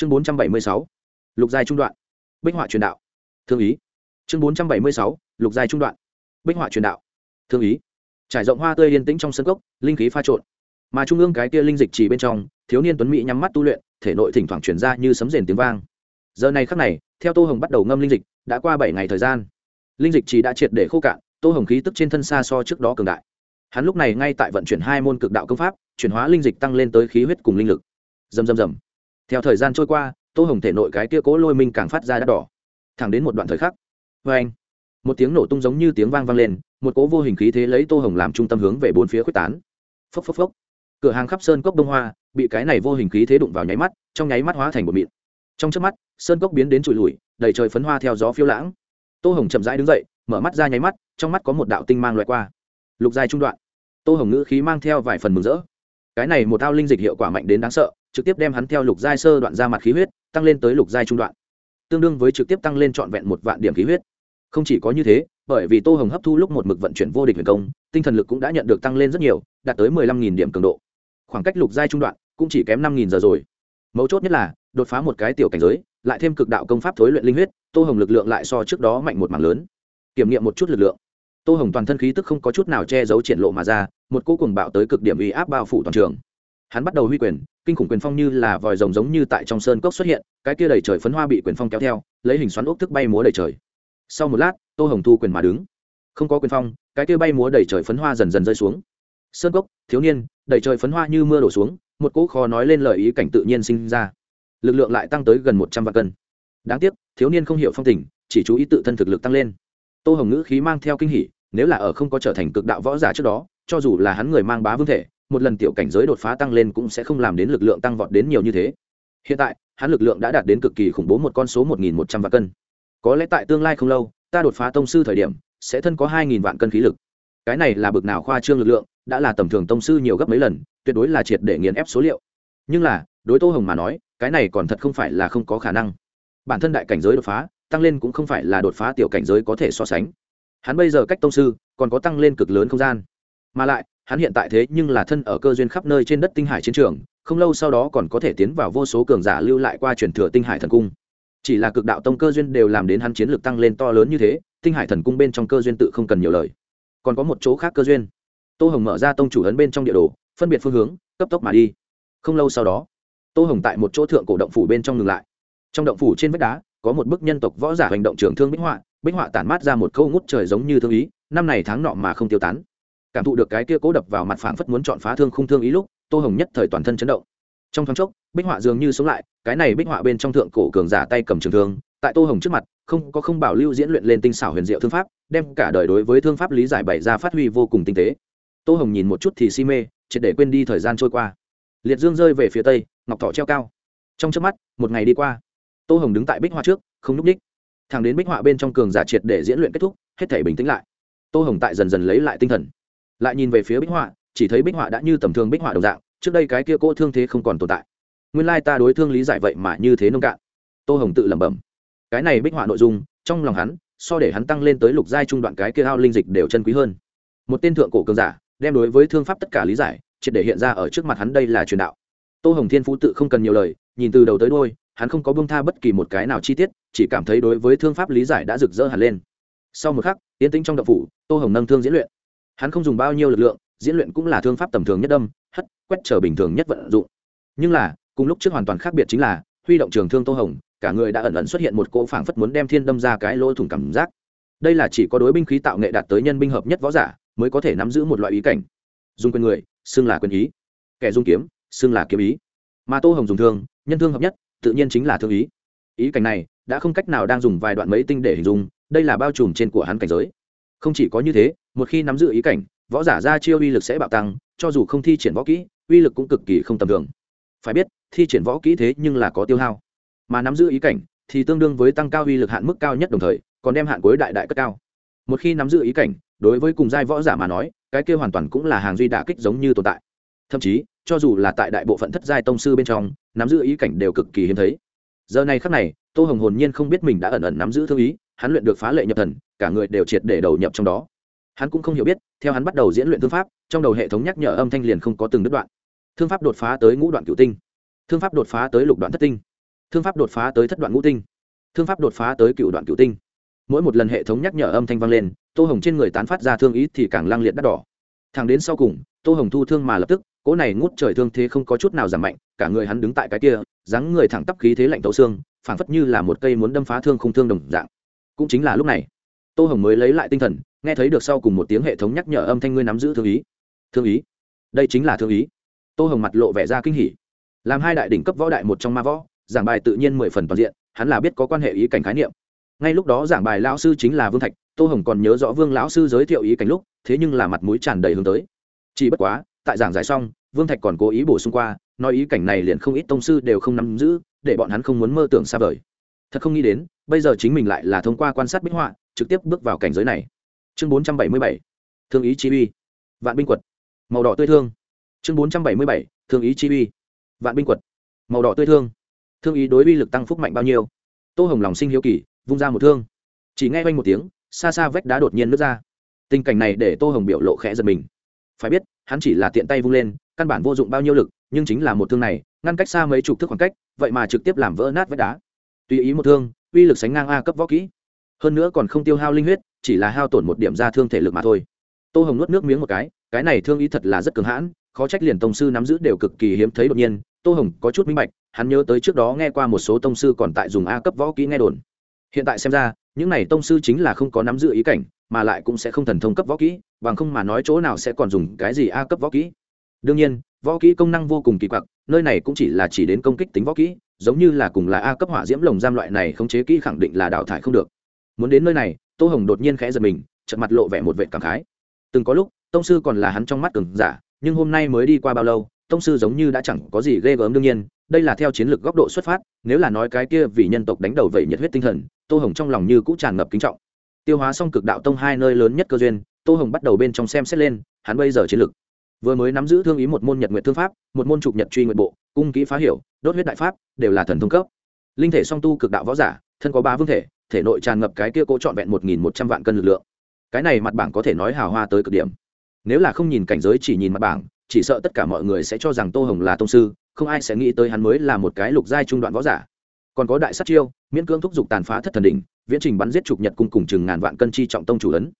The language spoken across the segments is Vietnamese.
chương bốn trăm bảy mươi sáu, lục giai trung đoạn, bích họa truyền đạo. Thương ý. Chương bốn trăm bảy mươi sáu, lục giai trung đoạn, bích họa truyền đạo. Thương ý. Trải rộng hoa tươi yên tĩnh trong sân gốc linh khí pha trộn. Mà trung ương cái kia linh dịch chỉ bên trong, thiếu niên tuấn mỹ nhắm mắt tu luyện, thể nội thỉnh thoảng chuyển ra như sấm rền tiếng vang. Giờ này khắc này, theo tô hồng bắt đầu ngâm linh dịch, đã qua bảy ngày thời gian. Linh dịch chỉ đã triệt để khô cạn, tô hồng khí tức trên thân xa so trước đó cường đại. Hắn lúc này ngay tại vận chuyển hai môn cực đạo công pháp, chuyển hóa linh dịch tăng lên tới khí huyết cùng linh lực. Dầm dầm dầm theo thời gian trôi qua, tô hồng thể nội cái kia cố lôi minh càng phát ra đắt đỏ. Thẳng đến một đoạn thời khắc vê anh, một tiếng nổ tung giống như tiếng vang vang lên, một cố vô hình khí thế lấy tô hồng làm trung tâm hướng về bốn phía quyết tán. Phốc phốc phốc, cửa hàng khắp sơn cốc đông hoa, bị cái này vô hình khí thế đụng vào nháy mắt, trong nháy mắt hóa thành một mịn. Trong trước mắt, sơn cốc biến đến trụi lùi, đầy trời phấn hoa theo gió phiêu lãng. Tô hồng chậm rãi đứng dậy, mở mắt ra nháy mắt, trong mắt có một đạo tinh mang loại qua. Lục dài trung đoạn. Tô hồng ngữ khí mang theo vài phần mừng rỡ cái này một thao linh dịch hiệu quả mạnh đến đáng sợ, trực tiếp đem hắn theo lục giai sơ đoạn ra mặt khí huyết, tăng lên tới lục giai trung đoạn. Tương đương với trực tiếp tăng lên trọn vẹn một vạn điểm khí huyết. Không chỉ có như thế, bởi vì tô hồng hấp thu lúc một mực vận chuyển vô địch huyền công, tinh thần lực cũng đã nhận được tăng lên rất nhiều, đạt tới mười lăm nghìn điểm cường độ. Khoảng cách lục giai trung đoạn cũng chỉ kém năm nghìn giờ rồi. Mấu chốt nhất là, đột phá một cái tiểu cảnh giới, lại thêm cực đạo công pháp thối luyện linh huyết, tô hồng lực lượng lại so trước đó mạnh một mảng lớn. Kiểm nghiệm một chút lực lượng. Tô hồng toàn thân khí tức không có chút nào che giấu triển lộ mà ra một cô cuồng bạo tới cực điểm uy áp bao phủ toàn trường. Hắn bắt đầu huy quyền, kinh khủng quyền phong như là vòi rồng giống như tại trong sơn cốc xuất hiện, cái kia đầy trời phấn hoa bị quyền phong kéo theo, lấy hình xoắn ốc thức bay múa đầy trời. Sau một lát, tô hồng thu quyền mà đứng. Không có quyền phong, cái kia bay múa đầy trời phấn hoa dần dần rơi xuống. Sơn cốc, thiếu niên, đầy trời phấn hoa như mưa đổ xuống, một cỗ khó nói lên lời ý cảnh tự nhiên sinh ra. Lực lượng lại tăng tới gần một trăm vạn cân. Đáng tiếc, thiếu niên không hiểu phong tình, chỉ chú ý tự thân thực lực tăng lên. Tô hồng ngữ khí mang theo kinh hỉ, nếu là ở không có trở thành cực đạo võ giả trước đó cho dù là hắn người mang bá vương thể, một lần tiểu cảnh giới đột phá tăng lên cũng sẽ không làm đến lực lượng tăng vọt đến nhiều như thế. Hiện tại, hắn lực lượng đã đạt đến cực kỳ khủng bố một con số một nghìn một trăm vạn cân. Có lẽ tại tương lai không lâu, ta đột phá tông sư thời điểm, sẽ thân có hai nghìn vạn cân khí lực. Cái này là bực nào khoa trương lực lượng, đã là tầm thường tông sư nhiều gấp mấy lần, tuyệt đối là triệt để nghiền ép số liệu. Nhưng là, đối tô hồng mà nói, cái này còn thật không phải là không có khả năng. Bản thân đại cảnh giới đột phá, tăng lên cũng không phải là đột phá tiểu cảnh giới có thể so sánh. Hắn bây giờ cách tông sư, còn có tăng lên cực lớn không gian mà lại, hắn hiện tại thế nhưng là thân ở cơ duyên khắp nơi trên đất tinh hải chiến trường, không lâu sau đó còn có thể tiến vào vô số cường giả lưu lại qua truyền thừa tinh hải thần cung. Chỉ là cực đạo tông cơ duyên đều làm đến hắn chiến lược tăng lên to lớn như thế, tinh hải thần cung bên trong cơ duyên tự không cần nhiều lời. Còn có một chỗ khác cơ duyên. Tô hồng mở ra tông chủ ấn bên trong địa đồ, phân biệt phương hướng, cấp tốc mà đi. Không lâu sau đó, tô hồng tại một chỗ thượng cổ động phủ bên trong ngừng lại. Trong động phủ trên vách đá, có một bức nhân tộc võ giả hành động trưởng thương bích họa. Bích họa tản mát ra một câu ngút trời giống như thương ý, năm này tháng nọ mà không tiêu tán cảm thụ được cái kia cố đập vào mặt phảng phất muốn chọn phá thương khung thương ý lúc, tô hồng nhất thời toàn thân chấn động. Trong thoáng chốc, bích họa dường như sống lại, cái này bích họa bên trong thượng cổ cường giả tay cầm trường thương, tại tô hồng trước mặt, không, có không bảo lưu diễn luyện lên tinh xảo huyền diệu thương pháp, đem cả đời đối với thương pháp lý giải bày ra phát huy vô cùng tinh tế. Tô hồng nhìn một chút thì si mê, triệt để quên đi thời gian trôi qua. Liệt dương rơi về phía tây, ngọc thọ treo cao. Trong trước mắt, một ngày đi qua. Tô hồng đứng tại bích họa trước, không núp c ních. Thẳng đến bích họa bên trong cường giả triệt để diễn luyện kết thúc, hết thể bình tĩnh lại. Tô hồng tại dần dần lấy lại tinh thần lại nhìn về phía bích họa, chỉ thấy bích họa đã như tầm thường bích họa đồng dạng, trước đây cái kia cỗ thương thế không còn tồn tại. Nguyên lai ta đối thương lý giải vậy mà như thế nông cạn. Tô hồng tự lẩm bẩm. Cái này bích họa nội dung, trong lòng hắn, so để hắn tăng lên tới lục giai trung đoạn cái kia ao linh dịch đều chân quý hơn. Một tên thượng cổ cường giả, đem đối với thương pháp tất cả lý giải, triệt để hiện ra ở trước mặt hắn đây là truyền đạo. Tô hồng thiên phú tự không cần nhiều lời, nhìn từ đầu tới đôi hắn không có bông tha bất kỳ một cái nào chi tiết, chỉ cảm thấy đối với thương pháp lý giải đã rực rỡ hẳn lên. Sau một khắc tiến tĩnh trong đậu phủ, tô hồng nâng thương diễn luyện hắn không dùng bao nhiêu lực lượng, diễn luyện cũng là thương pháp tầm thường nhất đâm, hất, quét trở bình thường nhất vận dụng. Nhưng là, cùng lúc trước hoàn toàn khác biệt chính là, huy động trường thương tô hồng, cả người đã ẩn ẩn xuất hiện một cỗ phảng phất muốn đem thiên đâm ra cái lỗ thủng cảm giác. Đây là chỉ có đối binh khí tạo nghệ đạt tới nhân binh hợp nhất võ giả, mới có thể nắm giữ một loại ý cảnh. Dùng quyền người, xưng là quyền ý. Kẻ dùng kiếm, xưng là kiếm ý. Mà tô hồng dùng thương, nhân thương hợp nhất, tự nhiên chính là thương ý. Ý cảnh này, đã không cách nào đang dùng vài đoạn mấy tinh để hình dung, đây là bao trùm trên của hắn cảnh giới không chỉ có như thế, một khi nắm giữ ý cảnh, võ giả ra chiêu uy lực sẽ bạo tăng, cho dù không thi triển võ kỹ, uy lực cũng cực kỳ không tầm thường. Phải biết, thi triển võ kỹ thế nhưng là có tiêu hao. Mà nắm giữ ý cảnh thì tương đương với tăng cao uy lực hạn mức cao nhất đồng thời, còn đem hạn cuối đại đại cất cao. Một khi nắm giữ ý cảnh, đối với cùng giai võ giả mà nói, cái kia hoàn toàn cũng là hàng duy đả kích giống như tồn tại. Thậm chí, cho dù là tại đại bộ phận thất giai tông sư bên trong, nắm giữ ý cảnh đều cực kỳ hiếm thấy. Giờ này khắc này, tô hồng hồn nhiên không biết mình đã ẩn ẩn nắm giữ thương ý hắn luyện được phá lệ nhập thần, cả người đều triệt để đầu nhập trong đó. Hắn cũng không hiểu biết, theo hắn bắt đầu diễn luyện thương pháp, trong đầu hệ thống nhắc nhở âm thanh liền không có từng đứt đoạn. Thương pháp đột phá tới ngũ đoạn cửu tinh. Thương pháp đột phá tới lục đoạn thất tinh. Thương pháp đột phá tới thất đoạn ngũ tinh. Thương pháp đột phá tới cựu đoạn cựu tinh. Mỗi một lần hệ thống nhắc nhở âm thanh vang lên, tô hồng trên người tán phát ra thương ý thì càng lang liệt đắt đỏ. Thằng đến sau cùng, tô hồng thu thương mà lập tức, cỗ này ngút trời thương thế không có chút nào giảm mạnh, cả người hắn đứng tại cái kia, dáng người thẳng tắp khí thế lạnh tấu xương, phảng phất như là một cây muốn đâm phá thương không thương đồng dạng cũng chính là lúc này. Tô hồng mới lấy lại tinh thần, nghe thấy được sau cùng một tiếng hệ thống nhắc nhở âm thanh ngươi nắm giữ thương ý. Thương ý? Đây chính là thương ý. Tô hồng mặt lộ vẻ ra kinh hỉ. Làm hai đại đỉnh cấp võ đại một trong ma võ, giảng bài tự nhiên mười phần toàn diện, hắn là biết có quan hệ ý cảnh khái niệm. Ngay lúc đó giảng bài lão sư chính là vương thạch, tô hồng còn nhớ rõ vương lão sư giới thiệu ý cảnh lúc, thế nhưng là mặt mũi tràn đầy hướng tới. Chỉ bất quá, tại giảng giải xong, vương thạch còn cố ý bổ sung qua, nói ý cảnh này liền không ít tông sư đều không nắm giữ, để bọn hắn không muốn mơ tưởng xa vời. Thật không nghĩ đến bây giờ chính mình lại là thông qua quan sát bích họa, trực tiếp bước vào cảnh giới này. Chương bốn trăm bảy mươi bảy, thương ý chi uy. Vạn binh quật. Màu đỏ tươi thương. Chương bốn trăm bảy mươi bảy, thương ý chi uy. Vạn binh quật. Màu đỏ tươi thương. Thương ý đối uy lực tăng phúc mạnh bao nhiêu? Tô hồng lòng sinh hiếu kỳ, vung ra một thương. Chỉ nghe quanh một tiếng, xa xa vách đá đột nhiên nước ra. Tình cảnh này để tô hồng biểu lộ khẽ giật mình. Phải biết, hắn chỉ là tiện tay vung lên, căn bản vô dụng bao nhiêu lực, nhưng chính là một thương này, ngăn cách xa mấy chục thước khoảng cách, vậy mà trực tiếp làm vỡ nát vách đá. Tùy ý một thương uy lực sánh ngang a cấp võ kỹ. Hơn nữa còn không tiêu hao linh huyết, chỉ là hao tổn một điểm ra thương thể lực mà thôi. Tô hồng nuốt nước miếng một cái cái này thương ý thật là rất cường hãn, khó trách liền tông sư nắm giữ đều cực kỳ hiếm thấy đột nhiên. Tô hồng có chút minh bạch, hắn nhớ tới trước đó nghe qua một số tông sư còn tại dùng a cấp võ kỹ nghe đồn. Hiện tại xem ra, những này tông sư chính là không có nắm giữ ý cảnh, mà lại cũng sẽ không thần thông cấp võ kỹ, bằng không mà nói chỗ nào sẽ còn dùng cái gì a cấp võ kỹ. Đương nhiên, võ kỹ công năng vô cùng kỳ quặc, nơi này cũng chỉ là chỉ đến công kích tính võ kỹ giống như là cùng là a cấp hỏa diễm lồng giam loại này không chế kỹ khẳng định là đào thải không được. Muốn đến nơi này, tô hồng đột nhiên khẽ giật mình chật mặt lộ vẻ một vệ cảm khái. Từng có lúc, tông sư còn là hắn trong mắt cường giả, nhưng hôm nay mới đi qua bao lâu, tông sư giống như đã chẳng có gì ghê gớm đương nhiên, đây là theo chiến lược góc độ xuất phát, nếu là nói cái kia vì nhân tộc đánh đầu vậy nhiệt huyết tinh thần, tô hồng trong lòng như cũng tràn ngập kính trọng. Tiêu hóa xong cực đạo tông hai nơi lớn nhất cơ duyên, tô hồng bắt đầu bên trong xem xét lên, hắn bây giờ chiến lược. Vừa mới nắm giữ thương ý một môn nhật nguyện thương pháp, một môn trục nhật truy nguyện bộ, cung kỹ phá hiểu đốt huyết đại pháp, đều là thần thông cấp. Linh thể song tu cực đạo võ giả, thân có ba vương thể thể nội tràn ngập cái kia cố trọn vẹn một nghìn một trăm vạn cân lực lượng. Cái này mặt bảng có thể nói hào hoa tới cực điểm. Nếu là không nhìn cảnh giới chỉ nhìn mặt bảng, chỉ sợ tất cả mọi người sẽ cho rằng tô hồng là tông sư, không ai sẽ nghĩ tới hắn mới là một cái lục giai trung đoạn võ giả. Còn có đại sát chiêu, miễn cưỡng thúc giục tàn phá thất thần đỉnh, viễn trình bắn giết trục nhật cung cùng chừng ngàn vạn cân chi trọng tông chủ ấn.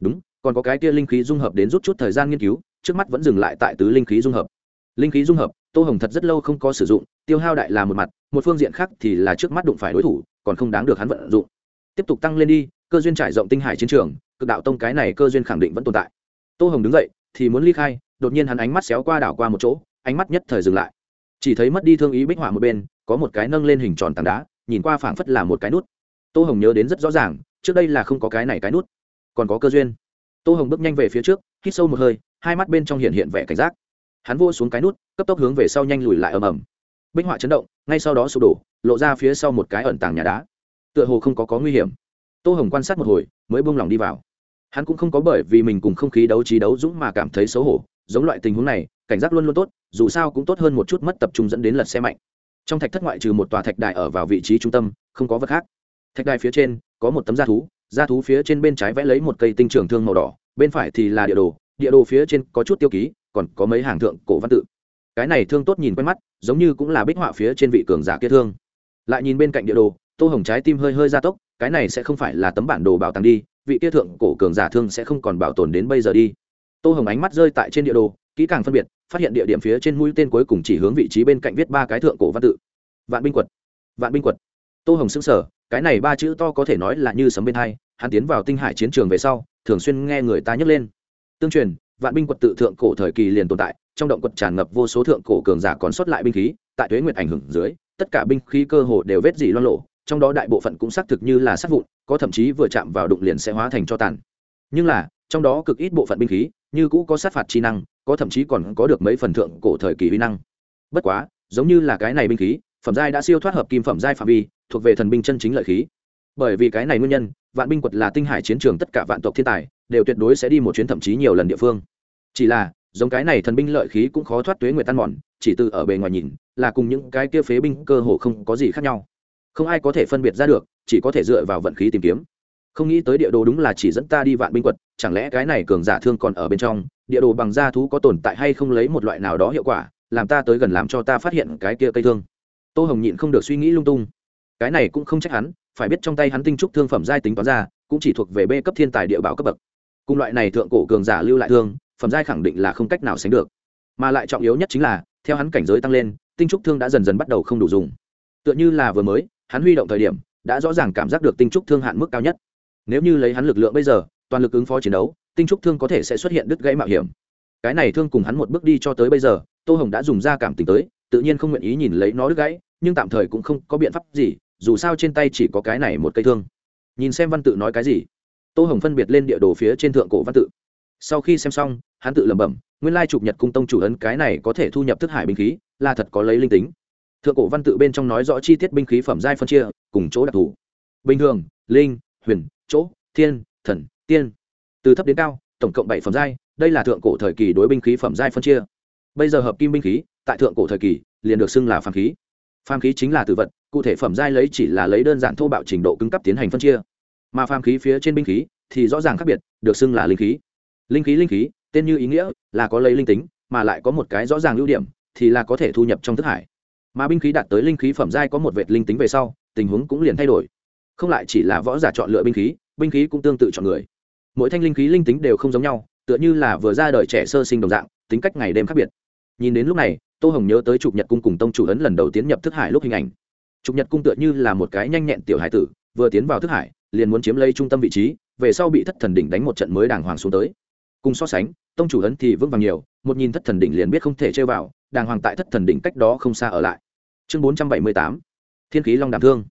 Đúng, còn có cái kia linh khí dung hợp đến rút chút thời gian nghiên cứu, trước mắt vẫn dừng lại tại tứ linh khí dung hợp linh khí dung hợp, tô hồng thật rất lâu không có sử dụng, tiêu hao đại là một mặt, một phương diện khác thì là trước mắt đụng phải đối thủ, còn không đáng được hắn vận dụng. Tiếp tục tăng lên đi, cơ duyên trải rộng tinh hải chiến trường, cực đạo tông cái này cơ duyên khẳng định vẫn tồn tại. Tô hồng đứng dậy, thì muốn ly khai, đột nhiên hắn ánh mắt xéo qua đảo qua một chỗ, ánh mắt nhất thời dừng lại. Chỉ thấy mất đi thương ý bích hỏa một bên, có một cái nâng lên hình tròn tảng đá, nhìn qua phảng phất là một cái nút. Tô hồng nhớ đến rất rõ ràng, trước đây là không có cái này cái nút, còn có cơ duyên. Tô hồng bước nhanh về phía trước, hít sâu một hơi, hai mắt bên trong hiện hiện vẻ cảnh giác hắn vô xuống cái nút, cấp tốc hướng về sau nhanh lùi lại ầm ầm. Bích họa chấn động, ngay sau đó sụp đổ, lộ ra phía sau một cái ẩn tàng nhà đá. Tựa hồ không có có nguy hiểm. Tô hồng quan sát một hồi, mới buông lỏng đi vào. Hắn cũng không có bởi vì mình cùng không khí đấu trí đấu dũng mà cảm thấy xấu hổ, giống loại tình huống này, cảnh giác luôn luôn tốt, dù sao cũng tốt hơn một chút mất tập trung dẫn đến lật xe mạnh. Trong thạch thất ngoại trừ một tòa thạch đài ở vào vị trí trung tâm, không có vật khác. Thạch đài phía trên, có một tấm da thú da thú phía trên bên trái vẽ lấy một cây tinh trường thương màu đỏ, bên phải thì là địa đồ địa đồ phía trên có chút tiêu ký còn có mấy hàng thượng cổ văn tự. Cái này thương tốt nhìn quen mắt, giống như cũng là bích họa phía trên vị cường giả kia thương. Lại nhìn bên cạnh địa đồ, tô hồng trái tim hơi hơi gia tốc, cái này sẽ không phải là tấm bản đồ bảo tàng đi, vị kia thượng cổ cường giả thương sẽ không còn bảo tồn đến bây giờ đi. Tô hồng ánh mắt rơi tại trên địa đồ, kỹ càng phân biệt, phát hiện địa điểm phía trên mũi tên cuối cùng chỉ hướng vị trí bên cạnh viết ba cái thượng cổ văn tự. Vạn binh quật, vạn binh quật. Tô hồng xứng sở cái này ba chữ to có thể nói là như sấm bên hai, hắn tiến vào tinh hải chiến trường về sau, thường xuyên nghe người ta nhấc lên. Tương truyền vạn binh quật tự thượng cổ thời kỳ liền tồn tại, trong động quật tràn ngập vô số thượng cổ cường giả còn sót lại binh khí, tại thuế nguyệt ảnh hưởng dưới, tất cả binh khí cơ hồ đều vết dỉ loan lộ trong đó đại bộ phận cũng xác thực như là sát vụn, có thậm chí vừa chạm vào đụng liền sẽ hóa thành cho tàn. Nhưng là, trong đó cực ít bộ phận binh khí, như cũ có sát phạt chi năng, có thậm chí còn có được mấy phần thượng cổ thời kỳ uy năng. Bất quá, giống như là cái này binh khí, phẩm giai đã siêu thoát hợp kim phẩm giai phạm vi, thuộc về thần binh chân chính lợi khí. Bởi vì cái này nguyên nhân, vạn binh quật là tinh hải chiến trường tất cả vạn tộc thiên tài đều tuyệt đối sẽ đi một chuyến thậm chí nhiều lần địa phương. Chỉ là, giống cái này thần binh lợi khí cũng khó thoát tuế nguyệt tan mòn, chỉ từ ở bề ngoài nhìn, là cùng những cái kia phế binh cơ hồ không có gì khác nhau. Không ai có thể phân biệt ra được, chỉ có thể dựa vào vận khí tìm kiếm. Không nghĩ tới địa đồ đúng là chỉ dẫn ta đi vạn binh quật, chẳng lẽ cái này cường giả thương còn ở bên trong, địa đồ bằng da thú có tồn tại hay không lấy một loại nào đó hiệu quả, làm ta tới gần làm cho ta phát hiện cái kia cây thương. Tô hồng nhịn không được suy nghĩ lung tung. Cái này cũng không trách hắn, phải biết trong tay hắn tinh trúc thương phẩm giai tính toán ra, cũng chỉ thuộc về b cấp thiên tài địa bảo cấp bậc cùng loại này thượng cổ cường giả lưu lại thương, phẩm giai khẳng định là không cách nào sánh được. Mà lại trọng yếu nhất chính là, theo hắn cảnh giới tăng lên, tinh trúc thương đã dần dần bắt đầu không đủ dùng. Tựa như là vừa mới, hắn huy động thời điểm, đã rõ ràng cảm giác được tinh trúc thương hạn mức cao nhất. Nếu như lấy hắn lực lượng bây giờ, toàn lực ứng phó chiến đấu, tinh trúc thương có thể sẽ xuất hiện đứt gãy mạo hiểm. Cái này thương cùng hắn một bước đi cho tới bây giờ, tô hồng đã dùng ra cảm tình tới, tự nhiên không nguyện ý nhìn lấy nó đứt gãy, nhưng tạm thời cũng không có biện pháp gì, dù sao trên tay chỉ có cái này một cây thương. Nhìn xem văn tự nói cái gì tô hồng phân biệt lên địa đồ phía trên thượng cổ văn tự. Sau khi xem xong, hắn tự lẩm bẩm, nguyên lai chụp nhật cung tông chủ ấn cái này có thể thu nhập thức hải binh khí, là thật có lấy linh tính. Thượng cổ văn tự bên trong nói rõ chi tiết binh khí phẩm giai phân chia, cùng chỗ đặc thù. Bình thường, linh, huyền, chỗ, thiên, thần, tiên. Từ thấp đến cao, tổng cộng bảy phẩm giai, đây là thượng cổ thời kỳ đối binh khí phẩm giai phân chia. Bây giờ hợp kim binh khí, tại thượng cổ thời kỳ, liền được xưng là phàm khí. Phàm khí chính là từ vật, cụ thể phẩm giai lấy chỉ là lấy đơn giản thô bạo trình độ cứng cấp tiến hành phân chia mà phàm khí phía trên binh khí thì rõ ràng khác biệt, được xưng là linh khí. Linh khí linh khí, tên như ý nghĩa là có lấy linh tính, mà lại có một cái rõ ràng ưu điểm thì là có thể thu nhập trong thức hải. Mà binh khí đạt tới linh khí phẩm giai có một vệt linh tính về sau, tình huống cũng liền thay đổi. Không lại chỉ là võ giả chọn lựa binh khí binh khí cũng tương tự chọn người. Mỗi thanh linh khí linh tính đều không giống nhau, tựa như là vừa ra đời trẻ sơ sinh đồng dạng, tính cách ngày đêm khác biệt. Nhìn đến lúc này, tô hồng nhớ tới trục nhật cung cùng tông chủ ấn lần đầu tiến nhập thức hải lúc hình ảnh. Trục nhật cung tựa như là một cái nhanh nhẹn tiểu hải tử, vừa tiến vào thức hải liền muốn chiếm lấy trung tâm vị trí, về sau bị thất thần đỉnh đánh một trận mới đàng hoàng xuống tới. Cùng so sánh, tông chủ ấn thì vững vàng nhiều, một nhìn thất thần đỉnh liền biết không thể chơi vào, đàng hoàng tại thất thần đỉnh cách đó không xa ở lại. Chương bốn trăm bảy mươi tám, thiên khí long đảm thương.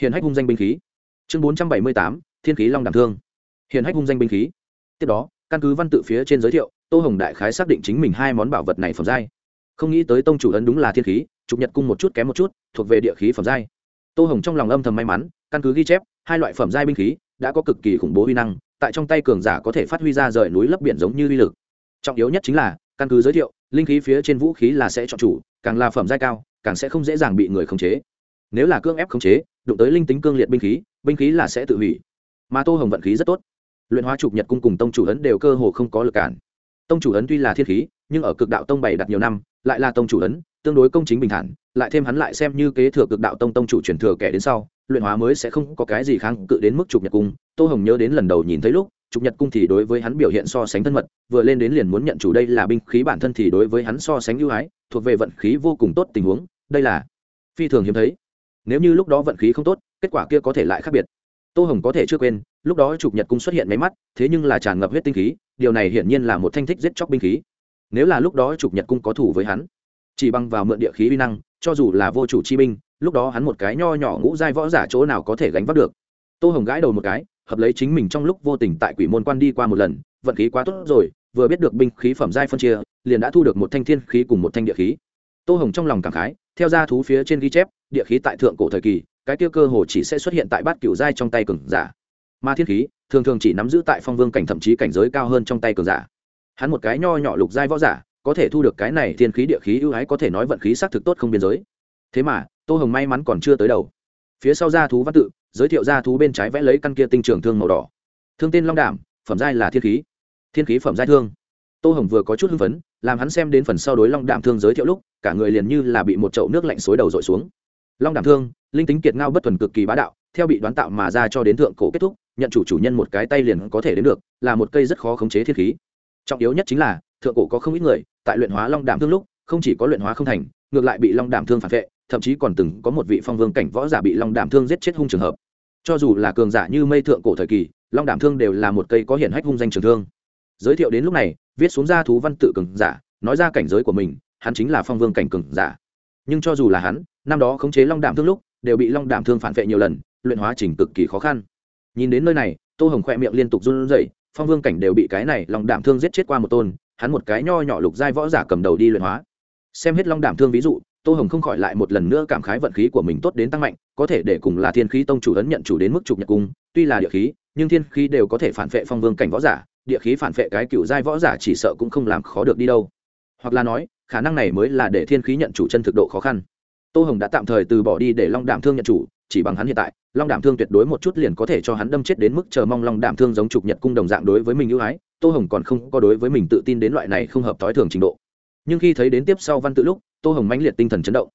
Hiện hách hung danh binh khí. Chương bốn trăm bảy mươi tám, thiên khí long đảm thương. Hiện hách hung danh binh khí. Tiếp đó, căn cứ văn tự phía trên giới thiệu, tô hồng đại khái xác định chính mình hai món bảo vật này phẩm giai. Không nghĩ tới tông chủ ấn đúng là thiên khí trục nhật cung một chút kém một chút, thuộc về địa khí phẩm giai. Tô hồng trong lòng âm thầm may mắn, căn cứ ghi chép hai loại phẩm giai binh khí đã có cực kỳ khủng bố uy năng, tại trong tay cường giả có thể phát huy ra rời núi lấp biển giống như uy lực. Trọng yếu nhất chính là, căn cứ giới thiệu, linh khí phía trên vũ khí là sẽ chọn chủ, càng là phẩm giai cao, càng sẽ không dễ dàng bị người khống chế. Nếu là cương ép khống chế, đụng tới linh tính cương liệt binh khí binh khí là sẽ tự hủy. Mà tô hồng vận khí rất tốt. Luyện hóa trục nhật cung cùng tông chủ ấn đều cơ hồ không có lực cản. Tông chủ ấn tuy là thiên khí, nhưng ở cực đạo tông bày đặt nhiều năm, lại là tông chủ ấn tương đối công chính bình thản, lại thêm hắn lại xem như kế thừa cực đạo tông tông chủ truyền thừa kẻ đến sau, luyện hóa mới sẽ không có cái gì kháng cự đến mức trục nhật cung. Tô hồng nhớ đến lần đầu nhìn thấy lúc, trục nhật cung thì đối với hắn biểu hiện so sánh thân mật, vừa lên đến liền muốn nhận chủ đây là binh khí bản thân thì đối với hắn so sánh ưu ái, thuộc về vận khí vô cùng tốt tình huống, đây là phi thường hiếm thấy. Nếu như lúc đó vận khí không tốt, kết quả kia có thể lại khác biệt. Tô hồng có thể chưa quên, lúc đó trục nhật cung xuất hiện máy mắt, thế nhưng là tràn ngập huyết tinh khí, điều này hiển nhiên là một thanh thích giết chóc binh khí. Nếu là lúc đó trục nhật cung có thủ với hắn chỉ bằng vào mượn địa khí uy năng, cho dù là vô chủ chi binh, lúc đó hắn một cái nho nhỏ ngũ giai võ giả chỗ nào có thể gánh vác được. Tô hồng gãi đầu một cái, hợp lấy chính mình trong lúc vô tình tại quỷ môn quan đi qua một lần, vận khí quá tốt rồi, vừa biết được binh khí phẩm giai phân chia, liền đã thu được một thanh thiên khí cùng một thanh địa khí. Tô hồng trong lòng cảm khái, theo ra thú phía trên ghi chép, địa khí tại thượng cổ thời kỳ, cái kia cơ hồ chỉ sẽ xuất hiện tại bát cửu giai trong tay cường giả. Mà thiên khí, thường thường chỉ nắm giữ tại phong vương cảnh thậm chí cảnh giới cao hơn trong tay cường giả. Hắn một cái nho nhỏ lục giai võ giả có thể thu được cái này thiên khí địa khí ưu ái có thể nói vận khí xác thực tốt không biên giới. Thế mà, tô hồng may mắn còn chưa tới đầu. Phía sau gia thú văn tự, giới thiệu gia thú bên trái vẽ lấy căn kia tinh trường thương màu đỏ. Thương tên long đảm, phẩm giai là thiên khí. Thiên khí phẩm giai thương. Tô hồng vừa có chút hưng phấn, làm hắn xem đến phần sau đối long đảm thương giới thiệu lúc, cả người liền như là bị một chậu nước lạnh xối đầu dội xuống. Long đảm thương, linh tính kiệt ngao bất thuần cực kỳ bá đạo, theo bị đoán tạo mà ra cho đến thượng cổ kết thúc, nhận chủ chủ nhân một cái tay liền có thể đến được, là một cây rất khó khống chế thiên khí. Trọng yếu nhất chính là thượng cổ có không ít người, tại luyện hóa long đảm thương lúc, không chỉ có luyện hóa không thành, ngược lại bị long đảm thương phản vệ, thậm chí còn từng có một vị phong vương cảnh võ giả bị long đảm thương giết chết hung trường hợp. Cho dù là cường giả như mây thượng cổ thời kỳ, long đảm thương đều là một cây có hiển hách hung danh trường thương. Giới thiệu đến lúc này, viết xuống ra thú văn tự cường giả, nói ra cảnh giới của mình, hắn chính là phong vương cảnh cường giả. Nhưng cho dù là hắn, năm đó khống chế long đảm thương lúc, đều bị long đảm thương phản vệ nhiều lần, luyện hóa trình cực kỳ khó khăn. Nhìn đến nơi này, tô hồng khoe miệng liên tục run rẩy, phong vương cảnh đều bị cái này long đảm thương giết chết qua một tôn hắn một cái nho nhỏ lục giai võ giả cầm đầu đi luyện hóa. Xem hết long đảm thương ví dụ, tô hồng không khỏi lại một lần nữa cảm khái vận khí của mình tốt đến tăng mạnh, có thể để cùng là thiên khí tông chủ ấn nhận chủ đến mức trục nhật cung, tuy là địa khí, nhưng thiên khí đều có thể phản vệ phong vương cảnh võ giả, địa khí phản vệ cái cựu giai võ giả chỉ sợ cũng không làm khó được đi đâu. Hoặc là nói, khả năng này mới là để thiên khí nhận chủ chân thực độ khó khăn. Tô hồng đã tạm thời từ bỏ đi để long đảm thương nhận chủ, chỉ bằng hắn hiện tại long đảm thương tuyệt đối một chút liền có thể cho hắn đâm chết đến mức chờ mong long đảm thương giống trục nhật cung đồng dạng đối với mình ưu ái, tô hồng còn không có đối với mình tự tin đến loại này không hợp thói thường trình độ. Nhưng khi thấy đến tiếp sau văn tự lúc, tô hồng mãnh liệt tinh thần chấn động.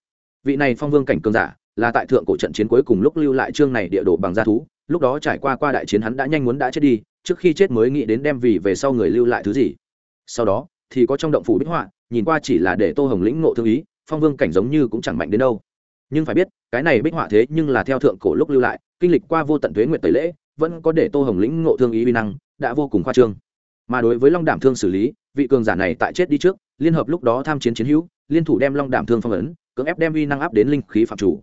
Vị này phong vương cảnh cường giả, là tại thượng cổ trận chiến cuối cùng lúc lưu lại chương này địa đồ bằng gia thú, lúc đó trải qua qua đại chiến hắn đã nhanh muốn đã chết đi, trước khi chết mới nghĩ đến đem vì về sau người lưu lại thứ gì. Sau đó, thì có trong động phủ bích họa, nhìn qua chỉ là để tô hồng lĩnh ngộ thương ý, phong vương cảnh giống như cũng chẳng mạnh đến đâu nhưng phải biết, cái này bích họa thế nhưng là theo thượng cổ lúc lưu lại, kinh lịch qua vô tận thuế nguyện tẩy lễ, vẫn có để tô hồng lĩnh ngộ thương ý vi năng, đã vô cùng khoa trương. Mà đối với long đảm thương xử lý, vị cường giả này tại chết đi trước, liên hợp lúc đó tham chiến chiến hữu, liên thủ đem long đảm thương phong ấn, cưỡng ép đem vi năng áp đến linh khí phạm chủ.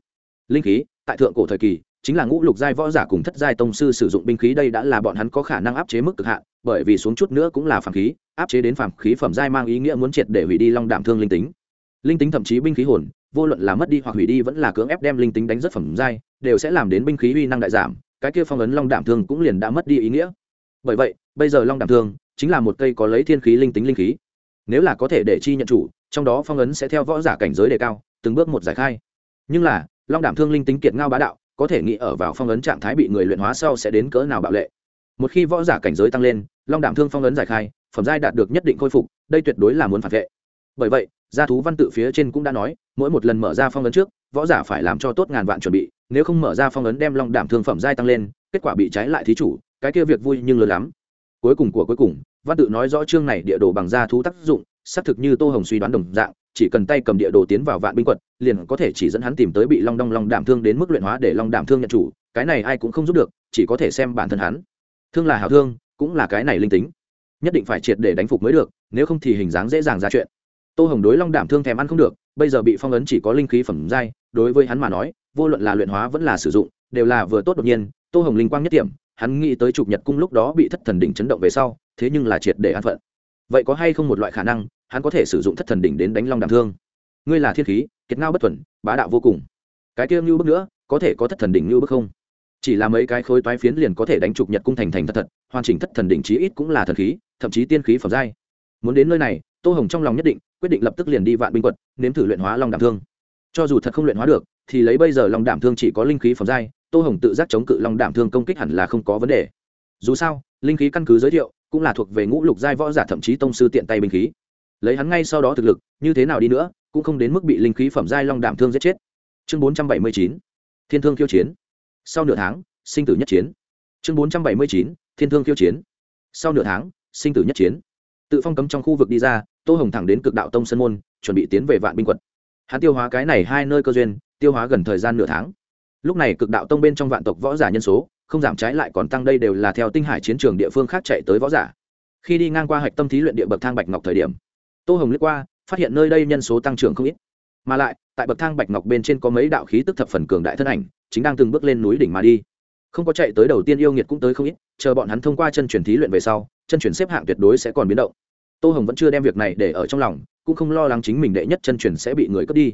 Linh khí, tại thượng cổ thời kỳ, chính là ngũ lục giai võ giả cùng thất giai tông sư sử dụng binh khí đây đã là bọn hắn có khả năng áp chế mức cực hạn, bởi vì xuống chút nữa cũng là phàm khí, áp chế đến phàm khí phẩm giai mang ý nghĩa muốn triệt để hủy đi long đảm thương linh tính. Linh tính thậm chí binh khí hồn vô luận là mất đi hoặc hủy đi vẫn là cưỡng ép đem linh tính đánh rất phẩm giai, đều sẽ làm đến binh khí uy năng đại giảm, cái kia phong ấn long đảm thương cũng liền đã mất đi ý nghĩa. Bởi vậy, bây giờ long đảm thương chính là một cây có lấy thiên khí linh tính linh khí. Nếu là có thể để chi nhận chủ, trong đó phong ấn sẽ theo võ giả cảnh giới đề cao, từng bước một giải khai. Nhưng là, long đảm thương linh tính kiệt ngao bá đạo, có thể nghĩ ở vào phong ấn trạng thái bị người luyện hóa sau sẽ đến cỡ nào bạo lệ. Một khi võ giả cảnh giới tăng lên, long đảm thương phong ấn giải khai, phẩm giai đạt được nhất định khôi phục, đây tuyệt đối là muốn phản vệ bởi vậy, gia thú văn tự phía trên cũng đã nói, mỗi một lần mở ra phong ấn trước, võ giả phải làm cho tốt ngàn vạn chuẩn bị, nếu không mở ra phong ấn đem long đảm thương phẩm giai tăng lên, kết quả bị trái lại thí chủ, cái kia việc vui nhưng lớn lắm. Cuối cùng của cuối cùng, văn tự nói rõ chương này địa đồ bằng gia thú tác dụng, xác thực như tô hồng suy đoán đồng dạng, chỉ cần tay cầm địa đồ tiến vào vạn binh quật, liền có thể chỉ dẫn hắn tìm tới bị long đong long đảm thương đến mức luyện hóa để long đảm thương nhận chủ, cái này ai cũng không giúp được, chỉ có thể xem bản thân hắn. Thương là hảo thương, cũng là cái này linh tính. Nhất định phải triệt để đánh phục mới được, nếu không thì hình dáng dễ dàng ra chuyện tô hồng đối long đảm thương thèm ăn không được, bây giờ bị phong ấn chỉ có linh khí phẩm giai, đối với hắn mà nói, vô luận là luyện hóa vẫn là sử dụng, đều là vừa tốt đột nhiên, tô hồng linh quang nhất điểm, hắn nghĩ tới chụp nhật cung lúc đó bị thất thần đỉnh chấn động về sau, thế nhưng là triệt để an phận. Vậy có hay không một loại khả năng, hắn có thể sử dụng thất thần đỉnh đến đánh long đảm thương? Ngươi là thiên khí, kiệt ngao bất thuần, bá đạo vô cùng. Cái kia như bước nữa, có thể có thất thần đỉnh như bước không? Chỉ là mấy cái khối toái phiến liền có thể đánh trục nhật cung thành thành thật thật, hoàn chỉnh thất thần đỉnh chí ít cũng là thần khí, thậm chí tiên khí phẩm giai. Muốn đến nơi này, tô hồng trong lòng nhất định quyết định lập tức liền đi vạn binh quật, nếm thử luyện hóa long đảm thương. Cho dù thật không luyện hóa được, thì lấy bây giờ long đảm thương chỉ có linh khí phẩm giai, tô hồng tự giác chống cự long đảm thương công kích hẳn là không có vấn đề. Dù sao, linh khí căn cứ giới thiệu, cũng là thuộc về ngũ lục giai võ giả thậm chí tông sư tiện tay binh khí. Lấy hắn ngay sau đó thực lực, như thế nào đi nữa, cũng không đến mức bị linh khí phẩm giai long đảm thương giết chết. Chương bốn trăm bảy mươi chín, thiên thương khiêu chiến. Sau nửa tháng, sinh tử nhất chiến. Chương bốn trăm bảy mươi chín, thiên thương khiêu chiến. Sau nửa tháng, sinh tử nhất chiến tự phong cấm trong khu vực đi ra, tô hồng thẳng đến cực đạo tông sân môn, chuẩn bị tiến về vạn binh quật hắn tiêu hóa cái này hai nơi cơ duyên, tiêu hóa gần thời gian nửa tháng. Lúc này cực đạo tông bên trong vạn tộc võ giả nhân số, không giảm trái lại còn tăng đây đều là theo tinh hải chiến trường địa phương khác chạy tới võ giả. Khi đi ngang qua hạch tâm thí luyện địa bậc thang bạch ngọc thời điểm, tô hồng lướt qua, phát hiện nơi đây nhân số tăng trưởng không ít. Mà lại, tại bậc thang bạch ngọc bên trên có mấy đạo khí tức thập phần cường đại thân ảnh, chính đang từng bước lên núi đỉnh mà đi. Không có chạy tới đầu tiên yêu nghiệt cũng tới không ít, chờ bọn hắn thông qua chân truyền thí luyện về sau chân truyền xếp hạng tuyệt đối sẽ còn biến động. Tô hồng vẫn chưa đem việc này để ở trong lòng, cũng không lo lắng chính mình đệ nhất chân truyền sẽ bị người cướp đi.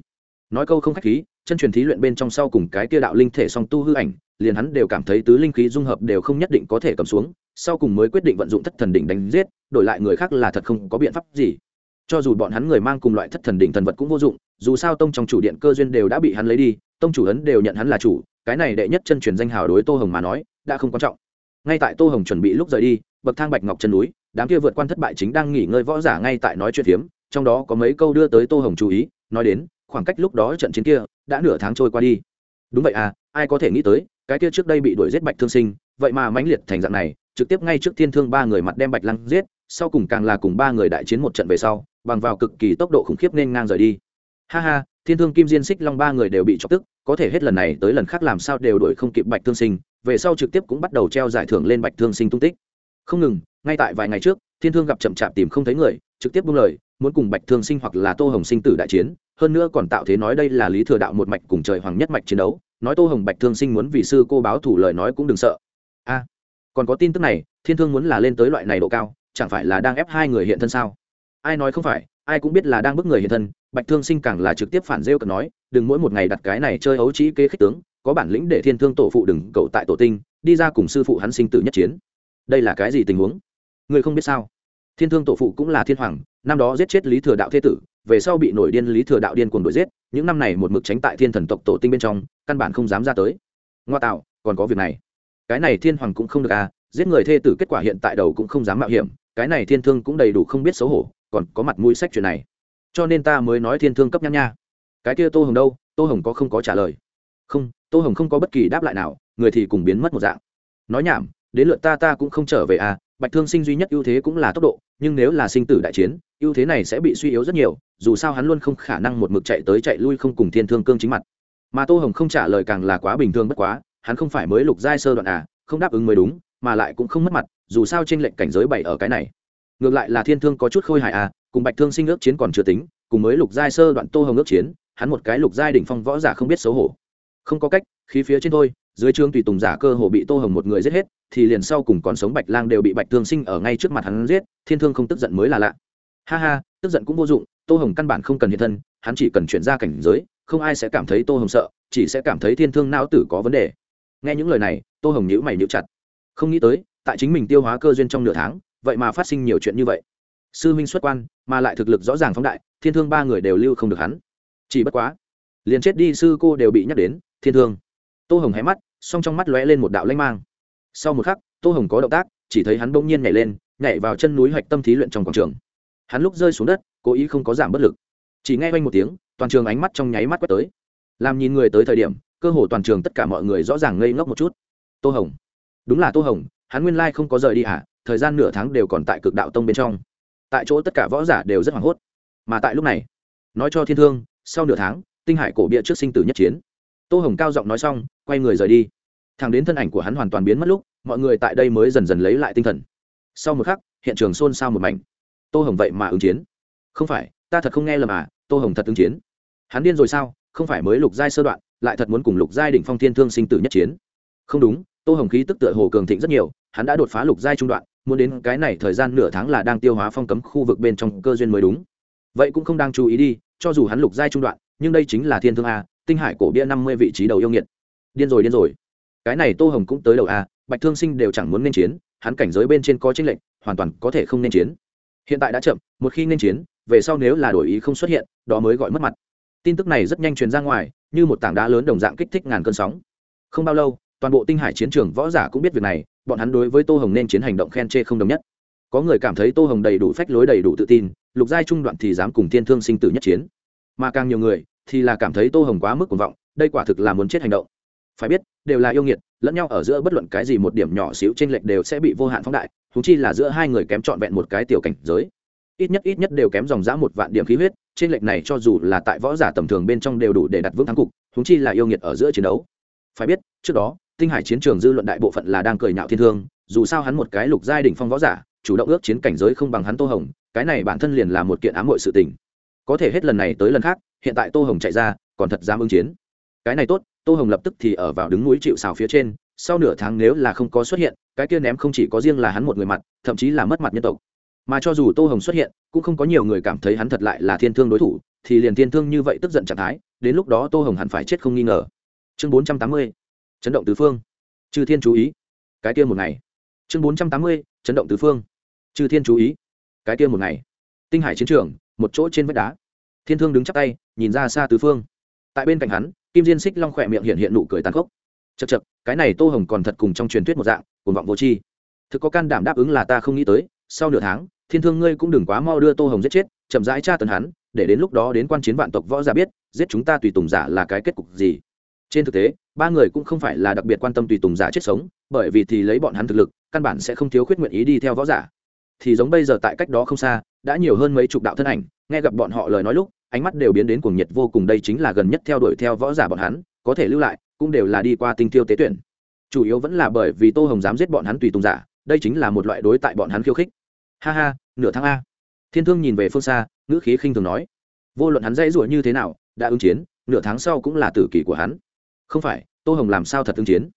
Nói câu không khách khí, chân truyền thí luyện bên trong sau cùng cái kia đạo linh thể song tu hư ảnh, liền hắn đều cảm thấy tứ linh khí dung hợp đều không nhất định có thể cầm xuống, sau cùng mới quyết định vận dụng thất thần đỉnh đánh giết, đổi lại người khác là thật không có biện pháp gì. Cho dù bọn hắn người mang cùng loại thất thần đỉnh thần vật cũng vô dụng, dù sao tông trong chủ điện cơ duyên đều đã bị hắn lấy đi, tông chủ ấn đều nhận hắn là chủ, cái này đệ nhất chân truyền danh hào đối tô hồng mà nói, đã không quan trọng. Ngay tại tô hồng chuẩn bị lúc rời đi bậc thang bạch ngọc chân núi, đám kia vượt quan thất bại chính đang nghỉ ngơi võ giả ngay tại nói chuyện phiếm, trong đó có mấy câu đưa tới tô hồng chú ý, nói đến, khoảng cách lúc đó trận chiến kia, đã nửa tháng trôi qua đi. Đúng vậy à ai có thể nghĩ tới, cái kia trước đây bị đuổi giết bạch thương sinh, vậy mà mãnh liệt thành dạng này, trực tiếp ngay trước thiên thương ba người mặt đem bạch lăng giết, sau cùng càng là cùng ba người đại chiến một trận về sau, bằng vào cực kỳ tốc độ khủng khiếp nên ngang rời đi. Ha ha, thiên thương, kim diên, xích long ba người đều bị chọc tức, có thể hết lần này tới lần khác làm sao đều đuổi không kịp bạch thương sinh, về sau trực tiếp cũng bắt đầu treo giải thưởng lên bạch thương sinh tung tích không ngừng, ngay tại vài ngày trước, thiên thương gặp chậm chạp tìm không thấy người, trực tiếp buông lời, muốn cùng bạch thương sinh hoặc là tô hồng sinh tử đại chiến, hơn nữa còn tạo thế nói đây là lý thừa đạo một mạch cùng trời hoàng nhất mạch chiến đấu. Nói tô hồng bạch thương sinh muốn vì sư cô báo thủ lời nói cũng đừng sợ. A, còn có tin tức này, thiên thương muốn là lên tới loại này độ cao, chẳng phải là đang ép hai người hiện thân sao? Ai nói không phải, ai cũng biết là đang bức người hiện thân, bạch thương sinh càng là trực tiếp phản rêu cận nói, đừng mỗi một ngày đặt cái này chơi ấu trí kế khích tướng, có bản lĩnh để thiên thương tổ phụ đừng cậu tại tổ tinh, đi ra cùng sư phụ hắn sinh tử nhất chiến đây là cái gì tình huống? Người không biết sao? Thiên thương tổ phụ cũng là thiên hoàng, năm đó giết chết lý thừa đạo thế tử, về sau bị nổi điên lý thừa đạo điên cuồng đuổi giết, những năm này một mực tránh tại thiên thần tộc tổ tinh bên trong, căn bản không dám ra tới. Ngoa tạo, còn có việc này. Cái này thiên hoàng cũng không được à giết người thê tử kết quả hiện tại đầu cũng không dám mạo hiểm, cái này thiên thương cũng đầy đủ không biết xấu hổ, còn có mặt mũi sách chuyện này. Cho nên ta mới nói thiên thương cấp nhăn nha. Cái kia tô hồng đâu? Tô hồng có không có trả lời? Không, tô hồng không có bất kỳ đáp lại nào, người thì cùng biến mất một dạng. Nói nhảm đến lượt ta ta cũng không trở về à bạch thương sinh duy nhất ưu thế cũng là tốc độ, nhưng nếu là sinh tử đại chiến, ưu thế này sẽ bị suy yếu rất nhiều, dù sao hắn luôn không khả năng một mực chạy tới chạy lui không cùng thiên thương cương chính mặt. Mà tô hồng không trả lời càng là quá bình thường bất quá, hắn không phải mới lục giai sơ đoạn à không đáp ứng mới đúng, mà lại cũng không mất mặt, dù sao trên lệnh cảnh giới bảy ở cái này. Ngược lại là thiên thương có chút khôi hài à cùng bạch thương sinh ước chiến còn chưa tính, cùng mới lục giai sơ đoạn tô hồng ước chiến, hắn một cái lục giai đỉnh phong võ giả không biết xấu hổ. Không có cách, khí phía trên thôi, dưới trương tùy tùng giả cơ hồ bị tô hồng một người giết hết thì liền sau cùng còn sống bạch lang đều bị bạch thương sinh ở ngay trước mặt hắn giết, thiên thương không tức giận mới là lạ. Ha ha, tức giận cũng vô dụng, tô hồng căn bản không cần hiện thân, hắn chỉ cần chuyển ra cảnh giới, không ai sẽ cảm thấy tô hồng sợ, chỉ sẽ cảm thấy thiên thương não tử có vấn đề. Nghe những lời này, tô hồng nhữ mày nhữ chặt. Không nghĩ tới, tại chính mình tiêu hóa cơ duyên trong nửa tháng, vậy mà phát sinh nhiều chuyện như vậy. Sư minh xuất quan, mà lại thực lực rõ ràng phóng đại, thiên thương ba người đều lưu không được hắn. Chỉ bất quá, liền chết đi sư cô đều bị nhắc đến, thiên thương. Tô hồng hé mắt, song trong mắt lóe lên một đạo lanh mang sau một khắc, tô hồng có động tác, chỉ thấy hắn bỗng nhiên nhảy lên, nhảy vào chân núi hạch tâm thí luyện trong quảng trường. Hắn lúc rơi xuống đất, cố ý không có giảm bất lực. Chỉ nghe quanh một tiếng, toàn trường ánh mắt trong nháy mắt quét tới. Làm nhìn người tới thời điểm, cơ hồ toàn trường tất cả mọi người rõ ràng ngây ngốc một chút. Tô hồng. Đúng là tô hồng, hắn nguyên lai không có rời đi hả? Thời gian nửa tháng đều còn tại cực đạo tông bên trong. Tại chỗ tất cả võ giả đều rất hoảng hốt. Mà tại lúc này, nói cho thiên thương, sau nửa tháng, tinh hải cổ bia trước sinh tử nhất chiến. Tô hồng cao giọng nói xong, quay người rời đi thằng đến thân ảnh của hắn hoàn toàn biến mất lúc, mọi người tại đây mới dần dần lấy lại tinh thần. Sau một khắc, hiện trường xôn xao một mảnh. Tô hồng vậy mà ứng chiến. Không phải, ta thật không nghe lầm à tô hồng thật ứng chiến. Hắn điên rồi sao, không phải mới lục giai sơ đoạn, lại thật muốn cùng lục giai đỉnh phong thiên thương sinh tử nhất chiến. Không đúng, tô hồng khí tức tựa hồ cường thịnh rất nhiều, hắn đã đột phá lục giai trung đoạn, muốn đến cái này thời gian nửa tháng là đang tiêu hóa phong cấm khu vực bên trong cơ duyên mới đúng. Vậy cũng không đang chú ý đi, cho dù hắn lục giai trung đoạn, nhưng đây chính là thiên thương a, tinh hải cổ bia năm mươi vị trí đầu yêu nghiệt. Điên rồi điên rồi cái này tô hồng cũng tới đầu a, bạch thương sinh đều chẳng muốn nên chiến, hắn cảnh giới bên trên có tranh lệnh hoàn toàn có thể không nên chiến. Hiện tại đã chậm, một khi nên chiến, về sau nếu là đổi ý không xuất hiện, đó mới gọi mất mặt. Tin tức này rất nhanh truyền ra ngoài, như một tảng đá lớn đồng dạng kích thích ngàn cơn sóng. Không bao lâu, toàn bộ tinh hải chiến trường võ giả cũng biết việc này, bọn hắn đối với tô hồng nên chiến hành động khen chê không đồng nhất. Có người cảm thấy tô hồng đầy đủ phách lối, đầy đủ tự tin, lục giai trung đoạn thì dám cùng thiên thương sinh tử nhất chiến. Mà càng nhiều người thì là cảm thấy tô hồng quá mức cuồng vọng, đây quả thực là muốn chết hành động phải biết, đều là yêu nghiệt, lẫn nhau ở giữa bất luận cái gì một điểm nhỏ xíu trên lệch đều sẽ bị vô hạn phóng đại húng chi là giữa hai người kém trọn vẹn một cái tiểu cảnh giới. Ít nhất ít nhất đều kém dòng dã một vạn điểm khí huyết trên lệch này cho dù là tại võ giả tầm thường bên trong đều đủ để đặt vững thắng cục húng chi là yêu nghiệt ở giữa chiến đấu. Phải biết, trước đó, tinh hải chiến trường dư luận đại bộ phận là đang cười nhạo thiên thương, dù sao hắn một cái lục giai đỉnh phong võ giả, chủ động ước chiến cảnh giới không bằng hắn tô hồng, cái này bản thân liền là một kiện ám hội sự tình. Có thể hết lần này tới lần khác, hiện tại tô hồng chạy ra, còn thật dám ứng chiến. Cái này tốt tô hồng lập tức thì ở vào đứng núi chịu xào phía trên, sau nửa tháng nếu là không có xuất hiện, cái kia ném không chỉ có riêng là hắn một người mặt, thậm chí là mất mặt nhân tộc. Mà cho dù tô hồng xuất hiện, cũng không có nhiều người cảm thấy hắn thật lại là thiên thương đối thủ, thì liền thiên thương như vậy tức giận trạng thái, đến lúc đó tô hồng hẳn phải chết không nghi ngờ. Chương bốn trăm tám mươi, chấn động tứ phương. Chư thiên chú ý. Cái kia một ngày. Chương bốn trăm tám mươi, chấn động tứ phương. Chư thiên chú ý. Cái kia một ngày. Tinh hải chiến trường, một chỗ trên vách đá. Thiên thương đứng chắc tay, nhìn ra xa tứ phương. Tại bên cạnh hắn kim diên xích long khỏe miệng hiện hiện nụ cười tàn khốc. Chật chật cái này tô hồng còn thật cùng trong truyền thuyết một dạng, cuồng vọng vô tri. Thực có can đảm đáp ứng là ta không nghĩ tới, sau nửa tháng, thiên thương ngươi cũng đừng quá mau đưa tô hồng giết chết, chậm rãi tra tấn hắn, để đến lúc đó đến quan chiến vạn tộc võ giả biết, giết chúng ta tùy tùng giả là cái kết cục gì. Trên thực tế, ba người cũng không phải là đặc biệt quan tâm tùy tùng giả chết sống, bởi vì thì lấy bọn hắn thực lực, căn bản sẽ không thiếu khuyết nguyện ý đi theo võ giả. Thì giống bây giờ tại cách đó không xa, đã nhiều hơn mấy chục đạo thân ảnh, nghe gặp bọn họ lời nói lúc ánh mắt đều biến đến cuồng nhiệt vô cùng, đây chính là gần nhất theo đuổi theo võ giả bọn hắn, có thể lưu lại, cũng đều là đi qua tinh thiêu tế tuyển. Chủ yếu vẫn là bởi vì tô hồng dám giết bọn hắn tùy tùng giả, đây chính là một loại đối tại bọn hắn khiêu khích. Ha ha, nửa tháng a. Thiên thương nhìn về phương xa, ngữ khí khinh thường nói. Vô luận hắn dãy ruổi như thế nào, đã ứng chiến, nửa tháng sau cũng là tử kỷ của hắn. Không phải, tô hồng làm sao thật ứng chiến?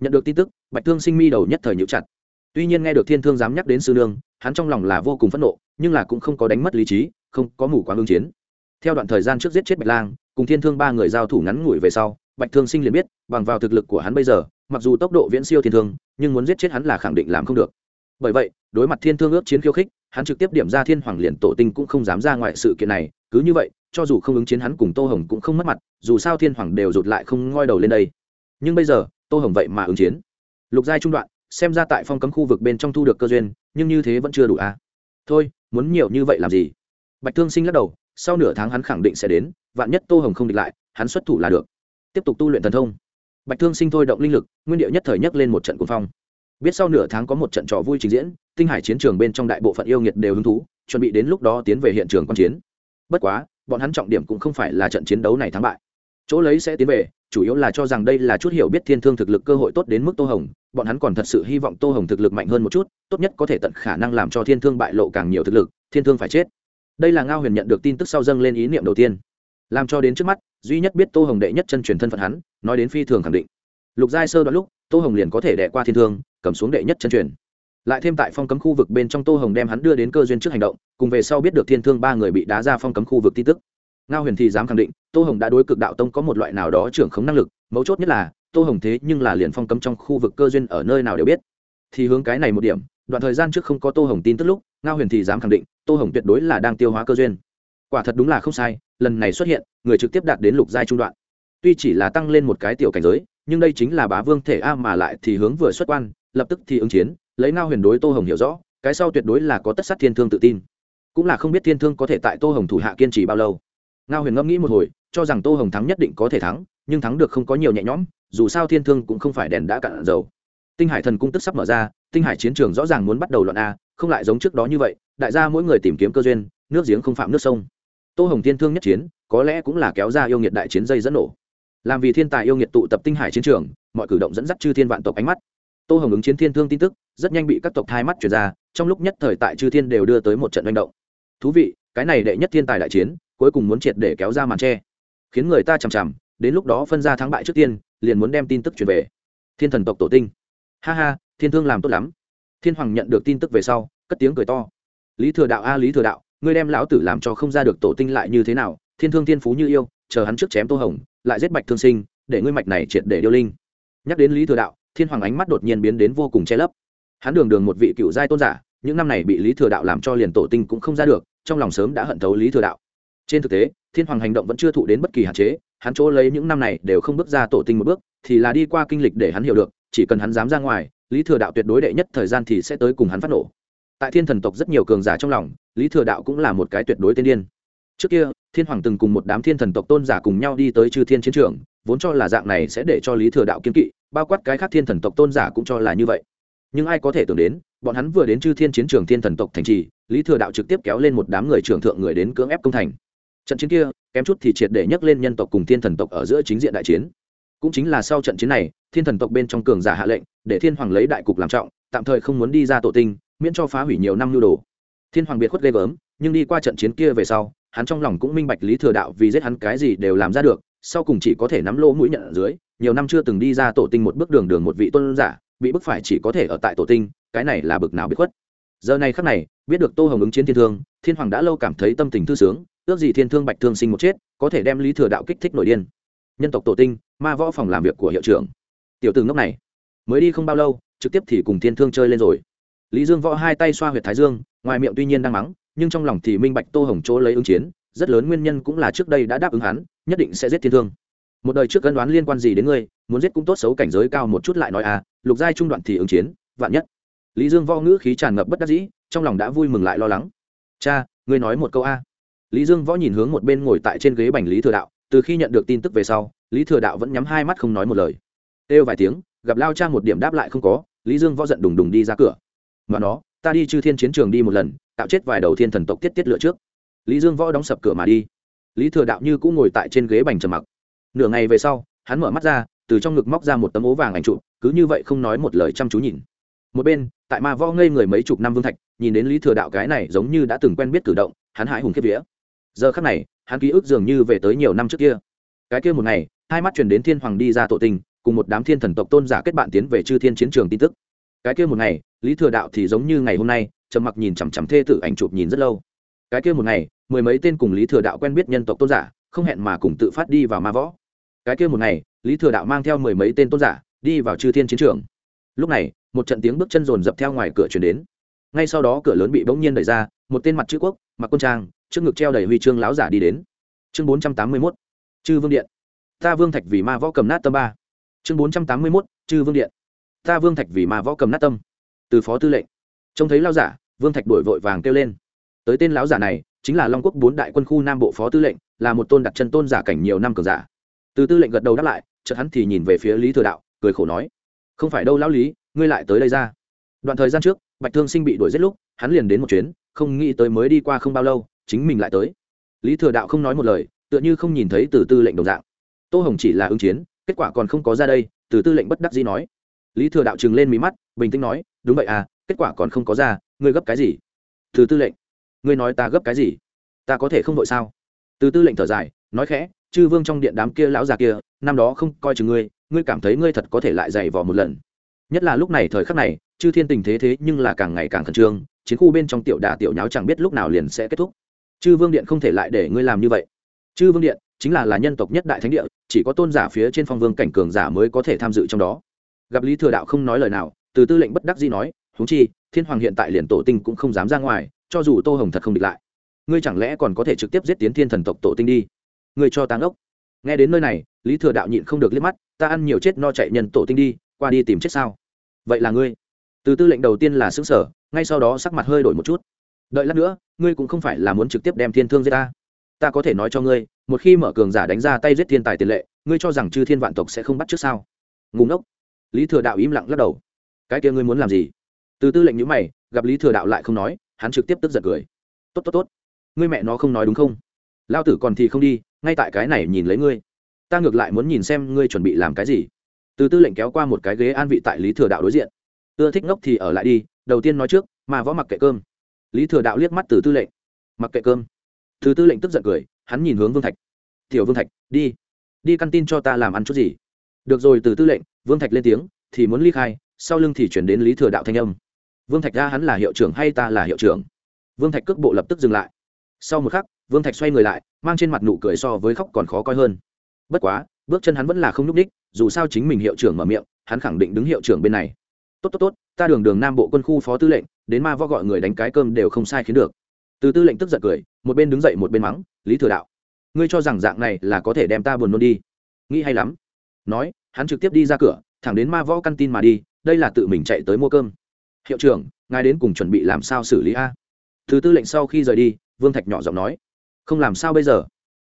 Nhận được tin tức, bạch thương sinh mi đầu nhất thời nhũ chặt. Tuy nhiên nghe được thiên thương dám nhắc đến sư nương, hắn trong lòng là vô cùng phẫn nộ, nhưng là cũng không có đánh mất lý trí, không có mù quáng ứng chiến theo đoạn thời gian trước giết chết bạch lang, cùng thiên thương ba người giao thủ ngắn ngủi về sau, bạch thương sinh liền biết, bằng vào thực lực của hắn bây giờ, mặc dù tốc độ viễn siêu thiên thương, nhưng muốn giết chết hắn là khẳng định làm không được. Bởi vậy, đối mặt thiên thương ước chiến khiêu khích, hắn trực tiếp điểm ra thiên hoàng liền tổ tinh cũng không dám ra ngoài sự kiện này, cứ như vậy, cho dù không ứng chiến hắn cùng tô hồng cũng không mất mặt, dù sao thiên hoàng đều rụt lại không ngoi đầu lên đây. Nhưng bây giờ, tô hồng vậy mà ứng chiến. Lục giai trung đoạn, xem ra tại phong cấm khu vực bên trong thu được cơ duyên, nhưng như thế vẫn chưa đủ à? Thôi, muốn nhiều như vậy làm gì? Bạch thương sinh lắc đầu sau nửa tháng hắn khẳng định sẽ đến, vạn nhất tô hồng không địch lại, hắn xuất thủ là được. Tiếp tục tu luyện thần thông. Bạch thương sinh thôi động linh lực, nguyên điệu nhất thời nhất lên một trận cuồng phong. Biết sau nửa tháng có một trận trò vui trình diễn, tinh hải chiến trường bên trong đại bộ phận yêu nghiệt đều hứng thú, chuẩn bị đến lúc đó tiến về hiện trường quan chiến. Bất quá, bọn hắn trọng điểm cũng không phải là trận chiến đấu này thắng bại. Chỗ lấy sẽ tiến về, chủ yếu là cho rằng đây là chút hiểu biết thiên thương thực lực cơ hội tốt đến mức tô hồng, bọn hắn còn thật sự hy vọng tô hồng thực lực mạnh hơn một chút, tốt nhất có thể tận khả năng làm cho thiên thương bại lộ càng nhiều thực lực, thiên thương phải chết đây là ngao huyền nhận được tin tức sau dâng lên ý niệm đầu tiên. Làm cho đến trước mắt, duy nhất biết tô hồng đệ nhất chân truyền thân phận hắn, nói đến phi thường khẳng định. Lục giai sơ đoạn lúc, tô hồng liền có thể đẻ qua thiên thương, cầm xuống đệ nhất chân truyền. Lại thêm tại phong cấm khu vực bên trong tô hồng đem hắn đưa đến cơ duyên trước hành động, cùng về sau biết được thiên thương ba người bị đá ra phong cấm khu vực tin tức. Ngao huyền thì dám khẳng định, tô hồng đã đối cực đạo tông có một loại nào đó trưởng khống năng lực, mấu chốt nhất là, tô hồng thế nhưng là liền phong cấm trong khu vực cơ duyên ở nơi nào đều biết. Thì hướng cái này một điểm, đoạn thời gian trước không có tô hồng tin tức lúc ngao huyền thì dám khẳng định, tô hồng tuyệt đối là đang tiêu hóa cơ duyên. Quả thật đúng là không sai, lần này xuất hiện, người trực tiếp đạt đến lục giai trung đoạn. Tuy chỉ là tăng lên một cái tiểu cảnh giới, nhưng đây chính là bá vương thể a mà lại thì hướng vừa xuất quan, lập tức thì ứng chiến, lấy ngao huyền đối tô hồng hiểu rõ, cái sau tuyệt đối là có tất sát thiên thương tự tin. Cũng là không biết thiên thương có thể tại tô hồng thủ hạ kiên trì bao lâu. Ngao huyền ngẫm nghĩ một hồi, cho rằng tô hồng thắng nhất định có thể thắng, nhưng thắng được không có nhiều nhẹ nhõm, dù sao thiên thương cũng không phải đèn đã cạn dầu. Tinh hải thần cung tức sắp mở ra, tinh hải chiến trường rõ ràng muốn bắt đầu loạn a không lại giống trước đó như vậy, đại gia mỗi người tìm kiếm cơ duyên, nước giếng không phạm nước sông. Tô hồng thiên thương nhất chiến, có lẽ cũng là kéo ra yêu nghiệt đại chiến dây dẫn nổ. Làm vì thiên tài yêu nghiệt tụ tập tinh hải chiến trường, mọi cử động dẫn dắt chư thiên vạn tộc ánh mắt. Tô hồng ứng chiến thiên thương tin tức, rất nhanh bị các tộc hai mắt chuyển ra, trong lúc nhất thời tại chư thiên đều đưa tới một trận manh động. Thú vị, cái này đệ nhất thiên tài đại chiến, cuối cùng muốn triệt để kéo ra màn tre khiến người ta chằm chằm, đến lúc đó phân ra thắng bại trước tiên, liền muốn đem tin tức truyền về. Thiên thần tộc tổ tinh. Ha ha, thiên thương làm tốt lắm thiên hoàng nhận được tin tức về sau, cất tiếng cười to. Lý thừa đạo a, lý thừa đạo, ngươi đem lão tử làm cho không ra được tổ tinh lại như thế nào? Thiên thương thiên phú như yêu, chờ hắn trước chém tô hồng, lại giết bạch thương sinh, để ngươi mạch này triệt để điêu linh. Nhắc đến lý thừa đạo, thiên hoàng ánh mắt đột nhiên biến đến vô cùng che lấp. Hắn đường đường một vị cựu giai tôn giả, những năm này bị lý thừa đạo làm cho liền tổ tinh cũng không ra được, trong lòng sớm đã hận thấu lý thừa đạo. Trên thực tế, thiên hoàng hành động vẫn chưa thụ đến bất kỳ hạn chế, hắn chỗ lấy những năm này đều không bước ra tổ tinh một bước, thì là đi qua kinh lịch để hắn hiểu được, chỉ cần hắn dám ra ngoài lý thừa đạo tuyệt đối đệ nhất thời gian thì sẽ tới cùng hắn phát nổ. Tại thiên thần tộc rất nhiều cường giả trong lòng, lý thừa đạo cũng là một cái tuyệt đối tiên điên. Trước kia, thiên hoàng từng cùng một đám thiên thần tộc tôn giả cùng nhau đi tới chư thiên chiến trường, vốn cho là dạng này sẽ để cho lý thừa đạo kiên kỵ, bao quát cái khác thiên thần tộc tôn giả cũng cho là như vậy. Nhưng ai có thể tưởng đến, bọn hắn vừa đến chư thiên chiến trường thiên thần tộc thành trì, lý thừa đạo trực tiếp kéo lên một đám người trưởng thượng người đến cưỡng ép công thành. Trận chiến kia, kém chút thì triệt để nhấc lên nhân tộc cùng thiên thần tộc ở giữa chính diện đại chiến cũng chính là sau trận chiến này, thiên thần tộc bên trong cường giả hạ lệnh, để thiên hoàng lấy đại cục làm trọng, tạm thời không muốn đi ra tổ tinh, miễn cho phá hủy nhiều năm nhu đồ. Thiên hoàng biệt khuất ghê gớm, nhưng đi qua trận chiến kia về sau, hắn trong lòng cũng minh bạch lý thừa đạo vì giết hắn cái gì đều làm ra được, sau cùng chỉ có thể nắm lỗ mũi nhận ở dưới, nhiều năm chưa từng đi ra tổ tinh một bước đường đường một vị tôn giả, bị bức phải chỉ có thể ở tại tổ tinh, cái này là bực nào biết khuất. Giờ này khắc này, biết được tô hồng ứng chiến thiên thương, thiên hoàng đã lâu cảm thấy tâm tình thư sướng, ước gì thiên thương bạch thương sinh một chết, có thể đem lý thừa đạo kích thích nổi điên. Nhân tộc tổ tinh ma võ phòng làm việc của hiệu trưởng. Tiểu từ ngốc này, mới đi không bao lâu, trực tiếp thì cùng thiên thương chơi lên rồi. Lý dương võ hai tay xoa huyệt thái dương, ngoài miệng tuy nhiên đang mắng, nhưng trong lòng thì minh bạch tô hồng chỗ lấy ứng chiến, rất lớn nguyên nhân cũng là trước đây đã đáp ứng hắn, nhất định sẽ giết thiên thương. Một đời trước cân đoán liên quan gì đến ngươi, muốn giết cũng tốt xấu cảnh giới cao một chút lại nói à lục giai trung đoạn thì ứng chiến, vạn nhất. Lý dương võ ngữ khí tràn ngập bất đắc dĩ, trong lòng đã vui mừng lại lo lắng. Cha, ngươi nói một câu a. Lý dương võ nhìn hướng một bên ngồi tại trên ghế bành lý thừa đạo, từ khi nhận được tin tức về sau lý thừa đạo vẫn nhắm hai mắt không nói một lời. Têu vài tiếng, gặp lao cha một điểm đáp lại không có, lý dương võ giận đùng đùng đi ra cửa. Mà nó, ta đi chư thiên chiến trường đi một lần, tạo chết vài đầu thiên thần tộc tiết tiết lựa trước. Lý dương võ đóng sập cửa mà đi. Lý thừa đạo như cũng ngồi tại trên ghế bành trầm mặc. Nửa ngày về sau, hắn mở mắt ra, từ trong ngực móc ra một tấm ố vàng ảnh trụ cứ như vậy không nói một lời chăm chú nhìn. Một bên, tại ma võ ngây người mấy chục năm vương thạch, nhìn đến lý thừa đạo cái này giống như đã từng quen biết cử động, hắn hãi hùng kiếp vía. Giờ khắc này, hắn ký ức dường như về tới nhiều năm trước kia. Cái kia một ngày hai mắt chuyển đến thiên hoàng đi ra tổ tình, cùng một đám thiên thần tộc tôn giả kết bạn tiến về chư thiên chiến trường tin tức. Cái kia một ngày, lý thừa đạo thì giống như ngày hôm nay, trầm mặc nhìn chằm chằm thê tử ảnh chụp nhìn rất lâu. Cái kia một ngày, mười mấy tên cùng lý thừa đạo quen biết nhân tộc tôn giả, không hẹn mà cùng tự phát đi vào ma võ. Cái kia một ngày, lý thừa đạo mang theo mười mấy tên tôn giả, đi vào chư thiên chiến trường. Lúc này, một trận tiếng bước chân rồn dập theo ngoài cửa chuyển đến. Ngay sau đó cửa lớn bị bỗng nhiên đẩy ra, một tên mặt chữ quốc, mặc quân trang, trước ngực treo đầy huy chương láo giả đi đến. Chương bốn trăm tám mươi mốt, chư vương điện ta vương thạch vì ma võ cầm nát tâm ba. Chương bốn trăm tám mươi mốt, chư vương điện. Ta vương thạch vì ma võ cầm nát tâm. Từ phó tư lệnh. Trông thấy lao giả, vương thạch đổi vội vàng kêu lên. Tới tên lão giả này, chính là long quốc bốn đại quân khu nam bộ phó tư lệnh, là một tôn đặt chân tôn giả cảnh nhiều năm cường giả. Từ tư lệnh gật đầu đáp lại, chợt hắn thì nhìn về phía lý thừa đạo, cười khổ nói, không phải đâu lão lý, ngươi lại tới đây ra. Đoạn thời gian trước, bạch thương sinh bị đuổi giết lúc, hắn liền đến một chuyến, không nghĩ tới mới đi qua không bao lâu, chính mình lại tới. Lý thừa đạo không nói một lời, tựa như không nhìn thấy từ tư lệnh đồng dạng tô hồng chỉ là ứng chiến, kết quả còn không có ra đây, từ tư lệnh bất đắc dĩ nói. Lý thừa đạo trừng lên mí mắt, bình tĩnh nói, đúng vậy à kết quả còn không có ra, ngươi gấp cái gì? Từ tư lệnh, ngươi nói ta gấp cái gì? Ta có thể không vội sao? Từ tư lệnh thở dài, nói khẽ, chư vương trong điện đám kia lão già kia, năm đó không coi chừng ngươi ngươi cảm thấy ngươi thật có thể lại dày vò một lần. Nhất là lúc này thời khắc này, chư thiên tình thế thế nhưng là càng ngày càng khẩn trương, chiến khu bên trong tiểu đà tiểu nháo chẳng biết lúc nào liền sẽ kết thúc. Chư vương điện không thể lại để ngươi làm như vậy. Chư vương điện chính là là nhân tộc nhất đại thánh địa, chỉ có tôn giả phía trên phong vương cảnh cường giả mới có thể tham dự trong đó. Gặp lý thừa đạo không nói lời nào, từ tư lệnh bất đắc dĩ nói, huống chi, thiên hoàng hiện tại liền tổ tinh cũng không dám ra ngoài, cho dù tô hồng thật không địch lại, ngươi chẳng lẽ còn có thể trực tiếp giết tiến thiên thần tộc tổ tinh đi? Ngươi cho táng ốc nghe đến nơi này, lý thừa đạo nhịn không được liếc mắt, ta ăn nhiều chết no chạy nhân tổ tinh đi, qua đi tìm chết sao? Vậy là ngươi. Từ tư lệnh đầu tiên là xứng sở ngay sau đó sắc mặt hơi đổi một chút. Đợi lát nữa, ngươi cũng không phải là muốn trực tiếp đem thiên thương giết ta ta có thể nói cho ngươi, một khi mở cường giả đánh ra tay giết thiên tài tiền lệ, ngươi cho rằng chư thiên vạn tộc sẽ không bắt trước sao? Ngùng ốc lý thừa đạo im lặng lắc đầu. Cái kia ngươi muốn làm gì? Từ tư lệnh nhữ mày, gặp lý thừa đạo lại không nói, hắn trực tiếp tức giật cười. Tốt tốt tốt. Ngươi mẹ nó không nói đúng không? Lao tử còn thì không đi, ngay tại cái này nhìn lấy ngươi. Ta ngược lại muốn nhìn xem ngươi chuẩn bị làm cái gì. Từ tư lệnh kéo qua một cái ghế an vị tại lý thừa đạo đối diện. Ưa thích ngốc thì ở lại đi, đầu tiên nói trước, mà võ mặc kệ cơm. Lý thừa đạo liếc mắt từ tư lệnh. Mặc kệ cơm thứ tư lệnh tức giận cười, hắn nhìn hướng vương thạch. Tiểu vương thạch, đi. Đi căn tin cho ta làm ăn chút gì? Được rồi, từ tư lệnh. Vương thạch lên tiếng, thì muốn ly khai, sau lưng thì chuyển đến lý thừa đạo thanh âm. Vương thạch ra hắn là hiệu trưởng hay ta là hiệu trưởng? Vương thạch cước bộ lập tức dừng lại. Sau một khắc, vương thạch xoay người lại, mang trên mặt nụ cười so với khóc còn khó coi hơn. Bất quá, bước chân hắn vẫn là không nhúc ních dù sao chính mình hiệu trưởng mở miệng, hắn khẳng định đứng hiệu trưởng bên này. Tốt tốt tốt, ta đường đường nam bộ quân khu phó tư lệnh, đến ma võ gọi người đánh cái cơm đều không sai khiến được từ tư lệnh tức giận cười, một bên đứng dậy một bên mắng, lý thừa đạo, ngươi cho rằng dạng này là có thể đem ta buồn nôn đi? Nghĩ hay lắm. Nói, hắn trực tiếp đi ra cửa, thẳng đến ma võ căn tin mà đi, đây là tự mình chạy tới mua cơm. Hiệu trưởng, ngài đến cùng chuẩn bị làm sao xử lý a? Từ tư lệnh sau khi rời đi, vương thạch nhỏ giọng nói, không làm sao bây giờ?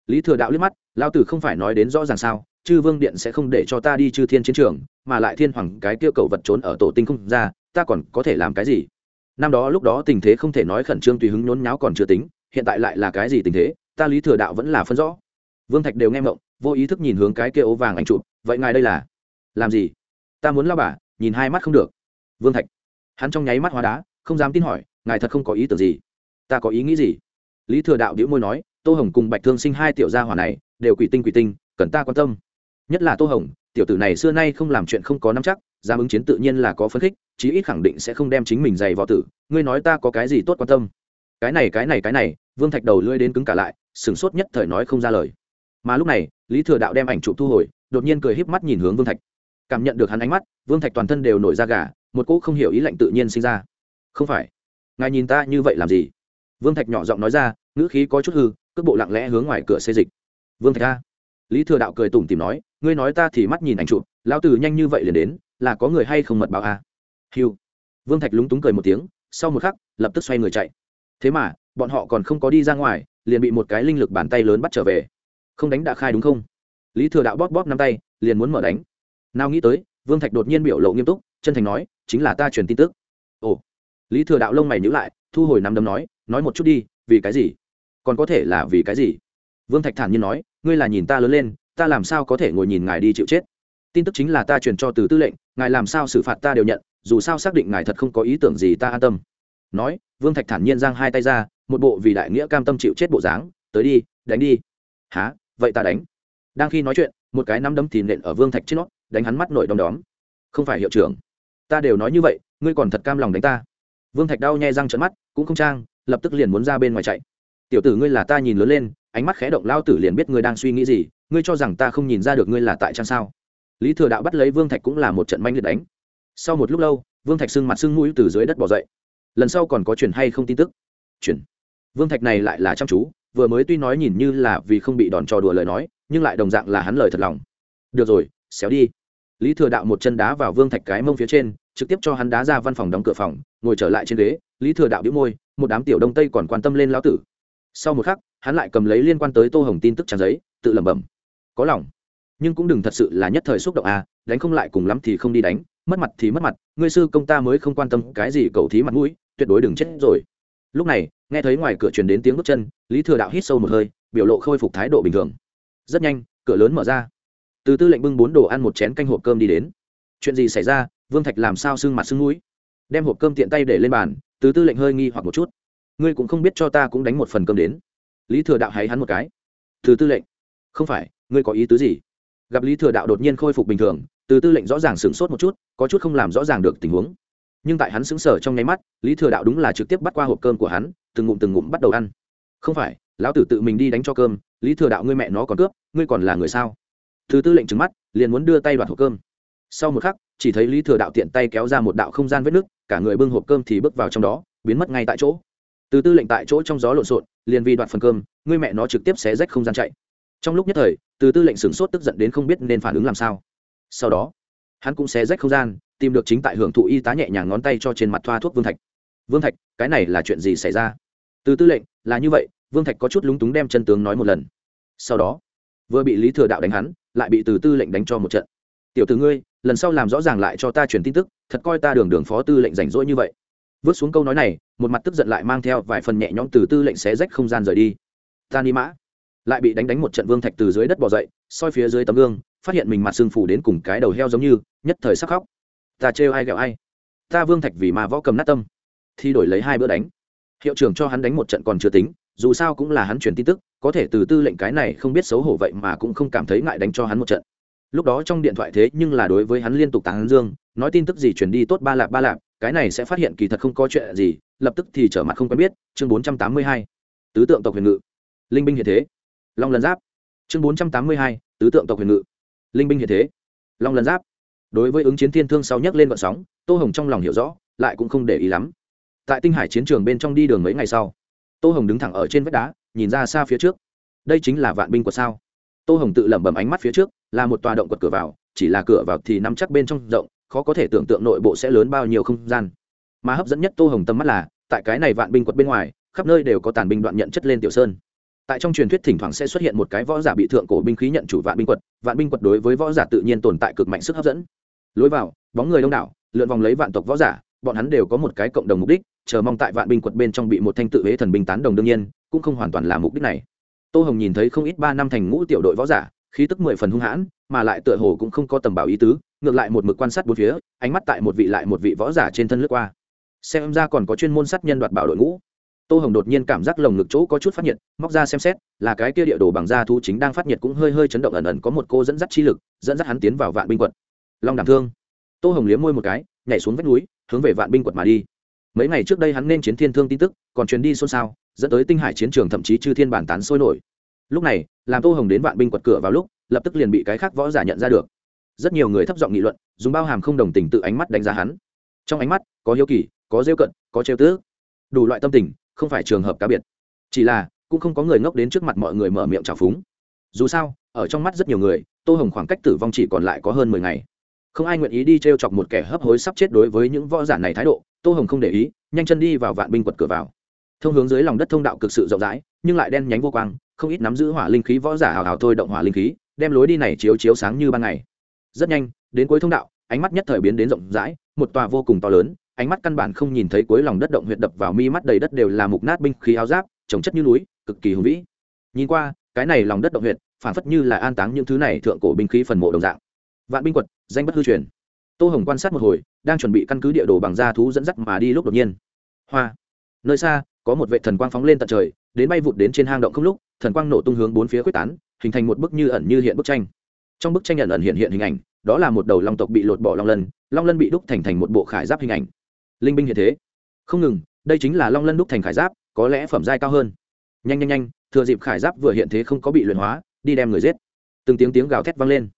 Lý thừa đạo liếc mắt lao tử không phải nói đến rõ ràng sao, chư vương điện sẽ không để cho ta đi chư thiên chiến trường, mà lại thiên hoàng cái kia cầu vật trốn ở tổ tinh không ra, ta còn có thể làm cái gì? Năm đó lúc đó tình thế không thể nói khẩn trương tùy hứng nhốn nháo còn chưa tính, hiện tại lại là cái gì tình thế, ta lý thừa đạo vẫn là phân rõ. Vương thạch đều nghe mộng, vô ý thức nhìn hướng cái kia ố vàng ảnh chụp, vậy ngài đây là? Làm gì? Ta muốn lao bà, nhìn hai mắt không được. Vương thạch, hắn trong nháy mắt hóa đá, không dám tin hỏi, ngài thật không có ý tưởng gì? Ta có ý nghĩ gì? Lý thừa đạo đĩu môi nói, tô hồng cùng bạch thương sinh hai tiểu gia hỏa này, đều quỷ tinh quỷ tinh, cần ta quan tâm. Nhất là tô hồng tiểu tử này xưa nay không làm chuyện không có nắm chắc, dám ứng chiến tự nhiên là có phấn khích, chí ít khẳng định sẽ không đem chính mình dày vào tử. Ngươi nói ta có cái gì tốt quan tâm? Cái này cái này cái này, vương thạch đầu lưỡi đến cứng cả lại, sửng sốt nhất thời nói không ra lời. Mà lúc này, lý thừa đạo đem ảnh chụp thu hồi, đột nhiên cười híp mắt nhìn hướng vương thạch. Cảm nhận được hắn ánh mắt, vương thạch toàn thân đều nổi ra gà, một cỗ không hiểu ý lạnh tự nhiên sinh ra. Không phải. Ngài nhìn ta như vậy làm gì? Vương thạch nhỏ giọng nói ra, ngữ khí có chút hư, cước bộ lặng lẽ hướng ngoài cửa xê dịch. Vương thạch a lý thừa đạo cười tủm tìm nói, ngươi nói ta thì mắt nhìn ảnh chụp lao tử nhanh như vậy liền đến, là có người hay không mật báo a? Hiu vương thạch lúng túng cười một tiếng, sau một khắc, lập tức xoay người chạy. Thế mà, bọn họ còn không có đi ra ngoài, liền bị một cái linh lực bàn tay lớn bắt trở về. Không đánh đã khai đúng không? Lý thừa đạo bóp bóp năm tay, liền muốn mở đánh. Nào nghĩ tới, vương thạch đột nhiên biểu lộ nghiêm túc, chân thành nói, chính là ta truyền tin tức. Ồ. Lý thừa đạo lông mày nhữ lại, thu hồi nắm đấm nói nói một chút đi, vì cái gì? Còn có thể là vì cái gì? Vương thạch thản nhiên nói ngươi là nhìn ta lớn lên, ta làm sao có thể ngồi nhìn ngài đi chịu chết? Tin tức chính là ta truyền cho từ tư lệnh, ngài làm sao xử phạt ta đều nhận, dù sao xác định ngài thật không có ý tưởng gì ta an tâm. Nói, vương thạch thản nhiên giang hai tay ra, một bộ vì đại nghĩa cam tâm chịu chết bộ dáng, tới đi, đánh đi. Há vậy ta đánh. Đang khi nói chuyện, một cái nắm đấm thì nện ở vương thạch trên nó, đánh hắn mắt nổi đom đóm. Không phải hiệu trưởng. Ta đều nói như vậy, ngươi còn thật cam lòng đánh ta. Vương thạch đau nhai răng trận mắt, cũng không trang, lập tức liền muốn ra bên ngoài chạy. Tiểu tử ngươi là ta nhìn lớn lên ánh mắt khẽ động, lao tử liền biết ngươi đang suy nghĩ gì, ngươi cho rằng ta không nhìn ra được ngươi là tại trang sao? Lý thừa đạo bắt lấy vương thạch cũng là một trận manh liệt đánh. Sau một lúc lâu, vương thạch sưng mặt sưng mũi từ dưới đất bỏ dậy. Lần sau còn có chuyển hay không tin tức? Chuyển vương thạch này lại là chăm chú, vừa mới tuy nói nhìn như là vì không bị đòn trò đùa lời nói, nhưng lại đồng dạng là hắn lời thật lòng. Được rồi, xéo đi. Lý thừa đạo một chân đá vào vương thạch cái mông phía trên, trực tiếp cho hắn đá ra văn phòng đóng cửa phòng, ngồi trở lại trên ghế. Lý thừa đạo đĩu môi, một đám tiểu đông tây còn quan tâm lên lão tử. Sau một khắc hắn lại cầm lấy liên quan tới tô hồng tin tức trang giấy, tự lẩm bẩm. Có lòng. Nhưng cũng đừng thật sự là nhất thời xúc động à đánh không lại cùng lắm thì không đi đánh, mất mặt thì mất mặt, ngươi sư công ta mới không quan tâm cái gì cầu thí mặt mũi, tuyệt đối đừng chết rồi. Lúc này, nghe thấy ngoài cửa truyền đến tiếng bước chân, lý thừa đạo hít sâu một hơi, biểu lộ khôi phục thái độ bình thường. Rất nhanh, cửa lớn mở ra. Từ tư lệnh bưng bốn đồ ăn một chén canh hộp cơm đi đến. Chuyện gì xảy ra? Vương thạch làm sao sưng mặt sưng mũi? Đem hộp cơm tiện tay để lên bàn, từ tư lệnh hơi nghi hoặc một chút. Ngươi cũng không biết cho ta cũng đánh một phần cơm đến lý thừa đạo hay hắn một cái. Từ tư lệnh, không phải, ngươi có ý tứ gì? Gặp lý thừa đạo đột nhiên khôi phục bình thường, từ tư lệnh rõ ràng sửng sốt một chút, có chút không làm rõ ràng được tình huống. Nhưng tại hắn sững sờ trong nháy mắt, lý thừa đạo đúng là trực tiếp bắt qua hộp cơm của hắn, từng ngụm từng ngụm bắt đầu ăn. Không phải, lão tử tự mình đi đánh cho cơm, lý thừa đạo ngươi mẹ nó còn cướp, ngươi còn là người sao? Từ tư lệnh trứng mắt, liền muốn đưa tay đoạt hộp cơm. Sau một khắc, chỉ thấy lý thừa đạo tiện tay kéo ra một đạo không gian vết nứt, cả người bưng hộp cơm thì bước vào trong đó, biến mất ngay tại chỗ từ tư lệnh tại chỗ trong gió lộn xộn, liền vì đoạt phần cơm, ngươi mẹ nó trực tiếp xé rách không gian chạy. Trong lúc nhất thời, từ tư lệnh sửng sốt tức giận đến không biết nên phản ứng làm sao. Sau đó, hắn cũng xé rách không gian, tìm được chính tại hưởng thụ y tá nhẹ nhàng ngón tay cho trên mặt thoa thuốc vương thạch. Vương thạch, cái này là chuyện gì xảy ra? Từ tư lệnh, là như vậy, vương thạch có chút lúng túng đem chân tướng nói một lần. Sau đó, vừa bị lý thừa đạo đánh hắn, lại bị từ tư lệnh đánh cho một trận. Tiểu từ ngươi, lần sau làm rõ ràng lại cho ta truyền tin tức, thật coi ta đường đường phó tư lệnh rảnh rỗi như vậy vớt xuống câu nói này, một mặt tức giận lại mang theo vài phần nhẹ nhõm từ tư lệnh xé rách không gian rời đi. Ta ni mã. Lại bị đánh đánh một trận vương thạch từ dưới đất bỏ dậy, soi phía dưới tấm gương, phát hiện mình mặt sưng phủ đến cùng cái đầu heo giống như, nhất thời sắc khóc. Ta trêu ai ghẹo ai? Ta vương thạch vì mà võ cầm nát tâm. Thi đổi lấy hai bữa đánh. Hiệu trưởng cho hắn đánh một trận còn chưa tính, dù sao cũng là hắn truyền tin tức, có thể từ tư lệnh cái này không biết xấu hổ vậy mà cũng không cảm thấy ngại đánh cho hắn một trận. Lúc đó trong điện thoại thế nhưng là đối với hắn liên tục tán dương, nói tin tức gì truyền đi tốt ba lạp ba lạp cái này sẽ phát hiện kỳ thật không có chuyện gì, lập tức thì trở mặt không quen biết, chương bốn trăm tám mươi hai, tứ tượng tộc huyền ngự. Linh binh hiện thế. Long lần giáp. Chương bốn trăm tám mươi hai, tứ tượng tộc huyền ngự. Linh binh hiện thế. Long lần giáp. Đối với ứng chiến thiên thương sau nhắc lên vận sóng, tô hồng trong lòng hiểu rõ, lại cũng không để ý lắm. Tại tinh hải chiến trường bên trong đi đường mấy ngày sau, tô hồng đứng thẳng ở trên vách đá, nhìn ra xa phía trước. Đây chính là vạn binh của sao? Tô hồng tự lẩm bẩm ánh mắt phía trước, là một tòa động quật cửa vào, chỉ là cửa vào thì nắm chắc bên trong rộng khó có thể tưởng tượng nội bộ sẽ lớn bao nhiêu không gian. Mà hấp dẫn nhất tô hồng tâm mắt là, tại cái này vạn binh quật bên ngoài, khắp nơi đều có tàn binh đoạn nhận chất lên tiểu sơn. Tại trong truyền thuyết thỉnh thoảng sẽ xuất hiện một cái võ giả bị thượng cổ binh khí nhận chủ vạn binh quật, vạn binh quật đối với võ giả tự nhiên tồn tại cực mạnh sức hấp dẫn. Lối vào, bóng người đông đảo, lượn vòng lấy vạn tộc võ giả, bọn hắn đều có một cái cộng đồng mục đích, chờ mong tại vạn binh quật bên trong bị một thanh tự huế thần binh tán đồng đương nhiên, cũng không hoàn toàn là mục đích này. Tô hồng nhìn thấy không ít ba năm thành ngũ tiểu đội võ giả khí tức mười phần hung hãn, mà lại tựa hồ cũng không có tầm bảo ý tứ, ngược lại một mực quan sát bốn phía, ánh mắt tại một vị lại một vị võ giả trên thân lướt qua. Xem ra còn có chuyên môn sát nhân đoạt bảo đội ngũ. Tô hồng đột nhiên cảm giác lồng ngực chỗ có chút phát nhiệt, móc ra xem xét, là cái kia địa đồ bằng da thu chính đang phát nhiệt cũng hơi hơi chấn động ẩn ẩn có một cô dẫn dắt chi lực, dẫn dắt hắn tiến vào vạn binh quật long đảm thương. Tô hồng liếm môi một cái, nhảy xuống vách núi, hướng về vạn binh quật mà đi. Mấy ngày trước đây hắn nên chiến thiên thương tin tức, còn chuyến đi xôn xao, dẫn tới tinh hải chiến trường thậm chí chư thiên bản tán sôi nổi lúc này, làm tô hồng đến vạn binh quật cửa vào lúc, lập tức liền bị cái khác võ giả nhận ra được. Rất nhiều người thấp giọng nghị luận, dùng bao hàm không đồng tình tự ánh mắt đánh giá hắn. Trong ánh mắt, có hiếu kỳ, có rêu cận, có trêu tứ đủ loại tâm tình, không phải trường hợp cá biệt. Chỉ là, cũng không có người ngốc đến trước mặt mọi người mở miệng trào phúng. Dù sao, ở trong mắt rất nhiều người, tô hồng khoảng cách tử vong chỉ còn lại có hơn mười ngày. Không ai nguyện ý đi t r e o chọc một kẻ hấp hối sắp chết đối với những võ giả này thái độ, tô hồng không để ý, nhanh chân đi vào vạn binh quật cửa vào. Thông hướng dưới lòng đất thông đạo cực sự rộng rãi, nhưng lại đen nhánh vô quang không ít nắm giữ hỏa linh khí võ giả hào hào thôi động hỏa linh khí, đem lối đi này chiếu chiếu sáng như ban ngày. Rất nhanh, đến cuối thông đạo, ánh mắt nhất thời biến đến rộng rãi, một tòa vô cùng to lớn, ánh mắt căn bản không nhìn thấy cuối lòng đất động huyệt đập vào mi mắt đầy đất đều là mục nát binh khí áo giáp, trồng chất như núi, cực kỳ hùng vĩ. Nhìn qua, cái này lòng đất động huyệt phản phất như là an táng những thứ này thượng cổ binh khí phần mộ đồng dạng. Vạn binh quật, danh bất hư truyền. Tô hồng quan sát một hồi, đang chuẩn bị căn cứ địa đồ bằng da thú dẫn dắt mà đi lúc đột nhiên. Hoa! Nơi xa, có một vệ thần quang phóng lên tận trời, đến bay vụt đến trên hang động không lúc thần quang nổ tung hướng bốn phía quyết tán, hình thành một bức như ẩn như hiện bức tranh. Trong bức tranh ẩn ẩn hiện hiện hình ảnh, đó là một đầu long tộc bị lột bỏ long lân long lân bị đúc thành thành một bộ khải giáp hình ảnh. Linh binh hiện thế. Không ngừng, đây chính là long lân đúc thành khải giáp, có lẽ phẩm giai cao hơn. Nhanh nhanh nhanh, thừa dịp khải giáp vừa hiện thế không có bị luyện hóa, đi đem người giết. Từng tiếng tiếng gào thét vang lên.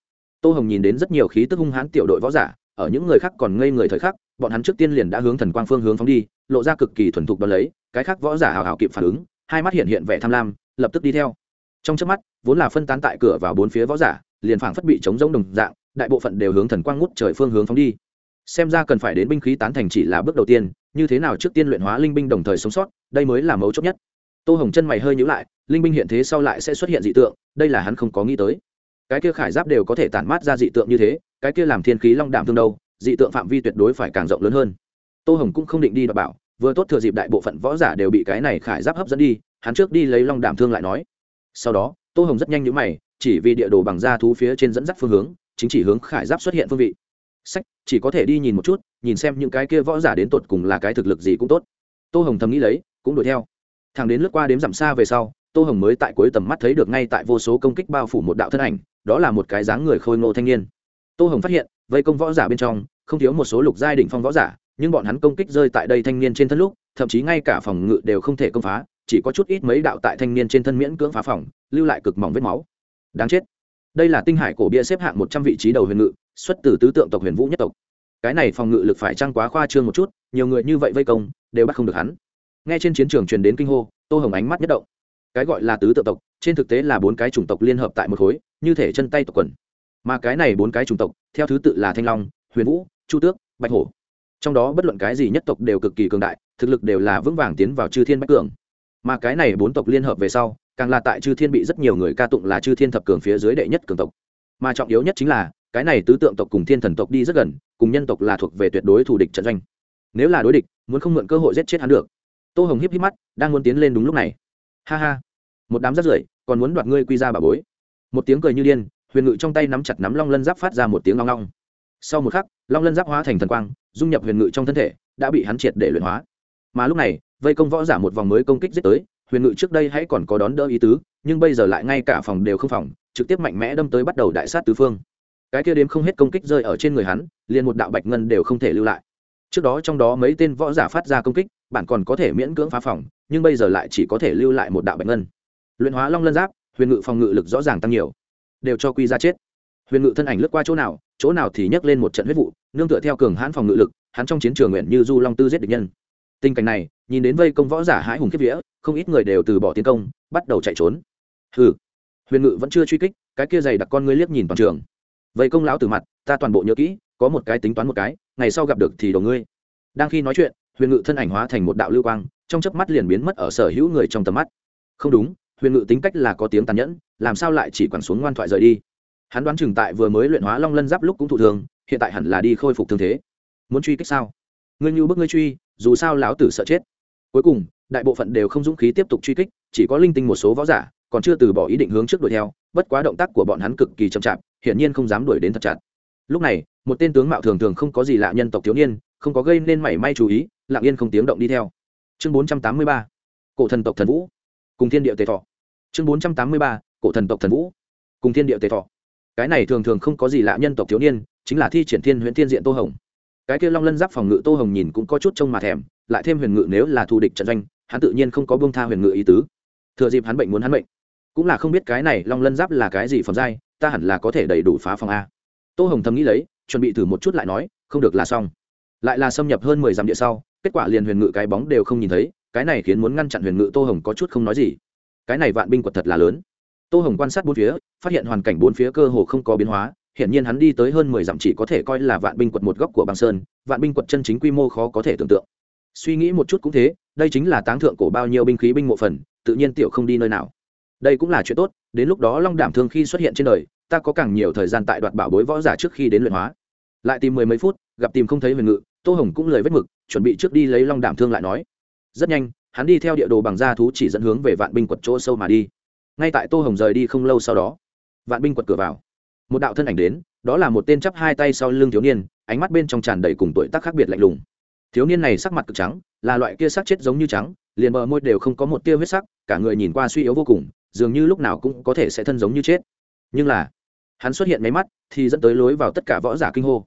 Tô hồng nhìn đến rất nhiều khí tức hung hãn tiểu đội võ giả, ở những người khác còn ngây người thời khắc, bọn hắn trước tiên liền đã hướng thần quang phương hướng phóng đi, lộ ra cực kỳ thuần thục đón lấy, cái khác võ giả hào hào kịp phản ứng, hai mắt hiện hiện vẻ tham lam lập tức đi theo. Trong trước mắt, vốn là phân tán tại cửa vào bốn phía võ giả, liền phảng phất bị chống rỗng đồng dạng, đại bộ phận đều hướng thần quang ngút trời phương hướng phóng đi. Xem ra cần phải đến binh khí tán thành chỉ là bước đầu tiên, như thế nào trước tiên luyện hóa linh binh đồng thời sống sót, đây mới là mấu chốt nhất. Tô hồng chân mày hơi nhữ lại, linh binh hiện thế sau lại sẽ xuất hiện dị tượng, đây là hắn không có nghĩ tới. Cái kia khải giáp đều có thể tản mát ra dị tượng như thế, cái kia làm thiên khí long đảm thương đâu, dị tượng phạm vi tuyệt đối phải càng rộng lớn hơn. Tô hồng cũng không định đi đọc bảo, vừa tốt thừa dịp đại bộ phận võ giả đều bị cái này khải giáp hấp dẫn đi hắn trước đi lấy long đảm thương lại nói. Sau đó, tô hồng rất nhanh nhữ mày, chỉ vì địa đồ bằng da thú phía trên dẫn dắt phương hướng, chính chỉ hướng khải giáp xuất hiện phương vị. Sách, chỉ có thể đi nhìn một chút, nhìn xem những cái kia võ giả đến tột cùng là cái thực lực gì cũng tốt. Tô hồng thầm nghĩ lấy, cũng đuổi theo. Thằng đến lướt qua đếm dặm xa về sau, tô hồng mới tại cuối tầm mắt thấy được ngay tại vô số công kích bao phủ một đạo thân ảnh, đó là một cái dáng người khôi ngô thanh niên. Tô hồng phát hiện, vây công võ giả bên trong, không thiếu một số lục giai đỉnh phong võ giả, nhưng bọn hắn công kích rơi tại đây thanh niên trên thân lúc, thậm chí ngay cả phòng ngự đều không thể công phá chỉ có chút ít mấy đạo tại thanh niên trên thân miễn cưỡng phá phòng, lưu lại cực mỏng vết máu. Đáng chết. Đây là tinh hải cổ bia xếp hạng một trăm vị trí đầu huyền ngự, xuất từ tứ tượng tộc huyền vũ nhất tộc. Cái này phòng ngự lực phải trăng quá khoa trương một chút, nhiều người như vậy vây công, đều bắt không được hắn. Nghe trên chiến trường truyền đến kinh hô, tô hồng ánh mắt nhất động. Cái gọi là tứ tượng tộc, trên thực tế là bốn cái chủng tộc liên hợp tại một khối, như thể chân tay tộc quần. Mà cái này bốn cái chủng tộc, theo thứ tự là thanh long, huyền vũ, chu tước, bạch hổ. Trong đó bất luận cái gì nhất tộc đều cực kỳ cường đại, thực lực đều là vững vàng tiến vào chư thiên bách cường mà cái này bốn tộc liên hợp về sau, càng là tại chư thiên bị rất nhiều người ca tụng là chư thiên thập cường phía dưới đệ nhất cường tộc. Mà trọng yếu nhất chính là, cái này tứ tượng tộc cùng thiên thần tộc đi rất gần, cùng nhân tộc là thuộc về tuyệt đối thù địch trận doanh. Nếu là đối địch, muốn không mượn cơ hội giết chết hắn được. Tô hồng híp híp mắt, đang muốn tiến lên đúng lúc này. Ha ha. Một đám rắt rưởi, còn muốn đoạt ngươi quy ra bà bối. Một tiếng cười như điên, huyền ngự trong tay nắm chặt nắm long lân giáp phát ra một tiếng long long. Sau một khắc, long lân giáp hóa thành thần quang, dung nhập huyền ngự trong thân thể, đã bị hắn triệt để luyện hóa mà lúc này, vây công võ giả một vòng mới công kích giết tới, huyền ngự trước đây hãy còn có đón đỡ ý tứ, nhưng bây giờ lại ngay cả phòng đều không phòng, trực tiếp mạnh mẽ đâm tới bắt đầu đại sát tứ phương. Cái kia đếm không hết công kích rơi ở trên người hắn, liền một đạo bạch ngân đều không thể lưu lại. Trước đó trong đó mấy tên võ giả phát ra công kích bạn còn có thể miễn cưỡng phá phòng, nhưng bây giờ lại chỉ có thể lưu lại một đạo bạch ngân. Luyện hóa long lân giáp, huyền ngự phòng ngự lực rõ ràng tăng nhiều. Đều cho quy ra chết. Huyền ngự thân ảnh lướt qua chỗ nào chỗ nào thì nhấc lên một trận huyết vụ, nương tựa theo cường hãn phòng ngự lực, hắn trong chiến trường nguyện như du long tư giết địch nhân tình cảnh này, nhìn đến vây công võ giả hãi hùng kiếp vía, không ít người đều từ bỏ tiến công, bắt đầu chạy trốn. Hừ. Huyền ngự vẫn chưa truy kích, cái kia dày đặc con ngươi liếc nhìn toàn trường. Vây công lão từ mặt, ta toàn bộ nhớ kỹ, có một cái tính toán một cái, ngày sau gặp được thì đầu ngươi. Đang khi nói chuyện, huyền ngự thân ảnh hóa thành một đạo lưu quang, trong chớp mắt liền biến mất ở sở hữu người trong tầm mắt. Không đúng, huyền ngự tính cách là có tiếng tàn nhẫn, làm sao lại chỉ quẳng xuống ngoan thoại rời đi? Hắn đoán chừng tại vừa mới luyện hóa long lân giáp lúc cũng thụ thường hiện tại hẳn là đi khôi phục thương thế. Muốn truy kích sao? Ngươi như bức ngươi truy dù sao lão tử sợ chết. Cuối cùng, đại bộ phận đều không dũng khí tiếp tục truy kích, chỉ có linh tinh một số võ giả, còn chưa từ bỏ ý định hướng trước đuổi theo, bất quá động tác của bọn hắn cực kỳ chậm chạp, hiển nhiên không dám đuổi đến thật chặt. Lúc này, một tên tướng mạo thường thường không có gì lạ nhân tộc thiếu niên, không có gây nên mảy may chú ý, lặng yên không tiếng động đi theo. Chương bốn trăm tám mươi ba, cổ thần tộc thần vũ, cùng thiên địa tề thọ. Chương bốn trăm tám mươi ba, cổ thần tộc thần vũ, cùng thiên địa tề thọ. Cái này thường thường không có gì lạ nhân tộc thiếu niên, chính là thi triển thiên huyễn thiên diện tô hồng cái kia long lân giáp phòng ngự tô hồng nhìn cũng có chút trông mà thèm, lại thêm huyền ngự nếu là thù địch trận doanh, hắn tự nhiên không có bông tha huyền ngự ý tứ. Thừa dịp hắn bệnh muốn hắn bệnh. Cũng là không biết cái này long lân giáp là cái gì phẩm giai, ta hẳn là có thể đầy đủ phá phòng a. Tô hồng thầm nghĩ lấy, chuẩn bị thử một chút lại nói, không được là xong. Lại là xâm nhập hơn mười dặm địa sau, kết quả liền huyền ngự cái bóng đều không nhìn thấy, cái này khiến muốn ngăn chặn huyền ngự tô hồng có chút không nói gì. Cái này vạn binh quật thật là lớn. Tô hồng quan sát bốn phía, phát hiện hoàn cảnh bốn phía cơ hồ không có biến hóa hiển nhiên hắn đi tới hơn mười dặm chỉ có thể coi là vạn binh quật một góc của băng sơn, vạn binh quật chân chính quy mô khó có thể tưởng tượng. Suy nghĩ một chút cũng thế, đây chính là táng thượng cổ bao nhiêu binh khí binh mộ phần, tự nhiên tiểu không đi nơi nào. Đây cũng là chuyện tốt, đến lúc đó long đảm thương khi xuất hiện trên đời, ta có càng nhiều thời gian tại đoạt bảo bối võ giả trước khi đến luyện hóa. Lại tìm mười mấy phút, gặp tìm không thấy huyền ngự, tô hồng cũng lời vết mực, chuẩn bị trước đi lấy long đảm thương lại nói. Rất nhanh, hắn đi theo địa đồ bằng da thú chỉ dẫn hướng về vạn binh quật chỗ sâu mà đi. Ngay tại tô hồng rời đi không lâu sau đó, vạn binh quật cửa vào một đạo thân ảnh đến, đó là một tên chắp hai tay sau lưng thiếu niên, ánh mắt bên trong tràn đầy cùng tuổi tác khác biệt lạnh lùng. Thiếu niên này sắc mặt cực trắng, là loại kia sắc chết giống như trắng, liền bờ môi đều không có một tia huyết sắc, cả người nhìn qua suy yếu vô cùng, dường như lúc nào cũng có thể sẽ thân giống như chết. Nhưng là, hắn xuất hiện mấy mắt, thì dẫn tới lối vào tất cả võ giả kinh hô.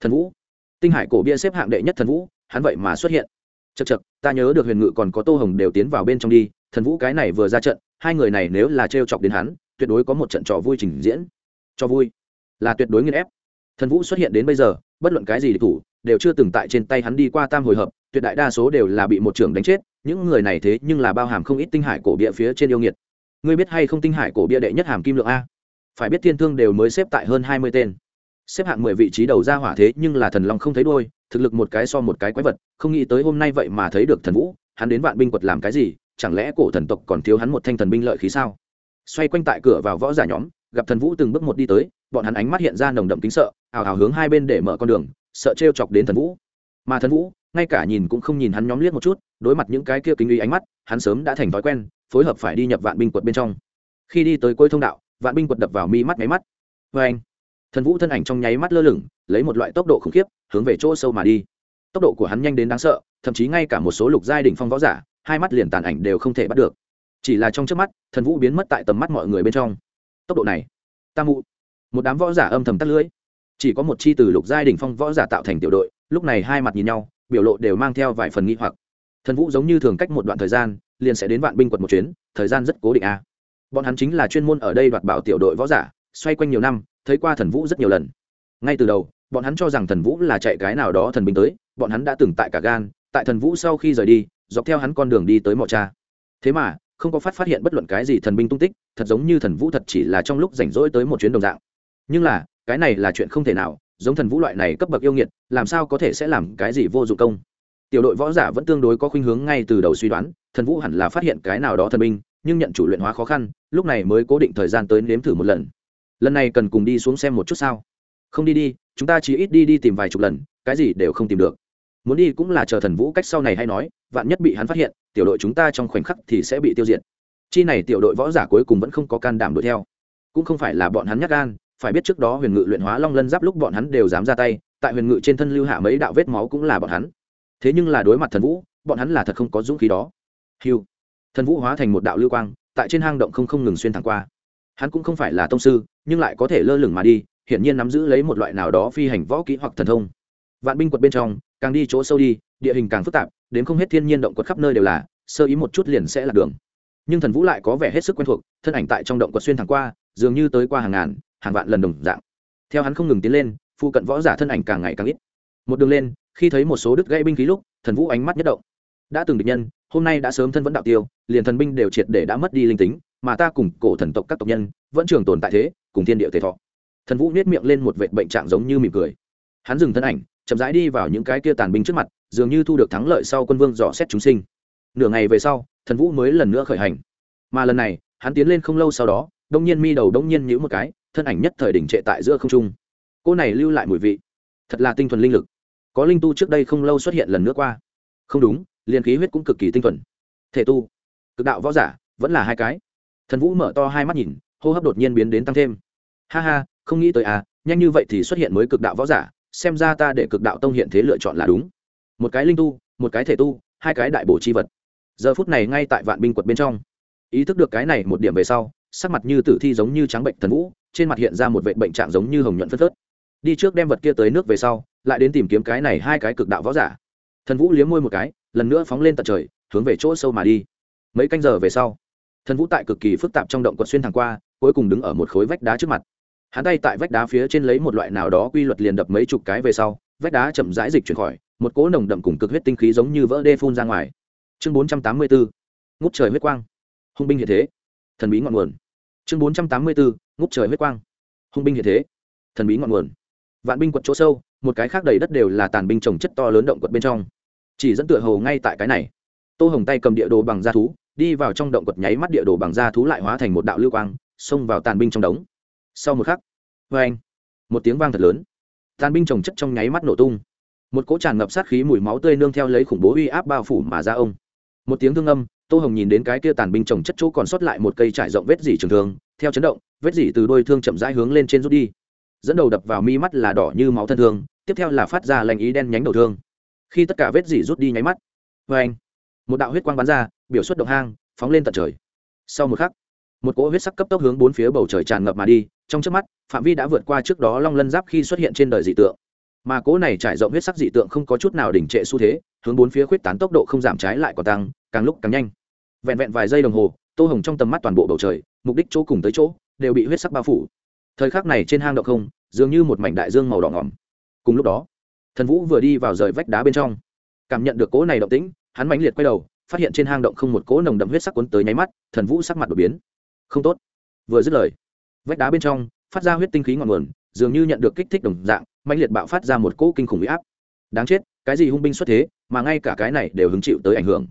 Thần vũ, tinh hải cổ bia xếp hạng đệ nhất thần vũ, hắn vậy mà xuất hiện. Chật chật ta nhớ được huyền ngự còn có tô hồng đều tiến vào bên trong đi, thần vũ cái này vừa ra trận, hai người này nếu là t chọc đến hắn, tuyệt đối có một trận trò vui trình diễn cho vui. Là tuyệt đối nghiên ép. Thần vũ xuất hiện đến bây giờ, bất luận cái gì địch thủ, đều chưa từng tại trên tay hắn đi qua tam hồi hợp, tuyệt đại đa số đều là bị một trưởng đánh chết, những người này thế nhưng là bao hàm không ít tinh hải cổ bia phía trên yêu nghiệt. Ngươi biết hay không tinh hải cổ bia đệ nhất hàm kim lượng a? Phải biết thiên thương đều mới xếp tại hơn hai mươi tên. Xếp hạng mười vị trí đầu ra hỏa thế nhưng là thần long không thấy đôi thực lực một cái so một cái quái vật, không nghĩ tới hôm nay vậy mà thấy được thần vũ, hắn đến vạn binh quật làm cái gì, chẳng lẽ cổ thần tộc còn thiếu hắn một thanh thần binh lợi khí sao? Xoay quanh tại cửa vào võ giả nhóm gặp thần vũ từng bước một đi tới, bọn hắn ánh mắt hiện ra nồng đậm kính sợ ảo ảo hướng hai bên để mở con đường, sợ t chọc đến thần vũ. Mà thần vũ, ngay cả nhìn cũng không nhìn hắn nhóm liếc một chút, đối mặt những cái kia kính uy ánh mắt, hắn sớm đã thành thói quen, phối hợp phải đi nhập vạn binh quật bên trong. Khi đi tới cuối thông đạo, vạn binh quật đập vào mi mắt nháy mắt. Vê anh, thần vũ thân ảnh trong nháy mắt lơ lửng, lấy một loại tốc độ khủng khiếp, hướng về chỗ sâu mà đi. Tốc độ của hắn nhanh đến đáng sợ, thậm chí ngay cả một số lục giai đ ỉ n h phong võ giả, hai mắt liền tàn ảnh đều không thể bắt được. Chỉ là trong trước mắt, thần vũ biến mất tại tầm mắt mọi người bên trong tốc độ này. Tam mụ. Một đám võ giả âm thầm tắt lưỡi. Chỉ có một chi từ lục giai đ ỉ n h phong võ giả tạo thành tiểu đội, lúc này hai mặt nhìn nhau, biểu lộ đều mang theo vài phần nghi hoặc. Thần vũ giống như thường cách một đoạn thời gian, liền sẽ đến vạn binh quật một chuyến, thời gian rất cố định a. Bọn hắn chính là chuyên môn ở đây đoạt bảo tiểu đội võ giả, xoay quanh nhiều năm, thấy qua thần vũ rất nhiều lần. Ngay từ đầu, bọn hắn cho rằng thần vũ là chạy cái nào đó thần binh tới, bọn hắn đã từng tại cả gan, tại thần vũ sau khi rời đi, dọc theo hắn con đường đi tới mọ cha thế mà, không có phát phát hiện bất luận cái gì thần binh tung tích thật giống như thần vũ thật chỉ là trong lúc rảnh rỗi tới một chuyến đồng dạng. Nhưng là, cái này là chuyện không thể nào, giống thần vũ loại này cấp bậc yêu nghiệt, làm sao có thể sẽ làm cái gì vô dụng công? Tiểu đội võ giả vẫn tương đối có khuynh hướng ngay từ đầu suy đoán, thần vũ hẳn là phát hiện cái nào đó thần binh, nhưng nhận chủ luyện hóa khó khăn, lúc này mới cố định thời gian tới nếm thử một lần. Lần này cần cùng đi xuống xem một chút sao? Không đi đi, chúng ta chỉ ít đi đi tìm vài chục lần, cái gì đều không tìm được. Muốn đi cũng là chờ thần vũ cách sau này hay nói, vạn nhất bị hắn phát hiện, tiểu đội chúng ta trong khoảnh khắc thì sẽ bị tiêu diệt chi này tiểu đội võ giả cuối cùng vẫn không có can đảm đuổi theo. Cũng không phải là bọn hắn nhắc gan, phải biết trước đó huyền ngự luyện hóa long lân giáp lúc bọn hắn đều dám ra tay, tại huyền ngự trên thân lưu hạ mấy đạo vết máu cũng là bọn hắn. Thế nhưng là đối mặt thần vũ, bọn hắn là thật không có dũng khí đó. Hiu thần vũ hóa thành một đạo lưu quang, tại trên hang động không không ngừng xuyên thẳng qua. Hắn cũng không phải là tông sư, nhưng lại có thể lơ lửng mà đi, hiển nhiên nắm giữ lấy một loại nào đó phi hành võ kỹ hoặc thần thông. Vạn binh quật bên trong, càng đi chỗ sâu đi, địa hình càng phức tạp, đến không hết thiên nhiên động quật khắp nơi đều là, sơ ý một chút liền sẽ là đường nhưng thần vũ lại có vẻ hết sức quen thuộc, thân ảnh tại trong động quật xuyên thẳng qua, dường như tới qua hàng ngàn, hàng vạn lần đồng dạng. Theo hắn không ngừng tiến lên, phụ cận võ giả thân ảnh càng ngày càng ít. Một đường lên, khi thấy một số đứt gãy binh khí lúc, thần vũ ánh mắt nhất động. Đã từng địch nhân, hôm nay đã sớm thân vẫn đạo tiêu, liền thần binh đều triệt để đã mất đi linh tính, mà ta cùng cổ thần tộc các tộc nhân, vẫn trường tồn tại thế, cùng thiên địa tề thọ. Thần vũ nết miệng lên một vệ bệnh trạng giống như mỉm cười. Hắn dừng thân ảnh, chậm rãi đi vào những cái kia tàn binh trước mặt, dường như thu được thắng lợi sau quân vương dò xét chúng sinh nửa ngày về sau, thần vũ mới lần nữa khởi hành. Mà lần này, hắn tiến lên không lâu sau đó, đông nhiên mi đầu đông nhiên nhữ một cái, thân ảnh nhất thời đỉnh trệ tại giữa không trung. Cô này lưu lại mùi vị. Thật là tinh thuần linh lực. Có linh tu trước đây không lâu xuất hiện lần nữa qua. Không đúng liền khí huyết cũng cực kỳ tinh thuần. Thể tu. Cực đạo võ giả, vẫn là hai cái. Thần vũ mở to hai mắt nhìn, hô hấp đột nhiên biến đến tăng thêm. Ha ha, không nghĩ tới à nhanh như vậy thì xuất hiện mới cực đạo võ giả, xem ra ta để cực đạo tông hiện thế lựa chọn là đúng. Một cái linh tu, một cái thể tu, hai cái đại bổ chi vật giờ phút này ngay tại vạn binh quật bên trong. Ý thức được cái này một điểm về sau, sắc mặt như tử thi giống như trắng bệnh thần vũ, trên mặt hiện ra một vệ bệnh trạng giống như hồng nhuận phất phớt. Đi trước đem vật kia tới nước về sau, lại đến tìm kiếm cái này hai cái cực đạo võ giả. Thần vũ liếm môi một cái, lần nữa phóng lên tận trời, hướng về chỗ sâu mà đi. Mấy canh giờ về sau, thần vũ tại cực kỳ phức tạp trong động quật xuyên thẳng qua, cuối cùng đứng ở một khối vách đá trước mặt. Hắn tay tại vách đá phía trên lấy một loại nào đó quy luật liền đập mấy chục cái về sau, vách đá chậm rãi dịch chuyển khỏi, một cỗ nồng đậm cùng cực huyết tinh khí giống như vỡ đê phun ra ngoài chương bốn trăm tám mươi bốn ngút trời huyết quang. Hung binh hiện thế, thần bí ngọn nguồn. Chương bốn trăm tám mươi bốn ngút trời huyết quang. Hung binh hiện thế, thần bí ngọn nguồn. Vạn binh quật chỗ sâu, một cái khác đầy đất đều là tàn binh trồng chất to lớn động quật bên trong. Chỉ dẫn tựa hồ ngay tại cái này. Tô hồng tay cầm địa đồ bằng da thú, đi vào trong động quật nháy mắt địa đồ bằng da thú lại hóa thành một đạo lưu quang, xông vào tàn binh trong đống. Sau một khắc vê anh, một tiếng vang thật lớn. Tàn binh trồng chất trong nháy mắt nổ tung. Một cỗ tràn ngập sát khí mùi máu tươi nương theo lấy khủng bố uy áp bao phủ mà ra ông một tiếng thương âm, tô hồng nhìn đến cái kia tàn binh trồng chất chỗ còn sót lại một cây trải rộng vết dỉ trường thương, theo chấn động, vết dỉ từ đôi thương chậm rãi hướng lên trên rút đi. Dẫn đầu đập vào mi mắt là đỏ như máu thân thương, tiếp theo là phát ra lành ý đen nhánh đầu thương. Khi tất cả vết dỉ rút đi nháy mắt vê anh, một đạo huyết quang bắn ra, biểu xuất động hang, phóng lên tận trời. Sau một khắc, một cỗ huyết sắc cấp tốc hướng bốn phía bầu trời tràn ngập mà đi, trong trước mắt, phạm vi đã vượt qua trước đó long lân giáp khi xuất hiện trên đời dị tượng mà cỗ này trải rộng huyết sắc dị tượng không có chút nào đỉnh trệ xu thế, hướng bốn phía khuyết tán tốc độ không giảm trái lại còn tăng, càng lúc càng nhanh. Vẹn vẹn vài giây đồng hồ, tô hồng trong tầm mắt toàn bộ bầu trời, mục đích chỗ cùng tới chỗ, đều bị huyết sắc bao phủ. Thời khắc này trên hang động không, dường như một mảnh đại dương màu đỏ ngỏm. Cùng lúc đó, thần vũ vừa đi vào rời vách đá bên trong. Cảm nhận được cỗ này động tĩnh, hắn mãnh liệt quay đầu, phát hiện trên hang động không một cỗ nồng đậm huyết sắc cuốn tới nháy mắt, thần vũ sắc mặt đột biến. Không tốt. Vừa dứt lời, vách đá bên trong, phát ra huyết tinh khí ngọn nguồn, dường như nhận được kích thích đồng dạng mạnh liệt bạo phát ra một cỗ kinh khủng huy áp. Đáng chết cái gì hung binh xuất thế mà ngay cả cái này đều hứng chịu tới ảnh hưởng.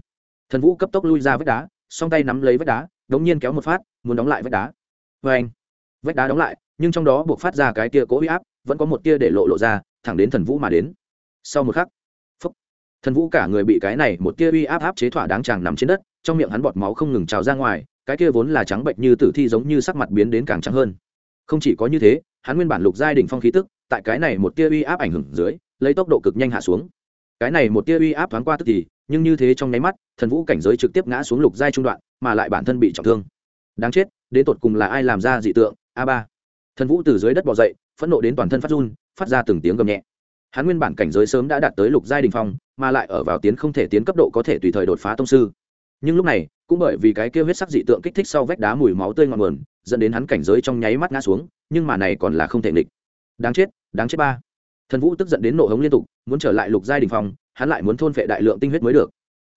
Thần vũ cấp tốc lui ra vách đá song tay nắm lấy vách đá đống nhiên kéo một phát muốn đóng lại vách đá. Vê anh vách đá đóng lại nhưng trong đó buộc phát ra cái tia cỗ huy áp vẫn có một tia để lộ lộ ra thẳng đến thần vũ mà đến. Sau một khắc phúc, thần vũ cả người bị cái này một tia uy áp áp chế thỏa đáng chàng nằm trên đất trong miệng hắn bọt máu không ngừng trào ra ngoài cái kia vốn là trắng bệnh như tử thi giống như sắc mặt biến đến càng trắng hơn. Không chỉ có như thế hắn nguyên bản lục giai đỉnh phong khí tức tại cái này một tia uy áp ảnh hưởng dưới, lấy tốc độ cực nhanh hạ xuống. Cái này một tia uy áp thoáng qua tức thì, nhưng như thế trong nháy mắt, thần vũ cảnh giới trực tiếp ngã xuống lục giai trung đoạn, mà lại bản thân bị trọng thương. Đáng chết, đến tột cùng là ai làm ra dị tượng? A ba. Thần vũ từ dưới đất bỏ dậy, phẫn nộ đến toàn thân phát run, phát ra từng tiếng gầm nhẹ. Hắn nguyên bản cảnh giới sớm đã đạt tới lục giai đình phong, mà lại ở vào tiến không thể tiến cấp độ có thể tùy thời đột phá tông sư. Nhưng lúc này, cũng bởi vì cái kêu huyết sắc dị tượng kích thích sau vách đá mùi máu tươi ngọn nguồn, dẫn đến hắn cảnh giới trong nháy mắt ngã xuống, nhưng mà này còn là không thể nghịch. Đáng chết đáng chết ba. Thần vũ tức giận đến nộ hống liên tục, muốn trở lại lục giai đình phong, hắn lại muốn thôn phệ đại lượng tinh huyết mới được.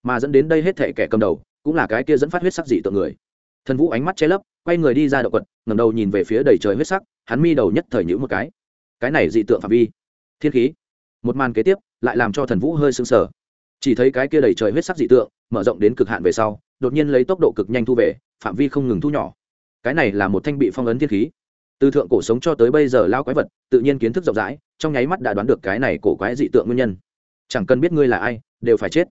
Mà dẫn đến đây hết thể kẻ cầm đầu, cũng là cái kia dẫn phát huyết sắc dị tượng người. Thần vũ ánh mắt che lấp, quay người đi ra động quật, ngẩng đầu nhìn về phía đầy trời huyết sắc, hắn mi đầu nhất thời nhữ một cái. Cái này dị tượng phạm vi. Thiên khí. Một màn kế tiếp, lại làm cho thần vũ hơi sưng sờ. Chỉ thấy cái kia đầy trời huyết sắc dị tượng, mở rộng đến cực hạn về sau, đột nhiên lấy tốc độ cực nhanh thu về, phạm vi không ngừng thu nhỏ. Cái này là một thanh bị phong ấn thiên khí từ thượng cổ sống cho tới bây giờ lao quái vật, tự nhiên kiến thức rộng rãi, trong nháy mắt đã đoán được cái này cổ quái dị tượng nguyên nhân. Chẳng cần biết ngươi là ai, đều phải chết.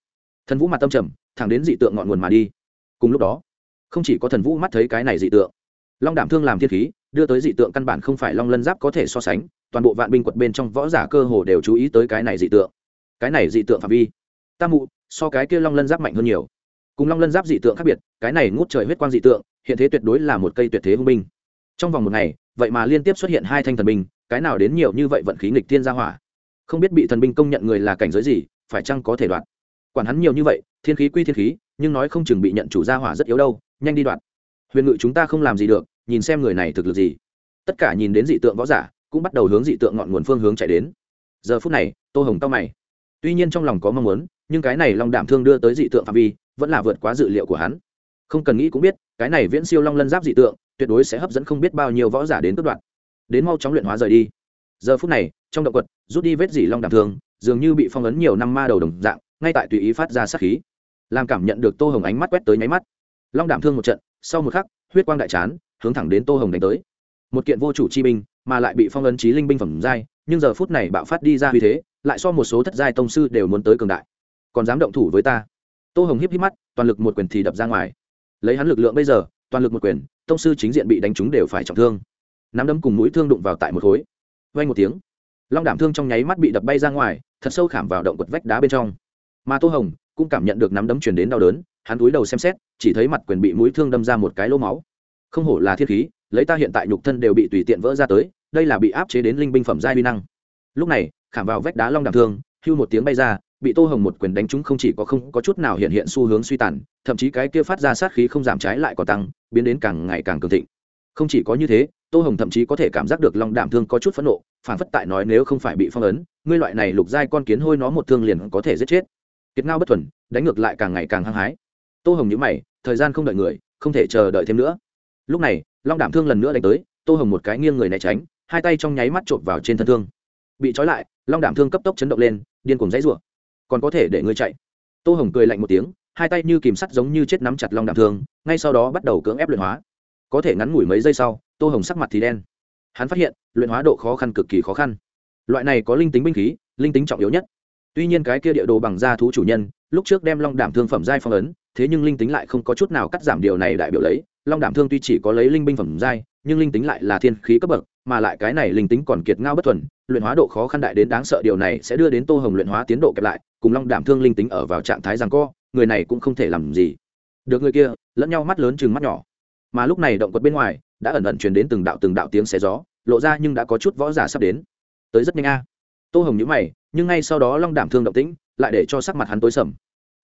Thần vũ mặt tâm trầm, thẳng đến dị tượng ngọn nguồn mà đi. Cùng lúc đó, không chỉ có thần vũ mắt thấy cái này dị tượng, long đảm thương làm thiên khí, đưa tới dị tượng căn bản không phải long lân giáp có thể so sánh, toàn bộ vạn binh quật bên trong võ giả cơ hồ đều chú ý tới cái này dị tượng. Cái này dị tượng phạm vi tam mụ, so cái kia long lân giáp mạnh hơn nhiều. Cùng long lân giáp dị tượng khác biệt, cái này ngút trời huyết quang dị tượng, hiện thế tuyệt đối là một cây tuyệt thế hung binh trong vòng một ngày, vậy mà liên tiếp xuất hiện hai thanh thần binh, cái nào đến nhiều như vậy vận khí nghịch thiên gia hỏa? Không biết bị thần binh công nhận người là cảnh giới gì, phải chăng có thể đoạt? Quản hắn nhiều như vậy, thiên khí quy thiên khí, nhưng nói không chừng bị nhận chủ gia hỏa rất yếu đâu, nhanh đi đoạt. Huyền ngự chúng ta không làm gì được, nhìn xem người này thực lực gì. Tất cả nhìn đến dị tượng võ giả, cũng bắt đầu hướng dị tượng ngọn nguồn phương hướng chạy đến. Giờ phút này, tô hồng tao mày. Tuy nhiên trong lòng có mong muốn, nhưng cái này long đảm thương đưa tới dị tượng phạm vi, vẫn là vượt quá dự liệu của hắn không cần nghĩ cũng biết, cái này viễn siêu long lân giáp dị tượng, tuyệt đối sẽ hấp dẫn không biết bao nhiêu võ giả đến cướp đoạn đến mau chóng luyện hóa rời đi. Giờ phút này, trong động quật, rút đi vết dỉ long đảm thương, dường như bị phong ấn nhiều năm ma đầu đồng dạng, ngay tại tùy ý phát ra sát khí. Làm cảm nhận được tô hồng ánh mắt quét tới nháy mắt. Long đảm thương một trận, sau một khắc, huyết quang đại chán, hướng thẳng đến tô hồng đánh tới. Một kiện vô chủ chi binh, mà lại bị phong ấn trí linh binh phẩm giai, nhưng giờ phút này bạo phát đi ra uy thế, lại so một số thất giai tông sư đều muốn tới cường đại. Còn dám động thủ với ta? Tô hồng híp híp mắt, toàn lực một quyền thì đập ra ngoài lấy hắn lực lượng bây giờ, toàn lực một quyền, tông sư chính diện bị đánh trúng đều phải trọng thương. Nắm đấm cùng mũi thương đụng vào tại một khối. Vay một tiếng, long đảm thương trong nháy mắt bị đập bay ra ngoài, thật sâu khảm vào động quật vách đá bên trong. Mà tô hồng cũng cảm nhận được nắm đấm chuyển đến đau đớn, hắn túi đầu xem xét, chỉ thấy mặt quyền bị mũi thương đâm ra một cái lỗ máu. Không hổ là thiên khí, lấy ta hiện tại nhục thân đều bị tùy tiện vỡ ra tới, đây là bị áp chế đến linh binh phẩm giai vi năng. Lúc này, khảm vào vách đá long đảm thương, hưu một tiếng bay ra bị tô hồng một quyền đánh trúng không chỉ có không có chút nào hiện hiện xu hướng suy tàn, thậm chí cái kia phát ra sát khí không giảm trái lại còn tăng, biến đến càng ngày càng cường thịnh. Không chỉ có như thế, tô hồng thậm chí có thể cảm giác được long đảm thương có chút phẫn nộ, phản phất tại nói nếu không phải bị phong ấn, ngươi loại này lục giai con kiến hôi nó một thương liền có thể giết chết. Kiệt ngao bất thuần, đánh ngược lại càng ngày càng hăng hái. Tô hồng nhữ mày, thời gian không đợi người, không thể chờ đợi thêm nữa. Lúc này long đảm thương lần nữa đánh tới, tô hồng một cái nghiêng người né tránh, hai tay trong nháy mắt trộm vào trên thân thương. Bị trói lại long đảm thương cấp tốc chấn động lên, điên cùng dãy rủa còn có thể để ngươi chạy. Tô hồng cười lạnh một tiếng, hai tay như kìm sắt giống như chết nắm chặt long đảm thương, ngay sau đó bắt đầu cưỡng ép luyện hóa. Có thể ngắn ngủi mấy giây sau, tô hồng sắc mặt thì đen. Hắn phát hiện, luyện hóa độ khó khăn cực kỳ khó khăn. Loại này có linh tính binh khí, linh tính trọng yếu nhất. Tuy nhiên cái kia địa đồ bằng da thú chủ nhân, lúc trước đem long đảm thương phẩm giai phong ấn, thế nhưng linh tính lại không có chút nào cắt giảm điều này đại biểu lấy. Long đảm thương tuy chỉ có lấy linh binh phẩm giai, nhưng linh tính lại là thiên khí cấp bậc, mà lại cái này linh tính còn kiệt ngao bất thuần luyện hóa độ khó khăn đại đến đáng sợ, điều này sẽ đưa đến tô hồng luyện hóa tiến độ kẹp lại, cùng long đảm thương linh tính ở vào trạng thái rằng co, người này cũng không thể làm gì. Được người kia, lẫn nhau mắt lớn chừng mắt nhỏ. Mà lúc này động quật bên ngoài, đã ẩn ẩn truyền đến từng đạo từng đạo tiếng xé gió, lộ ra nhưng đã có chút võ giả sắp đến. Tới rất nhanh a. Tô hồng nhữ mày, nhưng ngay sau đó long đảm thương động tĩnh, lại để cho sắc mặt hắn tối sầm.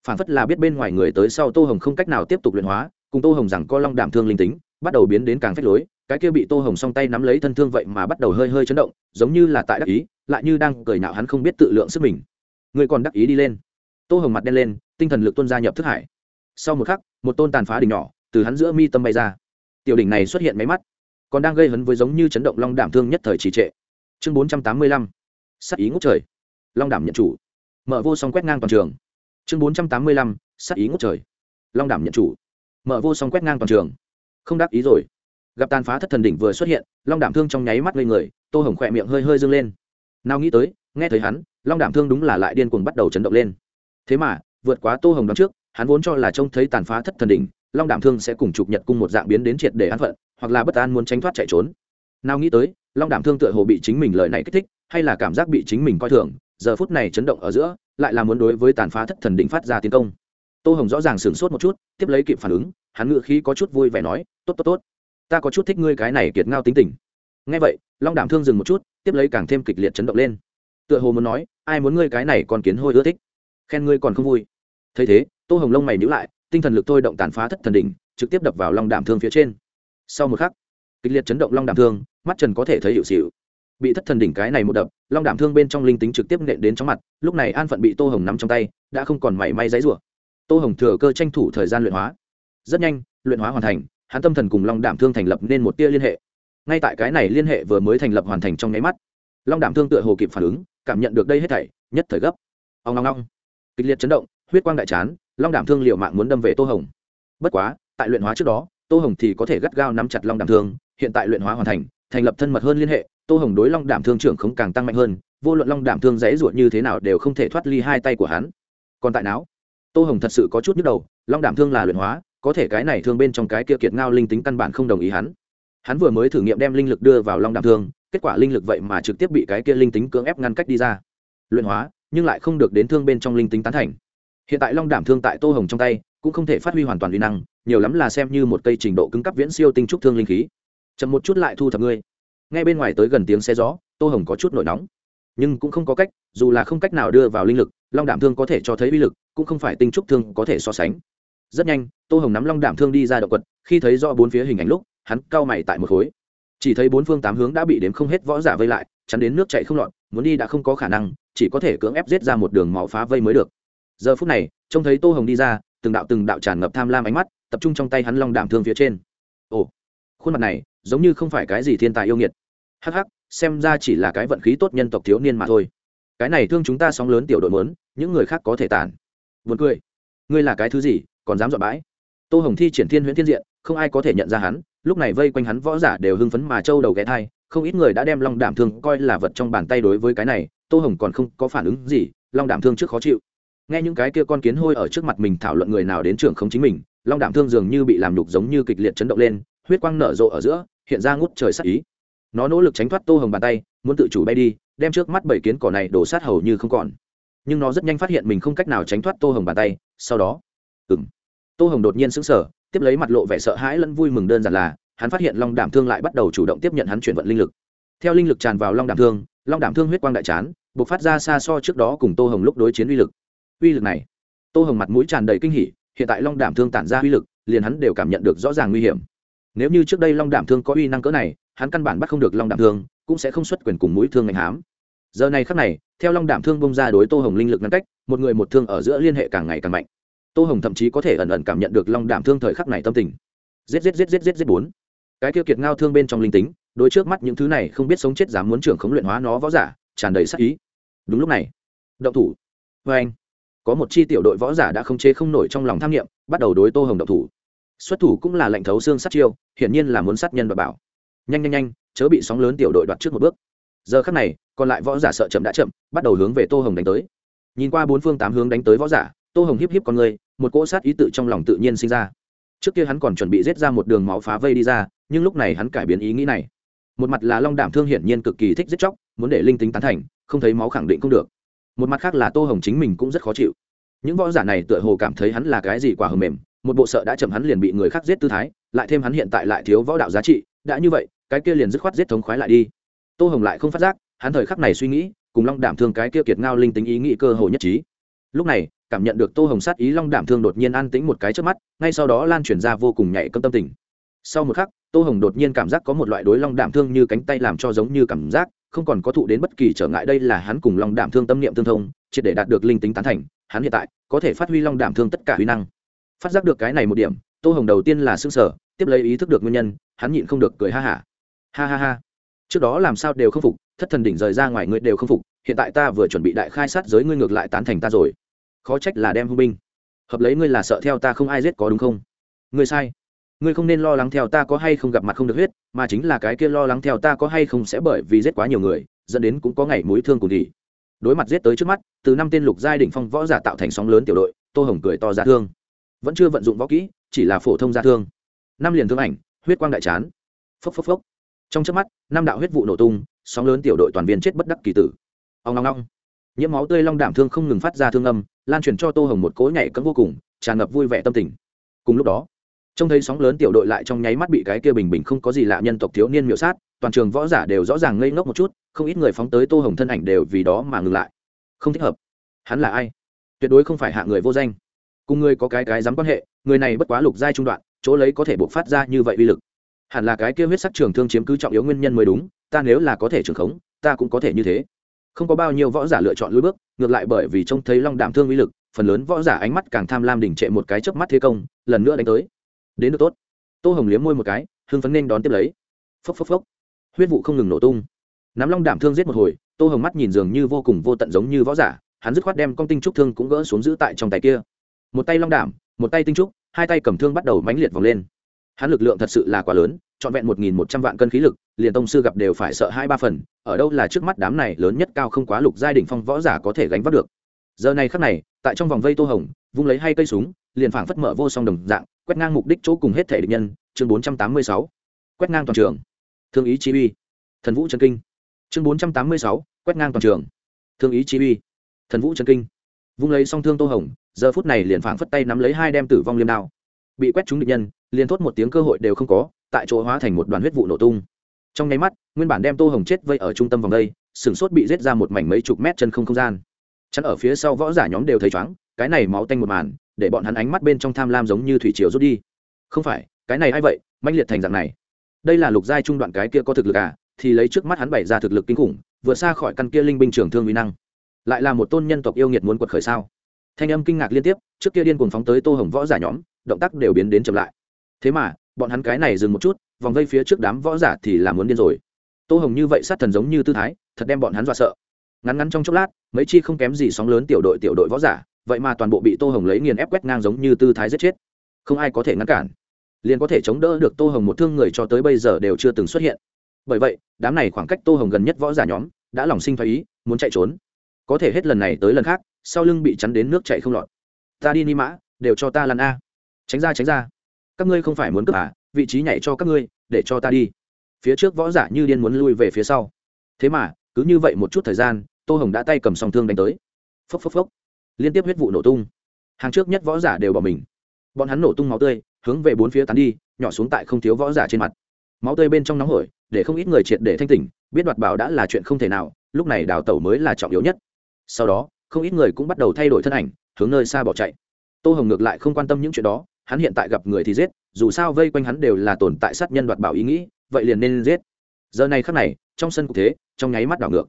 Phản phất là biết bên ngoài người tới sau tô hồng không cách nào tiếp tục luyện hóa, cùng tô hồng rằng co long đảm thương linh tính, bắt đầu biến đến càng phách lối cái kia bị tô hồng song tay nắm lấy thân thương vậy mà bắt đầu hơi hơi chấn động, giống như là tại đắc ý, lại như đang cười nạo hắn không biết tự lượng sức mình. Người còn đắc ý đi lên. Tô hồng mặt đen lên, tinh thần lực tuân gia nhập thức hải. Sau một khắc, một tôn tàn phá đỉnh nhỏ từ hắn giữa mi tâm bay ra. Tiểu đỉnh này xuất hiện máy mắt, còn đang gây hấn với giống như chấn động long đảm thương nhất thời trì trệ. Chương bốn trăm tám mươi lăm sắc ý ngốc trời. Long đảm nhận chủ. Mở vô song quét ngang toàn trường. Chương bốn trăm tám mươi lăm sắc ý ngốc trời. Long đảm nhận chủ. Mở vô song quét ngang toàn trường. Không đắc ý rồi gặp tàn phá thất thần đỉnh vừa xuất hiện, long đảm thương trong nháy mắt lên người, tô hồng khỏe miệng hơi hơi dâng lên. Nào nghĩ tới, nghe thấy hắn, long đảm thương đúng là lại điên cuồng bắt đầu chấn động lên. Thế mà, vượt quá tô hồng đón trước, hắn vốn cho là trông thấy tàn phá thất thần đỉnh, long đảm thương sẽ cùng chụp nhật cung một dạng biến đến triệt để an phận, hoặc là bất an muốn tránh thoát chạy trốn. Nào nghĩ tới, long đảm thương tựa hồ bị chính mình lời này kích thích, hay là cảm giác bị chính mình coi thường, giờ phút này chấn động ở giữa, lại là muốn đối với tàn phá thất thần đỉnh phát ra tiến công. Tô hồng rõ ràng sửng sốt một chút, tiếp lấy kịp phản ứng, hắn ngự khí có chút vui vẻ nói, tốt tốt tốt ta có chút thích ngươi cái này kiệt ngao tính tình. Ngay vậy, long đảm thương dừng một chút, tiếp lấy càng thêm kịch liệt chấn động lên. Tựa hồ muốn nói, ai muốn ngươi cái này còn kiến hôi ưa thích? Khen ngươi còn không vui. Thấy thế, tô hồng lông mày nhữ lại, tinh thần lực thôi động tàn phá thất thần đỉnh, trực tiếp đập vào long đảm thương phía trên. Sau một khắc, kịch liệt chấn động long đảm thương, mắt trần có thể thấy hiệu xịu. Bị thất thần đỉnh cái này một đập, long đảm thương bên trong linh tính trực tiếp nện đến trong mặt, lúc này an phận bị tô hồng nắm trong tay, đã không còn mảy may giấy rủa. Tô hồng thừa cơ tranh thủ thời gian luyện hóa. Rất nhanh, luyện hóa hoàn thành hắn tâm thần cùng long đảm thương thành lập nên một tia liên hệ ngay tại cái này liên hệ vừa mới thành lập hoàn thành trong nháy mắt long đảm thương tựa hồ kịp phản ứng cảm nhận được đây hết thảy nhất thời gấp ông long long kịch liệt chấn động huyết quang đại chán long đảm thương liệu mạng muốn đâm về tô hồng bất quá tại luyện hóa trước đó tô hồng thì có thể gắt gao nắm chặt long đảm thương hiện tại luyện hóa hoàn thành thành lập thân mật hơn liên hệ tô hồng đối long đảm thương trưởng không càng tăng mạnh hơn vô luận long đảm thương dễ ruột như thế nào đều không thể thoát ly hai tay của hắn còn tại não tô hồng thật sự có chút nhức đầu long đảm thương là luyện hóa có thể cái này thương bên trong cái kia kiệt ngao linh tính căn bản không đồng ý hắn. Hắn vừa mới thử nghiệm đem linh lực đưa vào long đạm thương, kết quả linh lực vậy mà trực tiếp bị cái kia linh tính cưỡng ép ngăn cách đi ra. Luyện hóa, nhưng lại không được đến thương bên trong linh tính tán thành. Hiện tại long đảm thương tại tô hồng trong tay, cũng không thể phát huy hoàn toàn uy năng, nhiều lắm là xem như một cây trình độ cứng cấp viễn siêu tinh trúc thương linh khí. Chậm một chút lại thu thập ngươi. Ngay bên ngoài tới gần tiếng xe gió, tô hồng có chút nổi nóng. Nhưng cũng không có cách, dù là không cách nào đưa vào linh lực, long đảm thương có thể cho thấy uy lực, cũng không phải tinh trúc thương có thể so sánh rất nhanh, tô hồng nắm long đảm thương đi ra động quật, khi thấy rõ bốn phía hình ảnh lúc, hắn cau mày tại một khối. Chỉ thấy bốn phương tám hướng đã bị đếm không hết võ giả vây lại, chắn đến nước chạy không lọt, muốn đi đã không có khả năng, chỉ có thể cưỡng ép giết ra một đường máu phá vây mới được. Giờ phút này, trông thấy tô hồng đi ra, từng đạo từng đạo tràn ngập tham lam ánh mắt, tập trung trong tay hắn long đảm thương phía trên. Ồ, khuôn mặt này, giống như không phải cái gì thiên tài yêu nghiệt. Hắc hắc, xem ra chỉ là cái vận khí tốt nhân tộc thiếu niên mà thôi. Cái này thương chúng ta sóng lớn tiểu đội mớn những người khác có thể tàn. Buồn cười. Ngươi là cái thứ gì? Còn dám dọa bãi. Tô hồng thi triển thiên huyễn thiên diện, không ai có thể nhận ra hắn. Lúc này vây quanh hắn võ giả đều hưng phấn mà trâu đầu ghé thai, không ít người đã đem long đảm thương coi là vật trong bàn tay đối với cái này, tô hồng còn không có phản ứng gì, long đảm thương trước khó chịu. Nghe những cái kia con kiến hôi ở trước mặt mình thảo luận người nào đến trưởng không chính mình, long đảm thương dường như bị làm nhục giống như kịch liệt chấn động lên, huyết quang nở rộ ở giữa, hiện ra ngút trời sắc ý. Nó nỗ lực tránh thoát tô hồng bàn tay, muốn tự chủ bay đi, đem trước mắt bảy kiến cỏ này đổ sát hầu như không còn. Nhưng nó rất nhanh phát hiện mình không cách nào tránh thoát tô hồng bàn tay, sau đó ừng tô hồng đột nhiên sững sờ, tiếp lấy mặt lộ vẻ sợ hãi lẫn vui mừng đơn giản là, hắn phát hiện long đảm thương lại bắt đầu chủ động tiếp nhận hắn chuyển vận linh lực. Theo linh lực tràn vào long đảm thương, long đảm thương huyết quang đại chán b ộ c phát ra xa so trước đó cùng tô hồng lúc đối chiến uy lực. Uy lực này, tô hồng mặt mũi tràn đầy kinh hỉ, hiện tại long đảm thương tản ra uy lực, liền hắn đều cảm nhận được rõ ràng nguy hiểm. Nếu như trước đây long đảm thương có uy năng cỡ này, hắn căn bản bắt không được long đảm thương, cũng sẽ không xuất quyền cùng mũi thương ngành hám. Giờ này khắc này, theo long đảm thương bông ra đối tô hồng linh lực ngăn cách, một người một thương ở giữa liên hệ càng ngày càng mạnh tô hồng thậm chí có thể ẩn ẩn cảm nhận được long đảm thương thời khắc này tâm tình. Giết giết giết giết giết giết bốn. Cái tiêu kiệt ngao thương bên trong linh tính đối trước mắt những thứ này không biết sống chết dám muốn trưởng khống luyện hóa nó võ giả, tràn đầy sắc ý. Đúng lúc này, động thủ. Vê anh, có một chi tiểu đội võ giả đã không chế không nổi trong lòng tham nghiệm, bắt đầu đối tô hồng động thủ. Xuất thủ cũng là lệnh thấu xương sát chiêu, hiển nhiên là muốn sát nhân và bảo. Nhanh nhanh nhanh, chớ bị sóng lớn tiểu đội đoạt trước một bước. Giờ khắc này, còn lại võ giả sợ chậm đã chậm, bắt đầu hướng về tô hồng đánh tới. Nhìn qua bốn phương tám hướng đánh tới võ giả tô hồng hiếp hiếp con người, một cỗ sát ý tự trong lòng tự nhiên sinh ra. Trước kia hắn còn chuẩn bị giết ra một đường máu phá vây đi ra, nhưng lúc này hắn cải biến ý nghĩ này. Một mặt là long đảm thương hiển nhiên cực kỳ thích giết chóc, muốn để linh tính tán thành, không thấy máu khẳng định không được. Một mặt khác là tô hồng chính mình cũng rất khó chịu. Những võ giả này tựa hồ cảm thấy hắn là cái gì quả hầm mềm, một bộ sợ đã chậm hắn liền bị người khác giết tư thái, lại thêm hắn hiện tại lại thiếu võ đạo giá trị, đã như vậy, cái kia liền dứt khoát giết thống khoái lại đi. Tô hồng lại không phát giác, hắn thời khắc này suy nghĩ, cùng long đảm thương cái kia kiệt ngao linh tính ý nghĩ cơ hồ nhất trí. Lúc này cảm nhận được tô hồng sát ý long đảm thương đột nhiên an tĩnh một cái trước mắt, ngay sau đó lan truyền ra vô cùng nhạy câm tâm tình. Sau một khắc, tô hồng đột nhiên cảm giác có một loại đối long đảm thương như cánh tay làm cho giống như cảm giác, không còn có thụ đến bất kỳ trở ngại, đây là hắn cùng long đảm thương tâm niệm tương thông, triệt để đạt được linh tính tán thành, hắn hiện tại có thể phát huy long đảm thương tất cả huy năng. Phát giác được cái này một điểm, tô hồng đầu tiên là xương sở tiếp lấy ý thức được nguyên nhân, hắn nhịn không được cười ha hả. Ha. ha ha. Ha trước đó làm sao đều không phục, thất thần đỉnh rời ra ngoài ngươi đều không phục, hiện tại ta vừa chuẩn bị đại khai sát giới, ngươi ngược lại tán thành ta rồi khó trách là đem hung binh. Hợp lấy ngươi là sợ theo ta không ai giết có đúng không? Ngươi sai. Ngươi không nên lo lắng theo ta có hay không gặp mặt không được huyết, mà chính là cái kia lo lắng theo ta có hay không sẽ bởi vì giết quá nhiều người, dẫn đến cũng có ngày mối thương cùng đi đối mặt giết tới trước mắt, từ năm tên lục giai đỉnh phong võ giả tạo thành sóng lớn tiểu đội, tô hồng cười to ra thương. Vẫn chưa vận dụng võ kỹ, chỉ là phổ thông ra thương. Năm liền thương ảnh, huyết quang đại chán. Phốc phốc phốc. Trong trước mắt, năm đạo huyết vụ nổ tung, sóng lớn tiểu đội toàn viên chết bất đắc kỳ tử. Ông long long nhiễm máu tươi long đảm thương không ngừng phát ra thương âm lan truyền cho tô hồng một cỗ nhảy cấm vô cùng, tràn ngập vui vẻ tâm tình. Cùng lúc đó, trông thấy sóng lớn tiểu đội lại trong nháy mắt bị cái kia bình bình không có gì lạ nhân tộc thiếu niên miễu sát, toàn trường võ giả đều rõ ràng ngây ngốc một chút, không ít người phóng tới tô hồng thân ảnh đều vì đó mà ngừng lại. Không thích hợp. Hắn là ai? Tuyệt đối không phải hạ người vô danh. Cùng người có cái cái dám quan hệ, người này bất quá lục giai trung đoạn, chỗ lấy có thể buộc phát ra như vậy uy lực. Hẳn là cái kia huyết sắc trường thương chiếm cứ trọng yếu nguyên nhân mới đúng, ta nếu là có thể trường khống, ta cũng có thể như thế không có bao nhiêu võ giả lựa chọn lối bước, ngược lại bởi vì trông thấy long đảm thương uy lực, phần lớn võ giả ánh mắt càng tham lam đỉnh trệ một cái chớp mắt thế công, lần nữa đánh tới. Đến được tốt. Tô hồng liếm môi một cái, hưng phấn nên đón tiếp lấy. Phốc phốc phốc. Huyết vụ không ngừng nổ tung. Nắm long đảm thương giết một hồi, tô hồng mắt nhìn dường như vô cùng vô tận giống như võ giả, hắn dứt khoát đem con tinh trúc thương cũng gỡ xuống giữ tại trong tay kia. Một tay long đảm, một tay tinh trúc, hai tay cầm thương bắt đầu mãnh liệt vòng lên. Hắn lực lượng thật sự là quá lớn trọn vẹn một nghìn một trăm vạn cân khí lực, liền tông sư gặp đều phải sợ hai ba phần, ở đâu là trước mắt đám này lớn nhất cao không quá lục giai đ ỉ n h phong võ giả có thể gánh vác được. Giờ này khắc này, tại trong vòng vây tô hồng, vung lấy hai cây súng, liền phảng phất mở vô song đồng dạng, quét ngang mục đích chỗ cùng hết thể địch nhân, chương bốn trăm tám mươi sáu, quét ngang toàn trường. Thương ý chi uy. Thần vũ trần kinh. Chương bốn trăm tám mươi sáu, quét ngang toàn trường. Thương ý chi uy. Thần vũ trần kinh. Vung lấy song thương tô hồng, giờ phút này liền phảng phất tay nắm lấy hai đem tử vong liêm đao. Bị quét trúng địch nhân, liền thốt một tiếng cơ hội đều không có tại chỗ hóa thành một đoàn huyết vụ nổ tung. Trong nháy mắt, nguyên bản đem tô hồng chết vây ở trung tâm vòng đây sửng sốt bị rết ra một mảnh mấy chục mét chân không không gian. Chắn ở phía sau võ giả nhóm đều thấy chóng, cái này máu tanh một màn, để bọn hắn ánh mắt bên trong tham lam giống như thủy triều rút đi. Không phải, cái này a i vậy manh liệt thành dạng này. Đây là lục giai trung đoạn cái kia có thực lực à thì lấy trước mắt hắn bày ra thực lực kinh khủng vượt xa khỏi căn kia linh binh trường thương uy năng. Lại là một tôn nhân tộc yêu nghiệt muốn quật khởi sao? Thanh âm kinh ngạc liên tiếp, trước kia điên cuồng phóng tới tô hồng võ giả nhóm, động tác đều biến đến chậm lại. Thế mà bọn hắn cái này dừng một chút, vòng vây phía trước đám võ giả thì là muốn điên rồi. Tô hồng như vậy sát thần giống như tư thái, thật đem bọn hắn dọa sợ. Ngắn ngắn trong chốc lát, mấy chi không kém gì sóng lớn tiểu đội tiểu đội võ giả, vậy mà toàn bộ bị tô hồng lấy nghiền ép quét ngang giống như tư thái giết chết. Không ai có thể ngăn cản. Liền có thể chống đỡ được tô hồng một thương người cho tới bây giờ đều chưa từng xuất hiện. Bởi vậy, đám này khoảng cách tô hồng gần nhất võ giả nhóm, đã lòng sinh thái ý, muốn chạy trốn. Có thể hết lần này tới lần khác, sau lưng bị chắn đến nước chạy không lọt. Ta đi ni mã, đều cho ta lăn a. Tránh ra tránh ra các ngươi không phải muốn cướp à vị trí nhảy cho các ngươi, để cho ta đi. Phía trước võ giả như điên muốn lui về phía sau. Thế mà, cứ như vậy một chút thời gian, tô hồng đã tay cầm song thương đánh tới. Phốc phốc phốc. Liên tiếp huyết vụ nổ tung. Hàng trước nhất võ giả đều bỏ mình. Bọn hắn nổ tung máu tươi, hướng về bốn phía tán đi, nhỏ xuống tại không thiếu võ giả trên mặt. Máu tươi bên trong nóng hổi, để không ít người triệt để thanh tỉnh, biết đoạt bảo đã là chuyện không thể nào, lúc này đào tẩu mới là trọng yếu nhất. Sau đó, không ít người cũng bắt đầu thay đổi thân ảnh, hướng nơi xa bỏ chạy. Tô hồng ngược lại không quan tâm những chuyện đó hắn hiện tại gặp người thì giết, dù sao vây quanh hắn đều là tồn tại sát nhân đoạt bảo ý nghĩ, vậy liền nên giết. Giờ này khắc này, trong sân cục thế, trong nháy mắt đảo ngược.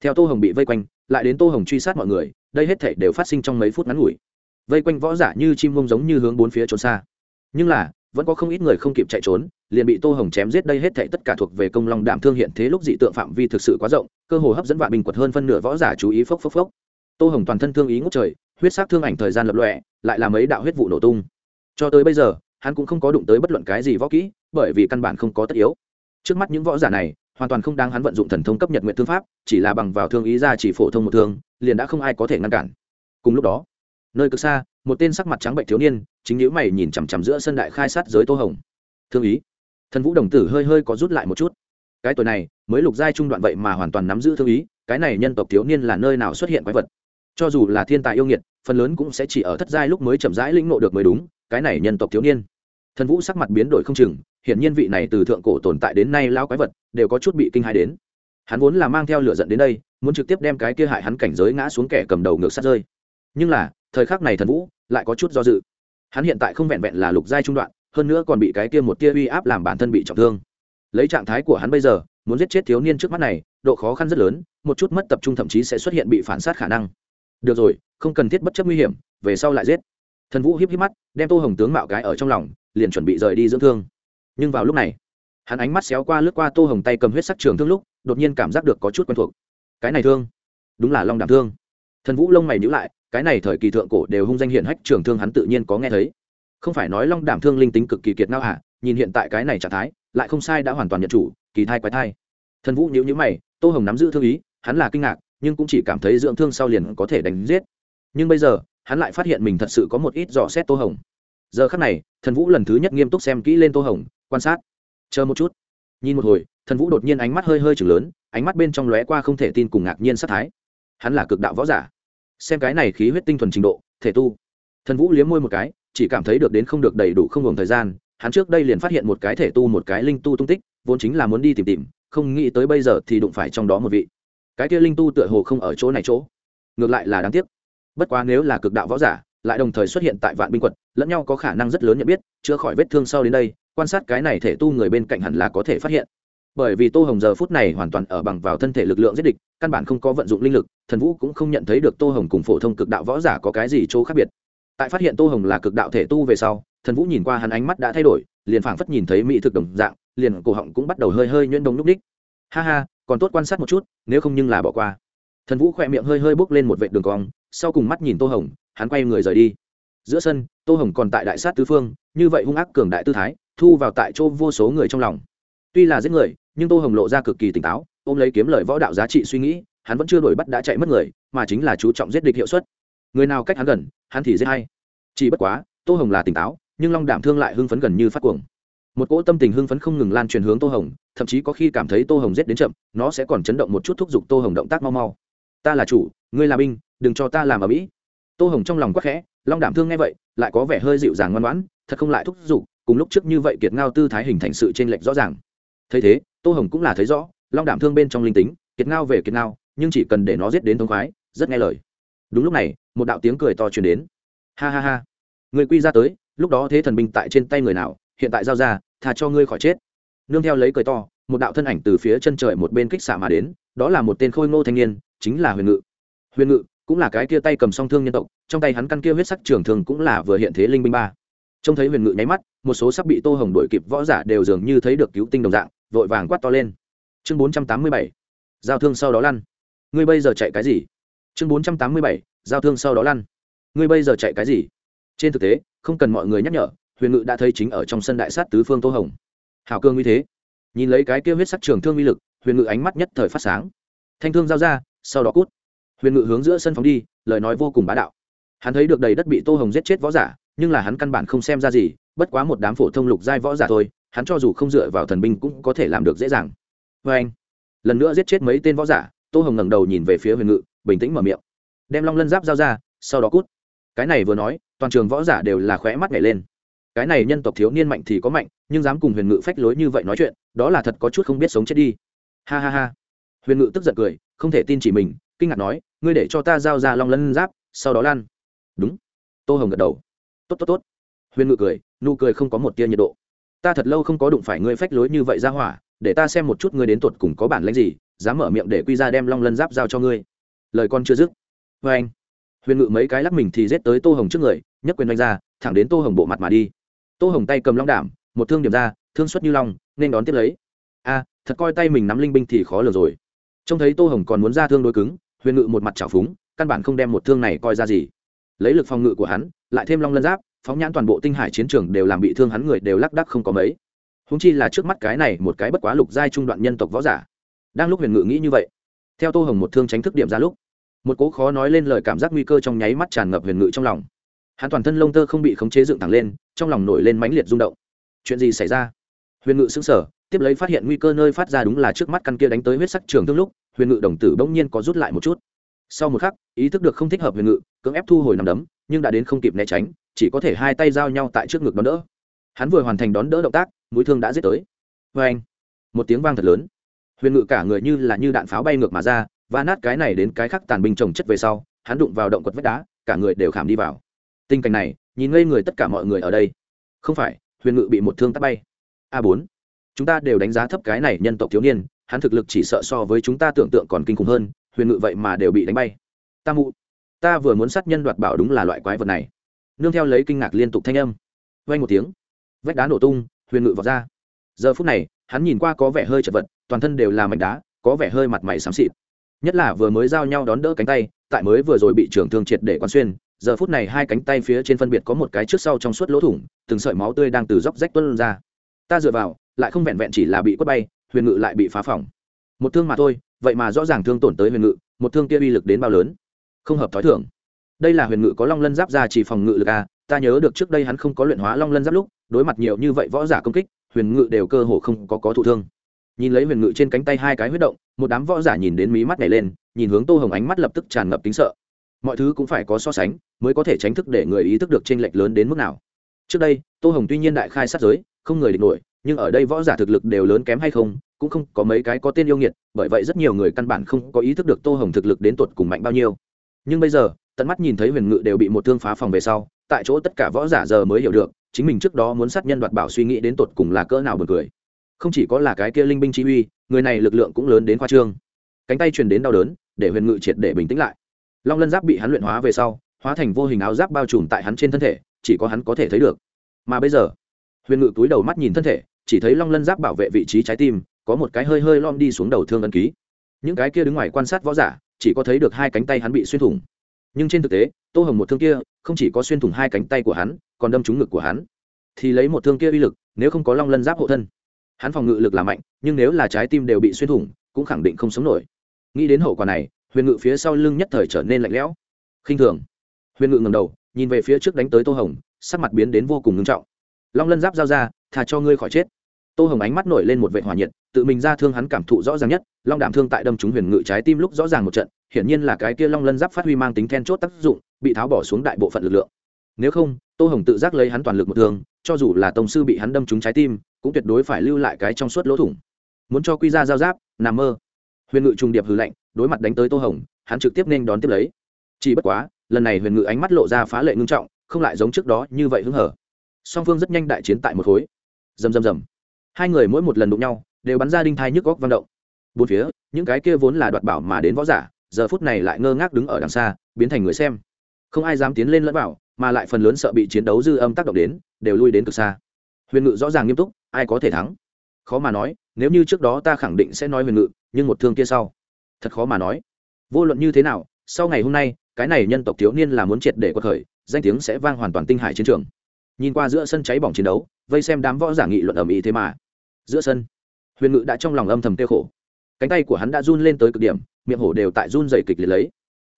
Theo tô hồng bị vây quanh, lại đến tô hồng truy sát mọi người, đây hết thể đều phát sinh trong mấy phút ngắn ngủi. Vây quanh võ giả như chim mông giống như hướng bốn phía trốn xa. Nhưng là, vẫn có không ít người không kịp chạy trốn, liền bị tô hồng chém giết đây hết thể tất cả thuộc về công long đảm thương hiện thế lúc dị tượng phạm vi thực sự quá rộng, cơ hồ hấp dẫn vạn bình quật hơn phân nửa võ giả chú ý phốc phốc phốc. Tô hồng toàn thân thương ý ngút trời, huyết sắc thương ảnh thời gian lập lọe lại là mấy đạo huyết vụ nổ tung cho tới bây giờ, hắn cũng không có đụng tới bất luận cái gì võ kỹ, bởi vì căn bản không có tất yếu. Trước mắt những võ giả này, hoàn toàn không đáng hắn vận dụng thần thông cấp nhật nguyện thương pháp, chỉ là bằng vào thương ý ra chỉ phổ thông một thương, liền đã không ai có thể ngăn cản. Cùng lúc đó, nơi cực xa, một tên sắc mặt trắng bệnh thiếu niên, chính nhữ mày nhìn chằm chằm giữa sân đại khai sát giới tô hồng. Thương ý? Thần vũ đồng tử hơi hơi có rút lại một chút. Cái tuổi này, mới lục giai trung đoạn vậy mà hoàn toàn nắm giữ thương ý, cái này nhân tộc thiếu niên là nơi nào xuất hiện quái vật? Cho dù là thiên tài yêu nghiệt, phần lớn cũng sẽ chỉ ở thất giai lúc mới chậm rãi lĩnh ngộ được mới đúng cái này nhân tộc thiếu niên. Thần vũ sắc mặt biến đổi không chừng, hiển nhiên vị này từ thượng cổ tồn tại đến nay lao quái vật đều có chút bị kinh hại đến. Hắn vốn là mang theo lửa giận đến đây, muốn trực tiếp đem cái kia hại hắn cảnh giới ngã xuống kẻ cầm đầu ngược sát rơi. Nhưng là, thời khắc này thần vũ lại có chút do dự. Hắn hiện tại không vẹn vẹn là lục giai trung đoạn, hơn nữa còn bị cái kia một tia uy áp làm bản thân bị trọng thương. Lấy trạng thái của hắn bây giờ, muốn giết chết thiếu niên trước mắt này, độ khó khăn rất lớn, một chút mất tập trung thậm chí sẽ xuất hiện bị phản sát khả năng. Được rồi, không cần thiết bất chấp nguy hiểm, về sau lại giết thần vũ hiếp hiếp mắt, đem tô hồng tướng mạo cái ở trong lòng, liền chuẩn bị rời đi dưỡng thương. Nhưng vào lúc này, hắn ánh mắt xéo qua lướt qua tô hồng tay cầm huyết sắc trường thương lúc, đột nhiên cảm giác được có chút quen thuộc. Cái này thương, đúng là long đảm thương. Thần vũ lông mày nhữ lại, cái này thời kỳ thượng cổ đều hung danh hiển hách trường thương hắn tự nhiên có nghe thấy. Không phải nói long đảm thương linh tính cực kỳ kiệt ngao hả? Nhìn hiện tại cái này trạng thái, lại không sai đã hoàn toàn nhận chủ, kỳ thai quái thai. Thần vũ nhíu nhíu mày, tô hồng nắm giữ thương ý, hắn là kinh ngạc, nhưng cũng chỉ cảm thấy dưỡng thương sau liền có thể đánh giết. Nhưng bây giờ hắn lại phát hiện mình thật sự có một ít dò xét tô hồng. Giờ khắc này, thần vũ lần thứ nhất nghiêm túc xem kỹ lên tô hồng, quan sát. Chờ một chút. Nhìn một hồi, thần vũ đột nhiên ánh mắt hơi hơi chừng lớn, ánh mắt bên trong lóe qua không thể tin cùng ngạc nhiên sát thái. Hắn là cực đạo võ giả. Xem cái này khí huyết tinh thuần trình độ, thể tu. Thần vũ liếm môi một cái, chỉ cảm thấy được đến không được đầy đủ không ngừng thời gian, hắn trước đây liền phát hiện một cái thể tu một cái linh tu tung tích, vốn chính là muốn đi tìm tìm, không nghĩ tới bây giờ thì đụng phải trong đó một vị. Cái kia linh tu tựa hồ không ở chỗ này chỗ. Ngược lại là đáng tiếc bất quá nếu là cực đạo võ giả, lại đồng thời xuất hiện tại vạn binh quật, lẫn nhau có khả năng rất lớn nhận biết, chữa khỏi vết thương sau đến đây, quan sát cái này thể tu người bên cạnh hẳn là có thể phát hiện. Bởi vì tô hồng giờ phút này hoàn toàn ở bằng vào thân thể lực lượng giết địch, căn bản không có vận dụng linh lực, thần vũ cũng không nhận thấy được tô hồng cùng phổ thông cực đạo võ giả có cái gì chỗ khác biệt. Tại phát hiện tô hồng là cực đạo thể tu về sau, thần vũ nhìn qua hắn ánh mắt đã thay đổi, liền phảng phất nhìn thấy mỹ thực đồng dạng, liền cổ họng cũng bắt đầu hơi hơi nhuyễn đông núc ních. Ha ha, còn tốt quan sát một chút, nếu không nhưng là bỏ qua. Thần vũ khỏe miệng hơi hơi bốc lên một vệ đường cong sau cùng mắt nhìn tô hồng, hắn quay người rời đi. Giữa sân, tô hồng còn tại đại sát tứ phương, như vậy hung ác cường đại tư thái, thu vào tại chỗ vô số người trong lòng. Tuy là giết người, nhưng tô hồng lộ ra cực kỳ tỉnh táo, ôm lấy kiếm lời võ đạo giá trị suy nghĩ, hắn vẫn chưa đuổi bắt đã chạy mất người, mà chính là chú trọng giết địch hiệu suất. Người nào cách hắn gần, hắn thì giết hay. Chỉ bất quá, tô hồng là tỉnh táo, nhưng long đảm thương lại hưng phấn gần như phát cuồng. Một cỗ tâm tình hưng phấn không ngừng lan truyền hướng tô hồng, thậm chí có khi cảm thấy tô hồng giết đến chậm, nó sẽ còn chấn động một chút thúc giục tô hồng động tác mau mau. Ta là chủ ngươi là binh, đừng cho ta làm ở mỹ. Tô hồng trong lòng quắc khẽ, long đảm thương nghe vậy, lại có vẻ hơi dịu dàng ngoan ngoãn, thật không lại thúc giục, cùng lúc trước như vậy kiệt ngao tư thái hình thành sự t r ê n lệch rõ ràng. Thấy thế, tô hồng cũng là thấy rõ, long đảm thương bên trong linh tính, kiệt ngao về kiệt ngao, nhưng chỉ cần để nó giết đến thống khoái, rất nghe lời. Đúng lúc này, một đạo tiếng cười to truyền đến. Ha ha ha. Người quy ra tới, lúc đó thế thần binh tại trên tay người nào, hiện tại giao ra thà cho ngươi khỏi chết. Nương theo lấy cười to, một đạo thân ảnh từ phía chân trời một bên kích xạ mà đến, đó là một tên khôi ngô thanh niên, chính là huyền ngự huyền ngự cũng là cái kia tay cầm song thương nhân tộc, trong tay hắn căn kia huyết sắc trường thường cũng là vừa hiện thế linh binh ba. Trông thấy huyền ngự nháy mắt, một số sắp bị tô hồng đuổi kịp võ giả đều dường như thấy được cứu tinh đồng dạng, vội vàng quát to lên. Chương bốn trăm tám mươi bảy, giao thương sau đó lăn. Ngươi bây giờ chạy cái gì? Chương bốn trăm tám mươi bảy, giao thương sau đó lăn. Ngươi bây giờ chạy cái gì? Trên thực tế, không cần mọi người nhắc nhở, huyền ngự đã thấy chính ở trong sân đại sát tứ phương tô hồng. Hào cương như thế. Nhìn lấy cái kia huyết sắc trường thương uy lực, huyền ngự ánh mắt nhất thời phát sáng. Thanh thương giao ra, sau đó cút huyền ngự hướng giữa sân phóng đi, lời nói vô cùng bá đạo. Hắn thấy được đầy đất bị tô hồng giết chết võ giả, nhưng là hắn căn bản không xem ra gì, bất quá một đám phổ thông lục giai võ giả thôi, hắn cho dù không dựa vào thần binh cũng có thể làm được dễ dàng. Vê anh, lần nữa giết chết mấy tên võ giả, tô hồng ngẩng đầu nhìn về phía huyền ngự, bình tĩnh mở miệng. Đem long lân giáp giao ra, sau đó cút. Cái này vừa nói, toàn trường võ giả đều là khóe mắt nhảy lên. Cái này nhân tộc thiếu niên mạnh thì có mạnh, nhưng dám cùng huyền ngự phách lối như vậy nói chuyện, đó là thật có chút không biết sống chết đi. Ha ha ha. Huyền ngự tức giận cười, không thể tin chỉ mình, kinh ngạc nói ngươi để cho ta giao ra long lân giáp, sau đó lan. Đúng. Tô hồng gật đầu. Tốt tốt tốt. Huyền ngự cười, nụ cười không có một tia nhiệt độ. Ta thật lâu không có đụng phải ngươi phách lối như vậy ra hỏa, để ta xem một chút ngươi đến tuột cùng có bản lãnh gì, dám mở miệng để quy ra đem long lân giáp giao cho ngươi. Lời con chưa dứt. Vê anh. Huyền ngự mấy cái lắc mình thì rết tới tô hồng trước người nhất quyền đánh ra, thẳng đến tô hồng bộ mặt mà đi. Tô hồng tay cầm long đảm, một thương điểm ra, thương xuất như long, nên đón tiếp lấy. A, thật coi tay mình nắm linh binh thì khó lường rồi. Trông thấy tô hồng còn muốn ra thương đối cứng huyền ngự một mặt trào phúng, căn bản không đem một thương này coi ra gì. Lấy lực phòng ngự của hắn, lại thêm long lân giáp, phóng nhãn toàn bộ tinh hải chiến trường đều làm bị thương hắn người đều lác đắc không có mấy. Húng chi là trước mắt cái này một cái bất quá lục giai trung đoạn nhân tộc võ giả. Đang lúc huyền ngự nghĩ như vậy, theo tô hồng một thương tránh thức điểm ra lúc, một cố khó nói lên lời cảm giác nguy cơ trong nháy mắt tràn ngập huyền ngự trong lòng. Hắn toàn thân lông tơ không bị khống chế dựng thẳng lên, trong lòng nổi lên mãnh liệt rung động. Chuyện gì xảy ra? Huyền ngự xứng sở tiếp lấy phát hiện nguy cơ nơi phát ra đúng là trước mắt căn kia đánh tới huyết sắc trường thương lúc, huyền ngự đồng tử bỗng nhiên có rút lại một chút. Sau một khắc, ý thức được không thích hợp huyền ngự, cưỡng ép thu hồi nằm đấm, nhưng đã đến không kịp né tránh, chỉ có thể hai tay giao nhau tại trước ngực đón đỡ. Hắn vừa hoàn thành đón đỡ động tác, mũi thương đã giết tới. Vê anh một tiếng vang thật lớn. Huyền ngự cả người như là như đạn pháo bay ngược mà ra và nát cái này đến cái khác tàn binh trồng chất về sau, hắn đụng vào động quật vách đá, cả người đều khảm đi vào. Tình cảnh này, nhìn ngây người tất cả mọi người ở đây. Không phải, huyền ngự bị một thương tắt bay. A bốn chúng ta đều đánh giá thấp cái này nhân tộc thiếu niên, hắn thực lực chỉ sợ so với chúng ta tưởng tượng còn kinh khủng hơn, huyền ngự vậy mà đều bị đánh bay. Ta mụ, ta vừa muốn sát nhân đoạt bảo đúng là loại quái vật này. Nương theo lấy kinh ngạc liên tục thanh âm. Vay một tiếng, vách đá nổ tung, huyền ngự vọt ra. Giờ phút này, hắn nhìn qua có vẻ hơi chật vật, toàn thân đều là mảnh đá, có vẻ hơi mặt mày xám xịt. Nhất là vừa mới giao nhau đón đỡ cánh tay, tại mới vừa rồi bị trưởng thương triệt để quán xuyên, giờ phút này hai cánh tay phía trên phân biệt có một cái trước sau trong suốt lỗ thủng, từng sợi máu tươi đang từ dốc rách tuân ra. Ta dựa vào lại không vẹn vẹn chỉ là bị quất bay, huyền ngự lại bị phá phỏng. Một thương mà thôi, vậy mà rõ ràng thương tổn tới huyền ngự, một thương kia uy lực đến bao lớn? Không hợp t h ó i thưởng đây là huyền ngự có long lân giáp ra chỉ phòng ngự lực a ta nhớ được trước đây hắn không có luyện hóa long lân giáp lúc, đối mặt nhiều như vậy võ giả công kích, huyền ngự đều cơ hồ không có có thụ thương. Nhìn lấy huyền ngự trên cánh tay hai cái huyết động, một đám võ giả nhìn đến mí mắt này lên, nhìn hướng tô hồng ánh mắt lập tức tràn ngập tính sợ. Mọi thứ cũng phải có so sánh, mới có thể tránh thức để người ý thức được t r ê n lệch lớn đến mức nào. Trước đây, tô hồng tuy nhiên đại khai sát giới, không người địch nổi nhưng ở đây võ giả thực lực đều lớn kém hay không, cũng không có mấy cái có tên yêu nghiệt, bởi vậy rất nhiều người căn bản không có ý thức được tô hồng thực lực đến tột cùng mạnh bao nhiêu. Nhưng bây giờ, tận mắt nhìn thấy huyền ngự đều bị một thương phá phòng về sau, tại chỗ tất cả võ giả giờ mới hiểu được, chính mình trước đó muốn sát nhân đoạt bảo suy nghĩ đến tột cùng là cỡ nào buồn cười. Không chỉ có là cái kia linh binh chỉ uy, người này lực lượng cũng lớn đến khoa trương. Cánh tay truyền đến đau đớn, để huyền ngự triệt để bình tĩnh lại. Long lân giáp bị hắn luyện hóa về sau, hóa thành vô hình áo giáp bao trùm tại hắn trên thân thể, chỉ có hắn có thể thấy được. Mà bây giờ, huyền ngự túi đầu mắt nhìn thân thể chỉ thấy long lân giáp bảo vệ vị trí trái tim, có một cái hơi hơi lom đi xuống đầu thương ấn ký. Những cái kia đứng ngoài quan sát võ giả, chỉ có thấy được hai cánh tay hắn bị xuyên thủng. Nhưng trên thực tế, tô hồng một thương kia, không chỉ có xuyên thủng hai cánh tay của hắn, còn đâm trúng ngực của hắn. Thì lấy một thương kia uy lực, nếu không có long lân giáp hộ thân, hắn phòng ngự lực là mạnh, nhưng nếu là trái tim đều bị xuyên thủng, cũng khẳng định không sống nổi. Nghĩ đến hậu quả này, huyền ngự phía sau lưng nhất thời trở nên lạnh lẽo. Khinh thường. Huyền ngự ngầm đầu, nhìn về phía trước đánh tới tô hồng, sắc mặt biến đến vô cùng ngưng trọng. Long lân giáp giao ra thà cho ngươi khỏi chết. Tô hồng ánh mắt nổi lên một vệ hỏa nhiệt, tự mình ra thương hắn cảm thụ rõ ràng nhất, long đảm thương tại đâm trúng huyền ngự trái tim lúc rõ ràng một trận, hiển nhiên là cái kia long lân giáp phát huy mang tính then chốt tác dụng, bị tháo bỏ xuống đại bộ phận lực lượng. Nếu không, tô hồng tự giác lấy hắn toàn lực một thương, cho dù là tổng sư bị hắn đâm trúng trái tim, cũng tuyệt đối phải lưu lại cái trong suốt lỗ thủng. Muốn cho quy ra giao giáp, nằm mơ. Huyền ngự trùng điệp hư lạnh, đối mặt đánh tới tô hồng, hắn trực tiếp nên đón tiếp lấy. Chỉ bất quá, lần này huyền ngự ánh mắt lộ ra phá lệ ngưng trọng, không lại giống trước đó như vậy hứng hở. Song phương rất nhanh đại chiến tại một khối rầm rầm rầm. Hai người mỗi một lần đụng nhau, đều bắn ra đinh thai nhức góc vang động. Bốn phía, những cái kia vốn là đoạt bảo mà đến võ giả, giờ phút này lại ngơ ngác đứng ở đằng xa, biến thành người xem. Không ai dám tiến lên lẫn bảo mà lại phần lớn sợ bị chiến đấu dư âm tác động đến, đều lui đến cực xa. Huyền ngự rõ ràng nghiêm túc, ai có thể thắng? Khó mà nói, nếu như trước đó ta khẳng định sẽ nói huyền ngự, nhưng một thương kia sau. Thật khó mà nói. Vô luận như thế nào, sau ngày hôm nay, cái này nhân tộc thiếu niên là muốn triệt để quật khởi, danh tiếng sẽ vang hoàn toàn tinh hải chiến trường nhìn qua giữa sân cháy bỏng chiến đấu, vây xem đám võ giả nghị luận ầm ĩ thế mà. Giữa sân, huyền ngự đã trong lòng âm thầm tiêu khổ. Cánh tay của hắn đã run lên tới cực điểm, miệng hổ đều tại run dày kịch liệt lấy.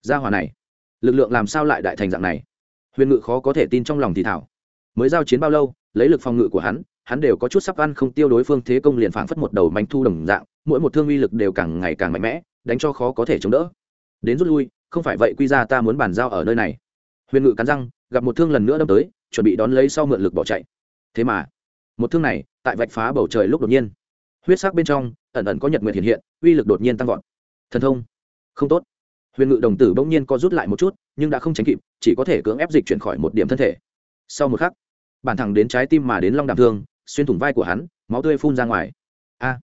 Ra hòa này, lực lượng làm sao lại đại thành dạng này? Huyền ngự khó có thể tin trong lòng thì thảo. Mới giao chiến bao lâu, lấy lực phòng ngự của hắn hắn đều có chút sắp ăn không tiêu đối phương thế công liền phảng phất một đầu manh thu đồng dạng, mỗi một thương uy lực đều càng ngày càng mạnh mẽ, đánh cho khó có thể chống đỡ. Đến rút lui, không phải vậy quy ra ta muốn bàn giao ở nơi này. Huyền ngự cắn răng, gặp một thương lần nữa đâm tới chuẩn bị đón lấy sau mượn lực bỏ chạy. Thế mà, một thương này tại vạch phá bầu trời lúc đột nhiên. Huyết sắc bên trong, ẩn ẩn có nhật nguyệt hiện hiện, uy lực đột nhiên tăng vọt. Thần thông, không tốt. Huyền ngự đồng tử bỗng nhiên co rút lại một chút, nhưng đã không tránh kịp, chỉ có thể cưỡng ép dịch chuyển khỏi một điểm thân thể. Sau một khắc, bản thẳng đến trái tim mà đến long đàm thương, xuyên thủng vai của hắn, máu tươi phun ra ngoài. A!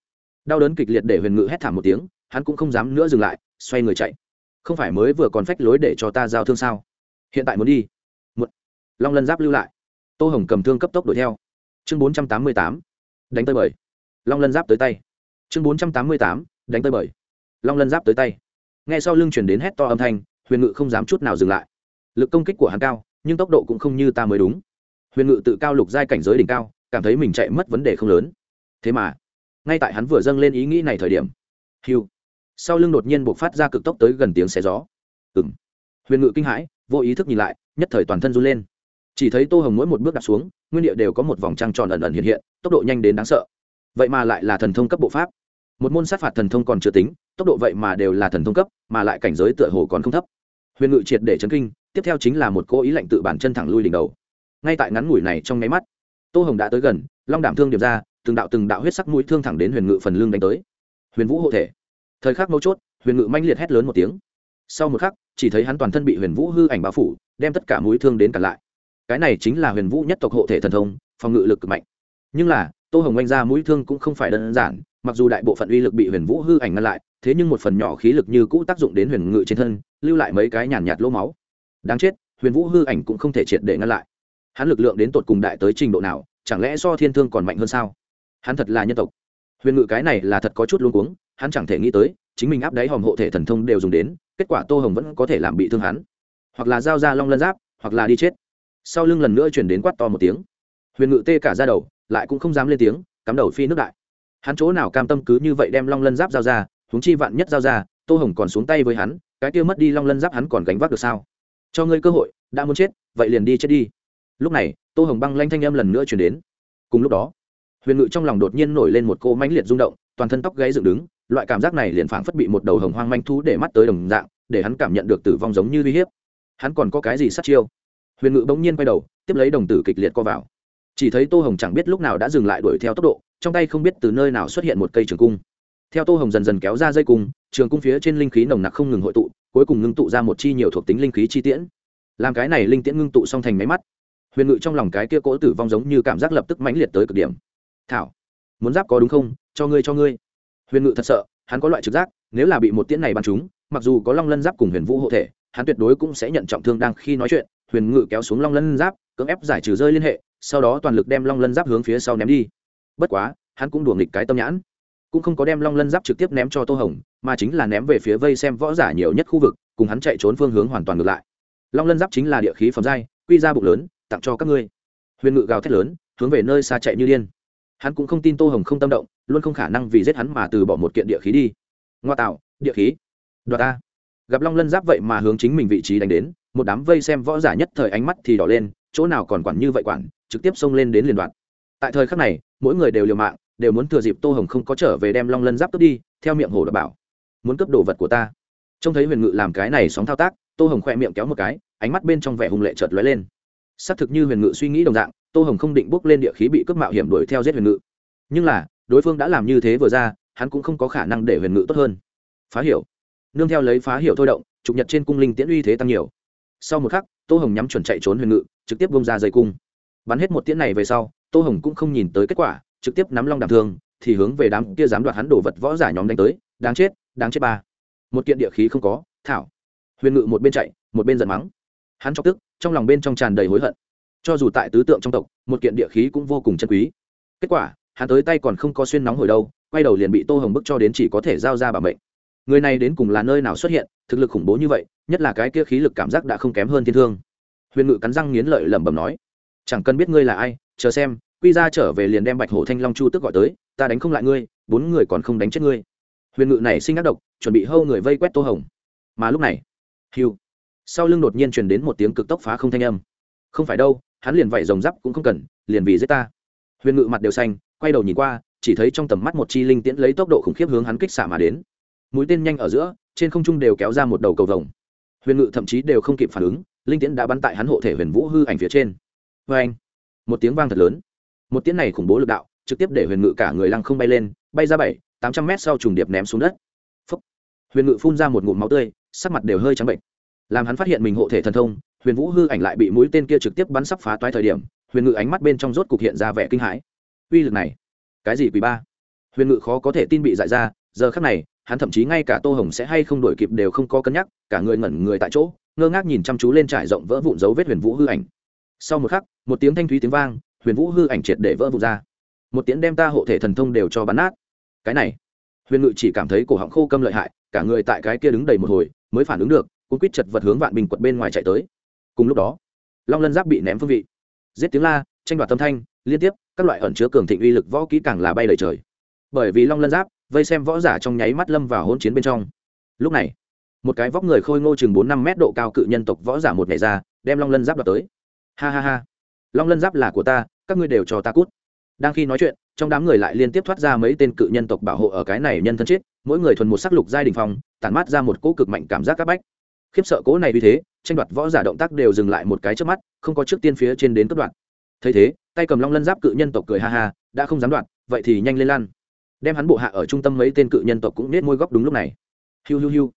Đau đớn kịch liệt để huyền ngự hét thảm một tiếng, hắn cũng không dám nữa dừng lại, xoay người chạy. Không phải mới vừa còn phách lối để cho ta giao thương sao? Hiện tại muốn đi long lân giáp lưu lại. Tô hồng cầm thương cấp tốc đuổi theo. Chương bốn trăm tám mươi tám, đánh tới bời. Long lân giáp tới tay. Chương bốn trăm tám mươi tám, đánh tới bời. Long lân giáp tới tay. N g h e sau lưng chuyển đến hét to âm thanh, huyền ngự không dám chút nào dừng lại. Lực công kích của hắn cao, nhưng tốc độ cũng không như ta mới đúng. Huyền ngự tự cao lục giai cảnh giới đỉnh cao, cảm thấy mình chạy mất vấn đề không lớn. Thế mà, ngay tại hắn vừa dâng lên ý nghĩ này thời điểm, hiu, sau lưng đột nhiên buộc phát ra cực tốc tới gần tiếng xé gió. Ừ m huyền ngự kinh hãi, vô ý thức nhìn lại, nhất thời toàn thân run lên chỉ thấy tô hồng mỗi một bước đặt xuống, nguyên địa đều có một vòng trăng tròn ẩn ẩn hiện hiện, tốc độ nhanh đến đáng sợ. Vậy mà lại là thần thông cấp bộ pháp. Một môn sát phạt thần thông còn chưa tính, tốc độ vậy mà đều là thần thông cấp, mà lại cảnh giới tựa hồ còn không thấp. Huyền ngự triệt để chấn kinh, tiếp theo chính là một cố ý lệnh tự bản chân thẳng lui đỉnh đầu. Ngay tại ngắn ngủi này trong nháy mắt, tô hồng đã tới gần, long đảm thương điệp ra, từng đạo từng đạo huyết sắc mũi thương thẳng đến huyền ngự phần lưng đánh tới. Huyền vũ hộ thể. Thời khắc mấu chốt, huyền ngự manh liệt hét lớn một tiếng. Sau một khắc, chỉ thấy hắn toàn thân bị huyền vũ hư ảnh bao phủ, đem tất cả mũi thương đến cản lại cái này chính là huyền vũ nhất tộc hộ thể thần thông, phòng ngự lực cực mạnh. Nhưng là, tô hồng oanh ra mũi thương cũng không phải đơn giản, mặc dù đại bộ phận uy lực bị huyền vũ hư ảnh ngăn lại, thế nhưng một phần nhỏ khí lực như cũ tác dụng đến huyền ngự trên thân, lưu lại mấy cái nhàn nhạt lỗ máu. Đáng chết, huyền vũ hư ảnh cũng không thể triệt để ngăn lại. Hắn lực lượng đến tột cùng đại tới trình độ nào, chẳng lẽ do thiên thương còn mạnh hơn sao? Hắn thật là nhân tộc. Huyền ngự cái này là thật có chút luôn cuống, hắn chẳng thể nghĩ tới, chính mình áp đáy hòm hộ thể thần thông đều dùng đến, kết quả tô hồng vẫn có thể làm bị thương hắn. Hoặc là giao ra long lân giáp, hoặc là đi chết sau lưng lần nữa chuyển đến quát to một tiếng. Huyền ngự tê cả ra đầu, lại cũng không dám lên tiếng, cắm đầu phi nước đại. Hắn chỗ nào cam tâm cứ như vậy đem long lân giáp giao ra húng chi vạn nhất giao ra, tô hồng còn xuống tay với hắn, cái kia mất đi long lân giáp hắn còn gánh vác được sao? Cho ngươi cơ hội, đã muốn chết, vậy liền đi chết đi. Lúc này, tô hồng băng lanh thanh âm lần nữa chuyển đến. Cùng lúc đó, huyền ngự trong lòng đột nhiên nổi lên một cô mãnh liệt rung động, toàn thân tóc gáy dựng đứng, loại cảm giác này liền phảng phất bị một đầu hồng hoang manh thú để mắt tới đồng dạng, để hắn cảm nhận được tử vong giống như uy hiếp. Hắn còn có cái gì sát chiêu? Huyền ngự bỗng nhiên quay đầu, tiếp lấy đồng tử kịch liệt co vào. Chỉ thấy tô hồng chẳng biết lúc nào đã dừng lại đuổi theo tốc độ, trong tay không biết từ nơi nào xuất hiện một cây trường cung. Theo tô hồng dần dần kéo ra dây cung, trường cung phía trên linh khí nồng nặc không ngừng hội tụ, cuối cùng ngưng tụ ra một chi nhiều thuộc tính linh khí chi tiễn. Làm cái này linh tiễn ngưng tụ xong thành máy mắt, huyền ngự trong lòng cái kia cỗ tử vong giống như cảm giác lập tức mãnh liệt tới cực điểm. Thảo, muốn giáp có đúng không? Cho ngươi cho ngươi. Huyền ngự thật sợ, hắn có loại trực giác, nếu là bị một tiễn này bắn trúng, mặc dù có long lân giáp cùng huyền vũ hộ thể, hắn tuyệt đối cũng sẽ nhận trọng thương đang khi nói chuyện huyền ngự kéo xuống long lân giáp, cưỡng ép giải trừ rơi liên hệ, sau đó toàn lực đem long lân giáp hướng phía sau ném đi. Bất quá, hắn cũng đùa nghịch cái tâm nhãn. Cũng không có đem long lân giáp trực tiếp ném cho tô hồng, mà chính là ném về phía vây xem võ giả nhiều nhất khu vực, cùng hắn chạy trốn phương hướng hoàn toàn ngược lại. Long lân giáp chính là địa khí phẩm giai, quy ra bụng lớn, tặng cho các ngươi. Huyền ngự gào thét lớn, hướng về nơi xa chạy như điên. Hắn cũng không tin tô hồng không tâm động, luôn không khả năng vì giết hắn mà từ bỏ một kiện địa khí đi. Ngoa tạo, địa khí. Đoạt ta. Gặp long lân giáp vậy mà hướng chính mình vị trí đánh đến một đám vây xem võ giả nhất thời ánh mắt thì đỏ lên, chỗ nào còn quản như vậy quản, trực tiếp xông lên đến liền đoạn. Tại thời khắc này, mỗi người đều liều mạng, đều muốn thừa dịp tô hồng không có trở về đem long lân giáp cướp đi, theo miệng hồ đã bảo. Muốn cướp đồ vật của ta. Trông thấy huyền ngự làm cái này sóng thao tác, tô hồng khoe miệng kéo một cái, ánh mắt bên trong vẻ hùng lệ chợt lóe lên. Xác thực như huyền ngự suy nghĩ đồng dạng, tô hồng không định bước lên địa khí bị cướp mạo hiểm đuổi theo giết huyền ngự. Nhưng là, đối phương đã làm như thế vừa ra, hắn cũng không có khả năng để huyền ngự tốt hơn. Phá hiểu. Nương theo lấy phá hiểu thôi động, trục nhật trên cung linh tiễn uy thế tăng nhiều sau một khắc, tô hồng nhắm chuẩn chạy trốn huyền ngự, trực tiếp bông ra dây cung. Bắn hết một tiễn này về sau, tô hồng cũng không nhìn tới kết quả, trực tiếp nắm long đảm thương, thì hướng về đám kia dám đoạt hắn đổ vật võ giả nhóm đánh tới. Đáng chết đáng chết ba. Một kiện địa khí không có, thảo. Huyền ngự một bên chạy, một bên giận mắng. Hắn chọc tức, trong lòng bên trong tràn đầy hối hận. Cho dù tại tứ tượng trong tộc, một kiện địa khí cũng vô cùng chân quý. Kết quả, hắn tới tay còn không có xuyên nóng hồi đâu, quay đầu liền bị tô hồng bức cho đến chỉ có thể giao ra bà mệnh người này đến cùng là nơi nào xuất hiện, thực lực khủng bố như vậy, nhất là cái kia khí lực cảm giác đã không kém hơn thiên thương. Huyền ngự cắn răng nghiến lợi lẩm bẩm nói, chẳng cần biết ngươi là ai, chờ xem, quy ra trở về liền đem bạch hổ thanh long chu tức gọi tới, ta đánh không lại ngươi, bốn người còn không đánh chết ngươi. Huyền ngự này sinh ác độc, chuẩn bị hâu người vây quét tô hồng. Mà lúc này, hiu, sau lưng đột nhiên truyền đến một tiếng cực tốc phá không thanh âm. Không phải đâu, hắn liền vậy rồng giáp cũng không cần, liền vì giết ta. Huyền ngự mặt đều xanh, quay đầu nhìn qua, chỉ thấy trong tầm mắt một chi linh tiễn lấy tốc độ khủng khiếp hướng hắn kích xạ mà đến mũi tên nhanh ở giữa, trên không trung đều kéo ra một đầu cầu vồng. Huyền ngự thậm chí đều không kịp phản ứng, linh tiễn đã bắn tại hắn hộ thể huyền vũ hư ảnh phía trên. Vê anh, một tiếng vang thật lớn. Một tiễn này khủng bố lực đạo, trực tiếp để huyền ngự cả người lăng không bay lên, bay ra bảy, tám trăm mét sau trùng điệp ném xuống đất. Phúc. huyền ngự phun ra một ngụm máu tươi, sắc mặt đều hơi trắng bệnh. Làm hắn phát hiện mình hộ thể thần thông, huyền vũ hư ảnh lại bị mũi tên kia trực tiếp bắn sắp phá toái thời điểm, huyền ngự ánh mắt bên trong rốt cục hiện ra vẻ kinh hãi. Uy lực này, cái gì quý ba? Huyền ngự khó có thể tin bị dại ra, giờ khắc này hắn thậm chí ngay cả tô hồng sẽ hay không đổi kịp đều không có cân nhắc, cả người ngẩn người tại chỗ, ngơ ngác nhìn chăm chú lên trải rộng vỡ vụn dấu vết huyền vũ hư ảnh. Sau một khắc, một tiếng thanh thúy tiếng vang, huyền vũ hư ảnh triệt để vỡ vụn ra. Một tiếng đem ta hộ thể thần thông đều cho bắn nát. Cái này, huyền ngự chỉ cảm thấy cổ họng khô câm lợi hại, cả người tại cái kia đứng đầy một hồi, mới phản ứng được cũng quýt chật vật hướng vạn bình quật bên ngoài chạy tới. Cùng lúc đó, long lân giáp bị ném phương vị. Giết tiếng la, tranh đoạt tâm thanh, liên tiếp, các loại ẩn chứa cường thịnh uy lực võ kỹ càng là bay lời trời. Bởi vì long lân giáp vây xem võ giả trong nháy mắt lâm vào hỗn chiến bên trong. Lúc này, một cái vóc người khôi ngô chừng bốn năm mét độ cao cự nhân tộc võ giả một ngày ra, đem long lân giáp đập tới. Ha ha ha. Long lân giáp là của ta, các ngươi đều cho ta cút. Đang khi nói chuyện, trong đám người lại liên tiếp thoát ra mấy tên cự nhân tộc bảo hộ ở cái này nhân thân chết, mỗi người thuần một sắc lục giai đình phong, tản mát ra một cỗ cực mạnh cảm giác các bách. Khiếp sợ cỗ này vì thế, tranh đoạt võ giả động tác đều dừng lại một cái trước mắt, không có trước tiên phía trên đến cấp đoạn. Thấy thế, tay cầm long lân giáp cự nhân tộc cười ha ha, đã không dám đoạn, vậy thì nhanh lên lan đem hắn bộ hạ ở trung tâm mấy tên cự nhân tộc cũng nết môi góc đúng lúc này. Hiu hiu hiu.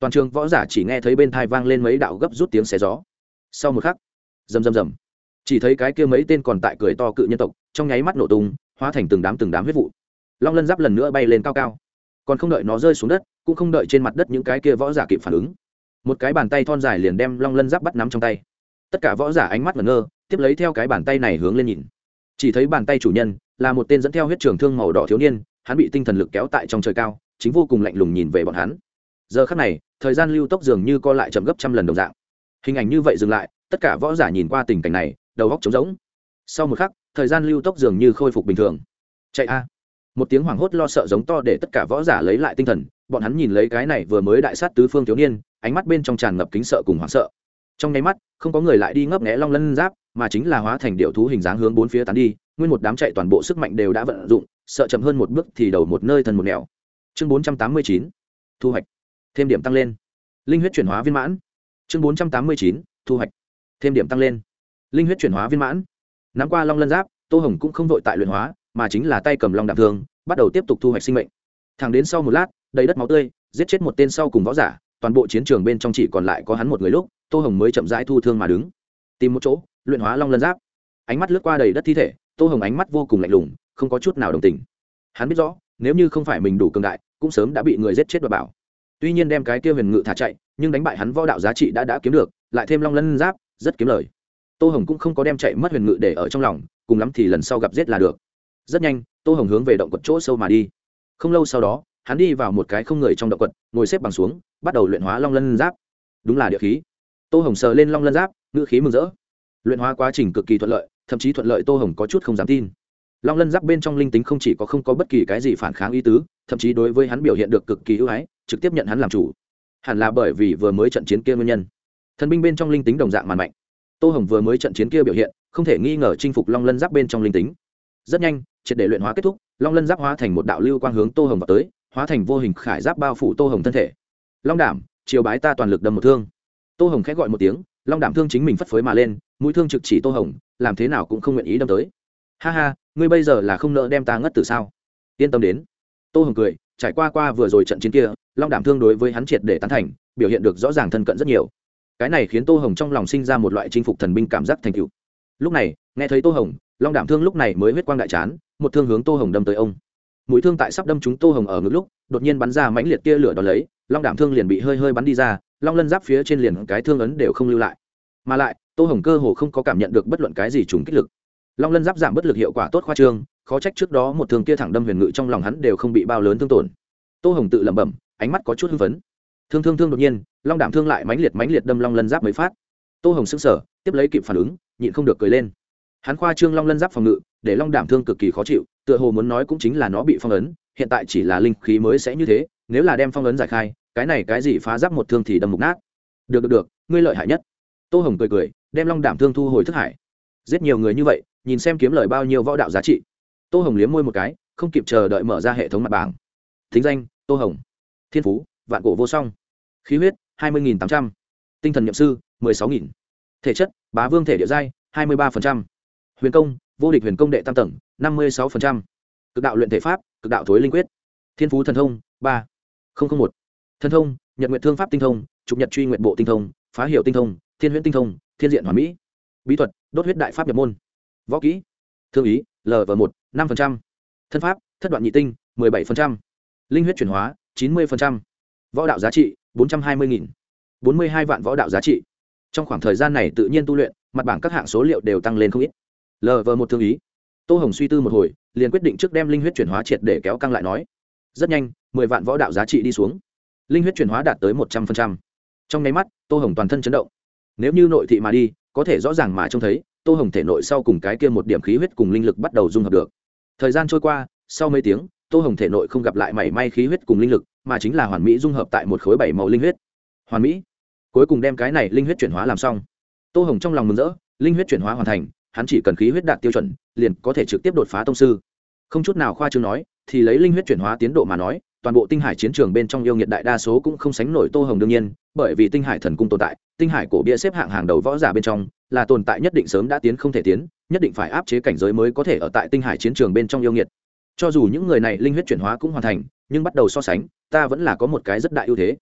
Toàn trường võ giả chỉ nghe thấy bên thai vang lên mấy đạo gấp rút tiếng xé gió. Sau một khắc, rầm rầm rầm. Chỉ thấy cái kia mấy tên còn tại cười to cự nhân tộc, trong nháy mắt nổ tung, hóa thành từng đám từng đám huyết vụ. Long lân giáp lần nữa bay lên cao cao. Còn không đợi nó rơi xuống đất, cũng không đợi trên mặt đất những cái kia võ giả kịp phản ứng. Một cái bàn tay thon dài liền đem long lân giáp bắt nắm trong tay. Tất cả võ giả ánh mắt ngẩn ngơ, tiếp lấy theo cái bàn tay này hướng lên nhìn. Chỉ thấy bàn tay chủ nhân là một tên dẫn theo huyết trường thương màu đỏ thiếu niên hắn bị tinh thần lực kéo tại trong trời cao, chính vô cùng lạnh lùng nhìn về bọn hắn. Giờ khắc này, thời gian lưu tốc dường như co lại chậm gấp trăm lần đồng dạng. Hình ảnh như vậy dừng lại, tất cả võ giả nhìn qua tình cảnh này, đầu góc trống rỗng. Sau một khắc, thời gian lưu tốc dường như khôi phục bình thường. Chạy a. Một tiếng hoảng hốt lo sợ giống to để tất cả võ giả lấy lại tinh thần, bọn hắn nhìn lấy cái này vừa mới đại sát tứ phương thiếu niên, ánh mắt bên trong tràn ngập kính sợ cùng hoảng sợ. Trong nháy mắt, không có người lại đi ngấp nghẽ long lân giáp, mà chính là hóa thành điệu thú hình dáng hướng bốn phía tán đi, nguyên một đám chạy toàn bộ sức mạnh đều đã vận dụng sợ chậm hơn một bước thì đầu một nơi thần một nẻo. Chương bốn trăm tám mươi chín, thu hoạch. Thêm điểm tăng lên. Linh huyết chuyển hóa viên mãn. Chương bốn trăm tám mươi chín, thu hoạch. Thêm điểm tăng lên. Linh huyết chuyển hóa viên mãn. Nắm qua long lân giáp, tô hồng cũng không vội tại luyện hóa, mà chính là tay cầm long đạm thương, bắt đầu tiếp tục thu hoạch sinh mệnh. Thẳng đến sau một lát, đầy đất máu tươi, giết chết một tên sau cùng võ giả, toàn bộ chiến trường bên trong chỉ còn lại có hắn một người lúc, tô hồng mới chậm rãi thu thương mà đứng. Tìm một chỗ, luyện hóa long lân giáp. Ánh mắt lướt qua đầy đất thi thể, tô hồng ánh mắt vô cùng lạnh lùng không có chút nào đồng tình. Hắn biết rõ, nếu như không phải mình đủ cường đại, cũng sớm đã bị người giết chết và bảo. Tuy nhiên đem cái kia huyền ngự thả chạy, nhưng đánh bại hắn võ đạo giá trị đã đã kiếm được, lại thêm long lân giáp, rất kiếm lời. Tô hồng cũng không có đem chạy mất huyền ngự để ở trong lòng, cùng lắm thì lần sau gặp giết là được. Rất nhanh, tô hồng hướng về động quật chỗ sâu mà đi. Không lâu sau đó, hắn đi vào một cái không người trong động quật, ngồi xếp bằng xuống, bắt đầu luyện hóa long lân giáp. Đúng là địa khí. Tô hồng sờ lên long lân giáp, ngữ khí mừng rỡ. Luyện hóa quá trình cực kỳ thuận lợi, thậm chí thuận lợi tô hồng có chút không dám tin long lân giáp bên trong linh tính không chỉ có không có bất kỳ cái gì phản kháng ý tứ, thậm chí đối với hắn biểu hiện được cực kỳ ưu ái, trực tiếp nhận hắn làm chủ. Hẳn là bởi vì vừa mới trận chiến kia nguyên nhân. Thần binh bên trong linh tính đồng dạng màn mạnh. Tô hồng vừa mới trận chiến kia biểu hiện, không thể nghi ngờ chinh phục long lân giáp bên trong linh tính. Rất nhanh, triệt để luyện hóa kết thúc, long lân giáp hóa thành một đạo lưu quang hướng tô hồng vào tới, hóa thành vô hình khải giáp bao phủ tô hồng thân thể. Long đảm, chiều bái ta toàn lực đâm một thương. Tô hồng khẽ gọi một tiếng, long đảm thương chính mình phất phới mà lên, mũi thương trực chỉ tô hồng, làm thế nào cũng không nguyện ý đâm tới. Ha ha ngươi bây giờ là không nỡ đem ta ngất từ sao? Yên tâm đến. Tô hồng cười, trải qua qua vừa rồi trận chiến kia, long đảm thương đối với hắn triệt để tán thành, biểu hiện được rõ ràng thân cận rất nhiều. Cái này khiến tô hồng trong lòng sinh ra một loại chinh phục thần binh cảm giác thành cựu lúc này, nghe thấy tô hồng, long đảm thương lúc này mới huyết quang đại chán, một thương hướng tô hồng đâm tới ông. Mũi thương tại sắp đâm chúng tô hồng ở ngực lúc, đột nhiên bắn ra mãnh liệt tia lửa đón lấy, long đảm thương liền bị hơi hơi bắn đi ra, long lân giáp phía trên liền cái thương ấn đều không lưu lại. Mà lại, tô hồng cơ hồ không có cảm nhận được bất luận cái gì trùng kích lực long lân giáp giảm bất lực hiệu quả tốt khoa trương, khó trách trước đó một thương kia thẳng đâm huyền ngự trong lòng hắn đều không bị bao lớn thương tổn. Tô hồng tự lẩm bẩm, ánh mắt có chút hưng phấn. Thương thương thương đột nhiên, long đảm thương lại mãnh liệt mãnh liệt đâm long lân giáp mới phát. Tô hồng sững sờ, tiếp lấy kịp phản ứng, nhịn không được cười lên. Hắn khoa trương long lân giáp phòng ngự, để long đảm thương cực kỳ khó chịu, tựa hồ muốn nói cũng chính là nó bị phong ấn, hiện tại chỉ là linh khí mới sẽ như thế, nếu là đem phong ấn giải khai, cái này cái gì phá giáp một thương thì đâm mục nát. Được được được, ngươi lợi hại nhất. Tô hồng cười cười, đem long đảm thương thu hồi thức hải. Giết nhiều người như vậy nhìn xem kiếm lời bao nhiêu võ đạo giá trị. Tô hồng liếm môi một cái, không kịp chờ đợi mở ra hệ thống mặt bảng. Thính danh, tô hồng. Thiên phú, vạn cổ vô song. Khí huyết, hai mươi tám trăm. Tinh thần nhậm sư, mười sáu nghìn. Thể chất, bá vương thể địa giai, hai mươi ba huyền công, vô địch huyền công đệ tam tầng, năm mươi sáu cực đạo luyện thể pháp, cực đạo thối linh quyết. Thiên phú thần thông, ba. Một. Thần thông, nhật nguyện thương pháp tinh thông, trục nhật truy nguyện bộ tinh thông, phá hiệu tinh thông, thiên huyễn tinh thông, thiên diện hoàn mỹ. Bí thuật, đốt huyết đại pháp nhập môn võ kỹ, thương ý lv một, năm thân pháp, thất đoạn nhị tinh, mười bảy linh huyết chuyển hóa, chín mươi võ đạo giá trị, bốn trăm hai mươi nghìn. Bốn mươi hai vạn võ đạo giá trị. Trong khoảng thời gian này tự nhiên tu luyện, mặt bảng các hạng số liệu đều tăng lên không ít. Lv một thương ý. Tô hồng suy tư một hồi, liền quyết định trước đem linh huyết chuyển hóa triệt để kéo căng lại nói, rất nhanh, mười vạn võ đạo giá trị đi xuống. Linh huyết chuyển hóa đạt tới một trăm linh trong nháy mắt, tô hồng toàn thân chấn động. Nếu như nội thị mà đi, có thể rõ ràng mà trông thấy tô hồng thể nội sau cùng cái kia một điểm khí huyết cùng linh lực bắt đầu dung hợp được. Thời gian trôi qua, sau mấy tiếng, tô hồng thể nội không gặp lại mảy may khí huyết cùng linh lực, mà chính là hoàn mỹ dung hợp tại một khối bảy màu linh huyết. Hoàn mỹ. Cuối cùng đem cái này linh huyết chuyển hóa làm xong. Tô hồng trong lòng mừng rỡ, linh huyết chuyển hóa hoàn thành, hắn chỉ cần khí huyết đạt tiêu chuẩn, liền có thể trực tiếp đột phá tông sư. Không chút nào khoa chương nói, thì lấy linh huyết chuyển hóa tiến độ mà nói, toàn bộ tinh hải chiến trường bên trong yêu nghiệt đại đa số cũng không sánh nổi tô hồng đương nhiên, bởi vì tinh hải thần cung tồn tại, tinh hải cổ bia xếp hạng hàng đầu võ giả bên trong là tồn tại nhất định sớm đã tiến không thể tiến, nhất định phải áp chế cảnh giới mới có thể ở tại tinh hải chiến trường bên trong yêu nghiệt. Cho dù những người này linh huyết chuyển hóa cũng hoàn thành, nhưng bắt đầu so sánh, ta vẫn là có một cái rất đại ưu thế.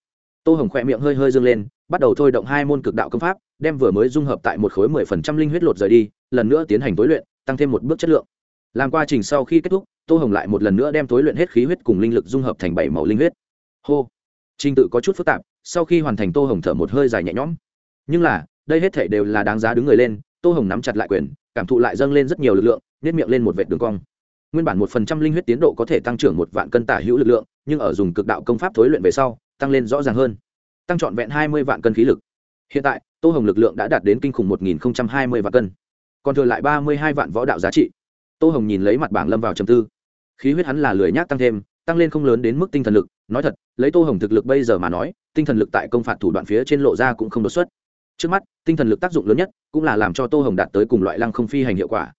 Tô hồng khỏe miệng hơi hơi dâng lên, bắt đầu thôi động hai môn cực đạo công pháp, đem vừa mới dung hợp tại một khối mười phần trăm linh huyết lột rời đi, lần nữa tiến hành tối luyện, tăng thêm một bước chất lượng. Làm quá trình sau khi kết thúc, tô hồng lại một lần nữa đem tối luyện hết khí huyết cùng linh lực dung hợp thành bảy màu linh huyết. Hô. Trình tự có chút phức tạp, sau khi hoàn thành tô hồng thở một hơi dài nhẹ nhõm. Nhưng là đây hết thể đều là đáng giá đứng người lên, tô hồng nắm chặt lại quyền, cảm thụ lại dâng lên rất nhiều lực lượng nếp miệng lên một vệt đường cong. Nguyên bản một phần trăm linh huyết tiến độ có thể tăng trưởng một vạn cân tả hữu lực lượng, nhưng ở dùng cực đạo công pháp thối luyện về sau, tăng lên rõ ràng hơn. Tăng trọn vẹn hai mươi vạn cân khí lực. Hiện tại, tô hồng lực lượng đã đạt đến kinh khủng một nghìn hai mươi vạn cân. Còn thừa lại ba mươi hai vạn võ đạo giá trị. Tô hồng nhìn lấy mặt bảng lâm vào trầm tư. Khí huyết hắn là lười nhác tăng thêm, tăng lên không lớn đến mức tinh thần lực. Nói thật, lấy tô hồng thực lực bây giờ mà nói, tinh thần lực tại công phạt thủ đoạn phía trên lộ ra cũng không đột xuất trước mắt, tinh thần lực tác dụng lớn nhất cũng là làm cho tô hồng đạt tới cùng loại lăng không phi hành hiệu quả.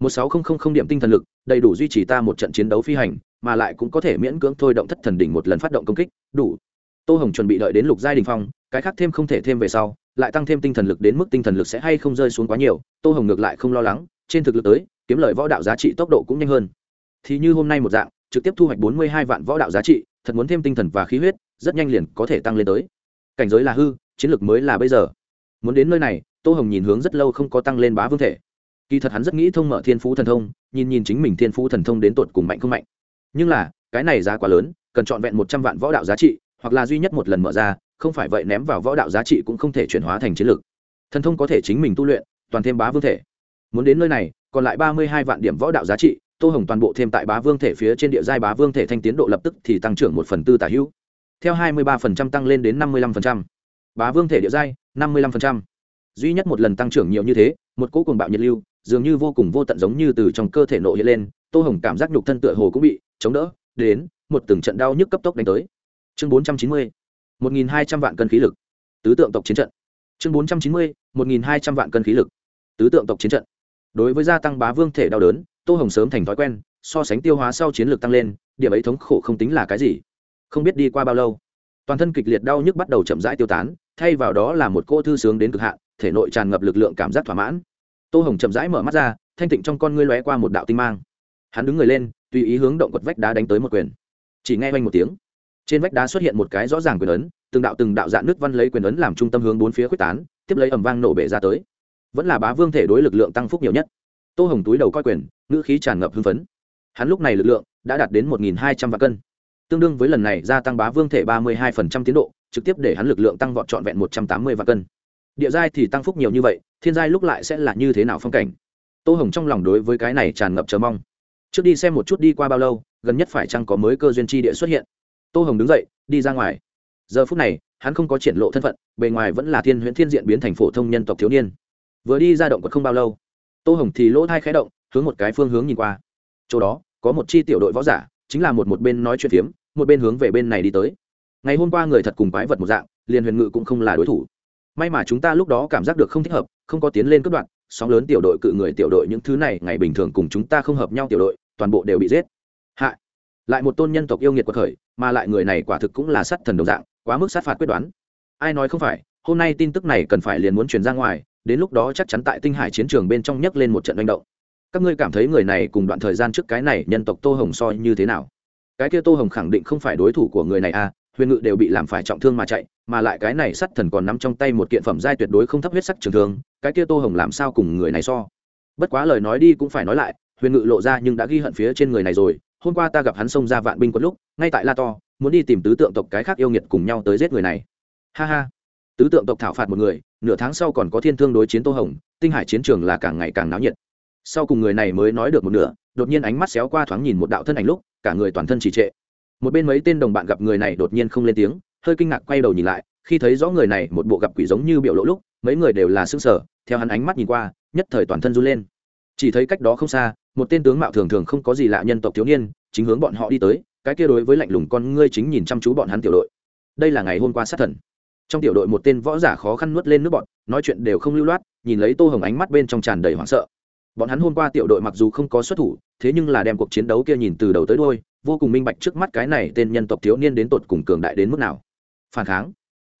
Một sáu không không không điểm tinh thần lực, đầy đủ duy trì ta một trận chiến đấu phi hành, mà lại cũng có thể miễn cưỡng thôi động thất thần đỉnh một lần phát động công kích, đủ. Tô hồng chuẩn bị đợi đến lục giai đình phong, cái khác thêm không thể thêm về sau, lại tăng thêm tinh thần lực đến mức tinh thần lực sẽ hay không rơi xuống quá nhiều, tô hồng ngược lại không lo lắng, trên thực lực tới, kiếm lời võ đạo giá trị tốc độ cũng nhanh hơn. Thì như hôm nay một dạng, trực tiếp thu hoạch bốn mươi hai vạn võ đạo giá trị, thật muốn thêm tinh thần và khí huyết, rất nhanh liền có thể tăng lên tới. Cảnh giới là hư, chiến lược mới là bây giờ muốn đến nơi này, tô hồng nhìn hướng rất lâu không có tăng lên bá vương thể. Kỳ thật hắn rất nghĩ thông mở thiên phú thần thông, nhìn nhìn chính mình thiên phú thần thông đến tột cùng mạnh không mạnh. Nhưng là, cái này giá quá lớn, cần trọn vẹn một trăm vạn võ đạo giá trị, hoặc là duy nhất một lần mở ra, không phải vậy ném vào võ đạo giá trị cũng không thể chuyển hóa thành chiến lược. Thần thông có thể chính mình tu luyện, toàn thêm bá vương thể. Muốn đến nơi này, còn lại ba mươi hai vạn điểm võ đạo giá trị, tô hồng toàn bộ thêm tại bá vương thể phía trên địa giai bá vương thể thanh tiến độ lập tức thì tăng trưởng một phần tư tả hữu. Theo hai mươi ba phần trăm tăng lên đến năm mươi lăm phần trăm bá vương thể địa giai, năm mươi lăm phần trăm. Duy nhất một lần tăng trưởng nhiều như thế, một cỗ cùng bạo nhiệt lưu, dường như vô cùng vô tận giống như từ trong cơ thể nộ hiện lên, tô hồng cảm giác nhục thân tựa hồ cũng bị chống đỡ, đến, một từng trận đau nhức cấp tốc đánh tới. Chương bốn trăm chín mươi, một nghìn hai trăm vạn cân khí lực. Tứ tượng tộc chiến trận. Chương bốn trăm chín mươi, một nghìn hai trăm vạn cân khí lực. Tứ tượng tộc chiến trận. Đối với gia tăng bá vương thể đau đớn, tô hồng sớm thành thói quen, so sánh tiêu hóa sau chiến lược tăng lên, điểm ấy thống khổ không tính là cái gì. Không biết đi qua bao lâu toàn thân kịch liệt đau nhức bắt đầu chậm rãi tiêu tán, thay vào đó là một cô thư sướng đến cực hạn, thể nội tràn ngập lực lượng cảm giác thỏa mãn. Tô hồng chậm rãi mở mắt ra, thanh tịnh trong con ngươi lóe qua một đạo tinh mang. Hắn đứng người lên, tùy ý hướng động quật vách đá đánh tới một quyền. Chỉ nghe oanh một tiếng. Trên vách đá xuất hiện một cái rõ ràng quyền ấn, từng đạo từng đạo dạng nước văn lấy quyền ấn làm trung tâm hướng bốn phía quyết tán, tiếp lấy ẩm vang nổ bể ra tới. Vẫn là bá vương thể đối lực lượng tăng phúc nhiều nhất. Tô hồng túi đầu coi quyền, ngữ khí tràn ngập hưng phấn. Hắn lúc này lực lượng đã đạt đến một hai trăm vạn cân tương đương với lần này gia tăng bá vương thể ba mươi hai tiến độ, trực tiếp để hắn lực lượng tăng vọt trọn vẹn một trăm tám mươi vạn cân. Địa giai thì tăng phúc nhiều như vậy, thiên giai lúc lại sẽ là như thế nào phong cảnh? Tô hồng trong lòng đối với cái này tràn ngập chờ mong. Trước đi xem một chút đi qua bao lâu, gần nhất phải chăng có mới cơ duyên tri địa xuất hiện? Tô hồng đứng dậy, đi ra ngoài. Giờ phút này, hắn không có triển lộ thân phận, bề ngoài vẫn là thiên huyễn thiên diện biến thành phổ thông nhân tộc thiếu niên. Vừa đi ra động quật không bao lâu, tô hồng thì lỗ thai khé động, hướng một cái phương hướng nhìn qua. Chỗ đó, có một chi tiểu đội võ giả chính là một một bên nói chuyện phiếm, một bên hướng về bên này đi tới. Ngày hôm qua người thật cùng quái vật một dạng, liền huyền ngự cũng không là đối thủ. May mà chúng ta lúc đó cảm giác được không thích hợp, không có tiến lên cướp đoạn sóng lớn tiểu đội cự người tiểu đội những thứ này, ngày bình thường cùng chúng ta không hợp nhau tiểu đội, toàn bộ đều bị giết. Hạ. Lại một tôn nhân tộc yêu nghiệt quật khởi, mà lại người này quả thực cũng là sát thần đồng dạng, quá mức sát phạt quyết đoán. Ai nói không phải, hôm nay tin tức này cần phải liền muốn truyền ra ngoài, đến lúc đó chắc chắn tại tinh hải chiến trường bên trong nhấc lên một trận manh động các ngươi cảm thấy người này cùng đoạn thời gian trước cái này nhân tộc tô hồng so như thế nào? Cái kia tô hồng khẳng định không phải đối thủ của người này à huyền ngự đều bị làm phải trọng thương mà chạy, mà lại cái này sắt thần còn nắm trong tay một kiện phẩm giai tuyệt đối không thấp huyết sắc trường thương, cái kia tô hồng làm sao cùng người này so? Bất quá lời nói đi cũng phải nói lại, huyền ngự lộ ra nhưng đã ghi hận phía trên người này rồi, hôm qua ta gặp hắn xông ra vạn binh có lúc, ngay tại la to, muốn đi tìm tứ tượng tộc cái khác yêu nghiệt cùng nhau tới giết người này. Ha ha. Tứ tượng tộc thảo phạt một người, nửa tháng sau còn có thiên thương đối chiến tô hồng, tinh hải chiến trường là càng ngày càng náo nhiệt sau cùng người này mới nói được một nửa, đột nhiên ánh mắt xéo qua thoáng nhìn một đạo thân ảnh lúc, cả người toàn thân trì trệ. Một bên mấy tên đồng bạn gặp người này đột nhiên không lên tiếng, hơi kinh ngạc quay đầu nhìn lại, khi thấy rõ người này một bộ gặp quỷ giống như biểu lỗ lúc, mấy người đều là xương sở theo hắn ánh mắt nhìn qua, nhất thời toàn thân run lên. Chỉ thấy cách đó không xa, một tên tướng mạo thường thường không có gì lạ nhân tộc thiếu niên, chính hướng bọn họ đi tới, cái kia đối với lạnh lùng con ngươi chính nhìn chăm chú bọn hắn tiểu đội. Đây là ngày hôm qua sát thần. Trong tiểu đội một tên võ giả khó khăn nuốt lên nước bọn, nói chuyện đều không lưu loát, nhìn lấy tô hồng ánh mắt bên trong tràn đầy hoảng sợ bọn hắn hôm qua tiểu đội mặc dù không có xuất thủ, thế nhưng là đem cuộc chiến đấu kia nhìn từ đầu tới đôi vô cùng minh bạch trước mắt cái này tên nhân tộc thiếu niên đến tột cùng cường đại đến mức nào. Phản kháng?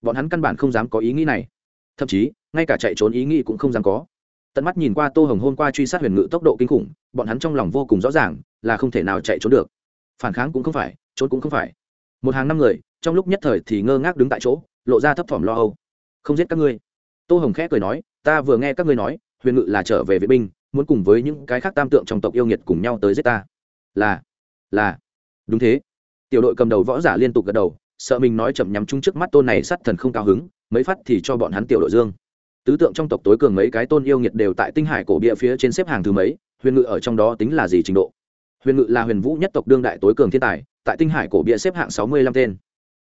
Bọn hắn căn bản không dám có ý nghĩ này. Thậm chí, ngay cả chạy trốn ý nghĩ cũng không dám có. Tận mắt nhìn qua tô hồng hôm qua truy sát huyền ngự tốc độ kinh khủng, bọn hắn trong lòng vô cùng rõ ràng, là không thể nào chạy trốn được. Phản kháng cũng không phải, trốn cũng không phải. Một hàng năm người, trong lúc nhất thời thì ngơ ngác đứng tại chỗ, lộ ra thấp thỏm lo âu. Không giết các ngươi. Tô hồng khẽ cười nói, ta vừa nghe các ngươi nói, huyền ngự là trở về vệ binh muốn cùng với những cái khác tam tượng trong tộc yêu nghiệt cùng nhau tới giết ta. Là là. Đúng thế. Tiểu đội cầm đầu võ giả liên tục gật đầu, sợ mình nói chậm nhắm chung trước mắt tôn này sát thần không cao hứng, mấy phát thì cho bọn hắn tiểu đội dương. Tứ tượng trong tộc tối cường mấy cái tôn yêu nghiệt đều tại tinh hải cổ bia phía trên xếp hàng thứ mấy, huyền ngự ở trong đó tính là gì trình độ? Huyền ngự là huyền vũ nhất tộc đương đại tối cường thiên tài, tại tinh hải cổ bia xếp hạng sáu mươi lăm tên.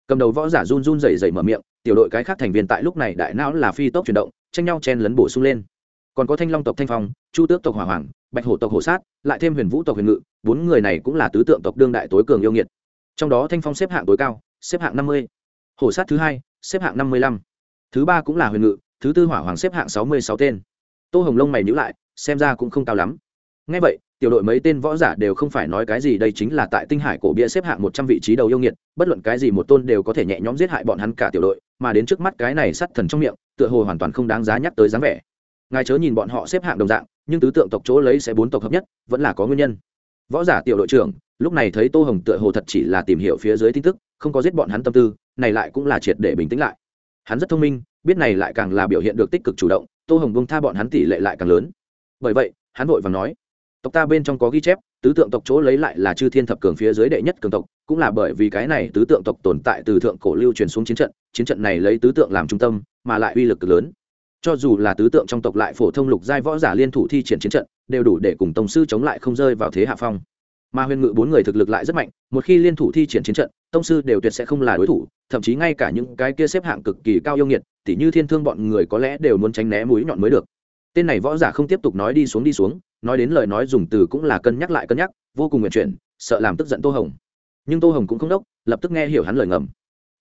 Cầm đầu võ giả run run rẩy rẩy mở miệng, tiểu đội cái khác thành viên tại lúc này đại não là phi tốc chuyển động, tranh nhau chen lấn bổ sung lên. Còn có thanh long tộc thanh phong chu tước tộc hỏa hoàng, bạch hổ tộc hổ sát, lại thêm huyền vũ tộc huyền ngự, bốn người này cũng là tứ tượng tộc đương đại tối cường yêu nghiệt. Trong đó thanh phong xếp hạng tối cao, xếp hạng năm mươi. Hổ sát thứ hai, xếp hạng năm mươi lăm. Thứ ba cũng là huyền ngự, thứ tư hỏa hoàng xếp hạng sáu mươi sáu tên. Tô hồng lông mày nhữ lại, xem ra cũng không cao lắm. Ngay vậy, tiểu đội mấy tên võ giả đều không phải nói cái gì, đây chính là tại tinh hải cổ bia xếp hạng một trăm vị trí đầu yêu nghiệt, bất luận cái gì một tôn đều có thể nhẹ nhõm giết hại bọn hắn cả tiểu đội, mà đến trước mắt cái này sắt thần trong miệng, tựa hồ hoàn toàn không đáng giá nhắc tới dáng vẻ ngài chớ nhìn bọn họ xếp hạng đồng dạng, nhưng tứ tượng tộc chỗ lấy sẽ bốn tộc hợp nhất, vẫn là có nguyên nhân. Võ giả tiểu đội trưởng, lúc này thấy tô hồng tựa hồ thật chỉ là tìm hiểu phía dưới tin tức, không có giết bọn hắn tâm tư, này lại cũng là triệt để bình tĩnh lại. Hắn rất thông minh, biết này lại càng là biểu hiện được tích cực chủ động, tô hồng bông tha bọn hắn tỷ lệ lại càng lớn. Bởi vậy, hắn vội và nói, tộc ta bên trong có ghi chép, tứ tượng tộc chỗ lấy lại là chư thiên thập cường phía dưới đệ nhất cường tộc, cũng là bởi vì cái này tứ tượng tộc tồn tại từ thượng cổ lưu truyền xuống chiến trận chiến trận này lấy tứ tượng làm trung tâm, mà lại uy lực cực lớn cho dù là tứ tượng trong tộc lại phổ thông lục giai võ giả liên thủ thi triển chiến trận, đều đủ để cùng tông sư chống lại không rơi vào thế hạ phong. Mà huyền ngự bốn người thực lực lại rất mạnh, một khi liên thủ thi triển chiến trận, tông sư đều tuyệt sẽ không là đối thủ, thậm chí ngay cả những cái kia xếp hạng cực kỳ cao yêu nghiệt, tỉ như thiên thương bọn người có lẽ đều muốn tránh né mũi nhọn mới được. Tên này võ giả không tiếp tục nói đi xuống đi xuống, nói đến lời nói dùng từ cũng là cân nhắc lại cân nhắc, vô cùng nguyện chuyển, sợ làm tức giận tô hồng. Nhưng tô hồng cũng không đốc, lập tức nghe hiểu hắn lời ngầm.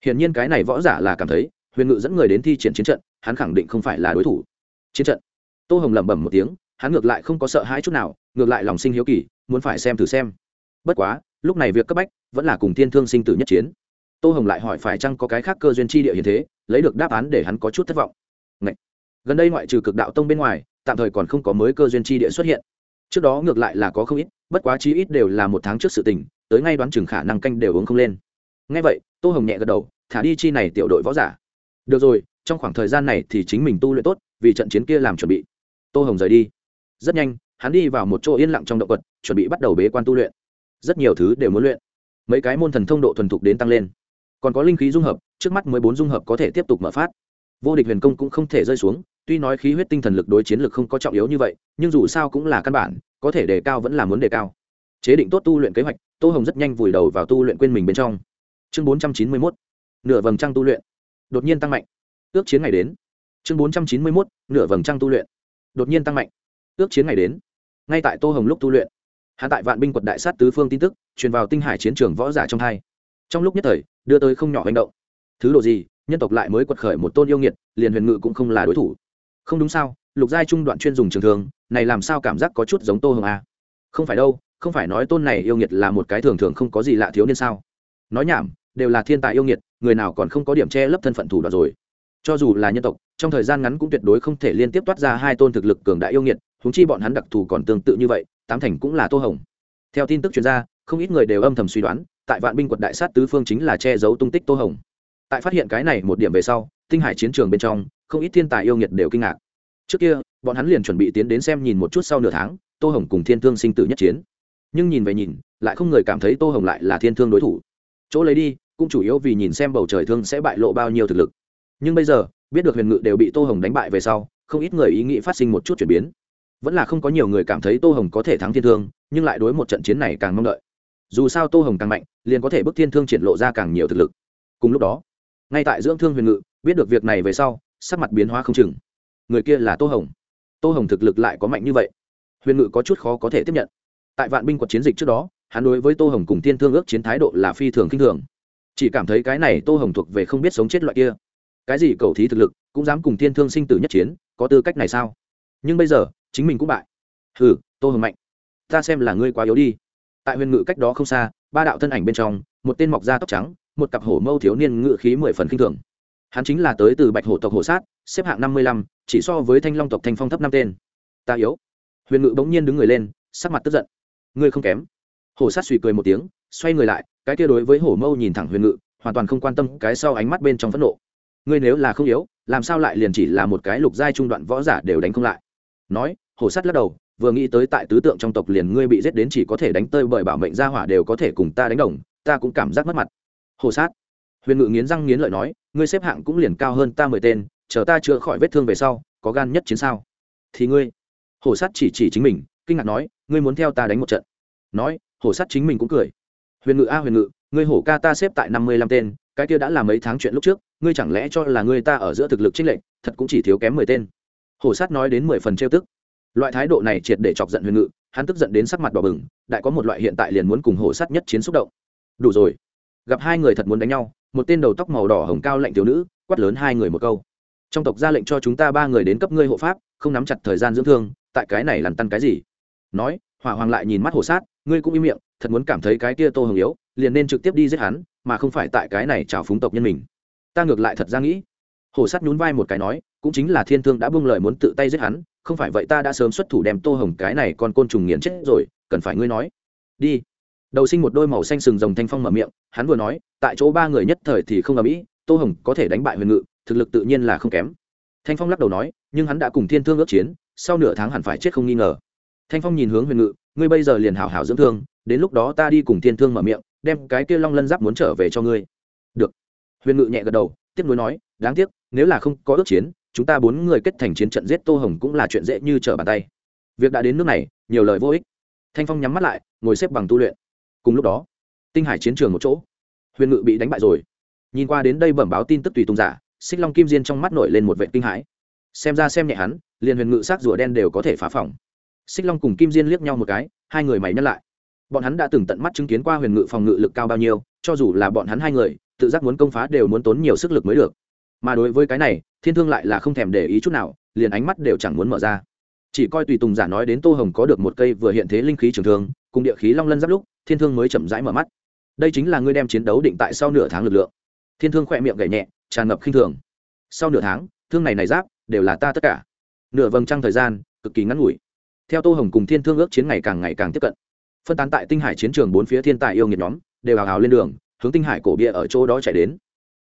Hiển nhiên cái này võ giả là cảm thấy, huyền ngự dẫn người đến thi triển chiến trận hắn khẳng định không phải là đối thủ. Chiến trận. Tô hồng lẩm bẩm một tiếng, hắn ngược lại không có sợ hãi chút nào, ngược lại lòng sinh hiếu kỳ, muốn phải xem thử xem. Bất quá, lúc này việc cấp bách vẫn là cùng thiên thương sinh tử nhất chiến. Tô hồng lại hỏi phải chăng có cái khác cơ duyên chi địa hiện thế, lấy được đáp án để hắn có chút thất vọng. Ngậy! gần đây ngoại trừ cực đạo tông bên ngoài, tạm thời còn không có mới cơ duyên chi địa xuất hiện. Trước đó ngược lại là có không ít, bất quá chí ít đều là một tháng trước sự tình, tới ngay đoán chừng khả năng canh đều uống không lên. Ngay vậy, tô hồng nhẹ gật đầu, thả đi chi này tiểu đội võ giả. Được rồi trong khoảng thời gian này thì chính mình tu luyện tốt, vì trận chiến kia làm chuẩn bị. Tô hồng rời đi. Rất nhanh, hắn đi vào một chỗ yên lặng trong động vật chuẩn bị bắt đầu bế quan tu luyện. Rất nhiều thứ đều muốn luyện. Mấy cái môn thần thông độ thuần thục đến tăng lên. Còn có linh khí dung hợp, trước mắt mới bốn dung hợp có thể tiếp tục mở phát. Vô địch huyền công cũng không thể rơi xuống, tuy nói khí huyết tinh thần lực đối chiến lực không có trọng yếu như vậy, nhưng dù sao cũng là căn bản, có thể đề cao vẫn là muốn đề cao. Chế định tốt tu luyện kế hoạch, tô hồng rất nhanh vùi đầu vào tu luyện quên mình bên trong. Chương bốn trăm chín mươi mốt. Nửa vầng trăng tu luyện. Đột nhiên tăng mạnh ước chiến ngày đến. Chương bốn trăm chín mươi mốt, nửa vầng trăng tu luyện. Đột nhiên tăng mạnh. Ước chiến ngày đến. Ngay tại tô hồng lúc tu luyện hạ tại vạn binh quật đại sát tứ phương tin tức, truyền vào tinh hải chiến trường võ giả trong hai. Trong lúc nhất thời, đưa tới không nhỏ hành động. Thứ độ gì, nhân tộc lại mới quật khởi một tôn yêu nghiệt, liền huyền ngự cũng không là đối thủ. Không đúng sao, lục giai trung đoạn chuyên dùng trường thường, này làm sao cảm giác có chút giống tô hồng a không phải đâu, không phải nói tôn này yêu nghiệt là một cái thường thường không có gì lạ thiếu niên sao? Nói nhảm, đều là thiên tài yêu nghiệt, người nào còn không có điểm che lấp thân phận thủ đoạn rồi cho dù là nhân tộc, trong thời gian ngắn cũng tuyệt đối không thể liên tiếp toát ra hai tôn thực lực cường đại yêu nghiệt húng chi bọn hắn đặc thù còn tương tự như vậy, tám thành cũng là tô hồng. Theo tin tức chuyên gia không ít người đều âm thầm suy đoán, tại vạn binh quật đại sát tứ phương chính là che giấu tung tích tô hồng. Tại phát hiện cái này một điểm về sau, tinh hải chiến trường bên trong, không ít thiên tài yêu nghiệt đều kinh ngạc. Trước kia, bọn hắn liền chuẩn bị tiến đến xem nhìn một chút sau nửa tháng, tô hồng cùng thiên thương sinh tử nhất chiến. Nhưng nhìn về nhìn, lại không người cảm thấy tô hồng lại là thiên thương đối thủ. Chỗ lấy đi, cũng chủ yếu vì nhìn xem bầu trời thương sẽ bại lộ bao nhiêu thực lực nhưng bây giờ, biết được huyền ngự đều bị tô hồng đánh bại về sau, không ít người ý nghĩ phát sinh một chút chuyển biến. Vẫn là không có nhiều người cảm thấy tô hồng có thể thắng thiên thương, nhưng lại đối một trận chiến này càng mong đợi. Dù sao tô hồng càng mạnh, liền có thể bức thiên thương triển lộ ra càng nhiều thực lực. Cùng lúc đó, ngay tại dưỡng thương huyền ngự, biết được việc này về sau, sắc mặt biến hóa không chừng. Người kia là tô hồng. Tô hồng thực lực lại có mạnh như vậy. Huyền ngự có chút khó có thể tiếp nhận. Tại vạn binh quật chiến dịch trước đó, hắn đối với tô hồng cùng thiên thương ước chiến thái độ là phi thường k i n h thường. Chỉ cảm thấy cái này tô hồng thuộc về không biết sống chết loại kia cái gì cầu thí thực lực, cũng dám cùng thiên thương sinh tử nhất chiến, có tư cách này sao? Nhưng bây giờ, chính mình cũng bại. Hừ, tô hồng mạnh, ta xem là ngươi quá yếu đi. Tại huyền ngự cách đó không xa, ba đạo thân ảnh bên trong, một tên mọc da tóc trắng, một cặp hổ mâu thiếu niên ngự khí mười phần k i n h thường. Hắn chính là tới từ bạch hổ tộc hổ sát, xếp hạng năm mươi lăm, chỉ so với thanh long tộc thanh phong thấp năm tên. Ta yếu. Huyền ngự bỗng nhiên đứng người lên, sắc mặt tức giận. Ngươi không kém. Hổ sát suy cười một tiếng, xoay người lại, cái kia đối với hổ mâu nhìn thẳng huyền ngự, hoàn toàn không quan tâm, cái sau ánh mắt bên trong phẫn nộ ngươi nếu là không yếu, làm sao lại liền chỉ là một cái lục giai trung đoạn võ giả đều đánh không lại? Nói, hổ sát lắc đầu, vừa nghĩ tới tại tứ tượng trong tộc liền ngươi bị giết đến chỉ có thể đánh tơi bởi bảo mệnh gia hỏa đều có thể cùng ta đánh đồng, ta cũng cảm giác mất mặt. Hổ sát huyền ngự nghiến răng nghiến lợi nói, ngươi xếp hạng cũng liền cao hơn ta mười tên, chờ ta chữa khỏi vết thương về sau, có gan nhất chiến sao? Thì ngươi. Hổ sát chỉ chỉ chính mình, kinh ngạc nói, ngươi muốn theo ta đánh một trận. Nói, hổ sát chính mình cũng cười. Huyền ngự a huyền ngự, ngươi hổ ca ta xếp tại năm mươi lăm tên, cái kia đã là mấy tháng chuyện lúc trước ngươi chẳng lẽ cho là ngươi ta ở giữa thực lực trinh lệnh thật cũng chỉ thiếu kém mười tên. Hổ sát nói đến mười phần trêu tức. Loại thái độ này triệt để chọc giận huyền ngự, hắn tức giận đến sắc mặt đỏ bừng, đại có một loại hiện tại liền muốn cùng hổ sát nhất chiến xúc động. Đủ rồi. Gặp hai người thật muốn đánh nhau, một tên đầu tóc màu đỏ hồng cao lạnh thiếu nữ, quát lớn hai người một câu. Trong tộc ra lệnh cho chúng ta ba người đến cấp ngươi hộ pháp, không nắm chặt thời gian dưỡng thương, tại cái này lằn tăn cái gì? Nói, hỏa hoàng lại nhìn mắt hổ sát, ngươi cũng im miệng, thật muốn cảm thấy cái kia tô hồng yếu, liền nên trực tiếp đi giết hắn, mà không phải tại cái này chào phúng tộc nhân mình ta ngược lại thật ra nghĩ. Hổ sát nhún vai một cái nói, cũng chính là thiên thương đã buông lời muốn tự tay giết hắn, không phải vậy ta đã sớm xuất thủ đem tô hồng cái này còn côn trùng nghiền chết rồi, cần phải ngươi nói. Đi. Đầu sinh một đôi màu xanh sừng rồng thanh phong mở miệng, hắn vừa nói, tại chỗ ba người nhất thời thì không ở mỹ tô hồng có thể đánh bại huyền ngự, thực lực tự nhiên là không kém. Thanh phong lắc đầu nói, nhưng hắn đã cùng thiên thương ước chiến, sau nửa tháng hẳn phải chết không nghi ngờ. Thanh phong nhìn hướng huyền ngự, ngươi bây giờ liền hảo hảo dưỡng thương, đến lúc đó ta đi cùng thiên thương mở miệng, đem cái kia long lân giáp muốn trở về cho ngươi. Được huyền ngự nhẹ gật đầu tiếp nối nói, đáng tiếc, nếu là không có ước chiến, chúng ta bốn người kết thành chiến trận giết tô hồng cũng là chuyện dễ như trở bàn tay. Việc đã đến nước này, nhiều lời vô ích. Thanh phong nhắm mắt lại, ngồi xếp bằng tu luyện. Cùng lúc đó, tinh hải chiến trường một chỗ. Huyền ngự bị đánh bại rồi. Nhìn qua đến đây bẩm báo tin tức tùy tùng giả, xích long kim diên trong mắt nổi lên một vệ kinh hãi. Xem ra xem nhẹ hắn, liền huyền ngự s á c rùa đen đều có thể phá phòng. Xích long cùng kim diên liếc nhau một cái, hai người mày nhắc lại. Bọn hắn đã từng tận mắt chứng kiến qua huyền ngự phòng ngự lực cao bao nhiêu, cho dù là bọn hắn hai người tự giác muốn công phá đều muốn tốn nhiều sức lực mới được. Mà đối với cái này, thiên thương lại là không thèm để ý chút nào, liền ánh mắt đều chẳng muốn mở ra. Chỉ coi tùy tùng giả nói đến tô hồng có được một cây vừa hiện thế linh khí trường thương, cùng địa khí long lân giáp lúc, thiên thương mới chậm rãi mở mắt. Đây chính là ngươi đem chiến đấu định tại sau nửa tháng lực lượng. Thiên thương khỏe miệng gậy nhẹ, tràn ngập khinh thường. Sau nửa tháng, thương này này giáp, đều là ta tất cả. Nửa vầng trăng thời gian, cực kỳ ngắn ngủi. Theo tô hồng cùng thiên thương ước chiến ngày càng ngày càng tiếp cận. Phân tán tại tinh hải chiến trường bốn phía thiên tài yêu nghiệt nhóm, đều hào hào lên đường hướng tinh hải cổ bia ở chỗ đó chạy đến.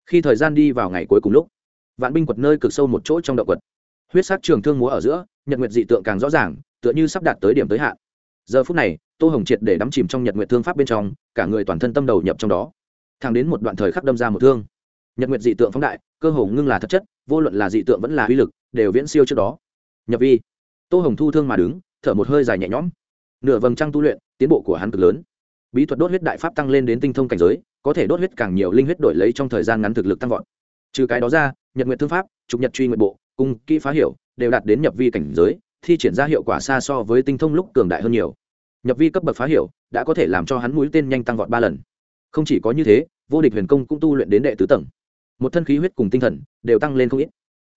Khi thời gian đi vào ngày cuối cùng lúc, vạn binh quật nơi cực sâu một chỗ trong động quật. Huyết sắc trường thương múa ở giữa, nhật nguyệt dị tượng càng rõ ràng, tựa như sắp đạt tới điểm tới hạn. Giờ phút này, tô hồng triệt để đắm chìm trong nhật nguyệt thương pháp bên trong, cả người toàn thân tâm đầu nhập trong đó. Thang đến một đoạn thời khắc đâm ra một thương. Nhật nguyệt dị tượng phóng đại, cơ hồ ngưng là thật chất, vô luận là dị tượng vẫn là uy lực, đều viễn siêu trước đó. Nhập vi. Tô hồng thu thương mà đứng, thở một hơi dài nhẹ nhõm. Nửa vầng trăng tu luyện, tiến bộ của hắn cực lớn bí thuật đốt huyết đại pháp tăng lên đến tinh thông cảnh giới, có thể đốt huyết càng nhiều linh huyết đổi lấy trong thời gian ngắn thực lực tăng vọt. Trừ cái đó ra, nhật nguyện thương pháp, trục nhật truy nguyện bộ cung kỹ phá hiểu đều đạt đến nhập vi cảnh giới, thi triển ra hiệu quả xa so với tinh thông lúc cường đại hơn nhiều. Nhập vi cấp bậc phá hiểu đã có thể làm cho hắn mũi tên nhanh tăng vọt ba lần. Không chỉ có như thế, vô địch huyền công cũng tu luyện đến đệ tứ tầng. Một thân khí huyết cùng tinh thần đều tăng lên không ít.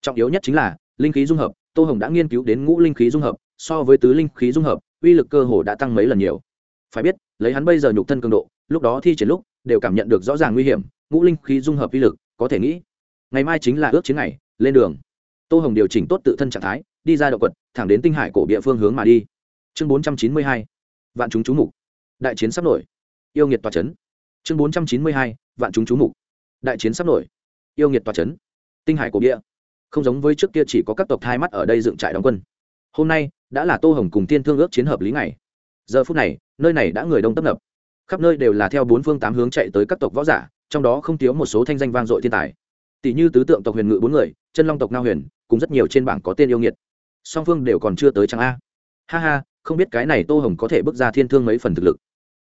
Trọng yếu nhất chính là, linh khí dung hợp, tô hồng đã nghiên cứu đến ngũ linh khí dung hợp, so với tứ linh khí dung hợp, uy lực cơ hồ đã tăng mấy lần nhiều. Phải biết lấy hắn bây giờ nhục thân cường độ, lúc đó thi triển lúc, đều cảm nhận được rõ ràng nguy hiểm, ngũ linh khí dung hợp uy lực, có thể nghĩ, ngày mai chính là ước chiến ngày, lên đường. Tô hồng điều chỉnh tốt tự thân trạng thái, đi ra động quật, thẳng đến tinh hải cổ địa phương hướng mà đi. Chương bốn trăm chín mươi hai, vạn chúng chú mục. Đại chiến sắp nổi. Yêu nghiệt tòa c h ấ n chương bốn trăm chín mươi hai, vạn chúng chú mục. Đại chiến sắp nổi. Yêu nghiệt tòa c h ấ n tinh hải cổ địa. Không giống với trước kia chỉ có các tộc hai mắt ở đây dựng trại đóng quân. Hôm nay, đã là tô hồng cùng tiên thương ước chiến hợp lý ngày giờ phút này, nơi này đã người đông tấp nập. Khắp nơi đều là theo bốn phương tám hướng chạy tới các tộc võ giả, trong đó không thiếu một số thanh danh vang dội thiên tài. Tỷ như tứ tượng tộc huyền ngự bốn người, chân long tộc ngao huyền, cùng rất nhiều trên bảng có tên yêu nghiệt. Song phương đều còn chưa tới trang a. Ha ha, không biết cái này tô hồng có thể bước ra thiên thương mấy phần thực lực.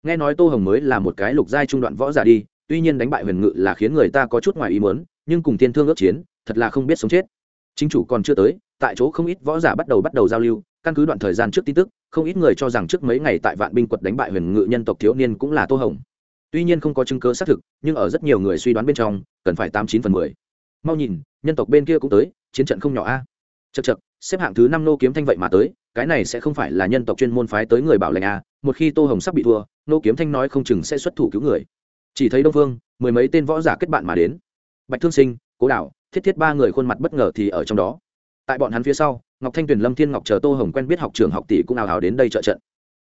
Nghe nói tô hồng mới là một cái lục giai trung đoạn võ giả đi, tuy nhiên đánh bại huyền ngự là khiến người ta có chút ngoài ý muốn, nhưng cùng thiên thương ước chiến, thật là không biết sống chết. Chính chủ còn chưa tới, tại chỗ không ít võ giả bắt đầu bắt đầu giao lưu căn cứ đoạn thời gian trước tin tức, không ít người cho rằng trước mấy ngày tại vạn binh quật đánh bại huyền ngự nhân tộc thiếu niên cũng là tô hồng. Tuy nhiên không có chứng cơ xác thực, nhưng ở rất nhiều người suy đoán bên trong, cần phải tám chín phần mười. Mau nhìn, nhân tộc bên kia cũng tới, chiến trận không nhỏ a. À? chật chật xếp hạng thứ năm nô kiếm thanh vậy mà tới, cái này sẽ không phải là nhân tộc chuyên môn phái tới người bảo lệnh a, một khi tô hồng sắp bị thua, nô kiếm thanh nói không chừng sẽ xuất thủ cứu người. Chỉ thấy đông phương mười mấy tên võ giả kết bạn mà đến. Bạch thương sinh, cố đạo thiết thiết ba người khuôn mặt bất ngờ thì ở trong đó. Tại bọn hắn phía sau ngọc thanh tuyền, lâm thiên ngọc chờ tô hồng quen biết học trường học tỷ cũng ào ào đến đây trợ trận.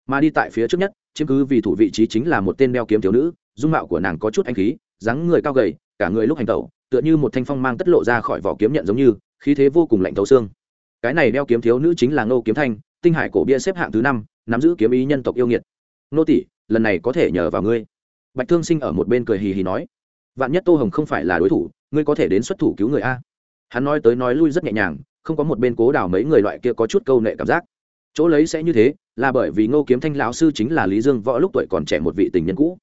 Mà đi tại phía trước nhất, chiếm cứ vì thủ vị trí chính là một tên đeo kiếm thiếu nữ, dung mạo của nàng có chút anh khí, dáng người cao gầy, cả người lúc hành tẩu, tựa như một thanh phong mang tất lộ ra khỏi vỏ kiếm nhận giống như, khí thế vô cùng lạnh thấu xương. Cái này đeo kiếm thiếu nữ chính là ngô kiếm thanh, tinh hải cổ bia xếp hạng thứ năm, nắm giữ kiếm ý nhân tộc yêu nghiệt. Nô tỷ, lần này có thể nhờ vào ngươi. Bạch thương sinh ở một bên cười hì hì nói. Vạn nhất tô hồng không phải là đối thủ, ngươi có thể đến xuất thủ cứu người a. Hắn nói tới nói lui rất nhẹ nhàng không có một bên cố đào mấy người loại kia có chút câu nệ cảm giác. Chỗ lấy sẽ như thế, là bởi vì ngô kiếm thanh lão sư chính là lý dương võ lúc tuổi còn trẻ một vị tình nhân cũ.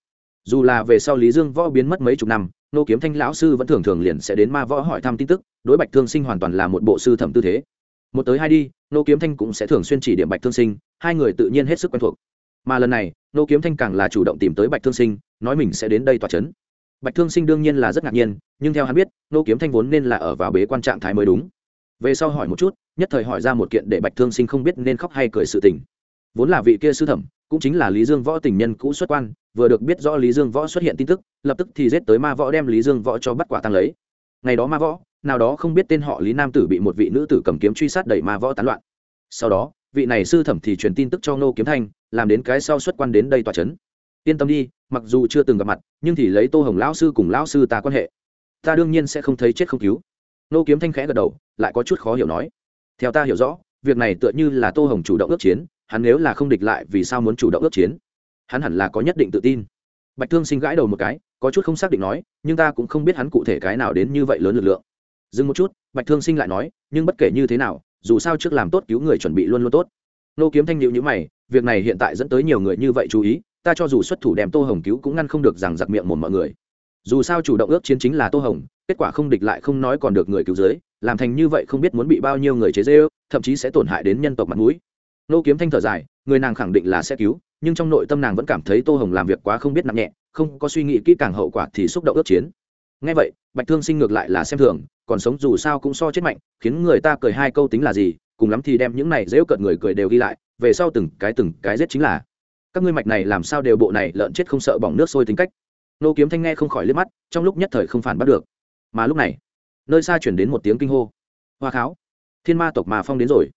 Dù là về sau lý dương võ biến mất mấy chục năm, ngô kiếm thanh lão sư vẫn thường thường liền sẽ đến ma võ hỏi thăm tin tức, đối bạch thương sinh hoàn toàn là một bộ sư thẩm tư thế. Một tới hai đi, Ngô kiếm thanh cũng sẽ thường xuyên chỉ điểm bạch thương sinh, hai người tự nhiên hết sức quen thuộc. Mà lần này, Ngô kiếm thanh càng là chủ động tìm tới bạch thương sinh, nói mình sẽ đến đây tòa c h ấ n bạch thương sinh đương nhiên là rất ngạc nhiên, nhưng theo hắn biết, Ngô kiếm thanh vốn nên là ở vào bế quan trạng thái mới đúng về sau hỏi một chút, nhất thời hỏi ra một kiện để bạch thương sinh không biết nên khóc hay cười sự tình. Vốn là vị kia sư thẩm, cũng chính là lý dương võ tình nhân cũ xuất quan, vừa được biết rõ lý dương võ xuất hiện tin tức, lập tức thì giết tới ma võ đem lý dương võ cho bắt quả tăng lấy. Ngày đó ma võ, nào đó không biết tên họ lý nam tử bị một vị nữ tử cầm kiếm truy sát đẩy ma võ tán loạn. Sau đó, vị này sư thẩm thì truyền tin tức cho ngô kiếm thanh, làm đến cái sau xuất quan đến đây tòa c h ấ n yên tâm đi, mặc dù chưa từng gặp mặt, nhưng thì lấy tô hồng lão sư cùng lão sư ta quan hệ. Ta đương nhiên sẽ không thấy chết không cứu. Nô kiếm thanh khẽ gật đầu, lại có chút khó hiểu nói. Theo ta hiểu rõ, việc này tựa như là tô hồng chủ động ước chiến, hắn nếu là không địch lại vì sao muốn chủ động ước chiến? Hắn hẳn là có nhất định tự tin. Bạch thương sinh gãi đầu một cái, có chút không xác định nói, nhưng ta cũng không biết hắn cụ thể cái nào đến như vậy lớn lực lượng. Dừng một chút, bạch thương sinh lại nói, nhưng bất kể như thế nào, dù sao trước làm tốt cứu người chuẩn bị luôn luôn tốt. Nô kiếm thanh nhịu nhữ mày, việc này hiện tại dẫn tới nhiều người như vậy chú ý, ta cho dù xuất thủ đem tô hồng cứu cũng ngăn không được rằng giặc miệng một mọi người dù sao chủ động ước chiến chính là tô hồng, kết quả không địch lại không nói còn được người cứu dưới làm thành như vậy không biết muốn bị bao nhiêu người chế dê ư thậm chí sẽ tổn hại đến nhân tộc mặt mũi. Nô kiếm thanh thở dài, người nàng khẳng định là sẽ cứu, nhưng trong nội tâm nàng vẫn cảm thấy tô hồng làm việc quá không biết nặng nhẹ, không có suy nghĩ kỹ càng hậu quả thì xúc động ước chiến. Ngay vậy, bạch thương sinh ngược lại là xem thường, còn sống dù sao cũng so chết mạnh, khiến người ta cười hai câu tính là gì, cùng lắm thì đem những này dễu cợt người cười đều ghi lại, về sau từng cái từng cái giết chính là. Các ngươi mạch này làm sao đều bộ này lợn chết không sợ bỏng nước sôi tính cách nô kiếm thanh nghe không khỏi liếc mắt, trong lúc nhất thời không phản bắt được. Mà lúc này, nơi xa chuyển đến một tiếng kinh hô. Hoa kháo, thiên ma tộc mà phong đến rồi.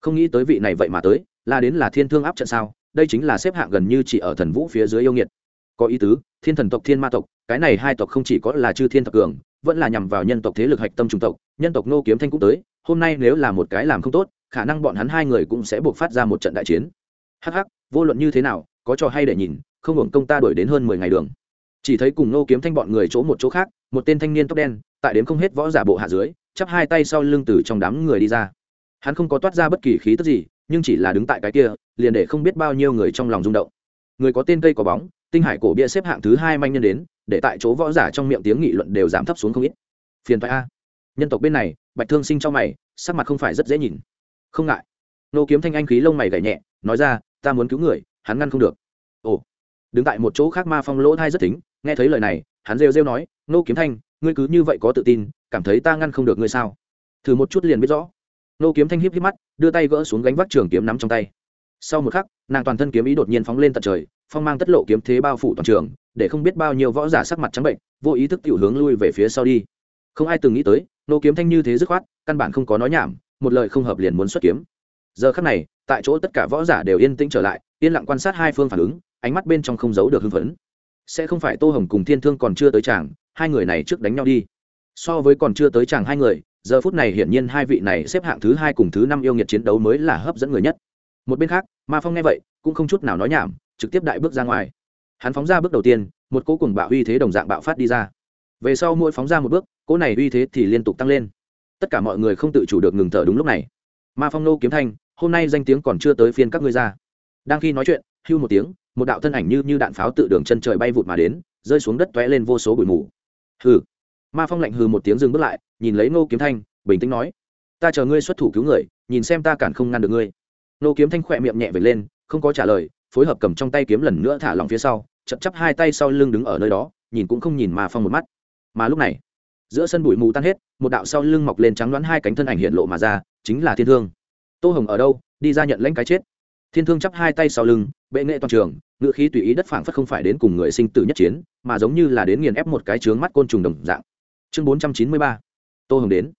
Không nghĩ tới vị này vậy mà tới, là đến là thiên thương áp trận sao? Đây chính là xếp hạng gần như chỉ ở thần vũ phía dưới yêu nghiệt. Có ý tứ, thiên thần tộc, thiên ma tộc, cái này hai tộc không chỉ có là chư thiên thập cường, vẫn là nhằm vào nhân tộc thế lực hạch tâm trung tộc, nhân tộc nô kiếm thanh cũng tới, hôm nay nếu là một cái làm không tốt, khả năng bọn hắn hai người cũng sẽ buộc phát ra một trận đại chiến. Hắc hắc, vô luận như thế nào, có trò hay để nhìn, không hưởng công ta đuổi đến hơn mười ngày đường chỉ thấy cùng nô kiếm thanh bọn người chỗ một chỗ khác, một tên thanh niên tóc đen, tại đếm không hết võ giả bộ hạ dưới, chắp hai tay sau lưng từ trong đám người đi ra. Hắn không có toát ra bất kỳ khí tức gì, nhưng chỉ là đứng tại cái kia, liền để không biết bao nhiêu người trong lòng rung động. Người có tên cây có bóng, tinh hải cổ bia xếp hạng thứ hai manh nhân đến, để tại chỗ võ giả trong miệng tiếng nghị luận đều giảm thấp xuống không ít. Phiền thoại a. Nhân tộc bên này, bạch thương sinh trong mày, sắc mặt không phải rất dễ nhìn. Không ngại. Nô kiếm thanh anh khí lông mày gảy nhẹ, nói ra, ta muốn cứu người, hắn ngăn không được. Ồ. Đứng tại một chỗ khác ma phong lỗ thai rất tính nghe thấy lời này, hắn rêu rêu nói, nô kiếm thanh, ngươi cứ như vậy có tự tin, cảm thấy ta ngăn không được ngươi sao? Thử một chút liền biết rõ. Nô kiếm thanh hiếp híp mắt, đưa tay gỡ xuống gánh vác trường kiếm nắm trong tay. Sau một khắc, nàng toàn thân kiếm ý đột nhiên phóng lên tận trời, phong mang tất lộ kiếm thế bao phủ toàn trường, để không biết bao nhiêu võ giả sắc mặt trắng bệnh, vô ý thức tiểu hướng lui về phía sau đi. Không ai từng nghĩ tới, nô kiếm thanh như thế dứt khoát, căn bản không có nói nhảm, một lời không hợp liền muốn xuất kiếm. Giờ khắc này, tại chỗ tất cả võ giả đều yên tĩnh trở lại, yên lặng quan sát hai phương phản ứng, ánh mắt bên trong không giấu được hưng phấn sẽ không phải tô hồng cùng thiên thương còn chưa tới chàng, hai người này trước đánh nhau đi. So với còn chưa tới chàng hai người, giờ phút này hiển nhiên hai vị này xếp hạng thứ hai cùng thứ năm yêu nghiệt chiến đấu mới là hấp dẫn người nhất. Một bên khác, ma phong nghe vậy, cũng không chút nào nói nhảm, trực tiếp đại bước ra ngoài. Hắn phóng ra bước đầu tiên, một cỗ cùng bạo uy thế đồng dạng bạo phát đi ra. Về sau mỗi phóng ra một bước, cỗ này uy thế thì liên tục tăng lên. Tất cả mọi người không tự chủ được ngừng thở đúng lúc này. Ma phong nô kiếm thanh, hôm nay danh tiếng còn chưa tới phiên các ngươi ra. Đang khi nói chuyện hưu một tiếng, một đạo thân ảnh như như đạn pháo tự đường chân trời bay vụt mà đến, rơi xuống đất tóe lên vô số bụi mù. Hừ. Ma phong lạnh hừ một tiếng dừng bước lại, nhìn lấy ngô kiếm thanh, bình tĩnh nói, ta chờ ngươi xuất thủ cứu người, nhìn xem ta cản không ngăn được ngươi. Ngô kiếm thanh khỏe miệng nhẹ về lên, không có trả lời, phối hợp cầm trong tay kiếm lần nữa thả lỏng phía sau, chậm chắp hai tay sau lưng đứng ở nơi đó, nhìn cũng không nhìn ma phong một mắt. Mà lúc này, giữa sân bụi mù tan hết, một đạo sau lưng mọc lên trắng đoán hai cánh thân ảnh hiện lộ mà ra, chính là thiên thương. Tô hồng ở đâu? Đi ra nhận lãnh cái chết. Thiên thương chắp hai tay sau lưng bệ nghệ toàn trường ngự khí tùy ý đất phảng phất không phải đến cùng người sinh tử nhất chiến, mà giống như là đến nghiền ép một cái trướng mắt côn trùng đồng dạng. Chương bốn trăm chín mươi ba, tô hồng đến.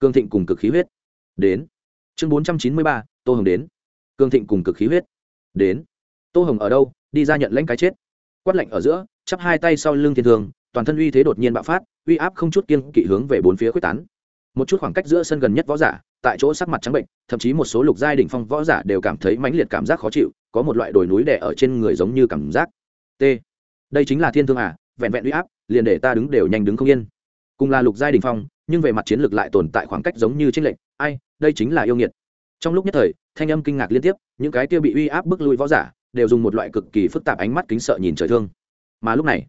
Cương thịnh cùng cực khí huyết. Đến. Chương bốn trăm chín mươi ba, tô hồng đến. Cương thịnh cùng cực khí huyết. Đến. Tô hồng ở đâu? Đi ra nhận lãnh cái chết. Quát lạnh ở giữa, chắp hai tay sau lưng thiên thường toàn thân uy thế đột nhiên bạo phát, uy áp không chút kiên kỵ hướng về bốn phía quyết tán. Một chút khoảng cách giữa sân gần nhất võ giả tại chỗ sắc mặt trắng bệnh, thậm chí một số lục giai đỉnh phong võ giả đều cảm thấy mãnh liệt cảm giác khó chịu, có một loại đồi núi đè ở trên người giống như cảm giác. T. Đây chính là thiên thương à vẹn vẹn uy áp, liền để ta đứng đều nhanh đứng không yên. Cùng là lục giai đỉnh phong, nhưng về mặt chiến lược lại tồn tại khoảng cách giống như trên lệnh ai, đây chính là yêu nghiệt. Trong lúc nhất thời, thanh âm kinh ngạc liên tiếp, những cái kia bị uy áp bức lui võ giả đều dùng một loại cực kỳ phức tạp ánh mắt kính sợ nhìn trời thương. Mà lúc này,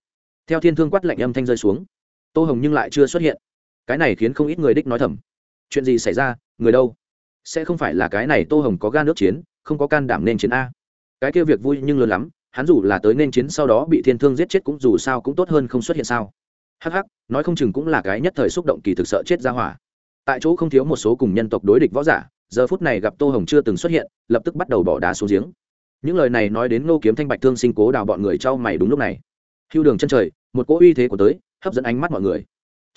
theo thiên thương quát lạnh âm thanh rơi xuống, tô hồng nhưng lại chưa xuất hiện. Cái này khiến không ít người đích nói thầm chuyện gì xảy ra, người đâu? Sẽ không phải là cái này tô hồng có gan nước chiến, không có can đảm nên chiến a. Cái kia việc vui nhưng lớn lắm, hắn dù là tới nên chiến sau đó bị thiên thương giết chết cũng dù sao cũng tốt hơn không xuất hiện sao. Hắc hắc, nói không chừng cũng là cái nhất thời xúc động kỳ thực sợ chết ra hỏa. Tại chỗ không thiếu một số cùng nhân tộc đối địch võ giả, giờ phút này gặp tô hồng chưa từng xuất hiện, lập tức bắt đầu bỏ đá xuống giếng. Những lời này nói đến ngô kiếm thanh bạch thương sinh cố đào bọn người trao mày đúng lúc này. Hưu đường chân trời, một cỗ uy thế của tới, hấp dẫn ánh mắt mọi người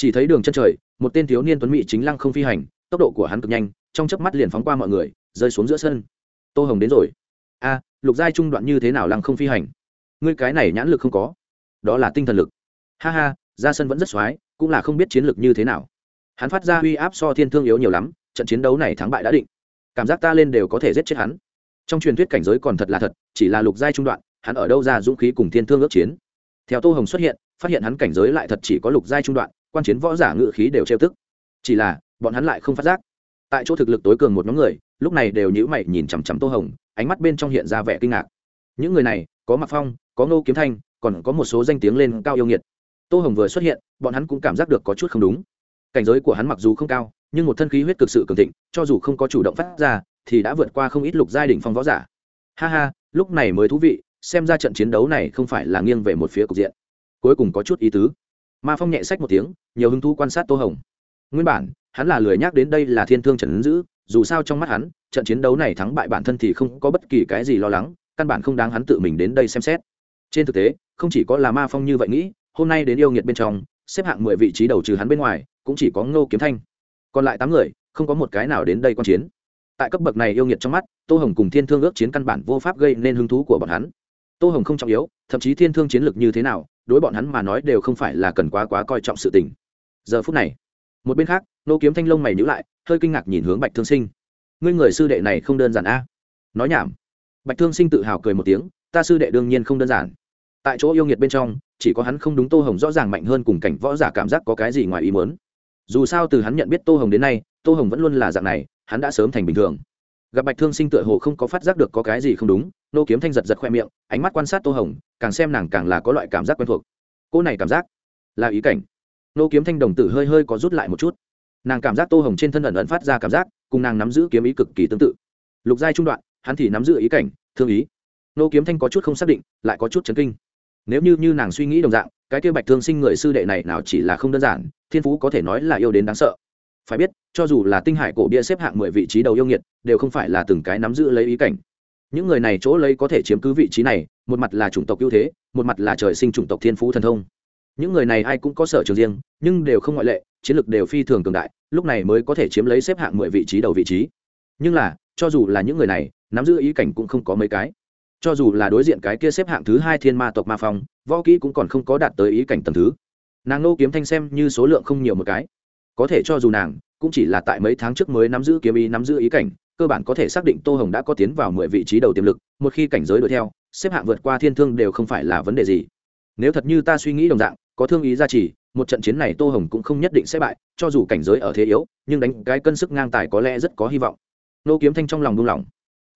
chỉ thấy đường chân trời, một tên thiếu niên tuấn mỹ chính lăng không phi hành, tốc độ của hắn cực nhanh, trong chớp mắt liền phóng qua mọi người, rơi xuống giữa sân. Tô hồng đến rồi. A, lục giai trung đoạn như thế nào lăng không phi hành? Ngươi cái này nhãn lực không có. Đó là tinh thần lực. Ha ha, ra sân vẫn rất x cũng là không biết chiến lược như thế nào. Hắn phát ra uy áp so thiên thương yếu nhiều lắm, trận chiến đấu này thắng bại đã định. Cảm giác ta lên đều có thể giết chết hắn. Trong truyền thuyết cảnh giới còn thật là thật, chỉ là lục giai trung đoạn, hắn ở đâu ra dũng khí cùng thiên thương ước chiến? Theo tô hồng xuất hiện, phát hiện hắn cảnh giới lại thật chỉ có lục giai trung đoạn quan chiến võ giả ngự khí đều trêu tức. Chỉ là, bọn hắn lại không phát giác. Tại chỗ thực lực tối cường một nhóm người, lúc này đều nhữ mày nhìn chằm chằm tô hồng, ánh mắt bên trong hiện ra vẻ kinh ngạc. Những người này, có mặc phong, có ngô kiếm thanh, còn có một số danh tiếng lên cao yêu nghiệt. Tô hồng vừa xuất hiện, bọn hắn cũng cảm giác được có chút không đúng. Cảnh giới của hắn mặc dù không cao, nhưng một thân khí huyết cực sự cường thịnh, cho dù không có chủ động phát ra, thì đã vượt qua không ít lục giai đ phong võ giả. Ha ha, lúc này mới thú vị, xem ra trận chiến đấu này không phải là nghiêng về một phía cục diện. Cuối cùng có chút ý tứ ma phong nhẹ sách một tiếng, nhiều hứng thú quan sát tô hồng. Nguyên bản, hắn là lười nhắc đến đây là thiên thương trần ứng dữ dù sao trong mắt hắn, trận chiến đấu này thắng bại bản thân thì không có bất kỳ cái gì lo lắng, căn bản không đáng hắn tự mình đến đây xem xét. Trên thực tế, không chỉ có là ma phong như vậy nghĩ, hôm nay đến yêu nghiệt bên trong, xếp hạng mười vị trí đầu trừ hắn bên ngoài, cũng chỉ có ngô kiếm thanh. Còn lại tám người, không có một cái nào đến đây quan chiến. Tại cấp bậc này yêu nghiệt trong mắt, tô hồng cùng thiên thương ước chiến căn bản vô pháp gây nên hứng thú của bọn hắn. Tô hồng không trọng yếu, thậm chí thiên thương chiến lược như thế nào đối bọn hắn mà nói đều không phải là cần quá quá coi trọng sự tình. Giờ phút này, một bên khác, nô kiếm thanh long mày nhữ lại, hơi kinh ngạc nhìn hướng bạch thương sinh. Ngươi người sư đệ này không đơn giản a. Nói nhảm. Bạch thương sinh tự hào cười một tiếng, ta sư đệ đương nhiên không đơn giản. Tại chỗ yêu nghiệt bên trong, chỉ có hắn không đúng tô hồng rõ ràng mạnh hơn cùng cảnh võ giả cảm giác có cái gì ngoài ý muốn. Dù sao từ hắn nhận biết tô hồng đến nay, tô hồng vẫn luôn là dạng này, hắn đã sớm thành bình thường. Gặp bạch thương sinh tựa hồ không có phát giác được có cái gì không đúng nô kiếm thanh giật giật khoe miệng, ánh mắt quan sát tô hồng, càng xem nàng càng là có loại cảm giác quen thuộc. Cô này cảm giác là ý cảnh. Nô kiếm thanh đồng tử hơi hơi có rút lại một chút. Nàng cảm giác tô hồng trên thân ẩn ẩn phát ra cảm giác, cùng nàng nắm giữ kiếm ý cực kỳ tương tự. Lục giai trung đoạn, hắn thì nắm giữ ý cảnh, thương ý. Nô kiếm thanh có chút không xác định, lại có chút chấn kinh. Nếu như như nàng suy nghĩ đồng dạng, cái kia bạch thương sinh người sư đệ này nào chỉ là không đơn giản, thiên phú có thể nói là yêu đến đáng sợ. Phải biết, cho dù là tinh hải cổ bia xếp hạng mười vị trí đầu yêu nghiệt, đều không phải là từng cái nắm giữ lấy ý cảnh những người này chỗ lấy có thể chiếm cứ vị trí này, một mặt là chủng tộc ưu thế, một mặt là trời sinh chủng tộc thiên phú thần thông. Những người này ai cũng có sở trường riêng, nhưng đều không ngoại lệ, chiến lược đều phi thường cường đại, lúc này mới có thể chiếm lấy xếp hạng mười vị trí đầu vị trí. Nhưng là, cho dù là những người này, nắm giữ ý cảnh cũng không có mấy cái. Cho dù là đối diện cái kia xếp hạng thứ hai thiên ma tộc ma phong, võ kỹ cũng còn không có đạt tới ý cảnh tầm thứ. Nàng nô kiếm thanh xem như số lượng không nhiều một cái. Có thể cho dù nàng, cũng chỉ là tại mấy tháng trước mới nắm giữ kiếm ý, nắm giữ ý cảnh cơ bản có thể xác định tô hồng đã có tiến vào mười vị trí đầu tiềm lực, một khi cảnh giới đuổi theo, xếp hạng vượt qua thiên thương đều không phải là vấn đề gì. Nếu thật như ta suy nghĩ đồng dạng, có thương ý gia trì, một trận chiến này tô hồng cũng không nhất định sẽ bại, cho dù cảnh giới ở thế yếu, nhưng đánh cái cân sức ngang tài có lẽ rất có hy vọng. Nô kiếm thanh trong lòng buông lỏng.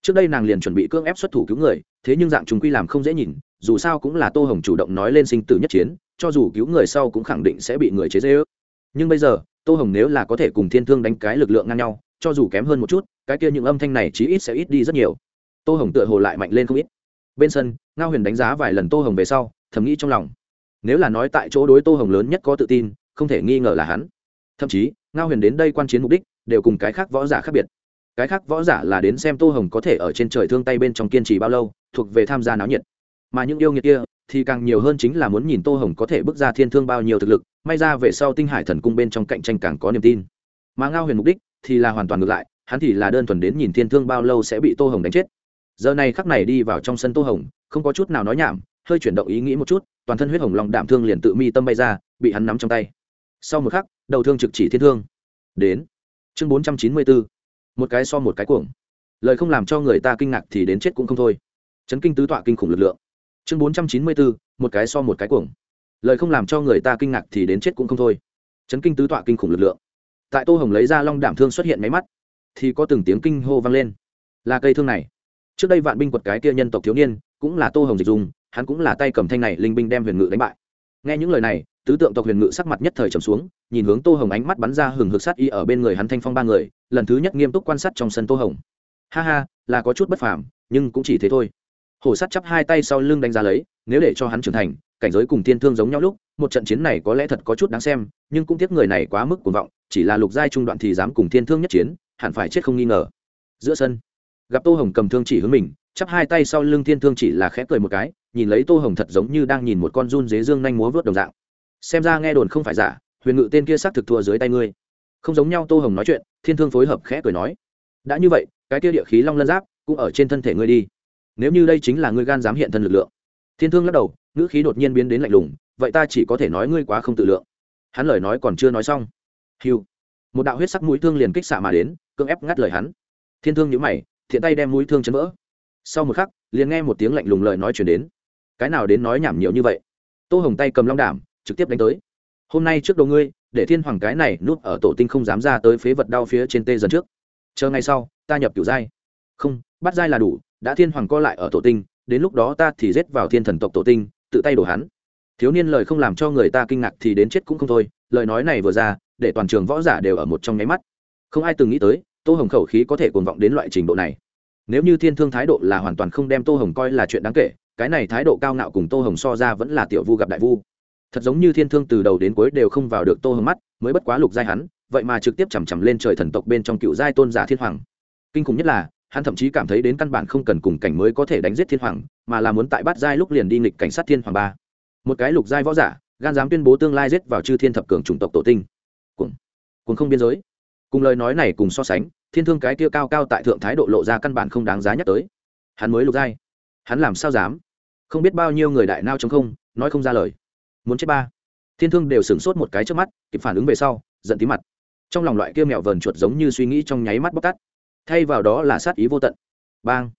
Trước đây nàng liền chuẩn bị cưỡng ép xuất thủ cứu người, thế nhưng dạng chúng quy làm không dễ nhìn, dù sao cũng là tô hồng chủ động nói lên sinh tử nhất chiến, cho dù cứu người sau cũng khẳng định sẽ bị người chế dễ ước nhưng bây giờ, tô hồng nếu là có thể cùng thiên thương đánh cái lực lượng ngang nhau cho dù kém hơn một chút, cái kia những âm thanh này chí ít sẽ ít đi rất nhiều. Tô hồng tựa hồ lại mạnh lên không ít. Bên sân, ngao huyền đánh giá vài lần tô hồng về sau, thầm nghĩ trong lòng. Nếu là nói tại chỗ đối tô hồng lớn nhất có tự tin, không thể nghi ngờ là hắn. Thậm chí, ngao huyền đến đây quan chiến mục đích, đều cùng cái khác võ giả khác biệt. Cái khác võ giả là đến xem tô hồng có thể ở trên trời thương tay bên trong kiên trì bao lâu, thuộc về tham gia náo nhiệt. Mà những yêu nghiệt kia, thì càng nhiều hơn chính là muốn nhìn tô hồng có thể bước ra thiên thương bao nhiêu thực lực, may ra về sau tinh hải thần cung bên trong cạnh tranh càng có niềm tin. Mà ngao huyền mục đích thì là hoàn toàn ngược lại, hắn thì là đơn thuần đến nhìn thiên thương bao lâu sẽ bị tô hồng đánh chết. Giờ này khắc này đi vào trong sân tô hồng, không có chút nào nói nhảm, hơi chuyển động ý nghĩ một chút, toàn thân huyết hồng lòng đạm thương liền tự mi tâm bay ra, bị hắn nắm trong tay. Sau một khắc, đầu thương trực chỉ thiên thương. Đến chương bốn trăm chín mươi bốn một cái so một cái cuồng. Lời không làm cho người ta kinh ngạc thì đến chết cũng không thôi. Chấn kinh tứ tọa kinh khủng lực lượng. Chương bốn trăm chín mươi bốn một cái so một cái cuồng. Lời không làm cho người ta kinh ngạc thì đến chết cũng không thôi. Chấn kinh tứ tọa kinh khủng lực lượng tại tô hồng lấy ra long đảm thương xuất hiện máy mắt, thì có từng tiếng kinh hô vang lên. Là cây thương này. Trước đây vạn binh quật cái kia nhân tộc thiếu niên, cũng là tô hồng dịch dùng, hắn cũng là tay cầm thanh này linh binh đem huyền ngự đánh bại. Nghe những lời này, tứ tượng tộc huyền ngự sắc mặt nhất thời trầm xuống, nhìn hướng tô hồng ánh mắt bắn ra hừng hực sát y ở bên người hắn thanh phong ba người, lần thứ nhất nghiêm túc quan sát trong sân tô hồng. Ha ha, là có chút bất phàm, nhưng cũng chỉ thế thôi. Hổ sắt chắp hai tay sau lưng đánh giá lấy, nếu để cho hắn trưởng thành cảnh giới cùng thiên thương giống nhau lúc, một trận chiến này có lẽ thật có chút đáng xem, nhưng cũng tiếc người này quá mức cuồng vọng, chỉ là lục giai trung đoạn thì dám cùng thiên thương nhất chiến, hẳn phải chết không nghi ngờ. Giữa sân, gặp tô hồng cầm thương chỉ hướng mình, chắp hai tay sau lưng thiên thương chỉ là khẽ cười một cái, nhìn lấy tô hồng thật giống như đang nhìn một con run dế dương nhanh múa vớt đồng dạng. Xem ra nghe đồn không phải giả, huyền ngự tên kia xác thực thua dưới tay ngươi. Không giống nhau tô hồng nói chuyện, thiên thương phối hợp khẽ cười nói, đã như vậy, cái kia địa khí long lân giáp cũng ở trên thân thể ngươi đi. Nếu như đây chính là ngươi gan dám hiện thân lực lượng thiên thương lắc đầu, ngữ khí đột nhiên biến đến lạnh lùng, vậy ta chỉ có thể nói ngươi quá không tự lượng. Hắn lời nói còn chưa nói xong. Hiu một đạo huyết sắc mũi thương liền kích xạ mà đến, cưỡng ép ngắt lời hắn. Thiên thương nhữ mày, thiện tay đem mũi thương chấn vỡ. Sau một khắc, liền nghe một tiếng lạnh lùng lời nói chuyển đến. Cái nào đến nói nhảm nhiều như vậy? Tô hồng tay cầm long đảm, trực tiếp đánh tới. Hôm nay trước đầu ngươi, để thiên hoàng cái này núp ở tổ tinh không dám ra tới phế vật đau phía trên tê dần trước. Chờ ngày sau, ta nhập kiểu giai. Không, bắt giai là đủ, đã thiên hoàng co lại ở tổ tinh đến lúc đó ta thì rết vào thiên thần tộc tổ tinh, tự tay đổ hắn. Thiếu niên lời không làm cho người ta kinh ngạc thì đến chết cũng không thôi, lời nói này vừa ra, để toàn trường võ giả đều ở một trong nháy mắt. Không ai từng nghĩ tới, tô hồng khẩu khí có thể cuồng vọng đến loại trình độ này. Nếu như thiên thương thái độ là hoàn toàn không đem tô hồng coi là chuyện đáng kể, cái này thái độ cao ngạo cùng tô hồng so ra vẫn là tiểu vu gặp đại vu. Thật giống như thiên thương từ đầu đến cuối đều không vào được tô hồng mắt, mới bất quá lục giai hắn, vậy mà trực tiếp chằm chằm lên trời thần tộc bên trong cựu giai tôn giả thiên hoàng. Kinh khủng nhất là hắn thậm chí cảm thấy đến căn bản không cần cùng cảnh mới có thể đánh giết thiên hoàng, mà là muốn tại bát giai lúc liền đi nghịch cảnh sát thiên hoàng ba. Một cái lục giai võ giả, gan dám tuyên bố tương lai giết vào chư thiên thập cường chủng tộc tổ tinh. Cùng cùng không biên giới. Cùng lời nói này cùng so sánh, thiên thương cái kia cao cao tại thượng thái độ lộ ra căn bản không đáng giá nhắc tới. Hắn mới lục giai. Hắn làm sao dám? Không biết bao nhiêu người đại nao chống không, nói không ra lời. Muốn chết ba. Thiên thương đều sửng sốt một cái trước mắt, kịp phản ứng về sau, giận tí mặt. Trong lòng loại kia mẹo vờn chuột giống như suy nghĩ trong nháy mắt bóc tắt thay vào đó là sát ý vô tận. Bang.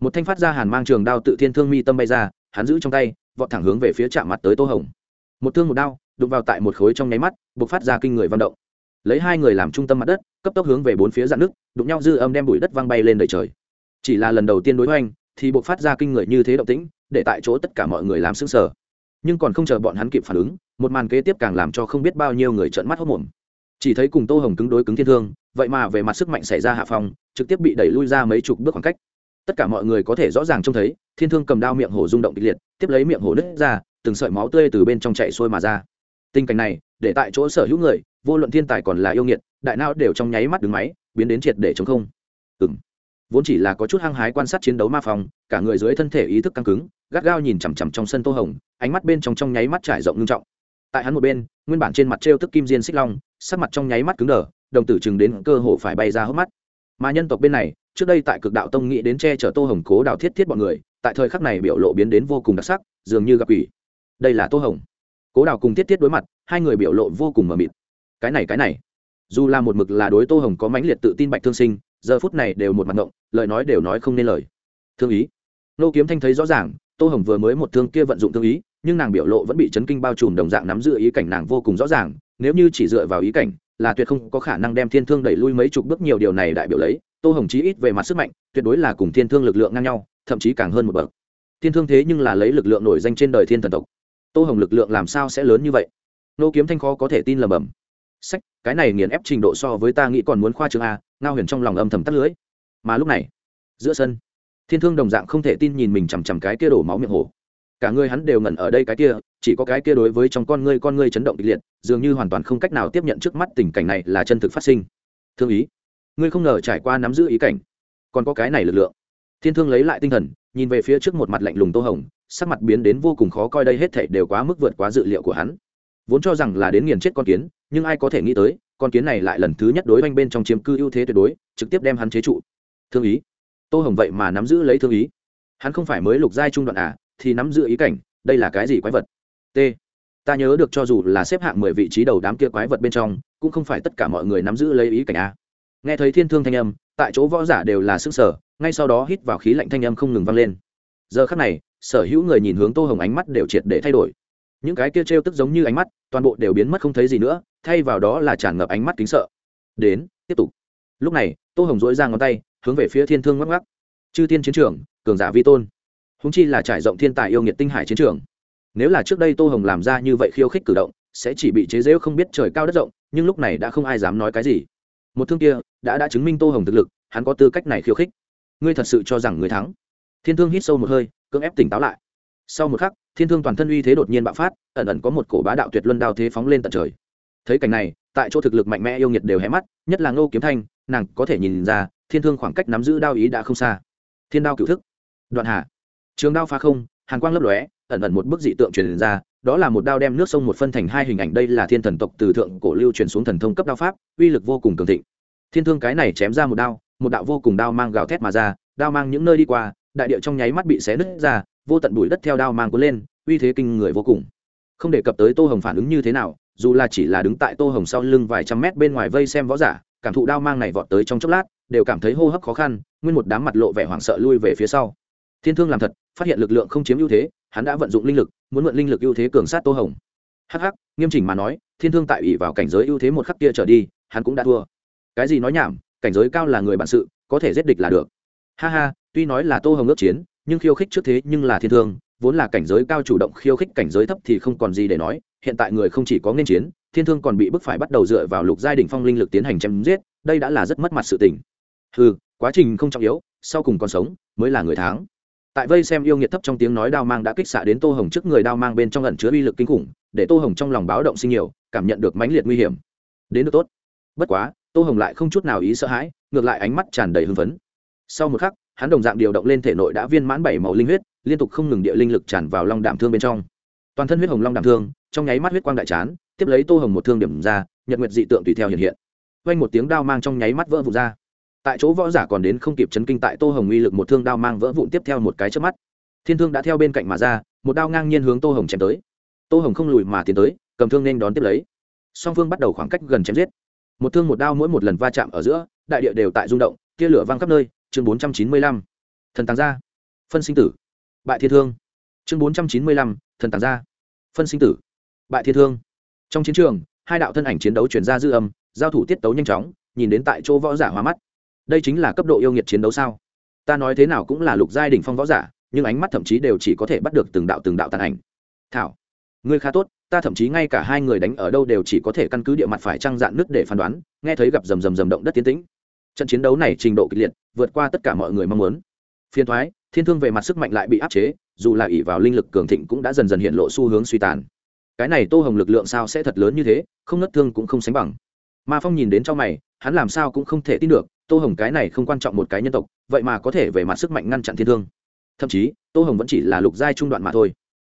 Một thanh phát ra hàn mang trường đao tự thiên thương mi tâm bay ra, hắn giữ trong tay, vọt thẳng hướng về phía chạm mặt tới tô hồng. Một thương một đao, đụng vào tại một khối trong nháy mắt buộc phát ra kinh người văn động. Lấy hai người làm trung tâm mặt đất, cấp tốc hướng về bốn phía dạn nước, đụng nhau dư âm đem bụi đất văng bay lên đời trời. Chỉ là lần đầu tiên đối hoành, thì buộc phát ra kinh người như thế động tĩnh, để tại chỗ tất cả mọi người làm sững sờ. Nhưng còn không chờ bọn hắn kịp phản ứng, một màn kế tiếp càng làm cho không biết bao nhiêu người trợn mắt hốt mồm chỉ thấy cùng tô hồng cứng đối cứng thiên thương vậy mà về mặt sức mạnh xảy ra hạ phòng trực tiếp bị đẩy lui ra mấy chục bước khoảng cách. Tất cả mọi người có thể rõ ràng trông thấy, thiên thương cầm đao miệng hổ rung động kịch liệt, tiếp lấy miệng hổ nứt ra, từng sợi máu tươi từ bên trong chạy xuôi mà ra. Tình cảnh này, để tại chỗ sở hữu người, vô luận thiên tài còn là yêu nghiệt, đại não đều trong nháy mắt đứng máy, biến đến triệt để chống không. Ừ m vốn chỉ là có chút hăng hái quan sát chiến đấu ma phòng cả người dưới thân thể ý thức căng cứng, gắt gao nhìn chằm chằm trong sân tô hồng, ánh mắt bên trong trong nháy mắt trải rộng ngưng trọng. Tại hắn một bên, nguyên bản trên mặt t r e o tức kim diên xích long, sắc mặt trong nháy mắt cứng đờ đồng tử chừng đến cơ hồ phải bay ra hốc mắt. Mà nhân tộc bên này, trước đây tại cực đạo tông nghĩ đến che chở tô hồng cố đào thiết thiết bọn người, tại thời khắc này biểu lộ biến đến vô cùng đặc sắc, dường như gặp ủy đây là tô hồng. Cố đào cùng thiết thiết đối mặt, hai người biểu lộ vô cùng mờ mịt. Cái này cái này. Dù là một mực là đối tô hồng có mãnh liệt tự tin bạch thương sinh, giờ phút này đều một mặt ngộng, lời nói đều nói không nên lời. Thương ý. Nô kiếm thanh thấy rõ ràng, tô hồng vừa mới một thương kia vận dụng thương ý, nhưng nàng biểu lộ vẫn bị chấn kinh bao trùm đồng dạng nắm giữ ý cảnh nàng vô cùng rõ ràng, nếu như chỉ dựa vào ý cảnh là tuyệt không có khả năng đem thiên thương đẩy lui mấy chục bước nhiều điều này đại biểu lấy, tô hồng chí ít về mặt sức mạnh, tuyệt đối là cùng thiên thương lực lượng ngang nhau, thậm chí càng hơn một bậc. Thiên thương thế nhưng là lấy lực lượng nổi danh trên đời thiên thần tộc. Tô hồng lực lượng làm sao sẽ lớn như vậy? Nô kiếm thanh khó có thể tin lầm bầm sách, cái này nghiền ép trình độ so với ta nghĩ còn muốn khoa trường a, ngao huyền trong lòng âm thầm tắt lưới. Mà lúc này, giữa sân, thiên thương đồng dạng không thể tin nhìn mình chằm chằm cái kia đổ máu miệng hổ cả người hắn đều ngẩn ở đây cái kia, chỉ có cái kia đối với trong con ngươi con ngươi chấn động kịch liệt, dường như hoàn toàn không cách nào tiếp nhận trước mắt tình cảnh này là chân thực phát sinh. Thương ý, ngươi không ngờ trải qua nắm giữ ý cảnh, còn có cái này lực lượng. Thiên thương lấy lại tinh thần, nhìn về phía trước một mặt lạnh lùng tô hồng, sắc mặt biến đến vô cùng khó coi đây hết thảy đều quá mức vượt quá dự liệu của hắn. Vốn cho rằng là đến nghiền chết con kiến, nhưng ai có thể nghĩ tới, con kiến này lại lần thứ nhất đối oanh bên trong chiếm cư ưu thế tuyệt đối, trực tiếp đem hắn chế trụ. Thương ý, tô hồng vậy mà nắm giữ lấy thương ý. Hắn không phải mới lục giai trung đoạn à thì nắm giữ ý cảnh, đây là cái gì quái vật? T. Ta nhớ được cho dù là xếp hạng mười vị trí đầu đám kia quái vật bên trong, cũng không phải tất cả mọi người nắm giữ lấy ý cảnh a. Nghe thấy thiên thương thanh âm, tại chỗ võ giả đều là sức sở ngay sau đó hít vào khí lạnh thanh âm không ngừng vang lên. Giờ khắc này, sở hữu người nhìn hướng tô hồng ánh mắt đều triệt để thay đổi. Những cái kia t r e o tức giống như ánh mắt, toàn bộ đều biến mất không thấy gì nữa, thay vào đó là tràn ngập ánh mắt kính sợ. Đến, tiếp tục. Lúc này, tô hồng dỗi ra ngón tay, hướng về phía thiên thương ngắc ngắc chư thiên chiến trường, cường giả vi tôn húng chi là trải rộng thiên tài yêu nghiệt tinh hải chiến trường. Nếu là trước đây tô hồng làm ra như vậy khiêu khích cử động, sẽ chỉ bị chế rễu không biết trời cao đất rộng, nhưng lúc này đã không ai dám nói cái gì. Một thương kia đã đã chứng minh tô hồng thực lực, hắn có tư cách này khiêu khích. Ngươi thật sự cho rằng người thắng? Thiên thương hít sâu một hơi, cưỡng ép tỉnh táo lại. Sau một khắc, thiên thương toàn thân uy thế đột nhiên bạo phát, ẩn ẩn có một cổ bá đạo tuyệt luân đao thế phóng lên tận trời. Thấy cảnh này, tại chỗ thực lực mạnh mẽ yêu nghiệt đều hé mắt, nhất là ngô kiếm thanh, nàng có thể nhìn ra, thiên thương khoảng cách nắm giữ đao ý đã không xa. Thiên đao cựu thức. Đoạn hạ trường đao phá không, hàn quang lấp lóe, ẩn ẩn một bức dị tượng truyền ra, đó là một đao đem nước sông một phân thành hai hình ảnh, đây là thiên thần tộc từ thượng cổ lưu truyền xuống thần thông cấp đao pháp, uy lực vô cùng cường thịnh. Thiên thương cái này chém ra một đao, một đạo vô cùng đao mang gào thét mà ra, đao mang những nơi đi qua, đại địa trong nháy mắt bị xé nứt ra, vô tận bụi đất theo đao mang cuốn lên, uy thế kinh người vô cùng. Không đề cập tới tô hồng phản ứng như thế nào, dù là chỉ là đứng tại tô hồng sau lưng vài trăm mét bên ngoài vây xem võ giả, cảm thụ đao mang này vọt tới trong chốc lát, đều cảm thấy hô hấp khó khăn, nguyên một đám mặt lộ vẻ hoảng sợ lui về phía sau thiên thương làm thật, phát hiện lực lượng không chiếm ưu thế, hắn đã vận dụng linh lực, muốn mượn linh lực ưu thế cường sát tô hồng. Hắc hắc, nghiêm chỉnh mà nói, thiên thương tại ủy vào cảnh giới ưu thế một khắc kia trở đi, hắn cũng đã thua. Cái gì nói nhảm, cảnh giới cao là người bản sự, có thể giết địch là được. Ha ha, tuy nói là tô hồng ước chiến, nhưng khiêu khích trước thế nhưng là thiên thương, vốn là cảnh giới cao chủ động khiêu khích cảnh giới thấp thì không còn gì để nói, hiện tại người không chỉ có nên chiến, thiên thương còn bị bức phải bắt đầu dựa vào lục giai đ ỉ n h phong linh lực tiến hành chém giết, đây đã là rất mất mặt sự tình. Ừ quá trình không trọng yếu, sau cùng còn sống, mới là người tháng tại vây xem yêu nghiệt thấp trong tiếng nói đao mang đã kích xạ đến tô hồng trước người đao mang bên trong ẩn chứa uy lực kinh khủng, để tô hồng trong lòng báo động sinh nhiều, cảm nhận được mãnh liệt nguy hiểm. Đến được tốt. Bất quá, tô hồng lại không chút nào ý sợ hãi, ngược lại ánh mắt tràn đầy hưng phấn. Sau một khắc, hắn đồng dạng điều động lên thể nội đã viên mãn bảy màu linh huyết, liên tục không ngừng địa linh lực tràn vào long đạm thương bên trong. Toàn thân huyết hồng long đạm thương, trong nháy mắt huyết quang đại chán, tiếp lấy tô hồng một thương điểm ra, nhật nguyệt dị tượng tùy theo hiện hiện. Quanh một tiếng đao mang trong nháy mắt vỡ vụt ra tại chỗ võ giả còn đến không kịp chấn kinh tại tô hồng uy lực một thương đao mang vỡ vụn tiếp theo một cái trước mắt. Thiên thương đã theo bên cạnh mà ra, một đao ngang nhiên hướng tô hồng chém tới. Tô hồng không lùi mà tiến tới, cầm thương nên đón tiếp lấy. Song phương bắt đầu khoảng cách gần chém giết. Một thương một đao mỗi một lần va chạm ở giữa, đại địa đều tại rung động, tia lửa văng khắp nơi. Chương bốn trăm chín mươi lăm, thần tàng gia. Phân sinh tử. Bại thiên thương. Chương bốn trăm chín mươi lăm, thần tàng gia. Phân sinh tử. Bại thiên thương. Trong chiến trường, hai đạo thân ảnh chiến đấu chuyển ra dư âm, giao thủ tiết tấu nhanh chóng, nhìn đến tại chỗ võ giả hóa mắt đây chính là cấp độ yêu nghiệt chiến đấu sao? Ta nói thế nào cũng là lục giai đ ỉ n h phong võ giả, nhưng ánh mắt thậm chí đều chỉ có thể bắt được từng đạo từng đạo tàn ảnh. Thảo, ngươi khá tốt, ta thậm chí ngay cả hai người đánh ở đâu đều chỉ có thể căn cứ địa mặt phải trăng dạn nước để phán đoán, nghe thấy gặp rầm rầm rầm động đất tiến tĩnh. Trận chiến đấu này trình độ kịch liệt, vượt qua tất cả mọi người mong muốn. Phiên thoái, thiên thương về mặt sức mạnh lại bị áp chế, dù là ỷ vào linh lực cường thịnh cũng đã dần dần hiện lộ xu hướng suy tàn. Cái này tô hồng lực lượng sao sẽ thật lớn như thế, không nất thương cũng không sánh bằng. Ma phong nhìn đến trong mày, hắn làm sao cũng không thể tin được tô hồng cái này không quan trọng một cái nhân tộc, vậy mà có thể về mặt sức mạnh ngăn chặn thiên thương. Thậm chí, tô hồng vẫn chỉ là lục giai trung đoạn mà thôi.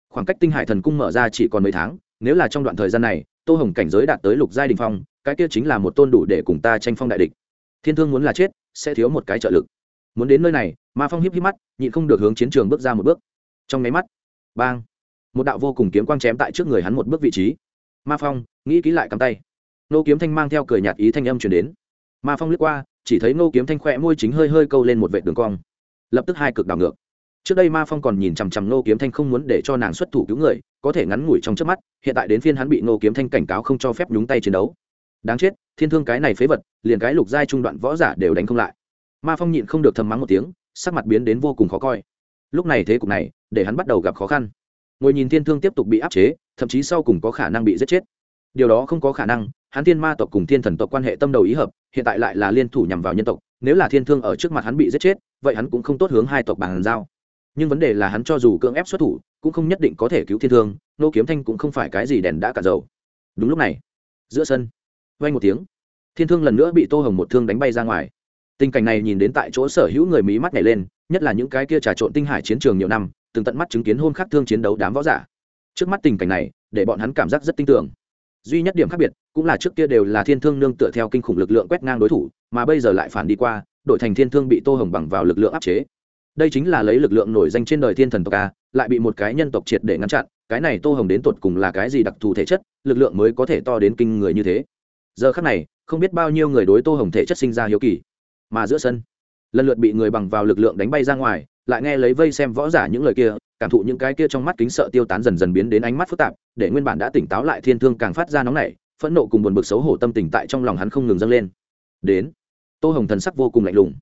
Khoảng cách tinh hải thần cung mở ra chỉ còn mấy tháng, nếu là trong đoạn thời gian này, tô hồng cảnh giới đạt tới lục giai đình phong, cái kia chính là một tôn đủ để cùng ta tranh phong đại địch. Thiên thương muốn là chết, sẽ thiếu một cái trợ lực. Muốn đến nơi này, ma phong hiếp hiếp mắt, nhịn không được hướng chiến trường bước ra một bước. Trong máy mắt, bang, một đạo vô cùng kiếm quang chém tại trước người hắn một bước vị trí. Ma phong, nghĩ kỹ lại cầm tay. Nô kiếm thanh mang theo cười nhạt ý thanh âm chuyển đến. Ma phong lướt qua chỉ thấy Ngô kiếm thanh khỏe môi chính hơi hơi câu lên một vệ đường cong. Lập tức hai cực đảo ngược. Trước đây ma phong còn nhìn chằm chằm Ngô kiếm thanh không muốn để cho nàng xuất thủ cứu người, có thể ngắn ngủi trong trước mắt, hiện tại đến phiên hắn bị Ngô kiếm thanh cảnh cáo không cho phép nhúng tay chiến đấu. Đáng chết, thiên thương cái này phế vật, liền cái lục giai trung đoạn võ giả đều đánh không lại. Ma phong nhịn không được thầm mắng một tiếng, sắc mặt biến đến vô cùng khó coi. Lúc này thế cục này, để hắn bắt đầu gặp khó khăn. Ngồi nhìn thiên thương tiếp tục bị áp chế, thậm chí sau cùng có khả năng bị giết chết điều đó không có khả năng, hắn thiên ma tộc cùng thiên thần tộc quan hệ tâm đầu ý hợp, hiện tại lại là liên thủ nhằm vào nhân tộc, nếu là thiên thương ở trước mặt hắn bị giết chết, vậy hắn cũng không tốt hướng hai tộc bàn giao. Nhưng vấn đề là hắn cho dù cưỡng ép xuất thủ, cũng không nhất định có thể cứu thiên thương, nô kiếm thanh cũng không phải cái gì đèn đã cả dầu. Đúng lúc này, giữa sân vay một tiếng. Thiên thương lần nữa bị tô hồng một thương đánh bay ra ngoài. Tình cảnh này nhìn đến tại chỗ sở hữu người mỹ mắt nhảy lên, nhất là những cái kia trà trộn tinh hải chiến trường nhiều năm, từng tận mắt chứng kiến hôn khắc thương chiến đấu đám võ giả. Trước mắt tình cảnh này, để bọn hắn cảm giác rất tin tưởng duy nhất điểm khác biệt, cũng là trước kia đều là thiên thương nương tựa theo kinh khủng lực lượng quét ngang đối thủ, mà bây giờ lại phản đi qua, đội thành thiên thương bị tô hồng bằng vào lực lượng áp chế. Đây chính là lấy lực lượng nổi danh trên đời thiên thần tộc a, lại bị một cái nhân tộc triệt để ngăn chặn, cái này tô hồng đến tột cùng là cái gì đặc thù thể chất, lực lượng mới có thể to đến kinh người như thế. Giờ khác này, không biết bao nhiêu người đối tô hồng thể chất sinh ra hiếu kỳ. Mà giữa sân, lần lượt bị người bằng vào lực lượng đánh bay ra ngoài, lại nghe lấy vây xem võ giả những lời kia cảm thụ những cái kia trong mắt kính sợ tiêu tán dần dần biến đến ánh mắt phức tạp, để nguyên bản đã tỉnh táo lại thiên thương càng phát ra nóng nảy, phẫn nộ cùng buồn bực xấu hổ tâm tình tại trong lòng hắn không ngừng dâng lên. Đến, tô hồng thần sắc vô cùng lạnh lùng.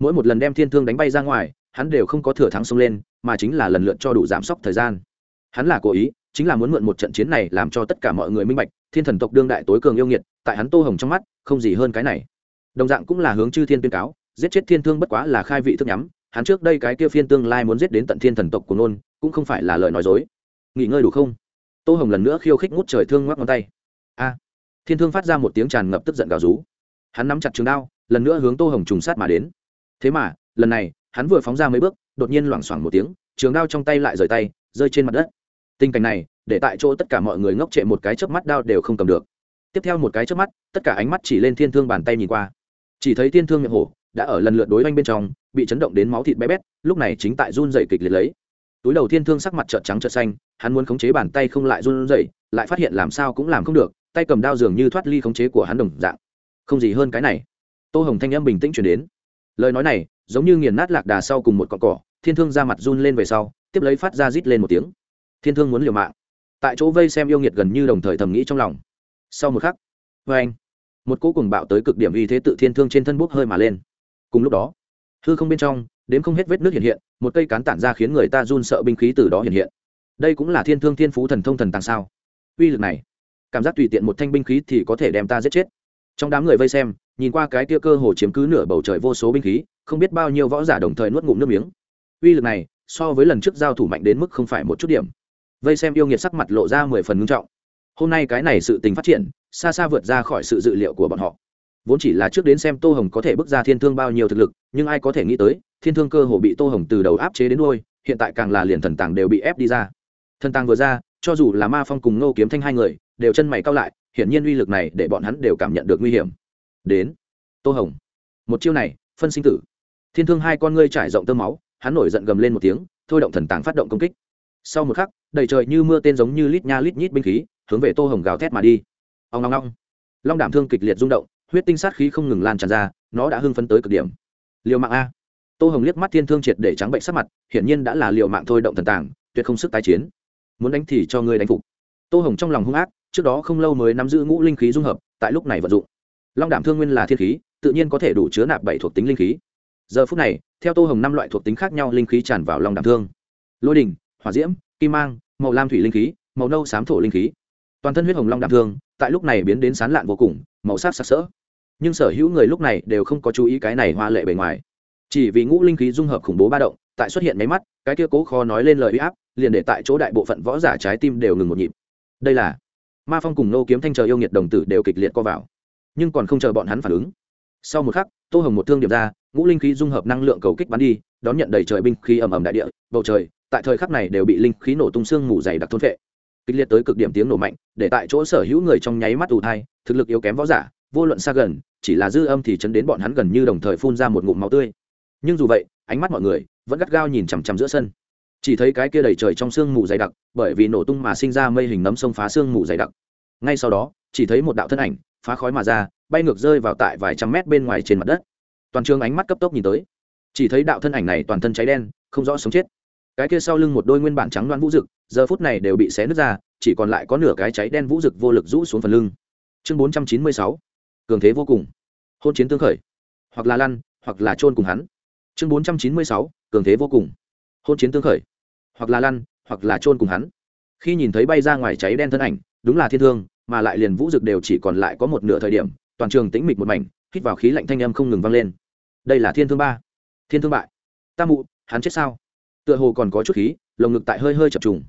Mỗi một lần đem thiên thương đánh bay ra ngoài, hắn đều không có thừa thắng xông lên, mà chính là lần lượt cho đủ giảm sốc thời gian. Hắn là cố ý, chính là muốn mượn một trận chiến này làm cho tất cả mọi người minh bạch, thiên thần tộc đương đại tối cường yêu nghiệt, tại hắn tô hồng trong mắt, không gì hơn cái này. Đồng dạng cũng là hướng chư thiên tuyên cáo, giết chết thiên thương bất quá là khai vị thức nhắm hắn trước đây cái kia phiên tương lai muốn giết đến tận thiên thần tộc của nôn, cũng không phải là lời nói dối. Nghỉ ngơi đủ không? Tô hồng lần nữa khiêu khích ngút trời thương ngoắc ngón tay. A! Thiên thương phát ra một tiếng tràn ngập tức giận gào rú. Hắn nắm chặt trường đao, lần nữa hướng tô hồng trùng sát mà đến. Thế mà, lần này, hắn vừa phóng ra mấy bước, đột nhiên loảng xoảng một tiếng, trường đao trong tay lại rời tay, rơi trên mặt đất. Tình cảnh này, để tại chỗ tất cả mọi người ngốc trệ một cái chớp mắt đao đều không cầm được. Tiếp theo một cái chớp mắt, tất cả ánh mắt chỉ lên thiên thương bàn tay nhìn qua. Chỉ thấy thiên thương miệng hổ đã ở lần lượt đối oanh bên trong, bị chấn động đến máu thịt bé bét, lúc này chính tại run dày kịch liệt lấy. Túi đầu thiên thương sắc mặt trợt trắng trợt xanh, hắn muốn khống chế bàn tay không lại run dày lại phát hiện làm sao cũng làm không được, tay cầm đao dường như thoát ly khống chế của hắn đồng dạng. Không gì hơn cái này. Tô hồng thanh âm bình tĩnh chuyển đến. Lời nói này, giống như nghiền nát lạc đà sau cùng một cọn cỏ, thiên thương ra mặt run lên về sau, tiếp lấy phát ra rít lên một tiếng. Thiên thương muốn liều mạng. Tại chỗ vây xem yêu nghiệt gần như đồng thời thầm nghĩ trong lòng. Sau một khắc vê anh một cỗ cùng bạo tới cực điểm uy thế tự thiên thương trên thân bốc hơi mà lên cùng lúc đó, hư không bên trong đến không hết vết nước hiện hiện, một cây cán tản ra khiến người ta run sợ binh khí từ đó hiện hiện. Đây cũng là thiên thương thiên phú thần thông thần tàng sao? Uy lực này, cảm giác tùy tiện một thanh binh khí thì có thể đem ta giết chết. Trong đám người vây xem, nhìn qua cái tia cơ hồ chiếm cứ nửa bầu trời vô số binh khí, không biết bao nhiêu võ giả đồng thời nuốt ngụm nước miếng. Uy lực này, so với lần trước giao thủ mạnh đến mức không phải một chút điểm. Vây xem yêu nghiệt sắc mặt lộ ra mười phần ngưng trọng. Hôm nay cái này sự tình phát triển, xa xa vượt ra khỏi sự dự liệu của bọn họ vốn chỉ là trước đến xem tô hồng có thể bước ra thiên thương bao nhiêu thực lực, nhưng ai có thể nghĩ tới, thiên thương cơ hồ bị tô hồng từ đầu áp chế đến đôi hiện tại càng là liền thần tàng đều bị ép đi ra. Thần tàng vừa ra, cho dù là ma phong cùng nô kiếm thanh hai người, đều chân mày cao lại, hiển nhiên uy lực này để bọn hắn đều cảm nhận được nguy hiểm. Đến, tô hồng. Một chiêu này, phân sinh tử. Thiên thương hai con ngươi trải rộng tơ máu, hắn nổi giận gầm lên một tiếng, thôi động thần tàng phát động công kích. Sau một khắc, đầy trời như mưa tên giống như lít nha lít nhít binh khí, hướng về tô hồng gào thét mà đi. Ông long long long đảm thương kịch liệt rung động huyết tinh sát khí không ngừng lan tràn ra, nó đã hưng phấn tới cực điểm. Liều mạng a. Tô hồng liếc mắt thiên thương triệt để trắng bệnh sắc mặt, hiển nhiên đã là liều mạng thôi động thần tàng, tuyệt không sức tái chiến. Muốn đánh thì cho ngươi đánh phục. Tô hồng trong lòng hung ác, trước đó không lâu mới nắm giữ ngũ linh khí dung hợp, tại lúc này vận dụng. Long đảm thương nguyên là thiên khí, tự nhiên có thể đủ chứa nạp bảy thuộc tính linh khí. Giờ phút này, theo tô hồng năm loại thuộc tính khác nhau linh khí tràn vào long đảm thương. Lôi đình hỏa diễm, kim mang, màu lam thủy linh khí, màu nâu xám thổ linh khí. Toàn thân huyết hồng long đảm thương, tại lúc này biến đến sán lạn vô cùng, màu sắc sặc sỡ nhưng sở hữu người lúc này đều không có chú ý cái này hoa lệ bề ngoài. Chỉ vì ngũ linh khí dung hợp khủng bố ba động, tại xuất hiện máy mắt, cái kia cố khó nói lên lời uy áp, liền để tại chỗ đại bộ phận võ giả trái tim đều ngừng một nhịp. Đây là ma phong cùng nô kiếm thanh chờ yêu nghiệt đồng tử đều kịch liệt co vào, nhưng còn không chờ bọn hắn phản ứng. Sau một khắc, tô hồng một thương điểm ra, ngũ linh khí dung hợp năng lượng cầu kích bắn đi, đón nhận đầy trời binh khí ầm ầm đại địa, bầu trời, tại thời khắc này đều bị linh khí nổ tung xương mù dày đặc thôn vệ kịch liệt tới cực điểm tiếng nổ mạnh, để tại chỗ sở hữu người trong nháy mắt ù thai, thực lực yếu kém võ giả vô luận xa gần, chỉ là dư âm thì chấn đến bọn hắn gần như đồng thời phun ra một ngụm máu tươi. Nhưng dù vậy, ánh mắt mọi người vẫn gắt gao nhìn chằm chằm giữa sân. Chỉ thấy cái kia đầy trời trong sương mù dày đặc, bởi vì nổ tung mà sinh ra mây hình nấm sông phá sương mù dày đặc. Ngay sau đó, chỉ thấy một đạo thân ảnh phá khói mà ra, bay ngược rơi vào tại vài trăm mét bên ngoài trên mặt đất. Toàn trường ánh mắt cấp tốc nhìn tới. Chỉ thấy đạo thân ảnh này toàn thân cháy đen, không rõ sống chết. Cái kia sau lưng một đôi nguyên bản trắng đoan vũ rực, giờ phút này đều bị xé nứt ra, chỉ còn lại có nửa cái cháy đen vũ rực vô lực rũ xuống phần lưng. Chương bốn trăm chín mươi sáu cường thế vô cùng. Hôn chiến tương khởi, hoặc là lăn, hoặc là trôn cùng hắn. Chương bốn trăm chín mươi sáu, cường thế vô cùng. Hôn chiến tương khởi, hoặc là lăn, hoặc là trôn cùng hắn. Khi nhìn thấy bay ra ngoài cháy đen thân ảnh, đúng là thiên thương, mà lại liền vũ dực đều chỉ còn lại có một nửa thời điểm, toàn trường tĩnh mịch một mảnh, hít vào khí lạnh thanh âm không ngừng vang lên. Đây là thiên thương ba. Thiên thương bại. Ta mụ, hắn chết sao? Tựa hồ còn có chút khí, lồng ngực tại hơi hơi chập trùng.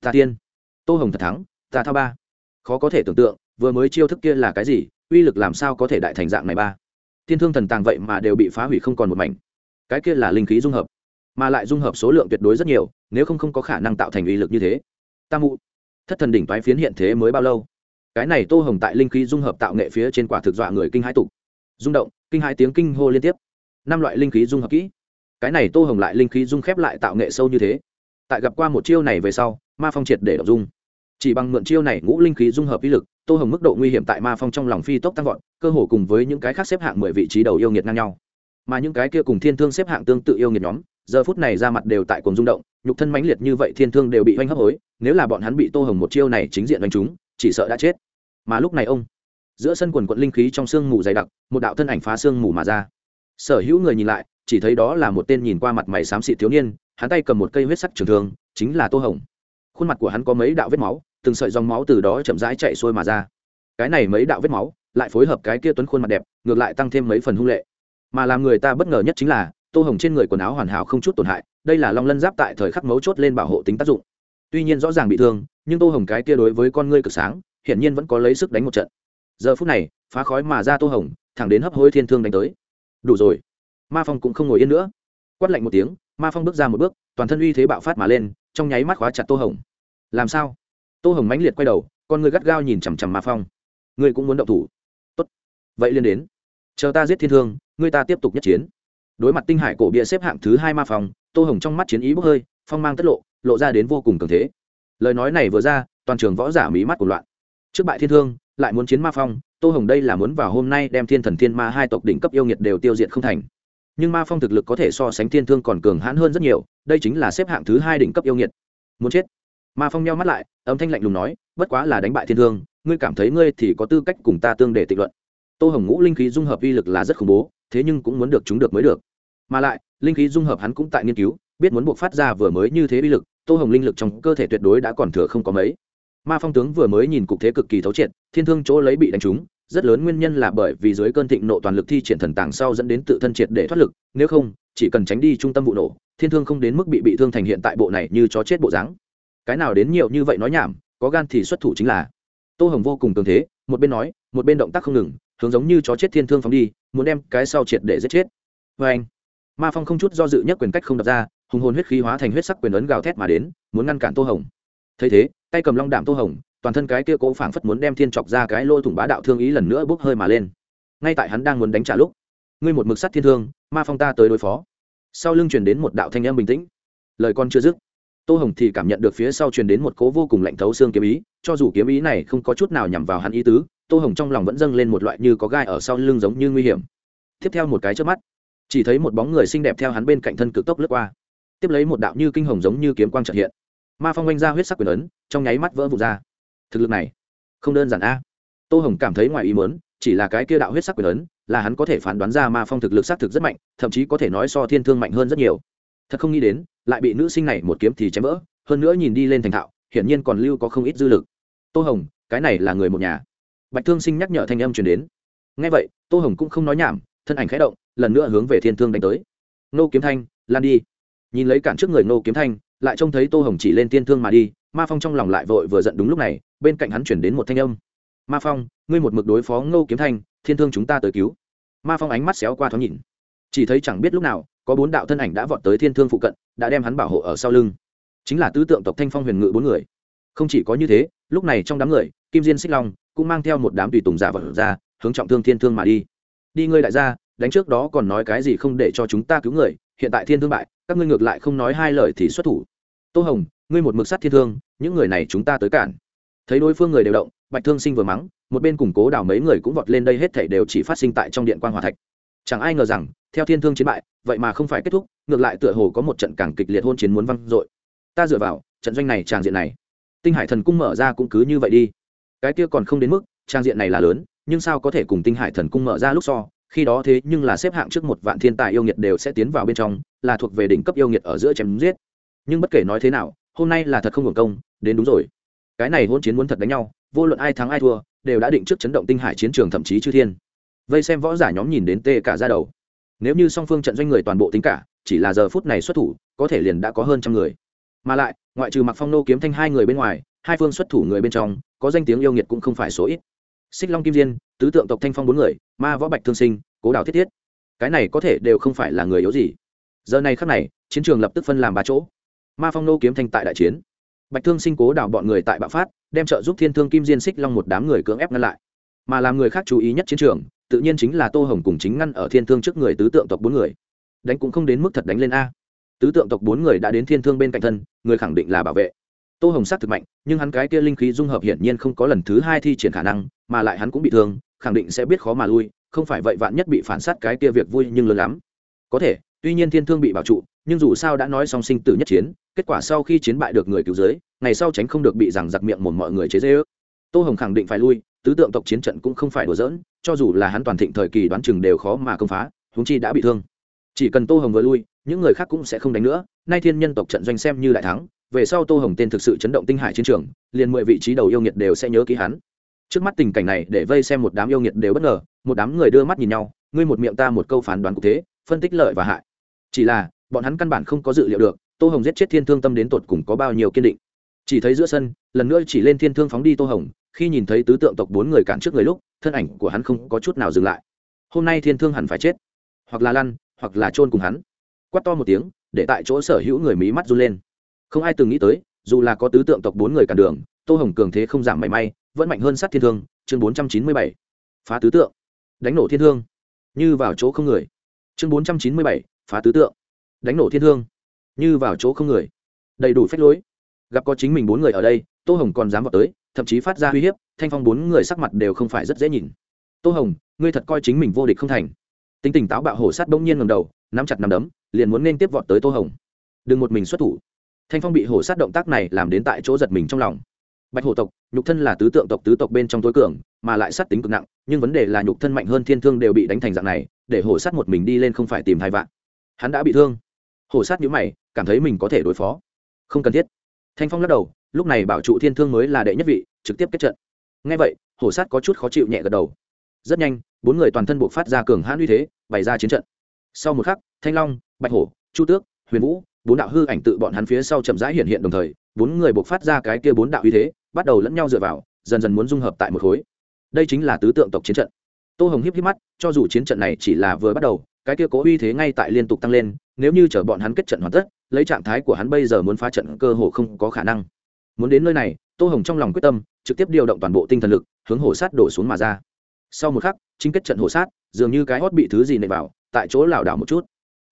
Ta tiên. Tô hồng thật thắng, ta thao ba. Khó có thể tưởng tượng, vừa mới chiêu thức kia là cái gì uy lực làm sao có thể đại thành dạng này ba? Thiên thương thần tàng vậy mà đều bị phá hủy không còn một mảnh. Cái kia là linh khí dung hợp, mà lại dung hợp số lượng tuyệt đối rất nhiều, nếu không không có khả năng tạo thành uy lực như thế. Tam mụ, thất thần đỉnh toái phiến hiện thế mới bao lâu? Cái này tô hồng tại linh khí dung hợp tạo nghệ phía trên quả thực dọa người kinh hai tục. Rung động, kinh hai tiếng kinh hô liên tiếp. Năm loại linh khí dung hợp kỹ. Cái này tô hồng lại linh khí dung khép lại tạo nghệ sâu như thế. Tại gặp qua một chiêu này về sau, ma phong triệt để đọc dung chỉ bằng mượn chiêu này ngũ linh khí dung hợp ý lực, tô hồng mức độ nguy hiểm tại ma phong trong lòng phi tốc tăng vọt, cơ hồ cùng với những cái khác xếp hạng mười vị trí đầu yêu nghiệt ngang nhau. Mà những cái kia cùng thiên thương xếp hạng tương tự yêu nghiệt nhóm, giờ phút này ra mặt đều tại cùng rung động, nhục thân mãnh liệt như vậy thiên thương đều bị oanh hấp hối, nếu là bọn hắn bị tô hồng một chiêu này chính diện oanh chúng chỉ sợ đã chết. Mà lúc này ông, giữa sân quần quận linh khí trong sương mù dày đặc, một đạo thân ảnh phá sương mù mà ra. Sở hữu người nhìn lại, chỉ thấy đó là một tên nhìn qua mặt mày xám xị thiếu niên, hắn tay cầm một cây huyết sắc trường thương, chính là tô hồng. Khuôn mặt của hắn có mấy đạo vết máu từng sợi dòng máu từ đó chậm rãi chạy xuôi mà ra. Cái này mấy đạo vết máu, lại phối hợp cái kia tuấn khuôn mặt đẹp, ngược lại tăng thêm mấy phần hung lệ. Mà làm người ta bất ngờ nhất chính là, tô hồng trên người quần áo hoàn hảo không chút tổn hại, đây là long lân giáp tại thời khắc mấu chốt lên bảo hộ tính tác dụng. Tuy nhiên rõ ràng bị thương, nhưng tô hồng cái kia đối với con ngươi cực sáng, hiển nhiên vẫn có lấy sức đánh một trận. Giờ phút này, phá khói mà ra tô hồng, thẳng đến hấp hối thiên thương đánh tới. Đủ rồi. Ma phong cũng không ngồi yên nữa. Quát lạnh một tiếng, ma phong bước ra một bước, toàn thân uy thế bạo phát mà lên, trong nháy mắt khóa chặt tô hồng. Làm sao? Tô hồng mãnh liệt quay đầu, con người gắt gao nhìn chằm chằm ma phong. Ngươi cũng muốn động thủ. Tốt. Vậy liên đến. Chờ ta giết thiên thương, ngươi ta tiếp tục nhất chiến. Đối mặt tinh hải cổ bia xếp hạng thứ hai ma phong, tô hồng trong mắt chiến ý bốc hơi, phong mang tất lộ lộ ra đến vô cùng cường thế. Lời nói này vừa ra, toàn trường võ giả mí mắt của loạn. Trước bại thiên thương, lại muốn chiến ma phong, tô hồng đây là muốn vào hôm nay đem thiên thần thiên ma hai tộc đỉnh cấp yêu nghiệt đều tiêu diệt không thành. Nhưng ma phong thực lực có thể so sánh thiên thương còn cường hãn hơn rất nhiều, đây chính là xếp hạng thứ hai đỉnh cấp yêu nghiệt. Muốn chết ma phong nheo mắt lại, âm thanh lạnh lùng nói, bất quá là đánh bại thiên thương, ngươi cảm thấy ngươi thì có tư cách cùng ta tương để tịch luận. Tô hồng ngũ linh khí dung hợp uy lực là rất khủng bố, thế nhưng cũng muốn được chúng được mới được. Mà lại, linh khí dung hợp hắn cũng tại nghiên cứu, biết muốn buộc phát ra vừa mới như thế uy lực, tô hồng linh lực trong cơ thể tuyệt đối đã còn thừa không có mấy. Ma phong tướng vừa mới nhìn cục thế cực kỳ thấu triệt, thiên thương chỗ lấy bị đánh trúng, rất lớn nguyên nhân là bởi vì dưới cơn thịnh nộ toàn lực thi triển thần tàng sau dẫn đến tự thân triệt để thoát lực, nếu không, chỉ cần tránh đi trung tâm vụ nổ, thiên thương không đến mức bị bị thương thành hiện tại bộ này như chó chết bộ dáng cái nào đến nhiều như vậy nói nhảm, có gan thì xuất thủ chính là. Tô hồng vô cùng cường thế, một bên nói, một bên động tác không ngừng, hướng giống như chó chết thiên thương phóng đi, muốn đem cái sau triệt để giết chết. Vê anh, ma phong không chút do dự nhất quyền cách không đập ra, hùng hồn huyết khí hóa thành huyết sắc quyền ấn gào thét mà đến, muốn ngăn cản tô hồng. Thấy thế, tay cầm long đảm tô hồng, toàn thân cái kia cố phảng phất muốn đem thiên chọc ra cái lôi thủng bá đạo thương ý lần nữa bốc hơi mà lên. Ngay tại hắn đang muốn đánh trả lúc, ngươi một mực sắt thiên thương, ma phong ta tới đối phó. Sau lưng truyền đến một đạo thanh âm bình tĩnh. Lời con chưa dứt tô hồng thì cảm nhận được phía sau truyền đến một cố vô cùng lạnh thấu xương kiếm ý, cho dù kiếm ý này không có chút nào nhằm vào hắn ý tứ, tô hồng trong lòng vẫn dâng lên một loại như có gai ở sau lưng giống như nguy hiểm. Tiếp theo một cái trước mắt, chỉ thấy một bóng người xinh đẹp theo hắn bên cạnh thân cực tốc lướt qua. Tiếp lấy một đạo như kinh hồng giống như kiếm quang trợ hiện. Ma phong oanh ra huyết sắc quyền ấn, trong nháy mắt vỡ vụt ra. Thực lực này, không đơn giản a. Tô hồng cảm thấy ngoài ý muốn, chỉ là cái kia đạo huyết sắc quyền ấn, là hắn có thể phán đoán ra ma phong thực lực xác thực rất mạnh, thậm chí có thể nói so thiên thương mạnh hơn rất nhiều thật không nghĩ đến, lại bị nữ sinh này một kiếm thì chém vỡ, hơn nữa nhìn đi lên thành thạo, hiển nhiên còn lưu có không ít dư lực. Tô hồng, cái này là người một nhà. Bạch thương sinh nhắc nhở thanh âm truyền đến. Ngay vậy, tô hồng cũng không nói nhảm, thân ảnh khẽ động, lần nữa hướng về thiên thương đánh tới. Nô kiếm thanh, lan đi. Nhìn lấy cản trước người nô kiếm thanh, lại trông thấy tô hồng chỉ lên thiên thương mà đi, ma phong trong lòng lại vội vừa giận đúng lúc này, bên cạnh hắn chuyển đến một thanh âm. Ma phong, ngươi một mực đối phó ngô kiếm thanh, thiên thương chúng ta tới cứu. Ma phong ánh mắt xéo qua thoáng nhìn. Chỉ thấy chẳng biết lúc nào có bốn đạo thân ảnh đã vọt tới thiên thương phụ cận, đã đem hắn bảo hộ ở sau lưng. Chính là tứ tượng tộc thanh phong huyền ngự bốn người. Không chỉ có như thế, lúc này trong đám người, kim diên xích long cũng mang theo một đám tùy tùng giả vật ra, hướng trọng thương thiên thương mà đi. Đi ngươi đại gia, đánh trước đó còn nói cái gì không để cho chúng ta cứu người, hiện tại thiên thương bại, các ngươi ngược lại không nói hai lời thì xuất thủ. Tô hồng, ngươi một mực sắt thiên thương, những người này chúng ta tới cản. Thấy đối phương người đều động, bạch thương sinh vừa mắng, một bên củng cố đảo mấy người cũng vọt lên đây hết thảy đều chỉ phát sinh tại trong điện quan hòa thạch chẳng ai ngờ rằng, theo thiên thương chiến bại, vậy mà không phải kết thúc, ngược lại tựa hồ có một trận càng kịch liệt hôn chiến muốn văng dội. Ta dựa vào, trận doanh này tràng diện này. Tinh hải thần cung mở ra cũng cứ như vậy đi. Cái kia còn không đến mức trang diện này là lớn, nhưng sao có thể cùng tinh hải thần cung mở ra lúc so? Khi đó thế nhưng là xếp hạng trước một vạn thiên tài yêu nghiệt đều sẽ tiến vào bên trong, là thuộc về đỉnh cấp yêu nghiệt ở giữa chém giết. Nhưng bất kể nói thế nào, hôm nay là thật không hưởng công, đến đúng rồi. Cái này hôn chiến muốn thật đánh nhau, vô luận ai thắng ai thua, đều đã định trước chấn động tinh hải chiến trường thậm chí chư thiên vây xem võ giả nhóm nhìn đến tê cả ra đầu. Nếu như song phương trận doanh người toàn bộ tính cả, chỉ là giờ phút này xuất thủ, có thể liền đã có hơn trăm người. Mà lại, ngoại trừ mặc phong nô kiếm thanh hai người bên ngoài, hai phương xuất thủ người bên trong, có danh tiếng yêu nghiệt cũng không phải số ít. Xích long kim diên, tứ tượng tộc thanh phong bốn người, ma võ bạch thương sinh, cố đào thiết thiết. Cái này có thể đều không phải là người yếu gì. Giờ này khắc này, chiến trường lập tức phân làm ba chỗ. Ma phong nô kiếm thanh tại đại chiến. Bạch thương sinh cố đảo bọn người tại bạo phát, đem trợ giúp thiên thương kim diên xích long một đám người cưỡng ép ngăn lại. Mà làm người khác chú ý nhất chiến trường tự nhiên chính là tô hồng cùng chính ngăn ở thiên thương trước người tứ tượng tộc bốn người. Đánh cũng không đến mức thật đánh lên a. Tứ tượng tộc bốn người đã đến thiên thương bên cạnh thân, người khẳng định là bảo vệ. Tô hồng sắc thực mạnh, nhưng hắn cái kia linh khí dung hợp hiển nhiên không có lần thứ hai thi triển khả năng, mà lại hắn cũng bị thương, khẳng định sẽ biết khó mà lui, không phải vậy vạn nhất bị phản sát cái kia việc vui nhưng lớn lắm. Có thể, tuy nhiên thiên thương bị bảo trụ, nhưng dù sao đã nói song sinh tử nhất chiến, kết quả sau khi chiến bại được người cứu giới, ngày sau tránh không được bị rằng giặc miệng một mọi người chế dễ ước tô hồng khẳng định phải lui tứ tượng tộc chiến trận cũng không phải đùa dỡn, cho dù là hắn toàn thịnh thời kỳ đoán chừng đều khó mà công phá húng chi đã bị thương. Chỉ cần tô hồng vừa lui những người khác cũng sẽ không đánh nữa nay thiên nhân tộc trận doanh xem như đại thắng về sau tô hồng tên thực sự chấn động tinh hải chiến trường liền mười vị trí đầu yêu nghiệt đều sẽ nhớ ký hắn. Trước mắt tình cảnh này để vây xem một đám yêu nghiệt đều bất ngờ một đám người đưa mắt nhìn nhau ngươi một miệng ta một câu phán đoán cụ thế phân tích lợi và hại. Chỉ là bọn hắn căn bản không có dự liệu được tô hồng giết chết thiên thương tâm đến tột cùng có bao nhiêu kiên định. Chỉ thấy giữa sân lần nữa chỉ lên thiên thương phóng đi tô hồng khi nhìn thấy tứ tượng tộc bốn người cản trước người lúc, thân ảnh của hắn không có chút nào dừng lại. Hôm nay thiên thương hẳn phải chết, hoặc là lăn, hoặc là chôn cùng hắn. Quát to một tiếng, để tại chỗ sở hữu người mí mắt run lên. Không ai từng nghĩ tới, dù là có tứ tượng tộc bốn người cản đường, tô hồng cường thế không giảm mảy may, vẫn mạnh hơn sát thiên thương, chương bốn trăm chín mươi bảy. Phá tứ tượng. Đánh nổ thiên thương. Như vào chỗ không người. Chương bốn trăm chín mươi bảy, phá tứ tượng. Đánh nổ thiên thương. Như vào chỗ không người. Đầy đủ phép lối. Gặp có chính mình bốn người ở đây, tô hồng còn dám vào tới thậm chí phát ra uy hiếp, thanh phong bốn người sắc mặt đều không phải rất dễ nhìn. Tô hồng, ngươi thật coi chính mình vô địch không thành. Tính tình táo bạo hổ sát bỗng nhiên ngầm đầu, nắm chặt nắm đấm, liền muốn nên tiếp vọt tới tô hồng. Đừng một mình xuất thủ. Thanh phong bị hổ sát động tác này làm đến tại chỗ giật mình trong lòng. Bạch hổ tộc, nhục thân là tứ tượng tộc, tứ tộc bên trong tối cường, mà lại sát tính cực nặng, nhưng vấn đề là nhục thân mạnh hơn thiên thương đều bị đánh thành dạng này, để hổ sát một mình đi lên không phải tìm hai vạn. Hắn đã bị thương. Hổ sát nhữ mày, cảm thấy mình có thể đối phó. Không cần thiết. Thanh phong lắc đầu lúc này bảo trụ thiên thương mới là đệ nhất vị, trực tiếp kết trận. Ngay vậy, hổ sát có chút khó chịu nhẹ gật đầu. Rất nhanh, bốn người toàn thân buộc phát ra cường hãn uy thế, bày ra chiến trận. Sau một khắc, thanh long, bạch hổ, chu tước, huyền vũ, bốn đạo hư ảnh tự bọn hắn phía sau chậm rãi hiện hiện đồng thời, bốn người buộc phát ra cái kia bốn đạo uy thế, bắt đầu lẫn nhau dựa vào, dần dần muốn dung hợp tại một khối. Đây chính là tứ tượng tộc chiến trận. Tô hồng hiếp híp mắt, cho dù chiến trận này chỉ là vừa bắt đầu, cái kia cố uy thế ngay tại liên tục tăng lên, nếu như chở bọn hắn kết trận hoàn tất, lấy trạng thái của hắn bây giờ muốn phá trận cơ hồ không có khả năng muốn đến nơi này, tô hồng trong lòng quyết tâm, trực tiếp điều động toàn bộ tinh thần lực, hướng hổ sát đổ xuống mà ra. Sau một khắc, chính kết trận hổ sát, dường như cái hót bị thứ gì nệ vào, tại chỗ lảo đảo một chút.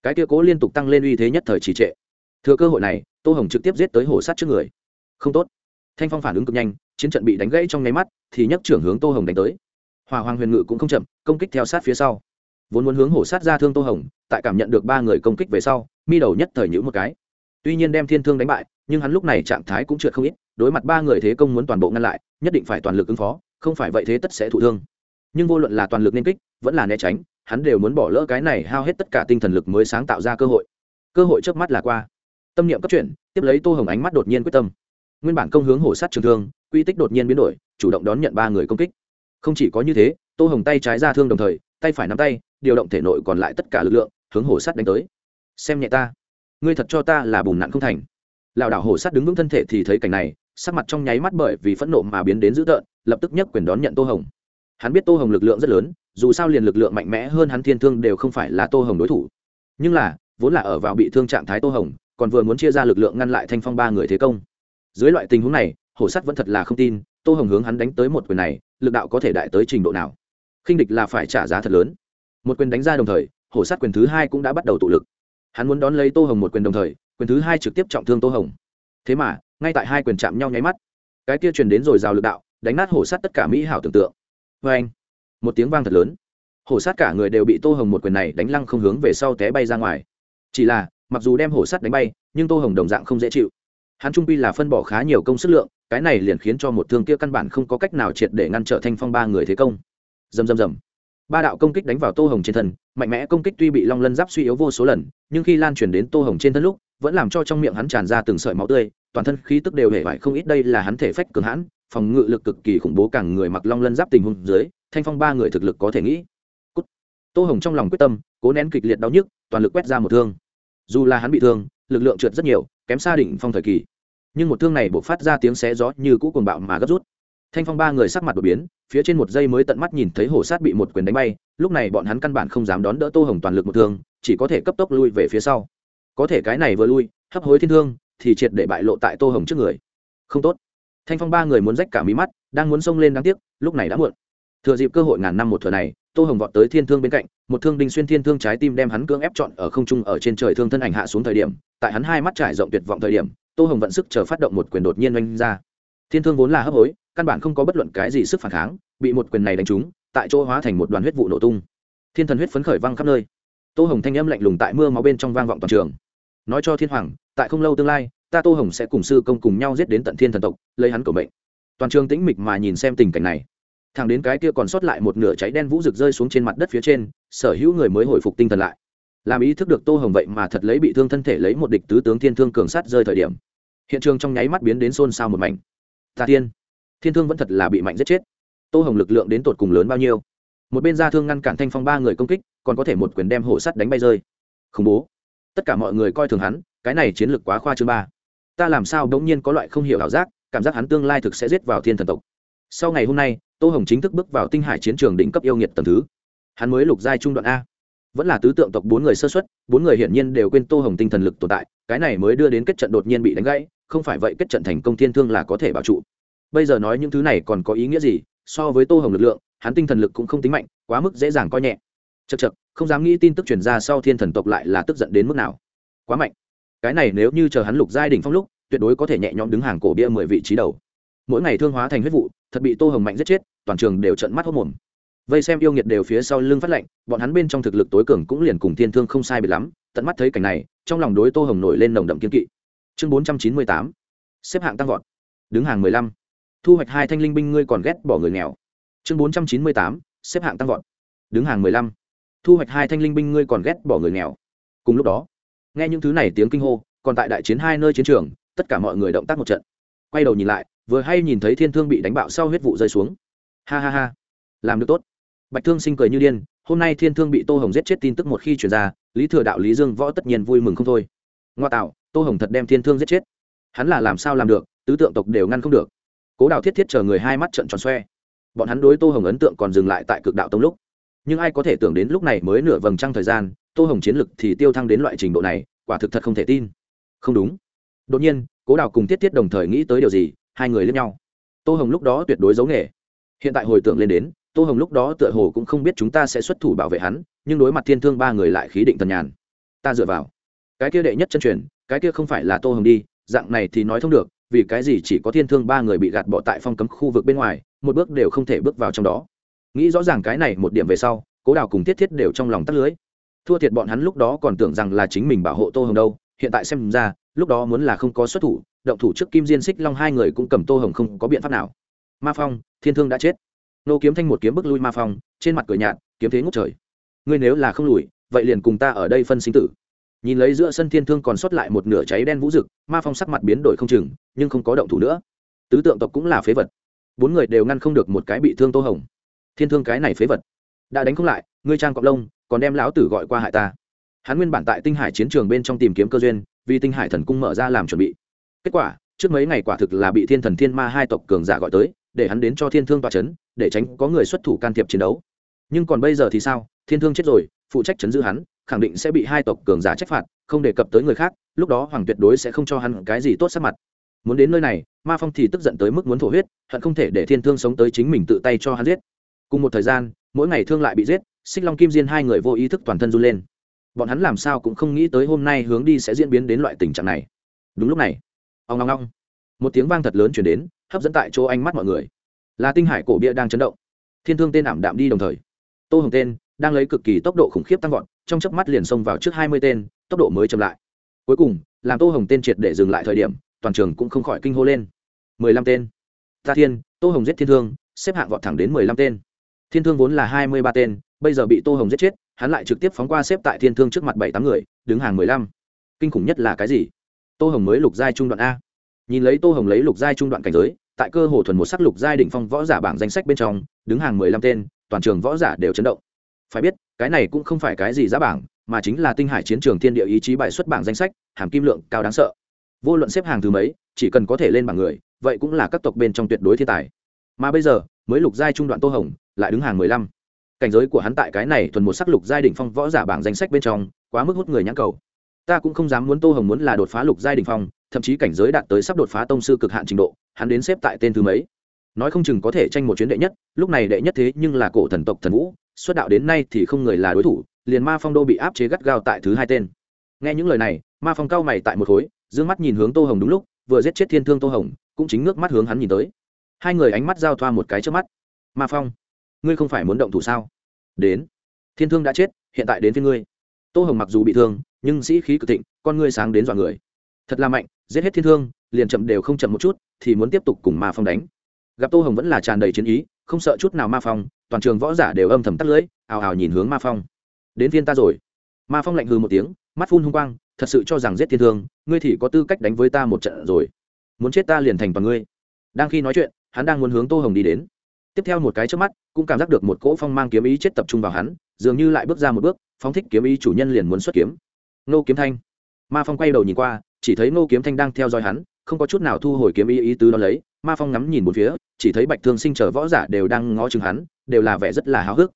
Cái kia cố liên tục tăng lên uy thế nhất thời trì trệ. Thừa cơ hội này, tô hồng trực tiếp giết tới hổ sát trước người. Không tốt. Thanh phong phản ứng cực nhanh, chiến trận bị đánh gãy trong nháy mắt, thì nhấc trưởng hướng tô hồng đánh tới. Hòa hoàng huyền ngự cũng không chậm, công kích theo sát phía sau. Vốn muốn hướng hổ sát ra thương tô hồng, tại cảm nhận được ba người công kích về sau, mi đầu nhất thời nhữ một cái. Tuy nhiên đem thiên thương đánh bại nhưng hắn lúc này trạng thái cũng trượt không ít, đối mặt ba người thế công muốn toàn bộ ngăn lại, nhất định phải toàn lực ứng phó, không phải vậy thế tất sẽ thụ thương. Nhưng vô luận là toàn lực nên kích, vẫn là né tránh, hắn đều muốn bỏ lỡ cái này hao hết tất cả tinh thần lực mới sáng tạo ra cơ hội. Cơ hội trước mắt là qua. Tâm niệm cấp chuyển, tiếp lấy tô hồng ánh mắt đột nhiên quyết tâm. Nguyên bản công hướng hổ sát trường thương, quy tích đột nhiên biến đổi, chủ động đón nhận ba người công kích. Không chỉ có như thế, tô hồng tay trái ra thương đồng thời, tay phải nắm tay, điều động thể nội còn lại tất cả lực lượng, hướng hổ sát đánh tới. Xem nhẹ ta. Ngươi thật cho ta là bùn nặn không thành lảo đảo hổ sát đứng vững thân thể thì thấy cảnh này, sắc mặt trong nháy mắt bởi vì phẫn nộ mà biến đến dữ tợn, lập tức nhấc quyền đón nhận tô hồng. Hắn biết tô hồng lực lượng rất lớn, dù sao liền lực lượng mạnh mẽ hơn hắn thiên thương đều không phải là tô hồng đối thủ. Nhưng là, vốn là ở vào bị thương trạng thái tô hồng, còn vừa muốn chia ra lực lượng ngăn lại thanh phong ba người thế công. Dưới loại tình huống này, hổ sắt vẫn thật là không tin, tô hồng hướng hắn đánh tới một quyền này, lực đạo có thể đại tới trình độ nào? Khinh địch là phải trả giá thật lớn. Một quyền đánh ra đồng thời, hổ sắt quyền thứ hai cũng đã bắt đầu tụ lực. Hắn muốn đón lấy tô hồng một quyền đồng thời quyền thứ hai trực tiếp trọng thương tô hồng. Thế mà, ngay tại hai quyền chạm nhau nháy mắt, cái kia truyền đến rồi rào lực đạo, đánh nát hổ sát tất cả mỹ hảo tưởng tượng. Vê anh, một tiếng vang thật lớn. Hổ sát cả người đều bị tô hồng một quyền này đánh lăng không hướng về sau té bay ra ngoài. Chỉ là, mặc dù đem hổ sát đánh bay, nhưng tô hồng đồng dạng không dễ chịu. Hắn trung pi là phân bỏ khá nhiều công sức lượng, cái này liền khiến cho một thương kia căn bản không có cách nào triệt để ngăn trở thanh phong ba người thế công. Dầm dầm dầm ba đạo công kích đánh vào tô hồng trên thân, mạnh mẽ công kích tuy bị long lân giáp suy yếu vô số lần, nhưng khi lan truyền đến tô hồng trên thân lúc vẫn làm cho trong miệng hắn tràn ra từng sợi máu tươi, toàn thân khí tức đều hề vải không ít, đây là hắn thể phách cường hãn, phòng ngự lực cực kỳ khủng bố càng người mặc long lân giáp tình huống dưới, thanh phong ba người thực lực có thể nghĩ. Cút. tô hồng trong lòng quyết tâm, cố nén kịch liệt đau nhức, toàn lực quét ra một thương. Dù là hắn bị thương, lực lượng trượt rất nhiều, kém xa định phong thời kỳ. Nhưng một thương này buộc phát ra tiếng xé gió như cũ cuồng bạo mà gấp rút. Thanh phong ba người sắc mặt đột biến, phía trên một giây mới tận mắt nhìn thấy hổ sát bị một quyền đánh bay, lúc này bọn hắn căn bản không dám đón đỡ tô hồng toàn lực một thương, chỉ có thể cấp tốc lui về phía sau có thể cái này vừa lui, hấp hối thiên thương, thì triệt để bại lộ tại tô hồng trước người. Không tốt. Thanh phong ba người muốn rách cả mí mắt, đang muốn xông lên đáng tiếc, lúc này đã muộn. Thừa dịp cơ hội ngàn năm một thừa này, tô hồng vọt tới thiên thương bên cạnh, một thương đinh xuyên thiên thương trái tim đem hắn cưỡng ép chọn ở không trung ở trên trời thương thân ảnh hạ xuống thời điểm, tại hắn hai mắt trải rộng tuyệt vọng thời điểm, tô hồng vận sức chờ phát động một quyền đột nhiên oanh ra. Thiên thương vốn là hấp hối, căn bản không có bất luận cái gì sức phản kháng, bị một quyền này đánh trúng, tại chỗ hóa thành một đoàn huyết vụ nổ tung. Thiên thần huyết phấn khởi văng khắp nơi tô hồng thanh âm lạnh lùng tại mưa máu bên trong vang vọng toàn trường. Nói cho thiên hoàng, tại không lâu tương lai, ta tô hồng sẽ cùng sư công cùng nhau giết đến tận thiên thần tộc, lấy hắn cầu mệnh. Toàn trường tĩnh mịch mà nhìn xem tình cảnh này. Thằng đến cái kia còn sót lại một nửa cháy đen vũ rực rơi xuống trên mặt đất phía trên, sở hữu người mới hồi phục tinh thần lại. Làm ý thức được tô hồng vậy mà thật lấy bị thương thân thể lấy một địch tứ tướng thiên thương cường sát rơi thời điểm. Hiện trường trong nháy mắt biến đến xôn xao một mảnh. Tà thiên thiên thương vẫn thật là bị mạnh giết chết. Tô hồng lực lượng đến tột cùng lớn bao nhiêu? Một bên gia thương ngăn cản thanh phong ba người công kích, còn có thể một quyền đem hổ sắt đánh bay rơi. Khủng bố. Tất cả mọi người coi thường hắn, cái này chiến lược quá khoa chương ba. Ta làm sao đ ố n g nhiên có loại không hiểu ảo giác, cảm giác hắn tương lai thực sẽ giết vào thiên thần tộc. Sau ngày hôm nay, tô hồng chính thức bước vào tinh hải chiến trường đỉnh cấp yêu nghiệt tầm thứ. Hắn mới lục giai trung đoạn a. Vẫn là tứ tượng tộc bốn người sơ xuất, bốn người hiển nhiên đều quên tô hồng tinh thần lực tồn tại, cái này mới đưa đến kết trận đột nhiên bị đánh gãy, không phải vậy kết trận thành công thiên thương là có thể bảo trụ. Bây giờ nói những thứ này còn có ý nghĩa gì, so với tô hồng lực lượng hắn tinh thần lực cũng không tính mạnh, quá mức dễ dàng coi nhẹ. Chật chật không dám nghĩ tin tức truyền ra sau thiên thần tộc lại là tức giận đến mức nào. Quá mạnh. Cái này nếu như chờ hắn lục giai đỉnh phong lúc, tuyệt đối có thể nhẹ nhõm đứng hàng cổ bia mười vị trí đầu. Mỗi ngày thương hóa thành huyết vụ, thật bị tô hồng mạnh giết chết, toàn trường đều trận mắt hốc mồm vây xem yêu nghiệt đều phía sau lưng phát lệnh, bọn hắn bên trong thực lực tối cường cũng liền cùng thiên thương không sai biệt lắm, tận mắt thấy cảnh này, trong lòng đối tô hồng nổi lên nồng đậm kiên kỵ. Chương bốn trăm chín mươi tám, xếp hạng tăng vọt. Đứng hàng mười lăm. Thu hoạch hai thanh linh binh ngươi còn ghét bỏ người nghèo chương bốn trăm chín mươi tám, xếp hạng tăng vọt. Đứng hàng mười lăm. Thu hoạch hai thanh linh binh ngươi còn ghét bỏ người nghèo. Cùng lúc đó, nghe những thứ này tiếng kinh hô, còn tại đại chiến hai nơi chiến trường, tất cả mọi người động tác một trận. Quay đầu nhìn lại, vừa hay nhìn thấy thiên thương bị đánh bạo sau huyết vụ rơi xuống. Ha ha ha. Làm được tốt. Bạch thương sinh cười như điên, hôm nay thiên thương bị tô hồng giết chết tin tức một khi chuyển ra, lý thừa đạo, lý dương võ tất nhiên vui mừng không thôi. Ngoa tạo, tô hồng thật đem thiên thương giết chết. Hắn là làm sao làm được, tứ tượng tộc đều ngăn không được. Cố đào thiết thiết chờ người hai mắt trận tròn xoe bọn hắn đối tô hồng ấn tượng còn dừng lại tại cực đạo tông lúc. Nhưng ai có thể tưởng đến lúc này mới nửa vầng trăng thời gian, tô hồng chiến lực thì tiêu thăng đến loại trình độ này, quả thực thật không thể tin. Không đúng. Đột nhiên, cố đào cùng tiết tiết đồng thời nghĩ tới điều gì, hai người lên nhau. Tô hồng lúc đó tuyệt đối giấu nghề. Hiện tại hồi tưởng lên đến, tô hồng lúc đó tựa hồ cũng không biết chúng ta sẽ xuất thủ bảo vệ hắn, nhưng đối mặt thiên thương ba người lại khí định tần nhàn. Ta dựa vào. Cái kia đệ nhất chân truyền, cái kia không phải là tô hồng đi, dạng này thì nói thông được, vì cái gì chỉ có thiên thương ba người bị gạt bỏ tại phong cấm khu vực bên ngoài một bước đều không thể bước vào trong đó. Nghĩ rõ ràng cái này một điểm về sau, cố đào cùng thiết thiết đều trong lòng tắt lưới. Thua thiệt bọn hắn lúc đó còn tưởng rằng là chính mình bảo hộ tô hồng đâu, hiện tại xem ra, lúc đó muốn là không có xuất thủ, động thủ trước kim diên xích long hai người cũng cầm tô hồng không có biện pháp nào. Ma phong, thiên thương đã chết. Nô kiếm thanh một kiếm bức lui ma phong, trên mặt cửa nhạt, kiếm thế ngốc trời. Ngươi nếu là không lùi, vậy liền cùng ta ở đây phân sinh tử. Nhìn lấy giữa sân thiên thương còn sót lại một nửa cháy đen vũ rực, ma phong sắc mặt biến đổi không chừng, nhưng không có động thủ nữa. Tứ tượng tộc cũng là phế vật bốn người đều ngăn không được một cái bị thương tô hồng. Thiên thương cái này phế vật. Đã đánh không lại, ngươi trang cọc lông, còn đem lão tử gọi qua hại ta. Hắn nguyên bản tại tinh hải chiến trường bên trong tìm kiếm cơ duyên, vì tinh hải thần cung mở ra làm chuẩn bị. Kết quả, trước mấy ngày quả thực là bị thiên thần thiên ma hai tộc cường giả gọi tới, để hắn đến cho thiên thương tòa c h ấ n để tránh có người xuất thủ can thiệp chiến đấu. Nhưng còn bây giờ thì sao? Thiên thương chết rồi, phụ trách chấn giữ hắn, khẳng định sẽ bị hai tộc cường giả trách phạt, không đề cập tới người khác, lúc đó hoàng tuyệt đối sẽ không cho hắn cái gì tốt sắc mặt. Muốn đến nơi này ma phong thì tức giận tới mức muốn thổ huyết, hận không thể để thiên thương sống tới chính mình tự tay cho hắn giết. Cùng một thời gian, mỗi ngày thương lại bị giết, xích long kim diên hai người vô ý thức toàn thân run lên. Bọn hắn làm sao cũng không nghĩ tới hôm nay hướng đi sẽ diễn biến đến loại tình trạng này. Đúng lúc này ông ngong ngong một tiếng vang thật lớn chuyển đến, hấp dẫn tại chỗ ánh mắt mọi người. Là tinh hải cổ bia đang chấn động. Thiên thương tên ảm đạm đi đồng thời. Tô hồng tên, đang lấy cực kỳ tốc độ khủng khiếp tăng vọt, trong chớp mắt liền xông vào trước hai mươi tên, tốc độ mới chậm lại. Cuối cùng, làm tô hồng tên triệt để dừng lại thời điểm toàn trường cũng không khỏi kinh hô lên. Mười lăm tên. Ta thiên, tô hồng giết thiên thương, xếp hạng vọt thẳng đến mười lăm tên. Thiên thương vốn là hai mươi ba tên, bây giờ bị tô hồng giết chết, hắn lại trực tiếp phóng qua xếp tại thiên thương trước mặt bảy tám người, đứng hàng mười lăm. Kinh khủng nhất là cái gì? Tô hồng mới lục giai trung đoạn a. Nhìn lấy tô hồng lấy lục giai trung đoạn cảnh giới, tại cơ hồ thuần một sắc lục giai đỉnh phong võ giả bảng danh sách bên trong, đứng hàng mười lăm tên, toàn trường võ giả đều chấn động. Phải biết, cái này cũng không phải cái gì giá bảng, mà chính là tinh hải chiến trường thiên địa ý chí bài xuất bảng danh sách, hàm kim lượng cao đáng sợ vô luận xếp hàng thứ mấy, chỉ cần có thể lên bảng người, vậy cũng là các tộc bên trong tuyệt đối thiên tài. Mà bây giờ, mới lục giai trung đoạn tô hồng, lại đứng hàng mười lăm. Cảnh giới của hắn tại cái này thuần một sắc lục giai đỉnh phong võ giả bảng danh sách bên trong, quá mức hút người nhãn cầu. Ta cũng không dám muốn tô hồng muốn là đột phá lục giai đỉnh phong, thậm chí cảnh giới đạt tới sắp đột phá tông sư cực hạn trình độ, hắn đến xếp tại tên thứ mấy. Nói không chừng có thể tranh một chuyến đệ nhất, lúc này đệ nhất thế nhưng là cổ thần tộc thần vũ, xuất đạo đến nay thì không người là đối thủ, liền ma phong đô bị áp chế gắt gao tại thứ hai tên. Nghe những lời này, ma phong cao mày tại một khối dương mắt nhìn hướng tô hồng đúng lúc, vừa giết chết thiên thương tô hồng, cũng chính nước mắt hướng hắn nhìn tới. Hai người ánh mắt giao thoa một cái trước mắt. Ma phong, ngươi không phải muốn động thủ sao? Đến. Thiên thương đã chết, hiện tại đến phía ngươi. Tô hồng mặc dù bị thương, nhưng sĩ khí cực thịnh, con ngươi sáng đến dọa người. Thật là mạnh, giết hết thiên thương, liền chậm đều không chậm một chút, thì muốn tiếp tục cùng ma phong đánh. Gặp tô hồng vẫn là tràn đầy chiến ý, không sợ chút nào ma phong, toàn trường võ giả đều âm thầm tắt lưỡi, ào ào nhìn hướng ma phong. Đến thiên ta rồi. Ma phong lạnh hư một tiếng, mắt phun hung quang thật sự cho rằng giết thiên thương, ngươi thì có tư cách đánh với ta một trận rồi. Muốn chết ta liền thành toàn ngươi. Đang khi nói chuyện, hắn đang muốn hướng tô hồng đi đến. Tiếp theo một cái trước mắt, cũng cảm giác được một cỗ phong mang kiếm ý chết tập trung vào hắn, dường như lại bước ra một bước, phóng thích kiếm ý chủ nhân liền muốn xuất kiếm. Nô kiếm thanh. Ma phong quay đầu nhìn qua, chỉ thấy nô kiếm thanh đang theo dõi hắn, không có chút nào thu hồi kiếm ý ý tứ đó lấy. Ma phong ngắm nhìn một phía, chỉ thấy bạch thương sinh chờ võ giả đều đang ngó chừng hắn, đều là vẻ rất là háo hức.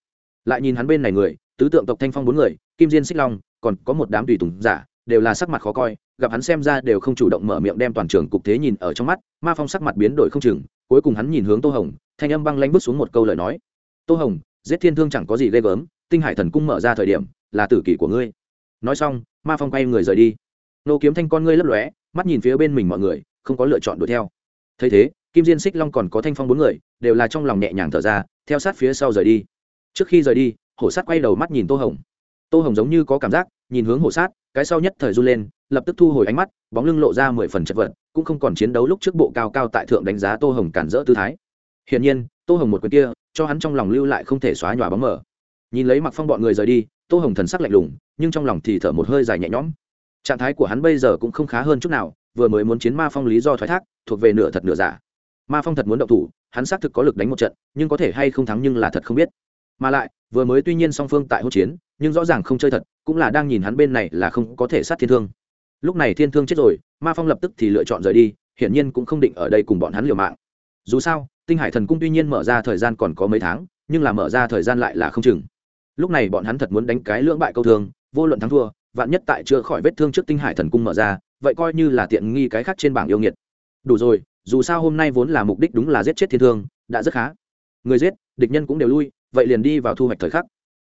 Lại nhìn hắn bên này người, tứ tượng tộc thanh phong bốn người, kim diên xích long, còn có một đám tùy tùng giả đều là sắc mặt khó coi, gặp hắn xem ra đều không chủ động mở miệng đem toàn trường cục thế nhìn ở trong mắt, ma phong sắc mặt biến đổi không chừng, cuối cùng hắn nhìn hướng tô hồng, thanh âm băng lanh bước xuống một câu lời nói. Tô hồng, giết thiên thương chẳng có gì ghê gớm, tinh hải thần cung mở ra thời điểm, là tử kỷ của ngươi. Nói xong, ma phong quay người rời đi. Nô kiếm thanh con ngươi lấp lóe, mắt nhìn phía bên mình mọi người, không có lựa chọn đuổi theo. Thấy thế, kim diên xích long còn có thanh phong bốn người, đều là trong lòng nhẹ nhàng thở ra, theo sát phía sau rời đi. Trước khi rời đi, hổ sát quay đầu mắt nhìn tô hồng. Tô hồng giống như có cảm giác, nhìn hướng hổ sát cái sau nhất thời run lên, lập tức thu hồi ánh mắt, bóng lưng lộ ra mười phần chật vật, cũng không còn chiến đấu lúc trước bộ cao cao tại thượng đánh giá tô hồng cản rỡ tư thái. Hiển nhiên, tô hồng một quyền kia, cho hắn trong lòng lưu lại không thể xóa nhòa bóng mở nhìn lấy mặc phong bọn người rời đi, tô hồng thần sắc lạnh lùng, nhưng trong lòng thì thở một hơi dài nhẹ nhõm. Trạng thái của hắn bây giờ cũng không khá hơn chút nào, vừa mới muốn chiến ma phong lý do thoái thác, thuộc về nửa thật nửa giả. Ma phong thật muốn động thủ, hắn xác thực có lực đánh một trận, nhưng có thể hay không thắng nhưng là thật không biết mà lại, vừa mới tuy nhiên song phương tại hỗn chiến, nhưng rõ ràng không chơi thật, cũng là đang nhìn hắn bên này là không có thể sát thiên thương. Lúc này thiên thương chết rồi, ma phong lập tức thì lựa chọn rời đi, hiển nhiên cũng không định ở đây cùng bọn hắn liều mạng. Dù sao, tinh hải thần cung tuy nhiên mở ra thời gian còn có mấy tháng, nhưng là mở ra thời gian lại là không chừng. Lúc này bọn hắn thật muốn đánh cái lưỡng bại câu thương, vô luận thắng thua, vạn nhất tại chưa khỏi vết thương trước tinh hải thần cung mở ra, vậy coi như là tiện nghi cái khác trên bảng yêu nghiệt. Đủ rồi, dù sao hôm nay vốn là mục đích đúng là giết chết thiên thương, đã rất khá. Người giết, địch nhân cũng đều lui vậy liền đi vào thu hoạch thời khắc.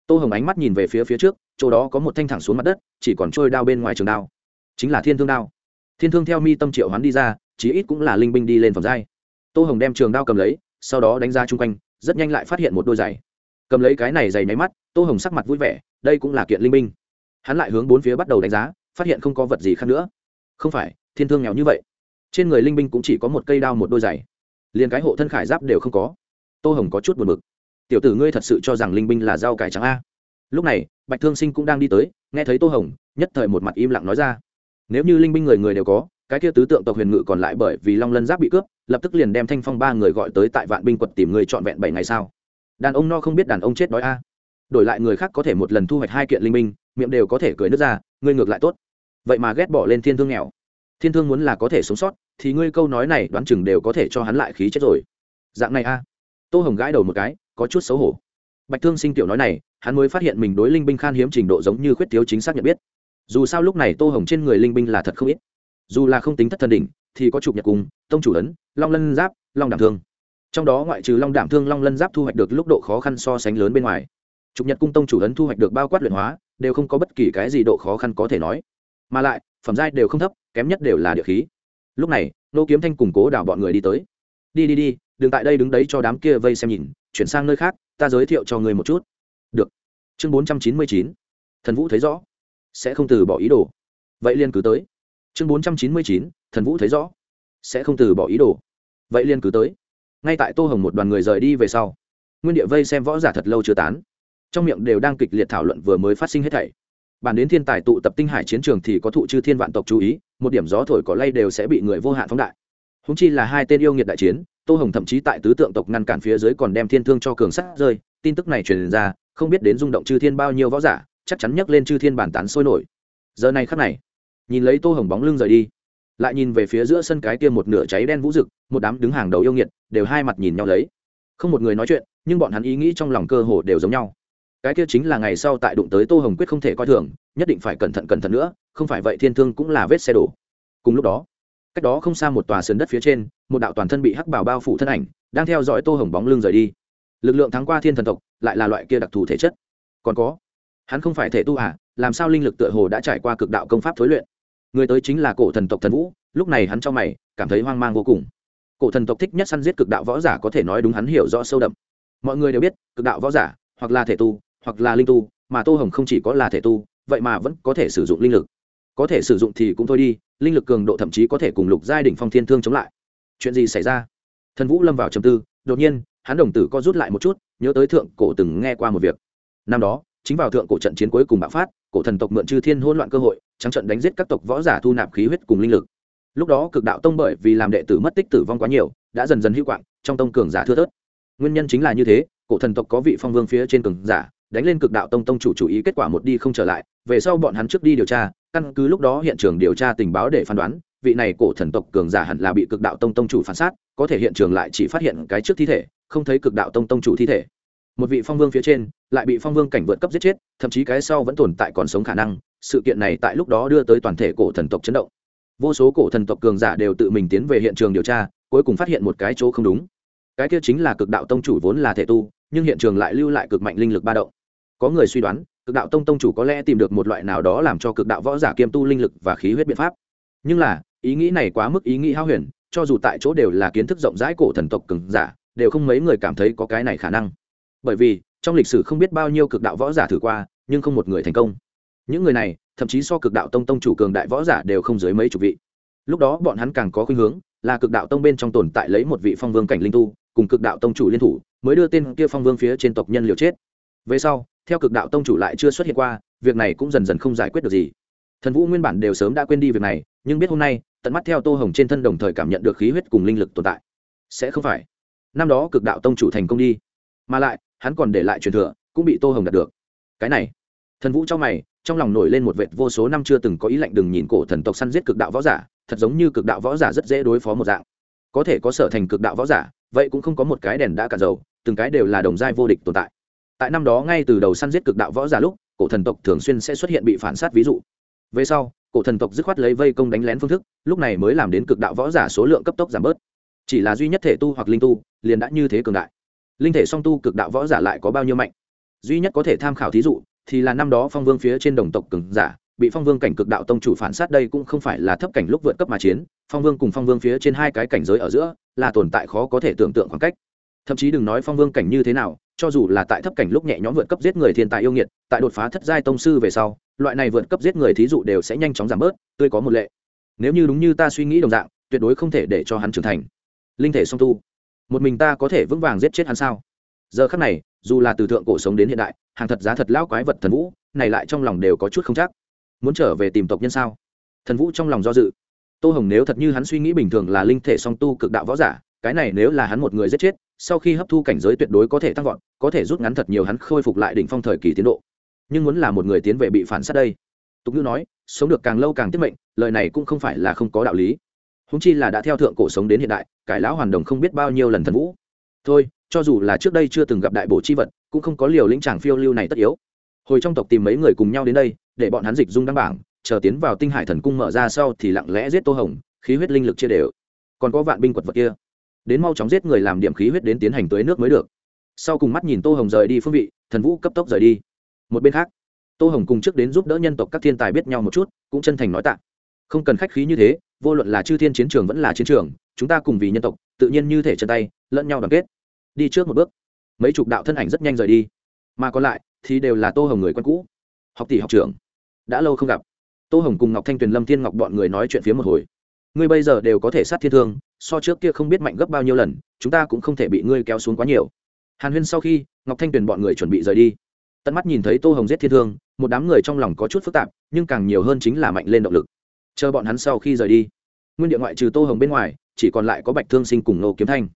Tô hồng ánh mắt nhìn về phía phía trước, chỗ đó có một thanh thẳng xuống mặt đất, chỉ còn trôi đao bên ngoài trường đao. Chính là thiên thương đao. Thiên thương theo mi tâm triệu hắn đi ra, chí ít cũng là linh binh đi lên phòng giai. Tô hồng đem trường đao cầm lấy, sau đó đánh ra chung quanh, rất nhanh lại phát hiện một đôi giày. Cầm lấy cái này giày nháy mắt, tô hồng sắc mặt vui vẻ, đây cũng là kiện linh binh. Hắn lại hướng bốn phía bắt đầu đánh giá, phát hiện không có vật gì khác nữa. Không phải, thiên thương nghèo như vậy. Trên người linh binh cũng chỉ có một cây đao một đôi giày. Liền cái hộ thân khải giáp đều không có. Tô hồng có chút buồn bực tiểu tử ngươi thật sự cho rằng linh binh là rau cải trắng a? Lúc này bạch thương sinh cũng đang đi tới nghe thấy tô hồng nhất thời một mặt im lặng nói ra. Nếu như linh binh người người đều có cái kia tứ tượng tộc huyền ngự còn lại bởi vì long lân giáp bị cướp lập tức liền đem thanh phong ba người gọi tới tại vạn binh quật tìm người trọn vẹn bảy ngày sau. Đàn ông no không biết đàn ông chết đói a. Đổi lại người khác có thể một lần thu hoạch hai kiện linh minh, miệng đều có thể cười nước ra ngươi ngược lại tốt. Vậy mà ghét bỏ lên thiên thương nghèo. Thiên thương muốn là có thể sống sót thì ngươi câu nói này đoán chừng đều có thể cho hắn lại khí chết rồi. Dạng này a. Tô hồng gãi đầu một cái có chút xấu hổ. Bạch thương sinh tiểu nói này, hắn mới phát hiện mình đối linh binh khan hiếm trình độ giống như khuyết thiếu chính xác nhận biết. Dù sao lúc này tô hồng trên người linh binh là thật không ít. Dù là không tính thất thần đỉnh, thì có chụp nhật cung tông chủ ấn, long lân giáp, long đảm thương. Trong đó ngoại trừ long đảm thương, long lân giáp thu hoạch được lúc độ khó khăn so sánh lớn bên ngoài. Chụp nhật cung tông chủ ấn thu hoạch được bao quát luyện hóa, đều không có bất kỳ cái gì độ khó khăn có thể nói. Mà lại, phẩm giai đều không thấp, kém nhất đều là địa khí. Lúc này, nô kiếm thanh củng cố đảo bọn người đi tới. Đi đi đi, đừng tại đây đứng đấy cho đám kia vây xem nhìn chuyển sang nơi khác, ta giới thiệu cho người một chút. Được. Chương bốn trăm chín mươi chín. Thần vũ thấy rõ. Sẽ không từ bỏ ý đồ. Vậy liên cứ tới. Chương bốn trăm chín mươi chín. Thần vũ thấy rõ. Sẽ không từ bỏ ý đồ. Vậy liên cứ tới. Ngay tại tô hồng một đoàn người rời đi về sau, nguyên địa vây xem võ giả thật lâu chưa tán. Trong miệng đều đang kịch liệt thảo luận vừa mới phát sinh hết thảy. Bản đến thiên tài tụ tập tinh hải chiến trường thì có thụ chư thiên vạn tộc chú ý, một điểm gió thổi cỏ lay đều sẽ bị người vô hạn phóng đại. Húng chi là hai tên yêu nghiệt đại chiến tô hồng thậm chí tại tứ tượng tộc ngăn cản phía dưới còn đem thiên thương cho cường sắt rơi, tin tức này truyền ra, không biết đến rung động chư thiên bao nhiêu võ giả, chắc chắn nhắc lên chư thiên bản tán sôi nổi. Giờ này khắc này, nhìn lấy tô hồng bóng lưng rời đi, lại nhìn về phía giữa sân cái kia một nửa cháy đen vũ rực, một đám đứng hàng đầu yêu nghiệt, đều hai mặt nhìn nhau lấy. Không một người nói chuyện, nhưng bọn hắn ý nghĩ trong lòng cơ hồ đều giống nhau. Cái kia chính là ngày sau tại đụng tới tô hồng quyết không thể coi thường, nhất định phải cẩn thận cẩn thận nữa, không phải vậy thiên thương cũng là vết xe đổ. Cùng lúc đó, cách đó không xa một tòa sườn đất phía trên một đạo toàn thân bị hắc bảo bao phủ thân ảnh, đang theo dõi tô hồng bóng lưng rời đi. Lực lượng thắng qua thiên thần tộc, lại là loại kia đặc thù thể chất. Còn có, hắn không phải thể tu à làm sao linh lực tựa hồ đã trải qua cực đạo công pháp thối luyện? Người tới chính là cổ thần tộc thần vũ, lúc này hắn cho mày, cảm thấy hoang mang vô cùng. Cổ thần tộc thích nhất săn giết cực đạo võ giả có thể nói đúng hắn hiểu rõ sâu đậm. Mọi người đều biết, cực đạo võ giả, hoặc là thể tu, hoặc là linh tu, mà tô hồng không chỉ có là thể tu, vậy mà vẫn có thể sử dụng linh lực. Có thể sử dụng thì cũng thôi đi, linh lực cường độ thậm chí có thể cùng lục giai đ ỉ n h phong thiên thương chống lại chuyện gì xảy ra? Thần vũ lâm vào trầm tư, đột nhiên, hắn đồng tử co rút lại một chút, nhớ tới thượng cổ từng nghe qua một việc. Năm đó, chính vào thượng cổ trận chiến cuối cùng bạo phát, cổ thần tộc mượn chư thiên hôn loạn cơ hội, trắng trận đánh giết các tộc võ giả thu nạp khí huyết cùng linh lực. Lúc đó cực đạo tông bởi vì làm đệ tử mất tích tử vong quá nhiều, đã dần dần hữu quạng, trong tông cường giả thưa thớt. Nguyên nhân chính là như thế, cổ thần tộc có vị phong vương phía trên cường giả, đánh lên cực đạo tông tông chủ chủ ý kết quả một đi không trở lại, về sau bọn hắn trước đi điều tra, căn cứ lúc đó hiện trường điều tra tình báo để phán đoán vị này cổ thần tộc cường giả hẳn là bị cực đạo tông tông chủ phản sát, có thể hiện trường lại chỉ phát hiện cái trước thi thể, không thấy cực đạo tông tông chủ thi thể. Một vị phong vương phía trên, lại bị phong vương cảnh vượt cấp giết chết, thậm chí cái sau vẫn tồn tại còn sống khả năng, sự kiện này tại lúc đó đưa tới toàn thể cổ thần tộc chấn động. Vô số cổ thần tộc cường giả đều tự mình tiến về hiện trường điều tra, cuối cùng phát hiện một cái chỗ không đúng. Cái kia chính là cực đạo tông chủ vốn là thể tu, nhưng hiện trường lại lưu lại cực mạnh linh lực ba động. Có người suy đoán, cực đạo tông tông chủ có lẽ tìm được một loại nào đó làm cho cực đạo võ giả kiêm tu linh lực và khí huyết biện pháp. Nhưng là ý nghĩ này quá mức ý nghĩ hao huyền, cho dù tại chỗ đều là kiến thức rộng rãi cổ thần tộc cường giả, đều không mấy người cảm thấy có cái này khả năng. Bởi vì, trong lịch sử không biết bao nhiêu cực đạo võ giả thử qua, nhưng không một người thành công. Những người này, thậm chí so cực đạo tông tông chủ cường đại võ giả đều không dưới mấy chục vị. Lúc đó bọn hắn càng có khuynh hướng, là cực đạo tông bên trong tồn tại lấy một vị phong vương cảnh linh tu, cùng cực đạo tông chủ liên thủ, mới đưa tên kia phong vương phía trên tộc nhân liều chết. Về sau, theo cực đạo tông chủ lại chưa xuất hiện qua, việc này cũng dần dần không giải quyết được gì. Thần vũ nguyên bản đều sớm đã quên đi việc này, nhưng biết hôm nay tận mắt theo tô hồng trên thân đồng thời cảm nhận được khí huyết cùng linh lực tồn tại. Sẽ không phải. Năm đó cực đạo tông chủ thành công đi. Mà lại, hắn còn để lại truyền thừa, cũng bị tô hồng đạt được. Cái này. Thần vũ trong mày, trong lòng nổi lên một vệt vô số năm chưa từng có ý lạnh đừng nhìn cổ thần tộc săn giết cực đạo võ giả, thật giống như cực đạo võ giả rất dễ đối phó một dạng. Có thể có sở thành cực đạo võ giả, vậy cũng không có một cái đèn đã cạn dầu, từng cái đều là đồng giai vô địch tồn tại. Tại năm đó ngay từ đầu săn giết cực đạo võ giả lúc, cổ thần tộc thường xuyên sẽ xuất hiện bị phản sát ví dụ. Về sau cổ thần tộc dứt khoát lấy vây công đánh lén phương thức, lúc này mới làm đến cực đạo võ giả số lượng cấp tốc giảm bớt. Chỉ là duy nhất thể tu hoặc linh tu, liền đã như thế cường đại. Linh thể song tu cực đạo võ giả lại có bao nhiêu mạnh? Duy nhất có thể tham khảo thí dụ, thì là năm đó phong vương phía trên đồng tộc cường giả, bị phong vương cảnh cực đạo tông chủ phản sát đây cũng không phải là thấp cảnh lúc vượt cấp mà chiến, phong vương cùng phong vương phía trên hai cái cảnh giới ở giữa, là tồn tại khó có thể tưởng tượng khoảng cách. Thậm chí đừng nói phong vương cảnh như thế nào cho dù là tại thấp cảnh lúc nhẹ nhõm vượt cấp giết người thiên tài yêu nghiệt, tại đột phá thất giai tông sư về sau, loại này vượt cấp giết người thí dụ đều sẽ nhanh chóng giảm bớt, tươi có một lệ. Nếu như đúng như ta suy nghĩ đồng dạng, tuyệt đối không thể để cho hắn trưởng thành. Linh thể song tu. Một mình ta có thể vững vàng giết chết hắn sao? Giờ khắc này, dù là từ thượng cổ sống đến hiện đại, hàng thật giá thật lão quái vật thần vũ, này lại trong lòng đều có chút không chắc. Muốn trở về tìm tộc nhân sao? Thần vũ trong lòng do dự. Tô hồng nếu thật như hắn suy nghĩ bình thường là linh thể song tu cực đạo võ giả cái này nếu là hắn một người giết chết, sau khi hấp thu cảnh giới tuyệt đối có thể tăng vọt, có thể rút ngắn thật nhiều hắn khôi phục lại đỉnh phong thời kỳ tiến độ. Nhưng muốn là một người tiến về bị phản sát đây, tục ngữ nói, sống được càng lâu càng tiết mệnh, lời này cũng không phải là không có đạo lý. Húng chi là đã theo thượng cổ sống đến hiện đại, cải lão hoàn đồng không biết bao nhiêu lần thần vũ. Thôi, cho dù là trước đây chưa từng gặp đại bổ chi vật, cũng không có liều lĩnh tràng phiêu lưu này tất yếu. Hồi trong tộc tìm mấy người cùng nhau đến đây, để bọn hắn dịch dung đăng bảng, chờ tiến vào tinh hải thần cung mở ra sau thì lặng lẽ giết tô hồng, khí huyết linh lực chia đều. Còn có vạn binh quật vật kia đến mau chóng giết người làm điểm khí huyết đến tiến hành tưới nước mới được. Sau cùng mắt nhìn tô hồng rời đi phương vị, thần vũ cấp tốc rời đi. Một bên khác, tô hồng cùng trước đến giúp đỡ nhân tộc các thiên tài biết nhau một chút, cũng chân thành nói tạ. Không cần khách khí như thế, vô luận là chư thiên chiến trường vẫn là chiến trường, chúng ta cùng vì nhân tộc, tự nhiên như thể chân tay, lẫn nhau đoàn kết. Đi trước một bước. Mấy chục đạo thân ảnh rất nhanh rời đi. Mà còn lại, thì đều là tô hồng người quen cũ. Học tỷ học trưởng. Đã lâu không gặp. Tô hồng cùng ngọc thanh tuyền, lâm thiên ngọc bọn người nói chuyện phía một hồi ngươi bây giờ đều có thể sát thiên thương, so trước kia không biết mạnh gấp bao nhiêu lần, chúng ta cũng không thể bị ngươi kéo xuống quá nhiều. Hàn huyên sau khi, ngọc thanh tuyền bọn người chuẩn bị rời đi. Tận mắt nhìn thấy tô hồng giết thiên thương, một đám người trong lòng có chút phức tạp, nhưng càng nhiều hơn chính là mạnh lên động lực. Chờ bọn hắn sau khi rời đi, nguyên địa ngoại trừ tô hồng bên ngoài, chỉ còn lại có bạch thương sinh cùng nô kiếm thanh.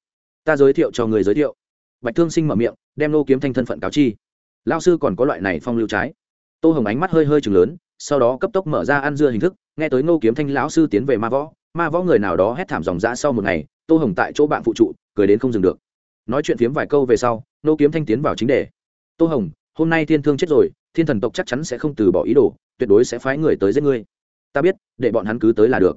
Ta giới thiệu cho người giới thiệu. Bạch thương sinh mở miệng, đem nô kiếm thanh thân phận cáo chi. Lao sư còn có loại này phong lưu trái. Tô hồng ánh mắt hơi hơi chừng lớn, sau đó cấp tốc mở ra ăn dưa hình thức, nghe tới nô kiếm thanh lão sư tiến về ma võ ma võ người nào đó hét thảm dòng dã sau một ngày, tô hồng tại chỗ bạn phụ trụ, cười đến không dừng được. Nói chuyện phiếm vài câu về sau, nô kiếm thanh tiến vào chính đề. Tô hồng, hôm nay thiên thương chết rồi, thiên thần tộc chắc chắn sẽ không từ bỏ ý đồ, tuyệt đối sẽ phái người tới giết ngươi. Ta biết, để bọn hắn cứ tới là được.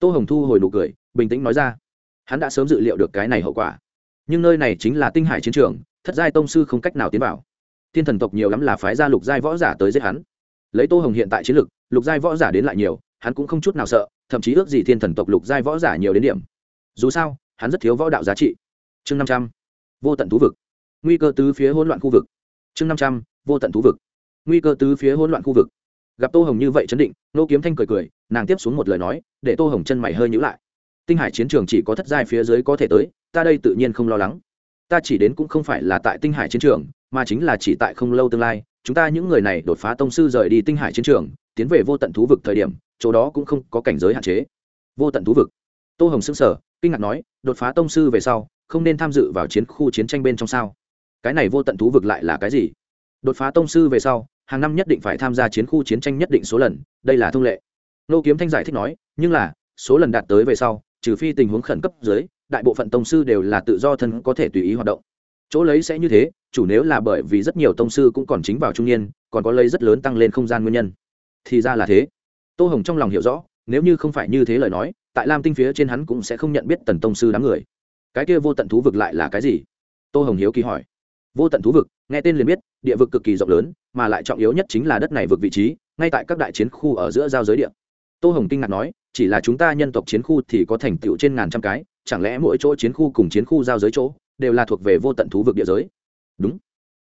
Tô hồng thu hồi nụ cười, bình tĩnh nói ra. Hắn đã sớm dự liệu được cái này hậu quả. Nhưng nơi này chính là tinh hải chiến trường, thất giai tông sư không cách nào tiến vào. Thiên thần tộc nhiều lắm là phái gia lục giai võ giả tới giết hắn. Lấy tô hồng hiện tại chiến lực, lục giai võ giả đến lại nhiều, hắn cũng không chút nào sợ thậm chí ước gì thiên thần tộc lục giai võ giả nhiều đến điểm. Dù sao, hắn rất thiếu võ đạo giá trị. Chương năm trăm, vô tận thú vực. Nguy cơ tứ phía hỗn loạn khu vực. Chương năm trăm, vô tận thú vực. Nguy cơ tứ phía hỗn loạn khu vực. Gặp tô hồng như vậy chấn định, nô kiếm thanh cười cười, nàng tiếp xuống một lời nói, để tô hồng chân mày hơi nhữ lại. Tinh hải chiến trường chỉ có thất giai phía dưới có thể tới, ta đây tự nhiên không lo lắng. Ta chỉ đến cũng không phải là tại tinh hải chiến trường, mà chính là chỉ tại không lâu tương lai, chúng ta những người này đột phá tông sư rời đi tinh hải chiến trường, tiến về vô tận thú vực thời điểm chỗ đó cũng không có cảnh giới hạn chế. Vô tận thú vực. Tô hồng xưng sở kinh ngạc nói, đột phá tông sư về sau, không nên tham dự vào chiến khu chiến tranh bên trong sao? Cái này vô tận thú vực lại là cái gì? Đột phá tông sư về sau, hàng năm nhất định phải tham gia chiến khu chiến tranh nhất định số lần, đây là thông lệ. Nô kiếm thanh giải thích nói, nhưng là, số lần đạt tới về sau, trừ phi tình huống khẩn cấp dưới, đại bộ phận tông sư đều là tự do thân có thể tùy ý hoạt động. Chỗ lấy sẽ như thế, chủ nếu là bởi vì rất nhiều tông sư cũng còn chính vào trung niên, còn có lấy rất lớn tăng lên không gian nguyên nhân, thì ra là thế tô hồng trong lòng hiểu rõ, nếu như không phải như thế lời nói, tại lam tinh phía trên hắn cũng sẽ không nhận biết tần tông sư đám người. Cái kia vô tận thú vực lại là cái gì? Tô hồng hiếu kỳ hỏi. Vô tận thú vực, nghe tên liền biết, địa vực cực kỳ rộng lớn, mà lại trọng yếu nhất chính là đất này vực vị trí, ngay tại các đại chiến khu ở giữa giao giới địa. Tô hồng kinh ngạc nói, chỉ là chúng ta nhân tộc chiến khu thì có thành tựu trên ngàn trăm cái, chẳng lẽ mỗi chỗ chiến khu cùng chiến khu giao giới chỗ đều là thuộc về vô tận thú vực địa giới? Đúng.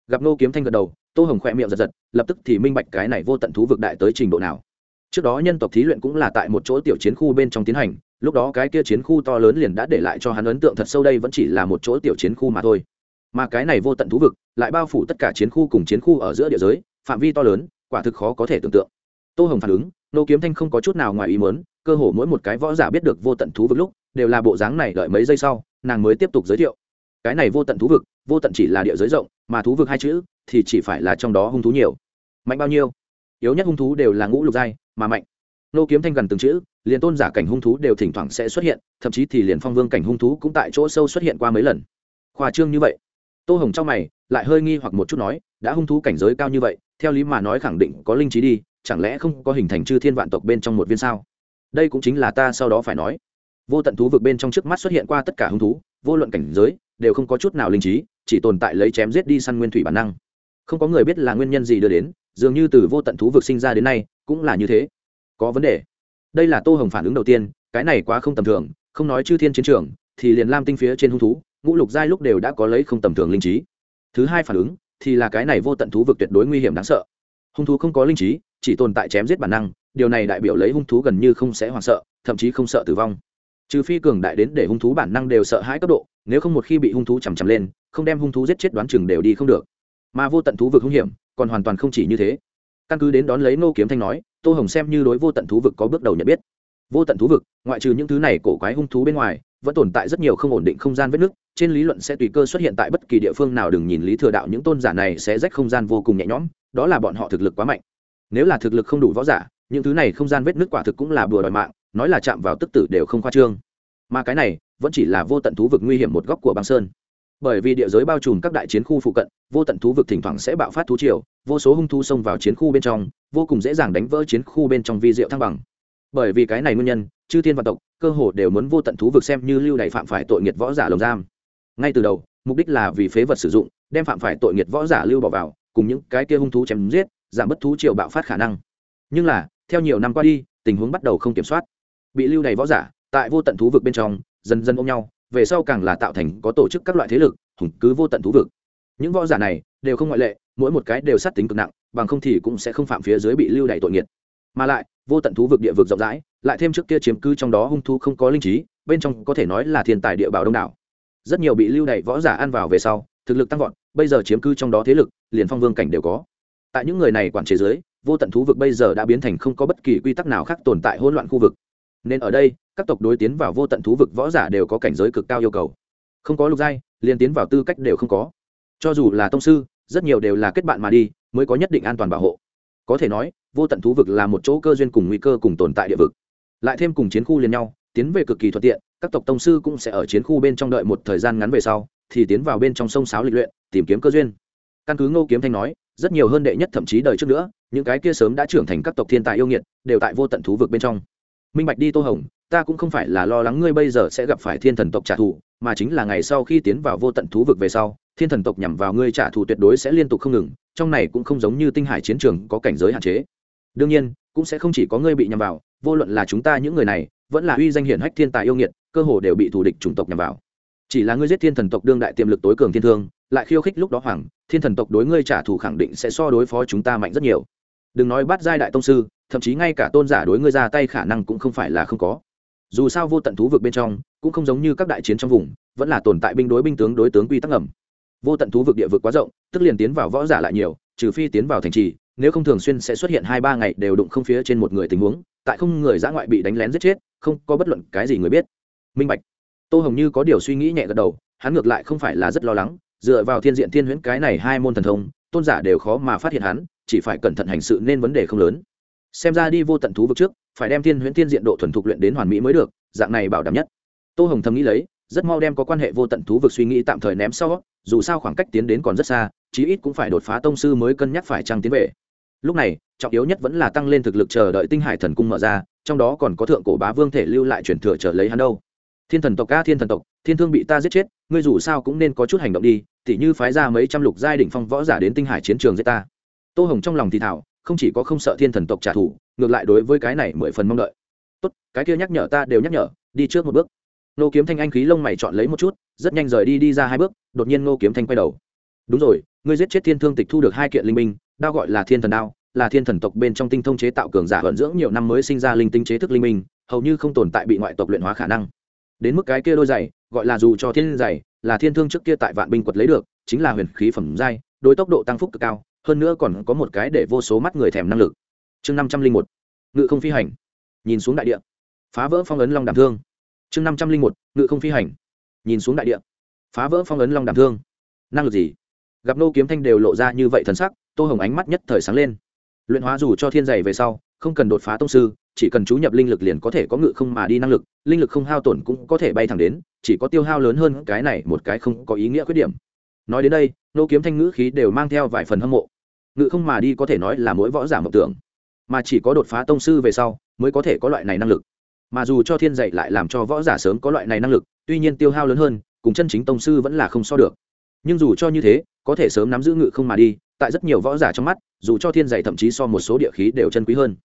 Gặp nô kiếm thanh gật đầu, tô hồng khỏe miệng giật giật, lập tức thì minh bạch cái này vô tận thú vực đại tới trình độ nào trước đó nhân tộc thí luyện cũng là tại một chỗ tiểu chiến khu bên trong tiến hành, lúc đó cái kia chiến khu to lớn liền đã để lại cho hắn ấn tượng thật sâu đây vẫn chỉ là một chỗ tiểu chiến khu mà thôi. Mà cái này vô tận thú vực lại bao phủ tất cả chiến khu cùng chiến khu ở giữa địa giới, phạm vi to lớn, quả thực khó có thể tưởng tượng. Tô hồng phản ứng, nô kiếm thanh không có chút nào ngoài ý muốn, cơ hồ mỗi một cái võ giả biết được vô tận thú vực lúc, đều là bộ dáng này đợi mấy giây sau, nàng mới tiếp tục giới thiệu. Cái này vô tận thú vực, vô tận chỉ là địa giới rộng, mà thú vực hai chữ thì chỉ phải là trong đó hung thú nhiều. Mạnh bao nhiêu? Yếu nhất hung thú đều là ngũ lục giai mà mạnh. Nô kiếm thanh gần từng chữ, liền tôn giả cảnh hung thú đều thỉnh thoảng sẽ xuất hiện, thậm chí thì liền phong vương cảnh hung thú cũng tại chỗ sâu xuất hiện qua mấy lần. Khoa trương như vậy. Tô hồng trong mày, lại hơi nghi hoặc một chút nói, đã hung thú cảnh giới cao như vậy, theo lý mà nói khẳng định có linh trí đi, chẳng lẽ không có hình thành chư thiên vạn tộc bên trong một viên sao? Đây cũng chính là ta sau đó phải nói. Vô tận thú vực bên trong trước mắt xuất hiện qua tất cả hung thú, vô luận cảnh giới, đều không có chút nào linh trí, chỉ tồn tại lấy chém giết đi săn nguyên thủy bản năng. Không có người biết là nguyên nhân gì đưa đến dường như từ vô tận thú vực sinh ra đến nay, cũng là như thế. Có vấn đề. Đây là tô hồng phản ứng đầu tiên, cái này quá không tầm thường, không nói chư thiên chiến trường, thì liền lam tinh phía trên hung thú, ngũ lục giai lúc đều đã có lấy không tầm thường linh trí. Thứ hai phản ứng, thì là cái này vô tận thú vực tuyệt đối nguy hiểm đáng sợ. Hung thú không có linh trí, chỉ tồn tại chém giết bản năng, điều này đại biểu lấy hung thú gần như không sẽ hoảng sợ, thậm chí không sợ tử vong. Trừ phi cường đại đến để hung thú bản năng đều sợ hãi cấp độ, nếu không một khi bị hung thú chằm chằm lên, không đem hung thú giết chết đoán chừng đều đi không được. Mà vô tận thú vực hung hiểm còn hoàn toàn không chỉ như thế. Căn cứ đến đón lấy nô kiếm thanh nói, tô hồng xem như đối vô tận thú vực có bước đầu nhận biết. Vô tận thú vực, ngoại trừ những thứ này cổ quái hung thú bên ngoài, vẫn tồn tại rất nhiều không ổn định không gian vết nứt trên lý luận sẽ tùy cơ xuất hiện tại bất kỳ địa phương nào, đừng nhìn lý thừa đạo những tôn giả này sẽ rách không gian vô cùng nhẹ nhõm, đó là bọn họ thực lực quá mạnh. Nếu là thực lực không đủ võ giả, những thứ này không gian vết nứt quả thực cũng là bừa đòi mạng, nói là chạm vào tức tử đều không khoa trương. Mà cái này, vẫn chỉ là vô tận thú vực nguy hiểm một góc của băng sơn bởi vì địa giới bao trùm các đại chiến khu phụ cận, vô tận thú vực thỉnh thoảng sẽ bạo phát thú triều, vô số hung thu xông vào chiến khu bên trong, vô cùng dễ dàng đánh vỡ chiến khu bên trong vi diệu thăng bằng. Bởi vì cái này nguyên nhân, chư thiên vạn tộc, cơ hồ đều muốn vô tận thú vực xem như lưu đày phạm phải tội nghiệt võ giả lồng giam. Ngay từ đầu, mục đích là vì phế vật sử dụng, đem phạm phải tội nghiệt võ giả lưu bỏ vào, cùng những cái kia hung thú chém giết, giảm bất thú triều bạo phát khả năng. Nhưng là, theo nhiều năm qua đi, tình huống bắt đầu không kiểm soát. Bị lưu đày võ giả, tại vô tận thú vực bên trong, dần dần ôm nhau về sau càng là tạo thành có tổ chức các loại thế lực, hùng cứ vô tận thú vực. Những võ giả này đều không ngoại lệ, mỗi một cái đều sát tính cực nặng, bằng không thì cũng sẽ không phạm phía dưới bị lưu đày tội nghiệt. Mà lại, vô tận thú vực địa vực rộng rãi, lại thêm trước kia chiếm cư trong đó hung thú không có linh trí, bên trong có thể nói là thiên tài địa bảo đông đảo. Rất nhiều bị lưu đày võ giả ăn vào về sau, thực lực tăng vọt, bây giờ chiếm cư trong đó thế lực, liền phong vương cảnh đều có. Tại những người này quản chế giới vô tận thú vực bây giờ đã biến thành không có bất kỳ quy tắc nào khác tồn tại hỗn loạn khu vực nên ở đây, các tộc đối tiến vào vô tận thú vực võ giả đều có cảnh giới cực cao yêu cầu. Không có lục giai, liền tiến vào tư cách đều không có. Cho dù là tông sư, rất nhiều đều là kết bạn mà đi, mới có nhất định an toàn bảo hộ. Có thể nói, vô tận thú vực là một chỗ cơ duyên cùng nguy cơ cùng tồn tại địa vực. Lại thêm cùng chiến khu liền nhau, tiến về cực kỳ thuận tiện, các tộc tông sư cũng sẽ ở chiến khu bên trong đợi một thời gian ngắn về sau, thì tiến vào bên trong sông sáo lịch luyện, tìm kiếm cơ duyên. Căn cứ ngô kiếm thanh nói, rất nhiều hơn đệ nhất thậm chí đời trước nữa, những cái kia sớm đã trưởng thành các tộc thiên tài yêu nghiệt, đều tại vô tận thú vực bên trong minh bạch đi tô hồng, ta cũng không phải là lo lắng ngươi bây giờ sẽ gặp phải thiên thần tộc trả thù, mà chính là ngày sau khi tiến vào vô tận thú vực về sau, thiên thần tộc nhằm vào ngươi trả thù tuyệt đối sẽ liên tục không ngừng, trong này cũng không giống như tinh hải chiến trường có cảnh giới hạn chế. Đương nhiên, cũng sẽ không chỉ có ngươi bị nhằm vào, vô luận là chúng ta những người này, vẫn là uy danh hiển hách thiên tài yêu nghiệt, cơ hồ đều bị thù địch chủng tộc nhằm vào. Chỉ là ngươi giết thiên thần tộc đương đại tiềm lực tối cường thiên thương, lại khiêu khích lúc đó hoàng, thiên thần tộc đối ngươi trả thù khẳng định sẽ so đối phó chúng ta mạnh rất nhiều đừng nói bắt giai đại tông sư, thậm chí ngay cả tôn giả đối ngươi ra tay khả năng cũng không phải là không có. Dù sao vô tận thú vực bên trong, cũng không giống như các đại chiến trong vùng, vẫn là tồn tại binh đối binh tướng đối tướng quy tắc ngầm. Vô tận thú vực địa vực quá rộng, tức liền tiến vào võ giả lại nhiều, trừ phi tiến vào thành trì, nếu không thường xuyên sẽ xuất hiện hai ba ngày đều đụng không phía trên một người tình huống, tại không người giã ngoại bị đánh lén giết chết, không có bất luận cái gì người biết. Minh bạch. Tô hồng như có điều suy nghĩ nhẹ gật đầu, hắn ngược lại không phải là rất lo lắng, dựa vào thiên diện thiên huyễn cái này hai môn thần thông tôn giả đều khó mà phát hiện hắn, chỉ phải cẩn thận hành sự nên vấn đề không lớn. Xem ra đi vô tận thú vực trước, phải đem thiên huyễn thiên diện độ thuần thục luyện đến hoàn mỹ mới được, dạng này bảo đảm nhất. Tô hồng thầm nghĩ lấy, rất mau đem có quan hệ vô tận thú vực suy nghĩ tạm thời ném sau, dù sao khoảng cách tiến đến còn rất xa, chí ít cũng phải đột phá tông sư mới cân nhắc phải trăng tiến về. Lúc này, trọng yếu nhất vẫn là tăng lên thực lực chờ đợi tinh hải thần cung mở ra, trong đó còn có thượng cổ bá vương thể lưu lại truyền thừa trở lấy hắn đâu thiên thần tộc ca thiên thần tộc, thiên thương bị ta giết chết, ngươi dù sao cũng nên có chút hành động đi, tỉ như phái ra mấy trăm lục giai đỉnh phong võ giả đến tinh hải chiến trường giết ta. Tô hồng trong lòng thì thảo, không chỉ có không sợ thiên thần tộc trả thù, ngược lại đối với cái này mười phần mong đợi. Tốt, cái kia nhắc nhở ta đều nhắc nhở, đi trước một bước. Nô kiếm thanh anh khí lông mày chọn lấy một chút, rất nhanh rời đi đi ra hai bước, đột nhiên nô kiếm thanh quay đầu. Đúng rồi, ngươi giết chết thiên thương tịch thu được hai kiện linh minh đao gọi là thiên thần đao, là thiên thần tộc bên trong tinh thông chế tạo cường giả vận dưỡng nhiều năm mới sinh ra linh tinh chế thức linh minh hầu như không tồn tại bị ngoại tộc luyện hóa khả năng đến mức cái kia đôi giày, gọi là dù cho thiên giày, là thiên thương trước kia tại vạn binh quật lấy được, chính là huyền khí phẩm giai, đối tốc độ tăng phúc cực cao, hơn nữa còn có một cái để vô số mắt người thèm năng lực. Chương năm trăm linh một, ngự không phi hành. Nhìn xuống đại địa. Phá vỡ phong ấn long đảm thương. Chương năm trăm linh một, ngự không phi hành. Nhìn xuống đại địa. Phá vỡ phong ấn long đảm thương. Năng lực gì? Gặp nô kiếm thanh đều lộ ra như vậy thần sắc, tô hồng ánh mắt nhất thời sáng lên. Luyện hóa dù cho thiên dày về sau, không cần đột phá tông sư chỉ cần chú nhập linh lực liền có thể có ngự không mà đi năng lực, linh lực không hao tổn cũng có thể bay thẳng đến, chỉ có tiêu hao lớn hơn cái này một cái không có ý nghĩa khuyết điểm. Nói đến đây, nô kiếm thanh ngữ khí đều mang theo vài phần hâm mộ. Ngự không mà đi có thể nói là mỗi võ giả mộng tưởng, mà chỉ có đột phá tông sư về sau mới có thể có loại này năng lực. Mà dù cho thiên dạy lại làm cho võ giả sớm có loại này năng lực, tuy nhiên tiêu hao lớn hơn, cùng chân chính tông sư vẫn là không so được. Nhưng dù cho như thế, có thể sớm nắm giữ ngự không mà đi, tại rất nhiều võ giả trong mắt, dù cho thiên dạy thậm chí so một số địa khí đều chân quý hơn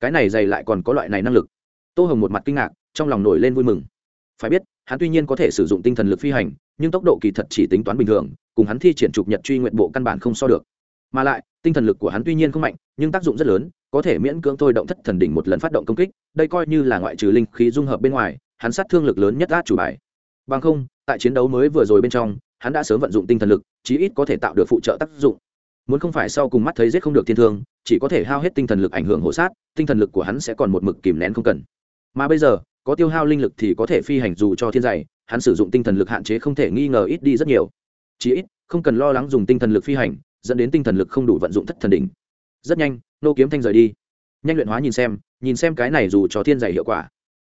cái này dày lại còn có loại này năng lực. Tô hồng một mặt kinh ngạc, trong lòng nổi lên vui mừng. Phải biết, hắn tuy nhiên có thể sử dụng tinh thần lực phi hành, nhưng tốc độ kỳ thật chỉ tính toán bình thường, cùng hắn thi triển trục nhật truy nguyện bộ căn bản không so được. Mà lại, tinh thần lực của hắn tuy nhiên không mạnh, nhưng tác dụng rất lớn, có thể miễn cưỡng thôi động thất thần đỉnh một lần phát động công kích, đây coi như là ngoại trừ linh khí dung hợp bên ngoài, hắn sát thương lực lớn nhất át chủ bài. Bằng không, tại chiến đấu mới vừa rồi bên trong, hắn đã sớm vận dụng tinh thần lực, chí ít có thể tạo được phụ trợ tác dụng muốn không phải sau cùng mắt thấy giết không được thiên thương, chỉ có thể hao hết tinh thần lực ảnh hưởng hộ sát, tinh thần lực của hắn sẽ còn một mực kìm nén không cần. Mà bây giờ, có tiêu hao linh lực thì có thể phi hành dù cho thiên dày hắn sử dụng tinh thần lực hạn chế không thể nghi ngờ ít đi rất nhiều. Chỉ ít, không cần lo lắng dùng tinh thần lực phi hành, dẫn đến tinh thần lực không đủ vận dụng thất thần đỉnh. Rất nhanh, nô kiếm thanh rời đi. Nhanh luyện hóa nhìn xem nhìn xem cái này dù cho thiên dày hiệu quả.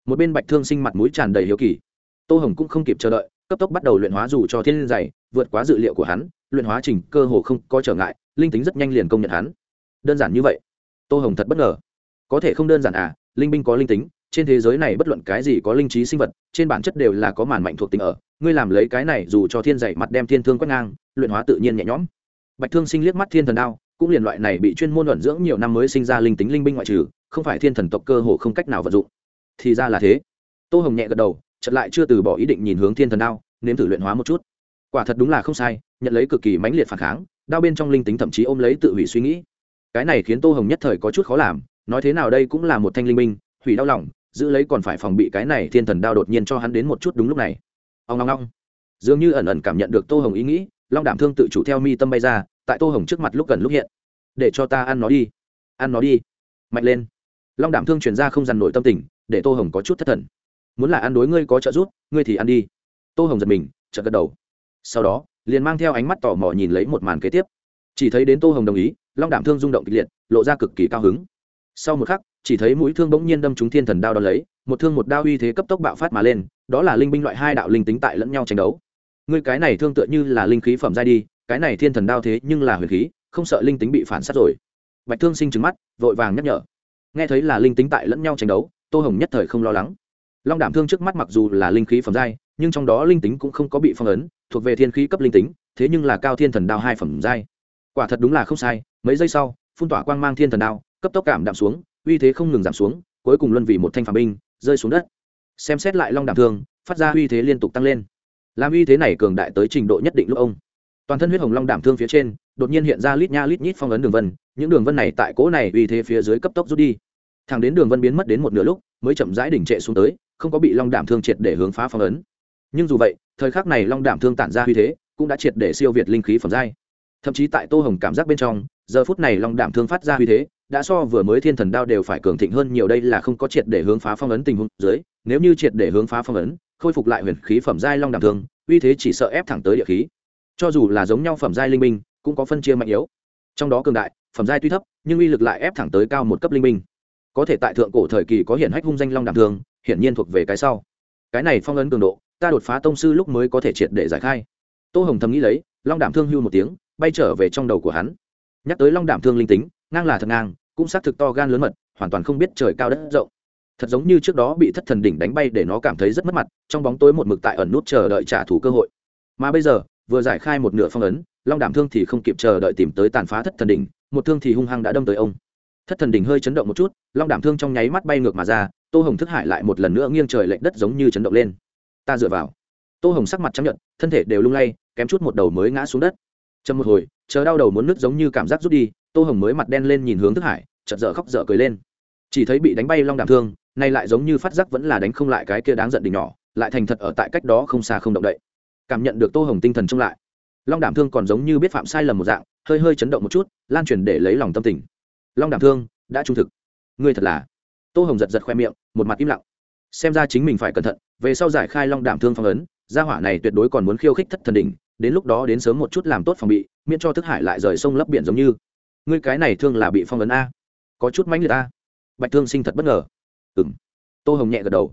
Một bên bạch thương sinh mặt mũi tràn đầy hiếu kỳ. Tô hồng cũng không kịp chờ đợi, cấp tốc bắt đầu luyện hóa dù cho thiên dày vượt quá dự liệu của hắn, luyện hóa trình cơ hồ không có trở ngại linh tính rất nhanh liền công nhận hắn. Đơn giản như vậy. Tô hồng thật bất ngờ. Có thể không đơn giản à linh binh có linh tính, trên thế giới này bất luận cái gì có linh trí sinh vật, trên bản chất đều là có màn mạnh thuộc tính ở. Ngươi làm lấy cái này dù cho thiên dạy mặt đem thiên thương quét ngang, luyện hóa tự nhiên nhẹ nhõm. Bạch thương sinh liếc mắt thiên thần đao, cũng liền loại này bị chuyên môn luận dưỡng nhiều năm mới sinh ra linh tính linh binh ngoại trừ, không phải thiên thần tộc cơ hồ không cách nào vận dụng. Thì ra là thế. Tô hồng nhẹ gật đầu chật lại chưa từ bỏ ý định nhìn hướng thiên thần đao, nếm thử luyện hóa một chút. Quả thật đúng là không sai, nhận lấy cực kỳ mãnh liệt phản kháng đao bên trong linh tính thậm chí ôm lấy tự hủy suy nghĩ. Cái này khiến tô hồng nhất thời có chút khó làm, nói thế nào đây cũng là một thanh linh minh hủy đau lòng, giữ lấy còn phải phòng bị cái này thiên thần đao đột nhiên cho hắn đến một chút đúng lúc này. Ông ngong ngong dường như ẩn ẩn cảm nhận được tô hồng ý nghĩ, long đảm thương tự chủ theo mi tâm bay ra, tại tô hồng trước mặt lúc gần lúc hiện. Để cho ta ăn nó đi, ăn nó đi. Mạnh lên. Long đảm thương truyền ra không dằn nổi tâm tình, để tô hồng có chút thất thần. Muốn là ăn đối ngươi có trợ giúp, ngươi thì ăn đi. Tô hồng giật mình, chợt gật đầu. Sau đó liền mang theo ánh mắt tò mò nhìn lấy một màn kế tiếp. Chỉ thấy đến tô hồng đồng ý, long đảm thương rung động kịch liệt, lộ ra cực kỳ cao hứng. Sau một khắc, chỉ thấy mũi thương bỗng nhiên đâm trúng thiên thần đao đ ó lấy, một thương một đao uy thế cấp tốc bạo phát mà lên, đó là linh binh loại hai đạo linh tính tại lẫn nhau tranh đấu. Ngươi cái này thương tựa như là linh khí phẩm ra đi, cái này thiên thần đao thế nhưng là huyền khí, không sợ linh tính bị phản sát rồi. Bạch thương sinh trứng mắt, vội vàng nhắc nhở. Nghe thấy là linh tính tại lẫn nhau tranh đấu, tô hồng nhất thời không lo lắng. Long đảm thương trước mắt mặc dù là linh khí phẩm giai nhưng trong đó linh tính cũng không có bị phong ấn, thuộc về thiên khí cấp linh tính, thế nhưng là cao thiên thần đao hai phẩm giai. Quả thật đúng là không sai, mấy giây sau, phun tỏa quang mang thiên thần đao, cấp tốc cảm đạm xuống, uy thế không ngừng giảm xuống, cuối cùng luân vì một thanh phàm binh, rơi xuống đất. Xem xét lại long đảm thương, phát ra uy thế liên tục tăng lên. Làm uy thế này cường đại tới trình độ nhất định lúc ông. Toàn thân huyết hồng long đảm thương phía trên, đột nhiên hiện ra lít nha lít nhít phong ấn đường vân, những đường vân này tại cỗ này uy thế phía dưới cấp tốc rút đi. Thẳng đến đường vân biến mất đến một nửa lúc, mới chậm rãi đỉnh trệ xuống tới, không có bị long đảm thương triệt để hướng phá phong ấn nhưng dù vậy, thời khắc này long đảm thương tản ra uy thế, cũng đã triệt để siêu việt linh khí phẩm giai. Thậm chí tại tô hồng cảm giác bên trong, giờ phút này long đảm thương phát ra uy thế, đã so vừa mới thiên thần đao đều phải cường thịnh hơn nhiều đây là không có triệt để hướng phá phong ấn tình huống dưới. Nếu như triệt để hướng phá phong ấn, khôi phục lại huyền khí phẩm giai long đảm thương, uy thế chỉ sợ ép thẳng tới địa khí. Cho dù là giống nhau phẩm giai linh minh cũng có phân chia mạnh yếu. Trong đó cường đại, phẩm giai tuy thấp, nhưng uy lực lại ép thẳng tới cao một cấp linh minh có thể tại thượng cổ thời kỳ có hiển hách hung danh long đảm thương, hiển nhiên thuộc về cái sau. Cái này phong ấn cường độ ta đột phá tông sư lúc mới có thể triệt để giải khai. Tô hồng thầm nghĩ lấy, long đảm thương hưu một tiếng, bay trở về trong đầu của hắn. Nhắc tới long đảm thương linh tính, ngang là thật ngang, cũng xác thực to gan lớn mật, hoàn toàn không biết trời cao đất rộng. Thật giống như trước đó bị thất thần đỉnh đánh bay để nó cảm thấy rất mất mặt, trong bóng tối một mực tại ẩn nút chờ đợi trả thù cơ hội. Mà bây giờ, vừa giải khai một nửa phong ấn, long đảm thương thì không kịp chờ đợi tìm tới tàn phá thất thần đỉnh, một thương thì hung hăng đã đâm tới ông. Thất thần đỉnh hơi chấn động một chút, long đảm thương trong nháy mắt bay ngược mà ra, tô hồng thức hải lại một lần nữa nghiêng trời lệch đất giống như chấn động lên ta dựa vào. Tô hồng sắc mặt chấp nhận thân thể đều lung lay, kém chút một đầu mới ngã xuống đất. Chậm một hồi, chờ đau đầu muốn nứt giống như cảm giác rút đi, tô hồng mới mặt đen lên nhìn hướng thức hải, chợt dở khóc dở cười lên. Chỉ thấy bị đánh bay long đảm thương, nay lại giống như phát giác vẫn là đánh không lại cái kia đáng giận đỉnh nhỏ, lại thành thật ở tại cách đó không xa không động đậy. Cảm nhận được tô hồng tinh thần trông lại, long đảm thương còn giống như biết phạm sai lầm một dạng, hơi hơi chấn động một chút, lan truyền để lấy lòng tâm tình. Long đảm thương, đã trung thực. Ngươi thật là. Tô hồng giật giật khoe miệng, một mặt im lặng xem ra chính mình phải cẩn thận, về sau giải khai long đảm thương phong ấn, gia hỏa này tuyệt đối còn muốn khiêu khích thất thần đỉnh, đến lúc đó đến sớm một chút làm tốt phòng bị, miễn cho thức hải lại rời sông lấp biển giống như. Ngươi cái này thương là bị phong ấn a. Có chút mánh người ta bạch thương sinh thật bất ngờ. Ừ m tô hồng nhẹ gật đầu.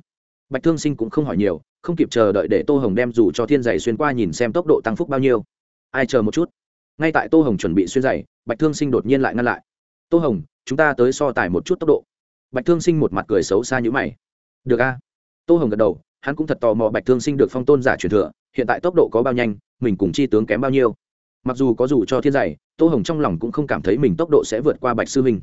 Bạch thương sinh cũng không hỏi nhiều, không kịp chờ đợi để tô hồng đem dù cho thiên giày xuyên qua nhìn xem tốc độ tăng phúc bao nhiêu. Ai chờ một chút? Ngay tại tô hồng chuẩn bị xuyên giày, bạch thương sinh đột nhiên lại ngăn lại. Tô hồng, chúng ta tới so tài một chút tốc độ. Bạch thương sinh một mặt cười xấu xa như mày được a. Tô hồng gật đầu hắn cũng thật tò mò bạch thương sinh được phong tôn giả truyền thừa hiện tại tốc độ có bao nhanh mình cùng chi tướng kém bao nhiêu. Mặc dù có dù cho thiên dạy, tô hồng trong lòng cũng không cảm thấy mình tốc độ sẽ vượt qua bạch sư minh.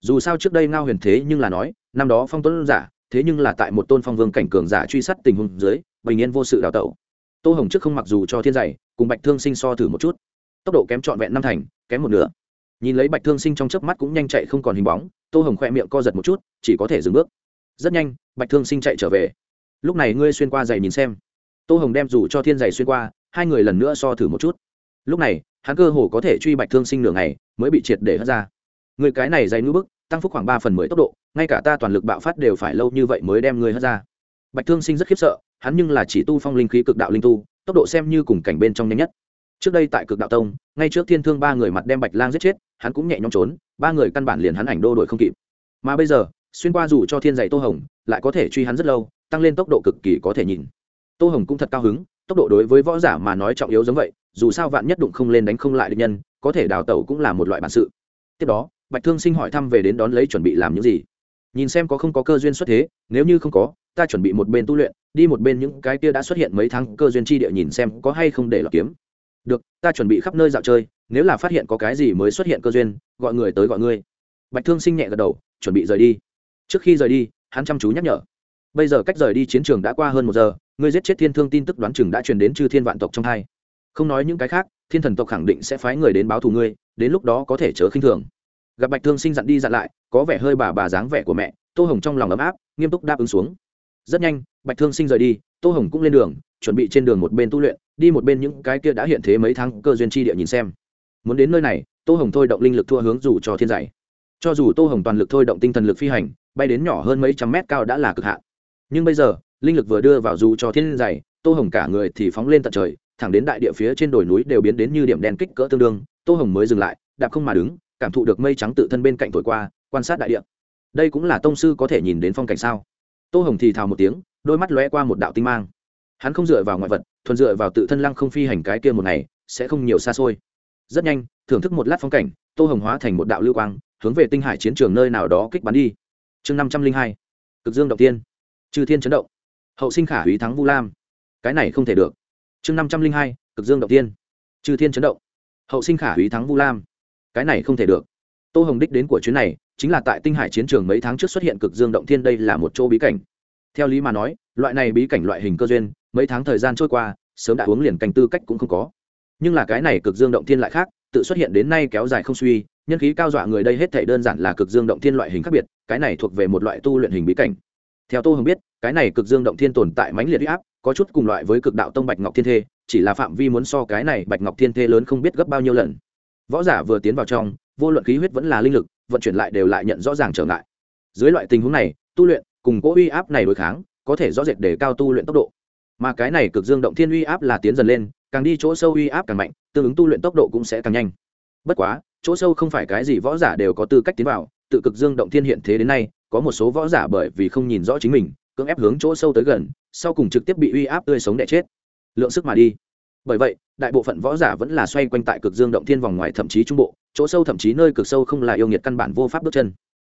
Dù sao trước đây ngao huyền thế nhưng là nói năm đó phong tôn giả thế nhưng là tại một tôn phong vương cảnh cường giả truy sát tình huống dưới bình yên vô sự đào tẩu. Tô hồng trước không mặc dù cho thiên dạy, cùng bạch thương sinh so thử một chút. Tốc độ kém trọn vẹn năm thành kém một nửa. Nhìn lấy bạch thương sinh trong chớp mắt cũng nhanh chạy không còn hình bóng tô hồng khoe miệng co giật một chút chỉ có thể dừng bước rất nhanh, bạch thương sinh chạy trở về. Lúc này ngươi xuyên qua giày nhìn xem. Tô hồng đem dù cho thiên giày xuyên qua, hai người lần nữa so thử một chút. Lúc này, hắn cơ hồ có thể truy bạch thương sinh nửa ngày, mới bị triệt để hất ra. Người cái này dày ngữ bức, tăng phúc khoảng ba phần mười tốc độ, ngay cả ta toàn lực bạo phát đều phải lâu như vậy mới đem người hất ra. Bạch thương sinh rất khiếp sợ, hắn nhưng là chỉ tu phong linh khí cực đạo linh tu, tốc độ xem như cùng cảnh bên trong nhanh nhất. Trước đây tại cực đạo tông, ngay trước thiên thương ba người mặt đem bạch lang giết chết, hắn cũng nhẹ nhõm trốn, ba người căn bản liền hắn ảnh đô đổi không kịp. Mà bây giờ xuyên qua dù cho thiên dạy tô hồng, lại có thể truy hắn rất lâu, tăng lên tốc độ cực kỳ có thể nhìn. Tô hồng cũng thật cao hứng, tốc độ đối với võ giả mà nói trọng yếu giống vậy, dù sao vạn nhất đụng không lên đánh không lại được nhân, có thể đào tẩu cũng là một loại bản sự. Tiếp đó, bạch thương sinh hỏi thăm về đến đón lấy chuẩn bị làm những gì. Nhìn xem có không có cơ duyên xuất thế, nếu như không có, ta chuẩn bị một bên tu luyện, đi một bên những cái kia đã xuất hiện mấy tháng cơ duyên chi địa nhìn xem có hay không để lọc kiếm. Được, ta chuẩn bị khắp nơi dạo chơi, nếu là phát hiện có cái gì mới xuất hiện cơ duyên, gọi người tới gọi ngươi. Bạch thương sinh nhẹ gật đầu, chuẩn bị rời đi trước khi rời đi, hắn chăm chú nhắc nhở. Bây giờ cách rời đi chiến trường đã qua hơn một giờ ngươi giết chết thiên thương tin tức đoán chừng đã truyền đến chư thiên vạn tộc trong hai. Không nói những cái khác, thiên thần tộc khẳng định sẽ phái người đến báo thù ngươi, đến lúc đó có thể chớ khinh thường. Gặp bạch thương sinh dặn đi dặn lại, có vẻ hơi bà bà dáng vẻ của mẹ, tô hồng trong lòng ấm áp, nghiêm túc đáp ứng xuống. Rất nhanh, bạch thương sinh rời đi, tô hồng cũng lên đường, chuẩn bị trên đường một bên tu luyện, đi một bên những cái kia đã hiện thế mấy tháng cơ duyên chi địa nhìn xem. Muốn đến nơi này, tô hồng thôi động linh lực thua hướng dù cho thiên giải. Cho dù tô hồng toàn lực thôi động tinh thần lực phi hành bay đến nhỏ hơn mấy trăm mét cao đã là cực hạn. Nhưng bây giờ, linh lực vừa đưa vào dù cho thiên dày, tô hồng cả người thì phóng lên tận trời, thẳng đến đại địa phía trên đồi núi đều biến đến như điểm đen kích cỡ tương đương. Tô hồng mới dừng lại, đạp không mà đứng, cảm thụ được mây trắng tự thân bên cạnh thổi qua, quan sát đại địa. Đây cũng là tông sư có thể nhìn đến phong cảnh sao? Tô hồng thì thào một tiếng, đôi mắt lóe qua một đạo tinh mang. Hắn không dựa vào ngoại vật, thuần dựa vào tự thân lăng không phi hành cái kia một ngày, sẽ không nhiều xa xôi. Rất nhanh, thưởng thức một lát phong cảnh, tô hồng hóa thành một đạo lưu quang, hướng về tinh hải chiến trường nơi nào đó kích bắn đi chương năm trăm linh hai, cực dương động tiên, chư thiên chấn động, hậu sinh khả húy thắng vu lam, cái này không thể được, chương năm trăm linh hai, cực dương động tiên, chư thiên chấn động, hậu sinh khả húy thắng vu lam, cái này không thể được. Tô hồng đích đến của chuyến này, chính là tại tinh hải chiến trường mấy tháng trước xuất hiện cực dương động thiên đây là một chỗ bí cảnh. Theo lý mà nói, loại này bí cảnh loại hình cơ duyên, mấy tháng thời gian trôi qua, sớm đã uống liền canh tư cách cũng không có. Nhưng là cái này cực dương động thiên lại khác, tự xuất hiện đến nay kéo dài không suy nhân khí cao dọa người đây hết thể đơn giản là cực dương động thiên loại hình khác biệt, cái này thuộc về một loại tu luyện hình bí cảnh. Theo tô hồng biết, cái này cực dương động thiên tồn tại mãnh liệt huy áp, có chút cùng loại với cực đạo tông bạch ngọc thiên thê, chỉ là phạm vi muốn so cái này bạch ngọc thiên thê lớn không biết gấp bao nhiêu lần. Võ giả vừa tiến vào trong, vô luận khí huyết vẫn là linh lực, vận chuyển lại đều lại nhận rõ ràng trở ngại. Dưới loại tình huống này, tu luyện cùng cỗ uy áp này đối kháng, có thể rõ rệt để cao tu luyện tốc độ. Mà cái này cực dương động thiên uy áp là tiến dần lên, càng đi chỗ sâu uy áp càng mạnh, tương ứng tu luyện tốc độ cũng sẽ càng nhanh. Bất quá chỗ sâu không phải cái gì võ giả đều có tư cách tiến vào, tự cực dương động thiên hiện thế đến nay, có một số võ giả bởi vì không nhìn rõ chính mình, cưỡng ép hướng chỗ sâu tới gần, sau cùng trực tiếp bị uy áp tươi sống đẻ chết. Lượng sức mà đi. Bởi vậy, đại bộ phận võ giả vẫn là xoay quanh tại cực dương động thiên vòng ngoài thậm chí trung bộ, chỗ sâu thậm chí nơi cực sâu không là yêu nghiệt căn bản vô pháp bước chân.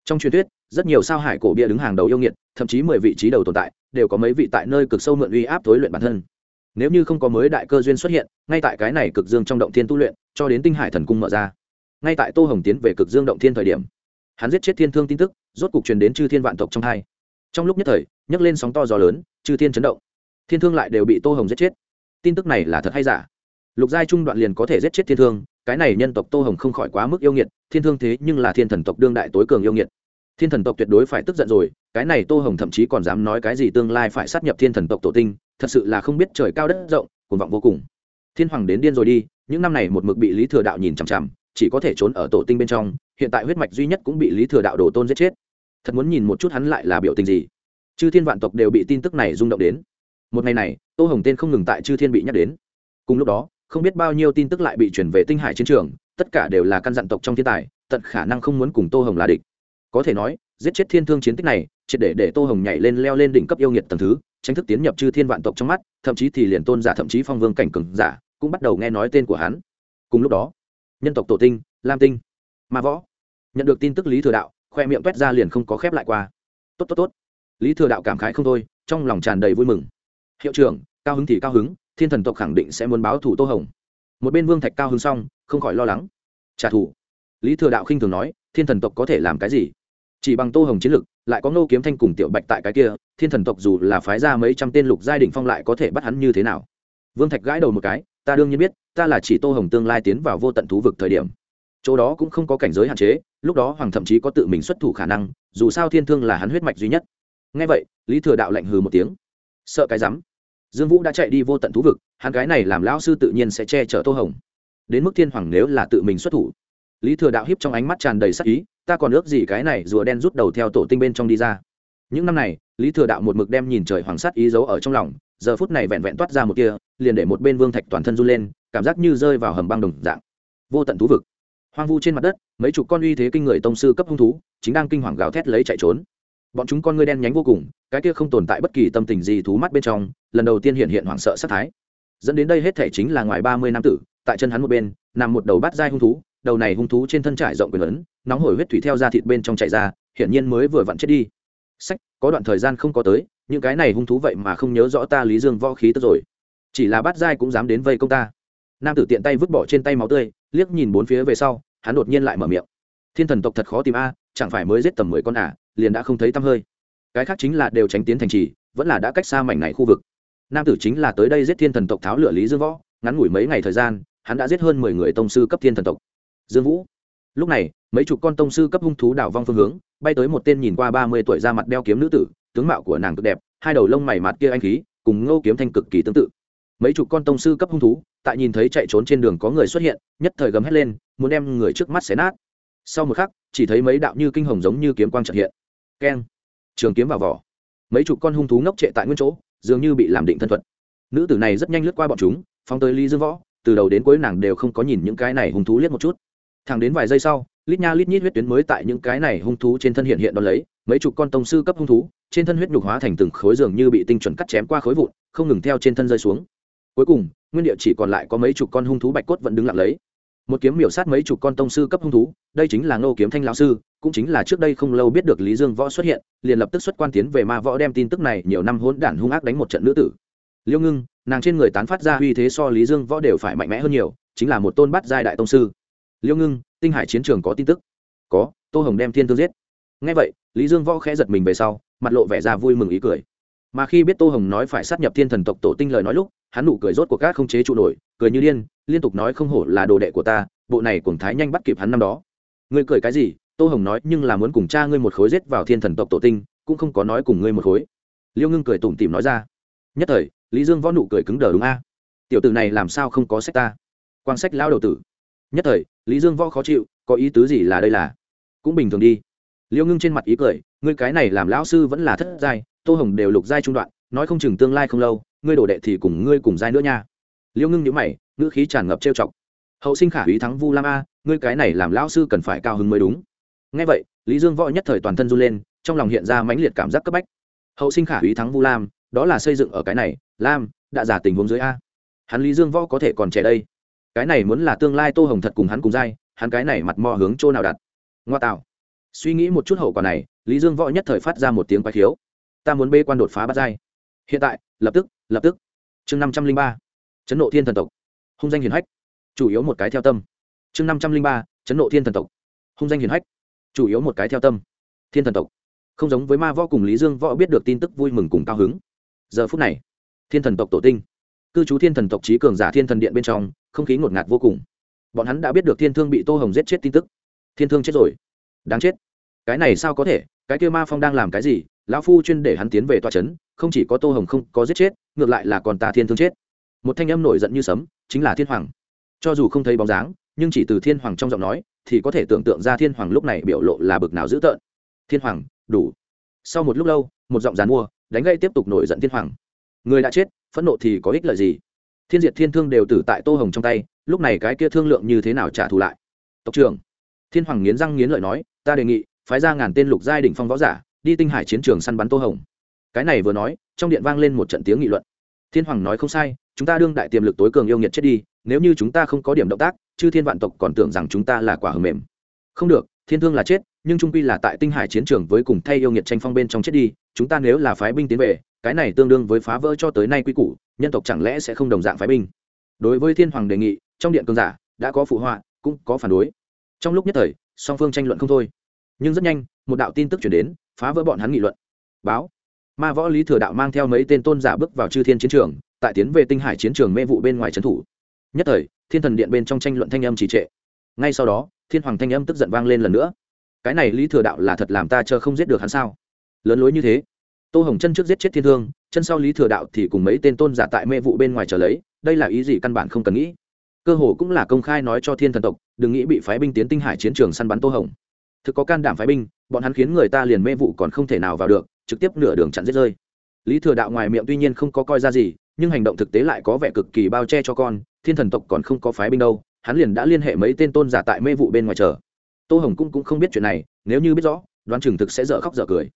Trong truyền thuyết, rất nhiều sao hải cổ bia đứng hàng đầu yêu nghiệt, thậm chí mười vị trí đầu tồn tại, đều có mấy vị tại nơi cực sâu mượn uy áp tối luyện bản thân. Nếu như không có mới đại cơ duyên xuất hiện, ngay tại cái này cực dương trong động thiên tu luyện, cho đến tinh hải thần cung mở ra ngay tại tô hồng tiến về cực dương động thiên thời điểm hắn giết chết thiên thương tin tức rốt cục truyền đến chư thiên vạn tộc trong hai trong lúc nhất thời nhấc lên sóng to gió lớn chư thiên chấn động thiên thương lại đều bị tô hồng giết chết tin tức này là thật hay giả lục giai trung đoạn liền có thể giết chết thiên thương cái này nhân tộc tô hồng không khỏi quá mức yêu nghiệt thiên thương thế nhưng là thiên thần tộc đương đại tối cường yêu nghiệt thiên thần tộc tuyệt đối phải tức giận rồi cái này tô hồng thậm chí còn dám nói cái gì tương lai phải sát nhập thiên thần tộc tổ tinh thật sự là không biết trời cao đất rộng cuồng vọng vô cùng thiên hoàng đến điên rồi đi những năm này một mực bị lý thừa đạo nhìn chằm chằm chỉ có thể trốn ở tổ tinh bên trong, hiện tại huyết mạch duy nhất cũng bị lý thừa đạo đồ tôn giết chết. Thật muốn nhìn một chút hắn lại là biểu tình gì. Chư thiên vạn tộc đều bị tin tức này rung động đến. Một ngày này, tô hồng tên không ngừng tại chư thiên bị nhắc đến. Cùng lúc đó, không biết bao nhiêu tin tức lại bị chuyển về tinh hải chiến trường, tất cả đều là căn dặn tộc trong thiên tài, tận khả năng không muốn cùng tô hồng là địch. Có thể nói, giết chết thiên thương chiến tích này, triệt để để tô hồng nhảy lên leo lên đỉnh cấp yêu nghiệt tầng thứ, tranh thức tiến nhập chư thiên vạn tộc trong mắt, thậm chí thì liền tôn giả, thậm chí phong vương cảnh cường giả, cũng bắt đầu nghe nói tên của hắn. Cùng lúc đó nhân tộc tổ tinh, lam tinh, ma võ. Nhận được tin tức lý thừa đạo, khoe miệng t ra liền không có khép lại qua. Tốt tốt tốt. Lý thừa đạo cảm khái không thôi, trong lòng tràn đầy vui mừng. Hiệu trưởng, cao hứng thì cao hứng, thiên thần tộc khẳng định sẽ muốn báo thủ tô hồng. Một bên vương thạch cao hứng xong, không khỏi lo lắng. Trả thù. Lý thừa đạo khinh thường nói, thiên thần tộc có thể làm cái gì? Chỉ bằng tô hồng chiến lực, lại có nô kiếm thanh cùng tiểu bạch tại cái kia, thiên thần tộc dù là phái ra mấy trăm tên lục giai đ phong lại có thể bắt hắn như thế nào? Vương thạch gãi đầu một cái ta đương nhiên biết, ta là chỉ tô hồng tương lai tiến vào vô tận thú vực thời điểm. Chỗ đó cũng không có cảnh giới hạn chế, lúc đó hoàng thậm chí có tự mình xuất thủ khả năng, dù sao thiên thương là hắn huyết mạch duy nhất. Ngay vậy, lý thừa đạo lạnh hừ một tiếng. Sợ cái rắm. Dương vũ đã chạy đi vô tận thú vực, hắn cái này làm lão sư tự nhiên sẽ che chở tô hồng. Đến mức thiên hoàng nếu là tự mình xuất thủ. Lý thừa đạo hiếp trong ánh mắt tràn đầy sắc ý, ta còn ước gì cái này rùa đen rút đầu theo tổ tinh bên trong đi ra. Những năm này, lý thừa đạo một mực đem nhìn trời hoàng sắt ý giấu ở trong lòng giờ phút này vẹn vẹn toát ra một kia liền để một bên vương thạch toàn thân run lên, cảm giác như rơi vào hầm băng đồng dạng. Vô tận thú vực. Hoang vu trên mặt đất, mấy chục con uy thế kinh người tông sư cấp hung thú, chính đang kinh hoàng gào thét lấy chạy trốn. Bọn chúng con ngươi đen nhánh vô cùng, cái kia không tồn tại bất kỳ tâm tình gì thú mắt bên trong, lần đầu tiên hiện hiện hoảng sợ sát thái. Dẫn đến đây hết thể chính là ngoài ba mươi năm tử, tại chân hắn một bên, nằm một đầu bát dai hung thú, đầu này hung thú trên thân trải rộng quyền lớn, nóng hổi huyết thủy theo da thịt bên trong chạy ra, hiển nhiên mới vừa vặn chết đi. Sách, có đoạn thời gian không có tới những cái này hung thú vậy mà không nhớ rõ ta lý dương võ khí tức rồi. Chỉ là bát giai cũng dám đến vây công ta. Nam tử tiện tay vứt bỏ trên tay máu tươi liếc nhìn bốn phía về sau hắn đột nhiên lại mở miệng. Thiên thần tộc thật khó tìm a chẳng phải mới giết tầm mười con ả à, liền đã không thấy tăm hơi. Cái khác chính là đều tránh tiến thành trì vẫn là đã cách xa mảnh này khu vực. Nam tử chính là tới đây giết thiên thần tộc tháo lửa lý dương võ ngắn ngủi mấy ngày thời gian hắn đã giết hơn mười người tông sư cấp thiên thần tộc. Dương vũ. Lúc này mấy chục con tông sư cấp hung thú đảo vong phương hướng bay tới một tên nhìn qua ba mươi tuổi ra mặt đeo kiếm nữ tử tướng mạo của nàng cực đẹp, hai đầu lông mày mặt kia anh khí, cùng ngô kiếm thanh cực kỳ tương tự. Mấy chục con tông sư cấp hung thú, tại nhìn thấy chạy trốn trên đường có người xuất hiện, nhất thời gầm hét lên, muốn đem người trước mắt xé nát. Sau một khắc, chỉ thấy mấy đạo như kinh hồng giống như kiếm quang trợ hiện. Keng! Trường kiếm vào vỏ. Mấy chục con hung thú ngốc trệ tại nguyên chỗ, dường như bị làm định thân thuật. Nữ tử này rất nhanh lướt qua bọn chúng, phóng tới lý dương võ, từ đầu đến cuối nàng đều không có nhìn những cái này hung thú liếc một chút thẳng đến vài giây sau, lít nha lít nhít huyết tuyến mới tại những cái này hung thú trên thân hiện hiện đ ó lấy, mấy chục con tông sư cấp hung thú, trên thân huyết nhục hóa thành từng khối dường như bị tinh chuẩn cắt chém qua khối vụn, không ngừng theo trên thân rơi xuống. Cuối cùng, nguyên địa chỉ còn lại có mấy chục con hung thú bạch cốt vẫn đứng lặng lấy. Một kiếm miểu sát mấy chục con tông sư cấp hung thú, đây chính là ngô kiếm thanh lão sư, cũng chính là trước đây không lâu biết được lý dương võ xuất hiện, liền lập tức xuất quan tiến về ma võ đem tin tức này nhiều năm hỗn đản hung ác đánh một trận nữ tử. Liêu ngưng, nàng trên người tán phát ra uy thế so lý dương võ đều phải mạnh mẽ hơn nhiều, chính là một tôn bắt giai đại tông sư liêu ngưng, tinh hải chiến trường có tin tức. Có, tô hồng đem thiên thương giết. Ngay vậy, lý dương võ khẽ giật mình về sau, mặt lộ vẻ ra vui mừng ý cười. Mà khi biết tô hồng nói phải sát nhập thiên thần tộc tổ tinh lời nói lúc, hắn nụ cười rốt của các không chế trụ nổi, cười như điên, liên tục nói không hổ là đồ đệ của ta, bộ này cùng thái nhanh bắt kịp hắn năm đó. Ngươi cười cái gì? Tô hồng nói, nhưng là muốn cùng cha ngươi một khối giết vào thiên thần tộc tổ tinh, cũng không có nói cùng ngươi một khối. Liêu ngưng cười tủm tỉm nói ra. Nhất thời, lý dương võ nụ cười cứng đờ đúng a. Tiểu tử này làm sao không có sách ta? Quan sách lao đầu tử nhất thời, lý dương võ khó chịu, có ý tứ gì là đây là? Cũng bình thường đi. Liêu ngưng trên mặt ý cười, ngươi cái này làm lão sư vẫn là thất giai, tô hồng đều lục giai trung đoạn, nói không chừng tương lai không lâu, ngươi đổ đệ thì cùng ngươi cùng giai nữa nha. Liêu ngưng nhữ mày, ngữ khí tràn ngập trêu chọc. Hậu sinh khả úy thắng vu lam a, ngươi cái này làm lão sư cần phải cao hứng mới đúng. Ngay vậy, lý dương võ nhất thời toàn thân run lên, trong lòng hiện ra mãnh liệt cảm giác cấp bách. Hậu sinh khả úy thắng vu lam, đó là xây dựng ở cái này, lam, đã giả tình huống dưới a. Hắn lý dương võ có thể còn trẻ đây cái này muốn là tương lai tô hồng thật cùng hắn cùng dai hắn cái này mặt mò hướng chỗ nào đặt? Ngoa tạo. Suy nghĩ một chút hậu quả này, lý dương võ nhất thời phát ra một tiếng quái khiếu. Ta muốn bê quan đột phá bắt dai hiện tại, lập tức lập tức. Chương năm trăm linh ba. Chấn nộ thiên thần tộc. Hung danh hiển hách. Chủ yếu một cái theo tâm. Chương năm trăm linh ba. Chấn nộ thiên thần tộc. Hung danh hiển hách. Chủ yếu một cái theo tâm. Thiên thần tộc. Không giống với ma võ cùng lý dương võ biết được tin tức vui mừng cùng cao hứng. Giờ phút này, thiên thần tộc tổ tinh. Cư trú thiên thần tộc trí cường giả thiên thần điện bên trong không khí ngột ngạt vô cùng. Bọn hắn đã biết được thiên thương bị tô hồng giết chết tin tức. Thiên thương chết rồi. Đáng chết. Cái này sao có thể? Cái kia ma phong đang làm cái gì? Lão phu chuyên để hắn tiến về tòa c h ấ n không chỉ có tô hồng không có giết chết, ngược lại là còn ta thiên thương chết. Một thanh âm nổi giận như sấm, chính là thiên hoàng. Cho dù không thấy bóng dáng, nhưng chỉ từ thiên hoàng trong giọng nói, thì có thể tưởng tượng ra thiên hoàng lúc này biểu lộ là bực nào dữ tợn. Thiên hoàng, đủ. Sau một lúc lâu, một giọng dàn mua, đánh gây tiếp tục nổi giận thiên hoàng. Người đã chết, phẫn nộ thì có ích lợi gì? Thiên diệt thiên thương đều tử tại tô hồng trong tay, lúc này cái kia thương lượng như thế nào trả thù lại? Tộc trưởng, thiên hoàng nghiến răng nghiến lợi nói, ta đề nghị, phái ra ngàn tên lục giai đỉnh phong võ giả, đi tinh hải chiến trường săn bắn tô hồng. Cái này vừa nói, trong điện vang lên một trận tiếng nghị luận. Thiên hoàng nói không sai, chúng ta đương đại tiềm lực tối cường yêu nghiệt chết đi, nếu như chúng ta không có điểm động tác, chư thiên vạn tộc còn tưởng rằng chúng ta là quả hầm mềm. Không được, thiên thương là chết, nhưng trung quy là tại tinh hải chiến trường với cùng thay yêu nghiệt tranh phong bên trong chết đi, chúng ta nếu là phái binh tiến về cái này tương đương với phá vỡ cho tới nay quy củ, nhân tộc chẳng lẽ sẽ không đồng dạng phái binh? Đối với thiên hoàng đề nghị, trong điện cường giả đã có phụ họa, cũng có phản đối. Trong lúc nhất thời, song phương tranh luận không thôi. Nhưng rất nhanh, một đạo tin tức chuyển đến, phá vỡ bọn hắn nghị luận. Báo. Ma võ lý thừa đạo mang theo mấy tên tôn giả bước vào chư thiên chiến trường, tại tiến về tinh hải chiến trường mê vụ bên ngoài trấn thủ. Nhất thời, thiên thần điện bên trong tranh luận thanh âm trì trệ. Ngay sau đó, thiên hoàng thanh âm tức giận vang lên lần nữa. Cái này lý thừa đạo là thật làm ta chờ không giết được hắn sao? Lớn lối như thế tô hồng chân trước giết chết thiên thương chân sau lý thừa đạo thì cùng mấy tên tôn giả tại mê vụ bên ngoài trở lấy đây là ý gì căn bản không cần nghĩ. Cơ hồ cũng là công khai nói cho thiên thần tộc đừng nghĩ bị phái binh tiến tinh hải chiến trường săn bắn tô hồng. Thực có can đảm phái binh bọn hắn khiến người ta liền mê vụ còn không thể nào vào được trực tiếp nửa đường chặn giết rơi. Lý thừa đạo ngoài miệng tuy nhiên không có coi ra gì nhưng hành động thực tế lại có vẻ cực kỳ bao che cho con thiên thần tộc còn không có phái binh đâu hắn liền đã liên hệ mấy tên tôn giả tại mê vụ bên ngoài chờ. Tô hồng cũng, cũng không biết chuyện này nếu như biết rõ đoán chừng thực sẽ dở khóc dở cười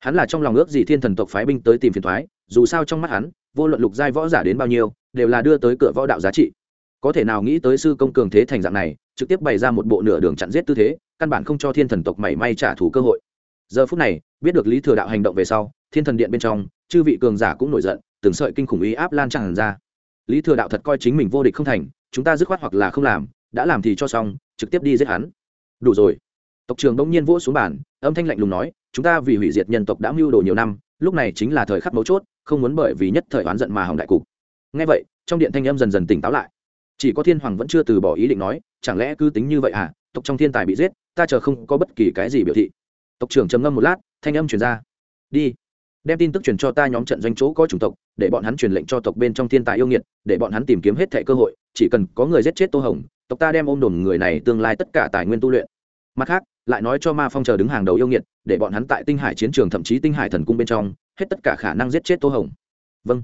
hắn là trong lòng ước gì thiên thần tộc phái binh tới tìm phiền thoái, dù sao trong mắt hắn, vô luận lục giai võ giả đến bao nhiêu, đều là đưa tới cửa võ đạo giá trị. Có thể nào nghĩ tới sư công cường thế thành dạng này, trực tiếp bày ra một bộ nửa đường chặn giết tư thế, căn bản không cho thiên thần tộc mảy may trả thù cơ hội. Giờ phút này, biết được lý thừa đạo hành động về sau, thiên thần điện bên trong, chư vị cường giả cũng nổi giận, từng sợi kinh khủng ý áp lan tràn ra. Lý thừa đạo thật coi chính mình vô địch không thành, chúng ta dứt khoát hoặc là không làm, đã làm thì cho xong, trực tiếp đi giết hắn. Đủ rồi. Tộc trưởng đông nhiên vỗ xuống bàn âm thanh lạnh lùng nói, chúng ta vì hủy diệt nhân tộc đã mưu đồ nhiều năm, lúc này chính là thời khắc mấu chốt, không muốn bởi vì nhất thời oán giận mà hỏng đại cục. Ngay vậy, trong điện thanh âm dần dần tỉnh táo lại. Chỉ có thiên hoàng vẫn chưa từ bỏ ý định nói, chẳng lẽ cứ tính như vậy à? Tộc trong thiên tài bị giết, ta chờ không có bất kỳ cái gì biểu thị. Tộc trưởng trầm ngâm một lát, thanh âm truyền ra. Đi, đem tin tức truyền cho ta nhóm trận doanh chỗ có chủng tộc, để bọn hắn truyền lệnh cho tộc bên trong thiên tài yêu nghiệt, để bọn hắn tìm kiếm hết thẻ cơ hội, chỉ cần có người giết chết tô hồng, tộc ta đem ôm đồn người này tương lai tất cả tài nguyên tu luyện. Mặt khác lại nói cho ma phong chờ đứng hàng đầu yêu nghiệt, để bọn hắn tại tinh hải chiến trường, thậm chí tinh hải thần cung bên trong, hết tất cả khả năng giết chết tô hồng. Vâng.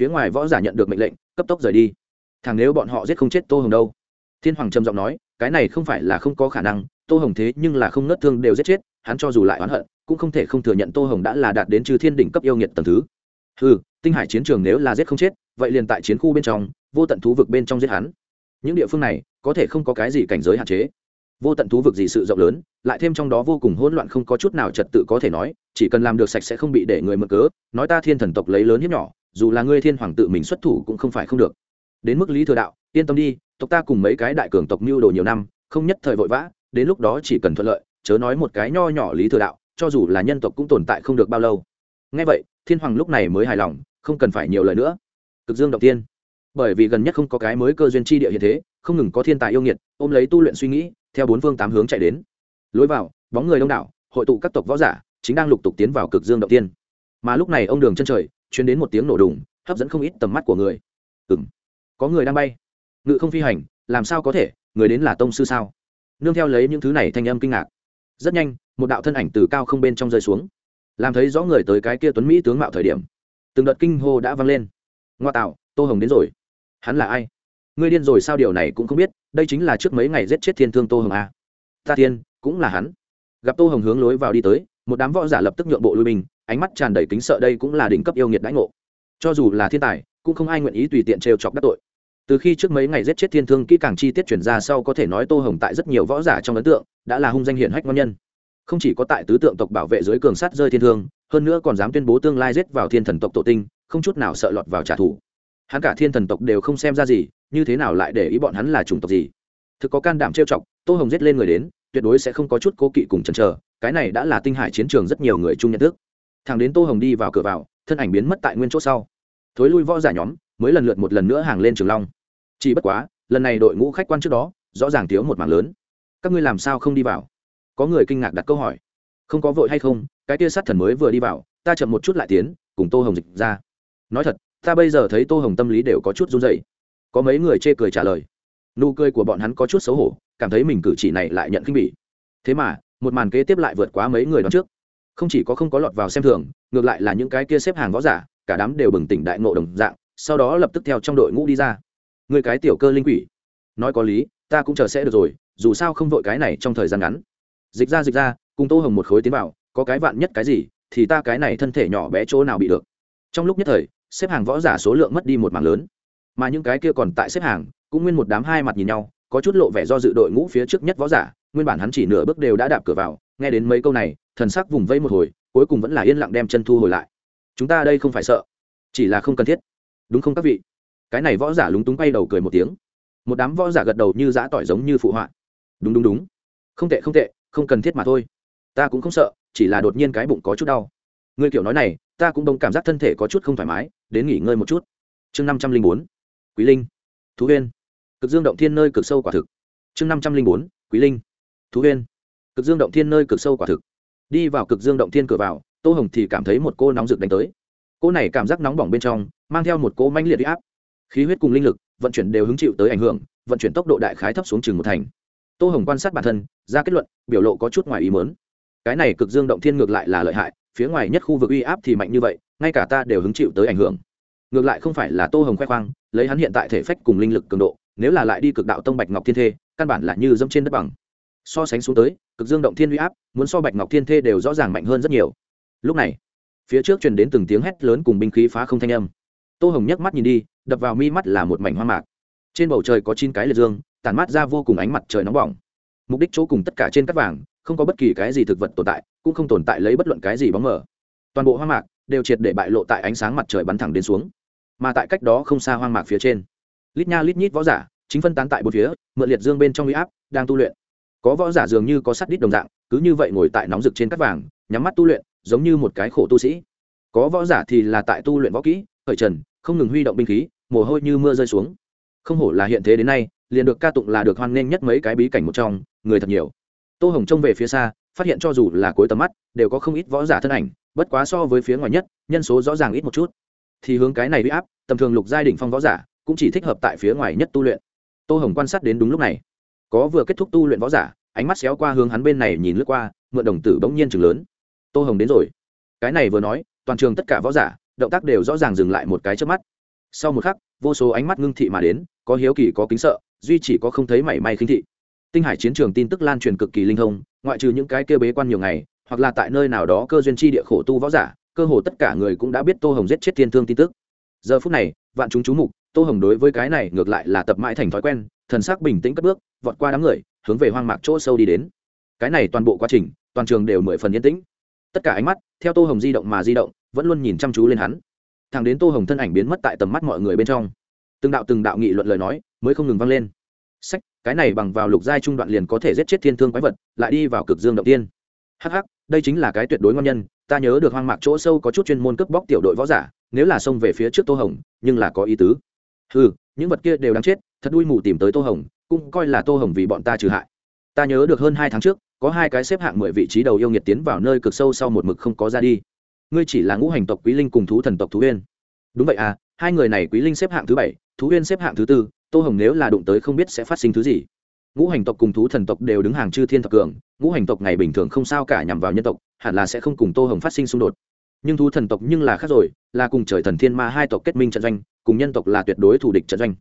Phía ngoài võ giả nhận được mệnh lệnh, cấp tốc rời đi. Thằng nếu bọn họ giết không chết tô hồng đâu. Thiên hoàng trầm giọng nói, cái này không phải là không có khả năng, tô hồng thế nhưng là không nớt thương đều giết chết, hắn cho dù lại oán hận, cũng không thể không thừa nhận tô hồng đã là đạt đến trừ thiên đỉnh cấp yêu nghiệt tầng thứ. Ừ tinh hải chiến trường nếu là giết không chết, vậy liền tại chiến khu bên trong, vô tận thú vực bên trong giết hắn. Những địa phương này, có thể không có cái gì cảnh giới hạn chế vô tận thú vực gì sự rộng lớn, lại thêm trong đó vô cùng hỗn loạn không có chút nào trật tự có thể nói, chỉ cần làm được sạch sẽ không bị để người mượn cớ, nói ta thiên thần tộc lấy lớn hiếp nhỏ, dù là ngươi thiên hoàng tự mình xuất thủ cũng không phải không được. Đến mức lý thừa đạo, yên tâm đi, tộc ta cùng mấy cái đại cường tộc mưu đồ nhiều năm, không nhất thời vội vã, đến lúc đó chỉ cần thuận lợi, chớ nói một cái nho nhỏ lý thừa đạo, cho dù là nhân tộc cũng tồn tại không được bao lâu. Ngay vậy, thiên hoàng lúc này mới hài lòng, không cần phải nhiều lời nữa. Cực dương động tiên, bởi vì gần nhất không có cái mới cơ duyên chi địa hiện thế, không ngừng có thiên tài yêu nghiệt, ôm lấy tu luyện suy nghĩ theo bốn phương tám hướng chạy đến. Lối vào, bóng người đông đảo, hội tụ các tộc võ giả, chính đang lục tục tiến vào cực dương động tiên. Mà lúc này ông đường chân trời chuyến đến một tiếng nổ đùng, hấp dẫn không ít tầm mắt của người. Ừng có người đang bay. Ngự không phi hành, làm sao có thể, người đến là tông sư sao? Nương theo lấy những thứ này thanh âm kinh ngạc. Rất nhanh, một đạo thân ảnh từ cao không bên trong rơi xuống. Làm thấy rõ người tới cái kia tuấn mỹ tướng mạo thời điểm, từng đợt kinh hô đã vang lên. Ngoa tạo, tô hồng đến rồi. Hắn là ai? Ngươi điên rồi sao điều này cũng không biết đây chính là trước mấy ngày giết chết thiên thương tô hồng a. Ta tiên cũng là hắn. Gặp tô hồng hướng lối vào đi tới một đám võ giả lập tức nhượng bộ lui mình, ánh mắt tràn đầy kính sợ đây cũng là đỉnh cấp yêu nghiệt đãi ngộ. Cho dù là thiên tài cũng không ai nguyện ý tùy tiện trêu chọc đắc tội. Từ khi trước mấy ngày giết chết thiên thương kỹ càng chi tiết chuyển ra sau có thể nói tô hồng tại rất nhiều võ giả trong ấn tượng đã là hung danh hiển hách ngon nhân. Không chỉ có tại tứ tượng tộc bảo vệ dưới cường sát rơi thiên thương hơn nữa còn dám tuyên bố tương lai giết vào thiên thần tộc tổ tinh không chút nào sợ lọt vào trả thù. Hắn cả thiên thần tộc đều không xem ra gì như thế nào lại để ý bọn hắn là chủng tộc gì? Thực có can đảm trêu chọc, tô hồng giết lên người đến, tuyệt đối sẽ không có chút cố kỵ cùng chần chờ, cái này đã là tinh hải chiến trường rất nhiều người chung nhận thức. Thằng đến tô hồng đi vào cửa vào, thân ảnh biến mất tại nguyên chỗ sau. Thối lui võ giả nhóm, mới lần lượt một lần nữa hàng lên trường long. Chỉ bất quá, lần này đội ngũ khách quan trước đó, rõ ràng thiếu một mảng lớn. Các ngươi làm sao không đi vào? Có người kinh ngạc đặt câu hỏi. Không có vội hay không, cái tia sát thần mới vừa đi vào, ta chậm một chút lại tiến, cùng tô hồng dịch ra. Nói thật, ta bây giờ thấy tô hồng tâm lý đều có chút run dậy có mấy người chê cười trả lời. Nụ cười của bọn hắn có chút xấu hổ, cảm thấy mình cử chỉ này lại nhận khinh bỉ. Thế mà, một màn kế tiếp lại vượt quá mấy người đón trước. Không chỉ có không có lọt vào xem thường, ngược lại là những cái kia xếp hàng võ giả, cả đám đều bừng tỉnh đại ngộ đồng dạng, sau đó lập tức theo trong đội ngũ đi ra. Người cái tiểu cơ linh quỷ. Nói có lý, ta cũng chờ sẽ được rồi, dù sao không vội cái này trong thời gian ngắn. Dịch ra dịch ra, cùng tô hồng một khối tiến vào, có cái vạn nhất cái gì, thì ta cái này thân thể nhỏ bé chỗ nào bị được. Trong lúc nhất thời, xếp hàng võ giả số lượng mất đi một mảng lớn mà những cái kia còn tại xếp hàng, cũng nguyên một đám hai mặt nhìn nhau, có chút lộ vẻ do dự đội ngũ phía trước nhất võ giả, nguyên bản hắn chỉ nửa bước đều đã đạp cửa vào, nghe đến mấy câu này, thần sắc vùng vây một hồi, cuối cùng vẫn là yên lặng đem chân thu hồi lại. Chúng ta đây không phải sợ, chỉ là không cần thiết. Đúng không các vị? Cái này võ giả lúng túng bay đầu cười một tiếng. Một đám võ giả gật đầu như giã tỏi giống như phụ họa. Đúng đúng đúng. Không tệ không tệ, không cần thiết mà thôi. Ta cũng không sợ, chỉ là đột nhiên cái bụng có chút đau. Người kiểu nói này, ta cũng đông cảm giác thân thể có chút không thoải mái, đến nghỉ ngơi một chút. Chương năm trăm linh bốn quý linh. Thú huyên. Cực dương động thiên nơi cực sâu quả thực. Chương năm trăm linh bốn, quý linh. Thú huyên. Cực dương động thiên nơi cực sâu quả thực. Đi vào cực dương động thiên cửa vào, tô hồng thì cảm thấy một cô nóng rực đánh tới. Cô này cảm giác nóng bỏng bên trong, mang theo một cô manh liệt huy áp. Khí huyết cùng linh lực, vận chuyển đều hứng chịu tới ảnh hưởng, vận chuyển tốc độ đại khái thấp xuống chừng một thành. Tô hồng quan sát bản thân, ra kết luận, biểu lộ có chút ngoài ý mớn cái này cực dương động thiên ngược lại là lợi hại, phía ngoài nhất khu vực uy áp thì mạnh như vậy, ngay cả ta đều hứng chịu tới ảnh hưởng ngược lại không phải là tô hồng khoe khoang, lấy hắn hiện tại thể phách cùng linh lực cường độ, nếu là lại đi cực đạo tông bạch ngọc thiên thê, căn bản là như dẫm trên đất bằng. So sánh xuống tới, cực dương động thiên huy áp, muốn so bạch ngọc thiên thê đều rõ ràng mạnh hơn rất nhiều. Lúc này, phía trước truyền đến từng tiếng hét lớn cùng binh khí phá không thanh âm. Tô hồng nhấc mắt nhìn đi, đập vào mi mắt là một mảnh hoa mạc. Trên bầu trời có chín cái liệt dương, tản mát ra vô cùng ánh mặt trời nóng bỏng. Mục đích chỗ cùng tất cả trên cắt vàng, không có bất kỳ cái gì thực vật tồn tại, cũng không tồn tại lấy bất luận cái gì bóng mờ. Toàn bộ hoa mạc đều triệt để bại lộ tại ánh sáng mặt trời bắn thẳng đến xuống mà tại cách đó không xa hoang mạc phía trên. Lít nha lít nhít võ giả, chính phân tán tại bốn phía, mượn liệt dương bên trong huy áp, đang tu luyện. Có võ giả dường như có sắt đít đồng dạng, cứ như vậy ngồi tại nóng rực trên cắt vàng, nhắm mắt tu luyện, giống như một cái khổ tu sĩ. Có võ giả thì là tại tu luyện võ kỹ, khởi trần, không ngừng huy động binh khí, mồ hôi như mưa rơi xuống. Không hổ là hiện thế đến nay, liền được ca tụng là được hoan nghênh nhất mấy cái bí cảnh một trong, người thật nhiều. Tô hồng trông về phía xa, phát hiện cho dù là cuối tầm mắt, đều có không ít võ giả thân ảnh, bất quá so với phía ngoài nhất, nhân số rõ ràng ít một chút thì hướng cái này bị áp, tầm thường lục giai đỉnh phong võ giả cũng chỉ thích hợp tại phía ngoài nhất tu luyện. Tô hồng quan sát đến đúng lúc này. Có vừa kết thúc tu luyện võ giả, ánh mắt xéo qua hướng hắn bên này nhìn lướt qua, mượn đồng tử bỗng nhiên chừng lớn. Tô hồng đến rồi. Cái này vừa nói, toàn trường tất cả võ giả, động tác đều rõ ràng dừng lại một cái trước mắt. Sau một khắc, vô số ánh mắt ngưng thị mà đến, có hiếu kỳ, có kính sợ, duy chỉ có không thấy mảy may khinh thị. Tinh hải chiến trường tin tức lan truyền cực kỳ linh thông, ngoại trừ những cái kêu bế quan nhiều ngày, hoặc là tại nơi nào đó cơ duyên chi địa khổ tu võ giả cơ hồ tất cả người cũng đã biết tô hồng giết chết thiên thương tin tức. Giờ phút này, vạn chúng chú mục, tô hồng đối với cái này ngược lại là tập mãi thành thói quen, thần sắc bình tĩnh cất bước, vọt qua đám người, hướng về hoang mạc chỗ sâu đi đến. Cái này toàn bộ quá trình, toàn trường đều mười phần yên tĩnh. Tất cả ánh mắt, theo tô hồng di động mà di động, vẫn luôn nhìn chăm chú lên hắn. Thằng đến tô hồng thân ảnh biến mất tại tầm mắt mọi người bên trong, từng đạo từng đạo nghị luận lời nói mới không ngừng vang lên. Sách, cái này bằng vào lục giai trung đoạn liền có thể giết chết thiên thương quái vật, lại đi vào cực dương động tiên. Hh đây chính là cái tuyệt đối ngon nhân ta nhớ được hoang mạc chỗ sâu có chút chuyên môn cướp bóc tiểu đội võ giả, nếu là xông về phía trước tô hồng, nhưng là có ý tứ. Ừ những vật kia đều đáng chết, thật đuôi mù tìm tới tô hồng, cũng coi là tô hồng vì bọn ta trừ hại. Ta nhớ được hơn hai tháng trước, có hai cái xếp hạng mười vị trí đầu yêu nghiệt tiến vào nơi cực sâu sau một mực không có ra đi. Ngươi chỉ là ngũ hành tộc quý linh cùng thú thần tộc thú huyên. Đúng vậy à hai người này quý linh xếp hạng thứ bảy, thú huyên xếp hạng thứ tư, tô hồng nếu là đụng tới không biết sẽ phát sinh thứ gì ngũ hành tộc cùng thú thần tộc đều đứng hàng chư thiên thập cường, ngũ hành tộc ngày bình thường không sao cả nhằm vào nhân tộc, hẳn là sẽ không cùng tô hồng phát sinh xung đột. Nhưng thú thần tộc nhưng là khác rồi, là cùng trời thần thiên ma hai tộc kết minh trận doanh, cùng nhân tộc là tuyệt đối thủ địch trận doanh.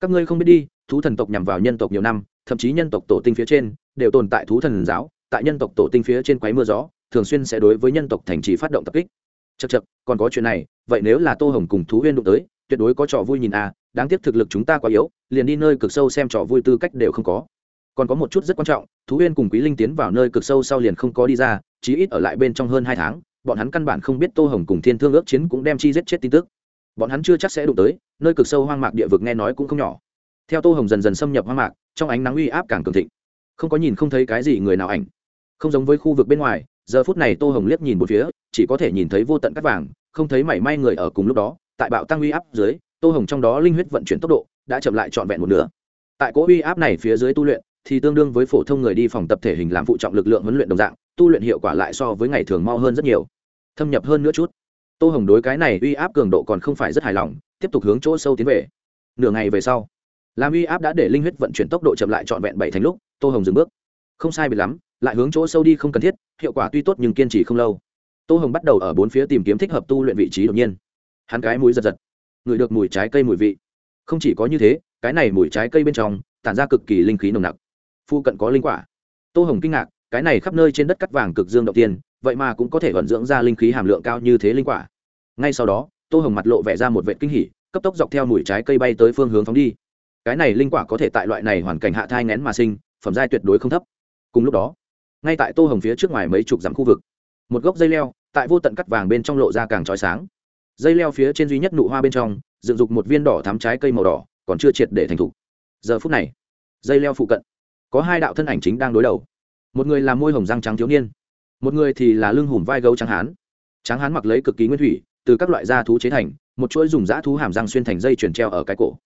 Các ngươi không biết đi, thú thần tộc nhằm vào nhân tộc nhiều năm, thậm chí nhân tộc tổ tinh phía trên, đều tồn tại thú thần giáo, tại nhân tộc tổ tinh phía trên quái mưa gió, thường xuyên sẽ đối với nhân tộc thành trì phát động tập kích. Chật chật còn có chuyện này, vậy nếu là tô hồng cùng thú huyên đụng tới tuyệt đối có trò vui nhìn à đáng tiếc thực lực chúng ta quá yếu, liền đi nơi cực sâu xem trò vui tư cách đều không có. Còn có một chút rất quan trọng, thú huyên cùng quý linh tiến vào nơi cực sâu sau liền không có đi ra, chí ít ở lại bên trong hơn hai tháng, bọn hắn căn bản không biết tô hồng cùng thiên thương ước chiến cũng đem chi giết chết tin tức. Bọn hắn chưa chắc sẽ đụng tới, nơi cực sâu hoang mạc địa vực nghe nói cũng không nhỏ. Theo tô hồng dần dần xâm nhập hoang mạc, trong ánh nắng uy áp càng cường thịnh. Không có nhìn không thấy cái gì người nào ảnh. Không giống với khu vực bên ngoài, giờ phút này tô hồng liếc nhìn một phía, chỉ có thể nhìn thấy vô tận cắt vàng, không thấy mảy may người ở cùng lúc đó tại bạo tăng uy áp dưới, tô hồng trong đó linh huyết vận chuyển tốc độ đã chậm lại trọn vẹn một nửa. Tại cỗ uy áp này phía dưới tu luyện, thì tương đương với phổ thông người đi phòng tập thể hình làm phụ trọng lực lượng huấn luyện đồng dạng, tu luyện hiệu quả lại so với ngày thường mau hơn rất nhiều. Thâm nhập hơn nữa chút. Tô hồng đối cái này uy áp cường độ còn không phải rất hài lòng, tiếp tục hướng chỗ sâu tiến về. Nửa ngày về sau, làm uy áp đã để linh huyết vận chuyển tốc độ chậm lại trọn vẹn bảy thành lúc, tô hồng dừng bước. Không sai bị lắm, lại hướng chỗ sâu đi không cần thiết, hiệu quả tuy tốt nhưng kiên trì không lâu. Tô hồng bắt đầu ở bốn phía tìm kiếm thích hợp tu luyện vị trí đột nhiên hắn cái mũi giật giật. Ngửi được mùi trái cây mùi vị. Không chỉ có như thế, cái này mùi trái cây bên trong, tản ra cực kỳ linh khí nồng nặc. Phu cận có linh quả. Tô hồng kinh ngạc, cái này khắp nơi trên đất cắt vàng cực dương đầu tiên, vậy mà cũng có thể vận dưỡng ra linh khí hàm lượng cao như thế linh quả. Ngay sau đó, tô hồng mặt lộ vẻ ra một vệ kinh hỉ, cấp tốc dọc theo mùi trái cây bay tới phương hướng phóng đi. Cái này linh quả có thể tại loại này hoàn cảnh hạ thai ngén mà sinh, phẩm giai tuyệt đối không thấp. Cùng lúc đó, ngay tại tô hồng phía trước ngoài mấy chục dặm khu vực, một gốc dây leo, tại vô tận cắt vàng bên trong lộ ra càng trói sáng dây leo phía trên duy nhất nụ hoa bên trong, dựng dục một viên đỏ thắm trái cây màu đỏ, còn chưa triệt để thành thục. Giờ phút này, dây leo phụ cận, có hai đạo thân ảnh chính đang đối đầu. Một người là môi hồng răng trắng thiếu niên, một người thì là lưng hùm vai gấu trắng hán. Trắng hán mặc lấy cực kỳ nguyên thủy, từ các loại da thú chế thành, một chuỗi dùng dã thú hàm răng xuyên thành dây chuyển treo ở cái cổ.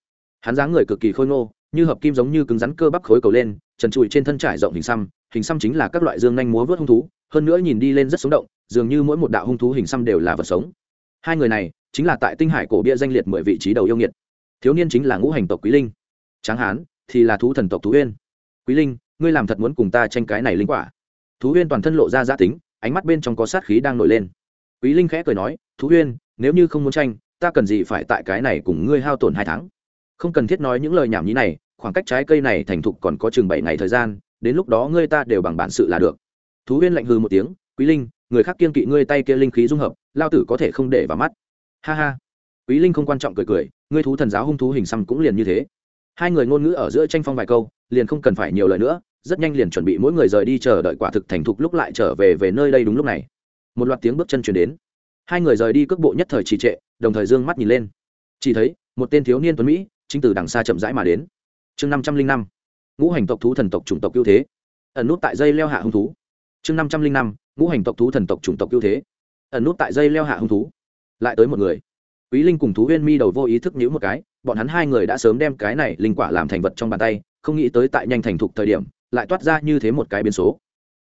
Hắn dáng người cực kỳ khôi ngô, như hợp kim giống như cứng rắn cơ bắp khối cầu lên, trần trụi trên thân trải rộng hình xăm hình xăm chính là các loại dương nhanh múa vớt hung thú, hơn nữa nhìn đi lên rất sống động, dường như mỗi một đạo hung thú hình xăm đều là vật sống hai người này chính là tại tinh hải cổ bia danh liệt mười vị trí đầu yêu nghiệt. Thiếu niên chính là ngũ hành tộc quý linh. Tráng hán thì là thú thần tộc thú huyên quý linh, ngươi làm thật muốn cùng ta tranh cái này linh quả. Thú huyên toàn thân lộ ra giã tính, ánh mắt bên trong có sát khí đang nổi lên. Quý linh khẽ cười nói, thú huyên nếu như không muốn tranh, ta cần gì phải tại cái này cùng ngươi hao tổn hai tháng? Không cần thiết nói những lời nhảm nhí này, khoảng cách trái cây này thành thục còn có chừng bảy ngày thời gian, đến lúc đó ngươi ta đều bằng bản sự là được. Thú huyên lạnh hư một tiếng, quý linh, người khác kiên kỵ ngươi tay kia linh khí dung hợp lao tử có thể không để vào mắt. Ha ha. Quý linh không quan trọng cười cười, ngươi thú thần giáo hung thú hình xăm cũng liền như thế. Hai người ngôn ngữ ở giữa tranh phong vài câu, liền không cần phải nhiều lời nữa, rất nhanh liền chuẩn bị mỗi người rời đi chờ đợi quả thực thành thục lúc lại trở về về nơi đây đúng lúc này. Một loạt tiếng bước chân chuyển đến. Hai người rời đi cước bộ nhất thời trì trệ, đồng thời d ư ơ n g mắt nhìn lên. Chỉ thấy, một tên thiếu niên tuấn mỹ, chính từ đằng xa chậm rãi mà đến. Chương năm trăm linh năm, ngũ hành tộc thú thần tộc chủng tộc ưu thế. Ẩn nút tại dây leo hạ hung thú. Chương năm trăm linh năm, ngũ hành tộc thú thần tộc chủng tộc ưu thế ẩn nút tại dây leo hạ hung thú. Lại tới một người. Quý linh cùng thú huyên mi đầu vô ý thức nhữ một cái, bọn hắn hai người đã sớm đem cái này linh quả làm thành vật trong bàn tay, không nghĩ tới tại nhanh thành thục thời điểm, lại toát ra như thế một cái biến số.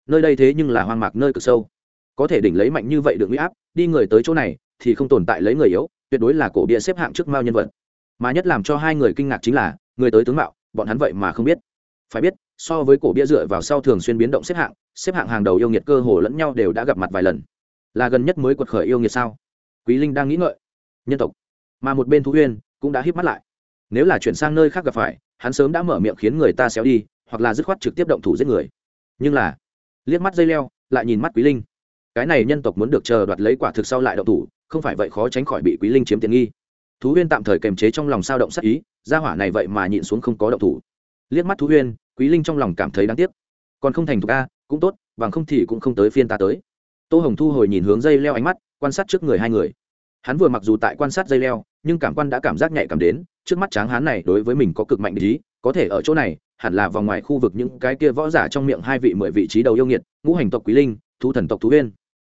Nơi đây thế nhưng là hoang mạc nơi cực sâu. Có thể đỉnh lấy mạnh như vậy được huy áp, đi người tới chỗ này thì không tồn tại lấy người yếu, tuyệt đối là cổ bia xếp hạng trước mao nhân vật. Mà nhất làm cho hai người kinh ngạc chính là, người tới tướng mạo, bọn hắn vậy mà không biết. Phải biết, so với cổ bia dựa vào sau thường xuyên biến động xếp hạng xếp hạng hàng đầu yêu nghiệt cơ hồ lẫn nhau đều đã gặp mặt vài lần là gần nhất mới quật khởi yêu nghiệt sao? Quý linh đang nghĩ ngợi. Nhân tộc. Mà một bên thú huyên cũng đã híp mắt lại. Nếu là chuyển sang nơi khác gặp phải, hắn sớm đã mở miệng khiến người ta xéo đi, hoặc là dứt khoát trực tiếp động thủ giết người. Nhưng là, liếc mắt dây leo, lại nhìn mắt quý linh. Cái này nhân tộc muốn được chờ đoạt lấy quả thực sau lại động thủ, không phải vậy khó tránh khỏi bị quý linh chiếm tiện nghi. Thú huyên tạm thời kềm chế trong lòng sao động sắc ý, gia hỏa này vậy mà nhịn xuống không có động thủ. Liếc mắt thú huyên quý linh trong lòng cảm thấy đáng tiếc. Còn không thành thục a, cũng tốt, bằng không thì cũng không tới phiên ta tới tô hồng thu hồi nhìn hướng dây leo ánh mắt quan sát trước người hai người. Hắn vừa mặc dù tại quan sát dây leo nhưng cảm quan đã cảm giác nhạy cảm đến trước mắt tráng hán này đối với mình có cực mạnh lý có thể ở chỗ này hẳn là vòng ngoài khu vực những cái kia võ giả trong miệng hai vị mười vị trí đầu yêu nghiệt ngũ hành tộc quý linh thu thần tộc thú viên,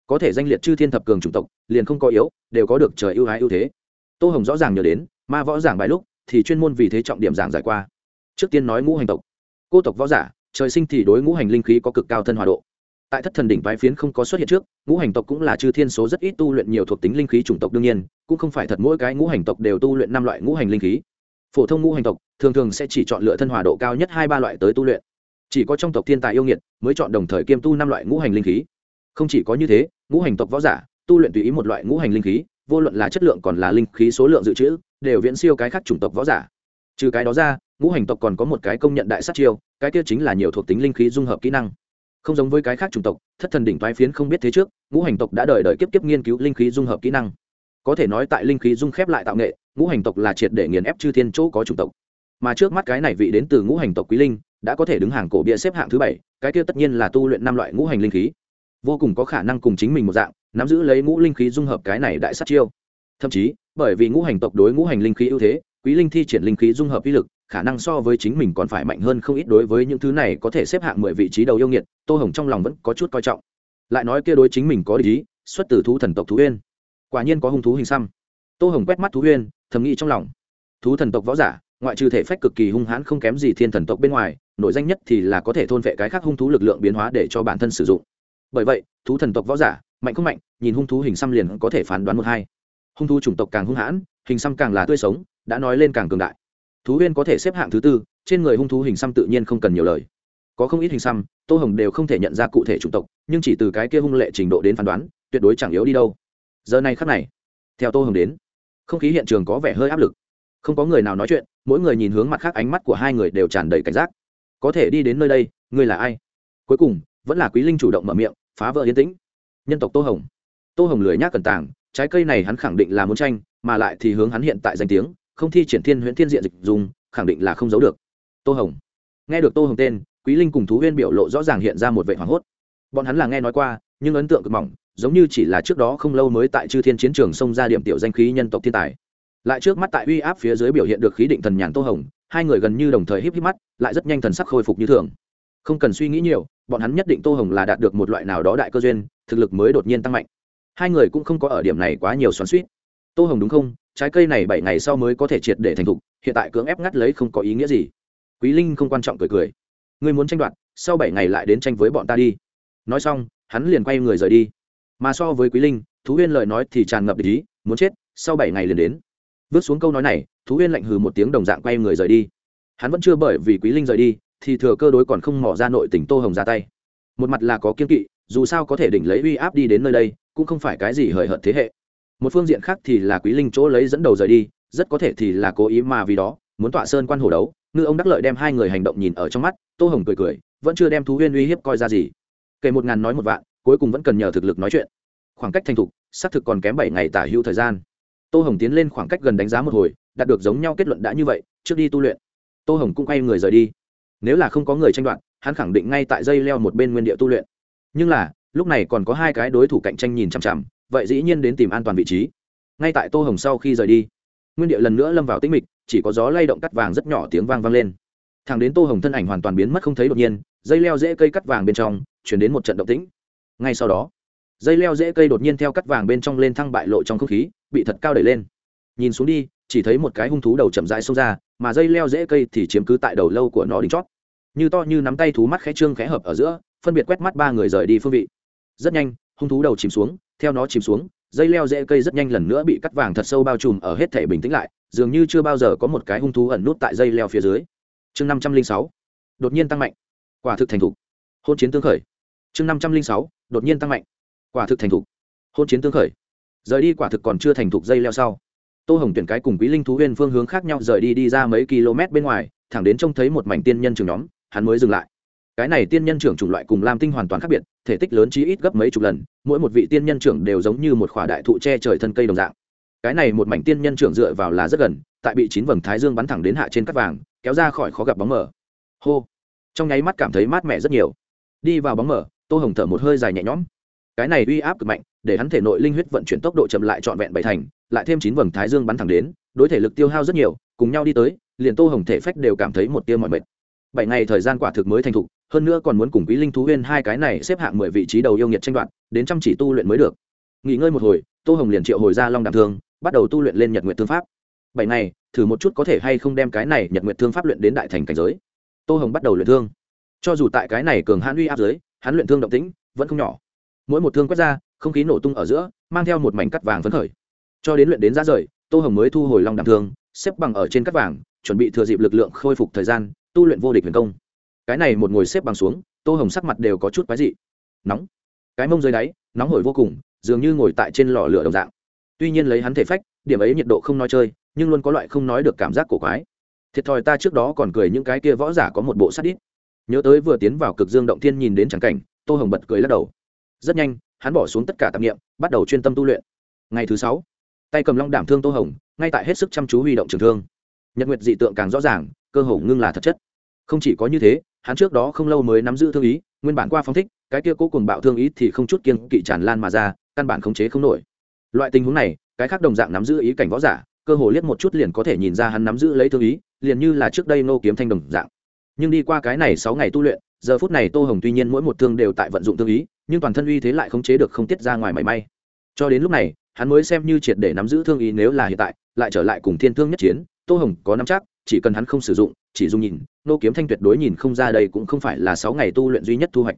có thể danh liệt chư thiên thập cường chủng tộc liền không có yếu đều có được trời ưu ái ưu thế. Tô hồng rõ ràng nhớ đến ma võ giảng bài lúc thì chuyên môn vì thế trọng điểm giảng giải qua. Trước tiên nói ngũ hành tộc. Cô tộc võ giả trời sinh thì đối ngũ hành linh khí có cực cao thân hòa độ tại thất thần đỉnh vái phiến không có xuất hiện trước, ngũ hành tộc cũng là chư thiên số rất ít tu luyện nhiều thuộc tính linh khí chủng tộc đương nhiên, cũng không phải thật mỗi cái ngũ hành tộc đều tu luyện năm loại ngũ hành linh khí. Phổ thông ngũ hành tộc, thường thường sẽ chỉ chọn lựa thân hòa độ cao nhất hai ba loại tới tu luyện. Chỉ có trong tộc thiên tài yêu nghiệt mới chọn đồng thời kiêm tu năm loại ngũ hành linh khí. Không chỉ có như thế, ngũ hành tộc võ giả, tu luyện tùy ý một loại ngũ hành linh khí, vô luận là chất lượng còn là linh khí số lượng dự trữ, đều viễn siêu cái khác chủng tộc võ giả. Trừ cái đó ra, ngũ hành tộc còn có một cái công nhận đại sát chiêu, cái kia chính là nhiều thuộc tính linh khí dung hợp kỹ năng không giống với cái khác chủng tộc, thất thần đỉnh toái phiến không biết thế trước, ngũ hành tộc đã đợi đợi kiếp kiếp nghiên cứu linh khí dung hợp kỹ năng. Có thể nói tại linh khí dung khép lại tạo nghệ, ngũ hành tộc là triệt để nghiền ép chư thiên chỗ có chủng tộc. Mà trước mắt cái này vị đến từ ngũ hành tộc quý linh, đã có thể đứng hàng cổ bia xếp hạng thứ bảy, cái kia tất nhiên là tu luyện năm loại ngũ hành linh khí. Vô cùng có khả năng cùng chính mình một dạng, nắm giữ lấy ngũ linh khí dung hợp cái này đại sát chiêu. Thậm chí, bởi vì ngũ hành tộc đối ngũ hành linh khí ưu thế, quý linh thi triển linh khí dung hợp uy lực khả năng so với chính mình còn phải mạnh hơn không ít đối với những thứ này có thể xếp hạng mười vị trí đầu yêu nghiệt, tô hồng trong lòng vẫn có chút coi trọng. Lại nói kia đối chính mình có lý xuất từ thú thần tộc thú uyên. Quả nhiên có hung thú hình xăm. Tô hồng quét mắt thú uyên, thầm nghĩ trong lòng. Thú thần tộc võ giả, ngoại trừ thể phách cực kỳ hung hãn không kém gì thiên thần tộc bên ngoài, nổi danh nhất thì là có thể thôn vệ cái khác hung thú lực lượng biến hóa để cho bản thân sử dụng. Bởi vậy, thú thần tộc võ giả, mạnh không mạnh, nhìn hung thú hình xăm liền có thể phán đoán một hai. Hung thú chủng tộc càng hung hãn, hình xăm càng là tươi sống, đã nói lên càng cường đại thú huyên có thể xếp hạng thứ tư, trên người hung thú hình xăm tự nhiên không cần nhiều lời. Có không ít hình xăm, tô hồng đều không thể nhận ra cụ thể chủng tộc, nhưng chỉ từ cái kia hung lệ trình độ đến phán đoán, tuyệt đối chẳng yếu đi đâu. Giờ này khắc này, theo tô hồng đến, không khí hiện trường có vẻ hơi áp lực. Không có người nào nói chuyện, mỗi người nhìn hướng mặt khác ánh mắt của hai người đều tràn đầy cảnh giác. Có thể đi đến nơi đây, ngươi là ai? Cuối cùng, vẫn là quý linh chủ động mở miệng, phá vỡ yên tĩnh. Nhân tộc tô hồng. Tô hồng lười nhác cẩn tàng, trái cây này hắn khẳng định là muốn tranh, mà lại thì hướng hắn hiện tại danh tiếng không thi triển thiên huyễn thiên diện dịch dùng, khẳng định là không giấu được. Tô hồng. Nghe được tô hồng tên, quý linh cùng thú huyên biểu lộ rõ ràng hiện ra một vệ hoảng hốt. Bọn hắn là nghe nói qua, nhưng ấn tượng cực mỏng, giống như chỉ là trước đó không lâu mới tại chư thiên chiến trường xông ra điểm tiểu danh khí nhân tộc thiên tài. Lại trước mắt tại uy áp phía dưới biểu hiện được khí định thần nhàn tô hồng, hai người gần như đồng thời híp híp mắt, lại rất nhanh thần sắc khôi phục như thường. Không cần suy nghĩ nhiều, bọn hắn nhất định tô hồng là đạt được một loại nào đó đại cơ duyên, thực lực mới đột nhiên tăng mạnh. Hai người cũng không có ở điểm này quá nhiều xoắn suýt tô hồng đúng không? Trái cây này bảy ngày sau mới có thể triệt để thành thục, hiện tại cưỡng ép ngắt lấy không có ý nghĩa gì. Quý linh không quan trọng cười cười. Ngươi muốn tranh đoạt, sau bảy ngày lại đến tranh với bọn ta đi. Nói xong, hắn liền quay người rời đi. Mà so với quý linh, thú huyên lời nói thì tràn ngập ý, muốn chết, sau bảy ngày liền đến. Vứt xuống câu nói này, thú huyên lạnh hừ một tiếng đồng dạng quay người rời đi. Hắn vẫn chưa bởi vì quý linh rời đi, thì thừa cơ đối còn không mỏ ra nội tình tô hồng ra tay. Một mặt là có kiên kỵ, dù sao có thể đỉnh lấy uy áp đi đến nơi đây, cũng không phải cái gì hời hợt thế hệ một phương diện khác thì là quý linh chỗ lấy dẫn đầu rời đi, rất có thể thì là cố ý mà vì đó, muốn tọa sơn quan hồ đấu, ngư ông đắc lợi đem hai người hành động nhìn ở trong mắt, tô hồng cười cười, vẫn chưa đem thú huyên uy hiếp coi ra gì. Kể một ngàn nói một vạn, cuối cùng vẫn cần nhờ thực lực nói chuyện. Khoảng cách thành thục, xác thực còn kém bảy ngày tả hữu thời gian. Tô hồng tiến lên khoảng cách gần đánh giá một hồi, đạt được giống nhau kết luận đã như vậy, trước đi tu luyện. Tô hồng cũng quay người rời đi. Nếu là không có người tranh đoạt, hắn khẳng định ngay tại dây leo một bên nguyên địa tu luyện. Nhưng là, lúc này còn có hai cái đối thủ cạnh tranh nhìn chằm chằm vậy dĩ nhiên đến tìm an toàn vị trí. Ngay tại tô hồng sau khi rời đi, nguyên địa lần nữa lâm vào tĩnh mịch, chỉ có gió lay động cắt vàng rất nhỏ tiếng vang vang lên. Thằng đến tô hồng thân ảnh hoàn toàn biến mất không thấy đột nhiên, dây leo dễ cây cắt vàng bên trong chuyển đến một trận động tĩnh. Ngay sau đó, dây leo dễ cây đột nhiên theo cắt vàng bên trong lên thăng bại lộ trong không khí, bị thật cao đẩy lên. Nhìn xuống đi, chỉ thấy một cái hung thú đầu chậm rãi xông ra, mà dây leo dễ cây thì chiếm cứ tại đầu lâu của nó đính chót. Như to như nắm tay thú mắt khẽ trương khẽ hợp ở giữa, phân biệt quét mắt ba người rời đi phương vị. Rất nhanh, hung thú đầu chìm xuống theo nó chìm xuống, dây leo dễ cây rất nhanh lần nữa bị cắt vàng thật sâu bao trùm ở hết thể bình tĩnh lại, dường như chưa bao giờ có một cái hung thú ẩn nút tại dây leo phía dưới. Chương năm trăm linh sáu, đột nhiên tăng mạnh. Quả thực thành thục. Hôn chiến tương khởi. Chương năm trăm linh sáu, đột nhiên tăng mạnh. Quả thực thành thục. Hôn chiến tương khởi. Rời đi quả thực còn chưa thành thục dây leo sau, tô hồng tuyển cái cùng quý linh thú huyên phương hướng khác nhau rời đi đi ra mấy km bên ngoài, thẳng đến trông thấy một mảnh tiên nhân trường nhóm, hắn mới dừng lại cái này tiên nhân trưởng chủng loại cùng lam tinh hoàn toàn khác biệt, thể tích lớn chí ít gấp mấy chục lần, mỗi một vị tiên nhân trưởng đều giống như một khỏa đại thụ che trời thân cây đồng dạng. Cái này một mảnh tiên nhân trưởng dựa vào là rất gần, tại bị chín vầng thái dương bắn thẳng đến hạ trên cắt vàng, kéo ra khỏi khó gặp bóng mở hô! Trong nháy mắt cảm thấy mát mẻ rất nhiều. Đi vào bóng mở tô hồng thở một hơi dài nhẹ nhõm. Cái này uy áp cực mạnh, để hắn thể nội linh huyết vận chuyển tốc độ chậm lại trọn vẹn bảy thành, lại thêm chín vầng thái dương bắn thẳng đến, đối thể lực tiêu hao rất nhiều, cùng nhau đi tới, liền tô hồng thể phách đều cảm thấy một tia mọi mệt. Bảy ngày thời gian quả thực mới thành thục hơn nữa còn muốn cùng quý linh thú huyên hai cái này xếp hạng mười vị trí đầu yêu nghiệt tranh đoạt, đến chăm chỉ tu luyện mới được. Nghỉ ngơi một hồi, tô hồng liền triệu hồi ra long đảm thương, bắt đầu tu luyện lên nhật nguyện thương pháp. Bảy ngày, thử một chút có thể hay không đem cái này nhật nguyện thương pháp luyện đến đại thành cảnh giới. Tô hồng bắt đầu luyện thương. Cho dù tại cái này cường hãn uy áp giới, hắn luyện thương động tĩnh vẫn không nhỏ. Mỗi một thương quét ra, không khí nổ tung ở giữa, mang theo một mảnh cắt vàng phấn khởi. Cho đến luyện đến ra rời, tô hồng mới thu hồi long đảm thương, xếp bằng ở trên cắt vàng, chuẩn bị thừa dịp lực lượng khôi phục thời gian, tu luyện vô địch huyền công cái này một ngồi xếp bằng xuống, tô hồng sắc mặt đều có chút quái dị. Nóng. Cái mông dưới đáy, nóng hổi vô cùng, dường như ngồi tại trên lò lửa đồng dạng. Tuy nhiên lấy hắn thể phách, điểm ấy nhiệt độ không nói chơi, nhưng luôn có loại không nói được cảm giác cổ quái. Thiệt thòi ta trước đó còn cười những cái kia võ giả có một bộ sắt đít. Nhớ tới vừa tiến vào cực dương động thiên nhìn đến trắng cảnh, tô hồng bật cười lắc đầu. Rất nhanh, hắn bỏ xuống tất cả tạp nghiệm bắt đầu chuyên tâm tu luyện. Ngày thứ sáu, tay cầm long đảm thương tô hồng, ngay tại hết sức chăm chú huy động trường thương. Nhật nguyệt dị tượng càng rõ ràng, cơ hồ ngưng là thật chất. Không chỉ có như thế hắn trước đó không lâu mới nắm giữ thương ý, nguyên bản qua phong thích, cái kia cố cùng bạo thương ý thì không chút kiên kỵ tràn lan mà ra, căn bản khống chế không nổi. Loại tình huống này, cái khác đồng dạng nắm giữ ý cảnh võ giả, cơ hồ liếc một chút liền có thể nhìn ra hắn nắm giữ lấy thương ý, liền như là trước đây nô kiếm thanh đồng dạng. Nhưng đi qua cái này sáu ngày tu luyện, giờ phút này tô hồng tuy nhiên mỗi một thương đều tại vận dụng thương ý, nhưng toàn thân uy thế lại khống chế được không tiết ra ngoài mảy may. Cho đến lúc này, hắn mới xem như triệt để nắm giữ thương ý nếu là hiện tại, lại trở lại cùng thiên thương nhất chiến, tô hồng có nắm chắc, chỉ cần hắn không sử dụng chỉ dùng nhìn, nô kiếm thanh tuyệt đối nhìn không ra đây cũng không phải là sáu ngày tu luyện duy nhất thu hoạch.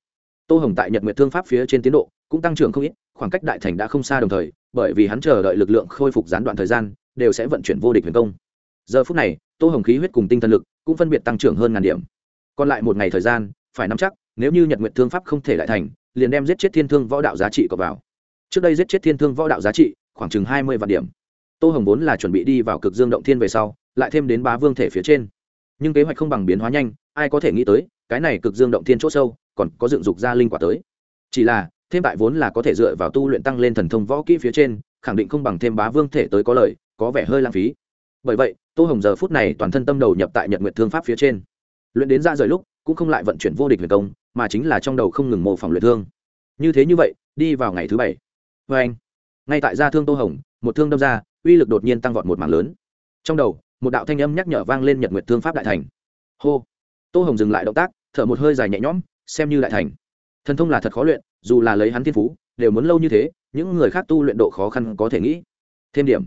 Tô hồng tại nhật nguyệt thương pháp phía trên tiến độ cũng tăng trưởng không ít, khoảng cách đại thành đã không xa đồng thời, bởi vì hắn chờ đợi lực lượng khôi phục gián đoạn thời gian, đều sẽ vận chuyển vô địch huyền công. Giờ phút này, tô hồng khí huyết cùng tinh thần lực cũng phân biệt tăng trưởng hơn ngàn điểm. Còn lại một ngày thời gian, phải nắm chắc, nếu như nhật nguyện thương pháp không thể đại thành, liền đem giết chết thiên thương võ đạo giá trị cọc vào. Trước đây giết chết thiên thương võ đạo giá trị, khoảng chừng hai mươi vạn điểm. Tô hồng vốn là chuẩn bị đi vào cực dương động thiên về sau, lại thêm đến bá vương thể phía trên nhưng kế hoạch không bằng biến hóa nhanh, ai có thể nghĩ tới, cái này cực dương động thiên c h ỗ sâu, còn có dựng dục ra linh quả tới. Chỉ là, thêm bại vốn là có thể dựa vào tu luyện tăng lên thần thông võ kỹ phía trên, khẳng định không bằng thêm bá vương thể tới có lời, có vẻ hơi lãng phí. Bởi vậy, tô hồng giờ phút này toàn thân tâm đầu nhập tại nhật nguyện thương pháp phía trên. Luyện đến ra rời lúc, cũng không lại vận chuyển vô địch huyền công, mà chính là trong đầu không ngừng mô phỏng luyện thương. Như thế như vậy, đi vào ngày thứ bảy. Vê anh ngay tại gia thương tô hồng, một thương đâm ra, uy lực đột nhiên tăng vọt một mảng lớn. Trong đầu một đạo thanh âm nhắc nhở vang lên nhật nguyệt thương pháp đại thành. Hô. Tô hồng dừng lại động tác, thở một hơi dài nhẹ nhõm, xem như đại thành. Thần thông là thật khó luyện, dù là lấy hắn thiên phú, đều muốn lâu như thế, những người khác tu luyện độ khó khăn có thể nghĩ. Thêm điểm.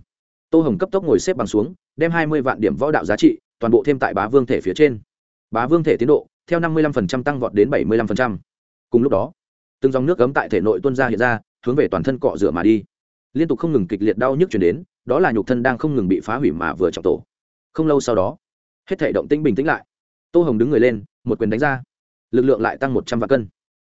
Tô hồng cấp tốc ngồi xếp bằng xuống, đem hai mươi vạn điểm võ đạo giá trị, toàn bộ thêm tại bá vương thể phía trên. Bá vương thể tiến độ, theo năm mươi 55% tăng vọt đến bảy mươi 75%. cùng lúc đó, từng dòng nước cấm tại thể nội tuôn ra hiện ra, hướng về toàn thân cọ rửa mà đi. Liên tục không ngừng kịch liệt đau nhức chuyển đến, đó là nhục thân đang không ngừng bị phá hủy mà vừa trọng tổ không lâu sau đó, hết thể động tĩnh bình tĩnh lại. Tô hồng đứng người lên, một quyền đánh ra. Lực lượng lại tăng một trăm vạn cân.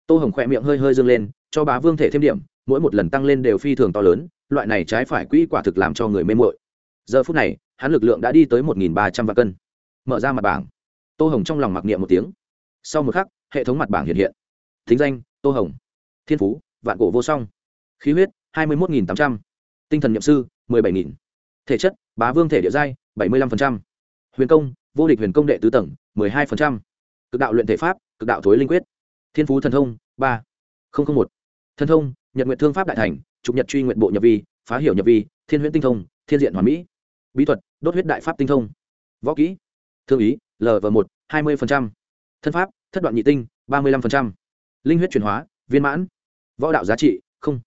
Tô hồng khỏe miệng hơi hơi dâng lên, cho bá vương thể thêm điểm, mỗi một lần tăng lên đều phi thường to lớn, loại này trái phải quỹ quả thực làm cho người mê mội giờ phút này, hắn lực lượng đã đi tới một ba trăm vạn cân. Mở ra mặt bảng. Tô hồng trong lòng mặc niệm một tiếng. Sau một khắc, hệ thống mặt bảng hiện hiện. Thính danh, tô hồng. Thiên phú, vạn cổ vô song. Khí huyết, hai mươi một tám trăm. N thần nhậm sư một mươi bảy thể chất, bá vương thể địa giai bảy mươi năm huyền công, vô địch huyền công đệ tứ tầng một mươi hai cực đạo luyện thể pháp, cực đạo thối linh quyết. Thiên phú thần thông, ba. Một. Thần thông, nhật nguyện thương pháp đại thành, trục nhật truy nguyện bộ nhập vi, phá hiểu nhập vi, thiên huyễn tinh thông, thiên diện hoàn mỹ. Bí thuật, đốt huyết đại pháp tinh thông. Võ kỹ, thương ý lv một, hai mươi thân pháp, thất đoạn nhị tinh, ba mươi năm linh huyết chuyển hóa, viên mãn. Võ đạo giá trị, không.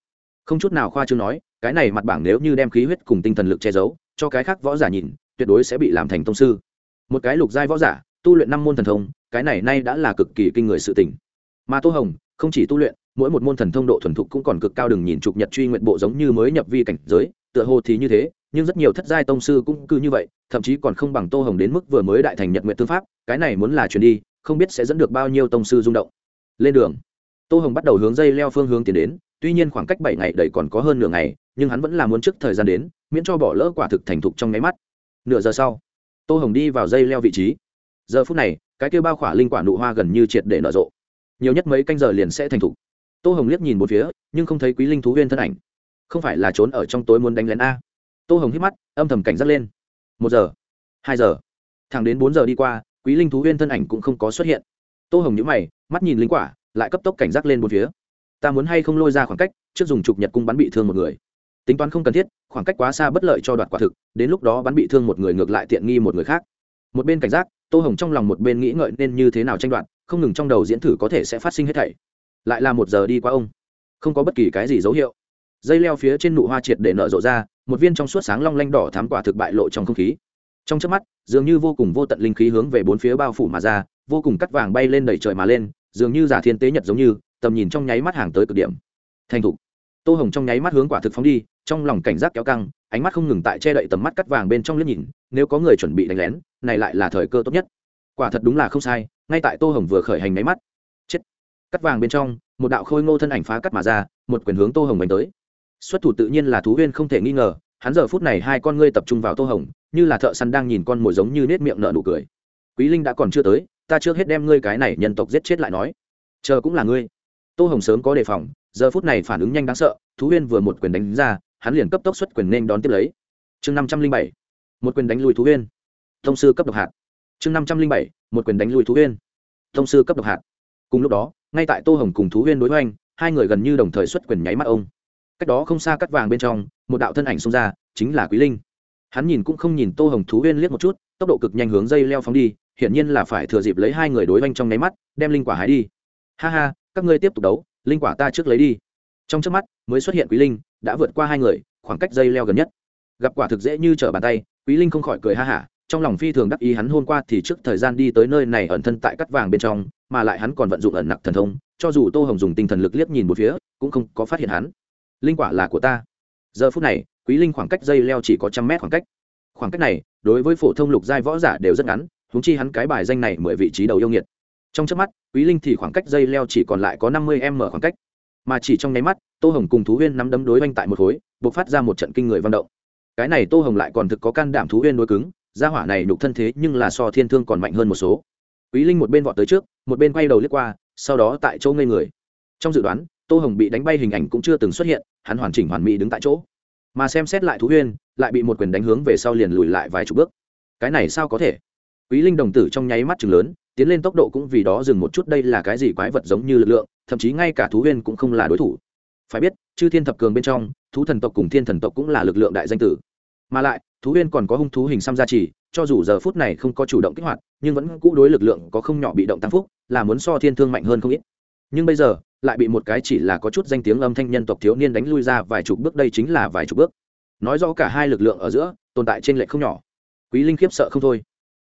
Không chút nào khoa chương nói, cái này mặt bảng nếu như đem khí huyết cùng tinh thần lực che giấu, cho cái khác võ giả nhìn tuyệt đối sẽ bị làm thành tông sư. Một cái lục giai võ giả, tu luyện năm môn thần thông, cái này nay đã là cực kỳ kinh người sự tình. Mà tô hồng, không chỉ tu luyện, mỗi một môn thần thông độ thuần thục cũng còn cực cao đừng nhìn trục nhật truy nguyện bộ giống như mới nhập vi cảnh giới, tựa hồ thì như thế, nhưng rất nhiều thất giai tông sư cũng cứ như vậy, thậm chí còn không bằng tô hồng đến mức vừa mới đại thành nhật nguyện tư pháp, cái này muốn là chuyển đi, không biết sẽ dẫn được bao nhiêu tông sư rung động. Lên đường, tô hồng bắt đầu hướng dây leo phương hướng tiến đến, tuy nhiên khoảng cách bảy ngày đầy còn có hơn nửa ngày, nhưng hắn vẫn là muốn trước thời gian đến, miễn cho bỏ lỡ quả thực thành thục trong nháy mắt nửa giờ sau, tô hồng đi vào dây leo vị trí. Giờ phút này, cái kêu bao khỏa linh quả nụ hoa gần như triệt để nở rộ. Nhiều nhất mấy canh giờ liền sẽ thành thục. Tô hồng liếc nhìn một phía, nhưng không thấy quý linh thú huyên thân ảnh. Không phải là trốn ở trong tối muốn đánh lén a. Tô hồng hít mắt, âm thầm cảnh giác lên. Một giờ, hai giờ. Thẳng đến bốn giờ đi qua, quý linh thú huyên thân ảnh cũng không có xuất hiện. Tô hồng nhữ mày, mắt nhìn linh quả, lại cấp tốc cảnh giác lên một phía. Ta muốn hay không lôi ra khoảng cách, trước dùng trục nhật cung bắn bị thương một người tính toán không cần thiết, khoảng cách quá xa bất lợi cho đoạt quả thực, đến lúc đó bắn bị thương một người ngược lại tiện nghi một người khác. Một bên cảnh giác, tô hồng trong lòng một bên nghĩ ngợi nên như thế nào tranh đoạt, không ngừng trong đầu diễn thử có thể sẽ phát sinh hết thảy. Lại là một giờ đi qua ông. Không có bất kỳ cái gì dấu hiệu. Dây leo phía trên nụ hoa triệt để nở rộ ra, một viên trong suốt sáng long lanh đỏ thám quả thực bại lộ trong không khí. Trong trước mắt, dường như vô cùng vô tận linh khí hướng về bốn phía bao phủ mà ra, vô cùng cắt vàng bay lên đầy trời mà lên, dường như giả thiên tế nhật giống như, tầm nhìn trong nháy mắt hàng tới cực điểm. Thành thục tô hồng trong nháy mắt hướng quả thực phóng đi, trong lòng cảnh giác kéo căng, ánh mắt không ngừng tại che đậy tầm mắt cắt vàng bên trong liếc nhìn, nếu có người chuẩn bị đánh lén, này lại là thời cơ tốt nhất. Quả thật đúng là không sai, ngay tại tô hồng vừa khởi hành máy mắt. Chết. Cắt vàng bên trong, một đạo khôi ngô thân ảnh phá cắt mà ra, một quyền hướng tô hồng đánh tới. Xuất thủ tự nhiên là thú huyên không thể nghi ngờ, hắn giờ phút này hai con ngươi tập trung vào tô hồng, như là thợ săn đang nhìn con mồi giống như nết miệng nở nụ cười. Quý linh đã còn chưa tới, ta trước hết đem ngươi cái này nhân tộc giết chết lại nói. Chờ cũng là ngươi tô hồng sớm có đề phòng, giờ phút này phản ứng nhanh đáng sợ, thú huyên vừa một quyền đánh ra, hắn liền cấp tốc xuất quyền nên đón tiếp lấy. Chương năm trăm linh bảy, một quyền đánh lùi thú huyên. Thông sư cấp độc hạt. Chương năm trăm linh bảy, một quyền đánh lùi thú huyên. Thông sư cấp độc hạt. Cùng lúc đó, ngay tại tô hồng cùng thú huyên đối với anh hai người gần như đồng thời xuất quyền nháy mắt ông. Cách đó không xa cắt vàng bên trong, một đạo thân ảnh xông ra, chính là quý linh. Hắn nhìn cũng không nhìn tô hồng thú huyên liếc một chút, tốc độ cực nhanh hướng dây leo phóng đi, hiển nhiên là phải thừa dịp lấy hai người đối oanh trong nháy mắt, đem linh quả hái đi. Ha ha các ngươi tiếp tục đấu, linh quả ta trước lấy đi. Trong trước mắt, mới xuất hiện quý linh, đã vượt qua hai người, khoảng cách dây leo gần nhất. Gặp quả thực dễ như trở bàn tay, quý linh không khỏi cười ha hả, trong lòng phi thường đắc ý hắn hôm qua thì trước thời gian đi tới nơi này ẩn thân tại cắt vàng bên trong, mà lại hắn còn vận dụng ẩn nặc thần thông, cho dù tô hồng dùng tinh thần lực liếc nhìn một phía, cũng không có phát hiện hắn. Linh quả là của ta. Giờ phút này, quý linh khoảng cách dây leo chỉ có trăm mét khoảng cách. Khoảng cách này, đối với phổ thông lục giai võ giả đều rất ngắn húng chi hắn cái bài danh này mười vị trí đầu yêu nghiệt trong trước mắt, quý linh thì khoảng cách dây leo chỉ còn lại có năm mươi m khoảng cách. Mà chỉ trong nháy mắt, tô hồng cùng thú huyên nắm đấm đối oanh tại một khối buộc phát ra một trận kinh người văn động. Cái này tô hồng lại còn thực có can đảm thú huyên đối cứng, gia hỏa này nhục thân thế nhưng là so thiên thương còn mạnh hơn một số. Quý linh một bên vọt tới trước, một bên quay đầu lướt qua, sau đó tại chỗ ngây người. Trong dự đoán, tô hồng bị đánh bay hình ảnh cũng chưa từng xuất hiện, hắn hoàn chỉnh hoàn mỹ đứng tại chỗ. Mà xem xét lại thú huyên, lại bị một quyền đánh hướng về sau liền lùi lại vài chục bước. Cái này sao có thể? Quý linh đồng tử trong nháy mắt chừng lớn tiến lên tốc độ cũng vì đó dừng một chút, đây là cái gì quái vật giống như lực lượng, thậm chí ngay cả thú huyên cũng không là đối thủ. Phải biết, chư thiên thập cường bên trong, thú thần tộc cùng thiên thần tộc cũng là lực lượng đại danh tử. Mà lại, thú huyên còn có hung thú hình xăm gia trì, cho dù giờ phút này không có chủ động kích hoạt, nhưng vẫn cũ đối lực lượng có không nhỏ bị động tăng phúc, là muốn so thiên thương mạnh hơn không ít. Nhưng bây giờ, lại bị một cái chỉ là có chút danh tiếng âm thanh nhân tộc thiếu niên đánh lui ra vài chục bước, đây chính là vài chục bước. Nói rõ cả hai lực lượng ở giữa, tồn tại trên lệch không nhỏ. Quý linh khiếp sợ không thôi.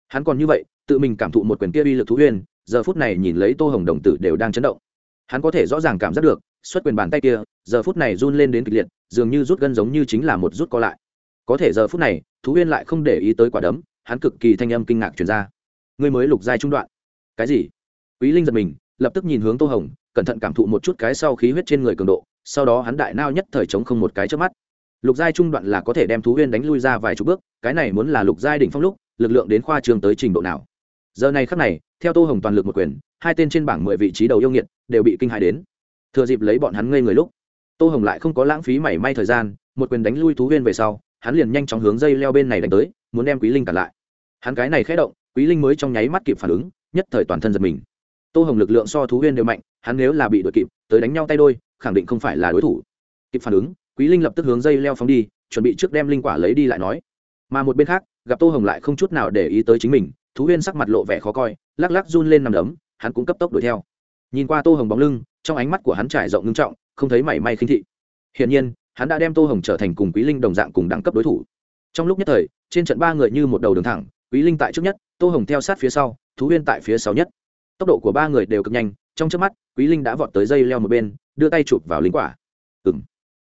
Hắn còn như vậy tự mình cảm thụ một quyền kia uy lực thú huyên giờ phút này nhìn lấy tô hồng đồng tử đều đang chấn động. Hắn có thể rõ ràng cảm giác được, xuất quyền bàn tay kia, giờ phút này run lên đến kịch liệt, dường như rút gân giống như chính là một rút co lại. Có thể giờ phút này, thú huyên lại không để ý tới quả đấm, hắn cực kỳ thanh âm kinh ngạc truyền ra. Ngươi mới lục giai trung đoạn. Cái gì? Quý linh giật mình, lập tức nhìn hướng tô hồng, cẩn thận cảm thụ một chút cái sau khí huyết trên người cường độ, sau đó hắn đại nao nhất thời chống không một cái trước mắt. Lục giai trung đoạn là có thể đem thú huyên đánh lui ra vài chục bước, cái này muốn là lục giai đỉnh phong lúc, lực lượng đến khoa trường tới trình độ nào? Giờ này khắc này, theo tô hồng toàn lực một quyền, hai tên trên bảng mười vị trí đầu yêu nghiệt đều bị kinh hại đến. Thừa dịp lấy bọn hắn ngây người lúc, tô hồng lại không có lãng phí mảy may thời gian, một quyền đánh lui thú huyên về sau, hắn liền nhanh chóng hướng dây leo bên này đánh tới, muốn đem quý linh cản lại. Hắn cái này khé động, quý linh mới trong nháy mắt kịp phản ứng, nhất thời toàn thân giật mình. Tô hồng lực lượng so thú huyên đều mạnh, hắn nếu là bị đuổi kịp, tới đánh nhau tay đôi, khẳng định không phải là đối thủ. Kịp phản ứng, quý linh lập tức hướng dây leo phóng đi, chuẩn bị trước đem linh quả lấy đi lại nói. Mà một bên khác, gặp tô hồng lại không chút nào để ý tới chính mình thú huyên sắc mặt lộ vẻ khó coi, lắc lắc run lên nằm đấm, hắn cũng cấp tốc đuổi theo. Nhìn qua tô hồng bóng lưng, trong ánh mắt của hắn trải rộng ngưng trọng, không thấy mảy may khinh thị. Hiển nhiên, hắn đã đem tô hồng trở thành cùng quý linh đồng dạng cùng đẳng cấp đối thủ. Trong lúc nhất thời, trên trận ba người như một đầu đường thẳng, quý linh tại trước nhất, tô hồng theo sát phía sau, thú huyên tại phía sau nhất. Tốc độ của ba người đều cực nhanh, trong trước mắt, quý linh đã vọt tới dây leo một bên, đưa tay chụp vào lính quả. Ừng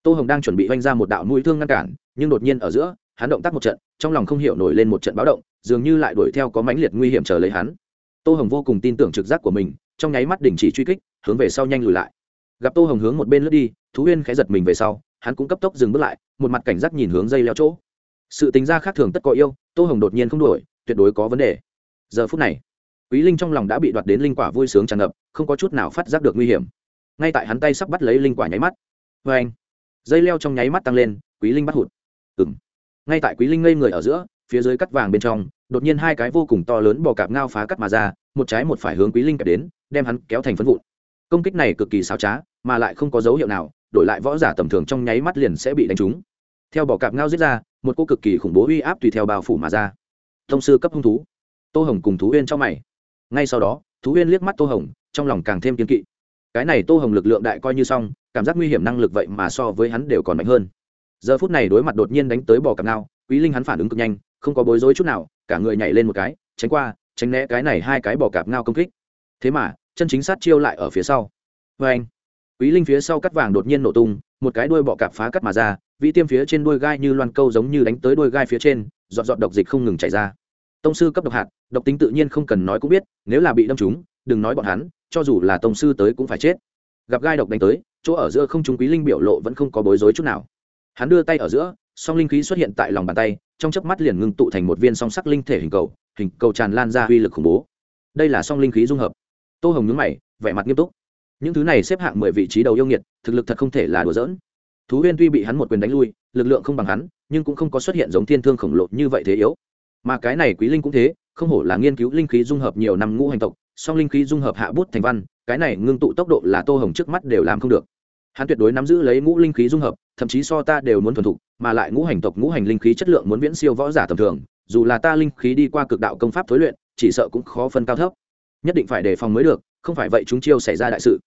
tô hồng đang chuẩn bị oanh ra một đạo mũi thương ngăn cản, nhưng đột nhiên ở giữa, hắn động tác một trận, trong lòng không hiểu nổi lên một trận báo động dường như lại đuổi theo có mãnh liệt nguy hiểm chờ lấy hắn. Tô hồng vô cùng tin tưởng trực giác của mình, trong nháy mắt đình chỉ truy kích, hướng về sau nhanh lùi lại. Gặp tô hồng hướng một bên lướt đi, thú huyên khẽ giật mình về sau, hắn cũng cấp tốc dừng bước lại, một mặt cảnh giác nhìn hướng dây leo chỗ. Sự tính ra khác thường tất có yêu, tô hồng đột nhiên không đuổi, tuyệt đối có vấn đề. Giờ phút này, quý linh trong lòng đã bị đoạt đến linh quả vui sướng tràn ngập, không có chút nào phát giác được nguy hiểm. Ngay tại hắn tay sắp bắt lấy linh quả nháy mắt vê anh dây leo trong nháy mắt tăng lên, quý linh bắt hụt. Ừ m ngay tại quý linh ngây người ở giữa phía dưới cắt vàng bên trong, đột nhiên hai cái vô cùng to lớn bò cạp ngao phá cắt mà ra, một trái một phải hướng quý linh kẹp đến, đem hắn kéo thành phân vụn. Công kích này cực kỳ xáo trá, mà lại không có dấu hiệu nào, đổi lại võ giả tầm thường trong nháy mắt liền sẽ bị đánh trúng. Theo bò cạp ngao giết ra, một cô cực kỳ khủng bố uy áp tùy theo bao phủ mà ra. Thông sư cấp hung thú. Tô hồng cùng thú huyên trong mày. Ngay sau đó, thú huyên liếc mắt tô hồng, trong lòng càng thêm kiên kỵ. Cái này tô hồng lực lượng đại coi như xong, cảm giác nguy hiểm năng lực vậy mà so với hắn đều còn mạnh hơn. Giờ phút này đối mặt đột nhiên đánh tới bò cạp ngao, quý linh hắn phản ứng cực nhanh không có bối rối chút nào, cả người nhảy lên một cái, tránh qua, tránh né cái này hai cái bỏ cạp ngao công kích. Thế mà, chân chính sát chiêu lại ở phía sau. Vê anh, quý linh phía sau cắt vàng đột nhiên nổ tung, một cái đuôi bọ cạp phá cắt mà ra, vĩ tiêm phía trên đuôi gai như loan câu giống như đánh tới đuôi gai phía trên dọn dọn độc dịch không ngừng chảy ra. Tông sư cấp độc hạt, độc tính tự nhiên không cần nói cũng biết, nếu là bị đâm trúng, đừng nói bọn hắn, cho dù là tông sư tới cũng phải chết. Gặp gai độc đánh tới, chỗ ở giữa không chúng quý linh biểu lộ vẫn không có bối rối chút nào. Hắn đưa tay ở giữa song linh khí xuất hiện tại lòng bàn tay, trong chớp mắt liền ngưng tụ thành một viên song sắc linh thể hình cầu hình cầu tràn lan ra uy lực khủng bố. Đây là song linh khí dung hợp. Tô hồng nhướng mày, vẻ mặt nghiêm túc. Những thứ này xếp hạng mười vị trí đầu yêu nghiệt, thực lực thật không thể là đùa giỡn. Thú huyên tuy bị hắn một quyền đánh lui, lực lượng không bằng hắn, nhưng cũng không có xuất hiện giống thiên thương khổng lồ như vậy thế yếu. Mà cái này quý linh cũng thế, không hổ là nghiên cứu linh khí dung hợp nhiều năm ngũ hành tộc, song linh khí dung hợp hạ bút thành văn, cái này ngưng tụ tốc độ là tô hồng trước mắt đều làm không được. Hắn tuyệt đối nắm giữ lấy ngũ linh khí dung hợp thậm chí so ta đều muốn thuần thục, mà lại ngũ hành tộc, ngũ hành linh khí chất lượng muốn viễn siêu võ giả tầm thường, dù là ta linh khí đi qua cực đạo công pháp thối luyện, chỉ sợ cũng khó phân cao thấp. Nhất định phải đề phòng mới được, không phải vậy chúng chiêu xảy ra đại sự.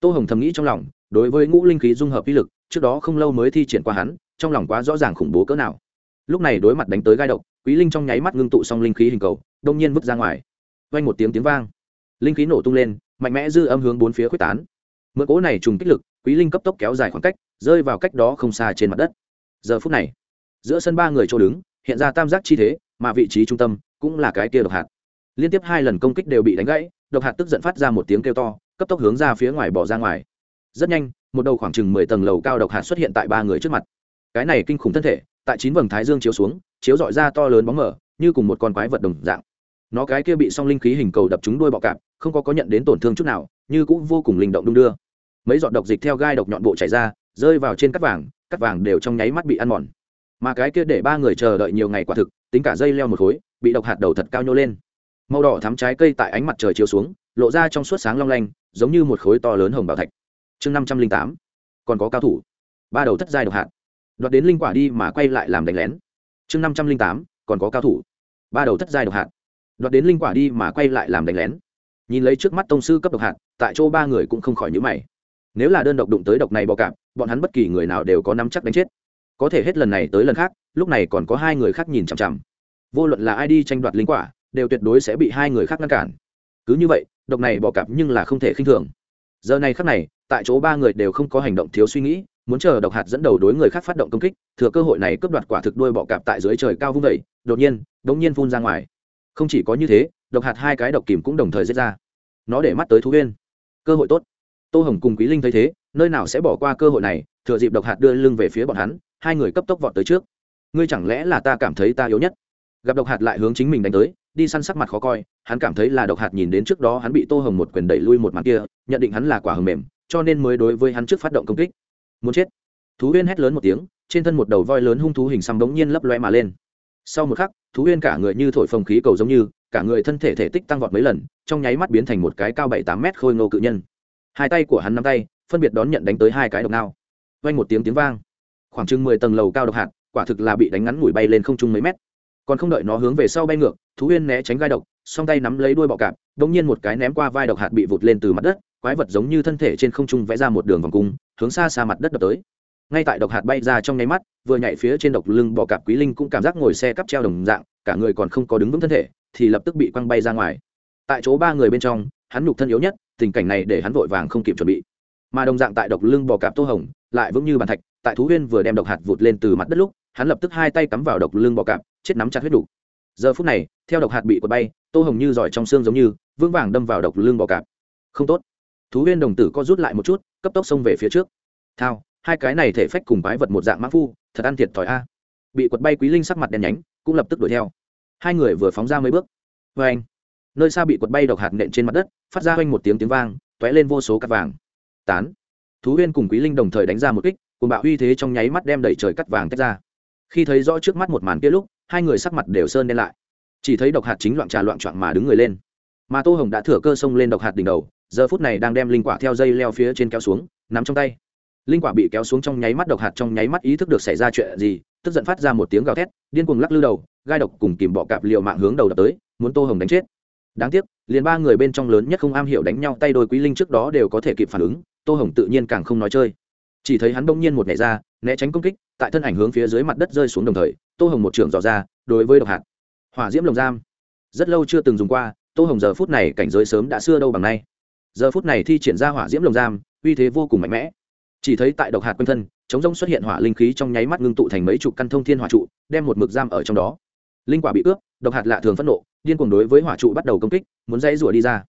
Tô hồng thầm nghĩ trong lòng, đối với ngũ linh khí dung hợp uy lực, trước đó không lâu mới thi triển qua hắn, trong lòng quá rõ ràng khủng bố cỡ nào. Lúc này đối mặt đánh tới gai độc, quý linh trong nháy mắt ngưng tụ xong linh khí hình cầu, đông nhiên vứt ra ngoài. Vang một tiếng tiếng vang. Linh khí nổ tung lên, mạnh mẽ dư âm hướng bốn phía quyết tán mượn cỗ này trùng kích lực, quý linh cấp tốc kéo dài khoảng cách, rơi vào cách đó không xa trên mặt đất. Giờ phút này, giữa sân ba người chỗ đứng, hiện ra tam giác chi thế, mà vị trí trung tâm cũng là cái kia độc hạt. Liên tiếp hai lần công kích đều bị đánh gãy, độc hạt tức giận phát ra một tiếng kêu to, cấp tốc hướng ra phía ngoài bỏ ra ngoài. Rất nhanh, một đầu khoảng chừng mười tầng lầu cao độc hạt xuất hiện tại ba người trước mặt. Cái này kinh khủng thân thể, tại chín vầng thái dương chiếu xuống, chiếu dọi ra to lớn bóng mở như cùng một con quái vật đồng dạng. Nó cái kia bị song linh khí hình cầu đập trúng đuôi bọ cạp, không có có nhận đến tổn thương chút nào, như cũng vô cùng linh động đung đưa mấy giọt độc dịch theo gai độc nhọn bộ chảy ra, rơi vào trên cắt vàng cắt vàng đều trong nháy mắt bị ăn mòn. Mà cái kia để ba người chờ đợi nhiều ngày quả thực, tính cả dây leo một khối, bị độc hạt đầu thật cao nhô lên. Màu đỏ thắm trái cây tại ánh mặt trời chiếu xuống, lộ ra trong suốt sáng long lanh, giống như một khối to lớn hồng bảo thạch. Chương năm trăm linh tám, còn có cao thủ. Ba đầu thất giai độc hạt. Đoạt đến linh quả đi mà quay lại làm đánh lén. Chương năm trăm linh tám, còn có cao thủ. Ba đầu thất giai độc hạt. Đoạt đến linh quả đi mà quay lại làm đánh lén. Nhìn lấy trước mắt tông sư cấp độc hạt, tại chỗ ba người cũng không khỏi nhữ mày nếu là đơn độc đụng tới độc này bọ cạp, bọn hắn bất kỳ người nào đều có nắm chắc đánh chết. Có thể hết lần này tới lần khác, lúc này còn có hai người khác nhìn chằm chằm. Vô luận là ai đi tranh đoạt linh quả, đều tuyệt đối sẽ bị hai người khác ngăn cản. Cứ như vậy, độc này bọ cạp nhưng là không thể khinh thường. Giờ này khác này, tại chỗ ba người đều không có hành động thiếu suy nghĩ, muốn chờ độc hạt dẫn đầu đối người khác phát động công kích, thừa cơ hội này cướp đoạt quả thực đuôi bọ cạp tại dưới trời cao vung vẩy đột nhiên đột nhiên phun ra ngoài. Không chỉ có như thế, độc hạt hai cái độc kìm cũng đồng thời giết ra. Nó để mắt tới thú huyên. Cơ hội tốt tô hồng cùng quý linh thấy thế, nơi nào sẽ bỏ qua cơ hội này, thừa dịp độc hạt đưa lưng về phía bọn hắn, hai người cấp tốc vọt tới trước. Ngươi chẳng lẽ là ta cảm thấy ta yếu nhất? Gặp độc hạt lại hướng chính mình đánh tới, đi săn sắc mặt khó coi, hắn cảm thấy là độc hạt nhìn đến trước đó hắn bị tô hồng một quyền đẩy lui một mặt kia, nhận định hắn là quả hầm mềm, cho nên mới đối với hắn trước phát động công kích. Muốn chết. Thú huyên hét lớn một tiếng, trên thân một đầu voi lớn hung thú hình xăm bỗng nhiên lấp loe mà lên. Sau một khắc, thú huyên cả người như thổi phồng khí cầu giống như, cả người thân thể thể tích tăng vọt mấy lần, trong nháy mắt biến thành một cái cao bảy tám mét khôi ngô cự nhân hai tay của hắn nắm tay, phân biệt đón nhận đánh tới hai cái độc nao vang một tiếng tiếng vang. Khoảng chừng mười tầng lầu cao độc hạt, quả thực là bị đánh ngắn mũi bay lên không trung mấy mét. Còn không đợi nó hướng về sau bay ngược, thú huyên né tránh gai độc, song tay nắm lấy đuôi bọ cạp đ ỗ n g nhiên một cái ném qua vai độc hạt bị vụt lên từ mặt đất, quái vật giống như thân thể trên không trung vẽ ra một đường vòng cung, hướng xa xa mặt đất đập tới. Ngay tại độc hạt bay ra trong nháy mắt, vừa nhảy phía trên độc lưng bọ cạp quý linh cũng cảm giác ngồi xe cắp treo đồng dạng, cả người còn không có đứng vững thân thể, thì lập tức bị quăng bay ra ngoài. Tại chỗ ba người bên trong, hắn nhục thân yếu nhất tình cảnh này để hắn vội vàng không kịp chuẩn bị. Mà đồng dạng tại độc lưng bò cạp tô hồng, lại vững như bàn thạch, tại thú huyên vừa đem độc hạt vụt lên từ mặt đất lúc, hắn lập tức hai tay cắm vào độc lưng bò cạp, chết nắm chặt huyết đủ giờ phút này, theo độc hạt bị quật bay, tô hồng như giỏi trong xương giống như, vững vàng đâm vào độc lưng bò cạp. Không tốt. Thú huyên đồng tử co rút lại một chút, cấp tốc xông về phía trước. Thao, hai cái này thể phách cùng quái vật một dạng mã phu, thật ăn thiệt thòi a. Bị quật bay quý linh sắc mặt đen nhánh, cũng lập tức đuổi theo. Hai người vừa phóng ra mấy bước. Vê anh nơi xa bị quật bay độc hạt nện trên mặt đất, phát ra quanh một tiếng tiếng vang t ó é lên vô số cắt vàng. Tán. Thú huyên cùng quý linh đồng thời đánh ra một kích cùng bạo uy thế trong nháy mắt đem đẩy trời cắt vàng tách ra. Khi thấy rõ trước mắt một màn kia lúc, hai người sắc mặt đều sơn đen lại. Chỉ thấy độc hạt chính loạn trà loạn trọn mà đứng người lên. Mà tô hồng đã thừa cơ xông lên độc hạt đỉnh đầu, giờ phút này đang đem linh quả theo dây leo phía trên kéo xuống, nắm trong tay. Linh quả bị kéo xuống trong nháy mắt, độc hạt trong nháy mắt ý thức được xảy ra chuyện gì, tức giận phát ra một tiếng gào thét, điên cuồng lắc lư đầu, gai độc cùng kìm bọ cạp liều mạng hướng đầu đập tới, muốn tô hồng đánh chết đáng tiếc, liền ba người bên trong lớn nhất không am hiểu đánh nhau tay đôi quý linh trước đó đều có thể kịp phản ứng, tô hồng tự nhiên càng không nói chơi. Chỉ thấy hắn bỗng nhiên một nhảy ra, né tránh công kích, tại thân ảnh hướng phía dưới mặt đất rơi xuống đồng thời, tô hồng một trưởng dò ra, đối với độc hạt. Hỏa diễm lồng giam. Rất lâu chưa từng dùng qua, tô hồng giờ phút này cảnh giới sớm đã xưa đâu bằng nay. Giờ phút này thi triển ra hỏa diễm lồng giam, uy thế vô cùng mạnh mẽ. Chỉ thấy tại độc hạt quanh thân, chống rông xuất hiện hỏa linh khí trong nháy mắt ngưng tụ thành mấy chục căn thông thiên hỏa trụ, đem một mực giam ở trong đó. Linh quả bị ướp, độc hạt lạ thường phẫn nộ điên cuồng đối với hỏa trụ bắt đầu công kích, muốn dãy rủa đi ra.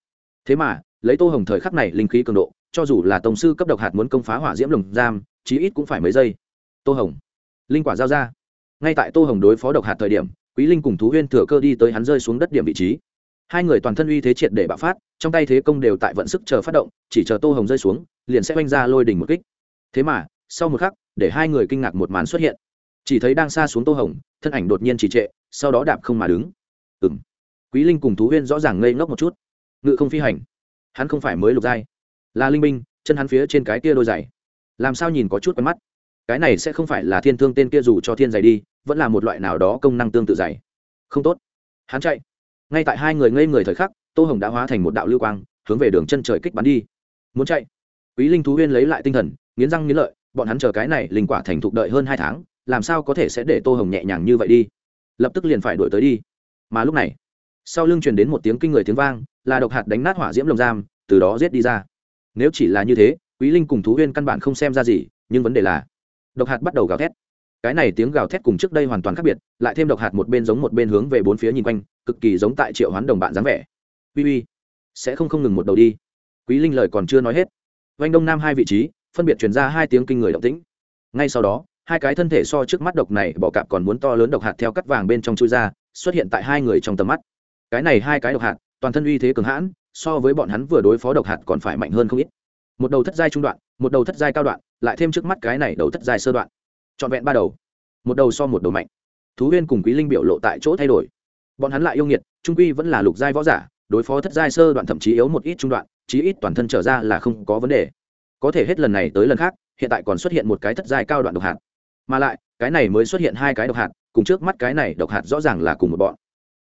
Thế mà, lấy tô hồng thời khắc này linh khí cường độ, cho dù là tổng sư cấp độc hạt muốn công phá hỏa diễm lồng giam, chí ít cũng phải mấy giây. Tô hồng, linh quả giao ra. Ngay tại tô hồng đối phó độc hạt thời điểm, quý linh cùng thú huyên thừa cơ đi tới hắn rơi xuống đất điểm vị trí. Hai người toàn thân uy thế triệt để bạo phát, trong tay thế công đều tại vận sức chờ phát động, chỉ chờ tô hồng rơi xuống, liền sẽ oanh ra lôi đỉnh một kích. Thế mà, sau một khắc, để hai người kinh ngạc một màn xuất hiện. Chỉ thấy đang xa xuống tô hồng, thân ảnh đột nhiên trì trệ, sau đó đạp không mà đứng. Ừ m quý linh cùng thú huyên rõ ràng ngây ngốc một chút. Ngự không phi hành. Hắn không phải mới lục giai. Là linh binh, chân hắn phía trên cái kia đôi giày. Làm sao nhìn có chút quen mắt? Cái này sẽ không phải là thiên thương tên kia dù cho thiên giày đi, vẫn là một loại nào đó công năng tương tự giày. Không tốt. Hắn chạy. Ngay tại hai người ngây người thời khắc, tô hồng đã hóa thành một đạo lưu quang, hướng về đường chân trời kích bắn đi. Muốn chạy. Quý linh thú huyên lấy lại tinh thần, nghiến răng nghiến lợi, bọn hắn chờ cái này linh quả thành thục đợi hơn hai tháng, làm sao có thể sẽ để tô hồng nhẹ nhàng như vậy đi? Lập tức liền phải đổi tới đi. Mà lúc này sau lưng truyền đến một tiếng kinh người tiếng vang, là độc hạt đánh nát hỏa diễm lồng giam, từ đó giết đi ra. Nếu chỉ là như thế, quý linh cùng thú huyên căn bản không xem ra gì, nhưng vấn đề là, độc hạt bắt đầu gào thét. Cái này tiếng gào thét cùng trước đây hoàn toàn khác biệt, lại thêm độc hạt một bên giống một bên hướng về bốn phía nhìn quanh, cực kỳ giống tại triệu hoán đồng bạn dáng vẻ. Uy uy, sẽ không không ngừng một đầu đi. Quý linh lời còn chưa nói hết vanh đông nam hai vị trí, phân biệt chuyển ra hai tiếng kinh người động tĩnh. Ngay sau đó, hai cái thân thể so trước mắt độc này bỏ cạp còn muốn to lớn độc hạt theo cắt vàng bên trong chui ra, xuất hiện tại hai người trong tầm mắt cái này hai cái độc hạt, toàn thân uy thế cường hãn, so với bọn hắn vừa đối phó độc hạt còn phải mạnh hơn không ít. Một đầu thất giai trung đoạn, một đầu thất giai cao đoạn, lại thêm trước mắt cái này đầu thất giai sơ đoạn. Trọn vẹn ba đầu. Một đầu so một đầu mạnh. Thú huyên cùng quý linh biểu lộ tại chỗ thay đổi. Bọn hắn lại yêu nghiệt, trung quy vẫn là lục giai võ giả, đối phó thất giai sơ đoạn thậm chí yếu một ít trung đoạn, chí ít toàn thân trở ra là không có vấn đề. Có thể hết lần này tới lần khác, hiện tại còn xuất hiện một cái thất giai cao đoạn độc hạt. Mà lại, cái này mới xuất hiện hai cái độc hạt, cùng trước mắt cái này độc hạt rõ ràng là cùng một bọn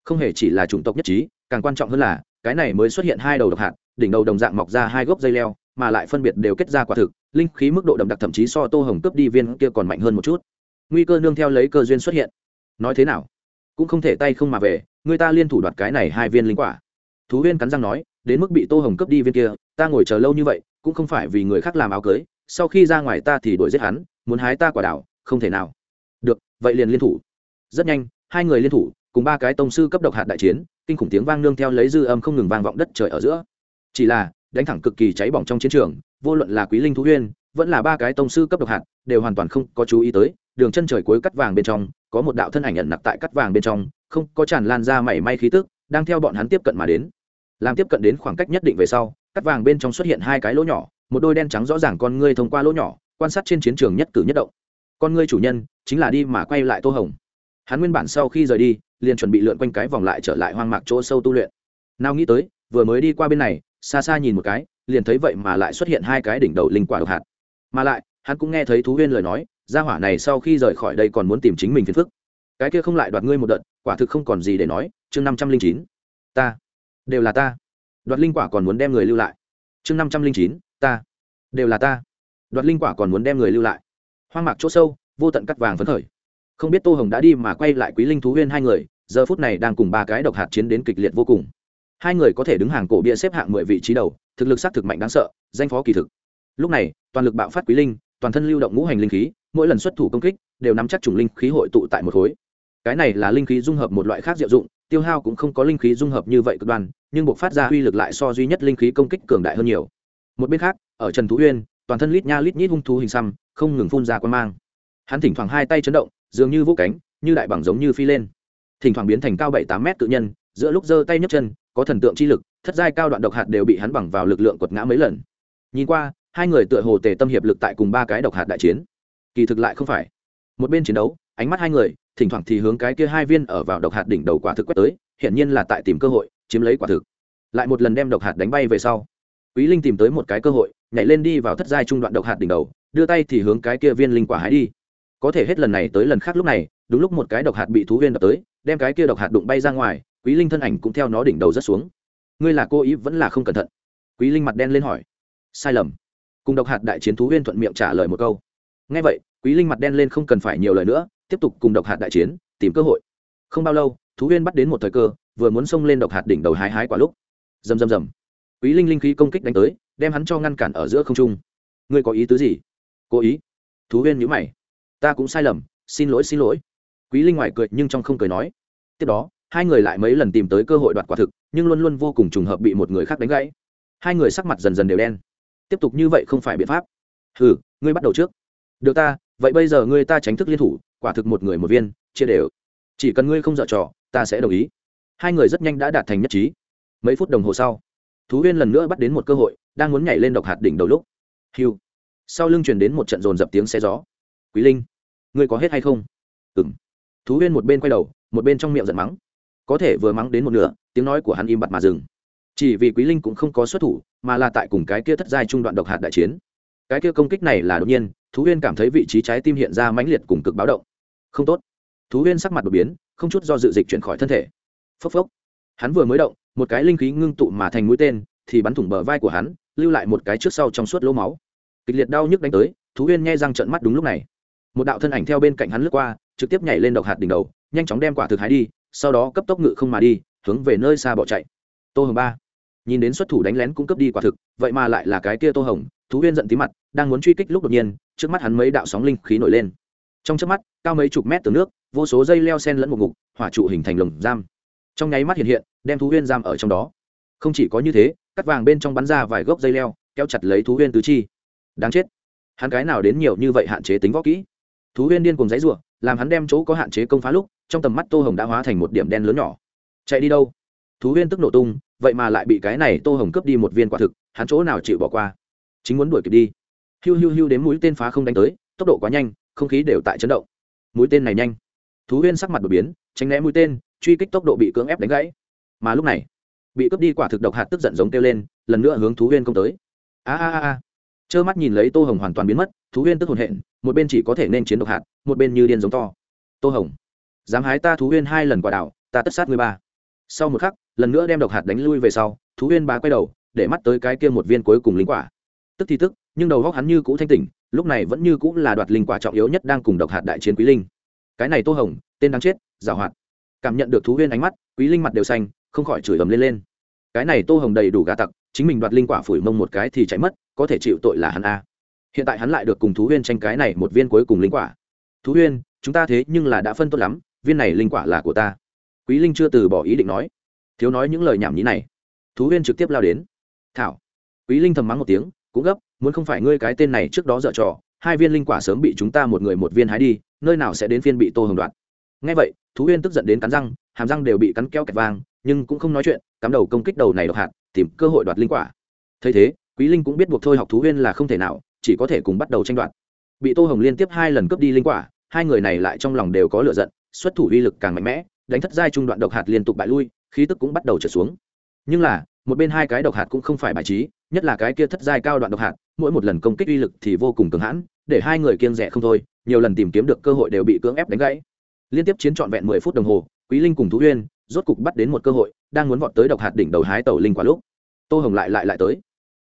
không hề chỉ là chủng tộc nhất trí, càng quan trọng hơn là, cái này mới xuất hiện hai đầu độc hạt, đỉnh đầu đồng dạng mọc ra hai gốc dây leo, mà lại phân biệt đều kết ra quả thực, linh khí mức độ đậm đặc thậm chí so tô hồng cướp đi viên kia còn mạnh hơn một chút. Nguy cơ nương theo lấy cơ duyên xuất hiện. Nói thế nào? Cũng không thể tay không mà về, người ta liên thủ đoạt cái này hai viên linh quả. Thú huyên cắn răng nói, đến mức bị tô hồng cướp đi viên kia, ta ngồi chờ lâu như vậy, cũng không phải vì người khác làm áo cưới, sau khi ra ngoài ta thì đuổi giết hắn, muốn hái ta quả đảo, không thể nào. Được, vậy liền liên thủ. Rất nhanh, hai người liên thủ cùng ba cái tông sư cấp độc hạt đại chiến, kinh khủng tiếng vang nương theo lấy dư âm không ngừng vang vọng đất trời ở giữa. Chỉ là, đánh thẳng cực kỳ cháy bỏng trong chiến trường, vô luận là quý linh thú huyên vẫn là ba cái tông sư cấp độc hạt, đều hoàn toàn không có chú ý tới, đường chân trời cuối cắt vàng bên trong, có một đạo thân ảnh ẩn nặc tại cắt vàng bên trong, không, có tràn lan ra mảy may khí tức, đang theo bọn hắn tiếp cận mà đến. Làm tiếp cận đến khoảng cách nhất định về sau, cắt vàng bên trong xuất hiện hai cái lỗ nhỏ, một đôi đen trắng rõ ràng con ngươi thông qua lỗ nhỏ, quan sát trên chiến trường nhất cử nhất động. Con ngươi chủ nhân, chính là đi mà quay lại tô hồng. Hắn nguyên bản sau khi rời đi liền chuẩn bị lượn quanh cái vòng lại trở lại hoang mạc chỗ sâu tu luyện. Nào nghĩ tới, vừa mới đi qua bên này, xa xa nhìn một cái, liền thấy vậy mà lại xuất hiện hai cái đỉnh đầu linh quả độc hạt. Mà lại, hắn cũng nghe thấy thú huyên lời nói, gia hỏa này sau khi rời khỏi đây còn muốn tìm chính mình phiền phức. Cái kia không lại đoạt ngươi một đợt, quả thực không còn gì để nói, chương năm trăm linh chín. Ta. Đều là ta. Đoạt linh quả còn muốn đem người lưu lại. Chương năm trăm linh chín, ta. Đều là ta. Đoạt linh quả còn muốn đem người lưu lại. Hoang mạc chỗ sâu, vô tận cắt vàng phấn khởi. Không biết tô hồng đã đi mà quay lại quý linh thú huyên hai người giờ phút này đang cùng ba cái độc hạt chiến đến kịch liệt vô cùng. Hai người có thể đứng hàng cổ bia xếp hạng mười vị trí đầu, thực lực sát thực mạnh đáng sợ, danh phó kỳ thực. Lúc này, toàn lực bạo phát quý linh, toàn thân lưu động ngũ hành linh khí, mỗi lần xuất thủ công kích, đều nắm chắc chủng linh khí hội tụ tại một khối. Cái này là linh khí dung hợp một loại khác diệu dụng, tiêu hao cũng không có linh khí dung hợp như vậy cực đoan, nhưng buộc phát ra uy lực lại so duy nhất linh khí công kích cường đại hơn nhiều. Một bên khác, ở trần thú uyên, toàn thân lít nha lít nhít hung thú hình xăm, không ngừng phun ra quan mang. Hắn thỉnh thoảng hai tay chấn động, dường như vũ cánh, như đại bằng giống như phi lên thỉnh thoảng biến thành cao bảy tám mét tự nhân, giữa lúc giơ tay nhấc chân, có thần tượng chi lực, thất giai cao đoạn độc hạt đều bị hắn bằng vào lực lượng quật ngã mấy lần. Nhìn qua, hai người tựa hồ tề tâm hiệp lực tại cùng ba cái độc hạt đại chiến. Kỳ thực lại không phải. Một bên chiến đấu, ánh mắt hai người, thỉnh thoảng thì hướng cái kia hai viên ở vào độc hạt đỉnh đầu quả thực quét tới, hiển nhiên là tại tìm cơ hội, chiếm lấy quả thực. Lại một lần đem độc hạt đánh bay về sau, quý linh tìm tới một cái cơ hội, nhảy lên đi vào thất giai trung đoạn độc hạt đỉnh đầu, đưa tay thì hướng cái kia viên linh quả hái đi. Có thể hết lần này tới lần khác lúc này, đúng lúc một cái độc hạt bị thú viên đập tới đem cái kia độc hạt đụng bay ra ngoài, quý linh thân ảnh cũng theo nó đỉnh đầu rất xuống. Ngươi là cô ý vẫn là không cẩn thận? Quý linh mặt đen lên hỏi. Sai lầm. Cùng độc hạt đại chiến thú huyên thuận miệng trả lời một câu. Ngay vậy, quý linh mặt đen lên không cần phải nhiều lời nữa, tiếp tục cùng độc hạt đại chiến, tìm cơ hội. Không bao lâu, thú huyên bắt đến một thời cơ, vừa muốn xông lên độc hạt đỉnh đầu hái hái quả lúc. Rầm rầm rầm. Quý linh linh khí công kích đánh tới, đem hắn cho ngăn cản ở giữa không trung. Ngươi có ý tứ gì? Cố ý. Thú huyên nhíu mày. Ta cũng sai lầm, xin lỗi xin lỗi quý linh ngoài cười nhưng trong không cười nói. Tiếp đó, hai người lại mấy lần tìm tới cơ hội đoạt quả thực, nhưng luôn luôn vô cùng trùng hợp bị một người khác đánh gãy. Hai người sắc mặt dần dần đều đen. Tiếp tục như vậy không phải biện pháp. Hừ, ngươi bắt đầu trước. Được ta, vậy bây giờ ngươi ta tránh thức liên thủ, quả thực một người một viên, chia đều. Chỉ cần ngươi không dở trò, ta sẽ đồng ý. Hai người rất nhanh đã đạt thành nhất trí. Mấy phút đồng hồ sau, thú huyên lần nữa bắt đến một cơ hội, đang muốn nhảy lên độc hạt đỉnh đầu lúc. Hiu sau lưng truyền đến một trận dồn dập tiếng xe gió. Quý linh, ngươi có hết hay không? Ừng thú huyên một bên quay đầu, một bên trong miệng giận mắng. Có thể vừa mắng đến một nửa, tiếng nói của hắn im bặt mà dừng. Chỉ vì quý linh cũng không có xuất thủ, mà là tại cùng cái kia thất giai trung đoạn độc hạt đại chiến. Cái kia công kích này là đột nhiên, thú huyên cảm thấy vị trí trái tim hiện ra mãnh liệt cùng cực báo động. Không tốt. Thú huyên sắc mặt đột biến, không chút do dự dịch chuyển khỏi thân thể. Phốc phốc. Hắn vừa mới động, một cái linh khí ngưng tụ mà thành mũi tên, thì bắn thủng bờ vai của hắn, lưu lại một cái trước sau trong suốt lỗ máu. Kịch liệt đau nhức đánh tới, thú huyên nghe răng trận mắt đúng lúc này. Một đạo thân ảnh theo bên cạnh hắn lướt qua trực tiếp nhảy lên độc hạt đỉnh đầu, nhanh chóng đem quả thực hái đi, sau đó cấp tốc ngự không mà đi, hướng về nơi xa bỏ chạy. Tô hồng ba nhìn đến xuất thủ đánh lén cũng cấp đi quả thực, vậy mà lại là cái kia tô hồng, thú huyên giận tí mặt, đang muốn truy kích lúc đột nhiên, trước mắt hắn mấy đạo sóng linh khí nổi lên. Trong trước mắt, cao mấy chục mét từ nước, vô số dây leo sen lẫn một ngục, hỏa trụ hình thành lồng giam. Trong nháy mắt hiện hiện, đem thú huyên giam ở trong đó. Không chỉ có như thế, cắt vàng bên trong bắn ra vài gốc dây leo, kéo chặt lấy thú huyên tứ chi. Đáng chết. Hắn cái nào đến nhiều như vậy hạn chế tính võ kỹ? Thú huyên điên cùng dãy ruộng làm hắn đem chỗ có hạn chế công phá lúc, trong tầm mắt tô hồng đã hóa thành một điểm đen lớn nhỏ. Chạy đi đâu? Thú huyên tức nổ tung, vậy mà lại bị cái này tô hồng cướp đi một viên quả thực, hắn chỗ nào chịu bỏ qua? Chính muốn đuổi kịp đi. Hiu hiu hiu đến mũi tên phá không đánh tới, tốc độ quá nhanh, không khí đều tại chấn động. Mũi tên này nhanh. Thú huyên sắc mặt đột biến, tránh né mũi tên, truy kích tốc độ bị cưỡng ép đánh gãy. Mà lúc này, bị cướp đi quả thực độc hạt tức giận giống kêu lên, lần nữa hướng thú huyên công tới. A a a trơ mắt nhìn lấy tô hồng hoàn toàn biến mất, thú huyên tức hồn hện, một bên chỉ có thể nên chiến độc hạt, một bên như điên giống to. Tô hồng, dám hái ta thú huyên hai lần quả đảo, ta tất sát người ba. Sau một khắc, lần nữa đem độc hạt đánh lui về sau, thú huyên bá quay đầu, để mắt tới cái kia một viên cuối cùng linh quả. Tức thì tức, nhưng đầu góc hắn như cũ thanh tỉnh, lúc này vẫn như cũ là đoạt linh quả trọng yếu nhất đang cùng độc hạt đại chiến quý linh. Cái này tô hồng, tên đáng chết, giảo hoạt. Cảm nhận được thú huyên ánh mắt, quý linh mặt đều xanh, không khỏi chửi ầm lên lên. Cái này tô hồng đầy đủ gà tặc, chính mình đoạt linh quả phủi mông một cái thì chạy mất có thể chịu tội là hắn a. Hiện tại hắn lại được cùng thú huyên tranh cái này một viên cuối cùng linh quả. Thú huyên, chúng ta thế nhưng là đã phân tốt lắm, viên này linh quả là của ta. Quý linh chưa từ bỏ ý định nói. Thiếu nói những lời nhảm nhí này. Thú huyên trực tiếp lao đến. Thảo. Quý linh thầm mắng một tiếng, cũng gấp, muốn không phải ngươi cái tên này trước đó dở trò, hai viên linh quả sớm bị chúng ta một người một viên hái đi, nơi nào sẽ đến phiên bị tô hồng đoạt. Ngay vậy, thú huyên tức giận đến cắn răng, hàm răng đều bị cắn keo kẹt vang, nhưng cũng không nói chuyện, cắm đầu công kích đầu này độc hạt, tìm cơ hội đoạt linh quả. Thấy thế quý linh cũng biết buộc thôi học thú huyên là không thể nào, chỉ có thể cùng bắt đầu tranh đoạt. Bị tô hồng liên tiếp hai lần cướp đi linh quả, hai người này lại trong lòng đều có lựa giận, xuất thủ uy lực càng mạnh mẽ, đánh thất giai trung đoạn độc hạt liên tục bại lui, khí tức cũng bắt đầu trở xuống. Nhưng là, một bên hai cái độc hạt cũng không phải bài trí, nhất là cái kia thất giai cao đoạn độc hạt, mỗi một lần công kích uy lực thì vô cùng cường hãn, để hai người kiêng rẻ không thôi, nhiều lần tìm kiếm được cơ hội đều bị cưỡng ép đánh gãy. Liên tiếp chiến trọn vẹn mười phút đồng hồ, quý linh cùng thú huyên rốt cục bắt đến một cơ hội, đang muốn vọt tới độc hạt đỉnh đầu hái tàu linh quả lúc. Tô hồng lại lại lại tới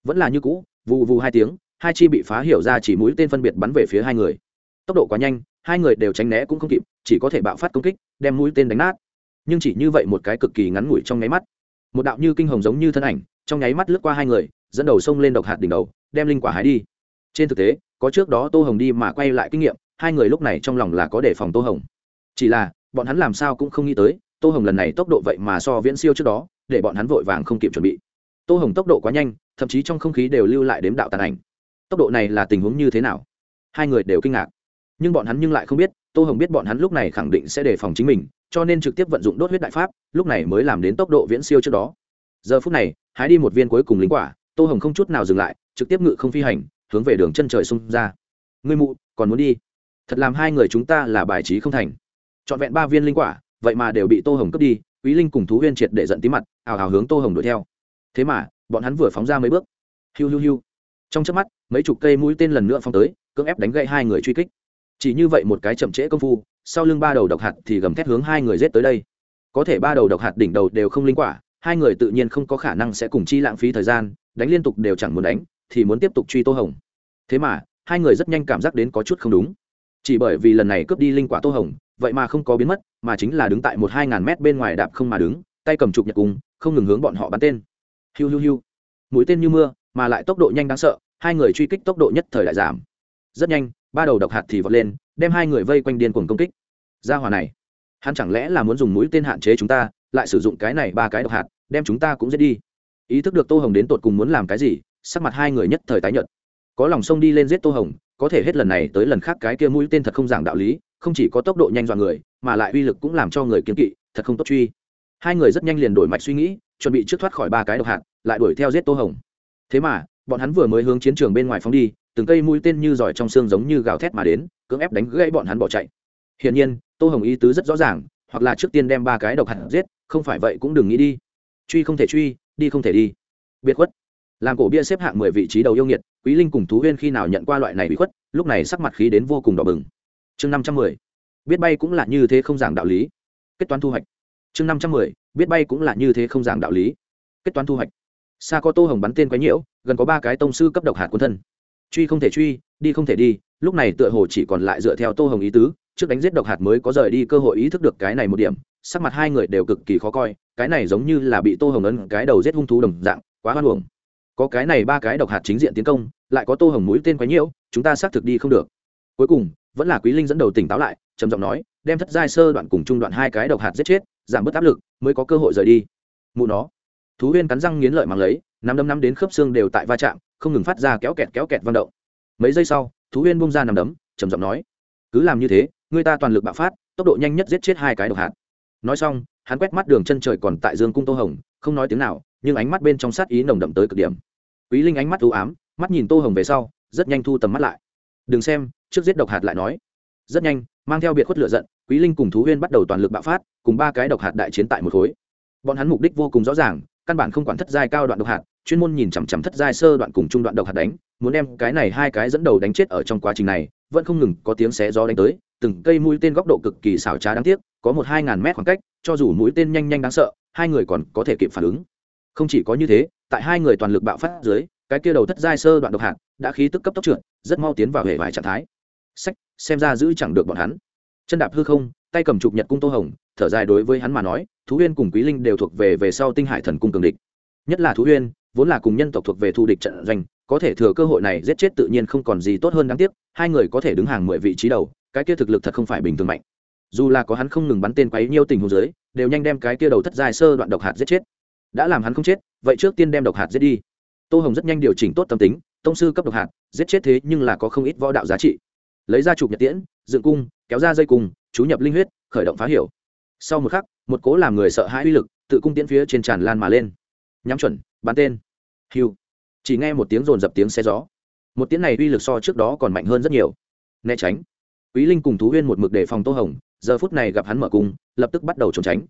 vẫn là như cũ, vù vù hai tiếng, hai chi bị phá hiểu ra chỉ mũi tên phân biệt bắn về phía hai người. Tốc độ quá nhanh, hai người đều tránh né cũng không kịp, chỉ có thể bạo phát công kích, đem mũi tên đánh nát. Nhưng chỉ như vậy một cái cực kỳ ngắn ngủi trong nháy mắt. Một đạo như kinh hồng giống như thân ảnh, trong nháy mắt lướt qua hai người, dẫn đầu sông lên độc hạt đỉnh đầu, đem linh quả hái đi. Trên thực tế, có trước đó tô hồng đi mà quay lại kinh nghiệm, hai người lúc này trong lòng là có đề phòng tô hồng. Chỉ là, bọn hắn làm sao cũng không nghĩ tới, tô hồng lần này tốc độ vậy mà so viễn siêu trước đó, để bọn hắn vội vàng không kịp chuẩn bị tô hồng tốc độ quá nhanh, thậm chí trong không khí đều lưu lại đếm đạo tàn ảnh. Tốc độ này là tình huống như thế nào? Hai người đều kinh ngạc. Nhưng bọn hắn nhưng lại không biết, tô hồng biết bọn hắn lúc này khẳng định sẽ đề phòng chính mình, cho nên trực tiếp vận dụng đốt huyết đại pháp, lúc này mới làm đến tốc độ viễn siêu trước đó. Giờ phút này, hái đi một viên cuối cùng lính quả, tô hồng không chút nào dừng lại, trực tiếp ngự không phi hành, hướng về đường chân trời xung ra. Ngươi mụ, còn muốn đi? Thật làm hai người chúng ta là bài trí không thành. Trọn vẹn ba viên linh quả, vậy mà đều bị tô hồng cướp đi, quý linh cùng thú huyên triệt để giận tí mặt ảo ào hướng tô hồng đuổi theo thế mà, bọn hắn vừa phóng ra mấy bước. Hiu hiu hiu. Trong chớp mắt, mấy chục cây mũi tên lần nữa phóng tới, cưỡng ép đánh gậy hai người truy kích. Chỉ như vậy một cái chậm trễ công phu, sau lưng ba đầu độc hạt thì gầm thét hướng hai người rết tới đây. Có thể ba đầu độc hạt đỉnh đầu đều không linh quả, hai người tự nhiên không có khả năng sẽ cùng chi lãng phí thời gian, đánh liên tục đều chẳng muốn đánh, thì muốn tiếp tục truy tô hồng. Thế mà, hai người rất nhanh cảm giác đến có chút không đúng. Chỉ bởi vì lần này cướp đi linh quả tô hồng, vậy mà không có biến mất, mà chính là đứng tại một hai ngàn mét bên ngoài đạp không mà đứng, tay cầm trục nhật cung không ngừng hướng bọn họ bắn tên hiu hiu hiu. Mũi tên như mưa, mà lại tốc độ nhanh đáng sợ, hai người truy kích tốc độ nhất thời lại giảm. Rất nhanh, ba đầu độc hạt thì vọt lên, đem hai người vây quanh điên cuồng công kích. Ra hỏa này, hắn chẳng lẽ là muốn dùng mũi tên hạn chế chúng ta, lại sử dụng cái này ba cái độc hạt, đem chúng ta cũng giết đi. Ý thức được tô hồng đến tột cùng muốn làm cái gì, sắc mặt hai người nhất thời tái nhợt. Có lòng sông đi lên giết tô hồng, có thể hết lần này tới lần khác cái kia mũi tên thật không giảng đạo lý, không chỉ có tốc độ nhanh dọa người, mà lại uy lực cũng làm cho người kiếm kỵ, thật không tốt truy. Hai người rất nhanh liền đổi mạch suy nghĩ, chuẩn bị trước thoát khỏi ba cái độc hạt lại đuổi theo giết tô hồng. Thế mà, bọn hắn vừa mới hướng chiến trường bên ngoài phóng đi, từng cây mũi tên như giỏi trong xương giống như gào thét mà đến, cưỡng ép đánh gãy bọn hắn bỏ chạy. Hiển nhiên, tô hồng ý tứ rất rõ ràng, hoặc là trước tiên đem ba cái độc hạt giết, không phải vậy cũng đừng nghĩ đi. Truy không thể truy, đi không thể đi. Biệt khuất. Làm cổ bia xếp hạng mười vị trí đầu yêu nghiệt, quý linh cùng thú huyên khi nào nhận qua loại này bị khuất, lúc này sắc mặt khí đến vô cùng đỏ bừng. Chương năm trăm mười, biết bay cũng là như thế không giảng đạo lý. Kết toán thu hoạch. Chương năm trăm mười, biết bay cũng là như thế không giảng đạo lý. Kết toán thu hoạch xa có tô hồng bắn tên quái nhiễu, gần có ba cái tông sư cấp độc hạt quân thân. Truy không thể truy, đi không thể đi, lúc này tựa hồ chỉ còn lại dựa theo tô hồng ý tứ, trước đánh giết độc hạt mới có rời đi cơ hội ý thức được cái này một điểm, sắc mặt hai người đều cực kỳ khó coi, cái này giống như là bị tô hồng ấn cái đầu giết hung thú đồng dạng, quá hoan hồng có cái này ba cái độc hạt chính diện tiến công, lại có tô hồng mũi tên quái nhiễu, chúng ta xác thực đi không được. Cuối cùng, vẫn là quý linh dẫn đầu tỉnh táo lại, trầm giọng nói, đem thất giai sơ đoạn cùng trung đoạn hai cái độc hạt giết chết, giảm bớt áp lực, mới có cơ hội rời đi. Mụ nó thú huyên cắn răng nghiến lợi mang lấy, nắm đấm nắm đến khớp xương đều tại va chạm, không ngừng phát ra kéo kẹt kéo kẹt vang động. Mấy giây sau, thú huyên bung ra nằm đấm, trầm giọng nói, cứ làm như thế, người ta toàn lực bạo phát, tốc độ nhanh nhất giết chết hai cái độc hạt. Nói xong, hắn quét mắt đường chân trời còn tại dương cung tô hồng, không nói tiếng nào, nhưng ánh mắt bên trong sát ý nồng đậm tới cực điểm. Quý linh ánh mắt u ám, mắt nhìn tô hồng về sau, rất nhanh thu tầm mắt lại. Đừng xem, trước giết độc hạt lại nói. Rất nhanh, mang theo biệt khuất lựa giận, quý linh cùng thú huyên bắt đầu toàn lực bạo phát, cùng ba cái độc hạt đại chiến tại một khối. Bọn hắn mục đích vô cùng rõ ràng căn bản không quản thất giai cao đoạn độc hạt, chuyên môn nhìn chằm chằm thất giai sơ đoạn cùng trung đoạn độc hạt đánh, muốn đem cái này hai cái dẫn đầu đánh chết ở trong quá trình này, vẫn không ngừng có tiếng xé gió đánh tới, từng cây mũi tên góc độ cực kỳ xảo trá đáng tiếc, có một hai ngàn mét khoảng cách, cho dù mũi tên nhanh nhanh đáng sợ, hai người còn có thể kịp phản ứng. Không chỉ có như thế, tại hai người toàn lực bạo phát dưới, cái kia đầu thất giai sơ đoạn độc hạt đã khí tức cấp tốc trượt, rất mau tiến vào hệ vài trạng thái. Sách xem ra giữ chẳng được bọn hắn. Chân đạp hư không, tay cầm trục nhật cung tô hồng thở dài đối với hắn mà nói, thú huyên cùng quý linh đều thuộc về về sau tinh hải thần cung cường địch. Nhất là thú huyên vốn là cùng nhân tộc thuộc về thù địch trận doanh, có thể thừa cơ hội này giết chết tự nhiên không còn gì tốt hơn đáng tiếc, hai người có thể đứng hàng mười vị trí đầu, cái kia thực lực thật không phải bình thường mạnh. Dù là có hắn không ngừng bắn tên quấy nhiêu tình hồ dưới, đều nhanh đem cái kia đầu thất dài sơ đoạn độc hạt giết chết. Đã làm hắn không chết, vậy trước tiên đem độc hạt giết đi. Tô hồng rất nhanh điều chỉnh tốt tâm tính, tông sư cấp độc hạt, giết chết thế nhưng là có không ít võ đạo giá trị. Lấy ra chụp nhật tiễn, dựng cung, kéo ra dây cung, chú nhập linh huyết, khởi động phá hiểu sau một khắc, một cố làm người sợ hãi uy lực tự cung tiễn phía trên tràn lan mà lên. Nhắm chuẩn, bắn tên. Hiu. Chỉ nghe một tiếng rồn dập tiếng xe gió. Một tiếng này uy lực so trước đó còn mạnh hơn rất nhiều. Né tránh. Quý linh cùng thú huyên một mực đề phòng tô hồng, giờ phút này gặp hắn mở cung, lập tức bắt đầu trốn tránh.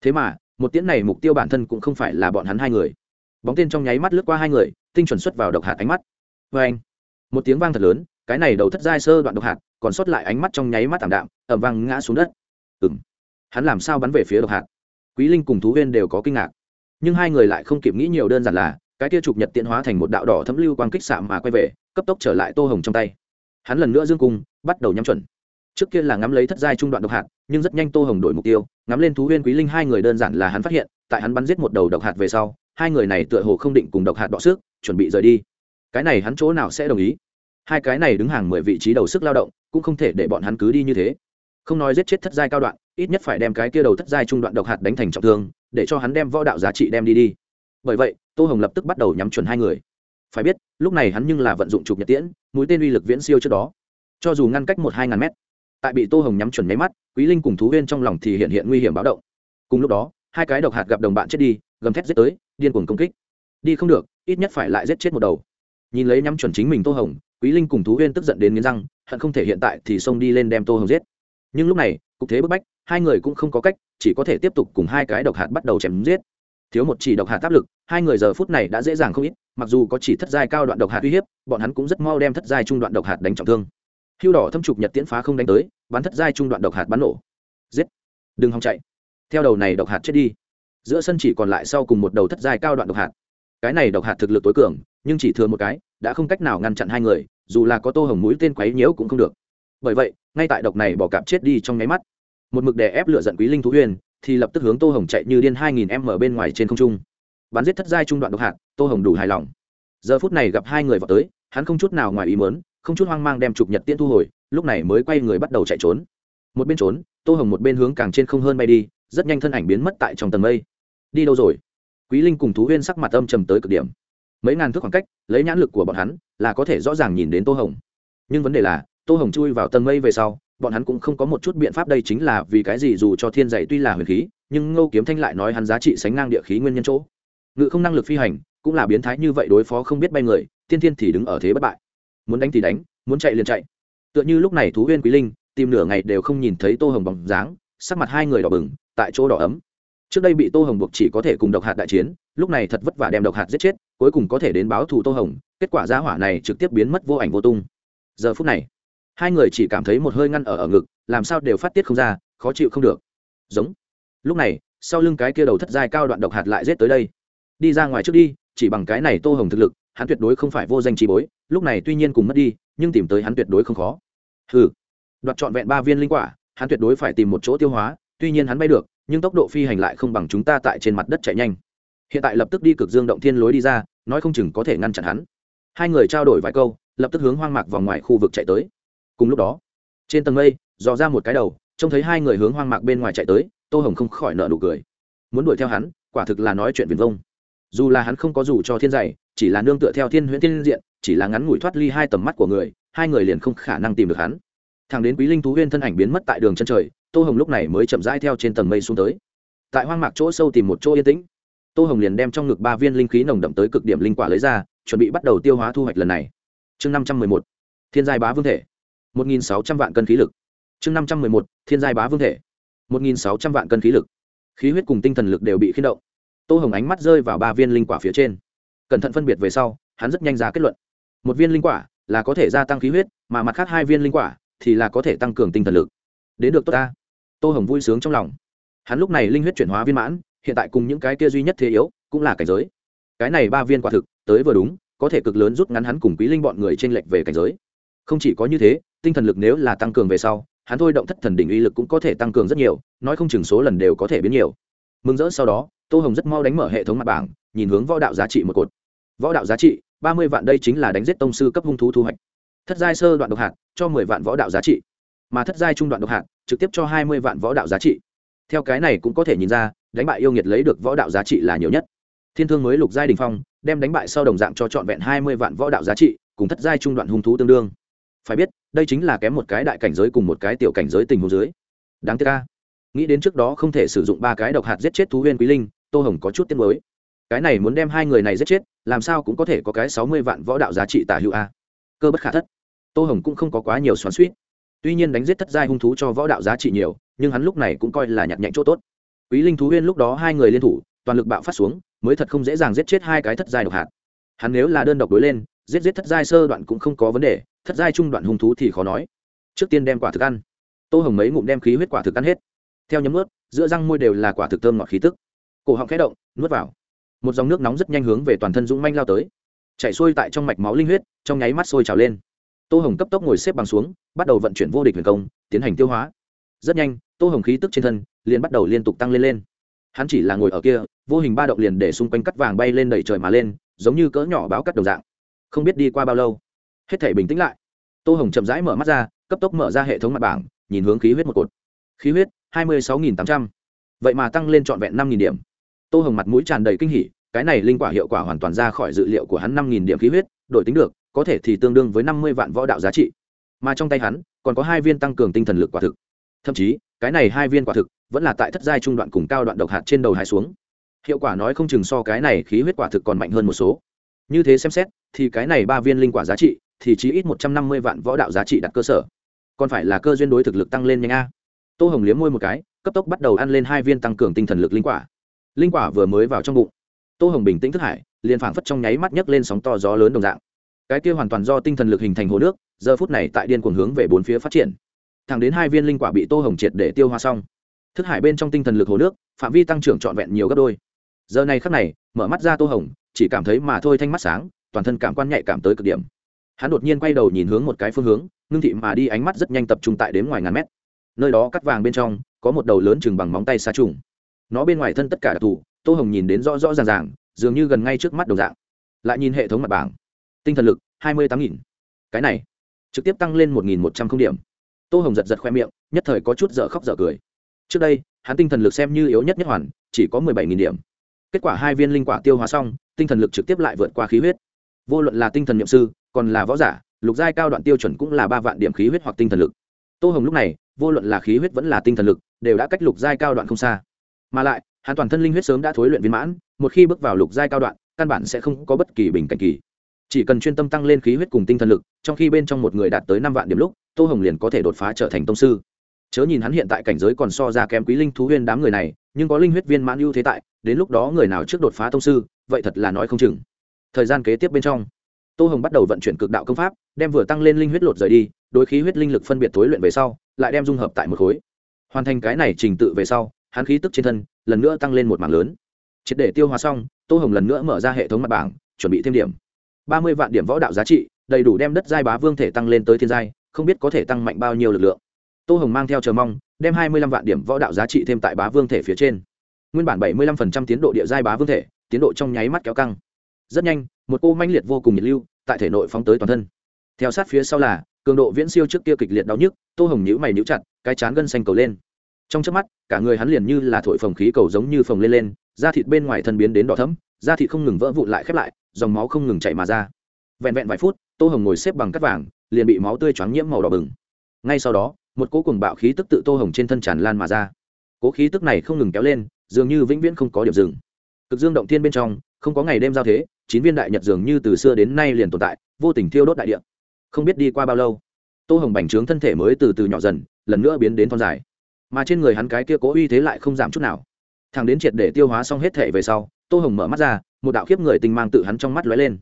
Thế mà, một tiếng này mục tiêu bản thân cũng không phải là bọn hắn hai người. Bóng tên trong nháy mắt lướt qua hai người, tinh chuẩn xuất vào độc hạt ánh mắt. Vê anh, một tiếng vang thật lớn, cái này đầu thất giai sơ đoạn độc hạt, còn sót lại ánh mắt trong nháy mắt tảm đạm ẩm vang ngã xuống đất. Ừng hắn làm sao bắn về phía độc hạt? Quý linh cùng thú huyên đều có kinh ngạc. Nhưng hai người lại không kịp nghĩ nhiều đơn giản là, cái tia trục nhật tiện hóa thành một đạo đỏ thấm lưu quang kích xạ mà quay về, cấp tốc trở lại tô hồng trong tay. Hắn lần nữa dương cung, bắt đầu nhắm chuẩn. Trước kia là ngắm lấy thất giai trung đoạn độc hạt, nhưng rất nhanh tô hồng đổi mục tiêu, ngắm lên thú huyên quý linh hai người đơn giản là hắn phát hiện, tại hắn bắn giết một đầu độc hạt về sau, hai người này tựa hồ không định cùng độc hạt đọ sức, chuẩn bị rời đi. Cái này hắn chỗ nào sẽ đồng ý? Hai cái này đứng hàng mười vị trí đầu sức lao động, cũng không thể để bọn hắn cứ đi như thế. Không nói giết chết thất giai cao đoạn ít nhất phải đem cái kia đầu thất giai trung đoạn độc hạt đánh thành trọng thương, để cho hắn đem võ đạo giá trị đem đi đi. Bởi vậy, tô hồng lập tức bắt đầu nhắm chuẩn hai người. Phải biết, lúc này hắn nhưng là vận dụng trục nhật tiễn, mũi tên uy lực viễn siêu trước đó. Cho dù ngăn cách một hai ngàn mét, tại bị tô hồng nhắm chuẩn máy mắt, quý linh cùng thú huyên trong lòng thì hiện hiện nguy hiểm báo động. Cùng lúc đó, hai cái độc hạt gặp đồng bạn chết đi, gầm thét giết tới, điên cuồng công kích. Đi không được, ít nhất phải lại giết chết một đầu. Nhìn lấy nhắm chuẩn chính mình tô hồng, quý linh cùng thú huyên tức giận đến nghiến răng, hận không thể hiện tại thì xông đi lên đem tô hồng giết. Nhưng lúc này cục thế bức bách, hai người cũng không có cách, chỉ có thể tiếp tục cùng hai cái độc hạt bắt đầu chém giết. Thiếu một chỉ độc hạt áp lực, hai người giờ phút này đã dễ dàng không ít, mặc dù có chỉ thất giai cao đoạn độc hạt uy hiếp, bọn hắn cũng rất mau đem thất giai trung đoạn độc hạt đánh trọng thương. Hưu đỏ thâm trục nhật tiễn phá không đánh tới, bắn thất giai trung đoạn độc hạt bắn nổ. Giết! Đừng hòng chạy. Theo đầu này độc hạt chết đi. Giữa sân chỉ còn lại sau cùng một đầu thất giai cao đoạn độc hạt. Cái này độc hạt thực lực tối cường, nhưng chỉ thừa một cái, đã không cách nào ngăn chặn hai người, dù là có tô hồng mũi tên quấy nhiễu cũng không được. Bởi vậy, ngay tại độc này bỏ cạp chết đi trong nháy mắt một mực đè ép lửa giận quý linh thú huyền, thì lập tức hướng tô hồng chạy như điên hai nghìn m ở bên ngoài trên không trung. Bắn giết thất giai trung đoạn độc hạt, tô hồng đủ hài lòng. Giờ phút này gặp hai người vào tới, hắn không chút nào ngoài ý mớn không chút hoang mang đem chụp nhật tiễn thu hồi, lúc này mới quay người bắt đầu chạy trốn. Một bên trốn, tô hồng một bên hướng càng trên không hơn bay đi, rất nhanh thân ảnh biến mất tại trong tầng mây. Đi đâu rồi? Quý linh cùng thú huyên sắc mặt âm trầm tới cực điểm. Mấy ngàn thước khoảng cách, lấy nhãn lực của bọn hắn, là có thể rõ ràng nhìn đến tô hồng. Nhưng vấn đề là tô hồng chui vào tầng mây về sau, bọn hắn cũng không có một chút biện pháp đây chính là vì cái gì dù cho thiên dạy tuy là huyền khí, nhưng ngô kiếm thanh lại nói hắn giá trị sánh ngang địa khí nguyên nhân chỗ. Ngự không năng lực phi hành, cũng là biến thái như vậy đối phó không biết bay người thiên thiên thì đứng ở thế bất bại. Muốn đánh thì đánh, muốn chạy liền chạy. Tựa như lúc này thú huyên quý linh, tìm nửa ngày đều không nhìn thấy tô hồng bóng dáng, sắc mặt hai người đỏ bừng, tại chỗ đỏ ấm. Trước đây bị tô hồng buộc chỉ có thể cùng độc hạt đại chiến, lúc này thật vất vả đem độc hạt giết chết, cuối cùng có thể đến báo thù tô hồng, kết quả giá hỏa này trực tiếp biến mất vô ảnh vô tung. Giờ phút này hai người chỉ cảm thấy một hơi ngăn ở ở ngực, làm sao đều phát tiết không ra, khó chịu không được. Giống. Lúc này, sau lưng cái kia đầu thất giai cao đoạn độc hạt lại rết tới đây. Đi ra ngoài trước đi, chỉ bằng cái này tô hồng thực lực, hắn tuyệt đối không phải vô danh trí bối, lúc này tuy nhiên cùng mất đi, nhưng tìm tới hắn tuyệt đối không khó. Ừ đoạt trọn vẹn ba viên linh quả, hắn tuyệt đối phải tìm một chỗ tiêu hóa, tuy nhiên hắn bay được, nhưng tốc độ phi hành lại không bằng chúng ta tại trên mặt đất chạy nhanh. Hiện tại lập tức đi cực dương động thiên lối đi ra, nói không chừng có thể ngăn chặn hắn. Hai người trao đổi vài câu, lập tức hướng hoang mạc vòng ngoài khu vực chạy tới cùng lúc đó, trên tầng mây, dò ra một cái đầu, trông thấy hai người hướng hoang mạc bên ngoài chạy tới, tô hồng không khỏi nợ nụ cười. Muốn đuổi theo hắn, quả thực là nói chuyện viền vông. Dù là hắn không có dù cho thiên dạy chỉ là nương tựa theo thiên huyễn thiên diện, chỉ là ngắn ngủi thoát ly hai tầm mắt của người, hai người liền không khả năng tìm được hắn. Thằng đến quý linh thú huyên thân ảnh biến mất tại đường chân trời, tô hồng lúc này mới chậm rãi theo trên tầng mây xuống tới. Tại hoang mạc chỗ sâu tìm một chỗ yên tĩnh, tô hồng liền đem trong ngực ba viên linh khí nồng đậm tới cực điểm linh quả lấy ra, chuẩn bị bắt đầu tiêu hóa thu hoạch lần này. Chương năm trăm mười một, thiên giai bá vương thể một nghìn sáu trăm vạn cân khí lực. Chương năm trăm mười một, thiên giai bá vương thể. một nghìn sáu trăm vạn cân khí lực. Khí huyết cùng tinh thần lực đều bị khiên động. Tô hồng ánh mắt rơi vào ba viên linh quả phía trên. Cẩn thận phân biệt về sau, hắn rất nhanh ra kết luận. Một viên linh quả là có thể gia tăng khí huyết, mà mặt khác hai viên linh quả thì là có thể tăng cường tinh thần lực. Đến được tốt ta. Tô hồng vui sướng trong lòng. Hắn lúc này linh huyết chuyển hóa viên mãn, hiện tại cùng những cái kia duy nhất thế yếu cũng là cảnh giới. Cái này ba viên quả thực, tới vừa đúng, có thể cực lớn rút ngắn hắn cùng quý linh bọn người t r ê n lệch về cảnh giới không chỉ có như thế, tinh thần lực nếu là tăng cường về sau, hắn thôi động thất thần đỉnh uy lực cũng có thể tăng cường rất nhiều, nói không chừng số lần đều có thể biến nhiều. Mừng rỡ sau đó, tô hồng rất mau đánh mở hệ thống mặt bảng, nhìn hướng võ đạo giá trị một cột. Võ đạo giá trị, ba mươi vạn đây chính là đánh giết tông sư cấp hung thú thu hoạch. Thất giai sơ đoạn độc hạt, cho mười vạn võ đạo giá trị. Mà thất giai trung đoạn độc hạt, trực tiếp cho hai mươi vạn võ đạo giá trị. Theo cái này cũng có thể nhìn ra, đánh bại yêu nghiệt lấy được võ đạo giá trị là nhiều nhất. Thiên thương mới lục giai đình phong, đem đánh bại sau đồng dạng cho trọn vẹn hai mươi vạn võ đạo giá trị, cùng thất giai trung đoạn hung thú tương đương phải biết, đây chính là kém một cái đại cảnh giới cùng một cái tiểu cảnh giới tình hồ dưới. Đáng tiếc ca nghĩ đến trước đó không thể sử dụng ba cái độc hạt giết chết thú huyên quý linh, tô hồng có chút tiết mới cái này muốn đem hai người này giết chết, làm sao cũng có thể có cái sáu mươi vạn võ đạo giá trị tả hữu a. Cơ bất khả thất. Tô hồng cũng không có quá nhiều xoắn suýt tuy nhiên đánh giết thất giai hung thú cho võ đạo giá trị nhiều, nhưng hắn lúc này cũng coi là nhặt nhạnh chỗ tốt. Quý linh thú huyên lúc đó hai người liên thủ, toàn lực bạo phát xuống, mới thật không dễ dàng giết chết hai cái thất giai độc hạt. Hắn nếu là đơn độc đối lên, giết giết thất giai sơ đoạn cũng không có vấn đề thất giai trung đoạn hung thú thì khó nói. Trước tiên đem quả thực ăn. Tô hồng mấy ngụm đem khí huyết quả thực ăn hết. Theo nhấm ướt giữa răng môi đều là quả thực thơm ngọt khí tức. Cổ họng khẽ động, nuốt vào. Một dòng nước nóng rất nhanh hướng về toàn thân dũng manh lao tới. Chạy xuôi tại trong mạch máu linh huyết, trong nháy mắt sôi trào lên. Tô hồng cấp tốc ngồi xếp bằng xuống, bắt đầu vận chuyển vô địch huyền công, tiến hành tiêu hóa. Rất nhanh, tô hồng khí tức trên thân liền bắt đầu liên tục tăng lên lên. Hắn chỉ là ngồi ở kia, vô hình ba động liền để xung quanh cắt vàng bay lên đầy trời mà lên, giống như cỡ nhỏ báo cắt đồng dạng. Không biết đi qua bao lâu hết thể bình tĩnh lại. Tô hồng chậm rãi mở mắt ra, cấp tốc mở ra hệ thống mặt bảng, nhìn hướng khí huyết một cột. Khí huyết, hai mươi sáu tám trăm. Vậy mà tăng lên trọn vẹn năm điểm. Tô hồng mặt mũi tràn đầy kinh hỉ, cái này linh quả hiệu quả hoàn toàn ra khỏi dự liệu của hắn năm điểm khí huyết, đổi tính được, có thể thì tương đương với năm mươi vạn võ đạo giá trị. Mà trong tay hắn, còn có hai viên tăng cường tinh thần lực quả thực. Thậm chí, cái này hai viên quả thực vẫn là tại thất giai trung đoạn cùng cao đoạn độc hạt trên đầu hai xuống. Hiệu quả nói không chừng so cái này khí huyết quả thực còn mạnh hơn một số. Như thế xem xét, thì cái này ba viên linh quả giá trị thì chỉ ít một trăm năm mươi vạn võ đạo giá trị đặt cơ sở. Còn phải là cơ duyên đối thực lực tăng lên nhanh a. Tô hồng liếm môi một cái, cấp tốc bắt đầu ăn lên hai viên tăng cường tinh thần lực linh quả. Linh quả vừa mới vào trong bụng. Tô hồng bình tĩnh thức hải, liền phảng phất trong nháy mắt nhấc lên sóng to gió lớn đồng dạng. Cái kia hoàn toàn do tinh thần lực hình thành hồ nước, giờ phút này tại điên cuồng hướng về bốn phía phát triển. Thẳng đến hai viên linh quả bị tô hồng triệt để tiêu hoa xong. Thức hải bên trong tinh thần lực hồ nước, phạm vi tăng trưởng trọn vẹn nhiều gấp đôi. Giờ này khắc này, mở mắt ra tô hồng, chỉ cảm thấy mà thôi thanh mắt sáng, toàn thân cảm quan nhạy cảm tới cực điểm hắn đột nhiên quay đầu nhìn hướng một cái phương hướng, ngưng thị mà đi ánh mắt rất nhanh tập trung tại đến ngoài ngàn mét. Nơi đó cắt vàng bên trong, có một đầu lớn chừng bằng móng tay xa trùng. Nó bên ngoài thân tất cả đặc thù tô hồng nhìn đến rõ rõ ràng ràng, dường như gần ngay trước mắt đồng dạng. Lại nhìn hệ thống mặt bảng. Tinh thần lực, hai mươi tám nghìn. Cái này, trực tiếp tăng lên một nghìn một trăm không điểm. Tô hồng giật giật khoe miệng, nhất thời có chút dở khóc dở cười. Trước đây, hắn tinh thần lực xem như yếu nhất nhất hoàn, chỉ có mười bảy nghìn điểm. Kết quả hai viên linh quả tiêu hóa xong, tinh thần lực trực tiếp lại vượt qua khí huyết. Vô luận là tinh thần nhậm sư còn là võ giả, lục giai cao đoạn tiêu chuẩn cũng là ba vạn điểm khí huyết hoặc tinh thần lực. Tô hồng lúc này, vô luận là khí huyết vẫn là tinh thần lực, đều đã cách lục giai cao đoạn không xa. Mà lại, hắn toàn thân linh huyết sớm đã thối luyện viên mãn, một khi bước vào lục giai cao đoạn, căn bản sẽ không có bất kỳ bình cảnh kỳ. Chỉ cần chuyên tâm tăng lên khí huyết cùng tinh thần lực, trong khi bên trong một người đạt tới năm vạn điểm lúc, tô hồng liền có thể đột phá trở thành tông sư. Chớ nhìn hắn hiện tại cảnh giới còn so ra kém quý linh thú huyên đám người này, nhưng có linh huyết viên mãn ưu thế tại, đến lúc đó người nào trước đột phá tông sư, vậy thật là nói không chừng. Thời gian kế tiếp bên trong tô hồng bắt đầu vận chuyển cực đạo công pháp, đem vừa tăng lên linh huyết lột rời đi, đối khí huyết linh lực phân biệt thối luyện về sau, lại đem dung hợp tại một khối. Hoàn thành cái này trình tự về sau, hắn khí tức trên thân lần nữa tăng lên một mảng lớn. Triệt để tiêu hóa xong, tô hồng lần nữa mở ra hệ thống mặt bảng, chuẩn bị thêm điểm. Ba mươi vạn điểm võ đạo giá trị, đầy đủ đem đất giai bá vương thể tăng lên tới thiên giai, không biết có thể tăng mạnh bao nhiêu lực lượng. Tô hồng mang theo chờ mong, đem hai mươi lăm vạn điểm võ đạo giá trị thêm tại bá vương thể phía trên. Nguyên bản bảy mươi lăm phần trăm tiến độ địa giai bá vương thể, tiến độ trong nháy mắt kéo căng. Rất nhanh một cô manh liệt vô cùng nhiệt lưu tại thể nội phóng tới toàn thân. Theo sát phía sau là, cường độ viễn siêu trước kia kịch liệt đau nhức, tô hồng nhíu mày nhíu chặt, cái chán gân xanh cầu lên. Trong chớp mắt, cả người hắn liền như là thổi phồng khí cầu giống như phồng lên lên, da thịt bên ngoài thân biến đến đỏ thẫm, da thịt không ngừng vỡ vụn lại khép lại, dòng máu không ngừng chảy mà ra. Vẹn vẹn vài phút, tô hồng ngồi xếp bằng cắt vàng, liền bị máu tươi choáng nhiễm màu đỏ bừng. Ngay sau đó, một cỗ cùng bạo khí tức tự tô hồng trên thân tràn lan mà ra. Cỗ khí tức này không ngừng kéo lên, dường như vĩnh viễn không có điểm dừng. Cực dương động thiên bên trong không có ngày đêm giao thế, chín viên đại nhật dường như từ xưa đến nay liền tồn tại, vô tình thiêu đốt đại địa. Không biết đi qua bao lâu, tô hồng bành trướng thân thể mới từ từ nhỏ dần, lần nữa biến đến thon dài. Mà trên người hắn cái kia cố uy thế lại không giảm chút nào. Thằng đến triệt để tiêu hóa xong hết thể về sau, tô hồng mở mắt ra, một đạo khiếp người tinh mang tự hắn trong mắt lóe lên.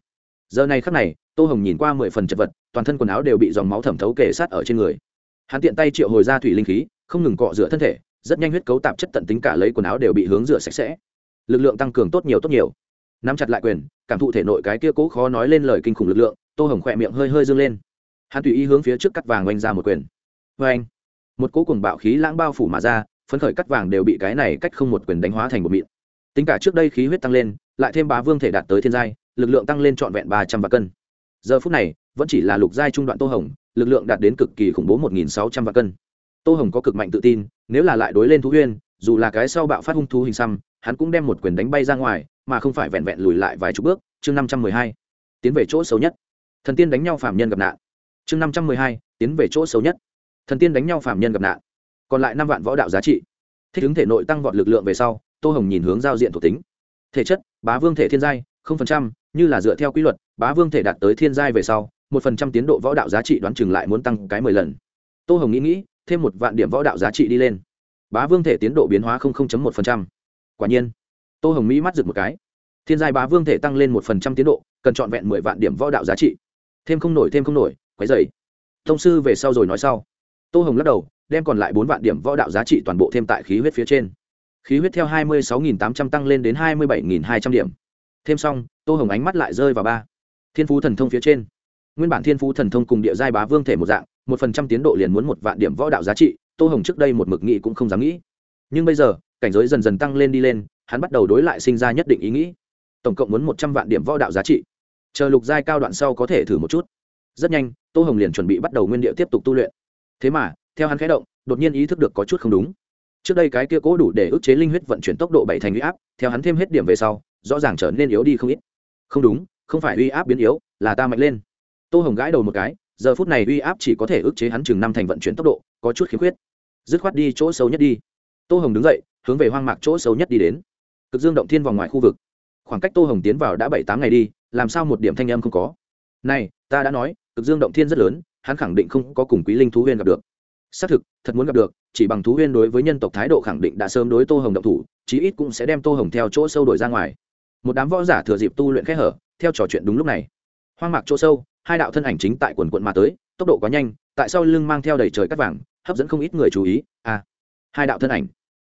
Giờ này khắc này, tô hồng nhìn qua mười phần chật vật, toàn thân quần áo đều bị dòng máu thẩm thấu kể sát ở trên người. Hắn tiện tay triệu hồi ra thủy linh khí, không ngừng cọ rửa thân thể, rất nhanh huyết cấu tạp chất tận tính cả lấy quần áo đều bị hướng rửa sạch sẽ. Lực lượng tăng cường tốt nhiều tốt nhiều nắm chặt lại quyền, cảm thụ thể nội cái kia cố khó nói lên lời kinh khủng lực lượng, tô hồng khỏe miệng hơi hơi dâng lên. Hắn tùy ý hướng phía trước cắt vàng oanh ra một quyền. Vê anh một cố cùng bạo khí lãng bao phủ mà ra, phấn khởi cắt vàng đều bị cái này cách không một quyền đánh hóa thành một mịn. Tính cả trước đây khí huyết tăng lên, lại thêm bá vương thể đạt tới thiên giai, lực lượng tăng lên trọn vẹn ba trăm vạn cân. Giờ phút này, vẫn chỉ là lục giai trung đoạn tô hồng, lực lượng đạt đến cực kỳ khủng bố một nghìn sáu trăm vạn cân. Tô hồng có cực mạnh tự tin, nếu là lại đối lên thú huyên, dù là cái sau bạo phát hung thú hình xăm hắn cũng đem một quyền đánh bay ra ngoài, mà không phải vẹn vẹn lùi lại vài chục bước, chương năm trăm mười hai, tiến về chỗ xấu nhất. Thần tiên đánh nhau phạm nhân gặp nạn. Chương năm trăm mười hai, tiến về chỗ xấu nhất. Thần tiên đánh nhau phạm nhân gặp nạn. Còn lại năm vạn võ đạo giá trị. Thích ứng thể nội tăng vọt lực lượng về sau, tô hồng nhìn hướng giao diện thuộc tính. Thể chất, bá vương thể thiên giai, không phần trăm, như là dựa theo quy luật, bá vương thể đạt tới thiên giai về sau, một phần trăm tiến độ võ đạo giá trị đoán chừng lại muốn tăng cái mười lần. Tô hồng nghĩ nghĩ, thêm một vạn điểm võ đạo giá trị đi lên. Bá vương thể tiến độ biến hóa một phần trăm quả nhiên. Tô hồng mỹ mắt rực một cái. Thiên giai bá vương thể tăng lên một phần trăm tiến độ, cần trọn vẹn mười vạn điểm võ đạo giá trị. Thêm không nổi, thêm không nổi, quấy dày thông sư về sau rồi nói sau. Tô hồng lắc đầu, đem còn lại bốn vạn điểm võ đạo giá trị toàn bộ thêm tại khí huyết phía trên. Khí huyết theo hai mươi sáu tám trăm tăng lên đến hai mươi bảy hai trăm điểm. Thêm xong, tô hồng ánh mắt lại rơi vào ba. Thiên phú thần thông phía trên. Nguyên bản thiên phú thần thông cùng địa giai bá vương thể một dạng, một phần trăm tiến độ liền muốn một vạn điểm võ đạo giá trị, tô hồng trước đây một mực nghị cũng không dám nghĩ. Nhưng bây giờ cảnh giới dần dần tăng lên đi lên, hắn bắt đầu đối lại sinh ra nhất định ý nghĩ. Tổng cộng muốn một trăm vạn điểm võ đạo giá trị. Chờ lục giai cao đoạn sau có thể thử một chút. Rất nhanh, tô hồng liền chuẩn bị bắt đầu nguyên điệu tiếp tục tu luyện. Thế mà, theo hắn khẽ động, đột nhiên ý thức được có chút không đúng. Trước đây cái kia cố đủ để ức chế linh huyết vận chuyển tốc độ bảy thành uy áp, theo hắn thêm hết điểm về sau, rõ ràng trở nên yếu đi không ít. Không đúng, không phải uy áp biến yếu, là ta mạnh lên. Tô hồng gãi đầu một cái, giờ phút này uy áp chỉ có thể ức chế hắn chừng năm thành vận chuyển tốc độ, có chút khiếm khuyết. Dứt khoát đi chỗ sâu nhất đi. Tô hồng đứng dậy hướng về hoang mạc chỗ sâu nhất đi đến. Cực dương động thiên vòng ngoài khu vực. Khoảng cách tô hồng tiến vào đã bảy tám ngày đi, làm sao một điểm thanh âm không có? Này, ta đã nói, cực dương động thiên rất lớn, hắn khẳng định không có cùng quý linh thú huyên gặp được. Xác thực, thật muốn gặp được, chỉ bằng thú huyên đối với nhân tộc thái độ khẳng định đã sớm đối tô hồng động thủ, chí ít cũng sẽ đem tô hồng theo chỗ sâu đổi ra ngoài. Một đám võ giả thừa dịp tu luyện khẽ hở, theo trò chuyện đúng lúc này. Hoang mạc chỗ sâu, hai đạo thân ảnh chính tại quần quận mà tới, tốc độ quá nhanh, tại sao lưng mang theo đầy trời cắt vàng, hấp dẫn không ít người chú ý. À hai đạo thân ảnh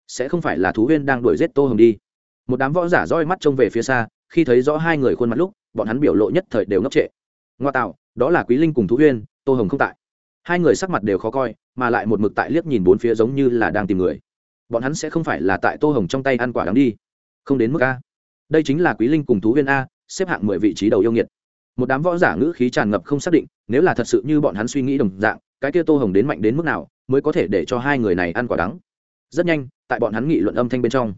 sẽ không phải là thú huyên đang đuổi giết tô hồng đi. Một đám võ giả roi mắt trông về phía xa, khi thấy rõ hai người khuôn mặt lúc, bọn hắn biểu lộ nhất thời đều ngốc trệ. Ngoa tạo, đó là quý linh cùng thú huyên, tô hồng không tại. Hai người sắc mặt đều khó coi, mà lại một mực tại liếc nhìn bốn phía giống như là đang tìm người. Bọn hắn sẽ không phải là tại tô hồng trong tay ăn quả đáng đi. Không đến mức a. Đây chính là quý linh cùng thú huyên a, xếp hạng mười vị trí đầu yêu nghiệt. Một đám võ giả ngữ khí tràn ngập không xác định, nếu là thật sự như bọn hắn suy nghĩ đồng dạng, cái kia tô hồng đến mạnh đến mức nào, mới có thể để cho hai người này ăn quả đắng rất nhanh, tại bọn hắn nghị luận âm thanh bên trong,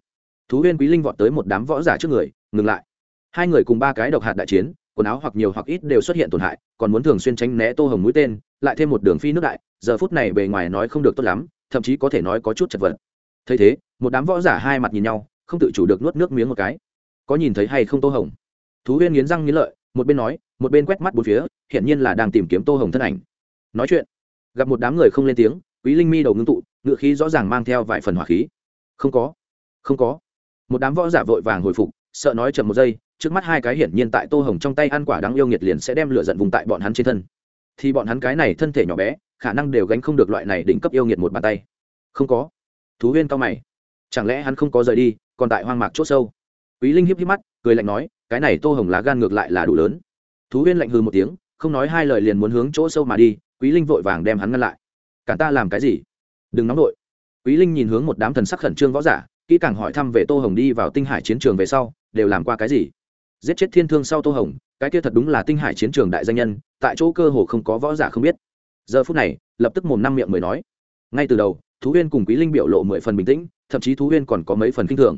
thú huyên quý linh vọt tới một đám võ giả trước người, ngừng lại. Hai người cùng ba cái độc hạt đại chiến, quần áo hoặc nhiều hoặc ít đều xuất hiện tổn hại, còn muốn thường xuyên tránh né tô hồng mũi tên, lại thêm một đường phi nước đại, giờ phút này bề ngoài nói không được tốt lắm, thậm chí có thể nói có chút chật vật. Thấy thế, một đám võ giả hai mặt nhìn nhau, không tự chủ được nuốt nước miếng một cái. Có nhìn thấy hay không tô hồng? Thú huyên nghiến răng nghiến lợi, một bên nói, một bên quét mắt bốn phía, hiển nhiên là đang tìm kiếm tô hồng thân ảnh. Nói chuyện, gặp một đám người không lên tiếng quý linh mi đầu ngưng tụ, ngựa khí rõ ràng mang theo vài phần hỏa khí. Không có không có. Một đám võ giả vội vàng hồi phục, sợ nói chậm một giây, trước mắt hai cái hiển nhiên tại tô hồng trong tay ăn quả đáng yêu nghiệt liền sẽ đem lửa giận vùng tại bọn hắn trên thân. Thì bọn hắn cái này thân thể nhỏ bé, khả năng đều gánh không được loại này đỉnh cấp yêu nghiệt một bàn tay. Không có. Thú huyên cao mày. Chẳng lẽ hắn không có rời đi, còn tại hoang mạc c h ỗ sâu? Quý linh hiếp hiếp mắt, cười lạnh nói, cái này tô hồng lá gan ngược lại là đủ lớn. Thú huyên lạnh hư một tiếng, không nói hai lời liền muốn hướng chỗ sâu mà đi, quý linh vội vàng đem hắn ngăn lại cả ta làm cái gì? Đừng nóng vội quý linh nhìn hướng một đám thần sắc khẩn trương võ giả, kỹ càng hỏi thăm về tô hồng đi vào tinh hải chiến trường về sau, đều làm qua cái gì? Giết chết thiên thương sau tô hồng, cái kia thật đúng là tinh hải chiến trường đại danh nhân, tại chỗ cơ hồ không có võ giả không biết. Giờ phút này, lập tức mồm năm miệng mới nói. Ngay từ đầu, thú huyên cùng quý linh biểu lộ mười phần bình tĩnh, thậm chí thú huyên còn có mấy phần k i n h thường.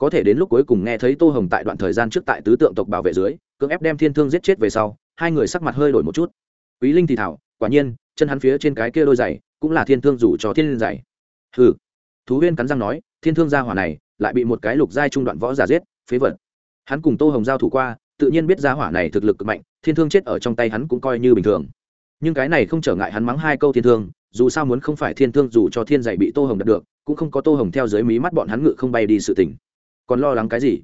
Có thể đến lúc cuối cùng nghe thấy tô hồng tại đoạn thời gian trước tại tứ tượng tộc bảo vệ dưới, cưỡng ép đem thiên thương giết chết về sau, hai người sắc mặt hơi đổi một chút. Quý linh thì thảo, quả nhiên chân hắn phía trên cái kia đôi giày, cũng là thiên thương rủ cho thiên liên giày. Hừ. Thú huyên cắn răng nói, thiên thương gia hỏa này, lại bị một cái lục giai trung đoạn võ giả giết, phế vật. Hắn cùng tô hồng giao thủ qua, tự nhiên biết gia hỏa này thực lực cực mạnh, thiên thương chết ở trong tay hắn cũng coi như bình thường. Nhưng cái này không trở ngại hắn mắng hai câu thiên thương, dù sao muốn không phải thiên thương dù cho thiên dạy bị tô hồng đặt được, cũng không có tô hồng theo dưới mí mắt bọn hắn ngự không bay đi sự tỉnh còn lo lắng cái gì?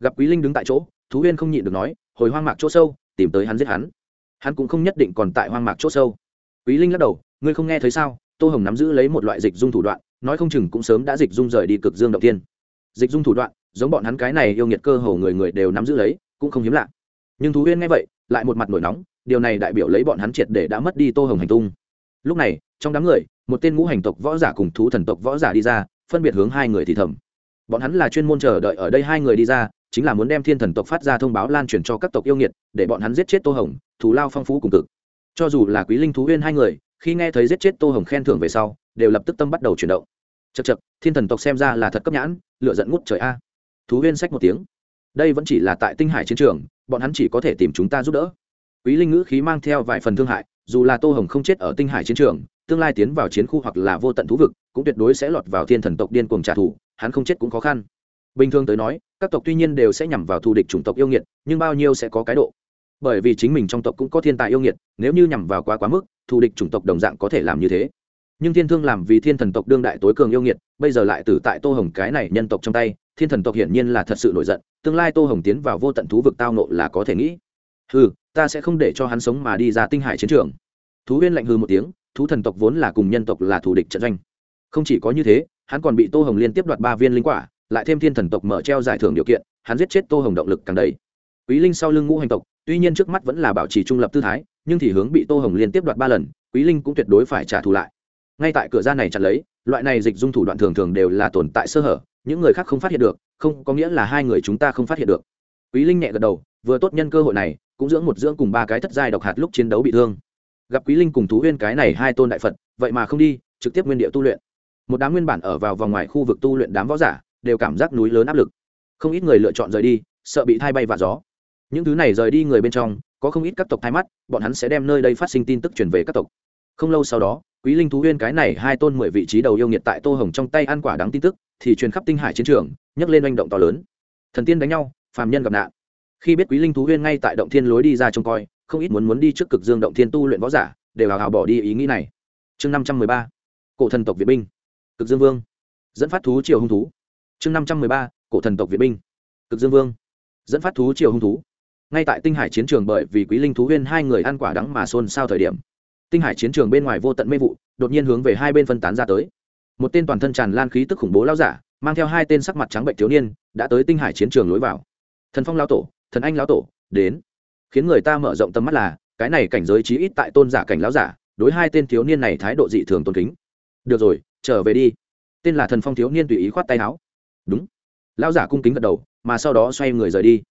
Gặp quý linh đứng tại chỗ, thú huyên không nhịn được nói, hồi hoang mạc chỗ sâu, tìm tới hắn giết hắn. Hắn cũng không nhất định còn tại hoang mạc chỗ sâu quý linh lắc đầu, ngươi không nghe thấy sao? Tô hồng nắm giữ lấy một loại dịch dung thủ đoạn, nói không chừng cũng sớm đã dịch dung rời đi cực dương động tiên dịch dung thủ đoạn, giống bọn hắn cái này yêu nghiệt cơ hồ người người đều nắm giữ lấy, cũng không hiếm lạ. Nhưng thú huyên nghe vậy, lại một mặt nổi nóng, điều này đại biểu lấy bọn hắn triệt để đã mất đi tô hồng hành tung. Lúc này, trong đám người, một tên ngũ hành tộc võ giả cùng thú thần tộc võ giả đi ra, phân biệt hướng hai người thì thầm. Bọn hắn là chuyên môn chờ đợi ở đây hai người đi ra, chính là muốn đem thiên thần tộc phát ra thông báo lan truyền cho các tộc yêu nghiệt, để bọn hắn giết chết tô hồng, thù lao phong phú cùng cực cho dù là quý linh thú huyên hai người, khi nghe thấy giết chết tô hồng khen thưởng về sau, đều lập tức tâm bắt đầu chuyển động. Chật chật thiên thần tộc xem ra là thật cấp nhãn lựa dẫn ngút trời a. Thú huyên sách một tiếng. Đây vẫn chỉ là tại tinh hải chiến trường, bọn hắn chỉ có thể tìm chúng ta giúp đỡ. Quý linh ngữ khí mang theo vài phần thương hại, dù là tô hồng không chết ở tinh hải chiến trường, tương lai tiến vào chiến khu hoặc là vô tận thú vực, cũng tuyệt đối sẽ lọt vào thiên thần tộc điên cuồng trả thù, hắn không chết cũng khó khăn. Bình thường tới nói, các tộc tuy nhiên đều sẽ nhằm vào thù địch chủng tộc yêu nghiệt, nhưng bao nhiêu sẽ có cái độ bởi vì chính mình trong tộc cũng có thiên tài yêu nghiệt, nếu như nhằm vào quá quá mức, thù địch chủng tộc đồng dạng có thể làm như thế. Nhưng thiên thương làm vì thiên thần tộc đương đại tối cường yêu nghiệt, bây giờ lại tử tại tô hồng cái này nhân tộc trong tay, thiên thần tộc hiển nhiên là thật sự nổi giận, tương lai tô hồng tiến vào vô tận thú vực tao nộ là có thể nghĩ. Hừ, ta sẽ không để cho hắn sống mà đi ra tinh hải chiến trường. Thú huyên lạnh hư một tiếng, thú thần tộc vốn là cùng nhân tộc là thù địch trận doanh. Không chỉ có như thế, hắn còn bị tô hồng liên tiếp đoạt ba viên linh quả, lại thêm thiên thần tộc mở treo giải thưởng điều kiện, hắn giết chết tô hồng động lực càng đầy. Quý linh sau lưng ngũ hành tộc tuy nhiên trước mắt vẫn là bảo trì trung lập tư thái, nhưng thì hướng bị tô hồng liên tiếp đoạt ba lần, quý linh cũng tuyệt đối phải trả thù lại. Ngay tại cửa ra này chặt lấy, loại này dịch dung thủ đoạn thường thường đều là tồn tại sơ hở, những người khác không phát hiện được, không, có nghĩa là hai người chúng ta không phát hiện được. Quý linh nhẹ gật đầu, vừa tốt nhân cơ hội này, cũng dưỡng một dưỡng cùng ba cái thất giai độc hạt lúc chiến đấu bị thương. Gặp quý linh cùng thú huyên cái này hai tôn đại phật, vậy mà không đi, trực tiếp nguyên địa tu luyện. Một đám nguyên bản ở vào vòng ngoài khu vực tu luyện đám võ giả, đều cảm giác núi lớn áp lực. Không ít người lựa chọn rời đi, sợ bị thay bay và gió những thứ này rời đi người bên trong, có không ít các tộc thay mắt, bọn hắn sẽ đem nơi đây phát sinh tin tức truyền về các tộc. Không lâu sau đó, quý linh thú huyên cái này hai tôn mười vị trí đầu yêu nghiệt tại tô hồng trong tay ăn quả đáng tin tức, thì truyền khắp tinh hải chiến trường, nhấc lên oanh động to lớn. Thần tiên đánh nhau, phàm nhân gặp nạn. Khi biết quý linh thú huyên ngay tại động thiên lối đi ra trông coi, không ít muốn muốn đi trước cực dương động thiên tu luyện võ giả, đều hào hào bỏ đi ý nghĩ này. Chương năm trăm mười ba, cổ thần tộc việt binh. Cực dương vương. Dẫn phát thú triều hung thú. Chương năm trăm mười ba, cổ thần tộc việt binh. Cực dương vương. Dẫn phát thú triều hung thú ngay tại tinh hải chiến trường bởi vì quý linh thú huyên hai người ăn quả đắng mà xôn xao thời điểm, tinh hải chiến trường bên ngoài vô tận mê vụ đột nhiên hướng về hai bên phân tán ra tới. Một tên toàn thân tràn lan khí tức khủng bố lao giả, mang theo hai tên sắc mặt trắng bệnh thiếu niên, đã tới tinh hải chiến trường lối vào. Thần phong lao tổ, thần anh lao tổ, đến. Khiến người ta mở rộng tầm mắt là, cái này cảnh giới chí ít tại tôn giả cảnh lão giả, đối hai tên thiếu niên này thái độ dị thường tôn kính. Được rồi, trở về đi. Tên là thần phong thiếu niên tùy ý khoát tay áo. Đúng. Lão giả cung kính gật đầu, mà sau đó xoay người rời đi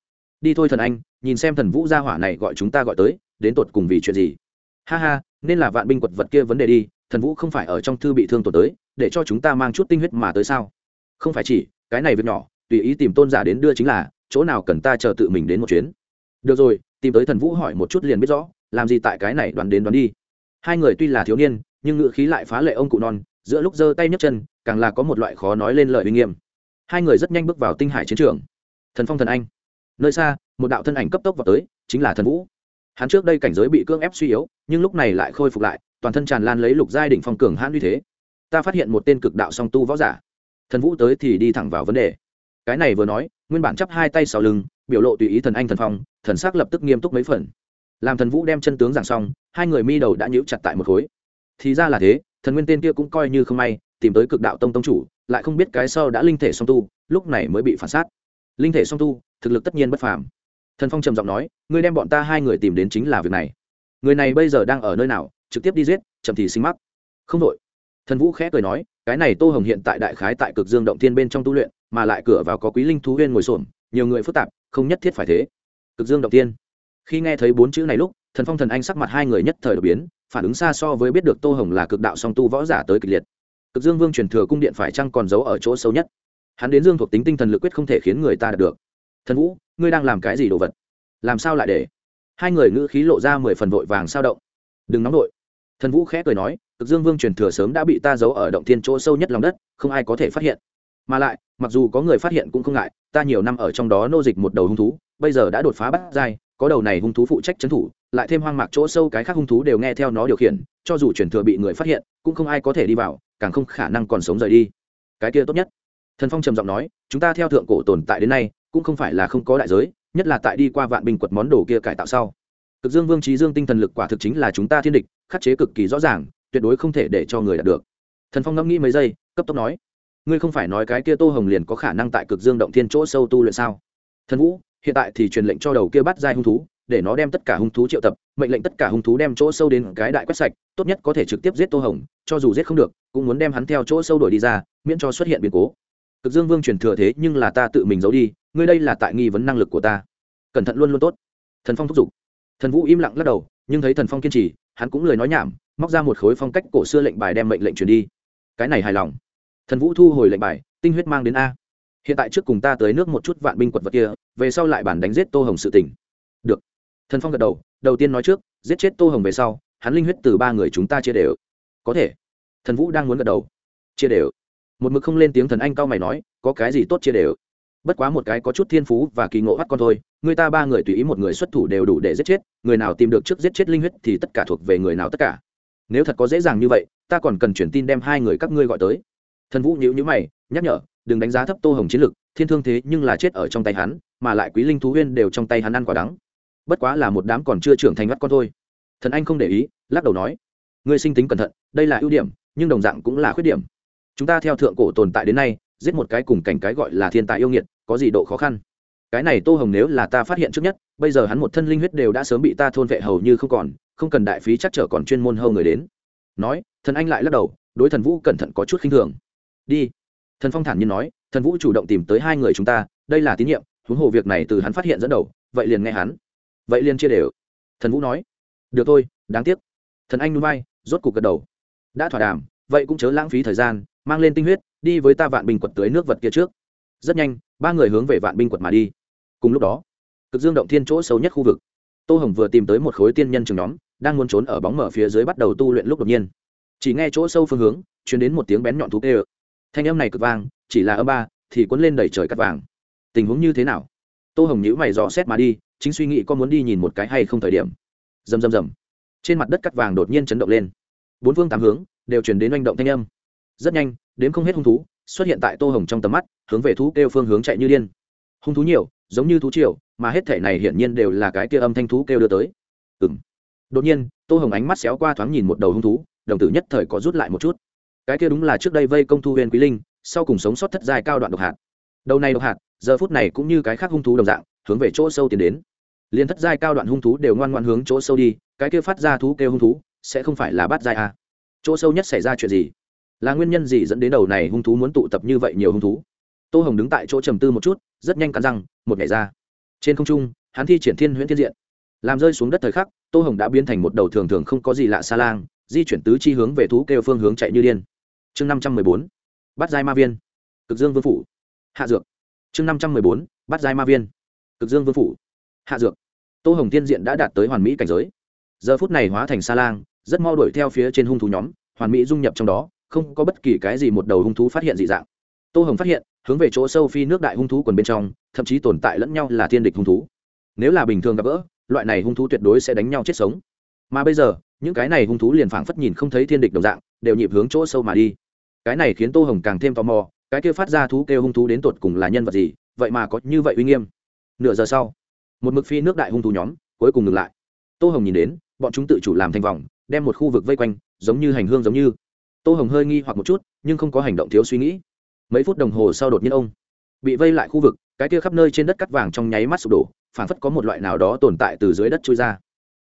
đi thôi thần anh, nhìn xem thần vũ gia hỏa này gọi chúng ta gọi tới, đến tột cùng vì chuyện gì? Ha ha, nên là vạn binh quật vật kia vấn đề đi, thần vũ không phải ở trong thư bị thương tổn tới, để cho chúng ta mang chút tinh huyết mà tới sao? Không phải chỉ, cái này việc nhỏ, tùy ý tìm tôn giả đến đưa chính là, chỗ nào cần ta chờ tự mình đến một chuyến. Được rồi, tìm tới thần vũ hỏi một chút liền biết rõ, làm gì tại cái này đoán đến đoán đi. Hai người tuy là thiếu niên, nhưng ngự khí lại phá lệ ông cụ non, giữa lúc giơ tay nhấc chân, càng là có một loại khó nói lên lời uy nghiêm. Hai người rất nhanh bước vào tinh hải chiến trường. Thần phong thần anh nơi xa, một đạo thân ảnh cấp tốc vào tới, chính là thần vũ. Hắn trước đây cảnh giới bị cưỡng ép suy yếu, nhưng lúc này lại khôi phục lại, toàn thân tràn lan lấy lục giai đỉnh phong cường hãn uy thế. Ta phát hiện một tên cực đạo song tu võ giả. Thần vũ tới thì đi thẳng vào vấn đề. Cái này vừa nói, nguyên bản chắp hai tay sau lưng, biểu lộ tùy ý thần anh thần phong, thần sắc lập tức nghiêm túc mấy phần. Làm thần vũ đem chân tướng giảng xong, hai người mi đầu đã nhíu chặt tại một khối. Thì ra là thế, thần nguyên tên kia cũng coi như không may, tìm tới cực đạo tông tông chủ, lại không biết cái sau đã linh thể song tu, lúc này mới bị phản sát. Linh thể song tu thực lực tất nhiên bất phàm. Thần phong trầm giọng nói, ngươi đem bọn ta hai người tìm đến chính là việc này. Người này bây giờ đang ở nơi nào, trực tiếp đi giết, chậm thì sinh mắc. Không đội. Thần vũ khẽ cười nói, cái này tô hồng hiện tại đại khái tại cực dương động thiên bên trong tu luyện, mà lại cửa vào có quý linh thú huyên ngồi xổm, nhiều người phức tạp, không nhất thiết phải thế. Cực dương động thiên. Khi nghe thấy bốn chữ này lúc, thần phong thần anh sắc mặt hai người nhất thời đột biến, phản ứng xa so với biết được tô hồng là cực đạo song tu võ giả tới kịch liệt. Cực dương vương truyền thừa cung điện phải chăng còn giấu ở chỗ sâu nhất? Hắn đến dương thuộc tính tinh thần lực quyết không thể khiến người ta đạt được thần vũ, ngươi đang làm cái gì đồ vật? Làm sao lại để? Hai người ngữ khí lộ ra mười phần vội vàng sao động. Đừng nóng vội. Thần vũ khẽ cười nói, cực dương vương truyền thừa sớm đã bị ta giấu ở động thiên chỗ sâu nhất lòng đất, không ai có thể phát hiện. Mà lại, mặc dù có người phát hiện cũng không ngại, ta nhiều năm ở trong đó nô dịch một đầu hung thú, bây giờ đã đột phá bắt dai có đầu này hung thú phụ trách trấn thủ, lại thêm hoang mạc chỗ sâu cái khác hung thú đều nghe theo nó điều khiển, cho dù truyền thừa bị người phát hiện, cũng không ai có thể đi vào, càng không khả năng còn sống rời đi. Cái kia tốt nhất. Thần phong trầm giọng nói, chúng ta theo thượng cổ tồn tại đến nay cũng không phải là không có đại giới, nhất là tại đi qua vạn binh quật món đồ kia cải tạo sau. Cực dương vương trí dương tinh thần lực quả thực chính là chúng ta thiên địch, khắc chế cực kỳ rõ ràng, tuyệt đối không thể để cho người đạt được. Thần phong ngẫm nghĩ mấy giây, cấp tốc nói, ngươi không phải nói cái kia tô hồng liền có khả năng tại cực dương động thiên chỗ sâu tu luyện sao? Thần vũ, hiện tại thì truyền lệnh cho đầu kia bắt giai hung thú, để nó đem tất cả hung thú triệu tập, mệnh lệnh tất cả hung thú đem chỗ sâu đến cái đại quét sạch, tốt nhất có thể trực tiếp giết tô hồng, cho dù giết không được, cũng muốn đem hắn theo chỗ sâu đổi đi ra, miễn cho xuất hiện biến cố. Cực dương vương truyền thừa thế nhưng là ta tự mình giấu đi ngươi đây là tại nghi vấn năng lực của ta. Cẩn thận luôn luôn tốt. Thần phong thúc giục. Thần vũ im lặng lắc đầu, nhưng thấy thần phong kiên trì, hắn cũng lời nói nhảm, móc ra một khối phong cách cổ xưa lệnh bài đem mệnh lệnh truyền đi. Cái này hài lòng. Thần vũ thu hồi lệnh bài, tinh huyết mang đến a. Hiện tại trước cùng ta tới nước một chút vạn binh quật vật kia, về sau lại bản đánh giết tô hồng sự tỉnh được. Thần phong gật đầu đầu tiên nói trước, giết chết tô hồng về sau, hắn linh huyết từ ba người chúng ta chia đều. Có thể. Thần vũ đang muốn gật đầu. Chia đều. Một mực không lên tiếng thần anh cao mày nói, có cái gì tốt chia đều? Bất quá một cái có chút thiên phú và kỳ ngộ bắt con thôi, người ta ba người tùy ý một người xuất thủ đều đủ để giết chết, người nào tìm được trước giết chết linh huyết thì tất cả thuộc về người nào tất cả. Nếu thật có dễ dàng như vậy, ta còn cần chuyển tin đem hai người các ngươi gọi tới. Thần vũ nhữ nhữ mày, nhắc nhở, đừng đánh giá thấp tô hồng chiến lực, thiên thương thế nhưng là chết ở trong tay hắn, mà lại quý linh thú huyên đều trong tay hắn ăn quả đắng. Bất quá là một đám còn chưa trưởng thành mắt con thôi. Thần anh không để ý, lắc đầu nói, ngươi sinh tính cẩn thận, đây là ưu điểm, nhưng đồng dạng cũng là khuyết điểm. Chúng ta theo thượng cổ tồn tại đến nay, giết một cái cùng cảnh cái gọi là thiên tài yêu nghiệt có gì độ khó khăn? Cái này tô hồng nếu là ta phát hiện trước nhất, bây giờ hắn một thân linh huyết đều đã sớm bị ta thôn vệ hầu như không còn, không cần đại phí chắc trở còn chuyên môn hầu người đến. Nói, thần anh lại lắc đầu, đối thần vũ cẩn thận có chút khinh thường. Đi. Thần phong thản nhiên nói, thần vũ chủ động tìm tới hai người chúng ta, đây là tín nhiệm, huống hồ việc này từ hắn phát hiện dẫn đầu, vậy liền nghe hắn. Vậy liền chia đều. Thần vũ nói, được thôi, đáng tiếc. Thần anh núi bay rốt cục gật đầu. Đã thỏa đàm, vậy cũng chớ lãng phí thời gian, mang lên tinh huyết, đi với ta vạn bình quật tưới nước vật kia trước. Rất nhanh ba người hướng về vạn binh quật mà đi. Cùng lúc đó, cực dương động thiên chỗ sâu nhất khu vực, tô hồng vừa tìm tới một khối tiên nhân trường nhóm, đang muốn trốn ở bóng mở phía dưới bắt đầu tu luyện lúc đột nhiên. Chỉ nghe chỗ sâu phương hướng chuyển đến một tiếng bén nhọn thú tê ơ thanh âm này cực vang, chỉ là âm ba, thì cuốn lên đầy trời cắt vàng. Tình huống như thế nào? Tô hồng nhữ mày dò xét mà đi, chính suy nghĩ có muốn đi nhìn một cái hay không thời điểm. Rầm rầm rầm. Trên mặt đất cắt vàng đột nhiên chấn động lên. Bốn phương tám hướng đều chuyển đến oanh động thanh âm. Rất nhanh, đến không hết hung thú xuất hiện tại tô hồng trong tầm mắt, hướng về thú kêu phương hướng chạy như điên. Hung thú nhiều, giống như thú triều, mà hết thể này hiển nhiên đều là cái kia âm thanh thú kêu đưa tới. Ừ m đột nhiên, tô hồng ánh mắt xéo qua thoáng nhìn một đầu hung thú, đồng tử nhất thời có rút lại một chút. Cái kia đúng là trước đây vây công thu huyền quý linh, sau cùng sống sót thất dài cao đoạn độc hạt. Đầu này độc hạt, giờ phút này cũng như cái khác hung thú đồng dạng, hướng về chỗ sâu tiến đến. Liền thất giai cao đoạn hung thú đều ngoan ngoan hướng chỗ sâu đi, cái kia phát ra thú kêu hung thú, sẽ không phải là bắt giai à. chỗ sâu nhất xảy ra chuyện gì? Là nguyên nhân gì dẫn đến đầu này hung thú muốn tụ tập như vậy nhiều hung thú? Tô hồng đứng tại chỗ trầm tư một chút, rất nhanh cắn răng, một ngày ra. Trên không trung, hắn thi triển thiên huyễn thiên diện. Làm rơi xuống đất thời khắc, tô hồng đã biến thành một đầu thường thường không có gì lạ xa lang, di chuyển tứ chi hướng về thú kêu phương hướng chạy như điên. Chương năm trăm mười bốn, bắt giai ma viên. Cực dương vương phủ. Hạ dược. Chương năm trăm mười bốn, bắt giai ma viên. Cực dương vương phủ. Hạ dược. Tô hồng tiên diện đã đạt tới hoàn mỹ cảnh giới. Giờ phút này hóa thành sa lang, rất mau đuổi theo phía trên hung thú nhóm, hoàn mỹ dung nhập trong đó không có bất kỳ cái gì một đầu hung thú phát hiện dị dạng. Tô hồng phát hiện, hướng về chỗ sâu phi nước đại hung thú quần bên trong, thậm chí tồn tại lẫn nhau là thiên địch hung thú. Nếu là bình thường gặp gỡ, loại này hung thú tuyệt đối sẽ đánh nhau chết sống. Mà bây giờ, những cái này hung thú liền phảng phất nhìn không thấy thiên địch đồng dạng, đều nhịp hướng chỗ sâu mà đi. Cái này khiến tô hồng càng thêm tò mò, cái kia phát ra thú kêu hung thú đến tột cùng là nhân vật gì, vậy mà có như vậy uy nghiêm. Nửa giờ sau, một mực phi nước đại hung thú nhóm cuối cùng ngừng lại. Tô hồng nhìn đến, bọn chúng tự chủ làm thành vòng, đem một khu vực vây quanh, giống như hành hương giống như tô hồng hơi nghi hoặc một chút, nhưng không có hành động thiếu suy nghĩ. Mấy phút đồng hồ sau đột nhiên ông bị vây lại khu vực, cái kia khắp nơi trên đất cắt vàng trong nháy mắt sụp đổ phản phất có một loại nào đó tồn tại từ dưới đất trôi ra.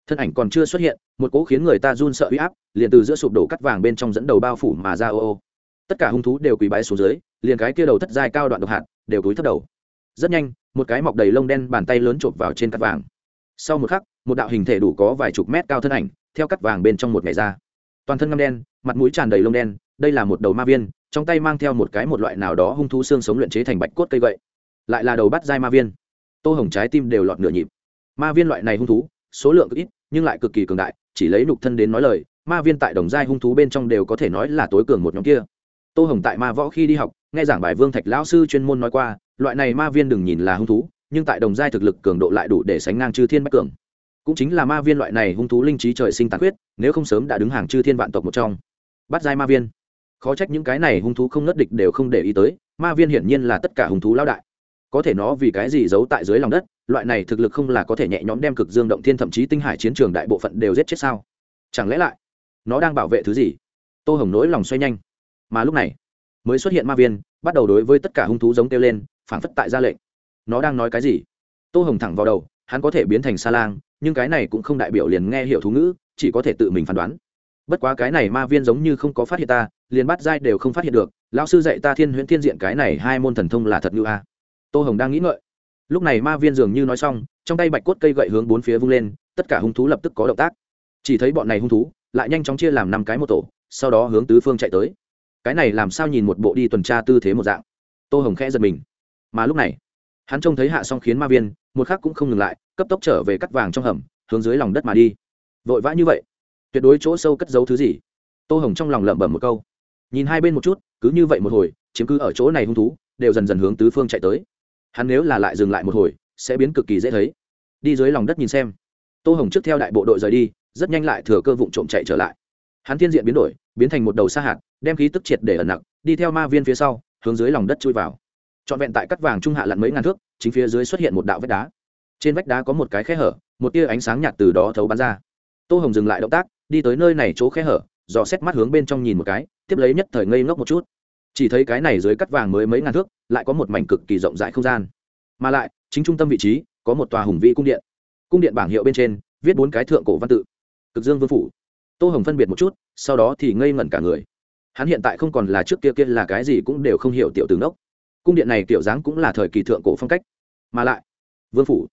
Thân ảnh còn chưa xuất hiện, một cỗ khiến người ta run sợ huy áp, liền từ giữa sụp đổ cắt vàng bên trong dẫn đầu bao phủ mà ra ô ô. Tất cả hung thú đều quỳ bái xuống dưới, liền cái kia đầu thất dài cao đoạn độc hạt đều túi thất đầu. Rất nhanh, một cái mọc đầy lông đen bàn tay lớn chộp vào trên cắt vàng. Sau một khắc, một đạo hình thể đủ có vài chục mét cao thân ảnh, theo cắt vàng bên trong một ngày ra. Toàn thân ngâm đen mặt mũi tràn đầy lông đen, đây là một đầu ma viên, trong tay mang theo một cái một loại nào đó hung thú xương sống luyện chế thành bạch cốt cây gậy. Lại là đầu bắt dai ma viên. Tô hồng trái tim đều lọt nửa nhịp. Ma viên loại này hung thú, số lượng ít, nhưng lại cực kỳ cường đại, chỉ lấy nục thân đến nói lời, ma viên tại đồng giai hung thú bên trong đều có thể nói là tối cường một nhóm kia. Tô hồng tại ma võ khi đi học, nghe giảng bài vương thạch lão sư chuyên môn nói qua, loại này ma viên đừng nhìn là hung thú, nhưng tại đồng giai thực lực cường độ lại đủ để sánh ngang chư thiên bách cường. Cũng chính là ma viên loại này hung thú linh trí trời sinh tàn huyết nếu không sớm đã đứng hàng chư thiên vạn tộc một trong bắt giai ma viên. Khó trách những cái này hung thú không nớt địch đều không để ý tới, ma viên hiển nhiên là tất cả hung thú lao đại. Có thể nó vì cái gì giấu tại dưới lòng đất, loại này thực lực không là có thể nhẹ nhõm đem cực dương động thiên thậm chí tinh hải chiến trường đại bộ phận đều giết chết sao? Chẳng lẽ lại, nó đang bảo vệ thứ gì? Tô hồng nỗi lòng xoay nhanh. Mà lúc này, mới xuất hiện ma viên, bắt đầu đối với tất cả hung thú giống kêu lên phản phất tại ra lệnh. Nó đang nói cái gì? Tô hồng thẳng vào đầu, hắn có thể biến thành sa lang, nhưng cái này cũng không đại biểu liền nghe hiểu thú ngữ, chỉ có thể tự mình phán đoán bất quá cái này ma viên giống như không có phát hiện ta, liền bắt dai đều không phát hiện được. Lão sư dạy ta thiên huyễn thiên diện cái này hai môn thần thông là thật như a. Tô hồng đang nghĩ ngợi. Lúc này ma viên dường như nói xong, trong tay bạch cốt cây gậy hướng bốn phía vung lên, tất cả hung thú lập tức có động tác. Chỉ thấy bọn này hung thú, lại nhanh chóng chia làm năm cái một tổ, sau đó hướng tứ phương chạy tới. Cái này làm sao nhìn một bộ đi tuần tra tư thế một dạng? Tô hồng khẽ giật mình. Mà lúc này, hắn trông thấy hạ xong khiến ma viên, một khắc cũng không ngừng lại, cấp tốc trở về cắt vàng trong hầm, hướng dưới lòng đất mà đi. Vội vã như vậy tuyệt đối chỗ sâu cất giấu thứ gì? Tô hồng trong lòng lẩm bẩm một câu. Nhìn hai bên một chút, cứ như vậy một hồi, chiếm cứ ở chỗ này hung thú, đều dần dần hướng tứ phương chạy tới. Hắn nếu là lại dừng lại một hồi, sẽ biến cực kỳ dễ thấy. Đi dưới lòng đất nhìn xem. Tô hồng trước theo đại bộ đội rời đi, rất nhanh lại thừa cơ vụ trộm chạy trở lại. Hắn thiên diện biến đổi, biến thành một đầu sa hạt, đem khí tức triệt để ẩn nặng đi theo ma viên phía sau, hướng dưới lòng đất chui vào. Trọn vẹn tại cắt vàng trung hạ lặn mấy ngàn thước, chính phía dưới xuất hiện một đạo vách đá. Trên vách đá có một cái khe hở, một tia ánh sáng nhạt từ đó thấu bắn ra. Tô hồng dừng lại động tác đi tới nơi này chỗ khe hở, dò xét mắt hướng bên trong nhìn một cái, tiếp lấy nhất thời ngây ngốc một chút. Chỉ thấy cái này dưới cắt vàng mới mấy ngàn thước, lại có một mảnh cực kỳ rộng rãi không gian. Mà lại, chính trung tâm vị trí, có một tòa hùng vĩ cung điện. Cung điện bảng hiệu bên trên, viết bốn cái thượng cổ văn tự. Cực dương vương phủ. Tô hồng phân biệt một chút, sau đó thì ngây ngẩn cả người. Hắn hiện tại không còn là trước kia kia là cái gì cũng đều không hiểu tiểu tướng đốc cung điện này kiểu dáng cũng là thời kỳ thượng cổ phong cách. Mà lại, vương phủ.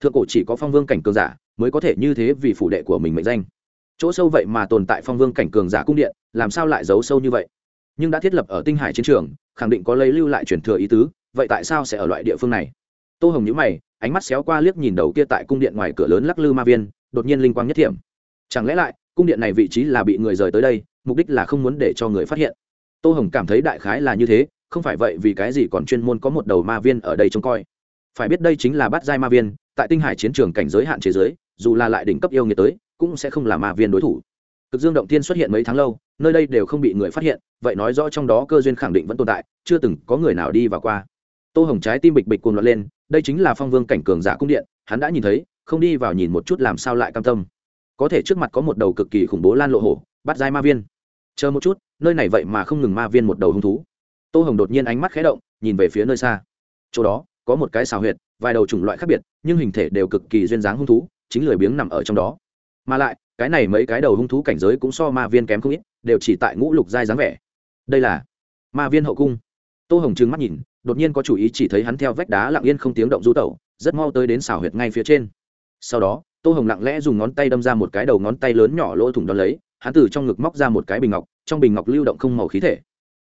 Thượng cổ chỉ có phong vương cảnh cường giả mới có thể như thế vì phủ đệ của mình mệnh danh chỗ sâu vậy mà tồn tại phong vương cảnh cường giả cung điện, làm sao lại giấu sâu như vậy? Nhưng đã thiết lập ở tinh hải chiến trường, khẳng định có lấy lưu lại truyền thừa ý tứ, vậy tại sao sẽ ở loại địa phương này? Tô hồng nhữ mày, ánh mắt xéo qua liếc nhìn đầu kia tại cung điện ngoài cửa lớn lắc lư ma viên, đột nhiên linh quang nhất thiểm. Chẳng lẽ lại, cung điện này vị trí là bị người rời tới đây, mục đích là không muốn để cho người phát hiện? Tô hồng cảm thấy đại khái là như thế, không phải vậy vì cái gì còn chuyên môn có một đầu ma viên ở đây trông coi. Phải biết đây chính là bát giai ma viên, tại tinh hải chiến trường cảnh giới hạn chế giới, dù là lại đỉnh cấp yêu nghiệt tới cũng sẽ không là ma viên đối thủ. Cực dương động tiên xuất hiện mấy tháng lâu, nơi đây đều không bị người phát hiện, vậy nói rõ trong đó cơ duyên khẳng định vẫn tồn tại, chưa từng có người nào đi vào qua. Tô hồng trái tim bịch bịch cuồng loạn lên, đây chính là phong vương cảnh cường giả cung điện, hắn đã nhìn thấy, không đi vào nhìn một chút làm sao lại cam tâm. Có thể trước mặt có một đầu cực kỳ khủng bố lan lộ hổ, bắt giai ma viên. Chờ một chút, nơi này vậy mà không ngừng ma viên một đầu hung thú. Tô hồng đột nhiên ánh mắt khé động, nhìn về phía nơi xa. Chỗ đó, có một cái xào huyệt, vài đầu chủng loại khác biệt, nhưng hình thể đều cực kỳ duyên dáng hung thú, chính lười biếng nằm ở trong đó mà lại, cái này mấy cái đầu hung thú cảnh giới cũng so ma viên kém không ít, đều chỉ tại ngũ lục giai dáng vẻ. Đây là ma viên hậu cung. Tô hồng trừng mắt nhìn, đột nhiên có chủ ý chỉ thấy hắn theo vách đá lặng yên không tiếng động du tẩu, rất mau tới đến xào huyệt ngay phía trên. Sau đó, tô hồng lặng lẽ dùng ngón tay đâm ra một cái đầu ngón tay lớn nhỏ lỗ thủng đón lấy, hắn từ trong ngực móc ra một cái bình ngọc, trong bình ngọc lưu động không màu khí thể.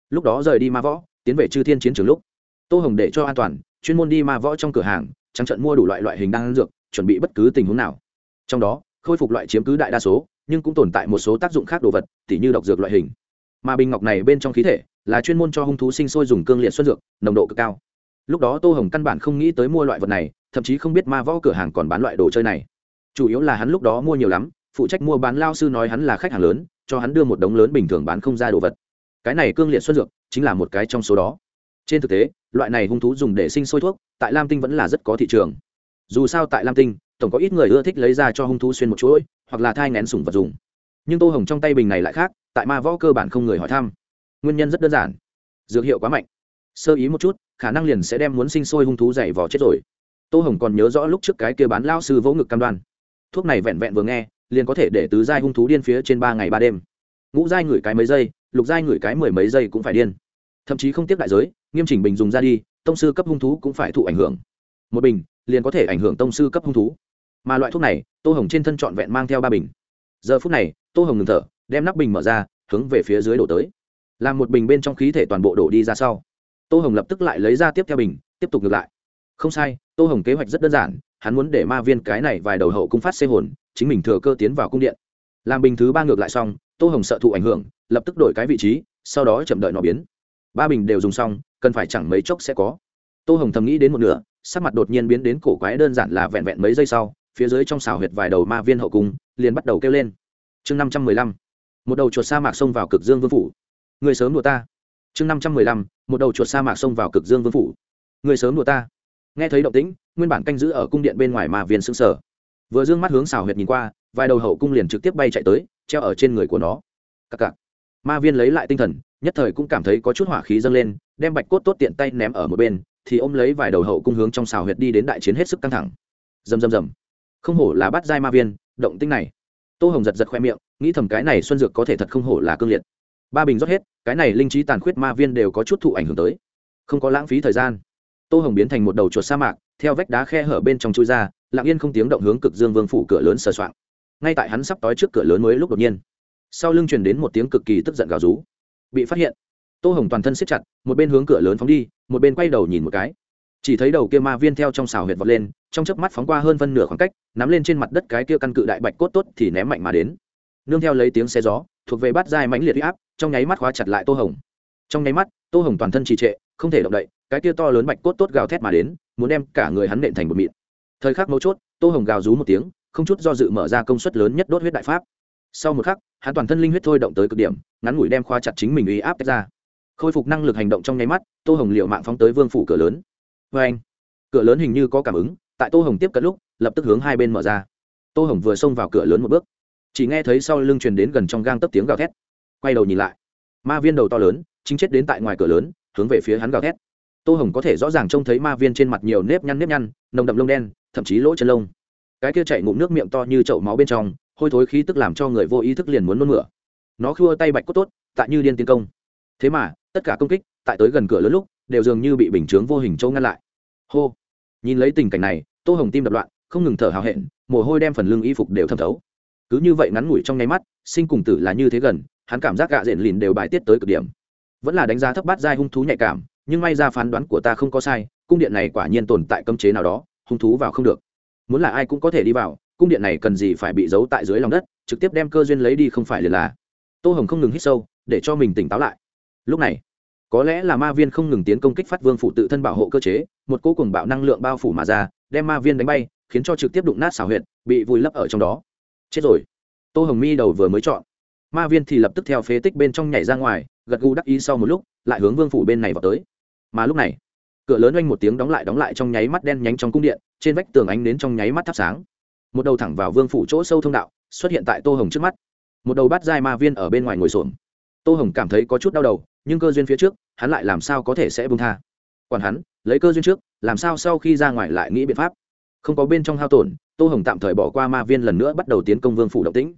Lúc đó rời đi ma võ, tiến về chư thiên chiến trường lúc. Tô hồng để cho an toàn, chuyên môn đi ma võ trong cửa hàng, trắng trận mua đủ loại loại hình đan dược, chuẩn bị bất cứ tình huống nào. Trong đó khôi phục loại chiếm cứ đại đa số, nhưng cũng tồn tại một số tác dụng khác đồ vật, tỉ như độc dược loại hình. Mà bình ngọc này bên trong khí thể là chuyên môn cho hung thú sinh sôi dùng cương liệt xuân dược, nồng độ cực cao. Lúc đó tô hồng căn bản không nghĩ tới mua loại vật này, thậm chí không biết ma võ cửa hàng còn bán loại đồ chơi này. Chủ yếu là hắn lúc đó mua nhiều lắm, phụ trách mua bán lao sư nói hắn là khách hàng lớn, cho hắn đưa một đống lớn bình thường bán không ra đồ vật. Cái này cương liệt xuân dược chính là một cái trong số đó. Trên thực tế, loại này hung thú dùng để sinh sôi thuốc, tại lam tinh vẫn là rất có thị trường. Dù sao tại lam tinh tổng có ít người ưa thích lấy ra cho hung thú xuyên một chuỗi, hoặc là thai ngén sủng vật dùng. Nhưng tô hồng trong tay bình này lại khác, tại ma võ cơ bản không người hỏi thăm. Nguyên nhân rất đơn giản. Dược hiệu quá mạnh. Sơ ý một chút, khả năng liền sẽ đem muốn sinh sôi hung thú dày vò chết rồi. Tô hồng còn nhớ rõ lúc trước cái kia bán lao sư vỗ ngực cam đoan. Thuốc này vẹn vẹn vừa nghe, liền có thể để tứ giai hung thú điên phía trên ba ngày ba đêm. Ngũ giai ngửi cái mấy giây, lục giai ngửi cái mười mấy giây cũng phải điên. Thậm chí không tiếp đại giới, nghiêm chỉnh bình dùng ra đi, tông sư cấp hung thú cũng phải thụ ảnh hưởng. Một bình, liền có thể ảnh hưởng tông sư cấp hung thú mà loại thuốc này, tô hồng trên thân trọn vẹn mang theo ba bình. Giờ phút này, tô hồng ngừng thở, đem nắp bình mở ra, hướng về phía dưới đổ tới. Làm một bình bên trong khí thể toàn bộ đổ đi ra sau, tô hồng lập tức lại lấy ra tiếp theo bình, tiếp tục ngược lại. Không sai, tô hồng kế hoạch rất đơn giản, hắn muốn để ma viên cái này vài đầu hậu cung phát xê hồn, chính mình thừa cơ tiến vào cung điện. Làm bình thứ ba ngược lại xong, tô hồng sợ thụ ảnh hưởng, lập tức đổi cái vị trí, sau đó chậm đợi nó biến. Ba bình đều dùng xong, cần phải chẳng mấy chốc sẽ có. Tô hồng thầm nghĩ đến một nửa, sắc mặt đột nhiên biến đến cổ quái đơn giản là vẹn vẹn mấy giây sau phía dưới trong xào huyệt vài đầu ma viên hậu cung, liền bắt đầu kêu lên. Chương năm trăm mười lăm, một đầu chuột sa mạc xông vào cực dương vương phủ. Người sớm đùa ta. Chương năm trăm mười lăm, một đầu chuột sa mạc xông vào cực dương vương phủ. Người sớm đùa ta. Nghe thấy động tĩnh, nguyên bản canh giữ ở cung điện bên ngoài ma viên xương sở vừa d ư ơ n g mắt hướng xào huyệt nhìn qua, vài đầu hậu cung liền trực tiếp bay chạy tới, treo ở trên người của nó. Cặc cặc. Ma viên lấy lại tinh thần, nhất thời cũng cảm thấy có chút hỏa khí dâng lên, đem bạch cốt tốt tiện tay ném ở một bên, thì ôm lấy vài đầu hậu cung hướng trong xào huyệt đi đến đại chiến hết sức căng thẳng. Rầm rầm rầm không hổ là bắt giai ma viên, động tinh này. Tô hồng giật giật khoe miệng, nghĩ thầm cái này xuân dược có thể thật không hổ là cương liệt. Ba bình rót hết, cái này linh trí tàn khuyết ma viên đều có chút thụ ảnh hưởng tới. Không có lãng phí thời gian. Tô hồng biến thành một đầu chuột sa mạc, theo vách đá khe hở bên trong chui ra, lặng yên không tiếng động hướng cực dương vương phủ cửa lớn sờ soạng. Ngay tại hắn sắp tói trước cửa lớn mới lúc đột nhiên, sau lưng truyền đến một tiếng cực kỳ tức giận gào rú. Bị phát hiện, tô hồng toàn thân siết chặt, một bên hướng cửa lớn phóng đi, một bên quay đầu nhìn một cái chỉ thấy đầu kia ma viên theo trong xào huyệt vọt lên, trong chớp mắt phóng qua hơn phân nửa khoảng cách, nắm lên trên mặt đất cái kia căn cự đại bạch cốt tốt thì ném mạnh mà đến. Nương theo lấy tiếng xe gió, thuộc về bát dai mãnh liệt huy áp, trong nháy mắt khóa chặt lại tô hồng. Trong nháy mắt, tô hồng toàn thân trì trệ, không thể động đậy, cái kia to lớn bạch cốt tốt gào thét mà đến, muốn đem cả người hắn nện thành một mịn. Thời khắc mấu chốt, tô hồng gào rú một tiếng, không chút do dự mở ra công suất lớn nhất đốt huyết đại pháp. Sau một khắc, hắn toàn thân linh huyết thôi động tới cực điểm, ngắn ngủi đem khóa chặt chính mình uy áp tách ra. Khôi phục năng lực hành động trong nháy mắt, tô hồng liệu mạng phóng tới vương phủ cửa lớn vê anh. Cửa lớn hình như có cảm ứng, tại tô hồng tiếp cận lúc, lập tức hướng hai bên mở ra. Tô hồng vừa xông vào cửa lớn một bước, chỉ nghe thấy sau lưng truyền đến gần trong gang tấp tiếng gào thét. Quay đầu nhìn lại, ma viên đầu to lớn, chính chết đến tại ngoài cửa lớn, hướng về phía hắn gào thét. Tô hồng có thể rõ ràng trông thấy ma viên trên mặt nhiều nếp nhăn nếp nhăn, nồng đậm lông đen, thậm chí lỗ chân lông. Cái kia chạy ngụm nước miệng to như chậu máu bên trong, hôi thối khí tức làm cho người vô ý thức liền muốn nôn mửa. Nó khua tay bạch cốt tốt, tại như điên tiến công. Thế mà, tất cả công kích, tại tới gần cửa lớn lúc đều dường như bị bình chướng vô hình châu ngăn lại. Hô. Nhìn lấy tình cảnh này, tô hồng tim đập loạn, không ngừng thở hào hẹn, mồ hôi đem phần lưng y phục đều thẩm thấu. Cứ như vậy ngắn ngủi trong nháy mắt, sinh cùng tử là như thế gần, hắn cảm giác gạ rện lìn đều bài tiết tới cực điểm. Vẫn là đánh giá thấp bát giai hung thú nhạy cảm, nhưng may ra phán đoán của ta không có sai, cung điện này quả nhiên tồn tại cấm chế nào đó, hung thú vào không được. Muốn là ai cũng có thể đi vào, cung điện này cần gì phải bị giấu tại dưới lòng đất, trực tiếp đem cơ duyên lấy đi không phải liền là. Tô hồng không ngừng hít sâu, để cho mình tỉnh táo lại. Lúc này có lẽ là ma viên không ngừng tiến công kích phát vương phụ tự thân bảo hộ cơ chế, một cô cùng bạo năng lượng bao phủ mà ra, đem ma viên đánh bay, khiến cho trực tiếp đụng nát xảo huyệt, bị vùi lấp ở trong đó. Chết rồi. Tô hồng mi đầu vừa mới chọn. Ma viên thì lập tức theo phế tích bên trong nhảy ra ngoài, gật gù đắc ý sau một lúc, lại hướng vương phủ bên này vào tới. Mà lúc này, cửa lớn oanh một tiếng đóng lại đóng lại trong nháy mắt đen nhánh trong cung điện, trên vách tường ánh đến trong nháy mắt thắp sáng. Một đầu thẳng vào vương phủ chỗ sâu thông đạo, xuất hiện tại tô hồng trước mắt. Một đầu bát dai ma viên ở bên ngoài ngồi xổm. Tô hồng cảm thấy có chút đau đầu nhưng cơ duyên phía trước, hắn lại làm sao có thể sẽ bung tha? Còn hắn, lấy cơ duyên trước, làm sao sau khi ra ngoài lại nghĩ biện pháp? Không có bên trong hao tổn, tô hồng tạm thời bỏ qua ma viên lần nữa bắt đầu tiến công vương phủ động tĩnh.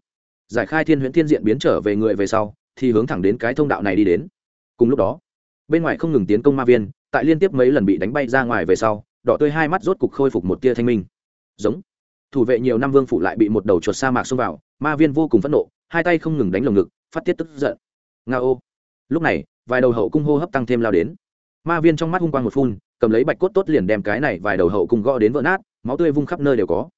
Giải khai thiên huyễn thiên diện biến trở về người về sau, thì hướng thẳng đến cái thông đạo này đi đến. Cùng lúc đó, bên ngoài không ngừng tiến công ma viên, tại liên tiếp mấy lần bị đánh bay ra ngoài về sau, đỏ tươi hai mắt rốt cục khôi phục một tia thanh minh. Giống. Thủ vệ nhiều năm vương phủ lại bị một đầu chuột sa mạc xông vào, ma viên vô cùng phẫn nộ, hai tay không ngừng đánh lồng ngực, phát tiết tức giận. Nga ô lúc này vài đầu hậu cung hô hấp tăng thêm lao đến. Ma viên trong mắt hung quang một phun, cầm lấy bạch cốt tốt liền đem cái này vài đầu hậu cung gõ đến vỡ nát, máu tươi vung khắp nơi đều có.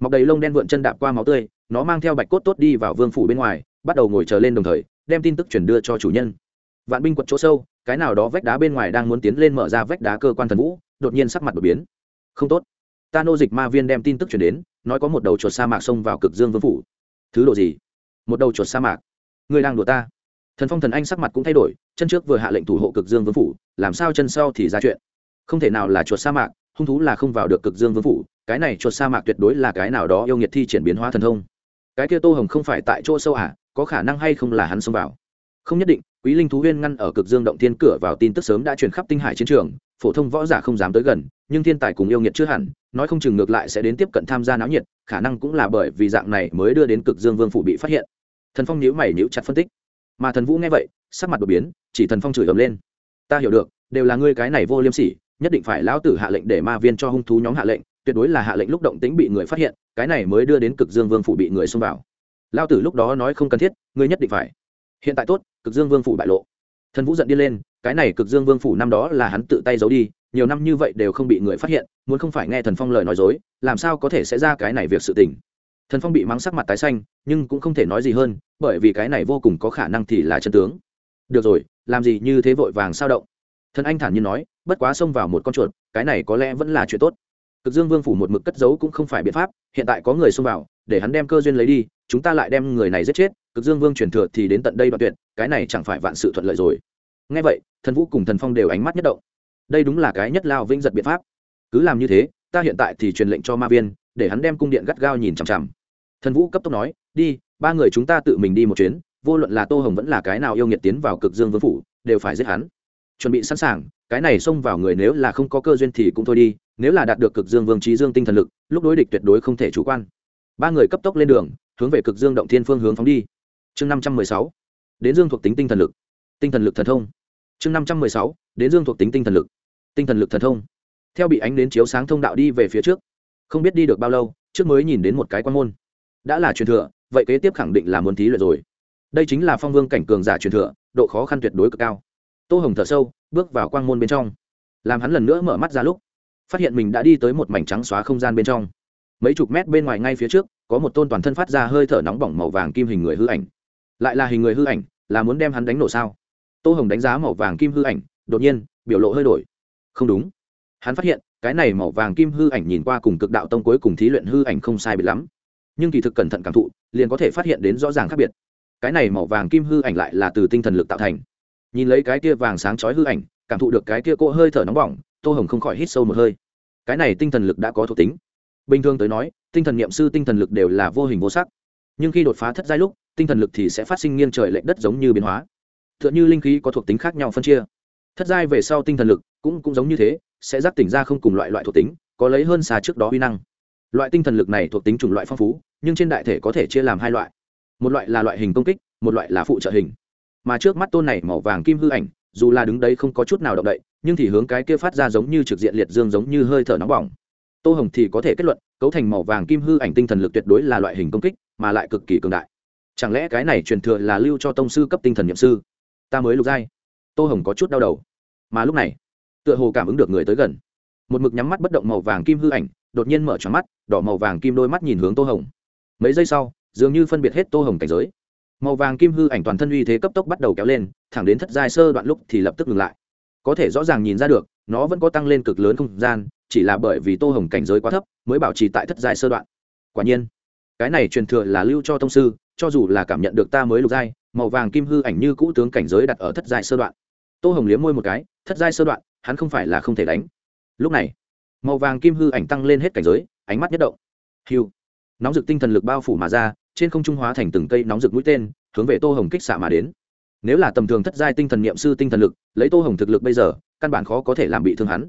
Mọc đầy lông đen vượn chân đạp qua máu tươi, nó mang theo bạch cốt tốt đi vào vương phủ bên ngoài, bắt đầu ngồi chờ lên đồng thời, đem tin tức chuyển đưa cho chủ nhân. Vạn binh quật chỗ sâu, cái nào đó vách đá bên ngoài đang muốn tiến lên mở ra vách đá cơ quan thần vũ, đột nhiên sắc mặt đột biến. Không tốt. Ta nô dịch ma viên đem tin tức chuyển đến, nói có một đầu chuột sa mạc xông vào cực dương vương phủ. Thứ độ gì? Một đầu chuột sa mạc. Người đang đùa ta thần phong thần anh sắc mặt cũng thay đổi, chân trước vừa hạ lệnh thủ hộ cực dương vương phủ, làm sao chân sau thì ra chuyện? Không thể nào là chuột sa mạc, hung thú là không vào được cực dương vương phủ, cái này chuột sa mạc tuyệt đối là cái nào đó yêu nghiệt thi triển biến hóa thần thông. Cái kia tô hồng không phải tại chỗ sâu à có khả năng hay không là hắn xông vào? Không nhất định, quý linh thú huyên ngăn ở cực dương động thiên cửa vào tin tức sớm đã truyền khắp tinh hải chiến trường, phổ thông võ giả không dám tới gần, nhưng thiên tài cùng yêu nghiệt chưa hẳn, nói không chừng ngược lại sẽ đến tiếp cận tham gia náo nhiệt, khả năng cũng là bởi vì dạng này mới đưa đến cực dương vương phủ bị phát hiện. Thần phong nhíu mày nhíu chặt phân tích mà thần vũ nghe vậy, sắc mặt đột biến, chỉ thần phong chửi ầm lên. Ta hiểu được, đều là ngươi cái này vô liêm sỉ, nhất định phải lão tử hạ lệnh để ma viên cho hung thú nhóm hạ lệnh, tuyệt đối là hạ lệnh lúc động tính bị người phát hiện, cái này mới đưa đến cực dương vương phủ bị người xông vào. Lão tử lúc đó nói không cần thiết, ngươi nhất định phải. Hiện tại tốt, cực dương vương phủ bại lộ. Thần vũ giận đi lên, cái này cực dương vương phủ năm đó là hắn tự tay giấu đi, nhiều năm như vậy đều không bị người phát hiện, muốn không phải nghe thần phong lời nói dối, làm sao có thể sẽ ra cái này việc sự tình thần phong bị mắng sắc mặt tái xanh, nhưng cũng không thể nói gì hơn, bởi vì cái này vô cùng có khả năng thì là chân tướng. Được rồi, làm gì như thế vội vàng sao động? Thần anh thản nhiên nói, bất quá xông vào một con chuột, cái này có lẽ vẫn là chuyện tốt. Cực dương vương phủ một mực cất giấu cũng không phải biện pháp, hiện tại có người xông vào, để hắn đem cơ duyên lấy đi, chúng ta lại đem người này giết chết, cực dương vương truyền thừa thì đến tận đây đoạn tuyệt, cái này chẳng phải vạn sự thuận lợi rồi. Ngay vậy, thần vũ cùng thần phong đều ánh mắt nhất động. Đây đúng là cái nhất lao vĩnh giật biện pháp. Cứ làm như thế, ta hiện tại thì truyền lệnh cho ma viên để hắn đem cung điện gắt gao nhìn chằm chằm. Thần vũ cấp tốc nói, đi, ba người chúng ta tự mình đi một chuyến, vô luận là tô hồng vẫn là cái nào yêu nghiệt tiến vào cực dương vương phủ, đều phải giết hắn. Chuẩn bị sẵn sàng, cái này xông vào người nếu là không có cơ duyên thì cũng thôi đi, nếu là đạt được cực dương vương trí dương tinh thần lực, lúc đối địch tuyệt đối không thể chủ quan. Ba người cấp tốc lên đường, hướng về cực dương động thiên phương hướng phóng đi. Chương năm trăm mười sáu, đến dương thuộc tính tinh thần lực. Tinh thần lực thần thông. Chương năm trăm mười sáu, đến dương thuộc tính tinh thần lực. Tinh thần lực thần thông. Theo bị ánh đến chiếu sáng thông đạo đi về phía trước không biết đi được bao lâu, trước mới nhìn đến một cái quan môn. Đã là truyền thừa, vậy kế tiếp khẳng định là muốn thí luyện rồi. Đây chính là phong vương cảnh cường giả truyền thừa, độ khó khăn tuyệt đối cực cao. Tô hồng thở sâu, bước vào quang môn bên trong. Làm hắn lần nữa mở mắt ra lúc, phát hiện mình đã đi tới một mảnh trắng xóa không gian bên trong. Mấy chục mét bên ngoài ngay phía trước, có một tôn toàn thân phát ra hơi thở nóng bỏng màu vàng kim hình người hư ảnh. Lại là hình người hư ảnh, là muốn đem hắn đánh nổ sao? Tô hồng đánh giá màu vàng kim hư ảnh, đột nhiên, biểu lộ hơi đổi. Không đúng. Hắn phát hiện cái này màu vàng kim hư ảnh nhìn qua cùng cực đạo tông cuối cùng thí luyện hư ảnh không sai biệt lắm. Nhưng kỳ thực cẩn thận cảm thụ, liền có thể phát hiện đến rõ ràng khác biệt. Cái này màu vàng kim hư ảnh lại là từ tinh thần lực tạo thành. Nhìn lấy cái kia vàng sáng chói hư ảnh, cảm thụ được cái kia cỗ hơi thở nóng bỏng, tô hồng không khỏi hít sâu một hơi. Cái này tinh thần lực đã có thuộc tính. Bình thường tới nói, tinh thần n i ệ m sư tinh thần lực đều là vô hình vô sắc. Nhưng khi đột phá thất giai lúc, tinh thần lực thì sẽ phát sinh nghiêng trời lệnh đất giống như biến hóa. T h ư ợ n h ư linh khí có thuộc tính khác nhau phân chia. Thất giai về sau tinh thần lực cũng cũng giống như thế sẽ giác tỉnh ra không cùng loại loại thuộc tính, có lấy hơn xa trước đó uy năng. Loại tinh thần lực này thuộc tính chủng loại phong phú, nhưng trên đại thể có thể chia làm hai loại. Một loại là loại hình công kích, một loại là phụ trợ hình. Mà trước mắt tôn này màu vàng kim hư ảnh, dù là đứng đấy không có chút nào động đậy, nhưng thì hướng cái kia phát ra giống như trực diện liệt dương giống như hơi thở nóng bỏng. Tô hồng thì có thể kết luận, cấu thành màu vàng kim hư ảnh tinh thần lực tuyệt đối là loại hình công kích, mà lại cực kỳ cường đại. Chẳng lẽ cái này truyền thừa là lưu cho tông sư cấp tinh thần nhậm sư? Ta mới lục giai. Tô hồng có chút đau đầu. Mà lúc này tựa hồ cảm ứng được người tới gần. Một mực nhắm mắt bất động màu vàng kim hư ảnh, đột nhiên mở tròn mắt, đỏ màu vàng kim đôi mắt nhìn hướng tô hồng. Mấy giây sau, dường như phân biệt hết tô hồng cảnh giới. Màu vàng kim hư ảnh toàn thân uy thế cấp tốc bắt đầu kéo lên, thẳng đến thất giai sơ đoạn lúc thì lập tức ngừng lại. Có thể rõ ràng nhìn ra được, nó vẫn có tăng lên cực lớn không gian, chỉ là bởi vì tô hồng cảnh giới quá thấp mới bảo trì tại thất giai sơ đoạn. Quả nhiên, cái này truyền thừa là lưu cho thông sư, cho dù là cảm nhận được ta mới lục giai, màu vàng kim hư ảnh như cũ tướng cảnh giới đặt ở thất giai sơ đoạn. Tô hồng liếm môi một cái, thất giai sơ đoạn hắn không phải là không thể đánh. Lúc này màu vàng kim hư ảnh tăng lên hết cảnh giới ánh mắt nhất động. Hiu nóng rực tinh thần lực bao phủ mà ra trên không trung hóa thành từng cây nóng rực mũi tên hướng về tô hồng kích xạ mà đến. Nếu là tầm thường thất giai tinh thần niệm sư tinh thần lực lấy tô hồng thực lực bây giờ căn bản khó có thể làm bị thương hắn.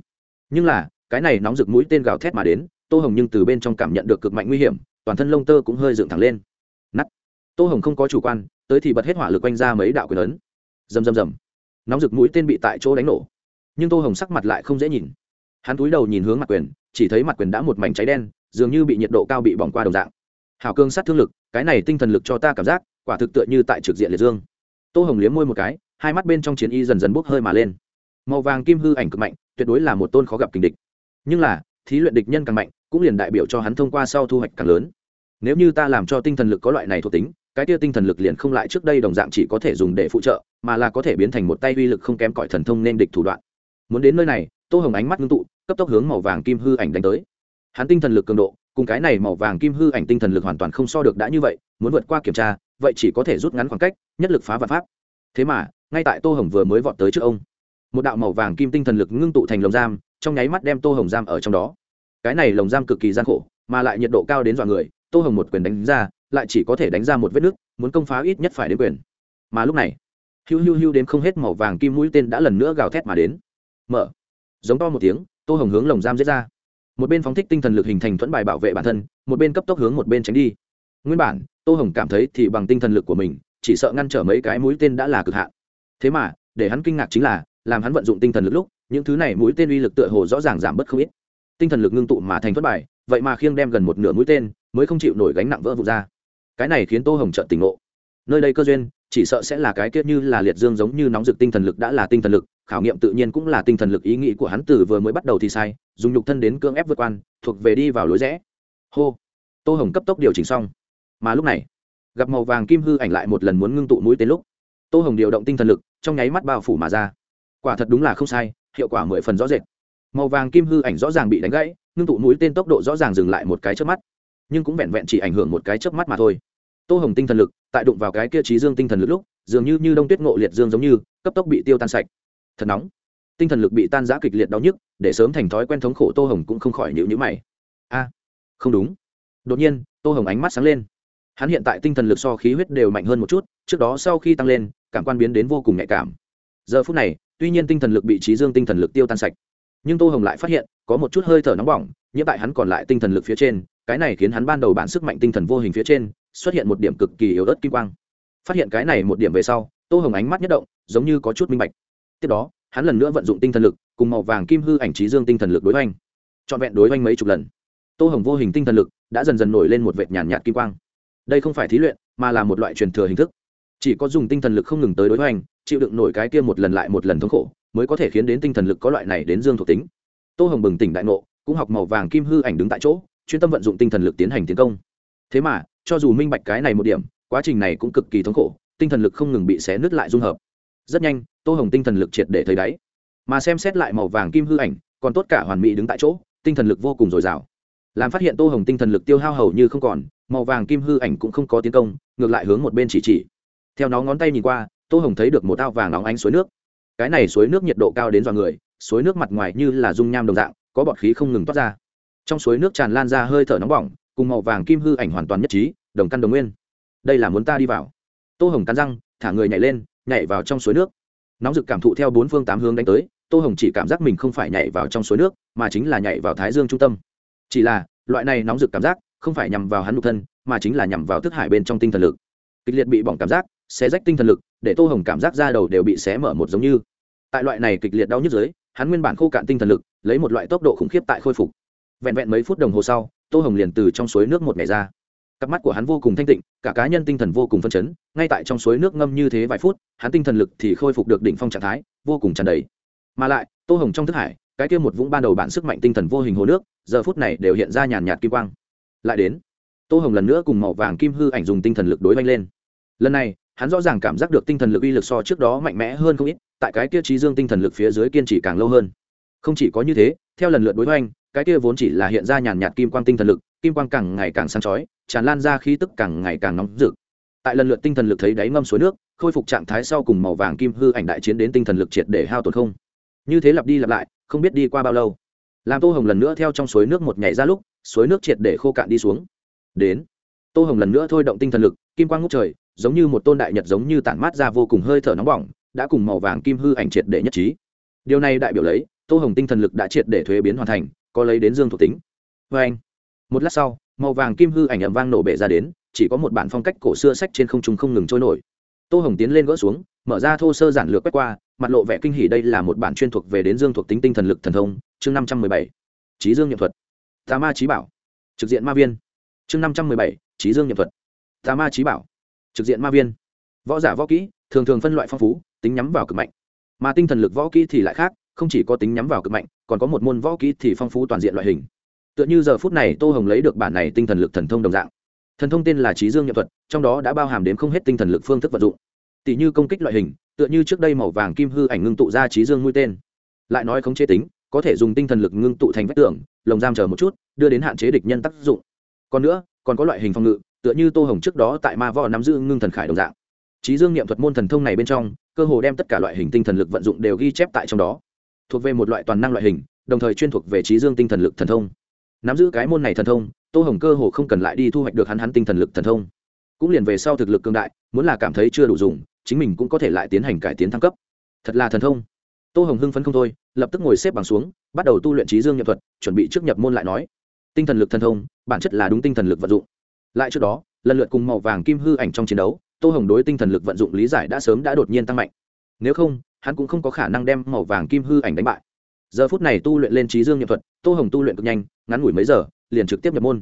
Nhưng là cái này nóng rực mũi tên gào thét mà đến tô hồng nhưng từ bên trong cảm nhận được cực mạnh nguy hiểm toàn thân lông tơ cũng hơi dựng thẳng lên. Nắt tô hồng không có chủ quan tới thì bật hết hỏa lực quanh ra mấy đạo quyền lớn, rầm rầm rầm. Nóng rực mũi tên bị tại chỗ đánh nổ nhưng tô hồng sắc mặt lại không dễ nhìn. Hắn cúi đầu nhìn hướng mặt quyền, chỉ thấy mặt quyền đã một mảnh cháy đen, dường như bị nhiệt độ cao bị bỏng qua đồng dạng. Hào cương sát thương lực, cái này tinh thần lực cho ta cảm giác, quả thực tựa như tại trực diện liệt dương. Tô hồng liếm môi một cái, hai mắt bên trong chiến y dần dần bốc hơi mà lên. Màu vàng kim hư ảnh cực mạnh, tuyệt đối là một tôn khó gặp kình địch. Nhưng là, thí luyện địch nhân càng mạnh, cũng liền đại biểu cho hắn thông qua sau thu hoạch càng lớn. Nếu như ta làm cho tinh thần lực có loại này thuộc tính, cái tia tinh thần lực liền không lại trước đây đồng dạng chỉ có thể dùng để phụ trợ, mà là có thể biến thành một tay uy lực không kém cỏi thần thông nên địch thủ đoạn muốn đến nơi này, tô hồng ánh mắt ngưng tụ, cấp tốc hướng màu vàng kim hư ảnh đánh tới. Hắn tinh thần lực cường độ, cùng cái này màu vàng kim hư ảnh tinh thần lực hoàn toàn không so được đã như vậy, muốn vượt qua kiểm tra, vậy chỉ có thể rút ngắn khoảng cách, nhất lực phá vật pháp. Thế mà, ngay tại tô hồng vừa mới vọt tới trước ông, một đạo màu vàng kim tinh thần lực ngưng tụ thành lồng giam, trong nháy mắt đem tô hồng giam ở trong đó. Cái này lồng giam cực kỳ gian khổ, mà lại nhiệt độ cao đến dọa người, tô hồng một quyền đánh ra, lại chỉ có thể đánh ra một vết nứt, muốn công phá ít nhất phải đến quyền. Mà lúc này, hiu hiu hiu đến không hết màu vàng kim mũi tên đã lần nữa gào thét mà đến mở. Giống to một tiếng, tô hồng hướng lồng giam giết ra. Một bên phóng thích tinh thần lực hình thành thuẫn bài bảo vệ bản thân, một bên cấp tốc hướng một bên tránh đi. Nguyên bản, tô hồng cảm thấy thì bằng tinh thần lực của mình, chỉ sợ ngăn trở mấy cái mũi tên đã là cực hạn. Thế mà, để hắn kinh ngạc chính là, làm hắn vận dụng tinh thần lực lúc, những thứ này mũi tên uy lực tựa hồ rõ ràng giảm bớt không ít. Tinh thần lực ngưng tụ mà thành thuẫn bài, vậy mà khiêng đem gần một nửa mũi tên, mới không chịu nổi gánh nặng vỡ vụt ra. Cái này khiến tô hồng trợn tỉnh ngộ. Nơi đây cơ duyên chỉ sợ sẽ là cái kết như là liệt dương giống như nóng rực tinh thần lực đã là tinh thần lực, khảo nghiệm tự nhiên cũng là tinh thần lực, ý nghĩ của hắn từ vừa mới bắt đầu thì sai, dùng nhục thân đến cưỡng ép vượt quan, thuộc về đi vào lối rẽ. Hô. Tô hồng cấp tốc điều chỉnh xong. Mà lúc này, gặp màu vàng kim hư ảnh lại một lần muốn ngưng tụ mũi tên lúc, tô hồng điều động tinh thần lực, trong nháy mắt bao phủ mà ra. Quả thật đúng là không sai, hiệu quả mười phần rõ rệt. Màu vàng kim hư ảnh rõ ràng bị đánh gãy, ngưng tụ mũi tên tốc độ rõ ràng dừng lại một cái trước mắt, nhưng cũng vẹn vẹn chỉ ảnh hưởng một cái trước mắt mà thôi tô hồng tinh thần lực, tại đụng vào cái kia trí dương tinh thần lực lúc, dường như như đông tuyết ngộ liệt dương giống như, cấp tốc bị tiêu tan sạch. Thật nóng. Tinh thần lực bị tan giã kịch liệt đau nhức, để sớm thành thói quen thống khổ tô hồng cũng không khỏi nhịu nhữ mày. A, không đúng. Đột nhiên, tô hồng ánh mắt sáng lên. Hắn hiện tại tinh thần lực so khí huyết đều mạnh hơn một chút, trước đó sau khi tăng lên, cảm quan biến đến vô cùng nhạy cảm. Giờ phút này, tuy nhiên tinh thần lực bị trí dương tinh thần lực tiêu tan sạch, nhưng tô hồng lại phát hiện, có một chút hơi thở nóng bỏng nhiễm tại hắn còn lại tinh thần lực phía trên, cái này khiến hắn ban đầu bản sức mạnh tinh thần vô hình phía trên xuất hiện một điểm cực kỳ yếu ớt kim quang. Phát hiện cái này một điểm về sau, tô hồng ánh mắt nhất động, giống như có chút minh bạch. Tiếp đó, hắn lần nữa vận dụng tinh thần lực, cùng màu vàng kim hư ảnh trí dương tinh thần lực đối oanh trọn vẹn đối oanh mấy chục lần, tô hồng vô hình tinh thần lực đã dần dần nổi lên một vệt nhàn nhạt kim quang. Đây không phải thí luyện, mà là một loại truyền thừa hình thức. Chỉ có dùng tinh thần lực không ngừng tới đối hoành, chịu đựng nổi cái kia một lần lại một lần thống khổ, mới có thể khiến đến tinh thần lực có loại này đến dương thuộc tính. Tô hồng bừng tỉnh đại ngộ, cũng học màu vàng kim hư ảnh đứng tại chỗ, chuyên tâm vận dụng tinh thần lực tiến hành tiến công. Thế mà cho dù minh bạch cái này một điểm, quá trình này cũng cực kỳ thống khổ, tinh thần lực không ngừng bị xé nứt lại dung hợp. Rất nhanh, tô hồng tinh thần lực triệt để thấy đáy. Mà xem xét lại màu vàng kim hư ảnh, còn tốt cả hoàn mỹ đứng tại chỗ, tinh thần lực vô cùng dồi dào. Làm phát hiện tô hồng tinh thần lực tiêu hao hầu như không còn, màu vàng kim hư ảnh cũng không có tiến công, ngược lại hướng một bên chỉ chỉ. Theo nó ngón tay nhìn qua, tô hồng thấy được một ao vàng nóng ánh suối nước. Cái này suối nước nhiệt độ cao đến dọa người, suối nước mặt ngoài như là dung nham đồng dạng, có bọt khí không ngừng toát ra. Trong suối nước tràn lan ra hơi thở nóng bỏng cùng màu vàng kim hư ảnh hoàn toàn nhất trí, đồng căn đồng nguyên. Đây là muốn ta đi vào. Tô hồng cắn răng, thả người nhảy lên, nhảy vào trong suối nước. Nóng rực cảm thụ theo bốn phương tám hướng đánh tới, tô hồng chỉ cảm giác mình không phải nhảy vào trong suối nước, mà chính là nhảy vào thái dương trung tâm. Chỉ là, loại này nóng rực cảm giác, không phải nhằm vào hắn nhục thân, mà chính là nhằm vào thức hải bên trong tinh thần lực. Kịch liệt bị bỏng cảm giác, xé rách tinh thần lực, để tô hồng cảm giác ra đầu đều bị xé mở một giống như. Tại loại này kịch liệt đau nhức dưới, hắn nguyên bản khô cạn tinh thần lực, lấy một loại tốc độ khủng khiếp tại khôi phục. Vẹn vẹn mấy phút đồng hồ sau tô hồng liền từ trong suối nước một ngày ra. Cặp mắt của hắn vô cùng thanh tịnh, cả cá nhân tinh thần vô cùng phân chấn, ngay tại trong suối nước ngâm như thế vài phút, hắn tinh thần lực thì khôi phục được đỉnh phong trạng thái, vô cùng tràn đầy. Mà lại, tô hồng trong thức hải, cái kia một vũng ban đầu bản sức mạnh tinh thần vô hình hồ nước, giờ phút này đều hiện ra nhàn nhạt kim quang. Lại đến, tô hồng lần nữa cùng màu vàng kim hư ảnh dùng tinh thần lực đối oanh lên. Lần này, hắn rõ ràng cảm giác được tinh thần lực uy lực so trước đó mạnh mẽ hơn không ít, tại cái kia trí dương tinh thần lực phía dưới kiên trì càng lâu hơn. Không chỉ có như thế, theo lần lượt đối oanh cái kia vốn chỉ là hiện ra nhàn nhạt kim quang tinh thần lực, kim quang càng ngày càng sáng chói, tràn lan ra khí tức càng ngày càng nóng rực. Tại lần lượt tinh thần lực thấy đáy ngâm suối nước, khôi phục trạng thái sau cùng màu vàng kim hư ảnh đại chiến đến tinh thần lực triệt để hao tổn không. Như thế lặp đi lặp lại, không biết đi qua bao lâu. Làm tô hồng lần nữa theo trong suối nước một nhảy ra lúc, suối nước triệt để khô cạn đi xuống. Đến, tô hồng lần nữa thôi động tinh thần lực, kim quang ngốc trời, giống như một tôn đại nhật giống như tản mát ra vô cùng hơi thở nóng bỏng, đã cùng màu vàng kim hư ảnh triệt để nhất trí. Điều này đại biểu lấy, tô hồng tinh thần lực đã triệt để thuế biến hoàn thành có lấy đến dương thuộc tính. Vê anh, một lát sau, màu vàng kim hư ảnh ẩm vang nổ bể ra đến, chỉ có một bản phong cách cổ xưa sách trên không trung không ngừng trôi nổi. Tô hồng tiến lên gỡ xuống, mở ra thô sơ giản lược quét qua, mặt lộ vẻ kinh hỉ đây là một bản chuyên thuộc về đến dương thuộc tính tinh thần lực thần thông, chương năm trăm mười bảy. Trí dương nhậm thuật. Tà ma trí bảo. Trực diện ma viên. Chương năm trăm mười bảy trí dương nhậm thuật. Tà ma trí bảo. Trực diện ma viên. Võ giả võ kỹ, thường thường phân loại phong phú, tính nhắm vào cực mạnh. Mà tinh thần lực võ kỹ thì lại khác không chỉ có tính nhắm vào cực mạnh, còn có một môn võ kỹ thì phong phú toàn diện loại hình. Tựa như giờ phút này tô hồng lấy được bản này tinh thần lực thần thông đồng dạng. Thần thông tên là trí dương nhập thuật, trong đó đã bao hàm đến không hết tinh thần lực phương thức vận dụng. Tỷ như công kích loại hình, tựa như trước đây màu vàng kim hư ảnh ngưng tụ ra trí dương mũi tên. Lại nói không chế tính, có thể dùng tinh thần lực ngưng tụ thành vách tường, lồng giam chờ một chút, đưa đến hạn chế địch nhân tác dụng. Còn nữa, còn có loại hình phòng ngự, tựa như tô hồng trước đó tại ma võ nắm giữ ngưng thần khải đồng dạng. Trí dương niệm thuật môn thần thông này bên trong, cơ hồ đem tất cả loại hình tinh thần lực vận dụng đều ghi chép tại trong đó thuộc về một loại toàn năng loại hình, đồng thời chuyên thuộc về trí dương tinh thần lực thần thông. Nắm giữ cái môn này thần thông, tô hồng cơ hồ không cần lại đi thu hoạch được hắn hắn tinh thần lực thần thông. Cũng liền về sau thực lực cương đại, muốn là cảm thấy chưa đủ dùng, chính mình cũng có thể lại tiến hành cải tiến thăng cấp. Thật là thần thông. Tô hồng hưng phấn không thôi, lập tức ngồi xếp bằng xuống, bắt đầu tu luyện trí dương nhập thuật, chuẩn bị trước nhập môn lại nói. Tinh thần lực thần thông, bản chất là đúng tinh thần lực vận dụng. Lại trước đó, lần lượt cùng màu vàng kim hư ảnh trong chiến đấu, tô hồng đối tinh thần lực vận dụng lý giải đã sớm đã đột nhiên tăng mạnh. Nếu không hắn cũng không có khả năng đem màu vàng kim hư ảnh đánh bại. Giờ phút này tu luyện lên trí dương nhập thuật, tô hồng tu luyện cực nhanh, ngắn ngủi mấy giờ, liền trực tiếp nhập môn.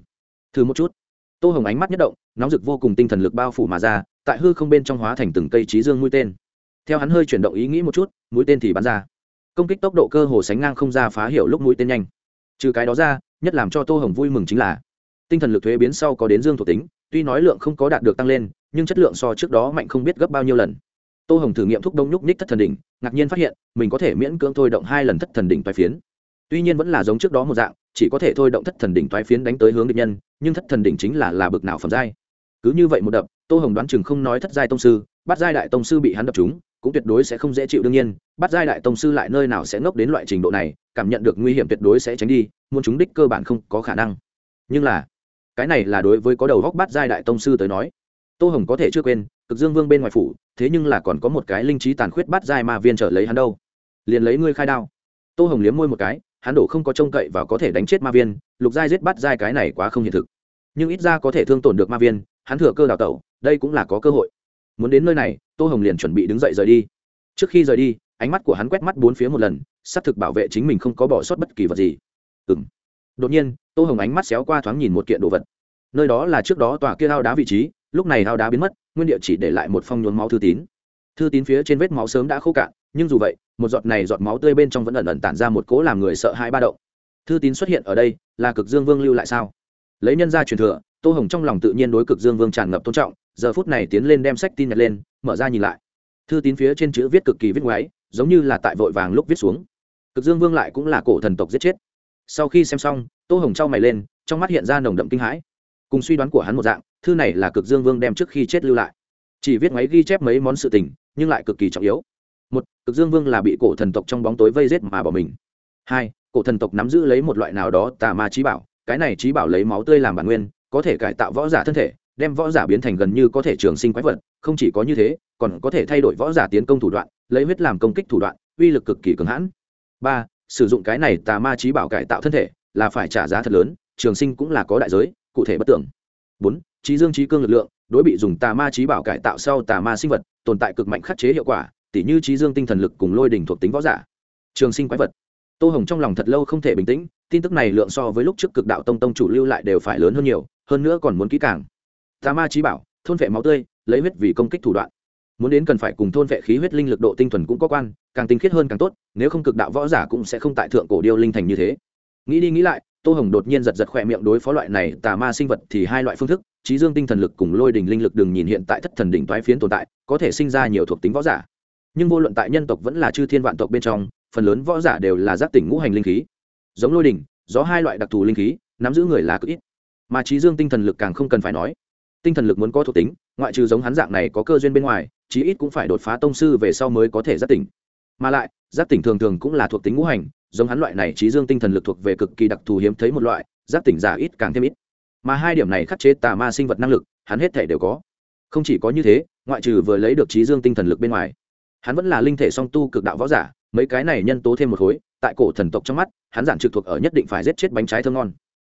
Thử một chút. Tô hồng ánh mắt nhất động, nóng rực vô cùng tinh thần lực bao phủ mà ra, tại hư không bên trong hóa thành từng cây trí dương mũi tên. Theo hắn hơi chuyển động ý nghĩ một chút, mũi tên thì bắn ra. Công kích tốc độ cơ hồ sánh ngang không ra phá hiệu lúc mũi tên nhanh. Trừ cái đó ra, nhất làm cho tô hồng vui mừng chính là, tinh thần lực thuế biến sau có đến dương thuộc tính, tuy nói lượng không có đạt được tăng lên, nhưng chất lượng so trước đó mạnh không biết gấp bao nhiêu lần tô hồng thử nghiệm thúc đông nhúc nhích thất thần đỉnh, ngạc nhiên phát hiện, mình có thể miễn cưỡng thôi động hai lần thất thần đỉnh toái phiến. Tuy nhiên vẫn là giống trước đó một dạng, chỉ có thể thôi động thất thần đỉnh toái phiến đánh tới hướng địch nhân, nhưng thất thần đỉnh chính là là bực nào phẩm giai. Cứ như vậy một đập, tô hồng đoán chừng không nói thất giai tông sư bắt giai đại tông sư bị hắn đập chúng cũng tuyệt đối sẽ không dễ chịu đương nhiên bắt giai đại tông sư lại nơi nào sẽ ngốc đến loại trình độ này, cảm nhận được nguy hiểm tuyệt đối sẽ tránh đi, muốn chúng đích cơ bản không có khả năng. Nhưng là, cái này là đối với có đầu góc bắt giai đại tông sư tới nói tô hồng có thể chưa quên, cực dương vương bên ngoài phủ, thế nhưng là còn có một cái linh trí tàn khuyết bắt giai ma viên trở lấy hắn đâu. Liền lấy ngươi khai đao. Tô hồng liếm môi một cái, hắn đổ không có trông cậy và có thể đánh chết ma viên, lục giai giết bắt giai cái này quá không hiện thực. Nhưng ít ra có thể thương tổn được ma viên, hắn thừa cơ đào tẩu, đây cũng là có cơ hội. Muốn đến nơi này, tô hồng liền chuẩn bị đứng dậy rời đi. Trước khi rời đi, ánh mắt của hắn quét mắt bốn phía một lần, xác thực bảo vệ chính mình không có bỏ sót bất kỳ vật gì. Ừ m đột nhiên, tô hồng ánh mắt xéo qua thoáng nhìn một kiện đồ vật. Nơi đó là trước đó tòa kia ao đá vị trí lúc này hao đá biến mất, nguyên địa chỉ để lại một phong nhuốm máu thư tín. Thư tín phía trên vết máu sớm đã khô cạn, nhưng dù vậy, một giọt này giọt máu tươi bên trong vẫn ẩn ẩn tản ra một cỗ làm người sợ hãi ba động. Thư tín xuất hiện ở đây, là cực dương vương lưu lại sao? Lấy nhân ra truyền thừa, tô hồng trong lòng tự nhiên đối cực dương vương tràn ngập tôn trọng, giờ phút này tiến lên đem sách tin nhật lên, mở ra nhìn lại. Thư tín phía trên chữ viết cực kỳ viết ngoáy, giống như là tại vội vàng lúc viết xuống. Cực dương vương lại cũng là cổ thần tộc giết chết. Sau khi xem xong, tô hồng trao mày lên, trong mắt hiện ra nồng đậm kinh hãi cùng suy đoán của hắn một dạng, thư này là cực dương vương đem trước khi chết lưu lại. Chỉ viết máy ghi chép mấy món sự tình, nhưng lại cực kỳ trọng yếu. Một, cực dương vương là bị cổ thần tộc trong bóng tối vây rết mà bỏ mình. Hai, cổ thần tộc nắm giữ lấy một loại nào đó tà ma trí bảo, cái này trí bảo lấy máu tươi làm bản nguyên, có thể cải tạo võ giả thân thể, đem võ giả biến thành gần như có thể trường sinh quái vật, không chỉ có như thế, còn có thể thay đổi võ giả tiến công thủ đoạn, lấy huyết làm công kích thủ đoạn, uy lực cực kỳ cường hãn. Ba, sử dụng cái này tà ma trí bảo cải tạo thân thể là phải trả giá thật lớn, trường sinh cũng là có đại giới cụ thể bất tưởng. Bốn, trí dương trí cương lực lượng, đối bị dùng tà ma trí bảo cải tạo sau tà ma sinh vật, tồn tại cực mạnh khắc chế hiệu quả, tỉ như trí dương tinh thần lực cùng lôi đỉnh thuộc tính võ giả. Trường sinh quái vật. Tô hồng trong lòng thật lâu không thể bình tĩnh, tin tức này lượng so với lúc trước cực đạo tông tông chủ lưu lại đều phải lớn hơn nhiều, hơn nữa còn muốn kỹ càng. Tà ma trí bảo, thôn vệ máu tươi, lấy huyết vì công kích thủ đoạn. Muốn đến cần phải cùng thôn vệ khí huyết linh lực độ tinh thuần cũng có quan, càng tinh khiết hơn càng tốt, nếu không cực đạo võ giả cũng sẽ không tại thượng cổ điêu linh thành như thế. Nghĩ đi nghĩ lại tô hồng đột nhiên giật giật khỏe miệng đối phó loại này tà ma sinh vật thì hai loại phương thức, trí dương tinh thần lực cùng lôi đình linh lực đừng nhìn hiện tại thất thần đỉnh toái phiến tồn tại, có thể sinh ra nhiều thuộc tính võ giả. Nhưng vô luận tại nhân tộc vẫn là chư thiên vạn tộc bên trong, phần lớn võ giả đều là giác tỉnh ngũ hành linh khí. Giống lôi đình, gió hai loại đặc thù linh khí, nắm giữ người là cực ít. Mà trí dương tinh thần lực càng không cần phải nói. Tinh thần lực muốn có thuộc tính, ngoại trừ giống hắn dạng này có cơ duyên bên ngoài, chí ít cũng phải đột phá tông sư về sau mới có thể giác tỉnh. Mà lại, giác tỉnh thường thường cũng là thuộc tính ngũ hành giống hắn loại này trí dương tinh thần lực thuộc về cực kỳ đặc thù hiếm thấy một loại, giác tỉnh giả ít càng thêm ít. Mà hai điểm này khắc chế tà ma sinh vật năng lực, hắn hết thể đều có. Không chỉ có như thế, ngoại trừ vừa lấy được trí dương tinh thần lực bên ngoài, hắn vẫn là linh thể song tu cực đạo võ giả, mấy cái này nhân tố thêm một khối, tại cổ thần tộc trong mắt, hắn giản trực thuộc ở nhất định phải giết chết bánh trái thơm ngon.